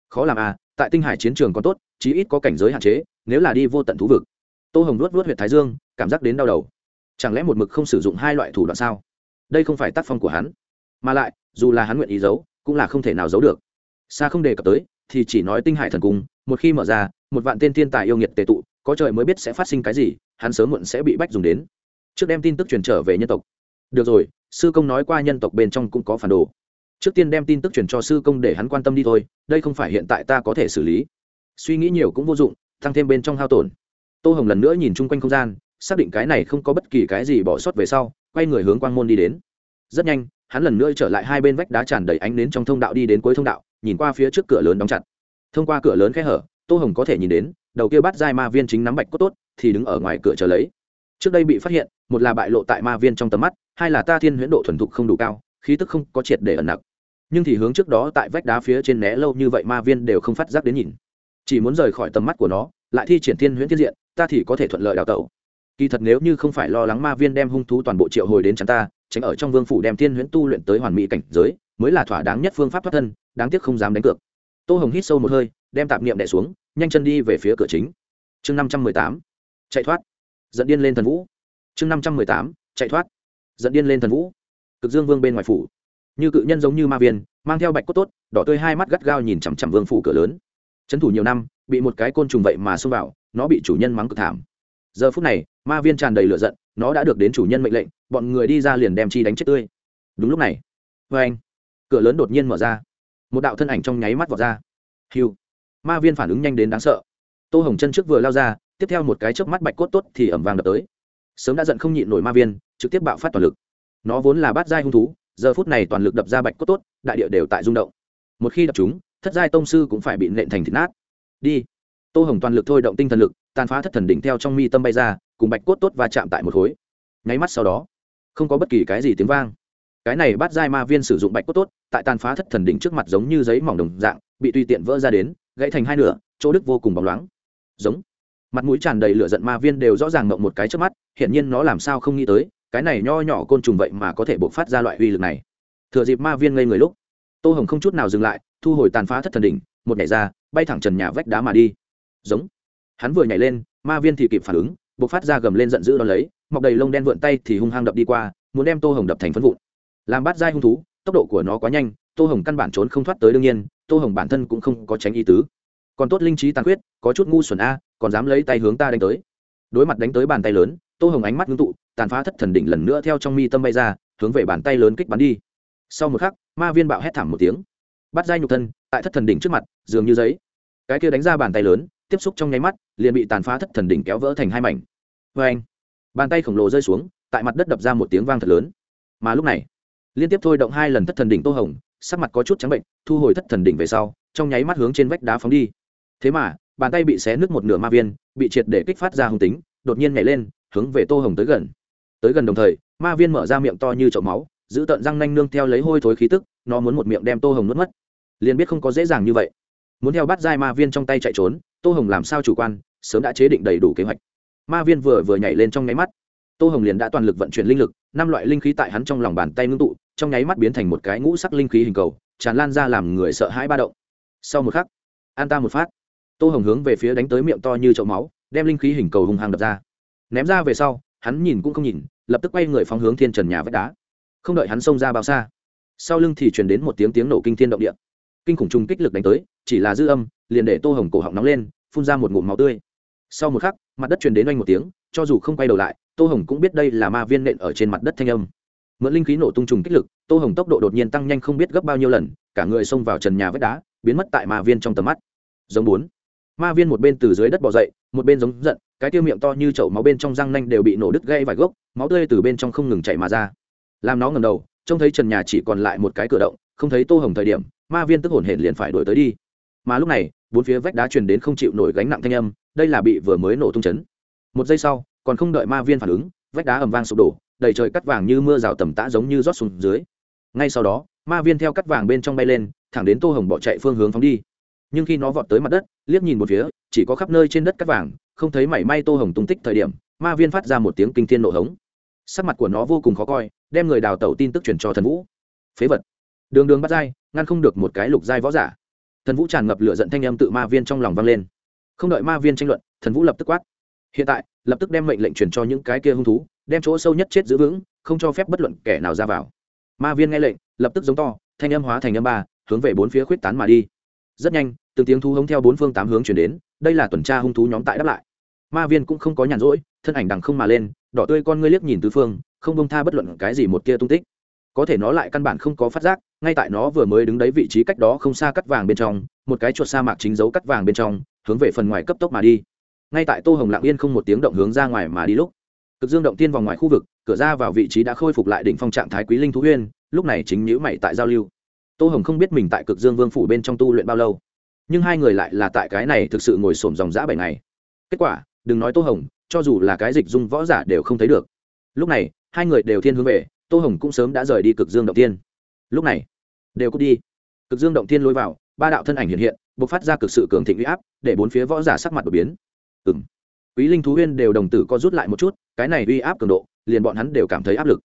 Khó làm à tại tinh hải chiến trường còn tốt, chí ít có cảnh giới hạn chế, nếu là đi vô tận thú vực. Tô hồng nuốt nuốt huyện thái dương, cảm giác đến đau đầu. Chẳng lẽ một mực không sử dụng hai loại thủ đoạn sao? Đây không phải tác phong của hắn mà lại, dù là hắn nguyện ý giấu, cũng là không thể nào giấu được. Xa không đề cập tới, thì chỉ nói tinh hải thần cung, một khi mở ra, một vạn tên thiên tài yêu nghiệt tề tụ, có trời mới biết sẽ phát sinh cái gì, hắn sớm muộn sẽ bị bách dùng đến. Trước đem tin tức truyền trở về nhân tộc. Được rồi, sư công nói qua nhân tộc bên trong cũng có phản đồ. Trước tiên đem tin tức truyền cho sư công để hắn quan tâm đi thôi, đây không phải hiện tại ta có thể xử lý. Suy nghĩ nhiều cũng vô dụng, tăng thêm bên trong hao tổn. Tô hồng lần nữa nhìn chung quanh không gian, xác định cái này không có bất kỳ cái gì bỏ sót về sau, quay người hướng quang môn đi đến. Rất nhanh hắn lần nữa trở lại hai bên vách đá tràn đầy ánh nến trong thông đạo đi đến cuối thông đạo, nhìn qua phía trước cửa lớn đóng chặt. Thông qua cửa lớn khẽ hở, tô hồng có thể nhìn đến, đầu kia bắt giai ma viên chính nắm bạch cốt tốt, thì đứng ở ngoài cửa chờ lấy. Trước đây bị phát hiện, một là bại lộ tại ma viên trong tầm mắt, hai là ta thiên huyễn độ thuần thục không đủ cao, khí tức không có triệt để ẩn nặc. Nhưng thì hướng trước đó tại vách đá phía trên né lâu như vậy ma viên đều không phát giác đến nhìn. Chỉ muốn rời khỏi tầm mắt của nó, lại thi triển thiên huyễn thiên diện, ta thì có thể thuận lợi đào tẩu. Kỳ thật nếu như không phải lo lắng ma viên đem hung thú toàn bộ triệu hồi đến chắn ta tránh ở trong vương phủ đem thiên huyễn tu luyện tới hoàn mỹ cảnh giới, mới là thỏa đáng nhất phương pháp thoát thân, đáng tiếc không dám đánh cược. Tô hồng hít sâu một hơi, đem tạp niệm đẻ xuống, nhanh chân đi về phía cửa chính. Chương năm trăm mười tám, chạy thoát. Dẫn điên lên thần vũ. Chương năm trăm mười tám, chạy thoát. Dẫn điên lên thần vũ. Cực dương vương bên ngoài phủ. Như cự nhân giống như ma viên, mang theo bạch cốt tốt, đỏ tươi hai mắt gắt gao nhìn chằm chằm vương phủ cửa lớn. Trấn thủ nhiều năm, bị một cái côn trùng vậy mà xông vào, nó bị chủ nhân mắng cực thảm. Giờ phút này ma viên tràn đầy lửa giận, nó đã được đến chủ nhân mệnh lệnh, bọn người đi ra liền đem chi đánh chết tươi. Đúng lúc này vê anh, cửa lớn đột nhiên mở ra. Một đạo thân ảnh trong nháy mắt vọt ra. Hiu ma viên phản ứng nhanh đến đáng sợ. Tô hồng chân trước vừa lao ra, tiếp theo một cái chớp mắt bạch cốt tốt thì ẩm vàng đập tới. Sớm đã giận không nhịn nổi ma viên, trực tiếp bạo phát toàn lực. Nó vốn là bát giai hung thú, giờ phút này toàn lực đập ra bạch cốt tốt, đại địa đều tại rung động. Một khi đập chúng, thất giai tông sư cũng phải bị nện thành thịt nát. Đi. Tô hồng toàn lực thôi động tinh thần lực, tàn phá thất thần đỉnh theo trong mi tâm bay ra cùng bạch cốt tốt và chạm tại một khối. Nháy mắt sau đó, không có bất kỳ cái gì tiếng vang. Cái này bắt giai ma viên sử dụng bạch cốt tốt, tại tàn phá thất thần đỉnh trước mặt giống như giấy mỏng đồng dạng, bị tùy tiện vỡ ra đến, gãy thành hai nửa, chỗ đức vô cùng bóng loáng. Giống. Mặt mũi tràn đầy lửa giận ma viên đều rõ ràng mộng một cái trước mắt hiện nhiên nó làm sao không nghĩ tới, cái này nho nhỏ côn trùng vậy mà có thể bộc phát ra loại uy lực này. Thừa dịp ma viên ngây người lúc, tô hồng không chút nào dừng lại, thu hồi tàn phá thất thần đỉnh, một nhảy ra, bay thẳng trần nhà vách đá mà đi. Giống. Hắn vừa nhảy lên, ma viên thì kịp phản ứng bộc phát ra gầm lên giận dữ đón lấy, mọc đầy lông đen vượn tay thì hung hăng đập đi qua, muốn đem tô hồng đập thành phân vụn. Làm bát dai hung thú, tốc độ của nó quá nhanh, tô hồng căn bản trốn không thoát tới đương nhiên, tô hồng bản thân cũng không có tránh ý tứ. Còn tốt linh trí tàn khuyết, có chút ngu xuẩn a, còn dám lấy tay hướng ta đánh tới. Đối mặt đánh tới bàn tay lớn, tô hồng ánh mắt ngưng tụ, tàn phá thất thần đỉnh lần nữa theo trong mi tâm bay ra, hướng về bàn tay lớn kích bắn đi. Sau một khắc, ma viên bạo hét thảm một tiếng. Bắt dai nhục thân, tại thất thần đỉnh trước mặt, dường như giấy. Cái kia đánh ra bàn tay lớn, tiếp xúc trong nháy mắt liền bị tàn phá thất thần đỉnh kéo vỡ thành hai mảnh. Vê anh, bàn tay khổng lồ rơi xuống, tại mặt đất đập ra một tiếng vang thật lớn. Mà lúc này, liên tiếp thôi động hai lần thất thần đỉnh tô hồng, sắc mặt có chút trắng bệnh, thu hồi thất thần đỉnh về sau, trong nháy mắt hướng trên vách đá phóng đi. Thế mà, bàn tay bị xé nứt một nửa ma viên, bị triệt để kích phát ra hung tính, đột nhiên nhảy lên, hướng về tô hồng tới gần. Tới gần đồng thời, ma viên mở ra miệng to như chậu máu, giữ tận răng nanh nương theo lấy hôi thối khí tức, nó muốn một miệng đem tô hồng nuốt mất. Liền biết không có dễ dàng như vậy. Muốn theo bắt giai ma viên trong tay chạy trốn, tô hồng làm sao chủ quan sớm đã chế định đầy đủ kế hoạch. Ma viên vừa vừa nhảy lên trong nháy mắt. Tô hồng liền đã toàn lực vận chuyển linh lực, năm loại linh khí tại hắn trong lòng bàn tay ngưng tụ, trong nháy mắt biến thành một cái ngũ sắc linh khí hình cầu, tràn lan ra làm người sợ hãi ba động. Sau một khắc, an ta một phát. Tô hồng hướng về phía đánh tới miệng to như chậu máu, đem linh khí hình cầu hung hăng đập ra. Ném ra về sau, hắn nhìn cũng không nhìn, lập tức quay người phóng hướng thiên trần nhà vách đá. Không đợi hắn xông ra bao xa, sau lưng thì truyền đến một tiếng tiếng nổ kinh thiên động địa. Kinh khủng trùng kích lực đánh tới, chỉ là dư âm, liền để tô hồng cổ họng nóng lên, phun ra một ngụm máu tươi sau một khắc, mặt đất truyền đến oanh một tiếng, cho dù không quay đầu lại, tô hồng cũng biết đây là ma viên nện ở trên mặt đất thanh âm. Mượn linh khí nổ tung trùng kích lực, tô hồng tốc độ đột nhiên tăng nhanh không biết gấp bao nhiêu lần, cả người xông vào trần nhà vách đá, biến mất tại ma viên trong tầm mắt. Giống bốn. Ma viên một bên từ dưới đất bỏ dậy, một bên giống giận, cái tiêu miệng to như chậu máu bên trong răng nanh đều bị nổ đứt gây vài gốc, máu tươi từ bên trong không ngừng chạy mà ra. Làm nó ngầm đầu, trông thấy trần nhà chỉ còn lại một cái cửa động, không thấy tô hồng thời điểm, ma viên tức hổn hển liền phải đổi tới đi. Mà lúc này, bốn phía vách đá truyền đến không chịu nổi gánh nặng thanh âm đây là bị vừa mới nổ tung chấn. Một giây sau, còn không đợi ma viên phản ứng, vách đá ầm vang sụp đổ, đầy trời cắt vàng như mưa rào tầm tã giống như rót xuống dưới. Ngay sau đó, ma viên theo cắt vàng bên trong bay lên, thẳng đến tô hồng bỏ chạy phương hướng phóng đi. Nhưng khi nó vọt tới mặt đất, liếc nhìn một phía, chỉ có khắp nơi trên đất cắt vàng, không thấy mảy may tô hồng tung tích thời điểm, ma viên phát ra một tiếng kinh thiên nổ hống. Sắc mặt của nó vô cùng khó coi, đem người đào tẩu tin tức truyền cho thần vũ. Phế vật. Đường đường bắt dai, ngăn không được một cái lục giai võ giả. Thần vũ tràn ngập lửa giận thanh âm tự ma viên trong lòng vang lên không đợi ma viên tranh luận, thần vũ lập tức quát. Hiện tại, lập tức đem mệnh lệnh truyền cho những cái kia hung thú, đem chỗ sâu nhất chết giữ vững, không cho phép bất luận kẻ nào ra vào. Ma viên nghe lệnh, lập tức giống to, thanh âm hóa thành âm ba, hướng về bốn phía khuyết tán mà đi. Rất nhanh, từng tiếng thú hống theo bốn phương tám hướng chuyển đến, đây là tuần tra hung thú nhóm tại đáp lại. Ma viên cũng không có nhàn rỗi, thân ảnh đằng không mà lên, đỏ tươi con ngươi liếc nhìn tứ phương, không bông tha bất luận cái gì một tia tung tích. Có thể nó lại căn bản không có phát giác, ngay tại nó vừa mới đứng đấy vị trí cách đó không xa cắt vàng bên trong, một cái chuột sa mạc chính dấu cắt vàng bên trong hướng về phần ngoài cấp tốc mà đi. Ngay tại tô hồng lặng yên không một tiếng động hướng ra ngoài mà đi lúc, cực dương động tiên vòng ngoài khu vực, cửa ra vào vị trí đã khôi phục lại đỉnh phong trạng thái quý linh thú huyên, lúc này chính nhữ mày tại giao lưu. Tô hồng không biết mình tại cực dương vương phủ bên trong tu luyện bao lâu, nhưng hai người lại là tại cái này thực sự ngồi xổm dòng dã bảy ngày. Kết quả, đừng nói tô hồng, cho dù là cái dịch dung võ giả đều không thấy được. Lúc này, hai người đều thiên hướng về, tô hồng cũng sớm đã rời đi cực dương động tiên. Lúc này, đều cút đi. Cực dương động tiên lối vào, ba đạo thân ảnh hiện hiện bộc phát ra cực sự cường thịnh uy áp, để bốn phía võ giả sắc mặt đột biến. Ừ quý linh thú huyên đều đồng tử co rút lại một chút, cái này uy áp cường độ, liền bọn hắn đều cảm thấy áp lực.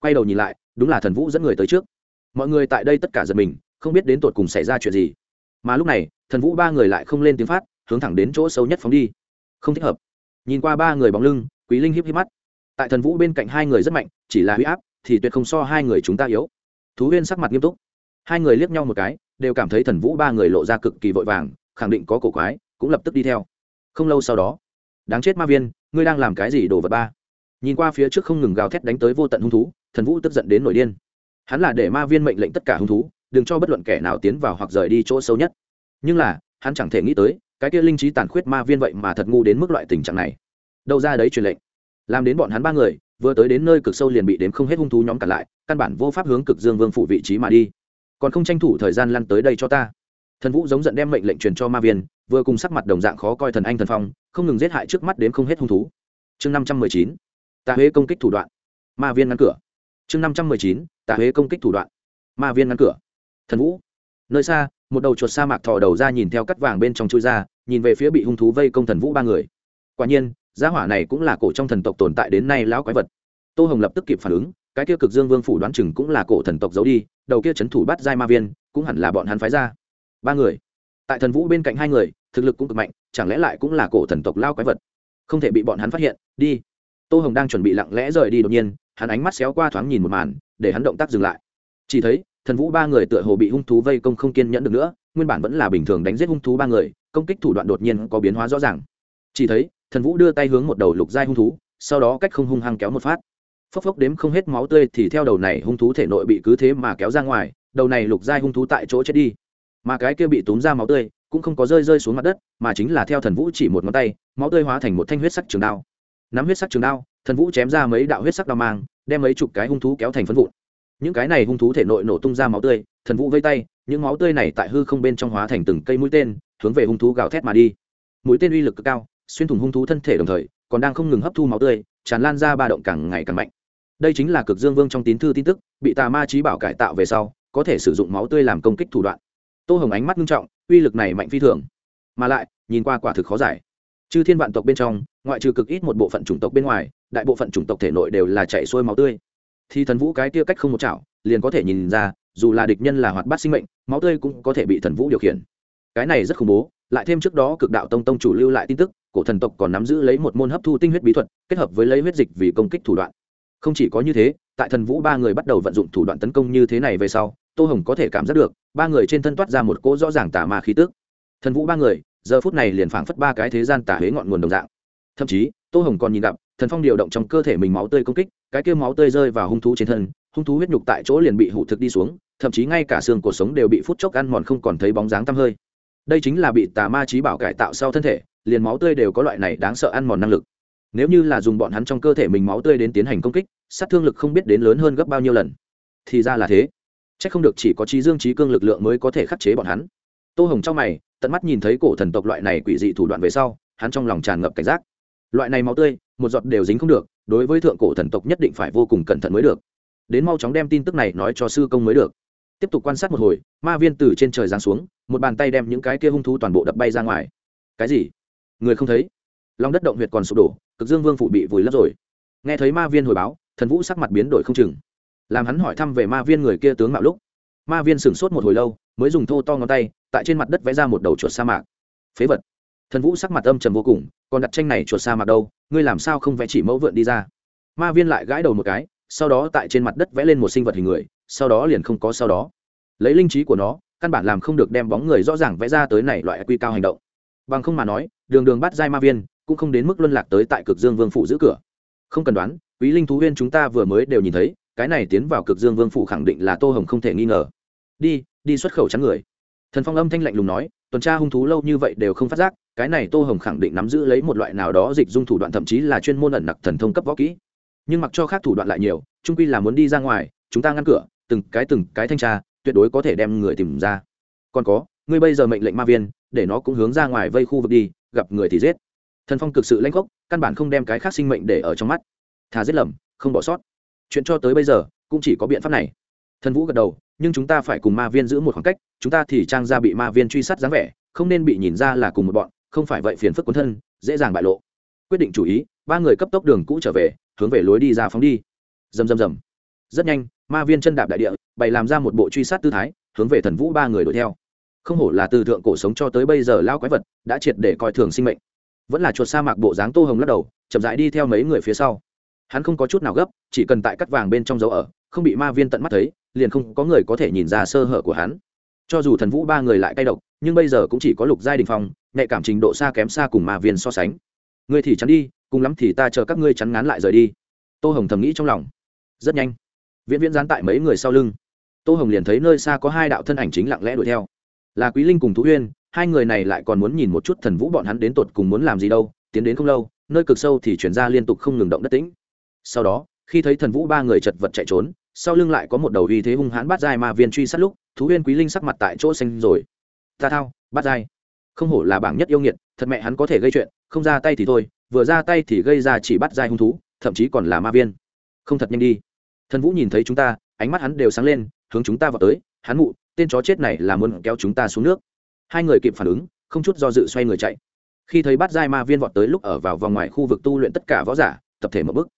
Quay đầu nhìn lại, đúng là thần vũ dẫn người tới trước. Mọi người tại đây tất cả giật mình, không biết đến tột cùng xảy ra chuyện gì. Mà lúc này, thần vũ ba người lại không lên tiếng phát, hướng thẳng đến chỗ sâu nhất phóng đi. Không thích hợp. Nhìn qua ba người bóng lưng, quý linh híp híp mắt. Tại thần vũ bên cạnh hai người rất mạnh, chỉ là huy áp thì tuyệt không so hai người chúng ta yếu. Thú huyên sắc mặt nghiêm túc. Hai người liếc nhau một cái đều cảm thấy thần vũ ba người lộ ra cực kỳ vội vàng, khẳng định có cổ quái, cũng lập tức đi theo. Không lâu sau đó, đáng chết ma viên, ngươi đang làm cái gì đồ vật ba? Nhìn qua phía trước không ngừng gào thét đánh tới vô tận hung thú, thần vũ tức giận đến nổi điên. Hắn là để ma viên mệnh lệnh tất cả hung thú, đừng cho bất luận kẻ nào tiến vào hoặc rời đi chỗ sâu nhất. Nhưng là, hắn chẳng thể nghĩ tới, cái kia linh trí tàn khuyết ma viên vậy mà thật ngu đến mức loại tình trạng này. Đâu ra đấy truyền lệnh. Làm đến bọn hắn ba người, vừa tới đến nơi cực sâu liền bị đếm không hết hung thú nhóm cản lại, căn bản vô pháp hướng cực dương vương phủ vị trí mà đi còn không tranh thủ thời gian lăn tới đây cho ta. Thần vũ giống giận đem mệnh lệnh truyền cho ma viên, vừa cùng sắc mặt đồng dạng khó coi thần anh thần phong, không ngừng giết hại trước mắt đến không hết hung thú. Chương năm trăm mười chín tà huế công kích thủ đoạn. Ma viên ngăn cửa. Chương năm trăm mười chín tà huế công kích thủ đoạn. Ma viên ngăn cửa. Thần vũ. Nơi xa, một đầu chuột sa mạc thò đầu ra nhìn theo cắt vàng bên trong chui ra, nhìn về phía bị hung thú vây công thần vũ ba người. Quả nhiên, gia hỏa này cũng là cổ trong thần tộc tồn tại đến nay lão quái vật. Tô hồng lập tức kịp phản ứng, cái kia cực dương vương phủ đoán chừng cũng là cổ thần tộc giấu đi đầu kia c h ấ n thủ bắt giai ma viên, cũng hẳn là bọn hắn phái ra. Ba người. Tại thần vũ bên cạnh hai người, thực lực cũng cực mạnh, chẳng lẽ lại cũng là cổ thần tộc lao quái vật? Không thể bị bọn hắn phát hiện, đi. Tô hồng đang chuẩn bị lặng lẽ rời đi đột nhiên, hắn ánh mắt xéo qua thoáng nhìn một màn, để hắn động tác dừng lại. Chỉ thấy, thần vũ ba người tựa hồ bị hung thú vây công không kiên nhẫn được nữa, nguyên bản vẫn là bình thường đánh giết hung thú ba người, công kích thủ đoạn đột nhiên có biến hóa rõ ràng. Chỉ thấy, thần vũ đưa tay hướng một đầu lục giai hung thú, sau đó cách không hung hăng kéo một phát phốc phốc đếm không hết máu tươi thì theo đầu này hung thú thể nội bị cứ thế mà kéo ra ngoài, đầu này lục giai hung thú tại chỗ chết đi. Mà cái kia bị túm ra máu tươi cũng không có rơi rơi xuống mặt đất, mà chính là theo thần vũ chỉ một ngón tay, máu tươi hóa thành một thanh huyết sắc trường đao. Nắm huyết sắc trường đao, thần vũ chém ra mấy đạo huyết sắc đao mang, đem mấy chục cái hung thú kéo thành phân vụn. Những cái này hung thú thể nội nổ tung ra máu tươi, thần vũ vây tay, những máu tươi này tại hư không bên trong hóa thành từng cây mũi tên, hướng về hung thú gào thét mà đi. Mũi tên uy lực cực cao, xuyên thủng hung thú thân thể đồng thời, còn đang không ngừng hấp thu máu tươi, tràn lan ra ba động càng ngày càng mạnh đây chính là cực dương vương trong tín thư tin tức, bị tà ma trí bảo cải tạo về sau, có thể sử dụng máu tươi làm công kích thủ đoạn. Tô hồng ánh mắt nghiêm trọng, uy lực này mạnh phi thường. Mà lại, nhìn qua quả thực khó giải. Chư thiên vạn tộc bên trong, ngoại trừ cực ít một bộ phận chủng tộc bên ngoài, đại bộ phận chủng tộc thể nội đều là chạy xuôi máu tươi. Thì thần vũ cái tia cách không một chảo, liền có thể nhìn ra, dù là địch nhân là hoạt bát sinh mệnh, máu tươi cũng có thể bị thần vũ điều khiển. Cái này rất khủng bố, lại thêm trước đó cực đạo tông tông chủ lưu lại tin tức, cổ thần tộc còn nắm giữ lấy một môn hấp thu tinh huyết bí thuật, kết hợp với lấy huyết dịch vì công kích thủ đoạn không chỉ có như thế, tại thần vũ ba người bắt đầu vận dụng thủ đoạn tấn công như thế này về sau, tô hồng có thể cảm giác được, ba người trên thân toát ra một cỗ rõ ràng tà ma khí tước thần vũ ba người, giờ phút này liền phảng phất ba cái thế gian tà huế ngọn nguồn đồng dạng. Thậm chí, tô hồng còn nhìn gặp, thần phong điều động trong cơ thể mình máu tươi công kích, cái kêu máu tươi rơi vào hung thú trên thân, hung thú huyết nhục tại chỗ liền bị hụ thực đi xuống, thậm chí ngay cả xương cuộc sống đều bị phút chốc ăn mòn không còn thấy bóng dáng tăm hơi. Đây chính là bị tà ma trí bảo cải tạo sau thân thể, liền máu tươi đều có loại này đáng sợ ăn mòn năng lực nếu như là dùng bọn hắn trong cơ thể mình máu tươi đến tiến hành công kích, sát thương lực không biết đến lớn hơn gấp bao nhiêu lần. Thì ra là thế. C h ắ c không được chỉ có trí dương trí cương lực lượng mới có thể khắc chế bọn hắn. Tô hồng trong mày, tận mắt nhìn thấy cổ thần tộc loại này quỷ dị thủ đoạn về sau, hắn trong lòng tràn ngập cảnh giác. Loại này máu tươi, một giọt đều dính không được, đối với thượng cổ thần tộc nhất định phải vô cùng cẩn thận mới được. Đến mau chóng đem tin tức này nói cho sư công mới được. Tiếp tục quan sát một hồi, ma viên từ trên trời giáng xuống, một bàn tay đem những cái kia hung thú toàn bộ đập bay ra ngoài. Cái gì? Người không thấy? Lòng đất động huyệt còn sụp đổ, cực dương vương phụ bị vùi lấp rồi. Nghe thấy ma viên hồi báo, thần vũ sắc mặt biến đổi không chừng. Làm hắn hỏi thăm về ma viên người kia tướng mạo lúc, ma viên sửng sốt một hồi lâu, mới dùng thô to ngón tay, tại trên mặt đất vẽ ra một đầu chuột sa mạc. Phế vật. Thần vũ sắc mặt âm trầm vô cùng, còn đặt tranh này chuột sa mạc đâu, ngươi làm sao không vẽ chỉ mẫu vượn đi ra? Ma viên lại gãi đầu một cái, sau đó tại trên mặt đất vẽ lên một sinh vật hình người, sau đó liền không có sau đó. Lấy linh trí của nó, căn bản làm không được đem bóng người rõ ràng vẽ ra tới này loại quy cao hành động. Bằng không mà nói, đường đường bắt giai ma viên cũng không đến mức luân lạc tới tại cực dương vương phủ giữ cửa. Không cần đoán, quý linh thú huyên chúng ta vừa mới đều nhìn thấy, cái này tiến vào cực dương vương phủ khẳng định là tô hồng không thể nghi ngờ. Đi đi xuất khẩu trắng người. Thần phong âm thanh lạnh lùng nói, tuần tra hung thú lâu như vậy đều không phát giác, cái này tô hồng khẳng định nắm giữ lấy một loại nào đó dịch dung thủ đoạn thậm chí là chuyên môn ẩn nặc thần thông cấp võ kỹ. Nhưng mặc cho khác thủ đoạn lại nhiều trung quy là muốn đi ra ngoài, chúng ta ngăn cửa, từng cái từng cái thanh tra, tuyệt đối có thể đem người tìm ra. Còn có, ngươi bây giờ mệnh lệnh ma viên, để nó cũng hướng ra ngoài vây khu vực đi, gặp người thì giết thần phong cực sự lanh khốc căn bản không đem cái khác sinh mệnh để ở trong mắt. Thà giết lầm, không bỏ sót. Chuyện cho tới bây giờ, cũng chỉ có biện pháp này. Thần vũ gật đầu, nhưng chúng ta phải cùng ma viên giữ một khoảng cách, chúng ta thì trang ra bị ma viên truy sát dáng vẻ, không nên bị nhìn ra là cùng một bọn, không phải vậy phiền phức cuốn thân, dễ dàng bại lộ. Quyết định chủ ý, ba người cấp tốc đường cũ trở về, hướng về lối đi ra phóng đi. Rầm rầm rầm. Rất nhanh, ma viên chân đạp đại địa, bày làm ra một bộ truy sát tư thái, hướng về thần vũ ba người đuổi theo. Không hổ là từ thượng cổ sống cho tới bây giờ lao quái vật, đã triệt để coi thường sinh mệnh vẫn là chuột sa mạc bộ dáng tô hồng lắc đầu, chậm rãi đi theo mấy người phía sau. Hắn không có chút nào gấp, chỉ cần tại cắt vàng bên trong dấu ở, không bị ma viên tận mắt thấy, liền không có người có thể nhìn ra sơ hở của hắn. Cho dù thần vũ ba người lại cay độc, nhưng bây giờ cũng chỉ có lục giai đình phong, nhạy cảm trình độ xa kém xa cùng ma viên so sánh. Ngươi thì chắn đi, cùng lắm thì ta chờ các ngươi chắn ngán lại rời đi. Tô hồng thầm nghĩ trong lòng. Rất nhanh, viễn viễn gián tại mấy người sau lưng. Tô hồng liền thấy nơi xa có hai đạo thân ảnh chính lặng lẽ đuổi theo. Là quý linh cùng thú huyên hai người này lại còn muốn nhìn một chút thần vũ bọn hắn đến tột cùng muốn làm gì đâu, tiến đến không lâu, nơi cực sâu thì chuyển ra liên tục không ngừng động đất tĩnh. Sau đó, khi thấy thần vũ ba người chật vật chạy trốn, sau lưng lại có một đầu uy thế hung hãn bắt dai ma viên truy sát lúc, thú huyên quý linh sắc mặt tại chỗ xanh rồi. Ta thao, bắt dai không hổ là bảng nhất yêu nghiệt, thật mẹ hắn có thể gây chuyện, không ra tay thì thôi, vừa ra tay thì gây ra chỉ bắt dai hung thú, thậm chí còn là ma viên. Không thật nhanh đi. Thần vũ nhìn thấy chúng ta, ánh mắt hắn đều sáng lên, hướng chúng ta vào tới, hắn mụ, tên chó chết này là muốn kéo chúng ta xuống nước hai người kịp phản ứng, không chút do dự xoay người chạy. Khi thấy bắt giai ma viên vọt tới lúc ở vào vòng ngoài khu vực tu luyện tất cả võ giả, tập thể một bước.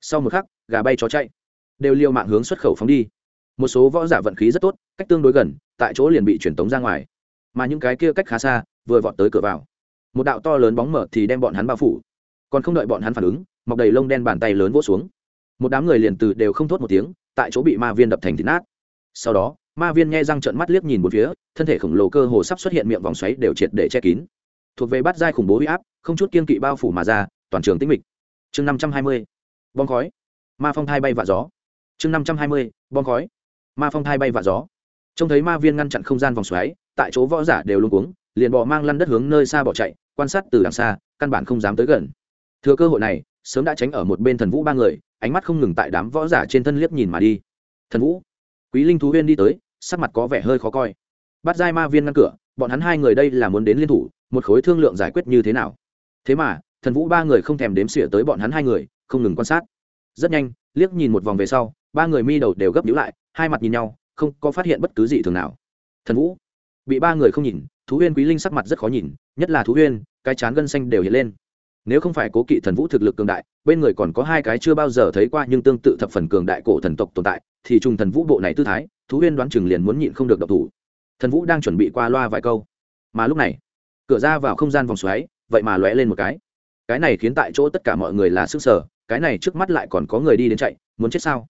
Sau một khắc, gà bay chó chạy. Đều liều mạng hướng xuất khẩu phóng đi. Một số võ giả vận khí rất tốt, cách tương đối gần, tại chỗ liền bị truyền tống ra ngoài. Mà những cái kia cách khá xa, vừa vọt tới cửa vào. Một đạo to lớn bóng mở thì đem bọn hắn bao phủ. Còn không đợi bọn hắn phản ứng, mọc đầy lông đen bàn tay lớn vỗ xuống. Một đám người liền từ đều không thốt một tiếng, tại chỗ bị ma viên đập thành thịt nát. Sau đó ma viên nghe răng trợn mắt liếc nhìn một phía, thân thể khổng lồ cơ hồ sắp xuất hiện miệng vòng xoáy đều triệt để che kín. Thuộc về bát giai khủng bố huy áp, không chút kiên kỵ bao phủ mà ra, toàn trường tĩnh mịch. Chương năm trăm hai mươi, bom khói. Ma phong thai bay và gió. Chương năm trăm hai mươi, bom khói. Ma phong thai bay và gió. Trông thấy ma viên ngăn chặn không gian vòng xoáy, tại chỗ võ giả đều luôn cuống, liền bỏ mang lăn đất hướng nơi xa bỏ chạy, quan sát từ đằng xa, căn bản không dám tới gần. Thừa cơ hội này, sớm đã tránh ở một bên thần vũ ba người, ánh mắt không ngừng tại đám võ giả trên thân liếc nhìn mà đi. Thần vũ, quý linh thú huyên đi tới sắc mặt có vẻ hơi khó coi. Bắt giai ma viên ngăn cửa, bọn hắn hai người đây là muốn đến liên thủ, một khối thương lượng giải quyết như thế nào. Thế mà, thần vũ ba người không thèm đếm xỉa tới bọn hắn hai người, không ngừng quan sát. Rất nhanh, liếc nhìn một vòng về sau, ba người mi đầu đều gấp nhíu lại, hai mặt nhìn nhau, không có phát hiện bất cứ gì thường nào. Thần vũ, bị ba người không nhìn, thú huyên quý linh sắc mặt rất khó nhìn, nhất là thú huyên cái chán gân xanh đều hiện lên. Nếu không phải cố kỵ thần vũ thực lực cường đại, bên người còn có hai cái chưa bao giờ thấy qua nhưng tương tự thập phần cường đại cổ thần tộc tồn tại, thì trùng thần vũ bộ này tư thái thú huyên đoán chừng liền muốn nhịn không được độc thủ. Thần vũ đang chuẩn bị qua loa vài câu. Mà lúc này, cửa ra vào không gian vòng xoáy, vậy mà lóe lên một cái. Cái này khiến tại chỗ tất cả mọi người là sức sở cái này trước mắt lại còn có người đi đến chạy, muốn chết sao?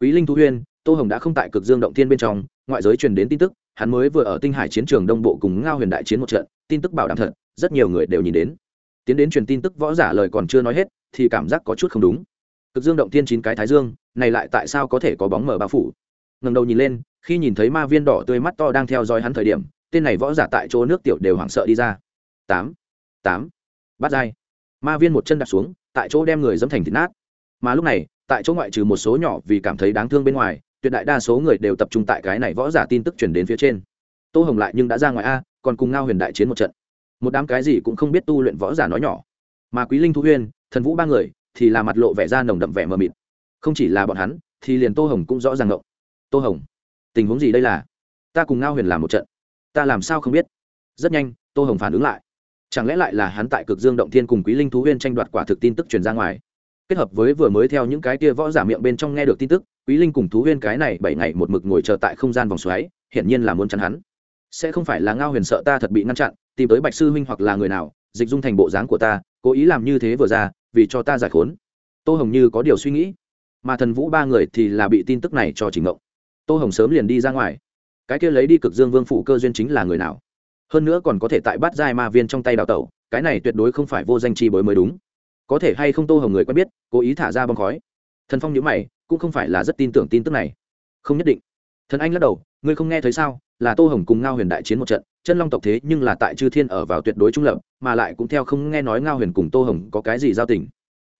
Quý linh thú huyên, tô hồng đã không tại cực dương động thiên bên trong, ngoại giới truyền đến tin tức, hắn mới vừa ở tinh hải chiến trường đông bộ cùng ngao huyền đại chiến một trận, tin tức bảo đảm thật, rất nhiều người đều nhìn đến. Tiến đến truyền tin tức võ giả lời còn chưa nói hết, thì cảm giác có chút không đúng. Cực dương động thiên chín cái thái dương, này lại tại sao có thể có bóng mở bao phủ? Ngẩng đầu nhìn lên, khi nhìn thấy ma viên đỏ tươi mắt to đang theo dõi hắn thời điểm, tên này võ giả tại chỗ nước tiểu đều hoảng sợ đi ra. Tám tám, bắt dai. Ma viên một chân đặt xuống, tại chỗ đem người dẫm thành thịt nát. Mà lúc này, tại chỗ ngoại trừ một số nhỏ vì cảm thấy đáng thương bên ngoài, tuyệt đại đa số người đều tập trung tại cái này võ giả tin tức chuyển đến phía trên. Tô hồng lại nhưng đã ra ngoài a, còn cùng ngao huyền đại chiến một trận. Một đám cái gì cũng không biết tu luyện võ giả nói nhỏ. Mà quý linh thu huyên, thần vũ ba người, thì là mặt lộ vẻ ra nồng đậm vẻ mờ mịt. Không chỉ là bọn hắn, thì liền tô hồng cũng rõ ràng ngộng tô hồng, tình huống gì đây là? Ta cùng ngao huyền làm một trận. Ta làm sao không biết? Rất nhanh, tô hồng phản ứng lại. Chẳng lẽ lại là hắn tại cực dương động thiên cùng quý linh thú huyên tranh đoạt quả thực tin tức truyền ra ngoài? Kết hợp với vừa mới theo những cái kia võ giả miệng bên trong nghe được tin tức, quý linh cùng thú huyên cái này bảy ngày một mực ngồi chờ tại không gian vòng xoáy, hiển nhiên là muốn chắn hắn. Sẽ không phải là ngao huyền sợ ta thật bị ngăn chặn, tìm tới bạch sư huynh hoặc là người nào, dịch dung thành bộ dáng của ta, cố ý làm như thế vừa ra, vì cho ta giải khốn. Tô hồng như có điều suy nghĩ. Mà thần vũ ba người thì là bị tin tức này cho trình ngộng tô hồng sớm liền đi ra ngoài. Cái kia lấy đi cực dương vương phụ cơ duyên chính là người nào? Hơn nữa còn có thể tại bát giai ma viên trong tay đào tẩu, cái này tuyệt đối không phải vô danh chi bối mới đúng. Có thể hay không tô hồng người quen biết, cố ý thả ra bong khói. Thần phong nhữ mày, cũng không phải là rất tin tưởng tin tức này. Không nhất định. Thần anh lắc đầu, ngươi không nghe thấy sao? Là tô hồng cùng ngao huyền đại chiến một trận, chân long tộc thế nhưng là tại chư thiên ở vào tuyệt đối trung lập, mà lại cũng theo không nghe nói ngao huyền cùng tô hồng có cái gì giao tình.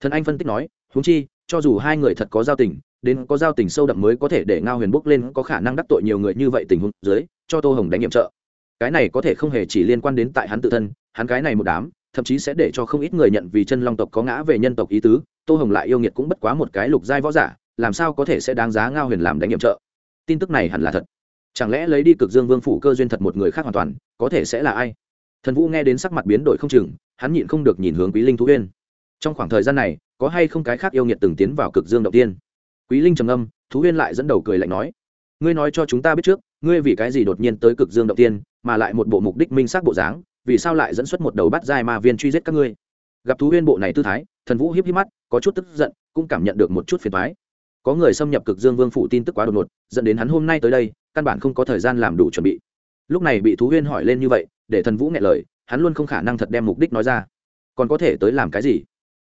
Thần anh phân tích nói húng chi, cho dù hai người thật có giao tình đến có giao tình sâu đậm mới có thể để ngao huyền bốc lên có khả năng đắc tội nhiều người như vậy tình huống dưới, cho tô hồng đánh nhiệm trợ. Cái này có thể không hề chỉ liên quan đến tại hắn tự thân, hắn cái này một đám, thậm chí sẽ để cho không ít người nhận vì chân long tộc có ngã về nhân tộc ý tứ, tô hồng lại yêu nghiệt cũng bất quá một cái lục giai võ giả, làm sao có thể sẽ đáng giá ngao huyền làm đánh nhiệm trợ? Tin tức này hẳn là thật. Chẳng lẽ lấy đi cực dương vương phủ cơ duyên thật một người khác hoàn toàn, có thể sẽ là ai? Thần vũ nghe đến sắc mặt biến đổi không chừng, hắn nhịn không được nhìn hướng quý linh thú huyên trong khoảng thời gian này, có hay không cái khác yêu nghiệt từng tiến vào cực dương đầu tiên? Quý linh trầm âm thú huyên lại dẫn đầu cười lạnh nói, ngươi nói cho chúng ta biết trước, ngươi vì cái gì đột nhiên tới cực dương đầu tiên, mà lại một bộ mục đích minh xác bộ dáng, vì sao lại dẫn xuất một đầu bắt dài ma viên truy giết các ngươi? Gặp thú huyên bộ này tư thái, thần vũ hiếp hiếp mắt, có chút tức giận, cũng cảm nhận được một chút phiền thoái có người xâm nhập cực dương vương phủ tin tức quá đột ngột, dẫn đến hắn hôm nay tới đây, căn bản không có thời gian làm đủ chuẩn bị. Lúc này bị thú huyên hỏi lên như vậy, để thần vũ nghe lời, hắn luôn không khả năng thật đem mục đích nói ra. Còn có thể tới làm cái gì?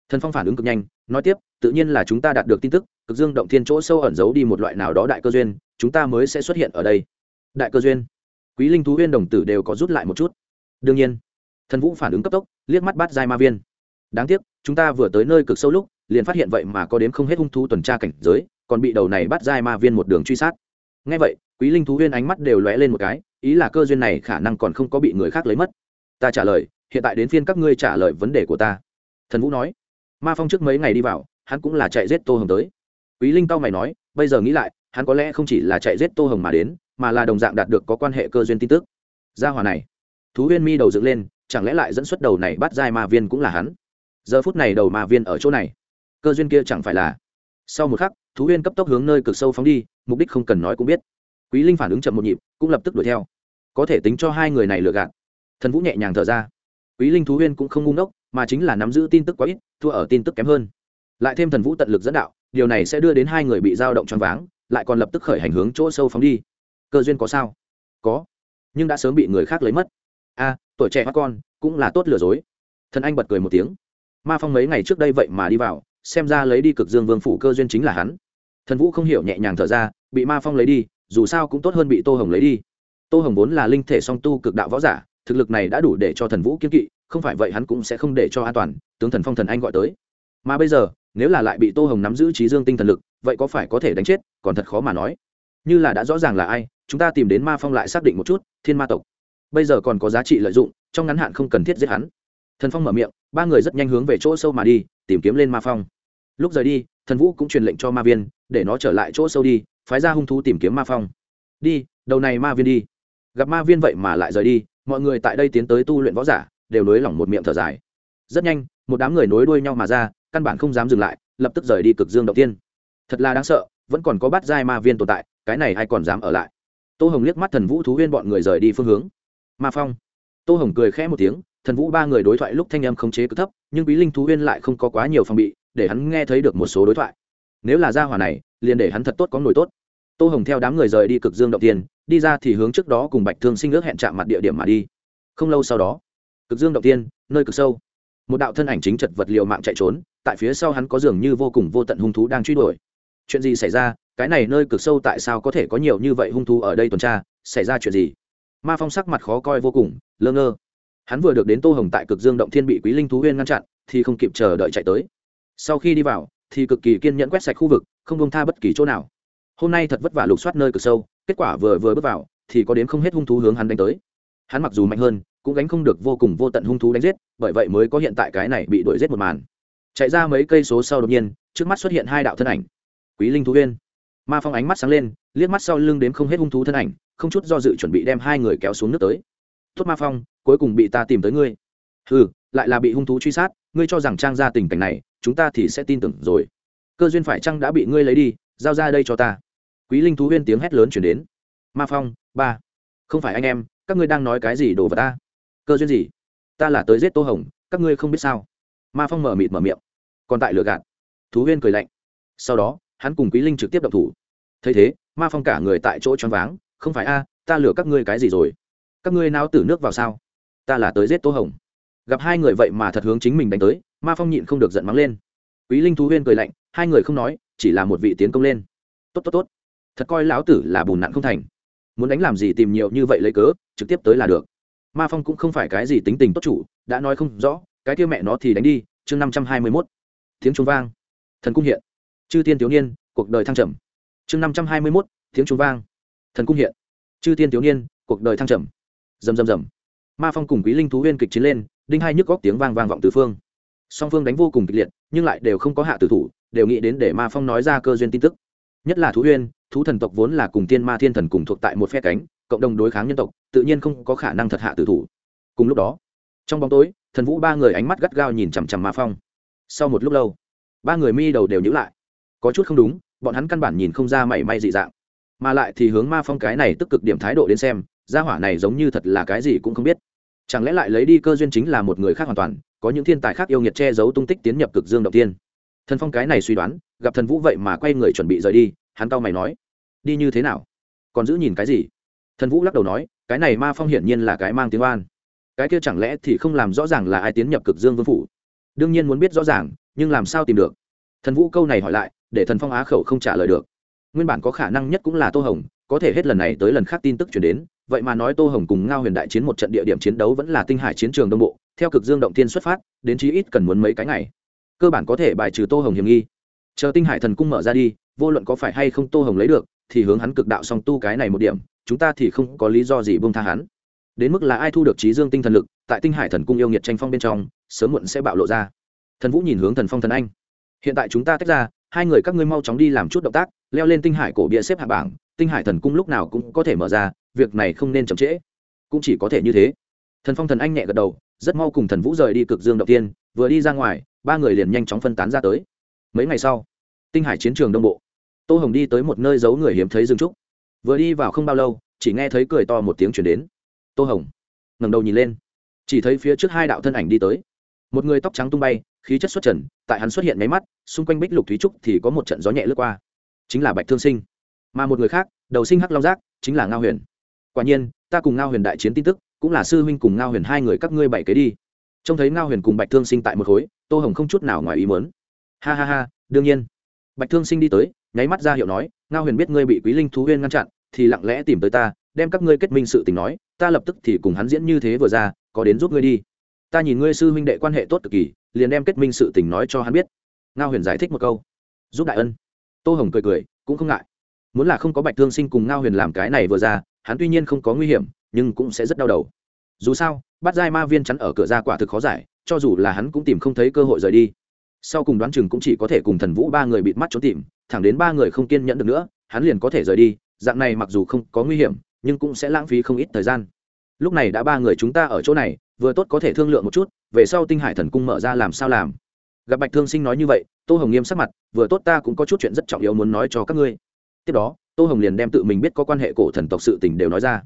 Thần phong phản ứng cực nhanh nói tiếp, tự nhiên là chúng ta đạt được tin tức, cực dương động thiên chỗ sâu ẩn giấu đi một loại nào đó đại cơ duyên, chúng ta mới sẽ xuất hiện ở đây. Đại cơ duyên? Quý linh thú huyên đồng tử đều có rút lại một chút. Đương nhiên. Thần vũ phản ứng cấp tốc, liếc mắt bắt giai ma viên. Đáng tiếc, chúng ta vừa tới nơi cực sâu lúc, liền phát hiện vậy mà có đến không hết hung thú tuần tra cảnh giới, còn bị đầu này bắt giai ma viên một đường truy sát. Ngay vậy, quý linh thú huyên ánh mắt đều lóe lên một cái, ý là cơ duyên này khả năng còn không có bị người khác lấy mất. Ta trả lời, hiện tại đến phiên các ngươi trả lời vấn đề của ta. Thần vũ nói ma phong trước mấy ngày đi vào, hắn cũng là chạy giết tô hồng tới. Quý linh cao mày nói, bây giờ nghĩ lại, hắn có lẽ không chỉ là chạy giết tô hồng mà đến, mà là đồng dạng đạt được có quan hệ cơ duyên tin tức. Gia hòa này, thú huyên mi đầu dựng lên, chẳng lẽ lại dẫn xuất đầu này bắt giai ma viên cũng là hắn? Giờ phút này đầu ma viên ở chỗ này, cơ duyên kia chẳng phải là. Sau một khắc, thú huyên cấp tốc hướng nơi cực sâu phóng đi, mục đích không cần nói cũng biết. Quý linh phản ứng chậm một nhịp, cũng lập tức đuổi theo. Có thể tính cho hai người này lừa gạt. Thần vũ nhẹ nhàng thở ra. Quý linh thú huyên cũng không ngu ngốc mà chính là nắm giữ tin tức quá ít, thua ở tin tức kém hơn. Lại thêm thần vũ tận lực dẫn đạo, điều này sẽ đưa đến hai người bị dao động choáng váng, lại còn lập tức khởi hành hướng chỗ sâu phóng đi. Cơ duyên có sao? Có. Nhưng đã sớm bị người khác lấy mất. A, tuổi trẻ hoa con, cũng là tốt lừa dối. Thần anh bật cười một tiếng. Ma phong mấy ngày trước đây vậy mà đi vào, xem ra lấy đi cực dương vương phủ cơ duyên chính là hắn. Thần vũ không hiểu nhẹ nhàng thở ra, bị ma phong lấy đi, dù sao cũng tốt hơn bị tô hồng lấy đi. Tô hồng vốn là linh thể song tu cực đạo võ giả, thực lực này đã đủ để cho thần vũ kiên kỵ không phải vậy hắn cũng sẽ không để cho an toàn, tướng thần phong thần anh gọi tới. Mà bây giờ, nếu là lại bị tô hồng nắm giữ trí dương tinh thần lực, vậy có phải có thể đánh chết, còn thật khó mà nói. Như là đã rõ ràng là ai, chúng ta tìm đến ma phong lại xác định một chút, thiên ma tộc. Bây giờ còn có giá trị lợi dụng, trong ngắn hạn không cần thiết giết hắn. Thần phong mở miệng, ba người rất nhanh hướng về chỗ sâu mà đi, tìm kiếm lên ma phong. Lúc rời đi, thần vũ cũng truyền lệnh cho ma viên, để nó trở lại chỗ sâu đi, phái ra hung thú tìm kiếm ma phong. Đi, đầu này ma viên đi. Gặp ma viên vậy mà lại rời đi, mọi người tại đây tiến tới tu luyện võ giả đều nối lỏng một miệng thở dài. Rất nhanh, một đám người nối đuôi nhau mà ra, căn bản không dám dừng lại, lập tức rời đi cực dương động tiên thật là đáng sợ, vẫn còn có bát giai ma viên tồn tại, cái này ai còn dám ở lại? Tô hồng liếc mắt thần vũ thú huyên bọn người rời đi phương hướng. Ma phong. Tô hồng cười khẽ một tiếng, thần vũ ba người đối thoại lúc thanh âm khống chế cực thấp, nhưng bí linh thú huyên lại không có quá nhiều phòng bị, để hắn nghe thấy được một số đối thoại. Nếu là gia hỏa này, liền để hắn thật tốt có nổi tốt. Tô hồng theo đám người rời đi cực dương động tiên đi ra thì hướng trước đó cùng bạch thương sinh ước hẹn chạm mặt địa điểm mà đi. Không lâu sau đó cực dương động tiên, nơi cực sâu. Một đạo thân ảnh chính chật vật liệu mạng chạy trốn, tại phía sau hắn có dường như vô cùng vô tận hung thú đang truy đuổi. Chuyện gì xảy ra? Cái này nơi cực sâu tại sao có thể có nhiều như vậy hung thú ở đây tuần tra? Xảy ra chuyện gì? Ma phong sắc mặt khó coi vô cùng, lơ ngơ. Hắn vừa được đến tô hồng tại cực dương động thiên bị quý linh thú huyên ngăn chặn, thì không kịp chờ đợi chạy tới. Sau khi đi vào, thì cực kỳ kiên nhẫn quét sạch khu vực, không bông tha bất kỳ chỗ nào. Hôm nay thật vất vả lục soát nơi cực sâu, kết quả vừa vừa bước vào, thì có đến không hết hung thú hướng hắn đánh tới. Hắn mặc dù mạnh hơn cũng gánh không được vô cùng vô tận hung thú đánh giết, bởi vậy mới có hiện tại cái này bị đuổi giết một màn. Chạy ra mấy cây số sau đột nhiên, trước mắt xuất hiện hai đạo thân ảnh. Quý linh thú huyên ma phong ánh mắt sáng lên, liếc mắt sau lưng đếm không hết hung thú thân ảnh, không chút do dự chuẩn bị đem hai người kéo xuống nước tới. Tốt ma phong, cuối cùng bị ta tìm tới ngươi. Ừ lại là bị hung thú truy sát, ngươi cho rằng trang ra tình cảnh này, chúng ta thì sẽ tin tưởng rồi. Cơ duyên phải chăng đã bị ngươi lấy đi, giao ra đây cho ta. Quý linh thú huyên tiếng hét lớn chuyển đến. Ma phong, ba, không phải anh em, các ngươi đang nói cái gì đồ vật ta? Cơ duyên gì? Ta là tới giết tô hồng, các ngươi không biết sao? Ma phong mở mịt mở miệng. Còn tại lửa gạt. Thú huyên cười lạnh. Sau đó, hắn cùng quý linh trực tiếp động thủ. Thấy thế, ma phong cả người tại chỗ choáng váng, không phải a, ta lừa các ngươi cái gì rồi? Các ngươi nao tử nước vào sao? Ta là tới giết tô hồng. Gặp hai người vậy mà thật hướng chính mình đánh tới, ma phong nhịn không được giận mắng lên. Quý linh thú huyên cười lạnh, hai người không nói, chỉ là một vị tiến công lên. Tốt tốt tốt. Thật coi lão tử là bùn nặn không thành. Muốn đánh làm gì tìm nhiều như vậy lấy cớ, trực tiếp tới là được ma phong cũng không phải cái gì tính tình tốt chủ, đã nói không rõ, cái kia mẹ nó thì đánh đi, chương năm trăm hai mươi mốt. Tiếng trung vang. Thần cung hiện. Chư tiên thiếu niên, cuộc đời thăng trầm. Chương năm trăm hai mươi mốt, tiếng trung vang. Thần cung hiện. Chư tiên thiếu niên, cuộc đời thăng trầm. Rầm rầm rầm. Ma phong cùng quý linh thú huyên kịch chiến lên, đinh hai nhức góc tiếng vang vang vọng từ phương. Song phương đánh vô cùng kịch liệt, nhưng lại đều không có hạ tử thủ, đều nghĩ đến để ma phong nói ra cơ duyên tin tức. Nhất là thú huyên, thú thần tộc vốn là cùng tiên ma thiên thần cùng thuộc tại một phe cánh cộng đồng đối kháng nhân tộc, tự nhiên không có khả năng thật hạ tử thủ. Cùng lúc đó, trong bóng tối, thần vũ ba người ánh mắt gắt gao nhìn chằm chằm ma phong. Sau một lúc lâu, ba người mi đầu đều nhữ lại. Có chút không đúng, bọn hắn căn bản nhìn không ra mảy may dị dạng. Mà lại thì hướng ma phong cái này tức cực điểm thái độ đến xem, gia hỏa này giống như thật là cái gì cũng không biết. Chẳng lẽ lại lấy đi cơ duyên chính là một người khác hoàn toàn, có những thiên tài khác yêu nghiệt che giấu tung tích tiến nhập cực dương đầu tiên. Thần phong cái này suy đoán, gặp thần vũ vậy mà quay người chuẩn bị rời đi, hắn tao mày nói, đi như thế nào? Còn giữ nhìn cái gì? Thần vũ lắc đầu nói, cái này ma phong hiển nhiên là cái mang tiếng oan. Cái kia chẳng lẽ thì không làm rõ ràng là ai tiến nhập cực dương vương phủ? Đương nhiên muốn biết rõ ràng, nhưng làm sao tìm được? Thần vũ câu này hỏi lại, để thần phong á khẩu không trả lời được. Nguyên bản có khả năng nhất cũng là tô hồng, có thể hết lần này tới lần khác tin tức chuyển đến, vậy mà nói tô hồng cùng ngao huyền đại chiến một trận địa điểm chiến đấu vẫn là tinh hải chiến trường đông bộ, theo cực dương động tiên xuất phát, đến chí ít cần muốn mấy cái ngày. Cơ bản có thể bài trừ tô hồng hiểm nghi. Chờ tinh hải thần cung mở ra đi, vô luận có phải hay không tô hồng lấy được, thì hướng hắn cực đạo song tu cái này một điểm chúng ta thì không có lý do gì buông tha hắn. Đến mức là ai thu được trí dương tinh thần lực, tại tinh hải thần cung yêu nghiệt tranh phong bên trong, sớm muộn sẽ bạo lộ ra. Thần vũ nhìn hướng thần phong thần anh. Hiện tại chúng ta tách ra, hai người các ngươi mau chóng đi làm chút động tác, leo lên tinh hải cổ bia xếp hạ bảng, tinh hải thần cung lúc nào cũng có thể mở ra, việc này không nên chậm trễ. Cũng chỉ có thể như thế. Thần phong thần anh nhẹ gật đầu, rất mau cùng thần vũ rời đi cực dương đầu tiên, vừa đi ra ngoài, ba người liền nhanh chóng phân tán ra tới. Mấy ngày sau, tinh hải chiến trường đông bộ. Tô hồng đi tới một nơi giấu người hiếm thấy dương trúc vừa đi vào không bao lâu, chỉ nghe thấy cười to một tiếng chuyển đến. Tô hồng ngẩng đầu nhìn lên. Chỉ thấy phía trước hai đạo thân ảnh đi tới. Một người tóc trắng tung bay, khí chất xuất trần, tại hắn xuất hiện máy mắt, xung quanh bích lục thúy trúc thì có một trận gió nhẹ lướt qua. Chính là bạch thương sinh. Mà một người khác, đầu sinh hắc long giác, chính là ngao huyền. Quả nhiên, ta cùng ngao huyền đại chiến tin tức, cũng là sư huynh cùng ngao huyền hai người các ngươi bảy kế đi. Trông thấy ngao huyền cùng bạch thương sinh tại một khối, tô hồng không chút nào ngoài ý mớn ha ha ha, đương nhiên. Bạch thương sinh đi tới, nháy mắt ra hiệu nói ngao huyền biết ngươi bị quý linh thú huyên ngăn chặn, thì lặng lẽ tìm tới ta, đem các ngươi kết minh sự tình nói, ta lập tức thì cùng hắn diễn như thế vừa ra, có đến giúp ngươi đi. Ta nhìn ngươi sư huynh đệ quan hệ tốt cực kỳ, liền đem kết minh sự tình nói cho hắn biết. Ngao huyền giải thích một câu. Giúp đại ân. Tô hồng cười cười, cũng không ngại. Muốn là không có bạch thương sinh cùng ngao huyền làm cái này vừa ra, hắn tuy nhiên không có nguy hiểm, nhưng cũng sẽ rất đau đầu. Dù sao bắt giai ma viên chắn ở cửa ra quả thực khó giải, cho dù là hắn cũng tìm không thấy cơ hội rời đi sau cùng đoán chừng cũng chỉ có thể cùng thần vũ ba người bịt mắt trốn tìm, thẳng đến ba người không kiên nhẫn được nữa, hắn liền có thể rời đi, dạng này mặc dù không có nguy hiểm, nhưng cũng sẽ lãng phí không ít thời gian. Lúc này đã ba người chúng ta ở chỗ này, vừa tốt có thể thương lượng một chút, về sau tinh hải thần cung mở ra làm sao làm. Gặp bạch thương sinh nói như vậy, tô hồng nghiêm sắc mặt, vừa tốt ta cũng có chút chuyện rất trọng yếu muốn nói cho các ngươi. Tiếp đó, tô hồng liền đem tự mình biết có quan hệ cổ thần tộc sự tình đều nói ra.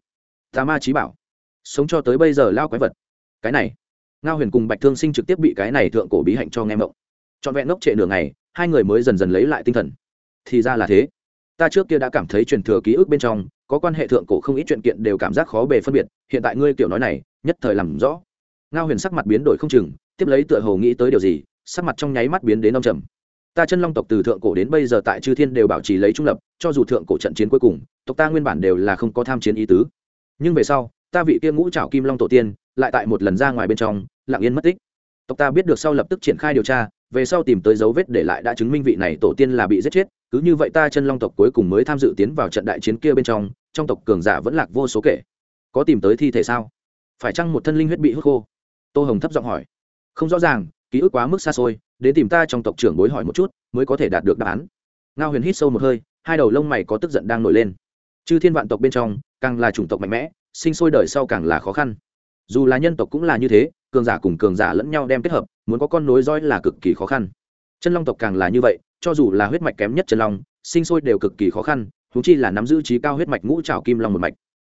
Tà ma trí bảo. Sống cho tới bây giờ lao quái vật. Cái này. Ngao huyền cùng bạch thương sinh trực tiếp bị cái này thượng cổ bí hạnh cho nghe mộng trọn vẹn ngốc trệ nửa ngày, hai người mới dần dần lấy lại tinh thần. Thì ra là thế. Ta trước kia đã cảm thấy truyền thừa ký ức bên trong, có quan hệ thượng cổ không ít chuyện kiện đều cảm giác khó bề phân biệt, hiện tại ngươi kiểu nói này, nhất thời làm rõ. Ngao huyền sắc mặt biến đổi không chừng, tiếp lấy tựa hồ nghĩ tới điều gì, sắc mặt trong nháy mắt biến đến ông trầm. Ta chân long tộc từ thượng cổ đến bây giờ tại chư thiên đều bảo trì lấy trung lập, cho dù thượng cổ trận chiến cuối cùng, tộc ta nguyên bản đều là không có tham chiến ý tứ. Nhưng về sau, ta vị kia ngũ trảo kim long tổ tiên, lại tại một lần ra ngoài bên trong, lặng yên mất tích. Tộc ta biết được sau lập tức triển khai điều tra về sau tìm tới dấu vết để lại đã chứng minh vị này tổ tiên là bị giết chết, cứ như vậy ta chân long tộc cuối cùng mới tham dự tiến vào trận đại chiến kia bên trong trong tộc cường giả vẫn lạc vô số kể. Có tìm tới thi thể sao? Phải chăng một thân linh huyết bị hút khô? Tô hồng thấp giọng hỏi. Không rõ ràng, ký ức quá mức xa xôi, đến tìm ta trong tộc trưởng bối hỏi một chút, mới có thể đạt được đáp án. Ngao huyền hít sâu một hơi, hai đầu lông mày có tức giận đang nổi lên. Chư thiên vạn tộc bên trong, càng là chủng tộc mạnh mẽ, sinh sôi đời sau càng là khó khăn. Dù là nhân tộc cũng là như thế cường giả cùng cường giả lẫn nhau đem kết hợp, muốn có con nối dõi là cực kỳ khó khăn. Chân long tộc càng là như vậy, cho dù là huyết mạch kém nhất chân long, sinh sôi đều cực kỳ khó khăn thú chi là nắm giữ trí cao huyết mạch ngũ trào kim long một mạch.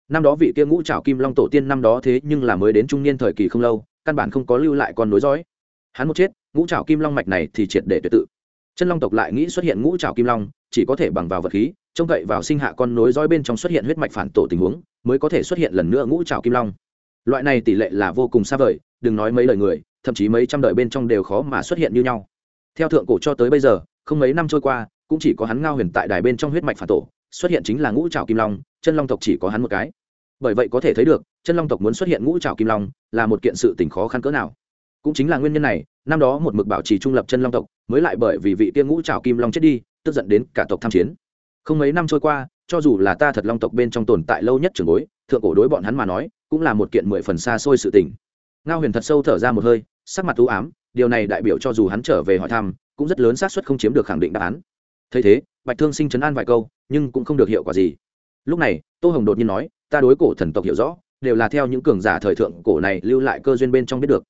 Năm đó vị kia ngũ trào kim long tổ tiên năm đó thế nhưng là mới đến trung niên thời kỳ không lâu, căn bản không có lưu lại con nối dõi. Hắn một chết, ngũ trào kim long mạch này thì triệt để tuyệt tự. Chân long tộc lại nghĩ xuất hiện ngũ trào kim long, chỉ có thể bằng vào vật khí, trông cậy vào sinh hạ con nối dõi bên trong xuất hiện huyết mạch phản tổ tình huống, mới có thể xuất hiện lần nữa ngũ trào kim long. Loại này tỷ lệ là vô cùng xa vời đừng nói mấy lời người, thậm chí mấy trăm đời bên trong đều khó mà xuất hiện như nhau. Theo thượng cổ cho tới bây giờ, không mấy năm trôi qua, cũng chỉ có hắn ngao huyền tại đài bên trong huyết mạch phản tổ, xuất hiện chính là ngũ trào kim long, chân long tộc chỉ có hắn một cái. Bởi vậy có thể thấy được, chân long tộc muốn xuất hiện ngũ trào kim long, là một kiện sự tình khó khăn cỡ nào. Cũng chính là nguyên nhân này, năm đó một mực bảo trì trung lập chân long tộc, mới lại bởi vì vị tiên ngũ trào kim long chết đi, tức giận đến cả tộc tham chiến. Không mấy năm trôi qua, cho dù là ta thật long tộc bên trong tồn tại lâu nhất trường bối, thượng cổ đối bọn hắn mà nói, cũng là một kiện mười phần xa xôi sự tình ngao huyền thật sâu thở ra một hơi, sắc mặt u ám, điều này đại biểu cho dù hắn trở về hỏi thăm, cũng rất lớn xác suất không chiếm được khẳng định đáp án. Thấy thế, bạch thương sinh chấn an vài câu, nhưng cũng không được hiệu quả gì. Lúc này, tô hồng đột nhiên nói, ta đối cổ thần tộc hiểu rõ, đều là theo những cường giả thời thượng cổ này lưu lại cơ duyên bên trong biết được.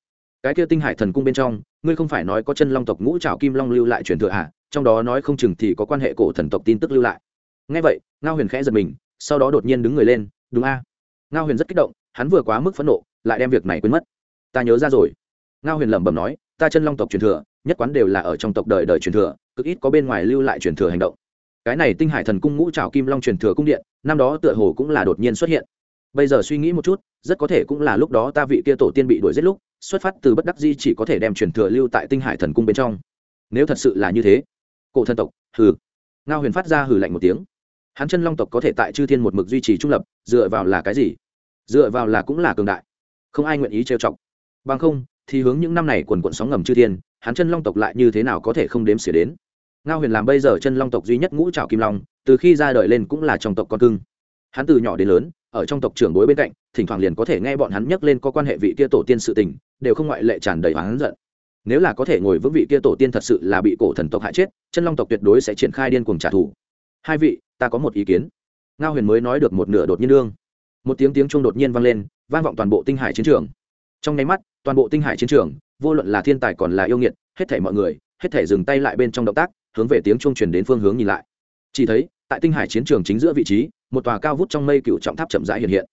Cái kia tinh hải thần cung bên trong, ngươi không phải nói có chân long tộc ngũ trảo kim long lưu lại truyền thừa à? Trong đó nói không chừng thì có quan hệ cổ thần tộc tin tức lưu lại. Ngay vậy, ngao huyền khẽ giật mình, sau đó đột nhiên đứng người lên, đúng a. Ngao huyền rất kích động, hắn vừa quá mức phẫn nộ, lại đem việc này quên mất ta nhớ ra rồi. Ngao huyền lẩm bẩm nói, ta chân long tộc truyền thừa, nhất quán đều là ở trong tộc đời đời truyền thừa, cực ít có bên ngoài lưu lại truyền thừa hành động. Cái này tinh hải thần cung ngũ trào kim long truyền thừa cung điện, năm đó tựa hồ cũng là đột nhiên xuất hiện. Bây giờ suy nghĩ một chút, rất có thể cũng là lúc đó ta vị kia tổ tiên bị đuổi giết lúc, xuất phát từ bất đắc di chỉ có thể đem truyền thừa lưu tại tinh hải thần cung bên trong. Nếu thật sự là như thế, cổ thần tộc, hừ. Ngao huyền phát ra hừ lạnh một tiếng. Hắn chân long tộc có thể tại chư thiên một mực duy trì trung lập, dựa vào là cái gì? Dựa vào là cũng là cường đại. Không ai nguyện ý trêu chọc bằng không, thì hướng những năm này quần quận sóng ngầm chư thiên, hắn chân long tộc lại như thế nào có thể không đếm xỉa đến? Ngao huyền làm bây giờ chân long tộc duy nhất ngũ trào kim long, từ khi ra đời lên cũng là trong tộc con cưng. Hắn từ nhỏ đến lớn, ở trong tộc trưởng bối bên cạnh, thỉnh thoảng liền có thể nghe bọn hắn nhắc lên có quan hệ vị kia tổ tiên sự tình, đều không ngoại lệ tràn đầy hắn giận. Nếu là có thể ngồi vững vị kia tổ tiên thật sự là bị cổ thần tộc hại chết, chân long tộc tuyệt đối sẽ triển khai điên cuồng trả thù. Hai vị, ta có một ý kiến. Ngao huyền mới nói được một nửa đột nhiên đương. Một tiếng tiếng chuông đột nhiên vang lên, vang vọng toàn bộ tinh hải chiến trường trong nháy mắt, toàn bộ tinh hải chiến trường, vô luận là thiên tài còn là yêu nghiệt, hết thảy mọi người, hết thảy dừng tay lại bên trong động tác, hướng về tiếng chuông truyền đến phương hướng nhìn lại. Chỉ thấy, tại tinh hải chiến trường chính giữa vị trí, một tòa cao vút trong mây cựu trọng tháp chậm rãi hiện hiện.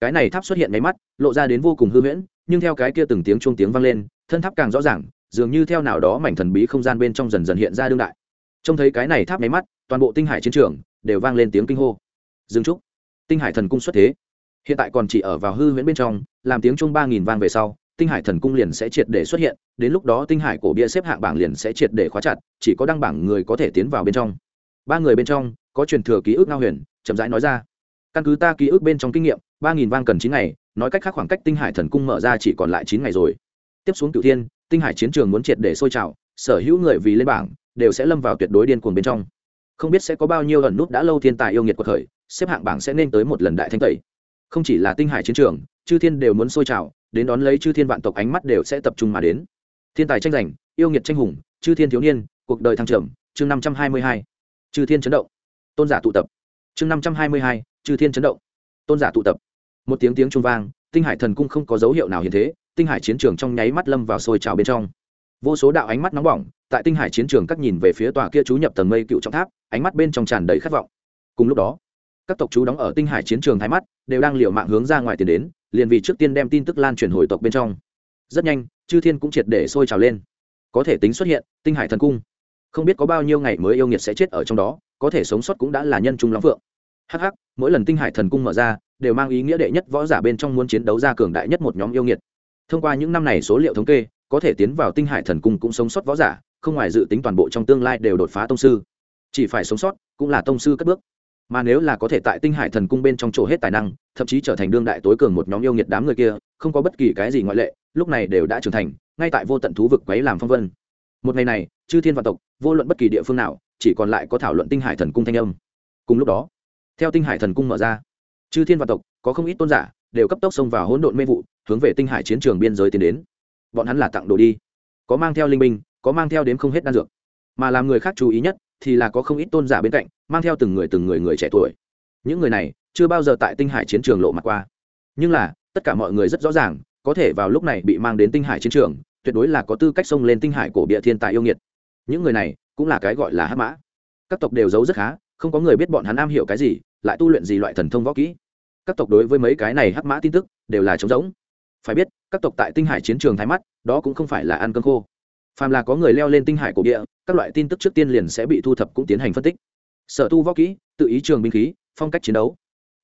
Cái này tháp xuất hiện nháy mắt, lộ ra đến vô cùng hư huyễn, nhưng theo cái kia từng tiếng chuông tiếng vang lên, thân tháp càng rõ ràng, dường như theo nào đó mảnh thần bí không gian bên trong dần dần hiện ra đương đại. Trông thấy cái này tháp nháy mắt, toàn bộ tinh hải chiến trường đều vang lên tiếng kinh hô. Dương trúc tinh hải thần cung xuất thế hiện tại còn chỉ ở vào hư huyễn bên trong, làm tiếng chung ba nghìn vang về sau, tinh hải thần cung liền sẽ triệt để xuất hiện, đến lúc đó tinh hải cổ bia xếp hạng bảng liền sẽ triệt để khóa chặt, chỉ có đăng bảng người có thể tiến vào bên trong. Ba người bên trong, có truyền thừa ký ức ngao huyền, chậm rãi nói ra. Căn cứ ta ký ức bên trong kinh nghiệm, ba nghìn vang cần chín ngày, nói cách khác khoảng cách tinh hải thần cung mở ra chỉ còn lại chín ngày rồi. Tiếp xuống cửu thiên, tinh hải chiến trường muốn triệt để sôi trào, sở hữu người vì lên bảng, đều sẽ lâm vào tuyệt đối điên cuồng bên trong. Không biết sẽ có bao nhiêu ẩn nút đã lâu thiên tài yêu nghiệt cuộc khởi, xếp hạng bảng sẽ nên tới một lần đại thanh tẩy không chỉ là tinh hải chiến trường, chư thiên đều muốn sôi trào, đến đón lấy chư thiên vạn tộc ánh mắt đều sẽ tập trung mà đến. Thiên tài tranh giành, yêu nghiệt tranh hùng, chư thiên thiếu niên, cuộc đời thăng trầm, chương năm trăm hai mươi hai, chư thiên chấn động. Tôn giả tụ tập. Chương năm trăm hai mươi hai, chư thiên chấn động. Tôn giả tụ tập. Một tiếng tiếng trung vang, tinh hải thần cung không có dấu hiệu nào hiện thế, tinh hải chiến trường trong nháy mắt lâm vào sôi trào bên trong. Vô số đạo ánh mắt nóng bỏng, tại tinh hải chiến trường các nhìn về phía tòa kia chú nhập tầng mây cựu trọng tháp, ánh mắt bên trong tràn đầy khát vọng. Cùng lúc đó các tộc chú đóng ở tinh hải chiến trường thái mắt, đều đang liều mạng hướng ra ngoài tiền đến, liền vì trước tiên đem tin tức lan truyền hồi tộc bên trong. Rất nhanh, chư thiên cũng triệt để sôi trào lên. Có thể tính xuất hiện, tinh hải thần cung. Không biết có bao nhiêu ngày mới yêu nghiệt sẽ chết ở trong đó, có thể sống sót cũng đã là nhân trung lắm phượng. Hh mỗi lần tinh hải thần cung mở ra, đều mang ý nghĩa đệ nhất võ giả bên trong muốn chiến đấu ra cường đại nhất một nhóm yêu nghiệt. Thông qua những năm này số liệu thống kê, có thể tiến vào tinh hải thần cung cũng sống sót võ giả, không ngoài dự tính toàn bộ trong tương lai đều đột phá tông sư. Chỉ phải sống sót, cũng là tông sư cất bước mà nếu là có thể tại tinh hải thần cung bên trong chỗ hết tài năng, thậm chí trở thành đương đại tối cường một nhóm yêu nghiệt đám người kia, không có bất kỳ cái gì ngoại lệ, lúc này đều đã trưởng thành, ngay tại vô tận thú vực quấy làm phong vân. Một ngày này, chư thiên vạn tộc, vô luận bất kỳ địa phương nào, chỉ còn lại có thảo luận tinh hải thần cung thanh âm. Cùng lúc đó, theo tinh hải thần cung mở ra, chư thiên vạn tộc, có không ít tôn giả, đều cấp tốc xông vào hỗn độn mê vụ, hướng về tinh hải chiến trường biên giới tiến đến. Bọn hắn là tặng đồ đi. Có mang theo linh binh, có mang theo đến không hết đan dược. Mà làm người khác chú ý nhất thì là có không ít tôn giả bên cạnh, mang theo từng người từng người người trẻ tuổi. Những người này chưa bao giờ tại tinh hải chiến trường lộ mặt qua. Nhưng là, tất cả mọi người rất rõ ràng, có thể vào lúc này bị mang đến tinh hải chiến trường, tuyệt đối là có tư cách xông lên tinh hải cổ địa thiên tài yêu nghiệt. Những người này cũng là cái gọi là hắc mã. Các tộc đều giấu rất khá, không có người biết bọn hắn am hiểu cái gì, lại tu luyện gì loại thần thông võ kỹ. Các tộc đối với mấy cái này hắc mã tin tức đều là trống rỗng. Phải biết, các tộc tại tinh hải chiến trường thái mắt, đó cũng không phải là ăn cơm khô. Phàm là có người leo lên tinh hải cổ địa các loại tin tức trước tiên liền sẽ bị thu thập cũng tiến hành phân tích. Sở tu võ kỹ, tự ý trường binh khí, phong cách chiến đấu.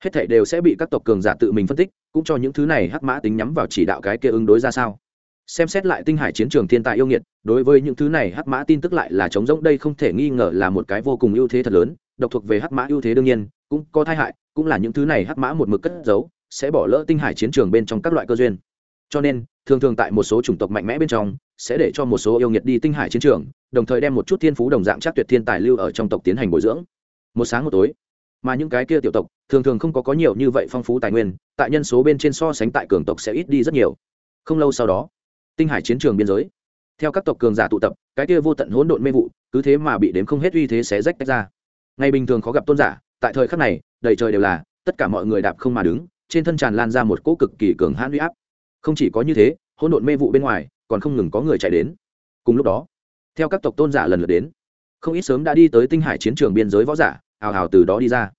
Hết thảy đều sẽ bị các tộc cường giả tự mình phân tích, cũng cho những thứ này hắc mã tính nhắm vào chỉ đạo cái kia ứng đối ra sao. Xem xét lại tinh hải chiến trường thiên tài yêu nghiệt, đối với những thứ này hắc mã tin tức lại là chống rỗng, đây không thể nghi ngờ là một cái vô cùng ưu thế thật lớn, độc thuộc về hắc mã ưu thế đương nhiên, cũng có tai hại, cũng là những thứ này hắc mã một mực cất giấu, sẽ bỏ lỡ tinh hải chiến trường bên trong các loại cơ duyên. Cho nên, thường thường tại một số chủng tộc mạnh mẽ bên trong sẽ để cho một số yêu nghiệt đi tinh hải chiến trường, đồng thời đem một chút thiên phú đồng dạng chắc tuyệt thiên tài lưu ở trong tộc tiến hành bồi dưỡng. Một sáng một tối, mà những cái kia tiểu tộc, thường thường không có có nhiều như vậy phong phú tài nguyên, tại nhân số bên trên so sánh tại cường tộc sẽ ít đi rất nhiều. Không lâu sau đó, tinh hải chiến trường biên giới. Theo các tộc cường giả tụ tập, cái kia vô tận hỗn độn mê vụ, cứ thế mà bị đếm không hết uy thế sẽ rách tách ra. Ngày bình thường khó gặp tôn giả, tại thời khắc này, đầy trời đều là, tất cả mọi người đạp không mà đứng, trên thân tràn lan ra một cỗ cực kỳ cường hãn uy áp. Không chỉ có như thế, hỗn độn mê vụ bên ngoài còn không ngừng có người chạy đến. Cùng lúc đó, theo các tộc tôn giả lần lượt đến, không ít sớm đã đi tới tinh hải chiến trường biên giới võ giả, hào hào từ đó đi ra.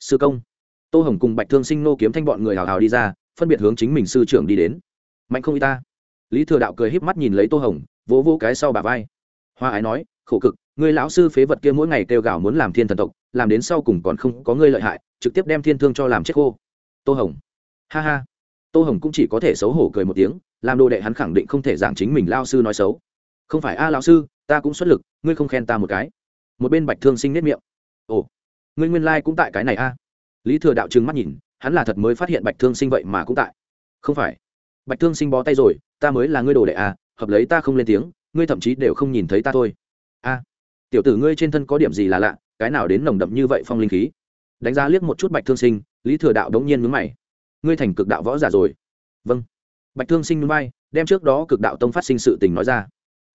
Sư công, tô hồng cùng bạch thương sinh nô kiếm thanh bọn người hào hào đi ra, phân biệt hướng chính mình sư trưởng đi đến. Mạnh không y ta. Lý thừa đạo cười híp mắt nhìn lấy tô hồng, vỗ vỗ cái sau bà vai. Hoa ái nói, khổ cực người lão sư phế vật kia mỗi ngày kêu gào muốn làm thiên thần tộc, làm đến sau cùng còn không có ngươi lợi hại, trực tiếp đem thiên thương cho làm chết khô. Tô hồng, ha ha. Tô hồng cũng chỉ có thể xấu hổ cười một tiếng làm đồ đệ hắn khẳng định không thể giảng chính mình lao sư nói xấu. Không phải a à, lao sư ta cũng xuất lực ngươi không khen ta một cái. Một bên bạch thương sinh nết miệng. Ồ ngươi nguyên lai、like、cũng tại cái này a. Lý thừa đạo trừng mắt nhìn hắn là thật mới phát hiện bạch thương sinh vậy mà cũng tại. Không phải. Bạch thương sinh bó tay rồi ta mới là ngươi đồ đệ a hợp lấy ta không lên tiếng ngươi thậm chí đều không nhìn thấy ta thôi. A tiểu tử ngươi trên thân có điểm gì là lạ cái nào đến nồng đậm như vậy phong linh khí? Đánh giá liếc một chút bạch thương sinh lý thừa đạo đống nhiên mướn mày. Ngươi thành cực đạo võ giả rồi. Vâng bạch thương sinh núi bay đem trước đó cực đạo tông phát sinh sự tình nói ra.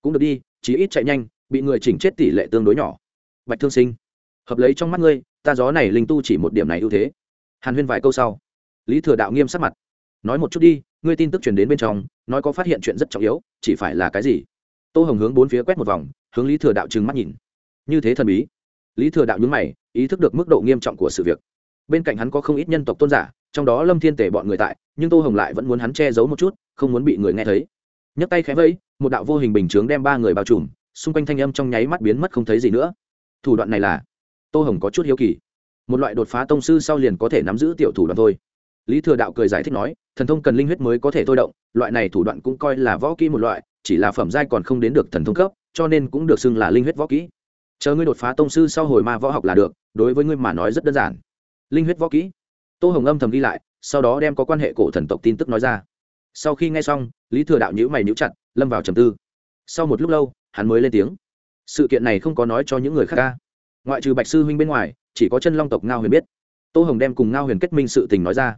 Cũng được đi, chí ít chạy nhanh, bị người chỉnh chết tỷ lệ tương đối nhỏ. Bạch thương sinh, hợp lấy trong mắt ngươi, ta gió này linh tu chỉ một điểm này ưu thế. Hàn huyên vài câu sau, lý thừa đạo nghiêm sắc mặt. Nói một chút đi, ngươi tin tức truyền đến bên trong, nói có phát hiện chuyện rất trọng yếu, chỉ phải là cái gì? Tô hồng hướng bốn phía quét một vòng, hướng lý thừa đạo trừng mắt nhìn. Như thế thần bí. Lý thừa đạo nhúng mày, ý thức được mức độ nghiêm trọng của sự việc. Bên cạnh hắn có không ít nhân tộc tôn giả trong đó lâm thiên tể bọn người tại nhưng tô hồng lại vẫn muốn hắn che giấu một chút không muốn bị người nghe thấy nhấc tay khẽ vẫy, một đạo vô hình bình chướng đem ba người bao trùm, xung quanh thanh âm trong nháy mắt biến mất không thấy gì nữa. Thủ đoạn này là, tô hồng có chút hiếu kỳ. Một loại đột phá tông sư sau liền có thể nắm giữ tiểu thủ đoạn thôi. Lý thừa đạo cười giải thích nói, thần thông cần linh huyết mới có thể thôi động, loại này thủ đoạn cũng coi là võ kỹ một loại, chỉ là phẩm giai còn không đến được thần thông cấp, cho nên cũng được xưng là linh huyết võ kỹ. Chờ ngươi đột phá tông sư sau hồi ma võ học là được, đối với ngươi mà nói rất đơn giản. Linh huyết võ kỹ tô hồng âm thầm đi lại, sau đó đem có quan hệ cổ thần tộc tin tức nói ra. Sau khi nghe xong, lý thừa đạo nhữ mày nhữ chặt, lâm vào trầm tư. Sau một lúc lâu, hắn mới lên tiếng. Sự kiện này không có nói cho những người khác ca. Ngoại trừ bạch sư huynh bên ngoài, chỉ có chân long tộc ngao huyền biết. Tô hồng đem cùng ngao huyền kết minh sự tình nói ra.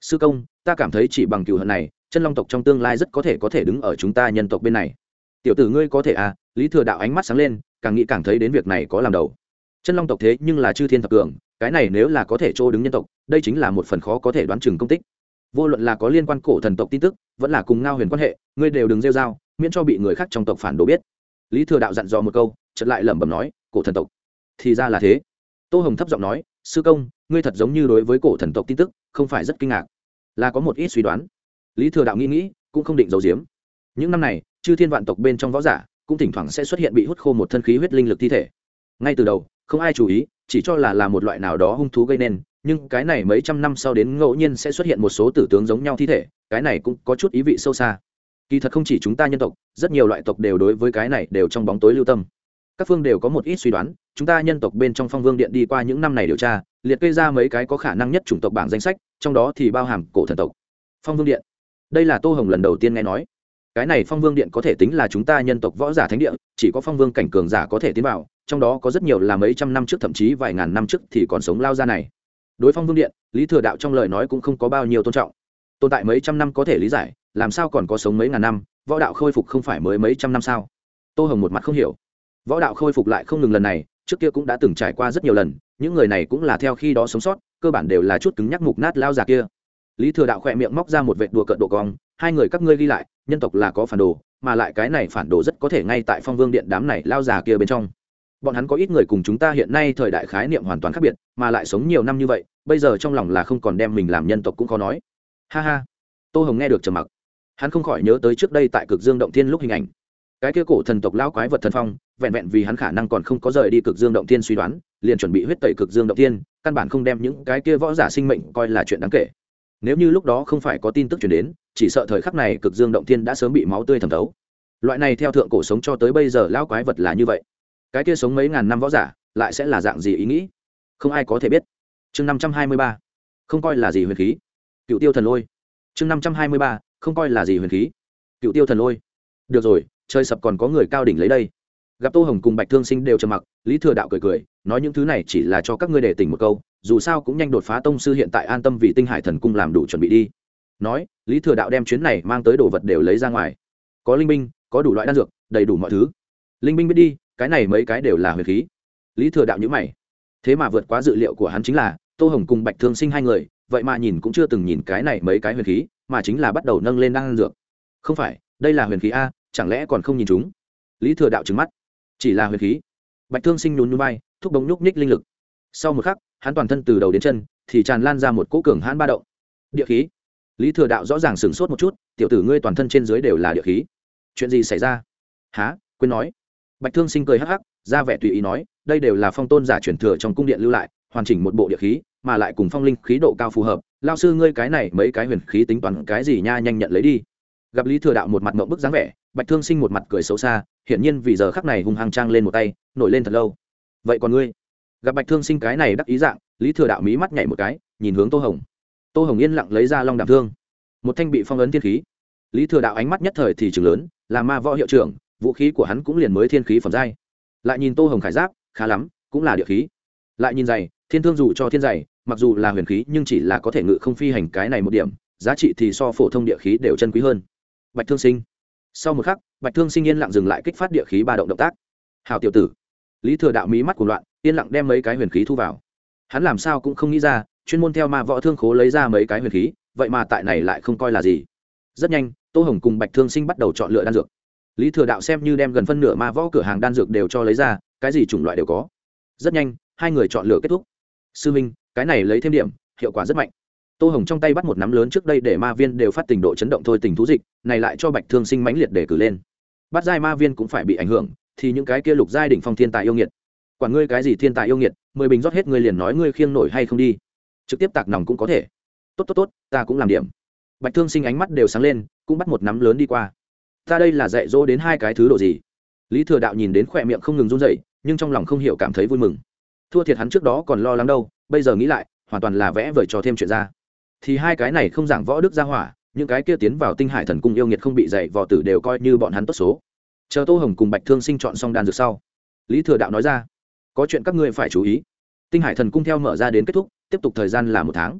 Sư công, ta cảm thấy chỉ bằng cựu hận này, chân long tộc trong tương lai rất có thể có thể đứng ở chúng ta nhân tộc bên này. Tiểu tử ngươi có thể à? Lý thừa đạo ánh mắt sáng lên, càng nghĩ càng thấy đến việc này có làm đầu. Chân long tộc thế nhưng là chư thiên thập cường, cái này nếu là có thể chỗ đứng nhân tộc đây chính là một phần khó có thể đoán chừng công tích. Vô luận là có liên quan cổ thần tộc tin tức, vẫn là cùng ngao huyền quan hệ, ngươi đều đừng rêu r a o miễn cho bị người khác trong tộc phản đồ biết. Lý thừa đạo dặn dò một câu chật lại lẩm bẩm nói, cổ thần tộc? Thì ra là thế. Tô hồng thấp giọng nói, sư công, ngươi thật giống như đối với cổ thần tộc tin tức, không phải rất kinh ngạc. Là có một ít suy đoán. Lý thừa đạo nghĩ nghĩ, cũng không định giấu giếm. Những năm này, chư thiên vạn tộc bên trong võ giả, cũng thỉnh thoảng sẽ xuất hiện bị hút khô một thân khí huyết linh lực thi thể. Ngay từ đầu, không ai chú ý, chỉ cho là là một loại nào đó hung thú gây nên nhưng cái này mấy trăm năm sau đến ngẫu nhiên sẽ xuất hiện một số tử tướng giống nhau thi thể, cái này cũng có chút ý vị sâu xa. Kỳ thật không chỉ chúng ta nhân tộc, rất nhiều loại tộc đều đối với cái này đều trong bóng tối lưu tâm. Các phương đều có một ít suy đoán, chúng ta nhân tộc bên trong phong vương điện đi qua những năm này điều tra, liệt kê ra mấy cái có khả năng nhất chủng tộc bảng danh sách, trong đó thì bao hàm cổ thần tộc. Phong vương điện. Đây là tô hồng lần đầu tiên nghe nói. Cái này phong vương điện có thể tính là chúng ta nhân tộc võ giả thánh địa, chỉ có phong vương cảnh cường giả có thể tiến vào, trong đó có rất nhiều là mấy trăm năm trước, thậm chí vài ngàn năm trước thì còn sống lao ra này đối phong vương điện, lý thừa đạo trong lời nói cũng không có bao nhiêu tôn trọng. Tồn tại mấy trăm năm có thể lý giải, làm sao còn có sống mấy ngàn năm, võ đạo khôi phục không phải mới mấy trăm năm sao? Tô hồng một mặt không hiểu. Võ đạo khôi phục lại không ngừng lần này, trước kia cũng đã từng trải qua rất nhiều lần, những người này cũng là theo khi đó sống sót, cơ bản đều là chút cứng nhắc mục nát lao già kia. Lý thừa đạo khỏe miệng móc ra một vệt đùa cợt độ cong, hai người các ngươi ghi lại, nhân tộc là có phản đồ, mà lại cái này phản đồ rất có thể ngay tại phong vương điện đám này lao già kia bên trong bọn hắn có ít người cùng chúng ta hiện nay thời đại khái niệm hoàn toàn khác biệt, mà lại sống nhiều năm như vậy, bây giờ trong lòng là không còn đem mình làm nhân tộc cũng khó nói. Ha ha. Tô hồng nghe được trầm mặc. Hắn không khỏi nhớ tới trước đây tại cực dương động thiên lúc hình ảnh. Cái kia cổ thần tộc lao quái vật thần phong, vẹn vẹn vì hắn khả năng còn không có rời đi cực dương động thiên suy đoán, liền chuẩn bị huyết tẩy cực dương động thiên, căn bản không đem những cái kia võ giả sinh mệnh coi là chuyện đáng kể. Nếu như lúc đó không phải có tin tức chuyển đến, chỉ sợ thời khắc này cực dương động thiên đã sớm bị máu tươi thẩm thấu. Loại này theo thượng cổ sống cho tới bây giờ lão quái vật là như vậy cái kia sống mấy ngàn năm võ giả, lại sẽ là dạng gì ý nghĩ? Không ai có thể biết. Chương năm trăm hai mươi ba. Không coi là gì huyền khí. Cựu tiêu thần lôi. Chương năm trăm hai mươi ba. Không coi là gì huyền khí. Cựu tiêu thần lôi. Được rồi chơi sập còn có người cao đỉnh lấy đây. Gặp tô hồng cùng bạch thương sinh đều trầm mặc, lý thừa đạo cười cười, nói những thứ này chỉ là cho các ngươi để tỉnh một câu, dù sao cũng nhanh đột phá tông sư hiện tại an tâm vì tinh hải thần cung làm đủ chuẩn bị đi. Nói, lý thừa đạo đem chuyến này mang tới đồ vật đều lấy ra ngoài. Có linh binh, có đủ loại đan dược, đầy đủ mọi thứ. Linh binh biết đi cái này mấy cái đều là huyền khí. Lý thừa đạo nhữ mày. Thế mà vượt quá dự liệu của hắn chính là, tô hồng cùng bạch thương sinh hai người, vậy mà nhìn cũng chưa từng nhìn cái này mấy cái huyền khí, mà chính là bắt đầu nâng lên năng dược. Không phải, đây là huyền khí a, chẳng lẽ còn không nhìn chúng? Lý thừa đạo trứng mắt. Chỉ là huyền khí. Bạch thương sinh nhún nhún bay thúc bóng nhúc nhích linh lực. Sau một khắc, hắn toàn thân từ đầu đến chân thì tràn lan ra một cỗ cường hãn ba động. Địa khí. Lý thừa đạo rõ ràng sửng sốt một chút, tiểu tử ngươi toàn thân trên dưới đều là địa khí. Chuyện gì xảy ra? Há quên nói bạch thương sinh cười hắc hắc, ra vẻ tùy ý nói, đây đều là phong tôn giả truyền thừa trong cung điện lưu lại, hoàn chỉnh một bộ địa khí, mà lại cùng phong linh khí độ cao phù hợp. Lao sư ngươi cái này mấy cái huyền khí tính toán cái gì nha, nhanh nhận lấy đi. Gặp lý thừa đạo một mặt mộng bức dáng vẻ, bạch thương sinh một mặt cười xấu xa, hiển nhiên vì giờ khắc này hung hăng trang lên một tay, nổi lên thật lâu. Vậy còn ngươi? Gặp bạch thương sinh cái này đắc ý dạng, lý thừa đạo mí mắt nhảy một cái, nhìn hướng tô hồng. Tô hồng yên lặng lấy ra long đạm thương. Một thanh bị phong ấn thiên khí. Lý thừa đạo ánh mắt nhất thời thì chừng lớn, là ma võ hiệu trưởng vũ khí của hắn cũng liền mới thiên khí phẩm giai. Lại nhìn tô hồng khải giáp, khá lắm, cũng là địa khí. Lại nhìn giày, thiên thương dù cho thiên giày, mặc dù là huyền khí, nhưng chỉ là có thể ngự không phi hành cái này một điểm, giá trị thì so phổ thông địa khí đều chân quý hơn. Bạch thương sinh. Sau một khắc, bạch thương sinh yên lặng dừng lại kích phát địa khí ba động động tác. Hào tiểu tử. Lý thừa đạo mí mắt cuồng loạn, yên lặng đem mấy cái huyền khí thu vào. Hắn làm sao cũng không nghĩ ra, chuyên môn theo ma võ thương khố lấy ra mấy cái huyền khí, vậy mà tại này lại không coi là gì. Rất nhanh, tô hồng cùng bạch thương sinh bắt đầu chọn lựa đan dược lý thừa đạo xem như đem gần phân nửa ma võ cửa hàng đan dược đều cho lấy ra, cái gì chủng loại đều có. Rất nhanh, hai người chọn lựa kết thúc. Sư minh, cái này lấy thêm điểm, hiệu quả rất mạnh. Tô hồng trong tay bắt một nắm lớn trước đây để ma viên đều phát tình độ chấn động thôi tình thú dịch, này lại cho bạch thương sinh mãnh liệt để cử lên. Bắt giai ma viên cũng phải bị ảnh hưởng, thì những cái kia lục giai đỉnh phong thiên tài yêu nghiệt. Quản ngươi cái gì thiên tài yêu nghiệt, mười bình rót hết ngươi liền nói ngươi khiêng nổi hay không đi. Trực tiếp tạc nòng cũng có thể. Tốt tốt tốt, ta cũng làm điểm. Bạch thương sinh ánh mắt đều sáng lên, cũng bắt một nắm lớn đi qua ta đây là dạy dỗ đến hai cái thứ độ gì? Lý thừa đạo nhìn đến khỏe miệng không ngừng run dậy nhưng trong lòng không hiểu cảm thấy vui mừng. Thua thiệt hắn trước đó còn lo lắng đâu, bây giờ nghĩ lại, hoàn toàn là vẽ vời cho thêm chuyện ra. Thì hai cái này không giảng võ đức ra hỏa, những cái kia tiến vào tinh hải thần cung yêu nghiệt không bị dạy vò tử đều coi như bọn hắn tốt số. Chờ tô hồng cùng bạch thương sinh chọn xong đan dược sau, lý thừa đạo nói ra, có chuyện các ngươi phải chú ý. Tinh hải thần cung theo mở ra đến kết thúc, tiếp tục thời gian là một tháng.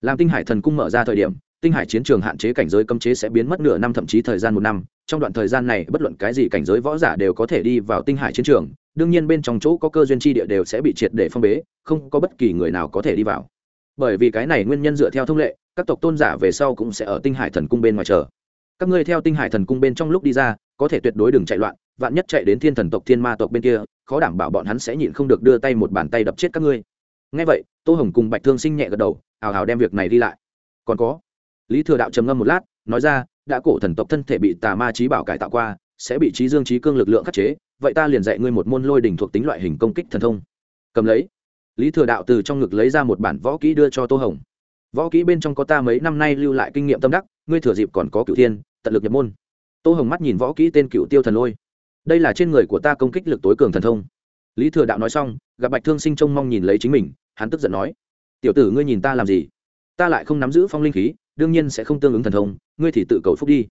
Làm tinh hải thần cung mở ra thời điểm, tinh hải chiến trường hạn chế cảnh giới cấm chế sẽ biến mất nửa năm, thậm chí thời gian một năm trong đoạn thời gian này, bất luận cái gì cảnh giới võ giả đều có thể đi vào tinh hải chiến trường, đương nhiên bên trong chỗ có cơ duyên tri địa đều sẽ bị triệt để phong bế, không có bất kỳ người nào có thể đi vào. Bởi vì cái này nguyên nhân dựa theo thông lệ, các tộc tôn giả về sau cũng sẽ ở tinh hải thần cung bên ngoài chờ. Các ngươi theo tinh hải thần cung bên trong lúc đi ra, có thể tuyệt đối đừng chạy loạn, vạn nhất chạy đến thiên thần tộc, thiên ma tộc bên kia, khó đảm bảo bọn hắn sẽ nhịn không được đưa tay một bàn tay đập chết các ngươi. Ngay vậy, tô hồng cùng bạch thương sinh nhẹ gật đầu, hào hào đem việc này đi lại. Còn có, lý thừa đạo trầm ngâm một lát, nói ra đã cổ thần tộc thân thể bị tà ma trí bảo cải tạo qua, sẽ bị trí dương trí cương lực lượng khắc chế, vậy ta liền dạy ngươi một môn lôi đỉnh thuộc tính loại hình công kích thần thông. Cầm lấy. Lý thừa đạo từ trong ngực lấy ra một bản võ kỹ đưa cho tô hồng. Võ kỹ bên trong có ta mấy năm nay lưu lại kinh nghiệm tâm đắc, ngươi thừa dịp còn có cựu thiên, tận lực nhập môn. Tô hồng mắt nhìn võ kỹ tên cựu tiêu thần lôi. Đây là trên người của ta công kích lực tối cường thần thông. Lý thừa đạo nói xong, gặp bạch thương sinh trông mong nhìn lấy chính mình, hắn tức giận nói, tiểu tử ngươi nhìn ta làm gì? Ta lại không nắm giữ phong linh khí đương nhiên sẽ không tương ứng thần thông, ngươi thì tự cầu phúc đi.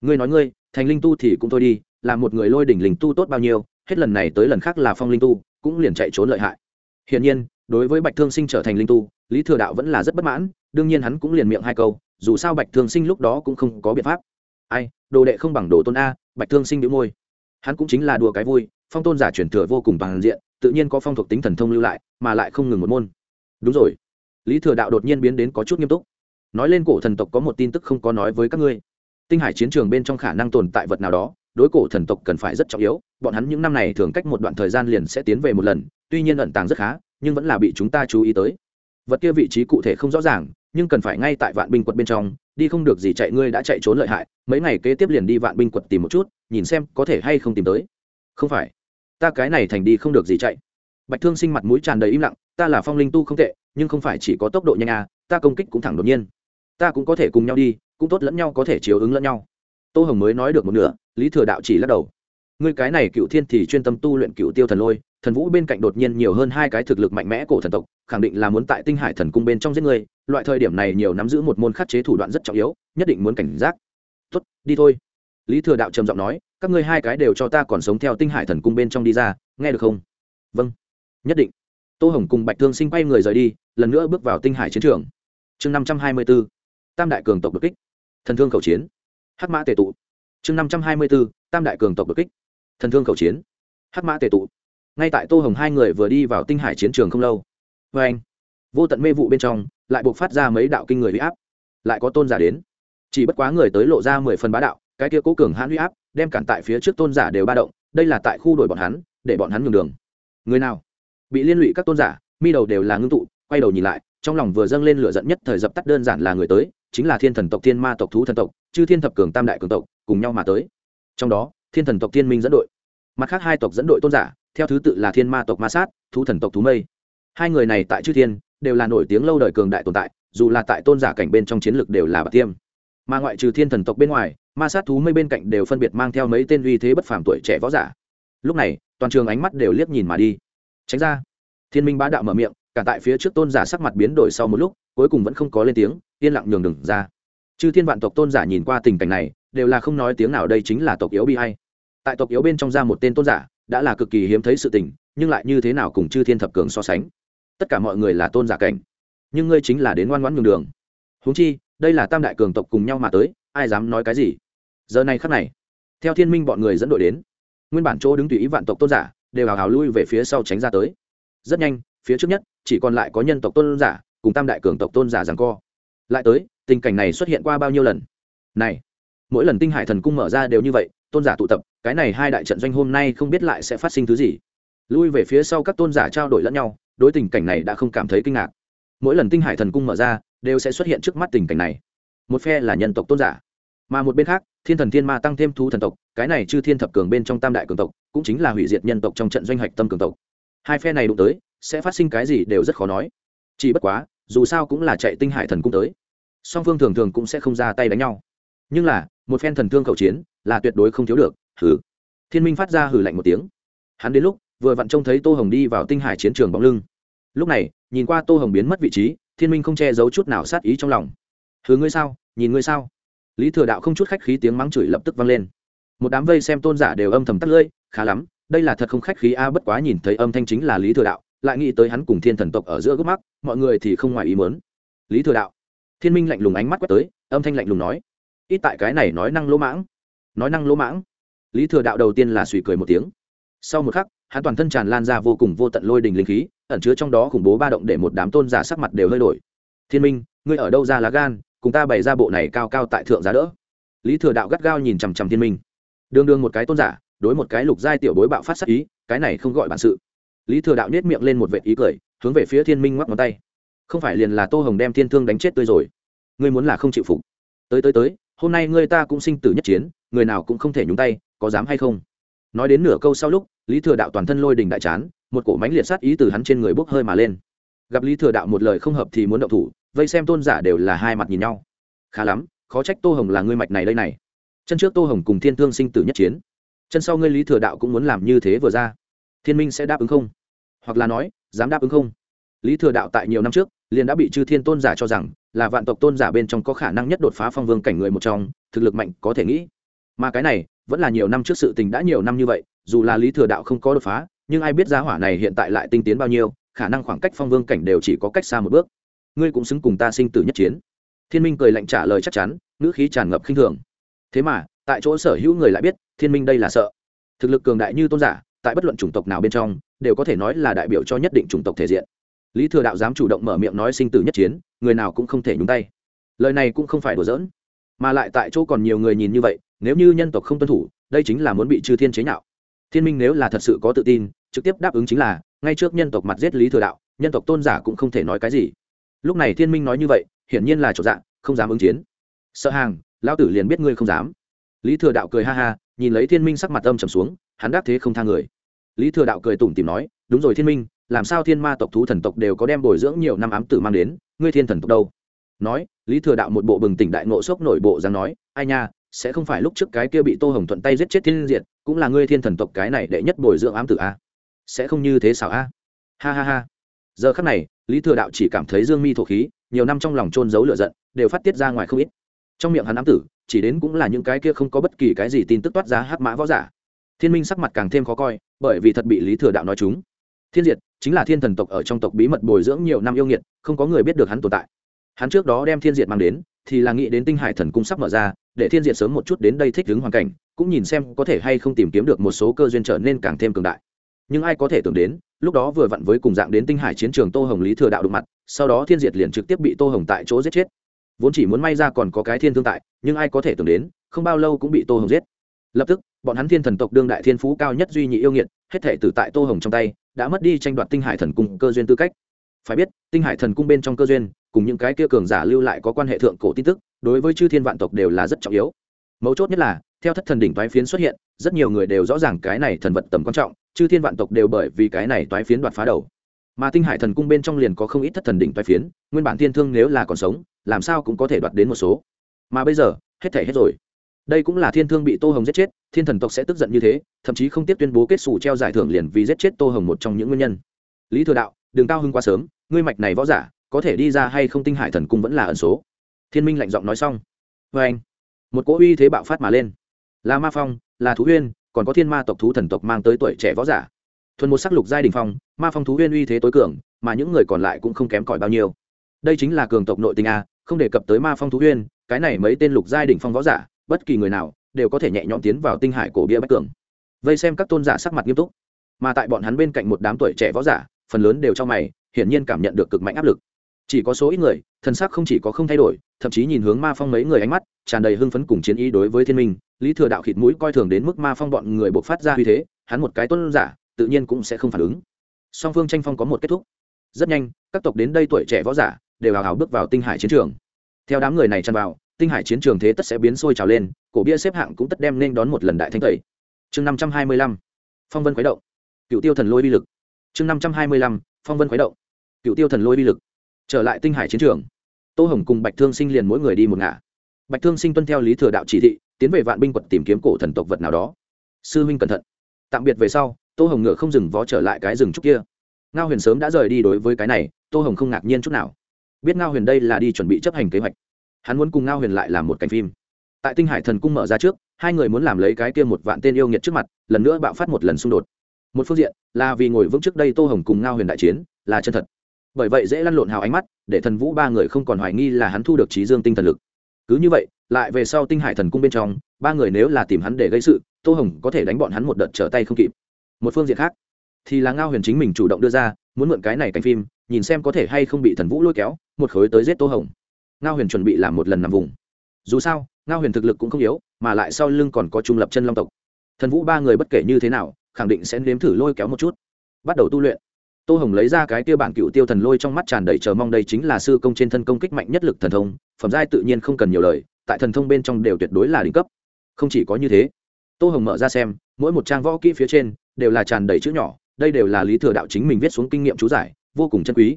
Ngươi nói ngươi, thành linh tu thì cũng thôi đi, là một người lôi đỉnh linh tu tốt bao nhiêu, hết lần này tới lần khác là phong linh tu, cũng liền chạy trốn lợi hại. Hiển nhiên, đối với bạch thương sinh trở thành linh tu, lý thừa đạo vẫn là rất bất mãn, đương nhiên hắn cũng liền miệng hai câu, dù sao bạch thương sinh lúc đó cũng không có biện pháp. Ai, đồ đệ không bằng đồ tôn a, bạch thương sinh đĩu môi. Hắn cũng chính là đùa cái vui, phong tôn giả chuyển thừa vô cùng bằng diện, tự nhiên có phong thuộc tính thần thông lưu lại, mà lại không ngừng một môn. Đúng rồi. Lý thừa đạo đột nhiên biến đến có chút nghiêm túc nói lên cổ thần tộc có một tin tức không có nói với các ngươi. Tinh hải chiến trường bên trong khả năng tồn tại vật nào đó, đối cổ thần tộc cần phải rất trọng yếu, bọn hắn những năm này thường cách một đoạn thời gian liền sẽ tiến về một lần, tuy nhiên ẩn tàng rất khá, nhưng vẫn là bị chúng ta chú ý tới. Vật kia vị trí cụ thể không rõ ràng, nhưng cần phải ngay tại vạn binh quật bên trong, đi không được gì chạy, ngươi đã chạy trốn lợi hại, mấy ngày kế tiếp liền đi vạn binh quật tìm một chút, nhìn xem có thể hay không tìm tới. Không phải. Ta cái này thành đi không được gì chạy. Bạch thương sinh mặt mũi tràn đầy im lặng, ta là phong linh tu không tệ, nhưng không phải chỉ có tốc độ nhanh à ta công kích cũng thẳng đột nhiên ta cũng có thể cùng nhau đi, cũng tốt lẫn nhau có thể chiếu ứng lẫn nhau. Tô hồng mới nói được một nửa, lý thừa đạo chỉ lắc đầu. Ngươi cái này cựu thiên thì chuyên tâm tu luyện cựu tiêu thần lôi, thần vũ bên cạnh đột nhiên nhiều hơn hai cái thực lực mạnh mẽ cổ thần tộc, khẳng định là muốn tại tinh hải thần cung bên trong giết ngươi, loại thời điểm này nhiều nắm giữ một môn khắc chế thủ đoạn rất trọng yếu, nhất định muốn cảnh giác. Tốt, đi thôi. Lý thừa đạo trầm giọng nói, các ngươi hai cái đều cho ta còn sống theo tinh hải thần cung bên trong đi ra, nghe được không? Vâng nhất định. Tô hồng cùng bạch thương sinh quay người rời đi, lần nữa bước vào tinh hải chiến trường. Chương năm trăm hai mươi bốn tam đại cường tộc đột kích. Thần thương khẩu chiến. Hắc mã tề tụ. Chương năm trăm hai mươi b ố tam đại cường tộc đột kích. Thần thương khẩu chiến. Hắc mã tề tụ. Ngay tại tô hồng hai người vừa đi vào tinh hải chiến trường không lâu. Vê anh, vô tận mê vụ bên trong, lại buộc phát ra mấy đạo kinh người huy áp. Lại có tôn giả đến. Chỉ bất quá người tới lộ ra mười phần bá đạo, cái kia cố cường hãn huy áp, đem cản tại phía trước tôn giả đều ba động, đây là tại khu đổi bọn hắn, để bọn hắn nhường đường. Người nào? Bị liên lụy các tôn giả, mi đầu đều là ngưng tụ, quay đầu nhìn lại trong lòng vừa dâng lên lửa giận nhất thời dập tắt đơn giản là người tới, chính là thiên thần tộc, thiên ma tộc, thú thần tộc, chư thiên thập cường tam đại cường tộc, cùng nhau mà tới. Trong đó, thiên thần tộc, thiên minh dẫn đội. Mặt khác hai tộc dẫn đội tôn giả, theo thứ tự là thiên ma tộc, ma sát, thú thần tộc, thú mây. Hai người này tại chư thiên, đều là nổi tiếng lâu đời cường đại tồn tại, dù là tại tôn giả cảnh bên trong chiến lược đều là bạc tiêm. Mà ngoại trừ thiên thần tộc bên ngoài, ma sát, thú mây bên cạnh đều phân biệt mang theo mấy tên uy thế bất phàm tuổi trẻ võ giả. Lúc này, toàn trường ánh mắt đều liếc nhìn mà đi. Tránh ra, thiên minh bá đạo mở miệng cả tại phía trước tôn giả sắc mặt biến đổi sau một lúc, cuối cùng vẫn không có lên tiếng, yên lặng nhường đừng ra. Chư thiên vạn tộc tôn giả nhìn qua tình cảnh này, đều là không nói tiếng nào đây chính là tộc yếu bi hay. Tại tộc yếu bên trong ra một tên tôn giả, đã là cực kỳ hiếm thấy sự tình, nhưng lại như thế nào cùng chư thiên thập cường so sánh? Tất cả mọi người là tôn giả cảnh, nhưng ngươi chính là đến ngoan ngoãn nhường đường. Huống chi, đây là tam đại cường tộc cùng nhau mà tới, ai dám nói cái gì? Giờ này khắc này, theo thiên minh bọn người dẫn đội đến, nguyên bản chỗ đứng tùy ý vạn tộc tôn giả, đều hào hào lui về phía sau tránh ra tới. Rất nhanh phía trước nhất, chỉ còn lại có nhân tộc tôn giả, cùng tam đại cường tộc tôn giả rằng co. Lại tới, tình cảnh này xuất hiện qua bao nhiêu lần? Này, mỗi lần tinh hải thần cung mở ra đều như vậy, tôn giả tụ tập, cái này hai đại trận doanh hôm nay không biết lại sẽ phát sinh thứ gì. Lui về phía sau các tôn giả trao đổi lẫn nhau, đối tình cảnh này đã không cảm thấy kinh ngạc. Mỗi lần tinh hải thần cung mở ra, đều sẽ xuất hiện trước mắt tình cảnh này. Một phe là nhân tộc tôn giả, mà một bên khác, thiên thần thiên ma tăng thêm thú thần tộc, cái này chư thiên thập cường bên trong tam đại cường tộc, cũng chính là hủy diệt nhân tộc trong trận doanh hạch tâm cường tộc. Hai phe này đụng tới sẽ phát sinh cái gì đều rất khó nói. Chỉ bất quá, dù sao cũng là chạy tinh hải thần cung tới. Song phương thường thường cũng sẽ không ra tay đánh nhau. Nhưng là, một phen thần thương khẩu chiến là tuyệt đối không thiếu được hử thiên minh phát ra hử lạnh một tiếng. Hắn đến lúc, vừa vặn trông thấy tô hồng đi vào tinh hải chiến trường bóng lưng. Lúc này, nhìn qua tô hồng biến mất vị trí, thiên minh không che giấu chút nào sát ý trong lòng. Hứa ngươi sao? Nhìn ngươi sao? Lý thừa đạo không chút khách khí tiếng mắng chửi lập tức vang lên. Một đám vây xem tôn giả đều âm thầm tắt lưỡi, khá lắm, đây là thật không khách khí a, bất quá nhìn thấy âm thanh chính là lý thừa đạo lại nghĩ tới hắn cùng thiên thần tộc ở giữa gốc mắc, mọi người thì không ngoài ý mớn lý thừa đạo, thiên minh lạnh lùng ánh mắt quét tới, âm thanh lạnh lùng nói, ít tại cái này nói năng lỗ mãng, nói năng lỗ mãng. Lý thừa đạo đầu tiên là suy cười một tiếng. Sau một khắc, hắn toàn thân tràn lan ra vô cùng vô tận lôi đình linh khí, ẩn chứa trong đó khủng bố ba động để một đám tôn giả sắc mặt đều hơi đổi. Thiên minh, ngươi ở đâu ra lá gan, cùng ta bày ra bộ này cao cao tại thượng giá đỡ. Lý thừa đạo gắt gao nhìn chằm chằm thiên minh. Đương đương một cái tôn giả, đối một cái lục giai tiểu bối bạo phát sắc ý, cái này không gọi bản sự lý thừa đạo nhét miệng lên một vệ ý cười, hướng về phía thiên minh ngoắc ngón tay. Không phải liền là tô hồng đem thiên thương đánh chết tươi rồi? Ngươi muốn là không chịu phục. Tới tới tới, hôm nay ngươi ta cũng sinh tử nhất chiến, người nào cũng không thể nhúng tay, có dám hay không? Nói đến nửa câu sau lúc, lý thừa đạo toàn thân lôi đình đại chán, một cổ mánh liệt sát ý từ hắn trên người bốc hơi mà lên. Gặp lý thừa đạo một lời không hợp thì muốn động thủ, vây xem tôn giả đều là hai mặt nhìn nhau. Khá lắm, khó trách tô hồng là ngươi mạch này đây này. Chân trước tô hồng cùng thiên thương sinh tử nhất chiến, chân sau ngươi lý thừa đạo cũng muốn làm như thế vừa ra thiên minh sẽ đáp ứng không? Hoặc là nói, dám đáp ứng không? Lý thừa đạo tại nhiều năm trước, liền đã bị chư thiên tôn giả cho rằng là vạn tộc tôn giả bên trong có khả năng nhất đột phá phong vương cảnh người một trong, thực lực mạnh có thể nghĩ. Mà cái này, vẫn là nhiều năm trước sự tình đã nhiều năm như vậy, dù là lý thừa đạo không có đột phá, nhưng ai biết giá hỏa này hiện tại lại tinh tiến bao nhiêu, khả năng khoảng cách phong vương cảnh đều chỉ có cách xa một bước. Ngươi cũng xứng cùng ta sinh tử nhất chiến. Thiên minh cười lạnh trả lời chắc chắn, ngữ khí tràn ngập khinh thường. Thế mà, tại chỗ sở hữu người lại biết, thiên minh đây là sợ. Thực lực cường đại như tôn giả tại bất luận chủng tộc nào bên trong, đều có thể nói là đại biểu cho nhất định chủng tộc thể diện. Lý thừa đạo dám chủ động mở miệng nói sinh tử nhất chiến, người nào cũng không thể nhúng tay. Lời này cũng không phải đùa giỡn, mà lại tại chỗ còn nhiều người nhìn như vậy, nếu như nhân tộc không tuân thủ, đây chính là muốn bị chư thiên chế nhạo. Thiên minh nếu là thật sự có tự tin, trực tiếp đáp ứng chính là, ngay trước nhân tộc mặt giết lý thừa đạo, nhân tộc tôn giả cũng không thể nói cái gì. Lúc này thiên minh nói như vậy, hiển nhiên là chỗ dạng không dám ứng chiến. Sợ hàng, lão tử liền biết ngươi không dám. Lý thừa đạo cười ha ha, nhìn lấy thiên minh sắc mặt âm trầm xuống hắn đắc thế không tha người. Lý thừa đạo cười tủm tìm nói, đúng rồi thiên minh, làm sao thiên ma tộc thú thần tộc đều có đem bồi dưỡng nhiều năm ám tử mang đến, ngươi thiên thần tộc đâu? Nói, lý thừa đạo một bộ bừng tỉnh đại ngộ sốc nội bộ rằng nói, ai nha, sẽ không phải lúc trước cái kia bị tô hồng thuận tay giết chết thiên diệt, cũng là ngươi thiên thần tộc cái này đệ nhất bồi dưỡng ám tử a. Sẽ không như thế xảo a. Ha ha ha. Giờ khắc này, lý thừa đạo chỉ cảm thấy dương mi thổ khí, nhiều năm trong lòng trôn giấu lửa giận, đều phát tiết ra ngoài không ít. Trong miệng hắn ám tử, chỉ đến cũng là những cái kia không có bất kỳ cái gì tin tức toát ra hắc mã võ giả thiên minh sắc mặt càng thêm khó coi, bởi vì thật bị lý thừa đạo nói chúng. Thiên diệt chính là thiên thần tộc ở trong tộc bí mật bồi dưỡng nhiều năm yêu nghiệt, không có người biết được hắn tồn tại. Hắn trước đó đem thiên diệt mang đến, thì là nghĩ đến tinh hải thần cung sắp mở ra, để thiên diệt sớm một chút đến đây thích ứng hoàn cảnh, cũng nhìn xem có thể hay không tìm kiếm được một số cơ duyên trở nên càng thêm cường đại. Nhưng ai có thể tưởng đến, lúc đó vừa vặn với cùng dạng đến tinh hải chiến trường tô hồng lý thừa đạo đụng mặt, sau đó thiên diệt liền trực tiếp bị tô hồng tại chỗ giết chết. Vốn chỉ muốn may ra còn có cái thiên thương tại, nhưng ai có thể tưởng đến, không bao lâu cũng bị tô hồng giết lập tức, bọn hắn thiên thần tộc đương đại thiên phú cao nhất duy nhị yêu nghiệt, hết thể tử tại tô hồng trong tay, đã mất đi tranh đoạt tinh hải thần cung cơ duyên tư cách. Phải biết, tinh hải thần cung bên trong cơ duyên, cùng những cái kia cường giả lưu lại có quan hệ thượng cổ tin tức, đối với chư thiên vạn tộc đều là rất trọng yếu. Mấu chốt nhất là, theo thất thần đỉnh toái phiến xuất hiện, rất nhiều người đều rõ ràng cái này thần vật tầm quan trọng, chư thiên vạn tộc đều bởi vì cái này toái phiến đoạt phá đầu. Mà tinh hải thần cung bên trong liền có không ít thất thần đỉnh toái phiến, nguyên bản thiên thương nếu là còn sống, làm sao cũng có thể đoạt đến một số. Mà bây giờ, hết thể hết rồi đây cũng là thiên thương bị tô hồng giết chết, thiên thần tộc sẽ tức giận như thế, thậm chí không tiếp tuyên bố kết xù treo giải thưởng liền vì giết chết tô hồng một trong những nguyên nhân. Lý thừa đạo, đừng cao hưng quá sớm, ngươi mạch này võ giả, có thể đi ra hay không tinh hải thần cung vẫn là ẩn số. Thiên minh lạnh giọng nói xong. Vê anh, một cỗ uy thế bạo phát mà lên. Là ma phong, là thú huyên, còn có thiên ma tộc thú thần tộc mang tới tuổi trẻ võ giả. Thuần một sắc lục giai đình phong, ma phong thú huyên uy thế tối cường, mà những người còn lại cũng không kém cỏi bao nhiêu. Đây chính là cường tộc nội tình a, không đề cập tới ma phong thú huyên, cái này mấy tên lục giai đỉnh phong võ giả bất kỳ người nào đều có thể nhẹ nhõm tiến vào tinh hải cổ bia bách cường. Vây xem các tôn giả sắc mặt nghiêm túc. Mà tại bọn hắn bên cạnh một đám tuổi trẻ võ giả, phần lớn đều trong mày, hiển nhiên cảm nhận được cực mạnh áp lực. Chỉ có số ít người thân xác không chỉ có không thay đổi, thậm chí nhìn hướng ma phong mấy người ánh mắt, tràn đầy hưng phấn cùng chiến ý đối với thiên minh, lý thừa đạo khịt mũi coi thường đến mức ma phong bọn người buộc phát ra uy thế, hắn một cái tôn giả, tự nhiên cũng sẽ không phản ứng. Song phương tranh phong có một kết thúc. Rất nhanh, các tộc đến đây tuổi trẻ võ giả đều hào hào bước vào tinh hải chiến trường. Theo đám người này tràn vào tinh hải chiến trường thế tất sẽ biến sôi trào lên, cổ bia xếp hạng cũng tất đem nên đón một lần đại thanh tẩy. Chương năm trăm hai mươi lăm, phong vân khuấy động. Cựu tiêu thần lôi bi lực. Chương năm trăm hai mươi lăm, phong vân khuấy động. Cựu tiêu thần lôi bi lực. Trở lại tinh hải chiến trường. Tô hồng cùng bạch thương sinh liền mỗi người đi một ngả. Bạch thương sinh tuân theo lý thừa đạo chỉ thị, tiến về vạn binh quật tìm kiếm cổ thần tộc vật nào đó. Sư huynh cẩn thận. Tạm biệt về sau, tô hồng ngựa không dừng vó trở lại cái rừng trúc kia. Ngao huyền sớm đã rời đi đối với cái này, tô hồng không ngạc nhiên chút nào. Biết ngao huyền đây là đi chuẩn bị chấp hành kế hoạch hắn muốn cùng ngao huyền lại làm một cảnh phim. Tại tinh hải thần cung mở ra trước, hai người muốn làm lấy cái kia một vạn tên yêu nghiệt trước mặt, lần nữa bạo phát một lần xung đột. Một phương diện, là vì ngồi vững trước đây tô hồng cùng ngao huyền đại chiến, là chân thật. Bởi vậy dễ lăn lộn hào ánh mắt, để thần vũ ba người không còn hoài nghi là hắn thu được trí dương tinh thần lực. Cứ như vậy, lại về sau tinh hải thần cung bên trong, ba người nếu là tìm hắn để gây sự, tô hồng có thể đánh bọn hắn một đợt trở tay không kịp. Một phương diện khác, thì là ngao huyền chính mình chủ động đưa ra, muốn mượn cái này cảnh phim, nhìn xem có thể hay không bị thần vũ lôi kéo, một khối tới giết tô hồng ngao huyền chuẩn bị làm một lần nằm vùng dù sao ngao huyền thực lực cũng không yếu mà lại sau lưng còn có trung lập chân long tộc thần vũ ba người bất kể như thế nào khẳng định sẽ nếm thử lôi kéo một chút bắt đầu tu luyện tô hồng lấy ra cái tiêu bản cựu tiêu thần lôi trong mắt tràn đầy chờ mong đây chính là sư công trên thân công kích mạnh nhất lực thần thông phẩm giai tự nhiên không cần nhiều lời tại thần thông bên trong đều tuyệt đối là đỉnh cấp không chỉ có như thế tô hồng mở ra xem mỗi một trang võ kỹ phía trên đều là tràn đầy chữ nhỏ đây đều là lý thừa đạo chính mình viết xuống kinh nghiệm chú giải vô cùng chân quý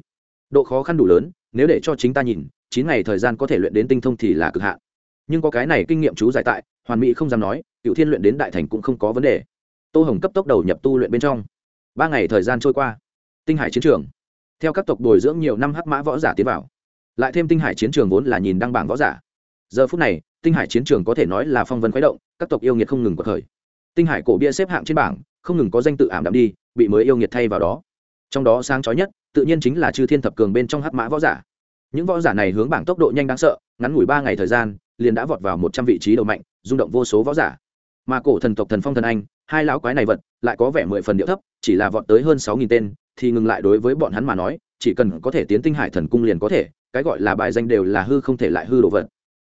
độ khó khăn đủ lớn nếu để cho chính ta nhìn chín ngày thời gian có thể luyện đến tinh thông thì là cực hạn. Nhưng có cái này kinh nghiệm chú giải tại, hoàn mỹ không dám nói cựu thiên luyện đến đại thành cũng không có vấn đề. Tô hồng cấp tốc đầu nhập tu luyện bên trong. Ba ngày thời gian trôi qua. Tinh hải chiến trường. Theo các tộc bồi dưỡng nhiều năm hắc mã võ giả tiến vào. Lại thêm tinh hải chiến trường vốn là nhìn đăng bảng võ giả. Giờ phút này, tinh hải chiến trường có thể nói là phong vân khuấy động, các tộc yêu nghiệt không ngừng cuộc khởi. Tinh hải cổ bia xếp hạng trên bảng, không ngừng có danh tự ảm đạm đi, bị mới yêu nghiệt thay vào đó. Trong đó sáng chói nhất, tự nhiên chính là chư thiên thập cường bên trong hắc mã võ giả những võ giả này hướng bảng tốc độ nhanh đáng sợ, ngắn ngủi ba ngày thời gian, liền đã vọt vào một trăm vị trí đầu mạnh, rung động vô số võ giả. Mà cổ thần tộc thần phong thần anh, hai lão quái này vật, lại có vẻ mười phần điệu thấp, chỉ là vọt tới hơn sáu nghìn tên, thì ngừng lại đối với bọn hắn mà nói, chỉ cần có thể tiến tinh hải thần cung liền có thể, cái gọi là bài danh đều là hư không thể lại hư đồ vật.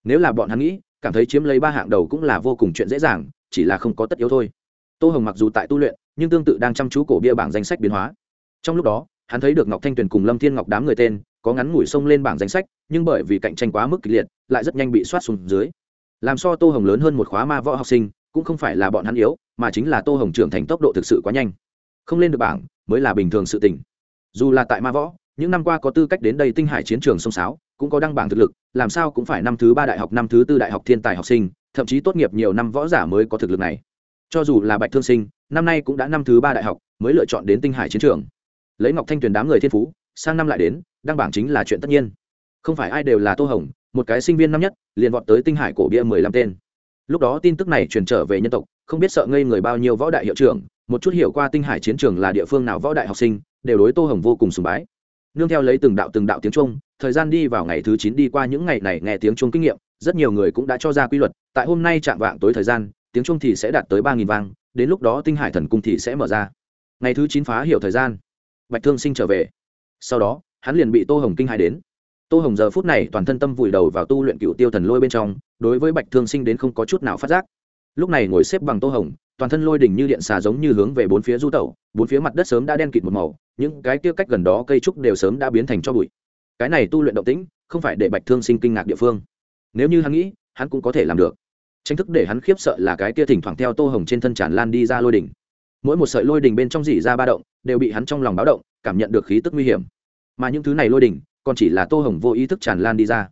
Nếu là bọn hắn nghĩ, cảm thấy chiếm lấy ba hạng đầu cũng là vô cùng chuyện dễ dàng, chỉ là không có tất yếu thôi. Tô hồng mặc dù tại tu luyện, nhưng tương tự đang chăm chú cổ bia bảng danh sách biến hóa. Trong lúc đó, hắn thấy được ngọc thanh tuyền cùng lâm thiên ngọc đám người tên có ngắn ngủi sông lên bảng danh sách, nhưng bởi vì cạnh tranh quá mức kịch liệt, lại rất nhanh bị soát xuống dưới. Làm so tô hồng lớn hơn một khóa ma võ học sinh, cũng không phải là bọn hắn yếu, mà chính là tô hồng trưởng thành tốc độ thực sự quá nhanh. Không lên được bảng, mới là bình thường sự tình. Dù là tại ma võ, những năm qua có tư cách đến đây tinh hải chiến trường sông sáo, cũng có đăng bảng thực lực, làm sao cũng phải năm thứ ba đại học, năm thứ tư đại học thiên tài học sinh, thậm chí tốt nghiệp nhiều năm võ giả mới có thực lực này. Cho dù là bạch thương sinh, năm nay cũng đã năm thứ ba đại học, mới lựa chọn đến tinh hải chiến trường. Lấy ngọc thanh tuyền đám người thiên phú, sang năm lại đến đăng bảng chính là chuyện tất nhiên. Không phải ai đều là tô hồng, một cái sinh viên năm nhất, liền vọt tới tinh hải cổ bia mười lăm tên. Lúc đó tin tức này truyền trở về nhân tộc, không biết sợ ngây người bao nhiêu võ đại hiệu trưởng, một chút hiểu qua tinh hải chiến trường là địa phương nào võ đại học sinh, đều đối tô hồng vô cùng sùng bái. Nương theo lấy từng đạo từng đạo tiếng trung thời gian đi vào ngày thứ chín đi qua những ngày này nghe tiếng trung kinh nghiệm, rất nhiều người cũng đã cho ra quy luật, tại hôm nay chạm vạng tối thời gian, tiếng trung thì sẽ đạt tới ba nghìn vang, đến lúc đó tinh hải thần cung thì sẽ mở ra. Ngày thứ chín phá hiểu thời gian. Bạch thương sinh trở về. Sau đó hắn liền bị tô hồng kinh hai đến. Tô hồng giờ phút này toàn thân tâm vùi đầu vào tu luyện cựu tiêu thần lôi bên trong, đối với bạch thương sinh đến không có chút nào phát giác. Lúc này ngồi xếp bằng tô hồng, toàn thân lôi đỉnh như điện xà giống như hướng về bốn phía du tẩu, bốn phía mặt đất sớm đã đen kịt một màu, những cái kia cách gần đó cây trúc đều sớm đã biến thành cho bụi. Cái này tu luyện động tĩnh, không phải để bạch thương sinh kinh ngạc địa phương. Nếu như hắn nghĩ, hắn cũng có thể làm được. Tranh thức để hắn khiếp sợ là cái kia thỉnh thoảng theo tô hồng trên thân tràn lan đi ra lôi đỉnh. Mỗi một sợi lôi đỉnh bên trong dỉ ra ba động, đều bị hắn trong lòng báo động, cảm nhận được khí tức nguy hiểm mà những thứ này lôi đỉnh, còn chỉ là tô hồng vô ý thức tràn lan đi ra.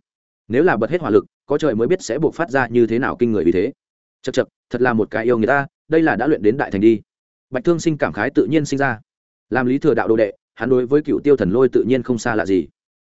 Nếu là bật hết hỏa lực, có trời mới biết sẽ buộc phát ra như thế nào kinh người vì thế. Chật chật thật là một cái yêu người ta, đây là đã luyện đến đại thành đi. Bạch thương sinh cảm khái tự nhiên sinh ra. Làm lý thừa đạo đồ đệ, hắn đối với cựu tiêu thần lôi tự nhiên không xa lạ gì.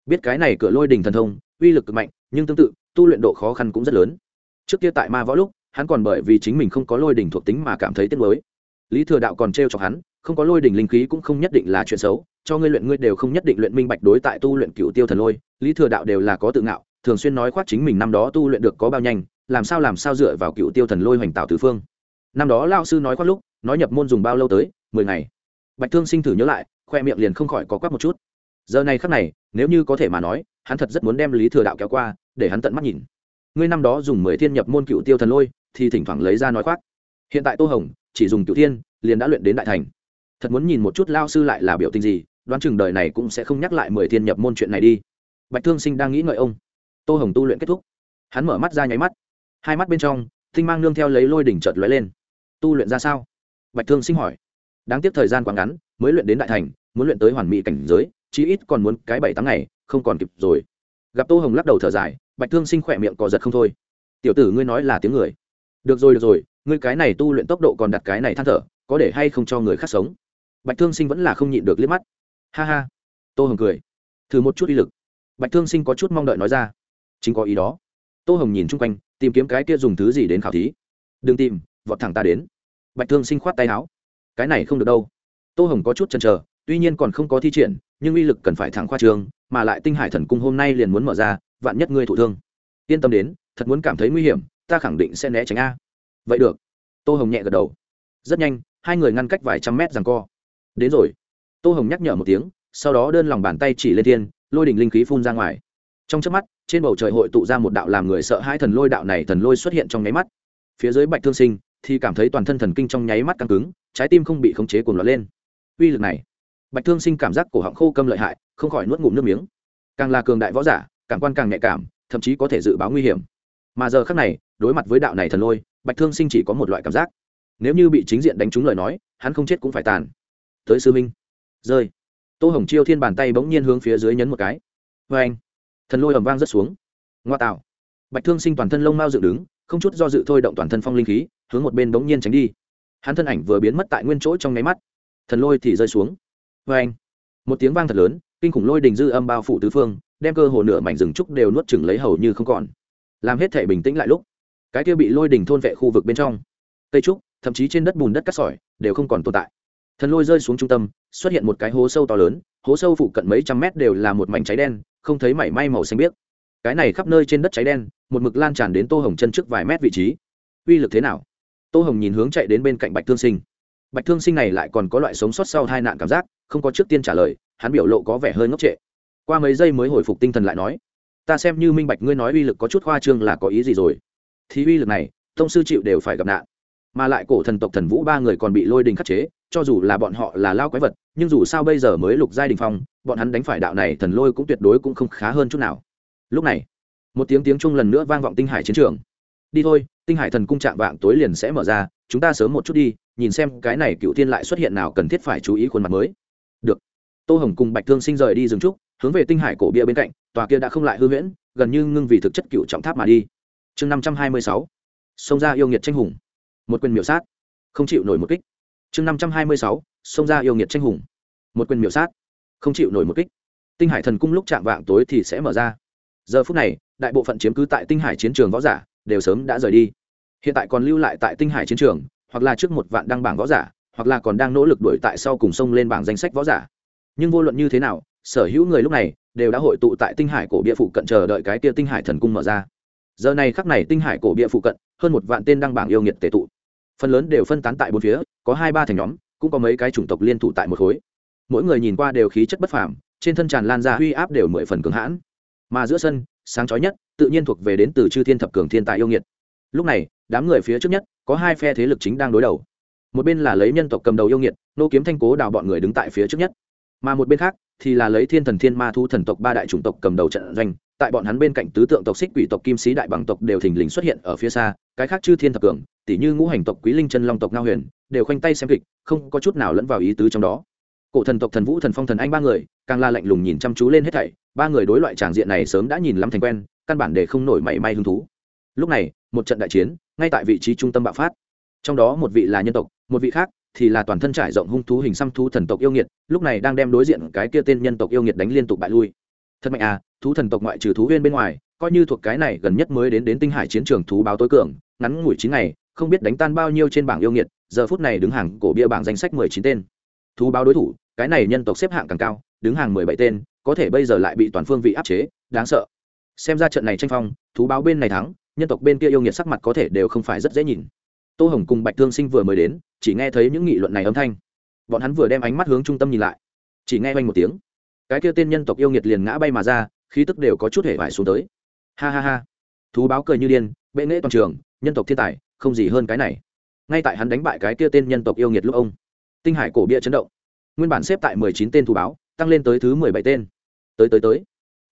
Biết cái này cửa lôi đình thần thông, uy lực cực mạnh, nhưng tương tự, tu luyện độ khó khăn cũng rất lớn. Trước kia tại ma võ lúc, hắn còn bởi vì chính mình không có lôi đình thuộc tính mà cảm thấy tiếc mới lý thừa đạo còn t r e o chọc hắn, không có lôi đình linh khí cũng không nhất định là chuyện xấu cho ngươi luyện ngươi đều không nhất định luyện minh bạch đối tại tu luyện cựu tiêu thần lôi, lý thừa đạo đều là có tự ngạo, thường xuyên nói khoác chính mình năm đó tu luyện được có bao nhanh, làm sao làm sao dựa vào cựu tiêu thần lôi hoành tạo tứ phương. Năm đó lao sư nói khoác lúc, nói nhập môn dùng bao lâu tới, mười ngày. Bạch thương sinh thử nhớ lại, khoe miệng liền không khỏi có quắc một chút. Giờ này khắc này, nếu như có thể mà nói, hắn thật rất muốn đem lý thừa đạo kéo qua, để hắn tận mắt nhìn. Ngươi năm đó dùng mười thiên nhập môn cựu tiêu thần lôi, thì thỉnh thoảng lấy ra nói khoác. Hiện tại tô hồng, chỉ dùng cựu tiên liền đã luyện đến đại thành. Thật muốn nhìn một chút lao sư lại là biểu tình gì đoán chừng đời này cũng sẽ không nhắc lại mười thiên nhập môn chuyện này đi. Bạch thương sinh đang nghĩ ngợi ông. Tô hồng tu luyện kết thúc. Hắn mở mắt ra nháy mắt. Hai mắt bên trong, tinh mang nương theo lấy lôi đỉnh trợt lóe lên. Tu luyện ra sao? Bạch thương sinh hỏi. Đáng tiếc thời gian quá ngắn, mới luyện đến đại thành, muốn luyện tới hoàn mỹ cảnh giới, chí ít còn muốn cái bảy tháng ngày, không còn kịp rồi. Gặp tô hồng lắc đầu thở dài, bạch thương sinh khỏe miệng cò giật không thôi. Tiểu tử ngươi nói là tiếng người. Được rồi được rồi, ngươi cái này tu luyện tốc độ còn đặt cái này than thở, có để hay không cho người khác sống? Bạch thương sinh vẫn là không nhịn được liếc mắt ha ha. Tô hồng cười. Thử một chút uy lực. Bạch thương sinh có chút mong đợi nói ra. Chính có ý đó. Tô hồng nhìn chung quanh, tìm kiếm cái kia dùng thứ gì đến khảo thí. Đừng tìm, vọt thẳng ta đến. Bạch thương sinh khoát tay áo. Cái này không được đâu. Tô hồng có chút chần chờ, tuy nhiên còn không có thi triển, nhưng uy lực cần phải thẳng khoa trường, mà lại tinh hải thần cung hôm nay liền muốn mở ra, vạn nhất ngươi thụ thương. Yên tâm đến, thật muốn cảm thấy nguy hiểm, ta khẳng định sẽ né tránh a. Vậy được. Tô hồng nhẹ gật đầu. Rất nhanh, hai người ngăn cách vài trăm mét rằng co. Đến rồi tô hồng nhắc nhở một tiếng, sau đó đơn lòng bàn tay chỉ lên thiên, lôi đỉnh linh khí phun ra ngoài. Trong chớp mắt, trên bầu trời hội tụ ra một đạo làm người sợ hai thần lôi đạo này thần lôi xuất hiện trong nháy mắt. Phía dưới bạch thương sinh thì cảm thấy toàn thân thần kinh trong nháy mắt căng cứng, trái tim không bị khống chế cuồng loạn lên. Uy lực này, bạch thương sinh cảm giác cổ họng khô câm lợi hại, không khỏi nuốt ngụm nước miếng. Càng là cường đại võ giả, cảm quan càng nhạy cảm, thậm chí có thể dự báo nguy hiểm. Mà giờ khác này, đối mặt với đạo này thần lôi, bạch thương sinh chỉ có một loại cảm giác. Nếu như bị chính diện đánh trúng lời nói, hắn không chết cũng phải tàn. Tới sư minh rơi. Tô hồng chiêu thiên bàn tay bỗng nhiên hướng phía dưới nhấn một cái. Vê anh, thần lôi ầm vang rất xuống. Ngoa tạo. Bạch thương sinh toàn thân lông mau dựng đứng, không chút do dự thôi động toàn thân phong linh khí, hướng một bên bỗng nhiên tránh đi. Hắn thân ảnh vừa biến mất tại nguyên chỗ trong nháy mắt. Thần lôi thì rơi xuống. Vê anh, một tiếng vang thật lớn, kinh khủng lôi đình dư âm bao phủ tứ phương, đem cơ hồ nửa mảnh rừng trúc đều nuốt chừng lấy hầu như không còn. Làm hết thể bình tĩnh lại lúc, cái kia bị lôi đình thôn vệ khu vực bên trong, cây trúc, thậm chí trên đất bùn đất cát sỏi, đều không còn tồn tại thần lôi rơi xuống trung tâm, xuất hiện một cái hố sâu to lớn, hố sâu phụ cận mấy trăm mét đều là một mảnh cháy đen, không thấy mảy may màu xanh biếc. Cái này khắp nơi trên đất cháy đen, một mực lan tràn đến tô hồng chân trước vài mét vị trí. Uy lực thế nào? Tô hồng nhìn hướng chạy đến bên cạnh bạch thương sinh. Bạch thương sinh này lại còn có loại sống sót sau hai nạn cảm giác, không có trước tiên trả lời, hắn biểu lộ có vẻ hơi ngốc trệ. Qua mấy giây mới hồi phục tinh thần lại nói, ta xem như minh bạch ngươi nói uy lực có chút khoa trương là có ý gì rồi. Thì uy lực này thông sư chịu đều phải gặp nạn. Mà lại cổ thần tộc thần vũ ba người còn bị lôi đình khắc chế cho dù là bọn họ là lao quái vật, nhưng dù sao bây giờ mới lục giai đình phong, bọn hắn đánh phải đạo này thần lôi cũng tuyệt đối cũng không khá hơn chút nào. Lúc này, một tiếng tiếng chung lần nữa vang vọng tinh hải chiến trường. Đi thôi, tinh hải thần cung trạng vạng tối liền sẽ mở ra, chúng ta sớm một chút đi, nhìn xem cái này cựu tiên lại xuất hiện nào cần thiết phải chú ý khuôn mặt mới. Được. Tô hồng cùng bạch thương sinh rời đi rừng trúc, hướng về tinh hải cổ bia bên cạnh, tòa kia đã không lại hư huyễn, gần như ngưng vì thực chất cựu trọng tháp mà đi. Chương năm trăm hai mươi sáu. Xông ra yêu nghiệt tranh hùng. Một quyền miểu sát. Không chịu nổi một kích chương năm trăm hai mươi sáu, xông ra yêu nghiệt tranh hùng. Một quyền miểu sát. Không chịu nổi một kích. Tinh hải thần cung lúc chạm vạng tối thì sẽ mở ra. Giờ phút này, đại bộ phận chiếm cứ tại tinh hải chiến trường võ giả đều sớm đã rời đi. Hiện tại còn lưu lại tại tinh hải chiến trường, hoặc là trước một vạn đăng bảng võ giả, hoặc là còn đang nỗ lực đuổi tại sau cùng sông lên bảng danh sách võ giả. Nhưng vô luận như thế nào, sở hữu người lúc này đều đã hội tụ tại tinh hải cổ bia phụ cận chờ đợi cái kia tinh hải thần cung mở ra. Giờ này khắc này tinh hải cổ bia phụ cận, hơn một vạn tên đăng bảng yêu nghiệt tệ tụ phần lớn đều phân tán tại bốn phía, có hai ba thành nhóm, cũng có mấy cái chủng tộc liên thủ tại một khối. Mỗi người nhìn qua đều khí chất bất phàm, trên thân tràn lan ra huy áp đều mười phần cường hãn. Mà giữa sân, sáng chói nhất, tự nhiên thuộc về đến từ chư thiên thập cường thiên tài yêu nghiệt. Lúc này, đám người phía trước nhất, có hai phe thế lực chính đang đối đầu. Một bên là lấy nhân tộc cầm đầu yêu nghiệt, nô kiếm thanh cố đào bọn người đứng tại phía trước nhất. Mà một bên khác, thì là lấy thiên thần thiên ma thu thần tộc ba đại chủng tộc cầm đầu trận doanh tại bọn hắn bên cạnh tứ tượng tộc xích quỷ tộc kim sĩ đại bằng tộc đều thình lình xuất hiện ở phía xa, cái khác chư thiên thập cường tỷ như ngũ hành tộc quý linh chân long tộc ngao huyền, đều khoanh tay xem kịch, không có chút nào lẫn vào ý tứ trong đó. Cổ thần tộc thần vũ thần phong thần anh ba người, càng la lạnh lùng nhìn chăm chú lên hết thảy, ba người đối loại tràng diện này sớm đã nhìn lắm thành quen, căn bản để không nổi mảy may hứng thú. Lúc này, một trận đại chiến, ngay tại vị trí trung tâm bạo phát. Trong đó một vị là nhân tộc, một vị khác thì là toàn thân trải rộng hung thú hình xăm thú thần tộc yêu nghiệt, lúc này đang đem đối diện cái kia tên nhân tộc yêu nghiệt đánh liên tục bại lui thật mạnh à thú thần tộc ngoại trừ thú huyên bên ngoài, coi như thuộc cái này gần nhất mới đến đến tinh hải chiến trường thú báo tối cường, ngắn ngủi chín ngày, không biết đánh tan bao nhiêu trên bảng yêu nghiệt, giờ phút này đứng hàng cổ bia bảng danh sách mười chín tên. Thú báo đối thủ, cái này nhân tộc xếp hạng càng cao, đứng hàng mười bảy tên, có thể bây giờ lại bị toàn phương vị áp chế, đáng sợ. Xem ra trận này tranh phong, thú báo bên này thắng, nhân tộc bên kia yêu nghiệt sắc mặt có thể đều không phải rất dễ nhìn. Tô hồng cùng bạch thương sinh vừa mới đến, chỉ nghe thấy những nghị luận này âm thanh. Bọn hắn vừa đem ánh mắt hướng trung tâm nhìn lại. Chỉ nghe oanh một tiếng cái kia tên nhân tộc yêu nghiệt liền ngã bay mà ra, khí tức đều có chút hể vải xuống tới. Ha ha ha. Thú báo cười như điên, bệ nghệ toàn trường, nhân tộc thiên tài, không gì hơn cái này. Ngay tại hắn đánh bại cái kia tên nhân tộc yêu nghiệt lúc ông, tinh hải cổ bia chấn động. Nguyên bản xếp tại mười chín tên thú báo, tăng lên tới thứ mười bảy tên. Tới tới tới.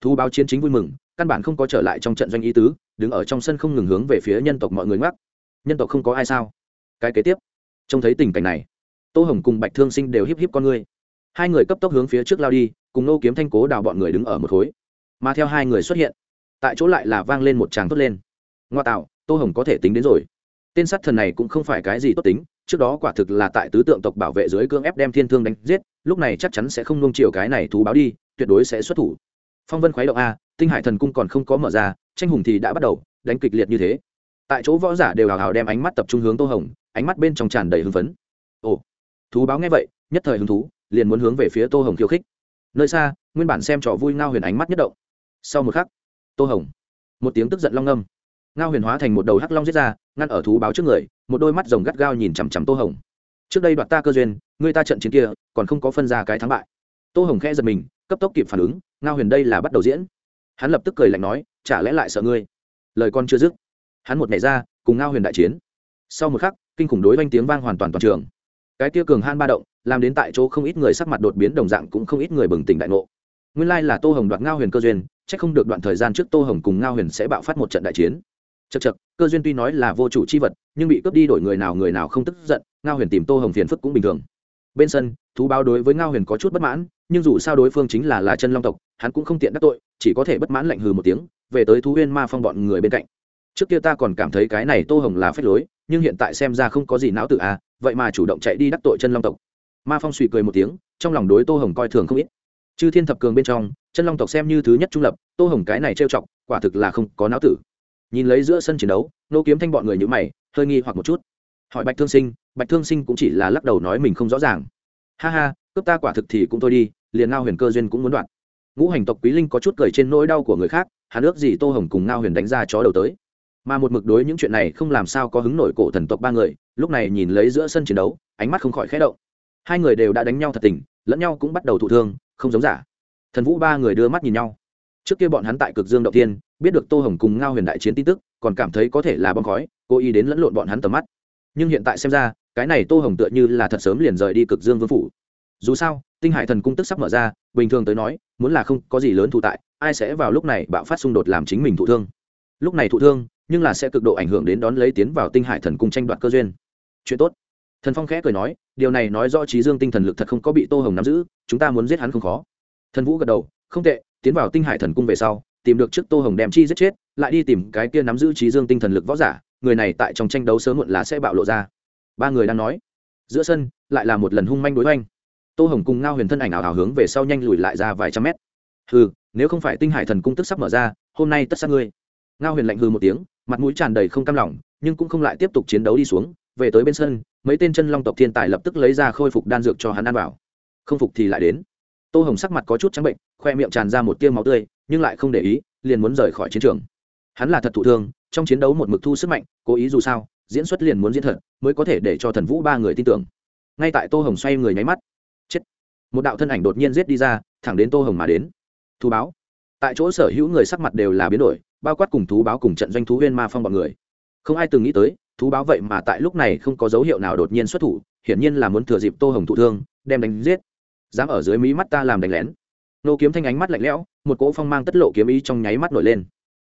Thú báo chiến chính vui mừng, căn bản không có trở lại trong trận doanh ý tứ, đứng ở trong sân không ngừng hướng về phía nhân tộc mọi người ngoắc. Nhân tộc không có ai sao? Cái kế tiếp. Trông thấy tình cảnh này, tô hồng cùng bạch thương sinh đều híp híp con ngươi hai người cấp tốc hướng phía trước lao đi cùng nô kiếm thanh cố đào bọn người đứng ở một khối. Mà theo hai người xuất hiện, tại chỗ lại là vang lên một tràng tốt lên. Ngoa tạo, tô hồng có thể tính đến rồi. Tên sát thần này cũng không phải cái gì tốt tính, trước đó quả thực là tại tứ tượng tộc bảo vệ dưới cương ép đem thiên thương đánh giết, lúc này chắc chắn sẽ không nung chiều cái này thú báo đi, tuyệt đối sẽ xuất thủ. Phong vân khoái động a, tinh hải thần cung còn không có mở ra, tranh hùng thì đã bắt đầu, đánh kịch liệt như thế. Tại chỗ võ giả đều hào hào đem ánh mắt tập trung hướng tô hồng, ánh mắt bên trong tràn đầy hưng phấn. Ồ, thú báo nghe vậy, nhất thời hứng thú, liền muốn hướng về phía tô hồng khiêu khích nơi xa, nguyên bản xem trò vui ngao huyền ánh mắt nhất động. Sau một khắc, tô hồng, một tiếng tức giận long ngâm. Ngao huyền hóa thành một đầu hắc long giết ra, ngăn ở thú báo trước người, một đôi mắt rồng gắt gao nhìn chằm chằm tô hồng. Trước đây đoạt ta cơ duyên người ta trận chiến kia, còn không có phân ra cái thắng bại. Tô hồng khẽ giật mình, cấp tốc kịp phản ứng, ngao huyền đây là bắt đầu diễn. Hắn lập tức cười lạnh nói, chả lẽ lại sợ ngươi? Lời con chưa dứt, hắn một nhảy ra, cùng ngao huyền đại chiến. Sau một khắc, kinh khủng đối oanh tiếng vang hoàn toàn toàn trường. Cái tia cường han ba động làm đến tại chỗ không ít người sắc mặt đột biến, đồng dạng cũng không ít người bừng tỉnh đại ngộ. Nguyên lai là tô hồng đoạt ngao huyền cơ duyên c h ắ c không được đoạn thời gian trước tô hồng cùng ngao huyền sẽ bạo phát một trận đại chiến. Chật chật cơ duyên tuy nói là vô chủ c h i vật, nhưng bị cướp đi đổi người nào người nào không tức giận, ngao huyền tìm tô hồng phiền phức cũng bình thường. Bên sân, thú báo đối với ngao huyền có chút bất mãn, nhưng dù sao đối phương chính là lá chân long tộc, hắn cũng không tiện đắc tội, chỉ có thể bất mãn lạnh hừ một tiếng, về tới thú huyên ma phong bọn người bên cạnh. Trước kia ta còn cảm thấy cái này tô hồng là phép lối, nhưng hiện tại xem ra không có gì não tự à vậy mà chủ động chạy đi đắc tội chân long tộc ma phong suy cười một tiếng, trong lòng đối tô hồng coi thường không ít. Chư thiên thập cường bên trong, chân long tộc xem như thứ nhất trung lập, tô hồng cái này trêu chọc, quả thực là không có não tử. Nhìn lấy giữa sân chiến đấu, nô kiếm thanh bọn người như mày, hơi nghi hoặc một chút. Hỏi bạch thương sinh, bạch thương sinh cũng chỉ là lắc đầu nói mình không rõ ràng. Ha ha, cướp ta quả thực thì cũng thôi đi, liền ngao huyền cơ duyên cũng muốn đoạn. ngũ hành tộc quý linh có chút cười trên nỗi đau của người khác hà nước gì tô hồng cùng ngao huyền đánh ra chó đầu tới. Mà một mực đối những chuyện này không làm sao có hứng nổi cổ thần tộc ba người, lúc này nhìn lấy giữa sân chiến đấu, ánh mắt không khỏi khẽ động hai người đều đã đánh nhau thật tình, lẫn nhau cũng bắt đầu thụ thương, không giống giả. Thần vũ ba người đưa mắt nhìn nhau. Trước kia bọn hắn tại cực dương đầu tiên biết được tô hồng cùng ngao huyền đại chiến tin tức, còn cảm thấy có thể là bom khói, cố ý đến lẫn lộn bọn hắn tầm mắt. Nhưng hiện tại xem ra, cái này tô hồng tựa như là thật sớm liền rời đi cực dương vương phủ. Dù sao, tinh hải thần cung tức sắp mở ra, bình thường tới nói, muốn là không có gì lớn thụ tại, ai sẽ vào lúc này bạo phát xung đột làm chính mình thụ thương? Lúc này thụ thương, nhưng là sẽ cực độ ảnh hưởng đến đón lấy tiến vào tinh hải thần cung tranh đoạt cơ duyên. Chuyện tốt thần phong khẽ cười nói, điều này nói rõ trí dương tinh thần lực thật không có bị tô hồng nắm giữ, chúng ta muốn giết hắn không khó. Thần vũ gật đầu, không tệ, tiến vào tinh hải thần cung về sau, tìm được trước tô hồng đem chi giết chết, lại đi tìm cái kia nắm giữ trí dương tinh thần lực võ giả, người này tại trong tranh đấu sớm muộn là sẽ bạo lộ ra. Ba người đang nói. Giữa sân, lại là một lần hung manh đối oanh tô hồng cùng ngao huyền thân ảnh ảo hào hướng về sau nhanh lùi lại ra vài trăm mét. Hừ, nếu không phải tinh hải thần cung tức sắp mở ra, hôm nay tất sát ngươi. Ngao huyền lạnh hừ một tiếng, mặt mũi tràn đầy không cam lòng, nhưng cũng không lại tiếp tục chiến đấu đi xuống. Về tới bên sân mấy tên chân long tộc thiên tài lập tức lấy ra khôi phục đan dược cho hắn ăn vào. Không phục thì lại đến. Tô hồng sắc mặt có chút trắng bệnh, khoe miệng tràn ra một tiêu máu tươi, nhưng lại không để ý, liền muốn rời khỏi chiến trường. Hắn là thật thụ thương, trong chiến đấu một mực thu sức mạnh, cố ý dù sao, diễn xuất liền muốn diễn thật, mới có thể để cho thần vũ ba người tin tưởng. Ngay tại tô hồng xoay người nháy mắt, chết. Một đạo thân ảnh đột nhiên giết đi ra, thẳng đến tô hồng mà đến. Thú báo. Tại chỗ sở hữu người sắc mặt đều là biến đổi, bao quát cùng thú báo cùng trận doanh thú huyên ma phong b ọ n người. Không ai từng nghĩ tới thú báo vậy mà tại lúc này không có dấu hiệu nào đột nhiên xuất thủ, hiển nhiên là muốn thừa dịp tô hồng thụ thương, đem đánh giết. Dám ở dưới mí mắt ta làm đánh lén. Nô kiếm thanh ánh mắt lạnh lẽo, một cỗ phong mang tất lộ kiếm ý trong nháy mắt nổi lên.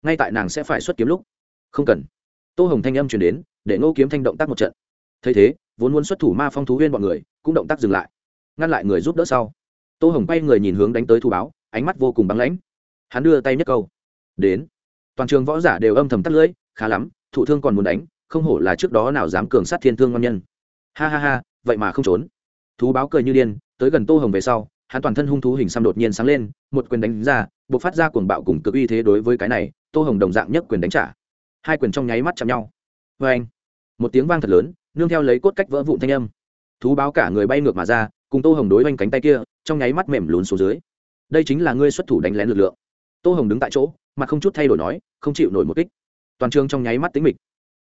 Ngay tại nàng sẽ phải xuất kiếm lúc. Không cần. Tô hồng thanh âm chuyển đến, để nô kiếm thanh động tác một trận. Thấy thế, vốn muốn xuất thủ ma phong thú huyên b ọ n người, cũng động tác dừng lại. Ngăn lại người giúp đỡ sau. Tô hồng quay người nhìn hướng đánh tới thú báo, ánh mắt vô cùng băng lãnh. Hắn đưa tay nhất câu. Đến. Toàn trường võ giả đều âm thầm tắt lưỡi, khá lắm, thụ thương còn muốn đánh không hổ là trước đó nào dám cường sát thiên thương ngon nhân. Ha ha ha, vậy mà không trốn. Thú báo cười như điên, tới gần tô hồng về sau, hắn toàn thân hung thú hình xăm đột nhiên sáng lên, một quyền đánh ra buộc phát ra cuồng bạo cùng cực uy thế đối với cái này, tô hồng đồng dạng nhất quyền đánh trả. Hai quyền trong nháy mắt chạm nhau. Vê anh một tiếng vang thật lớn, nương theo lấy cốt cách vỡ vụn thanh âm. Thú báo cả người bay ngược mà ra, cùng tô hồng đối oanh cánh tay kia, trong nháy mắt mềm lún xuống dưới. Đây chính là ngươi xuất thủ đánh lén lực lượng. Tô hồng đứng tại chỗ mà không chút thay đổi nói, không chịu nổi một kích. Toàn trường trong nháy mắt tính mịch.